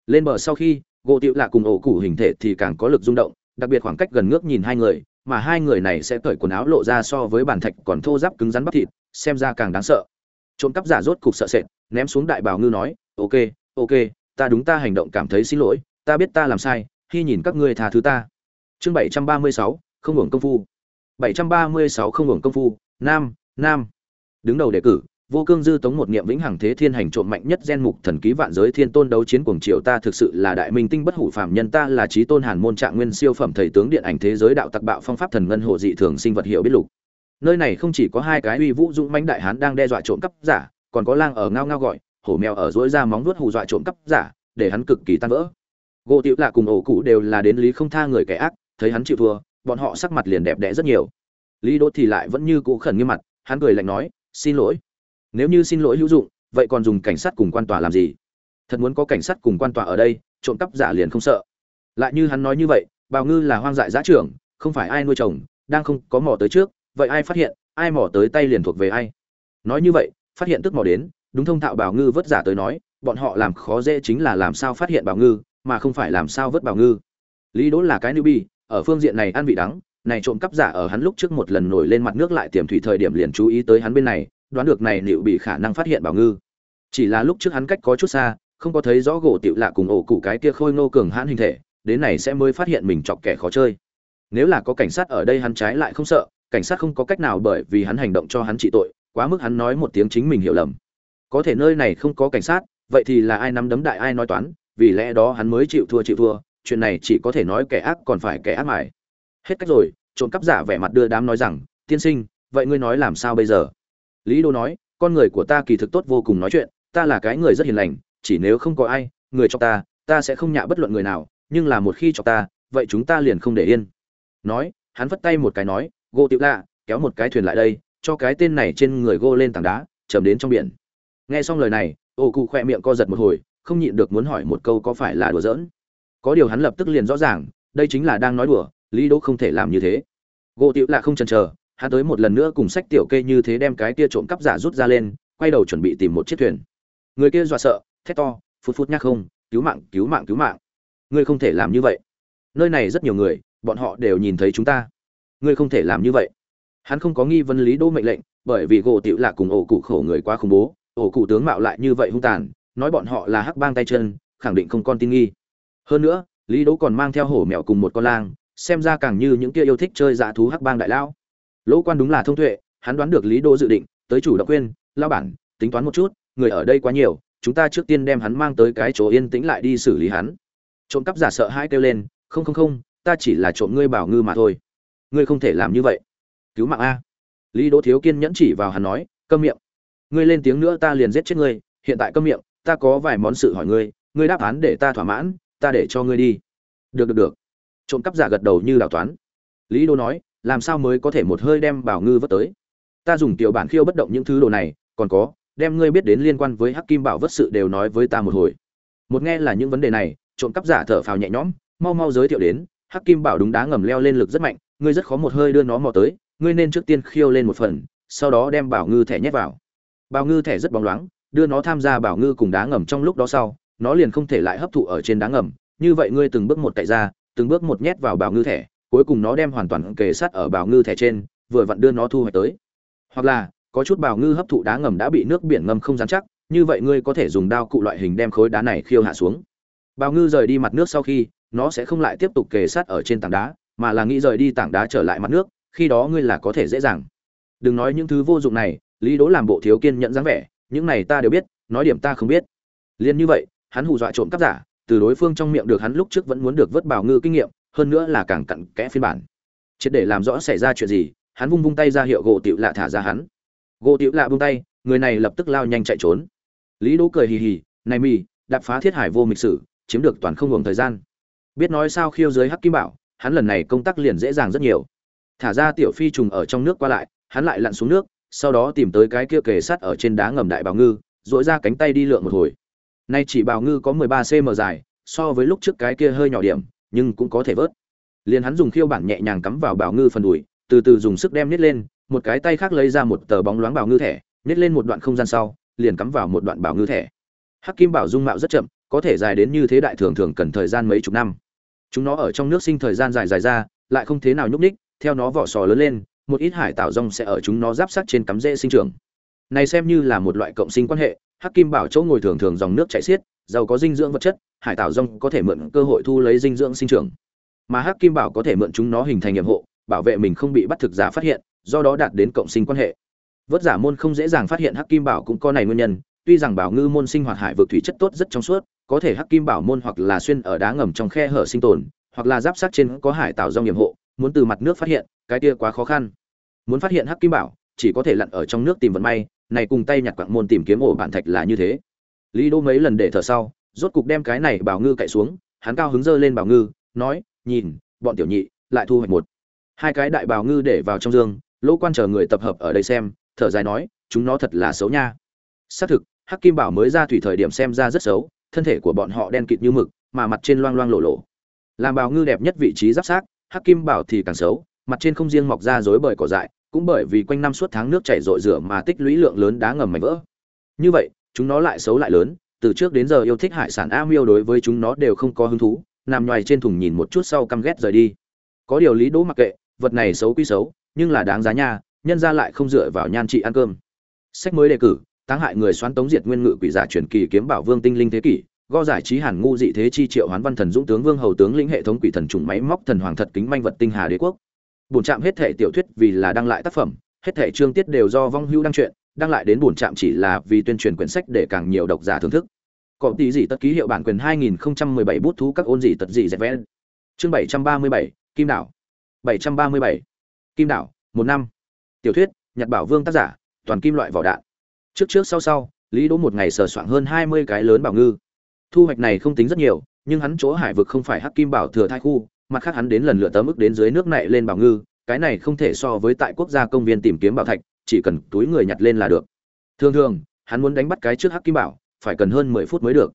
Lên bờ sau khi, gỗ tiệu lạ cùng ổ củ hình thể thì càng có lực rung động, đặc biệt khoảng cách gần ngước nhìn hai người, mà hai người này sẽ cởi quần áo lộ ra so với bàn thạch còn thô ráp cứng rắn bắp thịt, xem ra càng đáng sợ. Trộm cắp giả rốt cục sợ sệt, ném xuống đại bào ngư nói, ok ok, ta đúng ta hành động cảm thấy xin lỗi, ta biết ta làm sai, khi nhìn các ngươi tha thứ ta. Chương bảy trăm ba mươi sáu, không hưởng công phu. bảy trăm ba mươi sáu, không hưởng công phu. Nam nam đứng đầu đề cử, vô cương dư tống một niệm vĩnh hằng thế thiên hành trộm mạnh nhất gen mục thần ký vạn giới thiên tôn đấu chiến cuồng triều ta thực sự là đại minh tinh bất hủ phạm nhân, ta là trí tôn hàn môn trạng nguyên siêu phẩm thầy tướng điện ảnh thế giới đạo tặc bạo phong pháp thần ngân hộ dị thường sinh vật hiệu biết lục. Nơi này không chỉ có hai cái uy vũ dũng mãnh đại hán đang đe dọa trộm cắp giả, còn có lang ở ngao ngao gọi, hổ mèo ở dối ra móng vuốt hù dọa trộm cắp giả, để hắn cực kỳ tan vỡ. Gỗ tiểu lạ cùng ổ cụ đều là đến lý không tha người kẻ ác, thấy hắn chịu thua, bọn họ sắc mặt liền đẹp đẽ rất nhiều. Lý đỗ thì lại vẫn như cũ khẩn nghiêm mặt, hắn cười lạnh nói xin lỗi. Nếu như xin lỗi hữu dụng, vậy còn dùng cảnh sát cùng quan tòa làm gì? Thật muốn có cảnh sát cùng quan tòa ở đây, trộm cắp giả liền không sợ. Lại như hắn nói như vậy, bào ngư là hoang dại giá trưởng, không phải ai nuôi chồng, đang không có mỏ tới trước, vậy ai phát hiện, ai mỏ tới tay liền thuộc về ai? Nói như vậy, phát hiện tức mỏ đến, đúng thông thạo bào ngư vớt giả tới nói, bọn họ làm khó dễ chính là làm sao phát hiện bào ngư, mà không phải làm sao vớt bào ngư. Lý đỗ là cái newbie, ở phương diện này ăn vị đắng này trộm cắp giả ở hắn lúc trước một lần nổi lên mặt nước lại tiềm thủy thời điểm liền chú ý tới hắn bên này, đoán được này liệu bị khả năng phát hiện bảo ngư. Chỉ là lúc trước hắn cách có chút xa, không có thấy rõ gỗ tiểu lạ cùng ổ cụ cái kia khôi ngô cường hãn hình thể, đến này sẽ mới phát hiện mình chọc kẻ khó chơi. Nếu là có cảnh sát ở đây hắn trái lại không sợ, cảnh sát không có cách nào bởi vì hắn hành động cho hắn trị tội, quá mức hắn nói một tiếng chính mình hiểu lầm. Có thể nơi này không có cảnh sát, vậy thì là ai nắm đấm đại ai nói toán, vì lẽ đó hắn mới chịu thua chịu thua, chuyện này chỉ có thể nói kẻ ác còn phải kẻ ác mải hết cách rồi, trộm cắp giả vẻ mặt đưa đám nói rằng, tiên sinh, vậy ngươi nói làm sao bây giờ? Lý đô nói, con người của ta kỳ thực tốt vô cùng nói chuyện, ta là cái người rất hiền lành, chỉ nếu không có ai, người cho ta ta sẽ không nhạ bất luận người nào, nhưng là một khi cho ta, vậy chúng ta liền không để yên. Nói, hắn vất tay một cái nói, gô tiểu lạ, kéo một cái thuyền lại đây, cho cái tên này trên người gô lên tảng đá chầm đến trong biển. Nghe xong lời này, ô cụ khoe miệng co giật một hồi, không nhịn được muốn hỏi một câu có phải là đùa giỡn. Có điều hắn lập tức liền rõ ràng, đây chính là đang nói đùa lý đỗ không thể làm như thế. Gỗ tiểu là không chần chờ, hắn tới một lần nữa cùng sách tiểu kê như thế đem cái kia trộm cắp giả rút ra lên, quay đầu chuẩn bị tìm một chiếc thuyền. Người kia dọa sợ, thét to phút phút nhắc không, cứu mạng cứu mạng cứu mạng. Ngươi không thể làm như vậy. Nơi này rất nhiều người, bọn họ đều nhìn thấy chúng ta. Ngươi không thể làm như vậy. Hắn không có nghi vấn lý đỗ mệnh lệnh, bởi vì gỗ tiểu là cùng ổ cụ khổ người quá khủng bố, ổ cụ tướng mạo lại như vậy hung tàn, nói bọn họ là hắc bang tay chân, khẳng định không con tin nghi. Hơn nữa, lý đỗ còn mang theo hổ mèo cùng một con lang xem ra càng như những kia yêu thích chơi dã thú hắc bang đại lao lỗ quan đúng là thông tuệ hắn đoán được lý đỗ dự định tới chủ động quên, lao bản tính toán một chút người ở đây quá nhiều chúng ta trước tiên đem hắn mang tới cái chỗ yên tĩnh lại đi xử lý hắn. Trộm cắp giả sợ hai kêu lên không không không ta chỉ là trộm ngươi bảo ngư mà thôi. Ngươi không thể làm như vậy. Cứu mạng a. Lý đỗ thiếu kiên nhẫn chỉ vào hắn nói câm miệng. Ngươi lên tiếng nữa ta liền giết chết ngươi hiện tại câm miệng ta có vài món sự hỏi ngươi ngươi đáp án để ta thỏa mãn ta để cho ngươi đi. Được được được trộm cắp giả gật đầu như đào toán lý đô nói, làm sao mới có thể một hơi đem bảo ngư vớt tới? Ta dùng tiểu bản khiêu bất động những thứ đồ này, còn có, đem ngươi biết đến liên quan với hắc kim bảo vất sự đều nói với ta một hồi. Một nghe là những vấn đề này, trộm cắp giả thở phào nhẹ nhõm, mau mau giới thiệu đến, hắc kim bảo đúng đá ngầm leo lên lực rất mạnh, ngươi rất khó một hơi đưa nó mò tới, ngươi nên trước tiên khiêu lên một phần, sau đó đem bảo ngư thẻ nhét vào. Bảo ngư thẻ rất bóng loáng, đưa nó tham gia bảo ngư cùng đá ngầm trong lúc đó sau, nó liền không thể lại hấp thụ ở trên đá ngầm, như vậy ngươi từng bước một cậy ra từng bước một nhét vào bảo ngư thẻ, cuối cùng nó đem hoàn toàn kề sát ở bảo ngư thẻ trên, vừa vặn đưa nó thu hoạch tới. Hoặc là, có chút bảo ngư hấp thụ đá ngầm đã bị nước biển ngâm không dán chắc, như vậy ngươi có thể dùng đao cụ loại hình đem khối đá này khiêu hạ xuống. Bảo ngư rời đi mặt nước sau khi, nó sẽ không lại tiếp tục kề sát ở trên tảng đá, mà là nghĩ rời đi tảng đá trở lại mặt nước, khi đó ngươi là có thể dễ dàng. Đừng nói những thứ vô dụng này, lý đố làm bộ thiếu kiên nhẫn dáng vẻ, những này ta đều biết, nói điểm ta không biết. Liền như vậy, hắn hù dọa trộm cắp giả từ đối phương trong miệng được hắn lúc trước vẫn muốn được vớt bảo ngư kinh nghiệm, hơn nữa là càng cặn kẽ phiên bản. Triệt để làm rõ xảy ra chuyện gì, hắn vung vung tay ra hiệu gỗ tiểu lạ thả ra hắn. Gỗ tiểu lạ vung tay, người này lập tức lao nhanh chạy trốn. Lý đỗ cười hì hì, này mì, đạp phá thiết hải vô mịch sử, chiếm được toàn không ngừng thời gian. Biết nói sao khiêu dưới hắc kim bảo, hắn lần này công tác liền dễ dàng rất nhiều. Thả ra tiểu phi trùng ở trong nước qua lại, hắn lại lặn xuống nước, sau đó tìm tới cái kia kề sắt ở trên đá ngầm đại bào ngư dội ra cánh tay đi lượn một hồi nay chỉ bào ngư có 13 cm dài so với lúc trước cái kia hơi nhỏ điểm nhưng cũng có thể vớt. Liền hắn dùng khiêu bản nhẹ nhàng cắm vào bào ngư phần đùi từ từ dùng sức đem nít lên một cái tay khác lấy ra một tờ bóng loáng bào ngư thẻ nít lên một đoạn không gian sau liền cắm vào một đoạn bào ngư thẻ. Hắc kim bảo dung mạo rất chậm có thể dài đến như thế đại thường thường cần thời gian mấy chục năm. Chúng nó ở trong nước sinh thời gian dài dài ra lại không thế nào nhúc nhích, theo nó vỏ sò lớn lên một ít hải tảo rong sẽ ở chúng nó giáp sát trên cắm rễ sinh trưởng. Này xem như là một loại cộng sinh quan hệ hắc kim bảo chỗ ngồi thường thường dòng nước chảy xiết, giàu có dinh dưỡng vật chất, hải tảo rong có thể mượn cơ hội thu lấy dinh dưỡng sinh trưởng. Mà hắc kim bảo có thể mượn chúng nó hình thành nhiệm hộ, bảo vệ mình không bị bắt thực giả phát hiện, do đó đạt đến cộng sinh quan hệ. Vớt giả môn không dễ dàng phát hiện hắc kim bảo cũng có này nguyên nhân, tuy rằng bảo ngư môn sinh hoạt hải vực thủy chất tốt rất trong suốt, có thể hắc kim bảo môn hoặc là xuyên ở đá ngầm trong khe hở sinh tồn, hoặc là giáp sát trên có hải tảo rong nhiệm hộ, muốn từ mặt nước phát hiện, cái kia quá khó khăn. Muốn phát hiện hắc kim bảo, chỉ có thể lặn ở trong nước tìm vận may này cùng tay nhặt quặng môn tìm kiếm ổ bản thạch là như thế. Lý đô mấy lần để thở sau, rốt cục đem cái này bảo ngư cậy xuống, hắn cao hứng dơ lên bảo ngư, nói, nhìn, bọn tiểu nhị, lại thu hoạch một. Hai cái đại bảo ngư để vào trong dương lỗ quan chờ người tập hợp ở đây xem, thở dài nói, chúng nó thật là xấu nha. Xác thực, hắc kim bảo mới ra thủy thời điểm xem ra rất xấu, thân thể của bọn họ đen kịt như mực, mà mặt trên loang loang lộ lộ làm bảo ngư đẹp nhất vị trí giáp sát hắc kim bảo thì càng xấu, mặt trên không riêng mọc ra rối bời cỏ dại cũng bởi vì quanh năm suốt tháng nước chảy rội rửa mà tích lũy lượng lớn đá ngầm mảnh vỡ. Như vậy, chúng nó lại xấu lại lớn, từ trước đến giờ yêu thích hải sản a miêu đối với chúng nó đều không có hứng thú, nằm nhoài trên thùng nhìn một chút sau căm ghét rời đi. Có điều lý đỗ mặc kệ, vật này xấu quý xấu, nhưng là đáng giá nha, nhân ra lại không dựa vào nhan trị ăn cơm. Sách mới đề cử, táng hại người xoán tống diệt nguyên ngự quỷ giả truyền kỳ kiếm bảo vương tinh linh thế kỷ go giải trí hàn ngu dị thế chi triệu hoán văn thần dũng tướng vương hầu tướng lĩnh hệ thống quỷ thần trùng máy móc thần hoàng thật kính manh vật tinh hà đế quốc bổn trạm hết thể tiểu thuyết vì là đăng lại tác phẩm hết thể chương tiết đều do vong hưu đăng truyện đăng lại đến bổn trạm chỉ là vì tuyên truyền quyển sách để càng nhiều độc giả thưởng thức. Có tí gì tất ký hiệu bản quyền 2017 bút thú các ôn gì tật gì dẹp vẽ. Chương 737, kim đảo. 737, kim đảo một năm. Tiểu thuyết nhật bảo vương tác giả toàn kim loại vỏ đạn. Trước trước sau sau lý đỗ một ngày sờ soạn hơn 20 cái lớn bảo ngư. Thu hoạch này không tính rất nhiều nhưng hắn chỗ hải vực không phải hắc kim bảo thừa thai khu mặt khác hắn đến lần lượt tấm ức đến dưới nước này lên bảo ngư, cái này không thể so với tại quốc gia công viên tìm kiếm bảo thạch, chỉ cần túi người nhặt lên là được. Thường thường, hắn muốn đánh bắt cái trước hắc kim bảo, phải cần hơn mười phút mới được.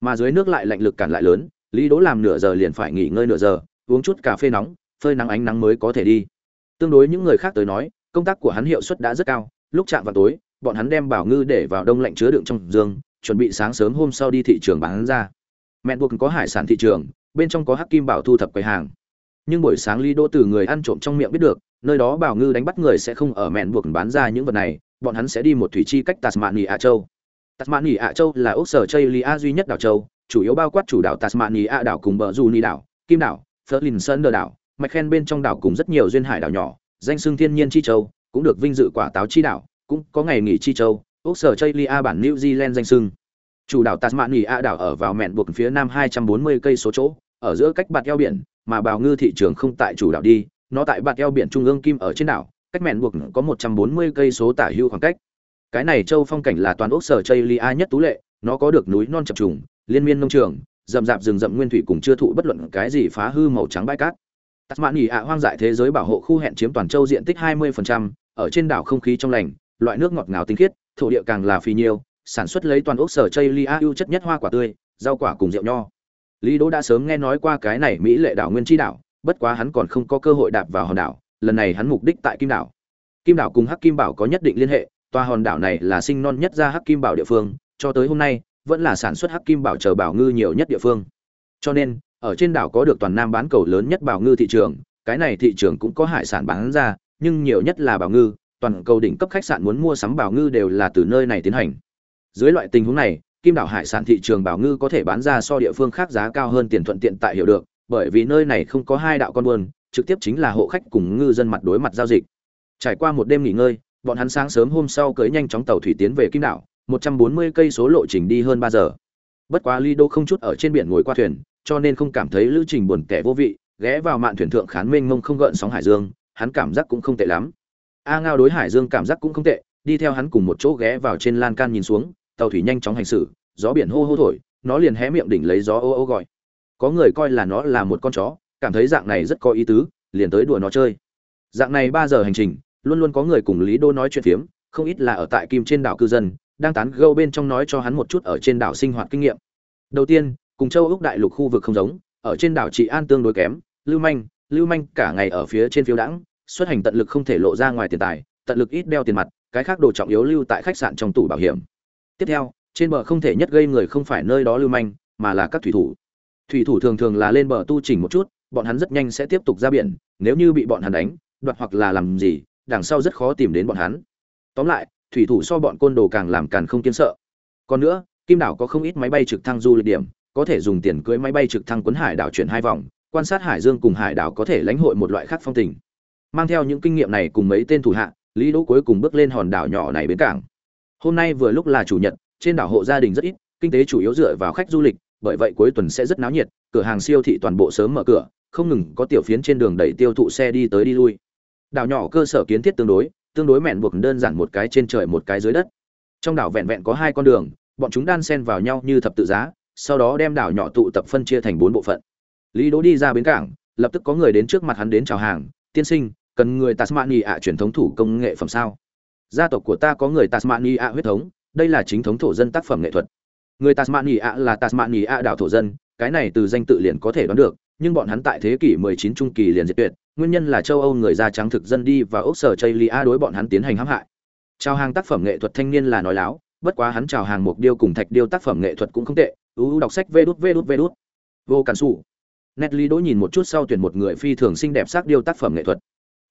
Mà dưới nước lại lạnh lực cản lại lớn, lý đỗ làm nửa giờ liền phải nghỉ ngơi nửa giờ, uống chút cà phê nóng, phơi nắng ánh nắng mới có thể đi. Tương đối những người khác tới nói, công tác của hắn hiệu suất đã rất cao, lúc chạm vào tối, bọn hắn đem bảo ngư để vào đông lạnh chứa đựng trong giường, chuẩn bị sáng sớm hôm sau đi thị trường bán ra. Mẹ buộc có hải sản thị trường bên trong có hắc kim bảo thu thập quầy hàng. Nhưng buổi sáng lý đỗ từ người ăn trộm trong miệng biết được, nơi đó bảo ngư đánh bắt người sẽ không ở mẹn buộc bán ra những vật này, bọn hắn sẽ đi một thủy chi cách tasmania ạ châu. Tasmania ạ châu là ốc sở chây duy nhất đảo châu, chủ yếu bao quát chủ đảo tasmania đảo cùng bờ du ni đảo, kim đảo Ferlinson đảo, mạch khen bên trong đảo cùng rất nhiều duyên hải đảo nhỏ, danh xưng thiên nhiên chi châu, cũng được vinh dự quả táo chi đảo, cũng có ngày nghỉ chi châu, ốc sở chây bản new zealand danh xưng chủ đảo tasmania đảo ở vào mẹn buộc phía nam 240 cây số chỗ ở giữa cách bạt eo biển mà bào ngư thị trường không tại chủ đảo đi nó tại bạt eo biển trung ương kim ở trên đảo cách mẹn buộc có 140 cây số tả hưu khoảng cách. Cái này châu phong cảnh là toàn ốc sở chây lia nhất tú lệ nó có được núi non chập trùng liên miên nông trường rậm rạp rừng rậm nguyên thủy cùng chưa thụ bất luận cái gì phá hư màu trắng bãi cát. Tasmania hoang dại thế giới bảo hộ khu hẹn chiếm toàn châu diện tích 20%, ở trên đảo không khí trong lành loại nước ngọt ngào tinh khiết thổ địa càng là phi nhiêu sản xuất lấy toàn ốc sở chây lia ưu chất nhất hoa quả tươi, rau quả cùng rượu nho. Lý đỗ đã sớm nghe nói qua cái này mỹ lệ đảo nguyên tri đảo, bất quá hắn còn không có cơ hội đạp vào hòn đảo, lần này hắn mục đích tại kim đảo. Kim đảo cùng hắc kim bảo có nhất định liên hệ, tòa hòn đảo này là sinh non nhất ra hắc kim bảo địa phương, cho tới hôm nay, vẫn là sản xuất hắc kim bảo chờ bảo ngư nhiều nhất địa phương. Cho nên, ở trên đảo có được toàn nam bán cầu lớn nhất bảo ngư thị trường, cái này thị trường cũng có hải sản bán ra, nhưng nhiều nhất là bảo ngư, toàn cầu đỉnh cấp khách sạn muốn mua sắm bảo ngư đều là từ nơi này tiến hành dưới loại tình huống này, kim đảo hải sản thị trường bảo ngư có thể bán ra so địa phương khác giá cao hơn tiền thuận tiện tại hiểu được, bởi vì nơi này không có hai đạo con buôn, trực tiếp chính là hộ khách cùng ngư dân mặt đối mặt giao dịch. Trải qua một đêm nghỉ ngơi, bọn hắn sáng sớm hôm sau cưới nhanh chóng tàu thủy tiến về kim đảo, một trăm bốn mươi cây số lộ trình đi hơn ba giờ. Bất quá lido không chút ở trên biển ngồi qua thuyền, cho nên không cảm thấy lữ trình buồn kẻ vô vị, ghé vào mạn thuyền thượng khán mênh mông không gợn sóng hải dương, hắn cảm giác cũng không tệ lắm. A ngao đối hải dương cảm giác cũng không tệ, đi theo hắn cùng một chỗ ghé vào trên lan can nhìn xuống tàu thủy nhanh chóng hành xử, gió biển hô hô thổi, nó liền hé miệng đỉnh lấy gió ô ô gọi. Có người coi là nó là một con chó, cảm thấy dạng này rất có ý tứ, liền tới đùa nó chơi. Dạng này ba giờ hành trình, luôn luôn có người cùng lý đô nói chuyện phiếm, không ít là ở tại kim trên đảo cư dân, đang tán gâu bên trong nói cho hắn một chút ở trên đảo sinh hoạt kinh nghiệm. Đầu tiên, cùng châu úc đại lục khu vực không giống, ở trên đảo trị an tương đối kém, lưu manh lưu manh cả ngày ở phía trên phiếu đãng, xuất hành tận lực không thể lộ ra ngoài tiền tài, tận lực ít đeo tiền mặt, cái khác đồ trọng yếu lưu tại khách sạn trong tủ bảo hiểm tiếp theo, trên bờ không thể nhất gây người không phải nơi đó lưu manh, mà là các thủy thủ. Thủy thủ thường thường là lên bờ tu chỉnh một chút, bọn hắn rất nhanh sẽ tiếp tục ra biển, nếu như bị bọn hắn đánh, đoạt hoặc là làm gì, đằng sau rất khó tìm đến bọn hắn. Tóm lại, thủy thủ so bọn côn đồ càng làm càng không kiên sợ. Còn nữa, kim đảo có không ít máy bay trực thăng du lịch điểm, có thể dùng tiền cưới máy bay trực thăng quấn hải đảo chuyển hai vòng, quan sát hải dương cùng hải đảo có thể lãnh hội một loại khác phong tình. Mang theo những kinh nghiệm này cùng mấy tên thủ hạ, lý đỗ cuối cùng bước lên hòn đảo nhỏ này bến cảng hôm nay vừa lúc là chủ nhật, trên đảo hộ gia đình rất ít, kinh tế chủ yếu dựa vào khách du lịch, bởi vậy cuối tuần sẽ rất náo nhiệt, cửa hàng siêu thị toàn bộ sớm mở cửa, không ngừng có tiểu phiến trên đường đẩy tiêu thụ xe đi tới đi lui. Đảo nhỏ cơ sở kiến thiết tương đối tương đối mẹn buộc đơn giản một cái trên trời một cái dưới đất. Trong đảo vẹn vẹn có hai con đường, bọn chúng đan xen vào nhau như thập tự giá, sau đó đem đảo nhỏ tụ tập phân chia thành bốn bộ phận. Lý đỗ đi ra bến cảng, lập tức có người đến trước mặt hắn đến chào hàng, tiên sinh, cần người tasmani ạ truyền thống thủ công nghệ phẩm sao? Gia tộc của ta có người tasmania huyết thống, đây là chính thống thổ dân tác phẩm nghệ thuật. Người tasmania là tasmania đảo thổ dân, cái này từ danh tự liền có thể đoán được, nhưng bọn hắn tại thế kỷ 19 trung kỳ liền diệt tuyệt, nguyên nhân là châu âu người da trắng thực dân đi và ốc sở chây lia đối bọn hắn tiến hành hãm hại. Chào hàng tác phẩm nghệ thuật thanh niên là nói láo, bất quá hắn chào hàng mục điêu cùng thạch điêu tác phẩm nghệ thuật cũng không tệ uu đọc sách vê đút vê đút vê đút. Vô cản xù Netly đối nhìn một chút sau tuyển một người phi thường xinh đẹp sắc điêu tác phẩm nghệ thuật.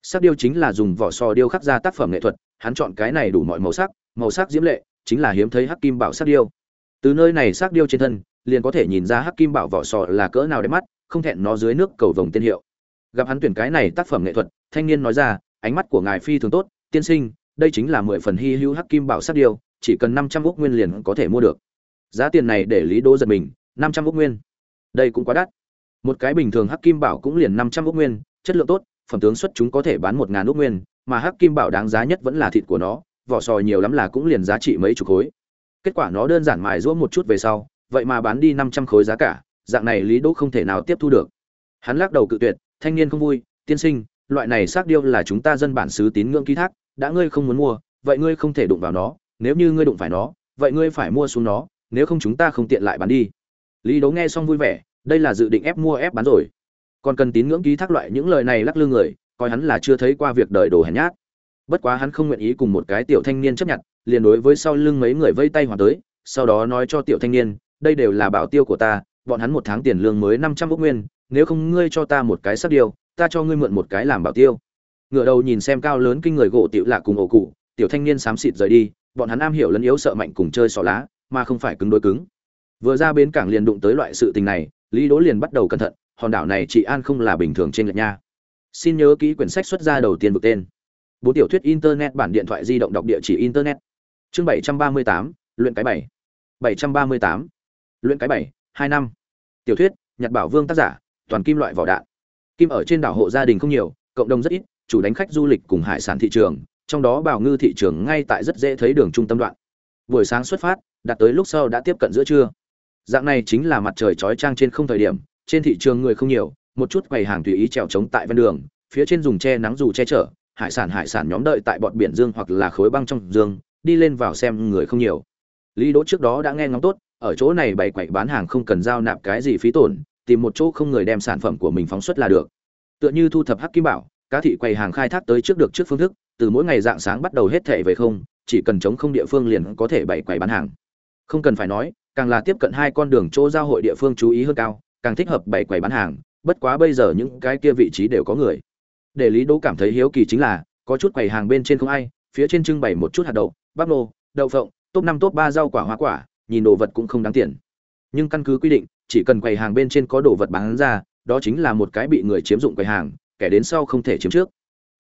Sắc điêu chính là dùng vỏ sò điêu khắc ra tác phẩm nghệ thuật, hắn chọn cái này đủ mọi màu sắc, màu sắc diễm lệ, chính là hiếm thấy hắc kim bảo sắc điêu. Từ nơi này sắc điêu trên thân, liền có thể nhìn ra hắc kim bảo vỏ sò là cỡ nào đẹp mắt, không thẹn nó dưới nước cầu vồng tên hiệu. Gặp hắn tuyển cái này tác phẩm nghệ thuật, thanh niên nói ra, ánh mắt của ngài phi thường tốt, tiên sinh, đây chính là mười phần hy hữu hắc kim bảo sắc điêu, chỉ cần năm trăm ước nguyên liền có thể mua được. Giá tiền này để Lý đô giật mình, năm trăm ước nguyên. Đây cũng quá đắt một cái bình thường hắc kim bảo cũng liền năm trăm ước nguyên chất lượng tốt phẩm tướng xuất chúng có thể bán một ngàn ước nguyên, mà hắc kim bảo đáng giá nhất vẫn là thịt của nó, vỏ sò nhiều lắm là cũng liền giá trị mấy chục khối. Kết quả nó đơn giản mài rũa một chút về sau, vậy mà bán đi năm trăm khối giá cả, dạng này lý đỗ không thể nào tiếp thu được. Hắn lắc đầu cự tuyệt, thanh niên không vui, tiên sinh, loại này xác điêu là chúng ta dân bản xứ tín ngưỡng ký thác, đã ngươi không muốn mua, vậy ngươi không thể đụng vào nó, nếu như ngươi đụng phải nó, vậy ngươi phải mua xuống nó, nếu không chúng ta không tiện lại bán đi. Lý đỗ nghe xong vui vẻ, đây là dự định ép mua ép bán rồi còn cần tín ngưỡng ký thác loại những lời này lắc lư người, coi hắn là chưa thấy qua việc đời đồ hèn nhát. Bất quá hắn không nguyện ý cùng một cái tiểu thanh niên chấp nhận, liền đối với sau lưng mấy người vây tay hoàn tới, sau đó nói cho tiểu thanh niên, đây đều là bảo tiêu của ta, bọn hắn một tháng tiền lương mới năm trăm ốc nguyên, nếu không ngươi cho ta một cái sắp điều, ta cho ngươi mượn một cái làm bảo tiêu. Ngựa đầu nhìn xem cao lớn kinh người gỗ tiểu lạ cùng ổ cụ, tiểu thanh niên xám xịt rời đi, bọn hắn am hiểu lẫn yếu sợ mạnh cùng chơi xỏ lá, mà không phải cứng đối cứng. Vừa ra bến cảng liền đụng tới loại sự tình này, lý đố liền bắt đầu cẩn thận hòn đảo này chị an không là bình thường trên lệch nha. Xin nhớ ký quyển sách xuất ra đầu tiên vực tên. Bốn tiểu thuyết internet bản điện thoại di động đọc địa chỉ internet. Chương bảy trăm ba mươi tám, luyện cái bảy. bảy trăm ba mươi tám, luyện cái bảy, hai năm. Tiểu thuyết, nhật bảo vương tác giả, toàn kim loại vỏ đạn. Kim ở trên đảo hộ gia đình không nhiều, cộng đồng rất ít, chủ đánh khách du lịch cùng hải sản thị trường, trong đó bảo ngư thị trường ngay tại rất dễ thấy đường trung tâm đoạn. Buổi sáng xuất phát, đặt tới lúc sau đã tiếp cận giữa trưa. Dạng này chính là mặt trời chói trang trên không thời điểm trên thị trường người không nhiều, một chút quầy hàng tùy ý trèo trống tại ven đường, phía trên dùng che nắng dù che chở, hải sản hải sản nhóm đợi tại bọn biển dương hoặc là khối băng trong dương, đi lên vào xem người không nhiều. Lý đỗ trước đó đã nghe ngóng tốt, ở chỗ này bày quậy bán hàng không cần giao nạp cái gì phí tổn, tìm một chỗ không người đem sản phẩm của mình phóng xuất là được. Tựa như thu thập hắc kim bảo, cá thị quầy hàng khai thác tới trước được trước phương thức, từ mỗi ngày dạng sáng bắt đầu hết thệ về không, chỉ cần chống không địa phương liền có thể bày quầy bán hàng. Không cần phải nói, càng là tiếp cận hai con đường chỗ giao hội địa phương chú ý hơn cao càng thích hợp bày quầy bán hàng, bất quá bây giờ những cái kia vị trí đều có người. Để lý đỗ cảm thấy hiếu kỳ chính là, có chút quầy hàng bên trên không ai, phía trên trưng bày một chút hạt đậu, bắp nô, đậu phộng, top năm, top ba rau quả hoa quả, nhìn đồ vật cũng không đáng tiền. Nhưng căn cứ quy định, chỉ cần quầy hàng bên trên có đồ vật bán ra, đó chính là một cái bị người chiếm dụng quầy hàng, kẻ đến sau không thể chiếm trước.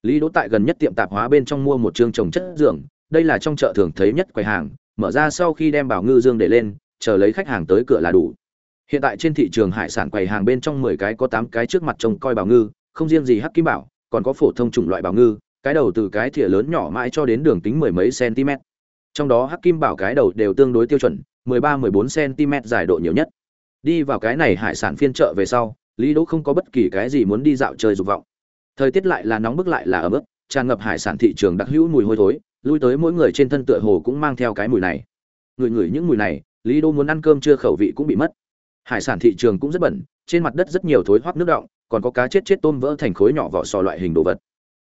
Lý đỗ tại gần nhất tiệm tạp hóa bên trong mua một chương trồng chất giường đây là trong chợ thường thấy nhất quầy hàng, mở ra sau khi đem bảo ngư dương để lên, chờ lấy khách hàng tới cửa là đủ hiện tại trên thị trường hải sản quầy hàng bên trong mười cái có tám cái trước mặt trông coi bảo ngư, không riêng gì hắc kim bảo, còn có phổ thông chủng loại bảo ngư, cái đầu từ cái thìa lớn nhỏ mãi cho đến đường kính mười mấy cm. Trong đó hắc kim bảo cái đầu đều tương đối tiêu chuẩn 13-14 cm dài độ nhiều nhất. Đi vào cái này hải sản phiên chợ về sau, lý đỗ không có bất kỳ cái gì muốn đi dạo chơi dục vọng. Thời tiết lại là nóng bức lại là ấm ức tràn ngập hải sản thị trường đặc hữu mùi hôi thối, lui tới mỗi người trên thân tựa hồ cũng mang theo cái mùi này. Người ngửi những mùi này, lý đỗ muốn ăn cơm chưa khẩu vị cũng bị mất hải sản thị trường cũng rất bẩn, trên mặt đất rất nhiều thối hoác nước động còn có cá chết chết tôm vỡ thành khối nhỏ vỏ sò loại hình đồ vật.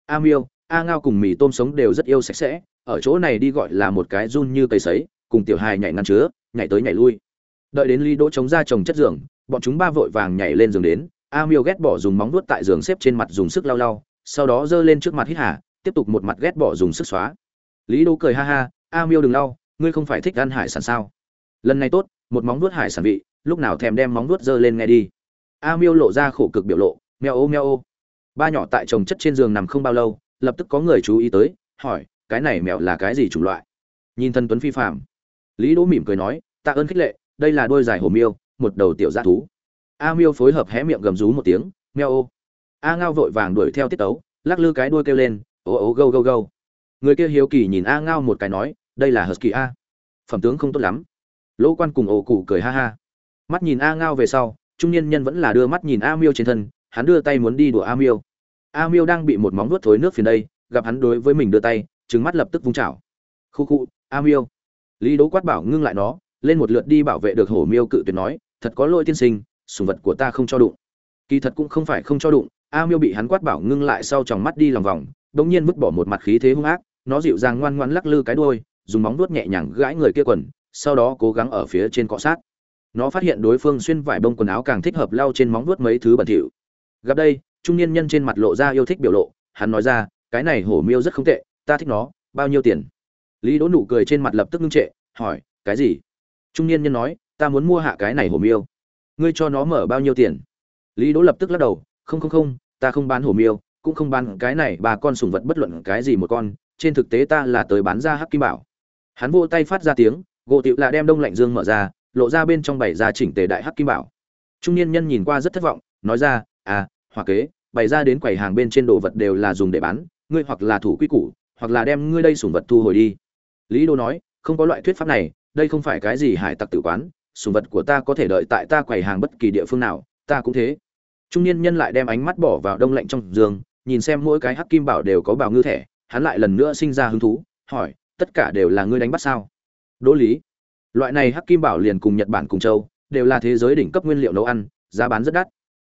A miêu, a ngao cùng mì tôm sống đều rất yêu sạch sẽ, ở chỗ này đi gọi là một cái run như cây sấy, cùng tiểu hài nhảy ngăn chứa, nhảy tới nhảy lui. Đợi đến ly đỗ chống ra chồng chất giường, bọn chúng ba vội vàng nhảy lên giường đến, a miêu ghét bỏ dùng móng vuốt tại giường xếp trên mặt dùng sức lau lau, sau đó giơ lên trước mặt hít hà, tiếp tục một mặt ghét bỏ dùng sức xóa. Lý đỗ cười ha ha, a miêu đừng lau, ngươi không phải thích ăn hải sản sao? Lần này tốt, một móng vuốt hải sản vị lúc nào thèm đem móng vuốt giơ lên nghe đi. A miêu lộ ra khổ cực biểu lộ, meo ô meo ô. Ba nhỏ tại chồng chất trên giường nằm không bao lâu, lập tức có người chú ý tới, hỏi, cái này mèo là cái gì chủng loại? Nhìn thân tuấn phi phạm lý đỗ mỉm cười nói, tạ ơn khích lệ, đây là đôi dài hổ miêu, một đầu tiểu g thú. A miêu phối hợp hé miệng gầm rú một tiếng, meo ô. A ngao vội vàng đuổi theo tiết tấu, lắc lư cái đuôi kêu lên, ô ô, gâu gâu gâu. Người kia hiếu kỳ nhìn a ngao một cái nói, đây là husky a. Phẩm tướng không tốt lắm. Lỗ quan cùng ổ cụ cười ha ha mắt nhìn a ngao về sau, trung niên nhân vẫn là đưa mắt nhìn a miêu trên thân, hắn đưa tay muốn đi đùa a miêu. A miêu đang bị một móng vuốt thối nước phiền đây, gặp hắn đối với mình đưa tay trứng mắt lập tức vung chảo. Khu khu, a miêu. Lý đố quát bảo ngưng lại nó, lên một lượt đi bảo vệ được hổ miêu cự tuyệt nói, thật có lỗi tiên sinh sùng vật của ta không cho đụng. Kỳ thật cũng không phải không cho đụng, a miêu bị hắn quát bảo ngưng lại sau tròng mắt đi lòng vòng đống nhiên vứt bỏ một mặt khí thế hung ác, nó dịu dàng ngoan ngoan lắc lư cái đuôi, dùng móng vuốt nhẹ nhàng gãi người kia quần, sau đó cố gắng ở phía trên cọ sát nó phát hiện đối phương xuyên vải bông quần áo càng thích hợp lau trên móng vuốt mấy thứ bẩn thỉu. Gặp đây, trung niên nhân trên mặt lộ ra yêu thích biểu lộ, hắn nói ra, cái này hổ miêu rất không tệ, ta thích nó, bao nhiêu tiền? Lý đỗ nụ cười trên mặt lập tức ngưng trệ, hỏi, cái gì? Trung niên nhân nói, ta muốn mua hạ cái này hổ miêu. Ngươi cho nó mở bao nhiêu tiền? Lý đỗ lập tức lắc đầu, không không không, ta không bán hổ miêu, cũng không bán cái này ba con sùng vật bất luận cái gì một con, trên thực tế ta là tới bán ra hắc kim bảo. Hắn vô tay phát ra tiếng, gỗ tịu là đem đông lạnh dương mở ra lộ ra bên trong bảy ra chỉnh tề đại hắc kim bảo. Trung niên nhân nhìn qua rất thất vọng, nói ra à hoặc kế, bày ra đến quầy hàng bên trên đồ vật đều là dùng để bán, ngươi hoặc là thủ quy củ, hoặc là đem ngươi đây sủng vật thu hồi đi. Lý đô nói, không có loại thuyết pháp này, đây không phải cái gì hải tặc tử quán, sủng vật của ta có thể đợi tại ta quầy hàng bất kỳ địa phương nào, ta cũng thế. Trung niên nhân lại đem ánh mắt bỏ vào đông lạnh trong giường, nhìn xem mỗi cái hắc kim bảo đều có bảo ngư thẻ, hắn lại lần nữa sinh ra hứng thú, hỏi, tất cả đều là ngươi đánh bắt sao? Đỗ lý loại này hắc kim bảo liền cùng nhật bản cùng châu đều là thế giới đỉnh cấp nguyên liệu nấu ăn giá bán rất đắt.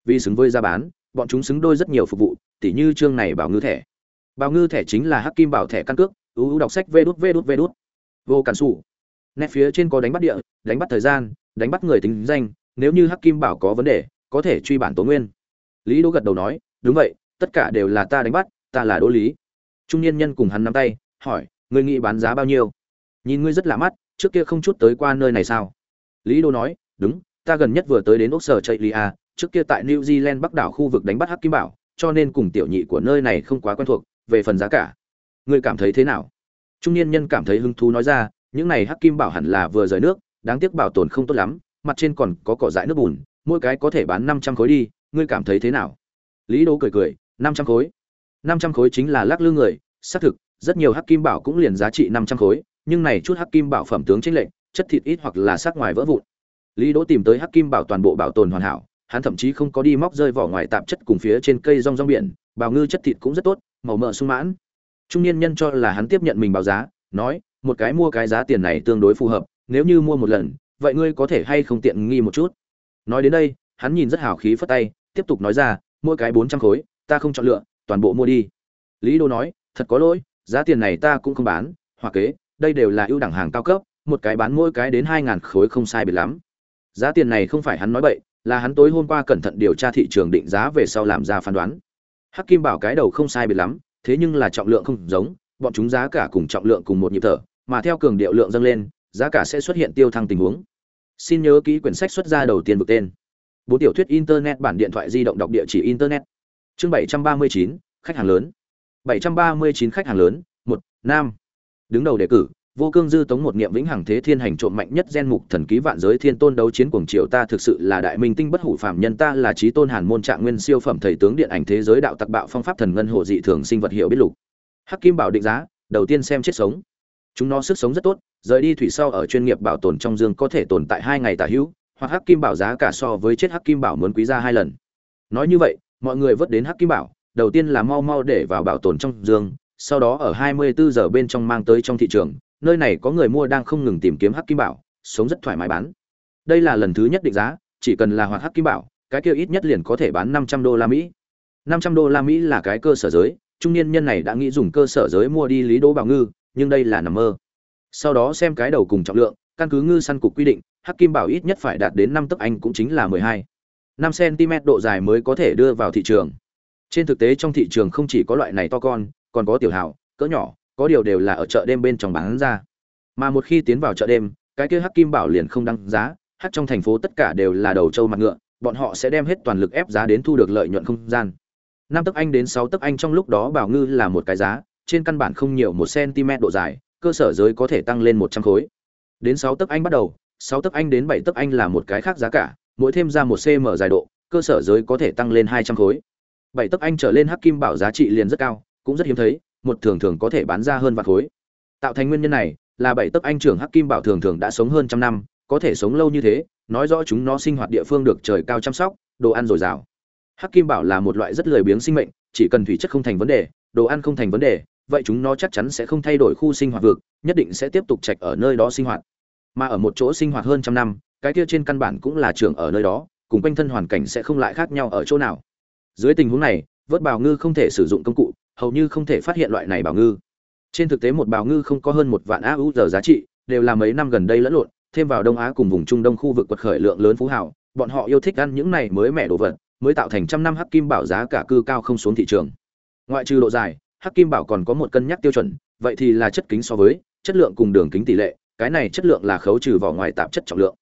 Vì xứng với giá bán bọn chúng xứng đôi rất nhiều phục vụ tỉ như chương này bảo ngư thẻ. Bảo ngư thẻ chính là hắc kim bảo thẻ căn cước ưu đọc sách vê đút vê đút vê đút. Vô cản xù, nét phía trên có đánh bắt địa đánh bắt thời gian đánh bắt người tính danh nếu như hắc kim bảo có vấn đề có thể truy bản tố nguyên. Lý đỗ gật đầu nói đúng vậy tất cả đều là ta đánh bắt ta là đỗ lý. Trung niên nhân cùng hắn nắm tay hỏi ngươi nghĩ bán giá bao nhiêu? Nhìn ngươi rất lạ mắt trước kia không chút tới qua nơi này sao? Lý Đô nói, đúng, ta gần nhất vừa tới đến ốc sở chạy lia trước kia tại new zealand bắc đảo khu vực đánh bắt hắc kim bảo, cho nên cùng tiểu nhị của nơi này không quá quen thuộc, về phần giá cả. Ngươi cảm thấy thế nào? Trung niên nhân cảm thấy hứng thú nói ra, những này hắc kim bảo hẳn là vừa rời nước, đáng tiếc bảo tồn không tốt lắm, mặt trên còn có cỏ dại nước bùn, mỗi cái có thể bán năm trăm khối đi, ngươi cảm thấy thế nào? Lý Đô cười cười, năm trăm khối. Năm trăm khối chính là lắc lư người, xác thực, rất nhiều hắc kim bảo cũng liền giá trị năm trăm khối nhưng này chút hắc kim bảo phẩm tướng chính lệnh chất thịt ít hoặc là sắc ngoài vỡ vụn. Lý đỗ tìm tới hắc kim bảo toàn bộ bảo tồn hoàn hảo, hắn thậm chí không có đi móc rơi vỏ ngoài tạp chất cùng phía trên cây rong rong biển bào ngư chất thịt cũng rất tốt, màu mỡ sung mãn. Trung niên nhân cho là hắn tiếp nhận mình báo giá, nói, một cái mua cái giá tiền này tương đối phù hợp, nếu như mua một lần, vậy ngươi có thể hay không tiện nghi một chút? Nói đến đây, hắn nhìn rất hào khí phất tay, tiếp tục nói ra mua cái bốn trăm khối, ta không chọn lựa, toàn bộ mua đi. Lý đô nói, thật có lỗi, giá tiền này ta cũng không bán, hoặc kế đây đều là ưu đẳng hàng cao cấp, một cái bán mỗi cái đến hai ngàn khối không sai biệt lắm. Giá tiền này không phải hắn nói bậy, là hắn tối hôm qua cẩn thận điều tra thị trường định giá về sau làm ra phán đoán. Hắc kim bảo cái đầu không sai biệt lắm, thế nhưng là trọng lượng không giống, bọn chúng giá cả cùng trọng lượng cùng một nhịp thở, mà theo cường điệu lượng dâng lên, giá cả sẽ xuất hiện tiêu thăng tình huống. Xin nhớ ký quyển sách xuất ra đầu tiên vực tên. Bốn tiểu thuyết internet bản điện thoại di động đọc địa chỉ internet. Chương bảy trăm ba mươi chín, khách hàng lớn. Bảy trăm ba mươi chín khách hàng lớn, một, nam đứng đầu đề cử, vô cương dư tống một niệm vĩnh hằng thế thiên hành trộm mạnh nhất gen mục thần ký vạn giới thiên tôn đấu chiến cuồng triều ta thực sự là đại minh tinh bất hủ phàm nhân, ta là trí tôn hàn môn trạng nguyên siêu phẩm thầy tướng điện ảnh thế giới đạo tặc bạo phong pháp thần ngân hộ dị thường sinh vật hiệu biết lục. Hắc kim bảo định giá, đầu tiên xem chết sống. Chúng nó sức sống rất tốt, rời đi thủy sau ở chuyên nghiệp bảo tồn trong dương có thể tồn tại hai ngày tả hữu, hoặc hắc kim bảo giá cả so với chết hắc kim bảo muốn quý ra hai lần. Nói như vậy, mọi người vớt đến hắc kim bảo, đầu tiên là mau mau để vào bảo tồn trong dương sau đó ở 24 giờ bên trong mang tới trong thị trường, nơi này có người mua đang không ngừng tìm kiếm hắc kim bảo, sống rất thoải mái bán. Đây là lần thứ nhất định giá, chỉ cần là hoạt hắc kim bảo, cái kia ít nhất liền có thể bán 500 đô la mỹ. 500 đô la mỹ là cái cơ sở giới, trung niên nhân này đã nghĩ dùng cơ sở giới mua đi lý đỗ bảo ngư, nhưng đây là nằm mơ. Sau đó xem cái đầu cùng trọng lượng, căn cứ ngư săn cục quy định, hắc kim bảo ít nhất phải đạt đến năm tấc, anh cũng chính là 12. 5 cm độ dài mới có thể đưa vào thị trường trên thực tế trong thị trường không chỉ có loại này to con, còn có tiểu hào, cỡ nhỏ, có điều đều là ở chợ đêm bên trong bán ra. Mà một khi tiến vào chợ đêm, cái kia hắc kim bảo liền không đăng giá hắc trong thành phố tất cả đều là đầu trâu mặt ngựa, bọn họ sẽ đem hết toàn lực ép giá đến thu được lợi nhuận không gian. Năm tấc anh đến sáu tấc anh trong lúc đó bảo ngư là một cái giá, trên căn bản không nhiều một cm độ dài, cơ sở giới có thể tăng lên một trăm khối. Đến sáu tấc anh bắt đầu, sáu tấc anh đến bảy tấc anh là một cái khác giá cả, mỗi thêm ra một cm dài độ, cơ sở giới có thể tăng lên hai trăm khối bảy tấc anh trở lên hắc kim bảo giá trị liền rất cao, cũng rất hiếm thấy, một thường thường có thể bán ra hơn vạn khối. Tạo thành nguyên nhân này, là bảy tấc anh trưởng hắc kim bảo thường thường đã sống hơn trăm năm, có thể sống lâu như thế, nói rõ chúng nó sinh hoạt địa phương được trời cao chăm sóc, đồ ăn dồi dào. Hắc kim bảo là một loại rất lười biếng sinh mệnh, chỉ cần thủy chất không thành vấn đề, đồ ăn không thành vấn đề, vậy chúng nó chắc chắn sẽ không thay đổi khu sinh hoạt vực, nhất định sẽ tiếp tục trạch ở nơi đó sinh hoạt. Mà ở một chỗ sinh hoạt hơn trăm năm, cái kia trên căn bản cũng là trưởng ở nơi đó, cùng quanh thân hoàn cảnh sẽ không lại khác nhau ở chỗ nào dưới tình huống này, vớt bào ngư không thể sử dụng công cụ, hầu như không thể phát hiện loại này bào ngư. Trên thực tế một bào ngư không có hơn một vạn a u giờ giá trị, đều là mấy năm gần đây lẫn lộn, thêm vào đông á cùng vùng trung đông khu vực quật khởi lượng lớn phú hảo bọn họ yêu thích ăn những này mới mẻ đồ vật, mới tạo thành trăm năm hắc kim bảo giá cả cư cao không xuống thị trường. Ngoại trừ độ dài, hắc kim bảo còn có một cân nhắc tiêu chuẩn, vậy thì là chất kính so với, chất lượng cùng đường kính tỷ lệ, cái này chất lượng là khấu trừ vỏ ngoài tạp chất trọng lượng.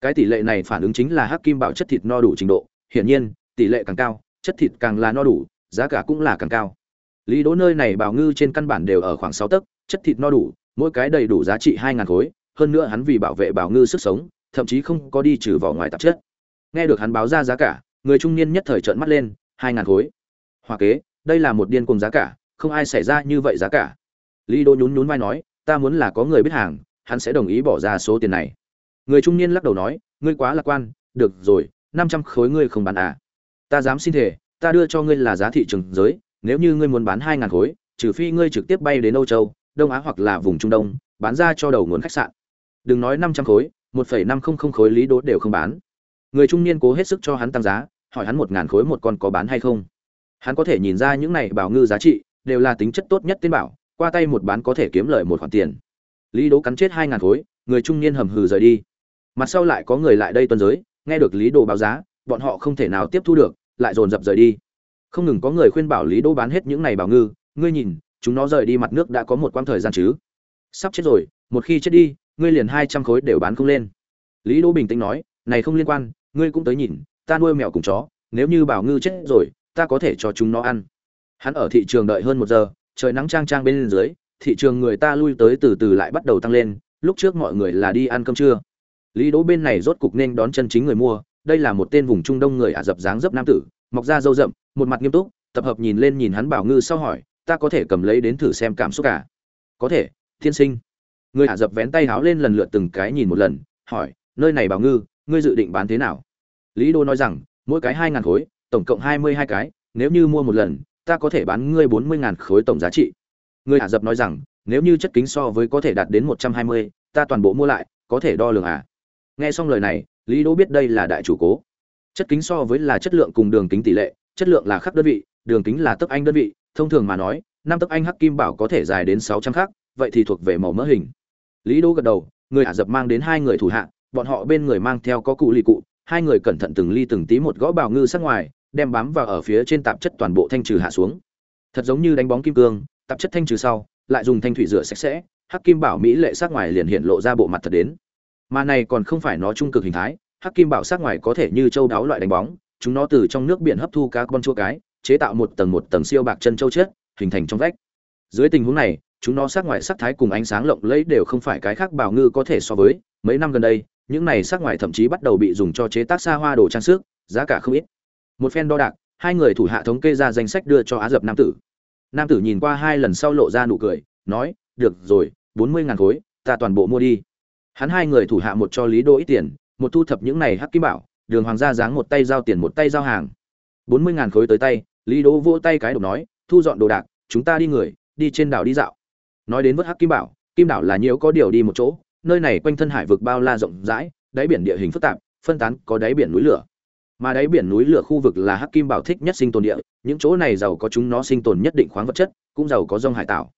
Cái tỷ lệ này phản ứng chính là hắc kim bảo chất thịt no đủ trình độ, hiển nhiên, tỷ lệ càng cao chất thịt càng là no đủ, giá cả cũng là càng cao. Lý đỗ nơi này bảo ngư trên căn bản đều ở khoảng sáu tấc, chất thịt no đủ, mỗi cái đầy đủ giá trị hai ngàn khối, hơn nữa hắn vì bảo vệ bảo ngư sức sống, thậm chí không có đi trừ vỏ ngoài tạp chất. Nghe được hắn báo ra giá cả, người trung niên nhất thời trợn mắt lên, hai ngàn khối. Hoa kế, đây là một điên cùng giá cả, không ai xảy ra như vậy giá cả. Lý đỗ nhún nhún vai nói, ta muốn là có người biết hàng, hắn sẽ đồng ý bỏ ra số tiền này. Người trung niên lắc đầu nói, ngươi quá lạc quan, được rồi, năm trăm khối ngươi không bán à ta dám xin thể ta đưa cho ngươi là giá thị trường giới, nếu như ngươi muốn bán hai ngàn khối, trừ phi ngươi trực tiếp bay đến âu châu, đông á hoặc là vùng trung đông, bán ra cho đầu nguồn khách sạn. Đừng nói năm trăm khối, một phẩy năm không không khối lý đố đều không bán. Người trung niên cố hết sức cho hắn tăng giá, hỏi hắn một ngàn khối một con có bán hay không. Hắn có thể nhìn ra những này bảo ngư giá trị, đều là tính chất tốt nhất tên bảo, qua tay một bán có thể kiếm lời một khoản tiền. Lý đố cắn chết hai ngàn khối, người trung niên hầm hừ rời đi. Mặt sau lại có người lại đây tuân giới, nghe được lý đồ báo giá bọn họ không thể nào tiếp thu được, lại dồn dập rời đi. Không ngừng có người khuyên bảo lý đỗ bán hết những này bảo ngư, ngươi nhìn, chúng nó rời đi mặt nước đã có một quãng thời gian chứ? Sắp chết rồi, một khi chết đi, ngươi liền hai trăm khối đều bán không lên. Lý đỗ bình tĩnh nói, này không liên quan, ngươi cũng tới nhìn, ta nuôi mèo cùng chó, nếu như bảo ngư chết rồi, ta có thể cho chúng nó ăn. Hắn ở thị trường đợi hơn một giờ, trời nắng trang trang bên dưới, thị trường người ta lui tới từ từ lại bắt đầu tăng lên, lúc trước mọi người là đi ăn cơm trưa. Lý đỗ bên này rốt cục nên đón chân chính người mua đây là một tên vùng trung đông người ả rập dáng dấp nam tử, mọc ra râu rậm, một mặt nghiêm túc, tập hợp nhìn lên nhìn hắn bảo ngư sau hỏi, ta có thể cầm lấy đến thử xem cảm xúc cả có thể thiên sinh. Người ả dập vén tay háo lên lần lượt từng cái nhìn một lần, hỏi, nơi này bảo ngư, ngươi dự định bán thế nào? Lý đô nói rằng, mỗi cái hai ngàn khối, tổng cộng hai mươi hai cái, nếu như mua một lần, ta có thể bán ngươi bốn mươi ngàn khối tổng giá trị. Người ả dập nói rằng, nếu như chất kính so với có thể đạt đến một trăm hai mươi, ta toàn bộ mua lại, có thể đo lường à? Nghe xong lời này lý đỗ biết đây là đại chủ cố. Chất kính so với là chất lượng cùng đường kính tỷ lệ, chất lượng là khắc đơn vị, đường kính là tấc anh đơn vị, thông thường mà nói, năm tấc anh hắc kim bảo có thể dài đến sáu trăm khắc, vậy thì thuộc về màu mỡ hình. Lý đỗ gật đầu, người ả dập mang đến hai người thủ hạ, bọn họ bên người mang theo có cụ lì cụ, hai người cẩn thận từng ly từng tí một gõ bào ngư sát ngoài, đem bám vào ở phía trên tạp chất toàn bộ thanh trừ hạ xuống. Thật giống như đánh bóng kim cương, tạp chất thanh trừ sau, lại dùng thanh thủy rửa sạch sẽ, hắc kim bảo mỹ lệ sát ngoài liền hiện lộ ra bộ mặt thật đến mà này còn không phải nó trung cực hình thái, hắc kim bảo sát ngoài có thể như châu đáo loại đánh bóng, chúng nó từ trong nước biển hấp thu các con chua cái, chế tạo một tầng một tầng siêu bạc chân châu chết hình thành trong vách. Dưới tình huống này, chúng nó sát ngoài sắc thái cùng ánh sáng lộng lẫy đều không phải cái khác bảo ngư có thể so với. Mấy năm gần đây, những này sắc ngoài thậm chí bắt đầu bị dùng cho chế tác xa hoa đồ trang sức, giá cả không ít. Một phen đo đạc, hai người thủ hạ thống kê ra danh sách đưa cho á dập nam tử. Nam tử nhìn qua hai lần sau lộ ra nụ cười, nói, được rồi, bốn mươi ngàn khối, ta toàn bộ mua đi hắn hai người thủ hạ một cho lý đô ít tiền, một thu thập những này hắc kim bảo, đường hoàng gia dáng một tay giao tiền một tay giao hàng. Bốn mươi ngàn khối tới tay, lý đỗ vỗ tay cái độc nói, thu dọn đồ đạc, chúng ta đi người, đi trên đảo đi dạo. Nói đến vớt hắc kim bảo, kim đảo là nhiều có điều đi một chỗ, nơi này quanh thân hải vực bao la rộng rãi, đáy biển địa hình phức tạp, phân tán có đáy biển núi lửa. Mà đáy biển núi lửa khu vực là hắc kim bảo thích nhất sinh tồn địa, những chỗ này giàu có chúng nó sinh tồn nhất định khoáng vật chất, cũng giàu có rông hải tảo.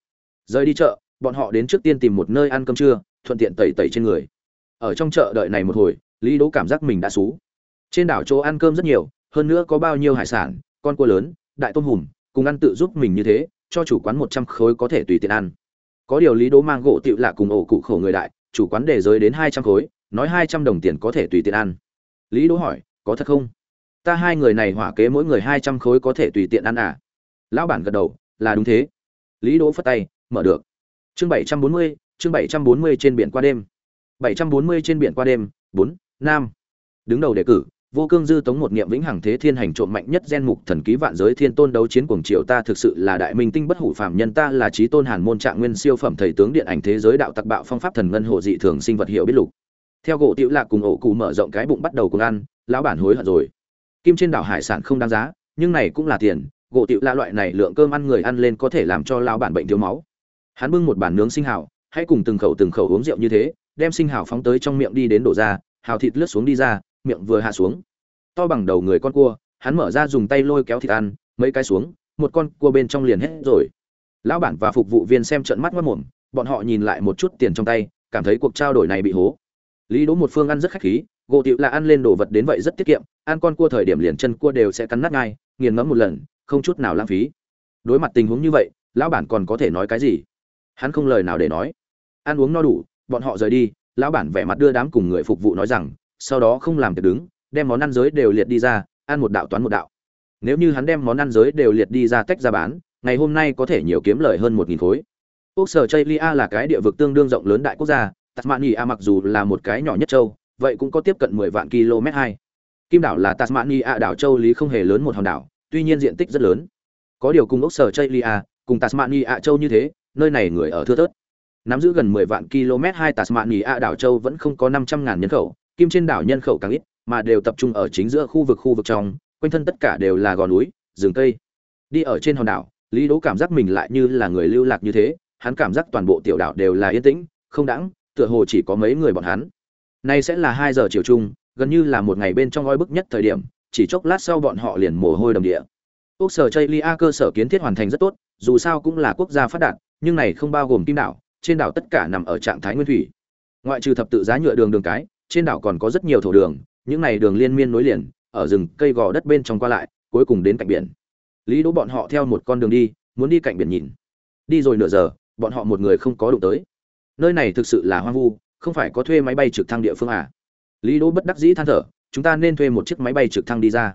Rời đi chợ, bọn họ đến trước tiên tìm một nơi ăn cơm trưa thuận tiện tẩy tẩy trên người. Ở trong chợ đợi này một hồi, lý đỗ cảm giác mình đã xú. Trên đảo chỗ ăn cơm rất nhiều, hơn nữa có bao nhiêu hải sản, con cua lớn, đại tôm hùm, cùng ăn tự giúp mình như thế, cho chủ quán một trăm khối có thể tùy tiện ăn. Có điều lý đỗ mang gỗ tựu lạ cùng ổ cụ khổ người đại, chủ quán để giới đến hai trăm khối, nói hai trăm đồng tiền có thể tùy tiện ăn. Lý đỗ hỏi, có thật không? Ta hai người này hỏa kế mỗi người hai trăm khối có thể tùy tiện ăn à? Lão bản gật đầu, là đúng thế. Lý đỗ phất tay, mở được. Chương bảy trăm bốn mươi chương bảy trăm bốn mươi trên biển qua đêm. bảy trăm bốn mươi trên biển qua đêm, bốn, nam. Đứng đầu đề cử, vô cương dư tống một niệm vĩnh hằng thế thiên hành trộm mạnh nhất gen mục thần ký vạn giới thiên tôn đấu chiến cuồng triều ta thực sự là đại minh tinh bất hủ phàm nhân, ta là trí tôn hàn môn trạng nguyên siêu phẩm thầy tướng điện ảnh thế giới đạo tặc bạo phong pháp thần ngân hộ dị thường sinh vật hiệu biết lục. Theo gỗ tiểu lạc cùng ổ cụ mở rộng cái bụng bắt đầu cùng ăn, lão bản hối hận rồi. Kim trên đảo hải sản không đáng giá, nhưng này cũng là tiền, gỗ tiểu la loại này lượng cơm ăn người ăn lên có thể làm cho lão bản bệnh thiếu máu. Hắn bưng một bản nướng sinh hào hãy cùng từng khẩu từng khẩu uống rượu như thế, đem sinh hào phóng tới trong miệng đi đến đổ ra, hào thịt lướt xuống đi ra, miệng vừa hạ xuống. To bằng đầu người con cua, hắn mở ra dùng tay lôi kéo thịt ăn, mấy cái xuống, một con cua bên trong liền hết rồi. Lão bản và phục vụ viên xem trận mắt mất mồm bọn họ nhìn lại một chút tiền trong tay, cảm thấy cuộc trao đổi này bị hố. Lý đỗ một phương ăn rất khách khí, gỗ tiệu là ăn lên đồ vật đến vậy rất tiết kiệm, ăn con cua thời điểm liền chân cua đều sẽ cắn nát ngay, nghiền ngẫm một lần, không chút nào lãng phí. Đối mặt tình huống như vậy, lão bản còn có thể nói cái gì? Hắn không lời nào để nói. Ăn uống no đủ, bọn họ rời đi, lão bản vẻ mặt đưa đám cùng người phục vụ nói rằng, sau đó không làm việc đứng, đem món ăn giới đều liệt đi ra, ăn một đạo toán một đạo. Nếu như hắn đem món ăn giới đều liệt đi ra tách ra bán, ngày hôm nay có thể nhiều kiếm lời hơn một nghìn khối. Quốc sở chaylia là cái địa vực tương đương rộng lớn đại quốc gia, tasmania mặc dù là một cái nhỏ nhất châu, vậy cũng có tiếp cận mười vạn km hai. Kim đảo là tasmania, đảo châu lý không hề lớn một hòn đảo, tuy nhiên diện tích rất lớn. Có điều cùng ốc sở chaylia cùng tasmania, châu như thế nơi này người ở thưa thớt nắm giữ gần 10 vạn km hai Tasmania đảo châu vẫn không có 500 ngàn nhân khẩu, kim trên đảo nhân khẩu càng ít, mà đều tập trung ở chính giữa khu vực khu vực trong, quanh thân tất cả đều là gò núi, rừng cây. Đi ở trên hòn đảo, Lý Đỗ cảm giác mình lại như là người lưu lạc như thế, hắn cảm giác toàn bộ tiểu đảo đều là yên tĩnh, không đãng, tựa hồ chỉ có mấy người bọn hắn. Nay sẽ là 2 giờ chiều chung, gần như là một ngày bên trong oi bức nhất thời điểm, chỉ chốc lát sau bọn họ liền mồ hôi đầm địa. Quốc sở Chaylia cơ sở kiến thiết hoàn thành rất tốt, dù sao cũng là quốc gia phát đạt, nhưng này không bao gồm kim đảo, trên đảo tất cả nằm ở trạng thái nguyên thủy. Ngoại trừ thập tự giá nhựa đường đường cái trên đảo còn có rất nhiều thổ đường những này đường liên miên nối liền ở rừng cây gò đất bên trong qua lại cuối cùng đến cạnh biển. Lý đỗ bọn họ theo một con đường đi muốn đi cạnh biển nhìn. Đi rồi nửa giờ bọn họ một người không có đụng tới. Nơi này thực sự là hoang vu không phải có thuê máy bay trực thăng địa phương à? Lý đỗ bất đắc dĩ than thở chúng ta nên thuê một chiếc máy bay trực thăng đi ra.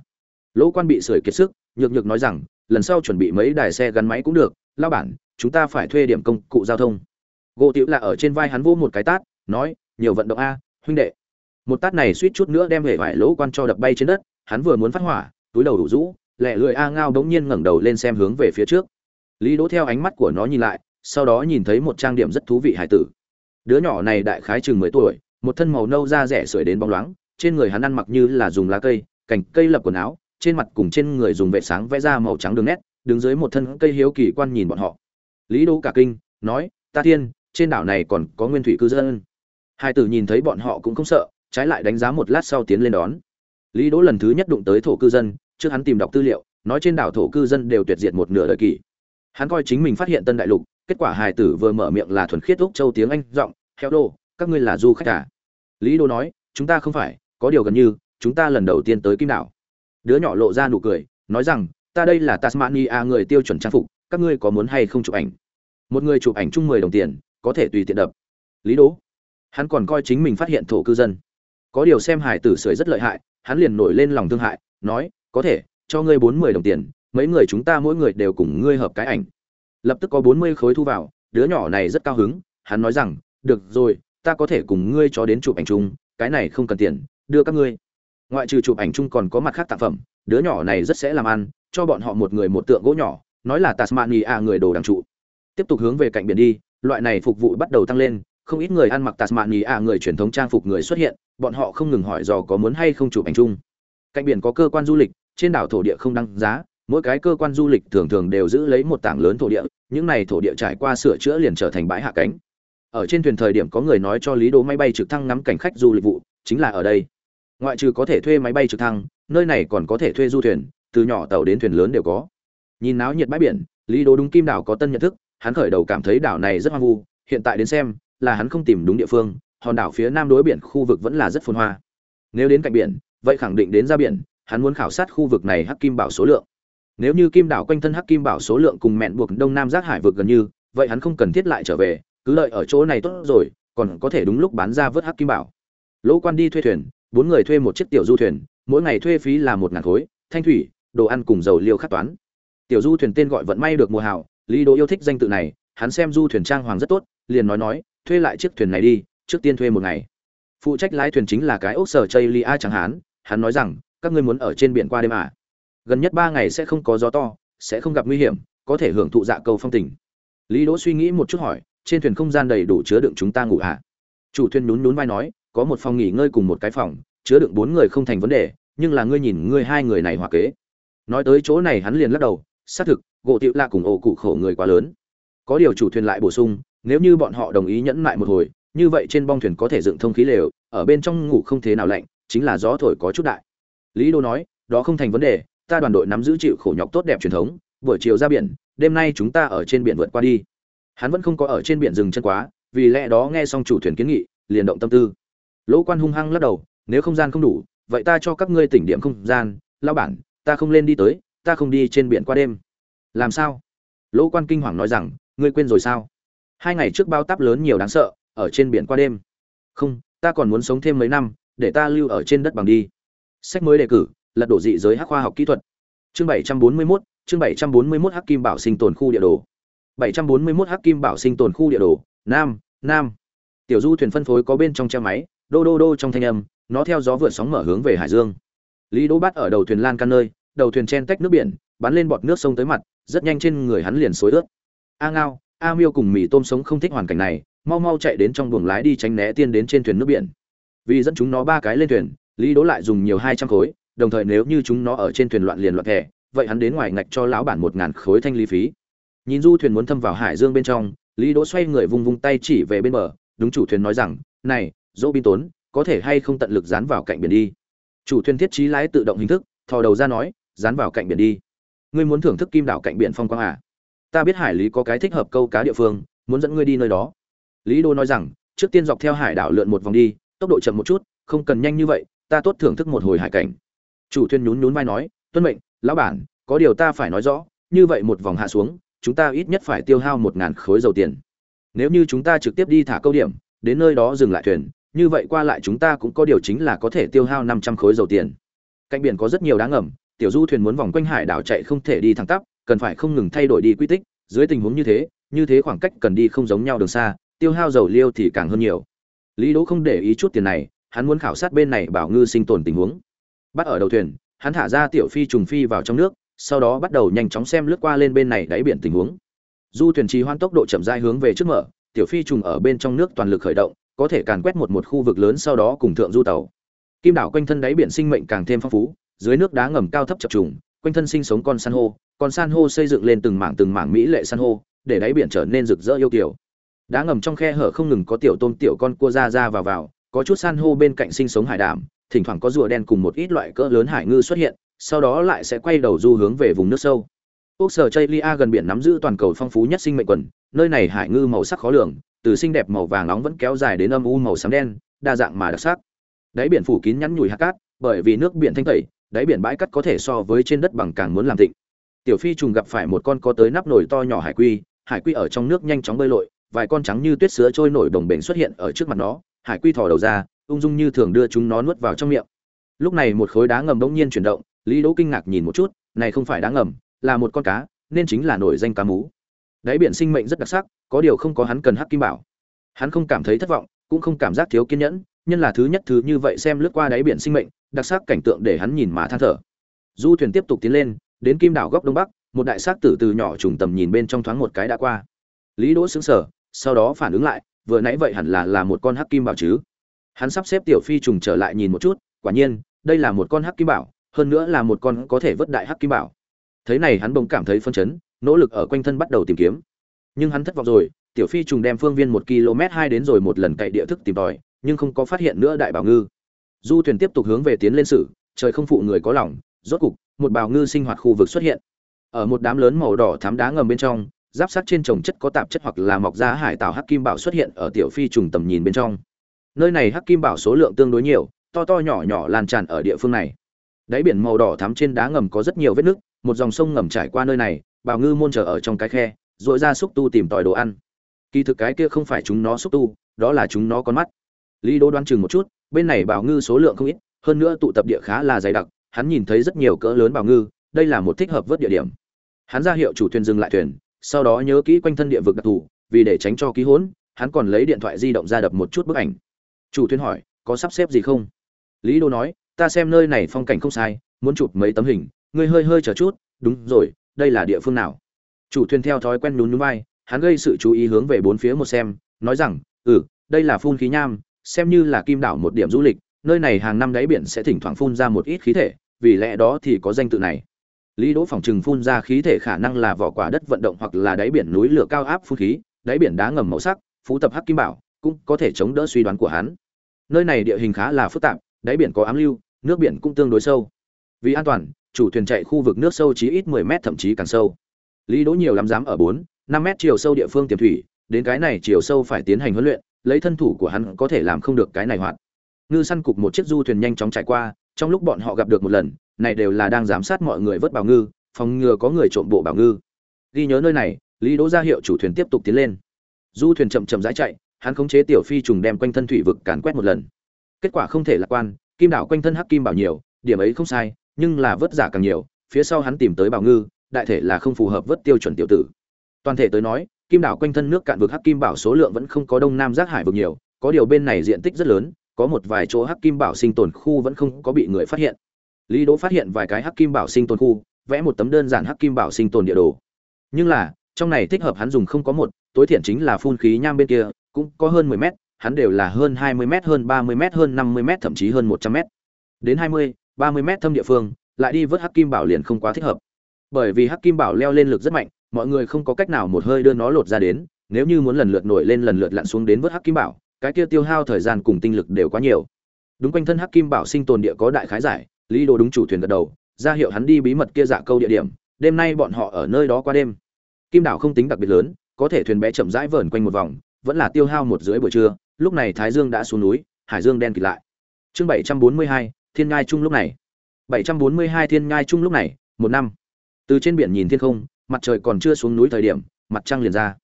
Lỗ quan bị sưởi kiệt sức nhược nhược nói rằng lần sau chuẩn bị mấy đài xe gắn máy cũng được lao bản chúng ta phải thuê điểm công cụ giao thông. Gỗ tiểu là ở trên vai hắn vô một cái tát, nói, nhiều vận động a, huynh đệ. Một tát này suýt chút nữa đem hệ vải lỗ quan cho đập bay trên đất, hắn vừa muốn phát hỏa, túi đầu đủ rũ, lẹ lưỡi a ngao bỗng nhiên ngẩng đầu lên xem hướng về phía trước. Lý đỗ theo ánh mắt của nó nhìn lại, sau đó nhìn thấy một trang điểm rất thú vị hải tử. Đứa nhỏ này đại khái chừng mười tuổi, một thân màu nâu da rẻ sưởi đến bóng loáng, trên người hắn ăn mặc như là dùng lá cây, cành cây lập quần áo, trên mặt cùng trên người dùng vệ sáng vẽ ra màu trắng đường nét, đứng dưới một thân cây hiếu kỳ quan nhìn bọn họ lý đỗ cả kinh, nói, ta thiên, trên đảo này còn có nguyên thủy cư dân. Hai tử nhìn thấy bọn họ cũng không sợ, trái lại đánh giá một lát sau tiến lên đón. Lý đỗ lần thứ nhất đụng tới thổ cư dân, trước hắn tìm đọc tư liệu, nói trên đảo thổ cư dân đều tuyệt diệt một nửa đời kỷ. Hắn coi chính mình phát hiện tân đại lục, kết quả hài tử vừa mở miệng là thuần khiết úc châu tiếng anh giọng theo đô, các ngươi là du khách cả à? lý đô nói, chúng ta không phải, có điều gần như, chúng ta lần đầu tiên tới kim đảo. Đứa nhỏ lộ ra nụ cười, nói rằng, ta đây là tasmania người tiêu chuẩn trang phục, các ngươi có muốn hay không chụp ảnh? Một người chụp ảnh chung mười đồng tiền, có thể tùy tiện đập. Lý đố hắn còn coi chính mình phát hiện thổ cư dân. Có điều xem hải tử sưởi rất lợi hại, hắn liền nổi lên lòng thương hại, nói, có thể, cho ngươi bốn mươi đồng tiền, mấy người chúng ta mỗi người đều cùng ngươi hợp cái ảnh. Lập tức có bốn mươi khối thu vào, đứa nhỏ này rất cao hứng, hắn nói rằng, được rồi, ta có thể cùng ngươi cho đến chụp ảnh chung, cái này không cần tiền, đưa các ngươi. Ngoại trừ chụp ảnh chung còn có mặt khác tặng phẩm, đứa nhỏ này rất sẽ làm ăn, cho bọn họ một người một tượng gỗ nhỏ, nói là tasmania người đồ đằng trụ tiếp tục hướng về cạnh biển đi, loại này phục vụ bắt đầu tăng lên, không ít người ăn mặc tasmania à, người truyền thống trang phục người xuất hiện, bọn họ không ngừng hỏi dò có muốn hay không chụp ảnh chung. Cạnh biển có cơ quan du lịch, trên đảo thổ địa không đăng giá, mỗi cái cơ quan du lịch thường thường đều giữ lấy một tảng lớn thổ địa, những này thổ địa trải qua sửa chữa liền trở thành bãi hạ cánh. Ở trên thuyền thời điểm có người nói cho lý đỗ máy bay trực thăng ngắm cảnh khách du lịch vụ, chính là ở đây. Ngoại trừ có thể thuê máy bay trực thăng, nơi này còn có thể thuê du thuyền, từ nhỏ tàu đến thuyền lớn đều có. Nhìn náo nhiệt bãi biển, lý đỗ đúng kim đảo có tân nhận thức hắn khởi đầu cảm thấy đảo này rất hoang vu, hiện tại đến xem, là hắn không tìm đúng địa phương, hòn đảo phía nam đối biển khu vực vẫn là rất phồn hoa. Nếu đến cạnh biển, vậy khẳng định đến ra biển, hắn muốn khảo sát khu vực này hắc kim bảo số lượng. Nếu như kim đảo quanh thân hắc kim bảo số lượng cùng mẹn buộc đông nam giác hải vực gần như, vậy hắn không cần thiết lại trở về, cứ lợi ở chỗ này tốt rồi, còn có thể đúng lúc bán ra vớt hắc kim bảo. Lỗ quan đi thuê thuyền, bốn người thuê một chiếc tiểu du thuyền, mỗi ngày thuê phí là một ngàn khối, thanh thủy, đồ ăn cùng dầu liêu khắc toán. Tiểu du thuyền tên gọi vận may được mùa hảo lý đỗ yêu thích danh tự này, hắn xem du thuyền trang hoàng rất tốt, liền nói nói, thuê lại chiếc thuyền này đi, trước tiên thuê một ngày. Phụ trách lái thuyền chính là cái ốc sở chây lia chẳng hán hắn nói rằng, các ngươi muốn ở trên biển qua đêm à? Gần nhất ba ngày sẽ không có gió to, sẽ không gặp nguy hiểm, có thể hưởng thụ dạ cầu phong tình. Lý đỗ suy nghĩ một chút hỏi, trên thuyền không gian đầy đủ chứa đựng chúng ta ngủ à? Chủ thuyền nhún nhún vai nói, có một phòng nghỉ ngơi cùng một cái phòng, chứa đựng bốn người không thành vấn đề, nhưng là ngươi nhìn ngươi hai người này hòa kế. Nói tới chỗ này hắn liền lắc đầu xác thực, gỗ tiệu lạ cùng ổ cụ khổ người quá lớn. Có điều chủ thuyền lại bổ sung, nếu như bọn họ đồng ý nhẫn lại một hồi, như vậy trên bong thuyền có thể dựng thông khí lều, ở bên trong ngủ không thế nào lạnh, chính là gió thổi có chút đại. Lý đô nói, đó không thành vấn đề, ta đoàn đội nắm giữ chịu khổ nhọc tốt đẹp truyền thống, buổi chiều ra biển, đêm nay chúng ta ở trên biển vượt qua đi. Hắn vẫn không có ở trên biển dừng chân quá, vì lẽ đó nghe xong chủ thuyền kiến nghị, liền động tâm tư. Lỗ quan hung hăng lắc đầu, nếu không gian không đủ, vậy ta cho các ngươi tỉnh điểm không gian lao bản, ta không lên đi tới ta không đi trên biển qua đêm. Làm sao? Lỗ quan kinh hoàng nói rằng ngươi quên rồi sao? Hai ngày trước bao táp lớn nhiều đáng sợ ở trên biển qua đêm. Không ta còn muốn sống thêm mấy năm để ta lưu ở trên đất bằng đi. Sách mới đề cử lật đổ dị giới hắc khoa học kỹ thuật. Chương 741, chương 741 hắc kim bảo sinh tồn khu địa đồ. 741 hắc kim bảo sinh tồn khu địa đồ nam nam. Tiểu du thuyền phân phối có bên trong treo máy đô đô đô trong thanh âm nó theo gió vượt sóng mở hướng về hải dương. Lý đỗ bắt ở đầu thuyền lan can nơi đầu thuyền chen tách nước biển, bắn lên bọt nước sông tới mặt, rất nhanh trên người hắn liền xối ướt. A ngao, a miêu cùng mì tôm sống không thích hoàn cảnh này, mau mau chạy đến trong buồng lái đi tránh né tiên đến trên thuyền nước biển. Vì dẫn chúng nó ba cái lên thuyền, lý đỗ lại dùng nhiều hai trăm khối, đồng thời nếu như chúng nó ở trên thuyền loạn liền loạn thẻ, vậy hắn đến ngoài ngạch cho lão bản một ngàn khối thanh lý phí. Nhìn du thuyền muốn thâm vào hải dương bên trong, lý đỗ xoay người vung vung tay chỉ về bên bờ, đúng chủ thuyền nói rằng, này, dỗ bin tốn, có thể hay không tận lực dán vào cạnh biển đi? Chủ thuyền thiết trí lái tự động hình thức, thò đầu ra nói dán vào cạnh biển đi. Ngươi muốn thưởng thức kim đảo cạnh biển phong quang à? Ta biết hải lý có cái thích hợp câu cá địa phương, muốn dẫn ngươi đi nơi đó. Lý đô nói rằng, trước tiên dọc theo hải đảo lượn một vòng đi, tốc độ chậm một chút, không cần nhanh như vậy, ta tốt thưởng thức một hồi hải cảnh. Chủ thuyền nhún nhún vai nói, tuân mệnh, lão bản, có điều ta phải nói rõ, như vậy một vòng hạ xuống, chúng ta ít nhất phải tiêu hao một ngàn khối dầu tiền. Nếu như chúng ta trực tiếp đi thả câu điểm, đến nơi đó dừng lại thuyền, như vậy qua lại chúng ta cũng có điều chính là có thể tiêu hao năm trăm khối dầu tiền. Cạnh biển có rất nhiều đá ngầm tiểu du thuyền muốn vòng quanh hải đảo chạy không thể đi thẳng tắp, cần phải không ngừng thay đổi đi quy tích, dưới tình huống như thế như thế khoảng cách cần đi không giống nhau đường xa, tiêu hao dầu liêu thì càng hơn nhiều. Lý đỗ không để ý chút tiền này, hắn muốn khảo sát bên này bảo ngư sinh tồn tình huống. Bắt ở đầu thuyền, hắn thả ra tiểu phi trùng phi vào trong nước, sau đó bắt đầu nhanh chóng xem lướt qua lên bên này đáy biển tình huống. Du thuyền trì hoãn tốc độ chậm rãi hướng về trước mở, tiểu phi trùng ở bên trong nước toàn lực khởi động, có thể càn quét một một khu vực lớn sau đó cùng thượng du tàu. Kim đảo quanh thân đáy biển sinh mệnh càng thêm phong phú dưới nước đá ngầm cao thấp chập trùng, quanh thân sinh sống con san hô, con san hô xây dựng lên từng mảng từng mảng mỹ lệ san hô, để đáy biển trở nên rực rỡ yêu kiều. Đá ngầm trong khe hở không ngừng có tiểu tôm tiểu con cua ra ra vào vào, có chút san hô bên cạnh sinh sống hải đảm thỉnh thoảng có rùa đen cùng một ít loại cỡ lớn hải ngư xuất hiện, sau đó lại sẽ quay đầu du hướng về vùng nước sâu. Quốc sở chây lia gần biển nắm giữ toàn cầu phong phú nhất sinh mệnh quần, nơi này hải ngư màu sắc khó lường, từ xinh đẹp màu vàng nóng vẫn kéo dài đến âm u màu xám đen, đa dạng mà đặc sắc. Đáy biển phủ kín nhắn nhủi hạt cát, bởi vì nước biển thanh tẩy đáy biển bãi cát có thể so với trên đất bằng càng muốn làm thịnh. Tiểu phi trùng gặp phải một con có tới nắp nổi to nhỏ hải quy hải quy ở trong nước nhanh chóng bơi lội, vài con trắng như tuyết sứa trôi nổi đồng bền xuất hiện ở trước mặt nó, hải quy thò đầu ra, ung dung như thường đưa chúng nó nuốt vào trong miệng. Lúc này một khối đá ngầm bỗng nhiên chuyển động, lý đỗ kinh ngạc nhìn một chút, này không phải đá ngầm, là một con cá, nên chính là nổi danh cá mú. Đáy biển sinh mệnh rất đặc sắc, có điều không có hắn cần hắc kim bảo. Hắn không cảm thấy thất vọng, cũng không cảm giác thiếu kiên nhẫn, nhân là thứ nhất thứ như vậy xem lướt qua đáy biển sinh mệnh đặc sắc cảnh tượng để hắn nhìn mà than thở. Du thuyền tiếp tục tiến lên, đến kim đảo góc đông bắc, một đại xác tử từ nhỏ trùng tầm nhìn bên trong thoáng một cái đã qua. Lý đỗ xứng sở sau đó phản ứng lại, vừa nãy vậy hẳn là là một con hắc kim bảo chứ. Hắn sắp xếp tiểu phi trùng trở lại nhìn một chút, quả nhiên, đây là một con hắc kim bảo, hơn nữa là một con có thể vớt đại hắc kim bảo. Thấy này hắn bỗng cảm thấy phân chấn, nỗ lực ở quanh thân bắt đầu tìm kiếm. Nhưng hắn thất vọng rồi, tiểu phi trùng đem phương viên một km hai đến rồi một lần cậy địa thức tìm tòi, nhưng không có phát hiện nữa đại bảo ngư du thuyền tiếp tục hướng về tiến lên sử, trời không phụ người có lòng, rốt cục, một bào ngư sinh hoạt khu vực xuất hiện. Ở một đám lớn màu đỏ thám đá ngầm bên trong, giáp sát trên trồng chất có tạp chất hoặc là mọc ra hải tảo hắc kim bảo xuất hiện ở tiểu phi trùng tầm nhìn bên trong. Nơi này hắc kim bảo số lượng tương đối nhiều, to to nhỏ nhỏ lan tràn ở địa phương này. Đáy biển màu đỏ thắm trên đá ngầm có rất nhiều vết nước một dòng sông ngầm trải qua nơi này, bào ngư môn trở ở trong cái khe dội ra xúc tu tìm tòi đồ ăn. Kỳ thực cái kia không phải chúng nó xúc tu, đó là chúng nó con mắt. Lý đô đoán chừng một chút bên này bào ngư số lượng không ít, hơn nữa tụ tập địa khá là dày đặc, hắn nhìn thấy rất nhiều cỡ lớn bào ngư, đây là một thích hợp vớt địa điểm. Hắn ra hiệu chủ thuyền dừng lại thuyền, sau đó nhớ kỹ quanh thân địa vực đặc thù, vì để tránh cho ký hỗn hắn còn lấy điện thoại di động ra đập một chút bức ảnh. Chủ thuyền hỏi, có sắp xếp gì không? Lý đô nói, ta xem nơi này phong cảnh không sai, muốn chụp mấy tấm hình, ngươi hơi hơi chờ chút, đúng rồi, đây là địa phương nào? Chủ thuyền theo thói quen lún núi bay hắn gây sự chú ý hướng về bốn phía một xem, nói rằng ừ đây là phun khí nham xem như là kim đảo một điểm du lịch nơi này hàng năm đáy biển sẽ thỉnh thoảng phun ra một ít khí thể vì lẽ đó thì có danh tự này. Lý đỗ phòng trừng phun ra khí thể khả năng là vỏ quả đất vận động hoặc là đáy biển núi lửa cao áp phun khí đáy biển đá ngầm màu sắc phú tập hắc kim bảo cũng có thể chống đỡ suy đoán của hắn. Nơi này địa hình khá là phức tạp đáy biển có ám lưu nước biển cũng tương đối sâu. Vì an toàn chủ thuyền chạy khu vực nước sâu chí ít 10 mét thậm chí càng sâu. Lý đỗ nhiều lắm dám ở 4, 5 mét chiều sâu địa phương tiềm thủy đến cái này chiều sâu phải tiến hành huấn luyện lấy thân thủ của hắn có thể làm không được cái này hoạt. Ngư săn cục một chiếc du thuyền nhanh chóng chạy qua, trong lúc bọn họ gặp được một lần, này đều là đang giám sát mọi người vớt bảo ngư, phòng ngừa có người trộm bộ bảo ngư. Ghi nhớ nơi này, lý đỗ ra hiệu chủ thuyền tiếp tục tiến lên. Du thuyền chậm chậm rãi chạy, hắn khống chế tiểu phi trùng đem quanh thân thủy vực càn quét một lần. Kết quả không thể lạc quan, kim đảo quanh thân hắc kim bảo nhiều, điểm ấy không sai, nhưng là vớt giả càng nhiều, phía sau hắn tìm tới bảo ngư, đại thể là không phù hợp vớt tiêu chuẩn tiểu tử. Toàn thể tới nói kim đảo quanh thân nước cạn vực hắc kim bảo số lượng vẫn không có đông nam giác hải vực nhiều có điều bên này diện tích rất lớn có một vài chỗ hắc kim bảo sinh tồn khu vẫn không có bị người phát hiện. Lý đỗ phát hiện vài cái hắc kim bảo sinh tồn khu vẽ một tấm đơn giản hắc kim bảo sinh tồn địa đồ. Nhưng là trong này thích hợp hắn dùng không có một tối thiện chính là phun khí nham bên kia cũng có hơn 10 mét hắn đều là hơn 20 mét hơn 30 mét hơn 50 mét thậm chí hơn 100 mét. Đến 20, 30 mét thâm địa phương lại đi vớt hắc kim bảo liền không quá thích hợp. Bởi vì hắc kim bảo leo lên lực rất mạnh mọi người không có cách nào một hơi đưa nó lột ra đến, nếu như muốn lần lượt nổi lên lần lượt lặn xuống đến vớt hắc kim bảo, cái kia tiêu hao thời gian cùng tinh lực đều quá nhiều. Đúng quanh thân hắc kim bảo sinh tồn địa có đại khái giải, lý đồ đúng chủ thuyền gật đầu, ra hiệu hắn đi bí mật kia dạ câu địa điểm, đêm nay bọn họ ở nơi đó qua đêm. Kim đảo không tính đặc biệt lớn, có thể thuyền bé chậm rãi vờn quanh một vòng, vẫn là tiêu hao một rưỡi buổi trưa, lúc này thái dương đã xuống núi, hải dương đen kịt lại. Chương bảy trăm bốn mươi hai, thiên ngai chung lúc này. bảy trăm bốn mươi hai thiên ngai chung lúc này, một năm. Từ trên biển nhìn thiên không mặt trời còn chưa xuống núi thời điểm, mặt trăng liền ra.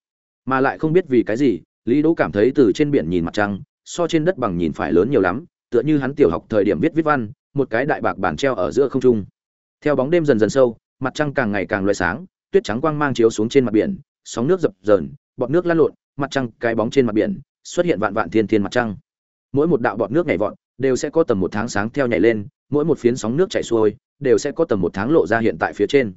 Mà lại không biết vì cái gì, lý đỗ cảm thấy từ trên biển nhìn mặt trăng, so trên đất bằng nhìn phải lớn nhiều lắm, tựa như hắn tiểu học thời điểm viết viết văn, một cái đại bạc bản treo ở giữa không trung. Theo bóng đêm dần dần sâu, mặt trăng càng ngày càng loay sáng, tuyết trắng quang mang chiếu xuống trên mặt biển, sóng nước dập dờn, bọt nước lăn lộn, mặt trăng cái bóng trên mặt biển, xuất hiện vạn vạn thiên thiên mặt trăng. Mỗi một đạo bọt nước nhảy vọt, đều sẽ có tầm một tháng sáng theo nhảy lên, mỗi một phiến sóng nước chảy xuôi, đều sẽ có tầm một tháng lộ ra hiện tại phía trên.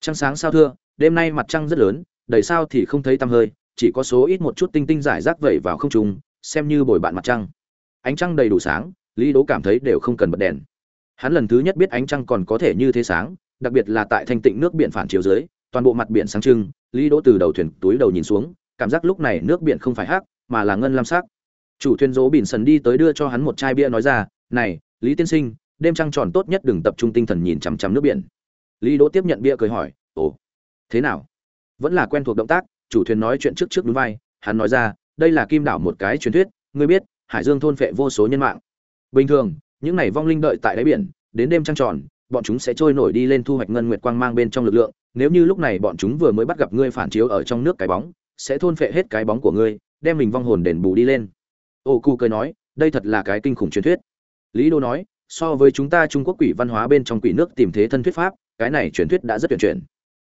Trăng sáng sao thưa đêm nay mặt trăng rất lớn, đầy sao thì không thấy tăm hơi, chỉ có số ít một chút tinh tinh giải rác vẩy vào không trung, xem như bồi bạn mặt trăng. Ánh trăng đầy đủ sáng, lý đỗ cảm thấy đều không cần bật đèn. Hắn lần thứ nhất biết ánh trăng còn có thể như thế sáng, đặc biệt là tại thanh tịnh nước biển phản chiếu dưới, toàn bộ mặt biển sáng trưng, lý đỗ từ đầu thuyền túi đầu nhìn xuống, cảm giác lúc này nước biển không phải hắc, mà là ngân lam sắc. Chủ thuyền dỗ bỉn sần đi tới đưa cho hắn một chai bia nói ra, này, lý tiên sinh, đêm trăng tròn tốt nhất đừng tập trung tinh thần nhìn chằm chằm nước biển. Lý đỗ tiếp nhận bia cười hỏi, ồ thế nào? Vẫn là quen thuộc động tác, chủ thuyền nói chuyện trước trước đúng vai, hắn nói ra, đây là kim đảo một cái truyền thuyết, ngươi biết, hải dương thôn phệ vô số nhân mạng. Bình thường, những này vong linh đợi tại đáy biển, đến đêm trăng tròn, bọn chúng sẽ trôi nổi đi lên thu hoạch ngân nguyệt quang mang bên trong lực lượng, nếu như lúc này bọn chúng vừa mới bắt gặp ngươi phản chiếu ở trong nước cái bóng, sẽ thôn phệ hết cái bóng của ngươi, đem mình vong hồn đền bù đi lên. Ô cu cười nói, đây thật là cái kinh khủng truyền thuyết. Lý đô nói, so với chúng ta trung quốc quỷ văn hóa bên trong quỷ nước tìm thế thân thuyết pháp, cái này truyền thuyết đã rất tuyển chuyển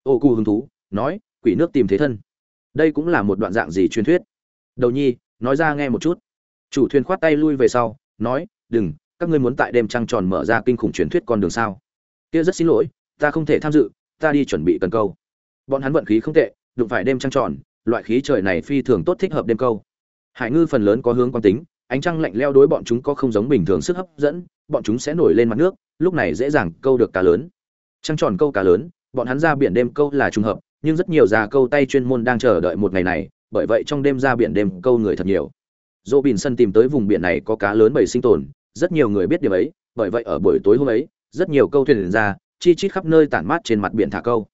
ô cu hứng thú, nói, quỷ nước tìm thế thân. Đây cũng là một đoạn dạng gì truyền thuyết? Đầu nhi, nói ra nghe một chút. Chủ thuyền khoát tay lui về sau, nói, đừng, các ngươi muốn tại đêm trăng tròn mở ra kinh khủng truyền thuyết con đường sao? Kia rất xin lỗi, ta không thể tham dự, ta đi chuẩn bị cần câu. Bọn hắn vận khí không tệ, đụng phải đêm trăng tròn, loại khí trời này phi thường tốt thích hợp đêm câu. Hải ngư phần lớn có hướng quan tính, ánh trăng lạnh leo đối bọn chúng có không giống bình thường sức hấp dẫn, bọn chúng sẽ nổi lên mặt nước, lúc này dễ dàng câu được cá lớn. Trăng tròn câu cá lớn bọn hắn ra biển đêm câu là trùng hợp, nhưng rất nhiều già câu tay chuyên môn đang chờ đợi một ngày này, bởi vậy trong đêm ra biển đêm câu người thật nhiều. Dỗ bình sân tìm tới vùng biển này có cá lớn bầy sinh tồn, rất nhiều người biết điều ấy, bởi vậy ở buổi tối hôm ấy, rất nhiều câu thuyền ra, chi chít khắp nơi tản mát trên mặt biển thả câu.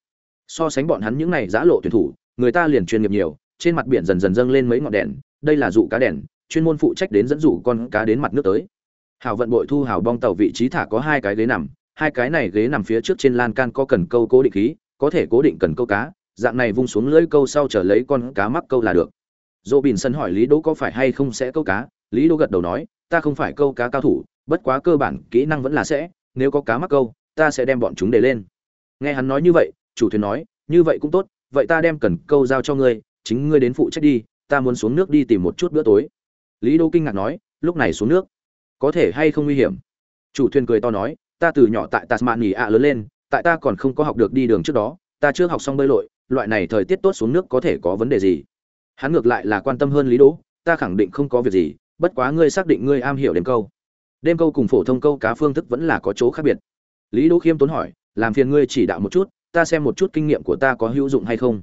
So sánh bọn hắn những này giã lộ tuyển thủ, người ta liền chuyên nghiệp nhiều, trên mặt biển dần dần dâng lên mấy ngọn đèn, đây là dụ cá đèn, chuyên môn phụ trách đến dẫn dụ con cá đến mặt nước tới. Hào vận bội thu hào bong tàu vị trí thả có hai cái ghế nằm hai cái này ghế nằm phía trước trên lan can có cần câu cố định khí, có thể cố định cần câu cá, dạng này vung xuống lưỡi câu sau trở lấy con cá mắc câu là được. Dỗ bìn sân hỏi lý đỗ có phải hay không sẽ câu cá? Lý đỗ gật đầu nói, ta không phải câu cá cao thủ, bất quá cơ bản kỹ năng vẫn là sẽ, nếu có cá mắc câu, ta sẽ đem bọn chúng để lên. Nghe hắn nói như vậy, chủ thuyền nói, như vậy cũng tốt, vậy ta đem cần câu giao cho ngươi, chính ngươi đến phụ trách đi, ta muốn xuống nước đi tìm một chút bữa tối. Lý đỗ kinh ngạc nói, lúc này xuống nước, có thể hay không nguy hiểm? Chủ thuyền cười to nói ta từ nhỏ tại tasmania à lớn lên, tại ta còn không có học được đi đường trước đó, ta chưa học xong bơi lội, loại này thời tiết tốt xuống nước có thể có vấn đề gì? Hắn ngược lại là quan tâm hơn lý đỗ, ta khẳng định không có việc gì, bất quá ngươi xác định ngươi am hiểu đêm câu. Đêm câu cùng phổ thông câu cá phương thức vẫn là có chỗ khác biệt. Lý đỗ khiêm tốn hỏi, làm phiền ngươi chỉ đạo một chút, ta xem một chút kinh nghiệm của ta có hữu dụng hay không.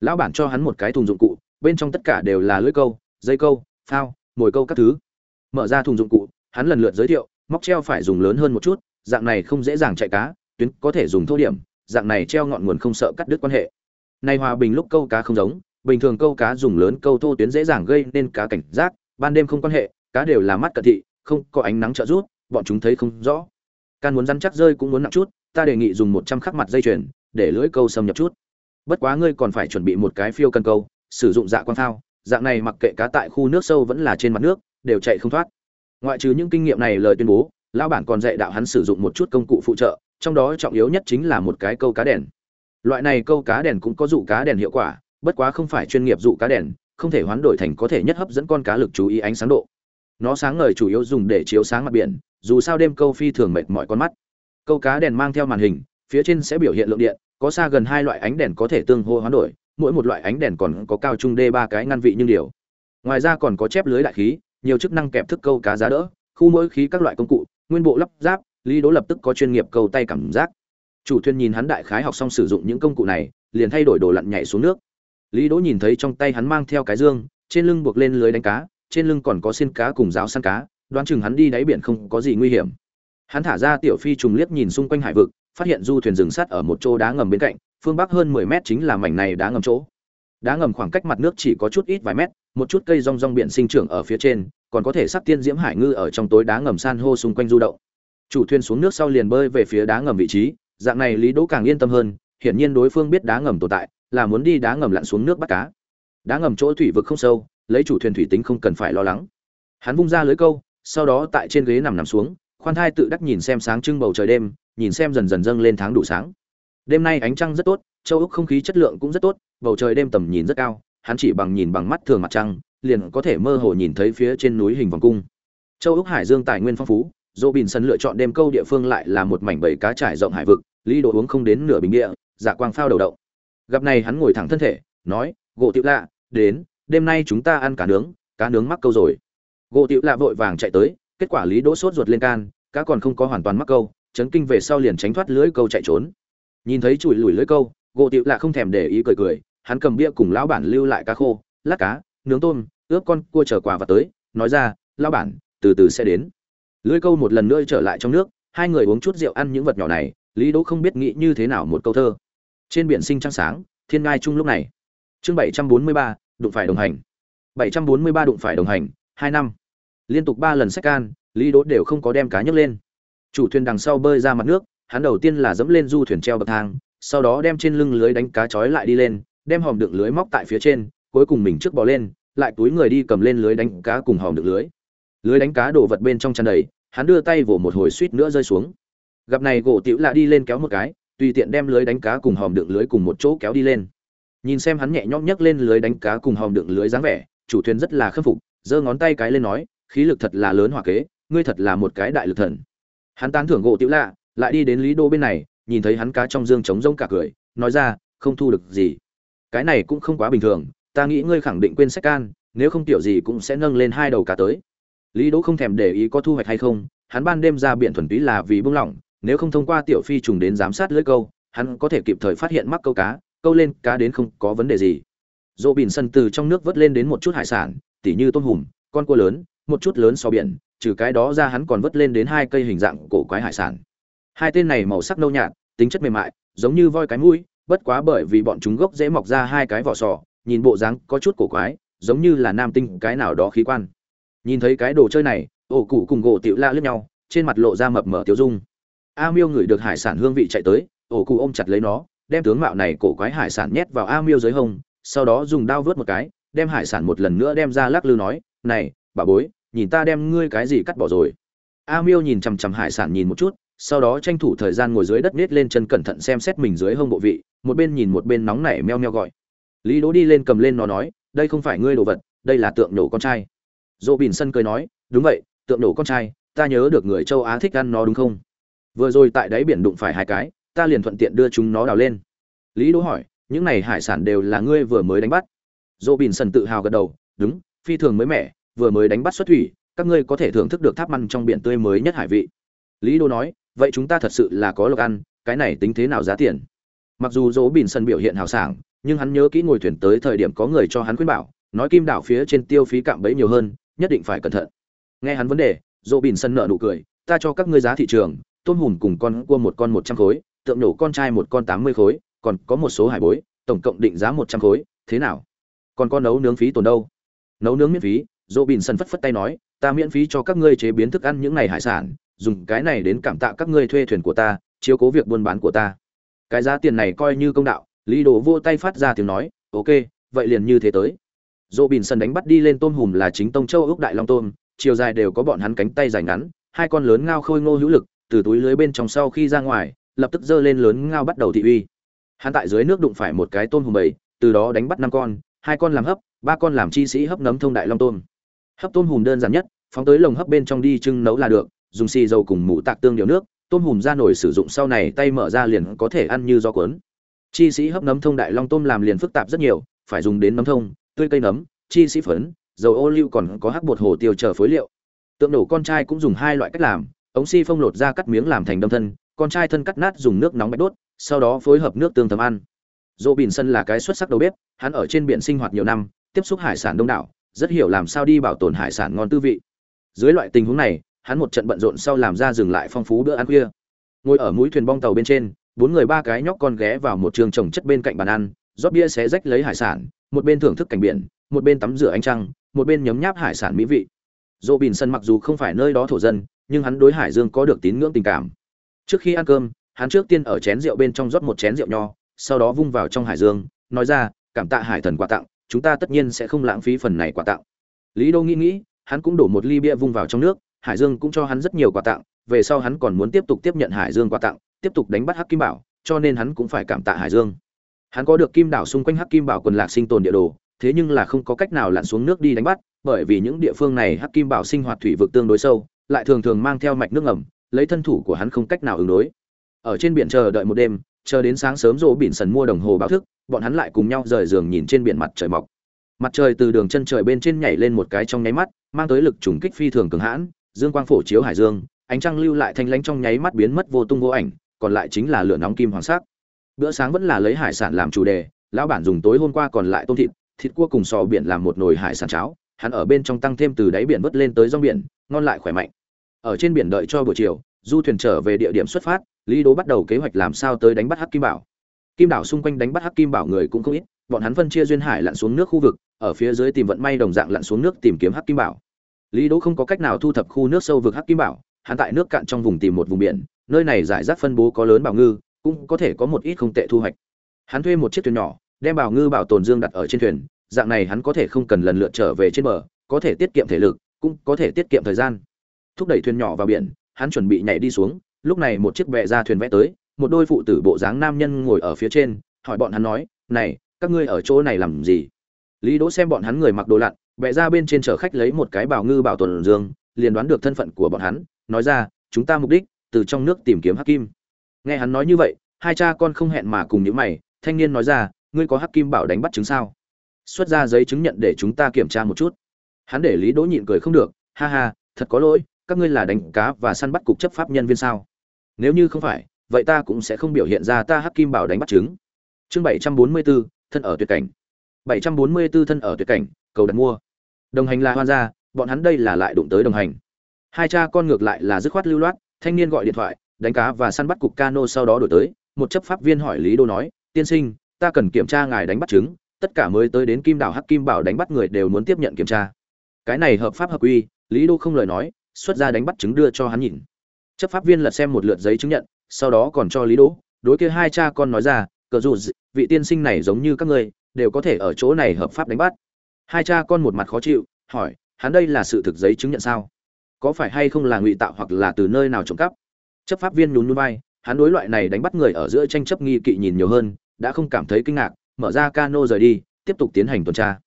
Lão bản cho hắn một cái thùng dụng cụ, bên trong tất cả đều là lưỡi câu, dây câu, phao, mồi câu các thứ. Mở ra thùng dụng cụ, hắn lần lượt giới thiệu, móc treo phải dùng lớn hơn một chút dạng này không dễ dàng chạy cá, tuyến có thể dùng thô điểm, dạng này treo ngọn nguồn không sợ cắt đứt quan hệ. Này hòa bình lúc câu cá không giống, bình thường câu cá dùng lớn câu thô tuyến dễ dàng gây nên cá cảnh giác, ban đêm không quan hệ, cá đều là mắt cận thị, không có ánh nắng trợ rút bọn chúng thấy không rõ. Can muốn rắn chắc rơi cũng muốn nặng chút, ta đề nghị dùng một trăm khắc mặt dây chuyền, để lưỡi câu xâm nhập chút. Bất quá ngươi còn phải chuẩn bị một cái phiêu cân câu, sử dụng dạ quang thao dạng này mặc kệ cá tại khu nước sâu vẫn là trên mặt nước, đều chạy không thoát. Ngoại trừ những kinh nghiệm này lời tuyên bố lão bản còn dạy đạo hắn sử dụng một chút công cụ phụ trợ, trong đó trọng yếu nhất chính là một cái câu cá đèn. Loại này câu cá đèn cũng có dụ cá đèn hiệu quả, bất quá không phải chuyên nghiệp dụ cá đèn, không thể hoán đổi thành có thể nhất hấp dẫn con cá lực chú ý ánh sáng độ. Nó sáng ngời chủ yếu dùng để chiếu sáng mặt biển, dù sao đêm câu phi thường mệt mỏi con mắt. Câu cá đèn mang theo màn hình, phía trên sẽ biểu hiện lượng điện, có xa gần hai loại ánh đèn có thể tương hô hoán đổi, mỗi một loại ánh đèn còn có cao trung đê ba cái ngăn vị nhưng điều. Ngoài ra còn có chép lưới đại khí, nhiều chức năng kẹp thức câu cá giá đỡ, khu mỗi khí các loại công cụ nguyên bộ lắp ráp, lý đỗ lập tức có chuyên nghiệp câu tay cảm giác. Chủ thuyền nhìn hắn đại khái học xong sử dụng những công cụ này, liền thay đổi đồ lặn nhảy xuống nước. Lý đỗ nhìn thấy trong tay hắn mang theo cái dương, trên lưng buộc lên lưới đánh cá, trên lưng còn có xin cá cùng giáo săn cá, đoán chừng hắn đi đáy biển không có gì nguy hiểm. Hắn thả ra tiểu phi trùng liếc nhìn xung quanh hải vực, phát hiện du thuyền dừng sắt ở một chỗ đá ngầm bên cạnh, phương bắc hơn 10 mét chính là mảnh này đá ngầm chỗ. Đá ngầm khoảng cách mặt nước chỉ có chút ít vài mét một chút cây rong rong biển sinh trưởng ở phía trên, còn có thể sắc tiên diễm hải ngư ở trong tối đá ngầm san hô xung quanh du động. Chủ thuyền xuống nước sau liền bơi về phía đá ngầm vị trí, dạng này lý đỗ càng yên tâm hơn, hiển nhiên đối phương biết đá ngầm tồn tại, là muốn đi đá ngầm lặn xuống nước bắt cá. Đá ngầm chỗ thủy vực không sâu, lấy chủ thuyền thủy tính không cần phải lo lắng. Hắn vung ra lưới câu, sau đó tại trên ghế nằm nằm xuống, khoan thai tự đắc nhìn xem sáng trưng bầu trời đêm, nhìn xem dần dần dâng lên tháng đủ sáng. Đêm nay ánh trăng rất tốt, châu úc không khí chất lượng cũng rất tốt, bầu trời đêm tầm nhìn rất cao hắn chỉ bằng nhìn bằng mắt thường mặt trăng, liền có thể mơ hồ nhìn thấy phía trên núi hình vòng cung. Châu úc hải dương tài nguyên phong phú dỗ sân lựa chọn đêm câu địa phương lại là một mảnh bầy cá trải rộng hải vực, lý đồ uống không đến nửa bình địa dạ quang phao đầu động. Gặp này hắn ngồi thẳng thân thể, nói, gỗ tiểu lạ, đến, đêm nay chúng ta ăn cá nướng cá nướng mắc câu rồi. Gỗ tiểu lạ vội vàng chạy tới, kết quả lý đỗ sốt ruột lên can, cá còn không có hoàn toàn mắc câu, chấn kinh về sau liền tránh thoát lưới câu chạy trốn. Nhìn thấy chùi lùi lưới câu, gỗ tiểu lạ không thèm để ý cười cười hắn cầm bia cùng lão bản lưu lại cá khô, lát cá, nướng tôm, ướp con cua chờ quà và tới, nói ra, lão bản, từ từ sẽ đến. Lưỡi câu một lần nữa trở lại trong nước, hai người uống chút rượu ăn những vật nhỏ này, lý đỗ không biết nghĩ như thế nào một câu thơ. Trên biển sinh trăng sáng, thiên ngai chung lúc này. Chương bảy trăm bốn mươi ba, đụng phải đồng hành. bảy trăm bốn mươi ba đụng phải đồng hành, hai năm. Liên tục ba lần sách can, lý đỗ đều không có đem cá nhấc lên. Chủ thuyền đằng sau bơi ra mặt nước, hắn đầu tiên là dẫm lên du thuyền treo bậc thang, sau đó đem trên lưng lưới đánh cá trói lại đi lên đem hòm đựng lưới móc tại phía trên, cuối cùng mình trước bò lên, lại túi người đi cầm lên lưới đánh cá cùng hòm đựng lưới. Lưới đánh cá đổ vật bên trong chăn đầy, hắn đưa tay vỗ một hồi suýt nữa rơi xuống. Gặp này gỗ tiểu lạ đi lên kéo một cái, tùy tiện đem lưới đánh cá cùng hòm đựng lưới cùng một chỗ kéo đi lên. Nhìn xem hắn nhẹ nhõm nhấc lên lưới đánh cá cùng hòm đựng lưới dáng vẻ, chủ thuyền rất là khâm phục, giơ ngón tay cái lên nói, khí lực thật là lớn hỏa kế, ngươi thật là một cái đại lực thần. Hắn tán thưởng gỗ tiểu lạ, lại đi đến lý đô bên này, nhìn thấy hắn cá trong dương trống rông cả cười, nói ra, không thu được gì cái này cũng không quá bình thường, ta nghĩ ngươi khẳng định quên sách can, nếu không tiểu gì cũng sẽ nâng lên hai đầu cá tới. Lý đỗ không thèm để ý có thu hoạch hay không, hắn ban đêm ra biển thuần túy là vì buông lỏng, nếu không thông qua tiểu phi trùng đến giám sát lưỡi câu, hắn có thể kịp thời phát hiện mắc câu cá, câu lên cá đến không có vấn đề gì. Dỗ bìn sân từ trong nước vớt lên đến một chút hải sản, tỉ như tôm hùm, con cua lớn, một chút lớn so biển, trừ cái đó ra hắn còn vớt lên đến hai cây hình dạng cổ quái hải sản. Hai tên này màu sắc nâu nhạt, tính chất mềm mại, giống như voi cái mũi bất quá bởi vì bọn chúng gốc dễ mọc ra hai cái vỏ sò, nhìn bộ dáng có chút cổ quái, giống như là nam tinh cái nào đó khí quan. Nhìn thấy cái đồ chơi này, ổ cụ cùng gỗ tiểu la lướt nhau, trên mặt lộ ra mập mờ tiêu dung. A miêu ngửi được hải sản hương vị chạy tới, ổ cụ ôm chặt lấy nó, đem tướng mạo này cổ quái hải sản nhét vào a miêu dưới hông, sau đó dùng đao vớt một cái, đem hải sản một lần nữa đem ra lắc lư nói, này, bà bối, nhìn ta đem ngươi cái gì cắt bỏ rồi. A miêu nhìn chằm chằm hải sản nhìn một chút sau đó tranh thủ thời gian ngồi dưới đất nết lên chân cẩn thận xem xét mình dưới hông bộ vị, một bên nhìn một bên nóng nảy meo meo gọi. Lý đỗ đi lên cầm lên nó nói, đây không phải ngươi đồ vật, đây là tượng nổ con trai. Dỗ bìn sân cười nói, đúng vậy, tượng nổ con trai, ta nhớ được người châu á thích ăn nó đúng không? Vừa rồi tại đáy biển đụng phải hai cái, ta liền thuận tiện đưa chúng nó đào lên. Lý đỗ hỏi, những này hải sản đều là ngươi vừa mới đánh bắt? Dỗ bìn sân tự hào gật đầu, đúng, phi thường mới mẻ, vừa mới đánh bắt xuất thủy, các ngươi có thể thưởng thức được tháp măn trong biển tươi mới nhất hải vị. Lý đỗ nói vậy chúng ta thật sự là có lộc ăn, cái này tính thế nào giá tiền? Mặc dù dỗ Bình sân biểu hiện hào sảng, nhưng hắn nhớ kỹ ngồi thuyền tới thời điểm có người cho hắn khuyên bảo, nói kim đảo phía trên tiêu phí cạm bẫy nhiều hơn, nhất định phải cẩn thận. Nghe hắn vấn đề, dỗ Bình sân nợ nụ cười, ta cho các ngươi giá thị trường, tôm hùm cùng con cua một con một trăm khối, tượng nổ con trai một con tám mươi khối, còn có một số hải bối, tổng cộng định giá một trăm khối, thế nào? Còn con nấu nướng phí tồn đâu? Nấu nướng miễn phí, dỗ Bình sân phất phất tay nói, ta miễn phí cho các ngươi chế biến thức ăn những ngày hải sản dùng cái này đến cảm tạ các ngươi thuê thuyền của ta, chiếu cố việc buôn bán của ta. Cái giá tiền này coi như công đạo, lý đồ vô tay phát ra tiếng nói, ok, vậy liền như thế tới. Dỗ bìn sân đánh bắt đi lên tôm hùm là chính tông châu ước đại long tôm, chiều dài đều có bọn hắn cánh tay dài ngắn, hai con lớn ngao khôi ngô hữu lực, từ túi lưới bên trong sau khi ra ngoài, lập tức giơ lên lớn ngao bắt đầu thị uy. Hắn tại dưới nước đụng phải một cái tôm hùm bầy từ đó đánh bắt năm con, hai con làm hấp, ba con làm chi sĩ hấp nấm thông đại long tôm. Hấp tôm hùm đơn giản nhất, phóng tới lồng hấp bên trong đi trưng nấu là được dùng xì dầu cùng mũ tạc tương điều nước, tôm hùm ra nổi sử dụng sau này tay mở ra liền có thể ăn như do cuốn. Chi sĩ hấp nấm thông đại long tôm làm liền phức tạp rất nhiều, phải dùng đến nấm thông, tươi cây nấm, chi sĩ phấn, dầu ô liu còn có hắc bột hồ tiêu chờ phối liệu. Tượng nổ con trai cũng dùng hai loại cách làm, ống xi si phông lột ra cắt miếng làm thành đâm thân, con trai thân cắt nát dùng nước nóng bạch đốt, sau đó phối hợp nước tương thấm ăn. Dỗ bìn sân là cái xuất sắc đầu bếp, hắn ở trên biển sinh hoạt nhiều năm, tiếp xúc hải sản đông đảo, rất hiểu làm sao đi bảo tồn hải sản ngon tư vị. Dưới loại tình huống này hắn một trận bận rộn sau làm ra dừng lại phong phú bữa ăn khuya. Ngồi ở mũi thuyền bong tàu bên trên, bốn người ba cái nhóc con ghé vào một trường trồng chất bên cạnh bàn ăn, rót bia xé rách lấy hải sản, một bên thưởng thức cảnh biển, một bên tắm rửa ánh trăng, một bên nhấm nháp hải sản mỹ vị. Dỗ bìn sân mặc dù không phải nơi đó thổ dân, nhưng hắn đối hải dương có được tín ngưỡng tình cảm. Trước khi ăn cơm, hắn trước tiên ở chén rượu bên trong rót một chén rượu nho, sau đó vung vào trong hải dương, nói ra, cảm tạ hải thần quà tặng, chúng ta tất nhiên sẽ không lãng phí phần này quà tặng. Lý đô nghĩ nghĩ, hắn cũng đổ một ly bia vung vào trong nước hải dương cũng cho hắn rất nhiều quà tặng, về sau hắn còn muốn tiếp tục tiếp nhận hải dương quà tặng, tiếp tục đánh bắt hắc kim bảo, cho nên hắn cũng phải cảm tạ hải dương. Hắn có được kim đảo xung quanh hắc kim bảo quần lạc sinh tồn địa đồ, thế nhưng là không có cách nào lặn xuống nước đi đánh bắt, bởi vì những địa phương này hắc kim bảo sinh hoạt thủy vực tương đối sâu, lại thường thường mang theo mạch nước ngầm, lấy thân thủ của hắn không cách nào ứng đối. Ở trên biển chờ đợi một đêm, chờ đến sáng sớm rỗ bỉn sần mua đồng hồ báo thức, bọn hắn lại cùng nhau rời giường nhìn trên biển mặt trời mọc. Mặt trời từ đường chân trời bên trên nhảy lên một cái trong nháy mắt, mang tới lực trùng kích phi thường cường hãn dương quang phổ chiếu hải dương, ánh trăng lưu lại thanh lãnh trong nháy mắt biến mất vô tung vô ảnh, còn lại chính là lửa nóng kim hoàng sắc. Bữa sáng vẫn là lấy hải sản làm chủ đề, lão bản dùng tối hôm qua còn lại tôm thịt thịt cua cùng sò biển làm một nồi hải sản cháo, hắn ở bên trong tăng thêm từ đáy biển vớt lên tới rong biển, ngon lại khỏe mạnh. Ở trên biển đợi cho buổi chiều, du thuyền trở về địa điểm xuất phát, lý đố bắt đầu kế hoạch làm sao tới đánh bắt hắc kim bảo. Kim đảo xung quanh đánh bắt hắc kim bảo người cũng không ít, bọn hắn phân chia duyên hải lặn xuống nước khu vực, ở phía dưới tìm vận may đồng dạng lặn xuống nước tìm kiếm hắc kim bảo lý đỗ không có cách nào thu thập khu nước sâu vực hắc kim bảo, hắn tại nước cạn trong vùng tìm một vùng biển, nơi này giải rác phân bố có lớn bảo ngư, cũng có thể có một ít không tệ thu hoạch. Hắn thuê một chiếc thuyền nhỏ, đem bảo ngư bảo tồn dương đặt ở trên thuyền, dạng này hắn có thể không cần lần lượt trở về trên bờ, có thể tiết kiệm thể lực, cũng có thể tiết kiệm thời gian. Thúc đẩy thuyền nhỏ vào biển, hắn chuẩn bị nhảy đi xuống, lúc này một chiếc bè ra thuyền vẽ tới, một đôi phụ tử bộ dáng nam nhân ngồi ở phía trên, hỏi bọn hắn nói, này, các ngươi ở chỗ này làm gì? Lý đỗ xem bọn hắn người mặc đồ lặn bệ ra bên trên chở khách lấy một cái bảo ngư bảo tuần dương liền đoán được thân phận của bọn hắn nói ra chúng ta mục đích từ trong nước tìm kiếm hắc kim. Nghe hắn nói như vậy hai cha con không hẹn mà cùng những mày thanh niên nói ra ngươi có hắc kim bảo đánh bắt chứng sao? Xuất ra giấy chứng nhận để chúng ta kiểm tra một chút. Hắn để lý đỗ nhịn cười không được ha ha thật có lỗi các ngươi là đánh cá và săn bắt cục chấp pháp nhân viên sao? Nếu như không phải vậy ta cũng sẽ không biểu hiện ra ta hắc kim bảo đánh bắt chứng chương bảy trăm bốn mươi 744, thân ở tuyệt cảnh. Bảy trăm bốn mươi 744 thân ở tuyệt cảnh cầu đặt mua. Đồng hành là hoan gia, bọn hắn đây là lại đụng tới đồng hành. Hai cha con ngược lại là dứt khoát lưu loát, thanh niên gọi điện thoại, đánh cá và săn bắt cục cano sau đó đổi tới, một chấp pháp viên hỏi lý đô nói, tiên sinh, ta cần kiểm tra ngài đánh bắt chứng tất cả mới tới đến kim đảo hắc kim bảo đánh bắt người đều muốn tiếp nhận kiểm tra. Cái này hợp pháp hợp quy, lý đô không lời nói, xuất ra đánh bắt chứng đưa cho hắn nhìn. Chấp pháp viên lật xem một lượt giấy chứng nhận, sau đó còn cho lý đỗ đối kia hai cha con nói ra, cờ dù vị tiên sinh này giống như các ngươi, đều có thể ở chỗ này hợp pháp đánh bắt hai cha con một mặt khó chịu, hỏi, hắn đây là sự thực giấy chứng nhận sao? Có phải hay không là ngụy tạo hoặc là từ nơi nào trộm cắp? Chấp pháp viên nhún núi bay hắn đối loại này đánh bắt người ở giữa tranh chấp nghi kỵ nhìn nhiều hơn, đã không cảm thấy kinh ngạc, mở ra cano rời đi, tiếp tục tiến hành tuần tra.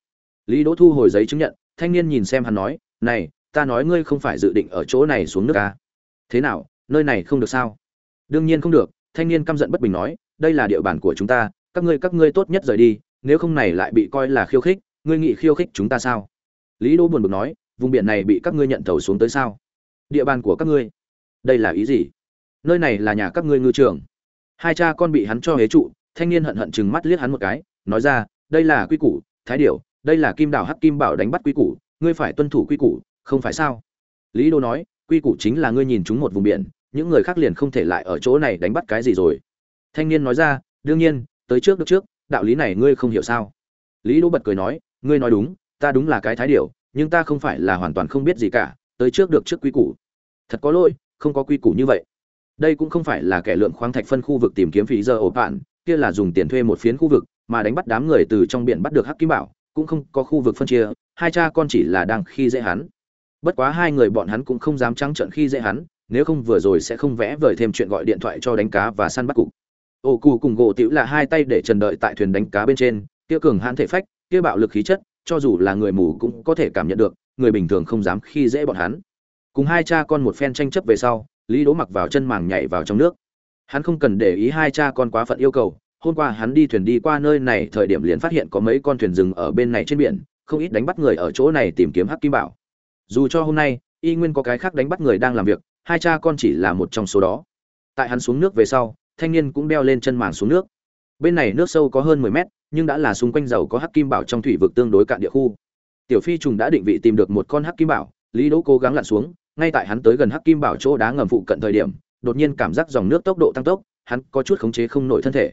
Lý đỗ thu hồi giấy chứng nhận, thanh niên nhìn xem hắn nói, này, ta nói ngươi không phải dự định ở chỗ này xuống nước à? thế nào, nơi này không được sao? Đương nhiên không được, thanh niên căm giận bất bình nói, đây là địa bàn của chúng ta, các ngươi các ngươi tốt nhất rời đi, nếu không này lại bị coi là khiêu khích ngươi nghĩ khiêu khích chúng ta sao? Lý đỗ buồn bực nói, vùng biển này bị các ngươi nhận thầu xuống tới sao? Địa bàn của các ngươi, đây là ý gì? Nơi này là nhà các ngươi ngư trường. Hai cha con bị hắn cho hế trụ, thanh niên hận hận chừng mắt liếc hắn một cái, nói ra, đây là quy củ, thái điểu, đây là kim đảo hắc kim bảo đánh bắt quy củ, ngươi phải tuân thủ quy củ, không phải sao? Lý đô nói, quy củ chính là ngươi nhìn chúng một vùng biển, những người khác liền không thể lại ở chỗ này đánh bắt cái gì rồi. Thanh niên nói ra, đương nhiên, tới trước được trước, đạo lý này ngươi không hiểu sao? Lý đô bật cười nói ngươi nói đúng, ta đúng là cái thái điểu, nhưng ta không phải là hoàn toàn không biết gì cả, tới trước được trước quy củ. Thật có lỗi, không có quy củ như vậy. Đây cũng không phải là kẻ lượng khoáng thạch phân khu vực tìm kiếm phí giờ ổ bạn kia là dùng tiền thuê một phiến khu vực, mà đánh bắt đám người từ trong biển bắt được hắc kim bảo, cũng không có khu vực phân chia, hai cha con chỉ là đang khi dễ hắn. Bất quá hai người bọn hắn cũng không dám trắng trợn khi dễ hắn, nếu không vừa rồi sẽ không vẽ vời thêm chuyện gọi điện thoại cho đánh cá và săn bắt cục. Ô cù cùng gỗ tiểu là hai tay để trần đợi tại thuyền đánh cá bên trên tiêu cường hãn thể phách kia bạo lực khí chất, cho dù là người mù cũng có thể cảm nhận được, người bình thường không dám khi dễ bọn hắn. Cùng hai cha con một phen tranh chấp về sau, lý đỗ mặc vào chân màng nhảy vào trong nước. Hắn không cần để ý hai cha con quá phận yêu cầu, hôm qua hắn đi thuyền đi qua nơi này, thời điểm liền phát hiện có mấy con thuyền rừng ở bên này trên biển, không ít đánh bắt người ở chỗ này tìm kiếm hắc kim bảo. Dù cho hôm nay, y nguyên có cái khác đánh bắt người đang làm việc, hai cha con chỉ là một trong số đó. Tại hắn xuống nước về sau, thanh niên cũng đeo lên chân màng xuống nước. Bên này nước sâu có hơn mười mét nhưng đã là xung quanh dầu có hắc kim bảo trong thủy vực tương đối cạn địa khu. Tiểu phi trùng đã định vị tìm được một con hắc kim bảo, lý đỗ cố gắng lặn xuống, ngay tại hắn tới gần hắc kim bảo chỗ đá ngầm phụ cận thời điểm, đột nhiên cảm giác dòng nước tốc độ tăng tốc, hắn có chút khống chế không nổi thân thể.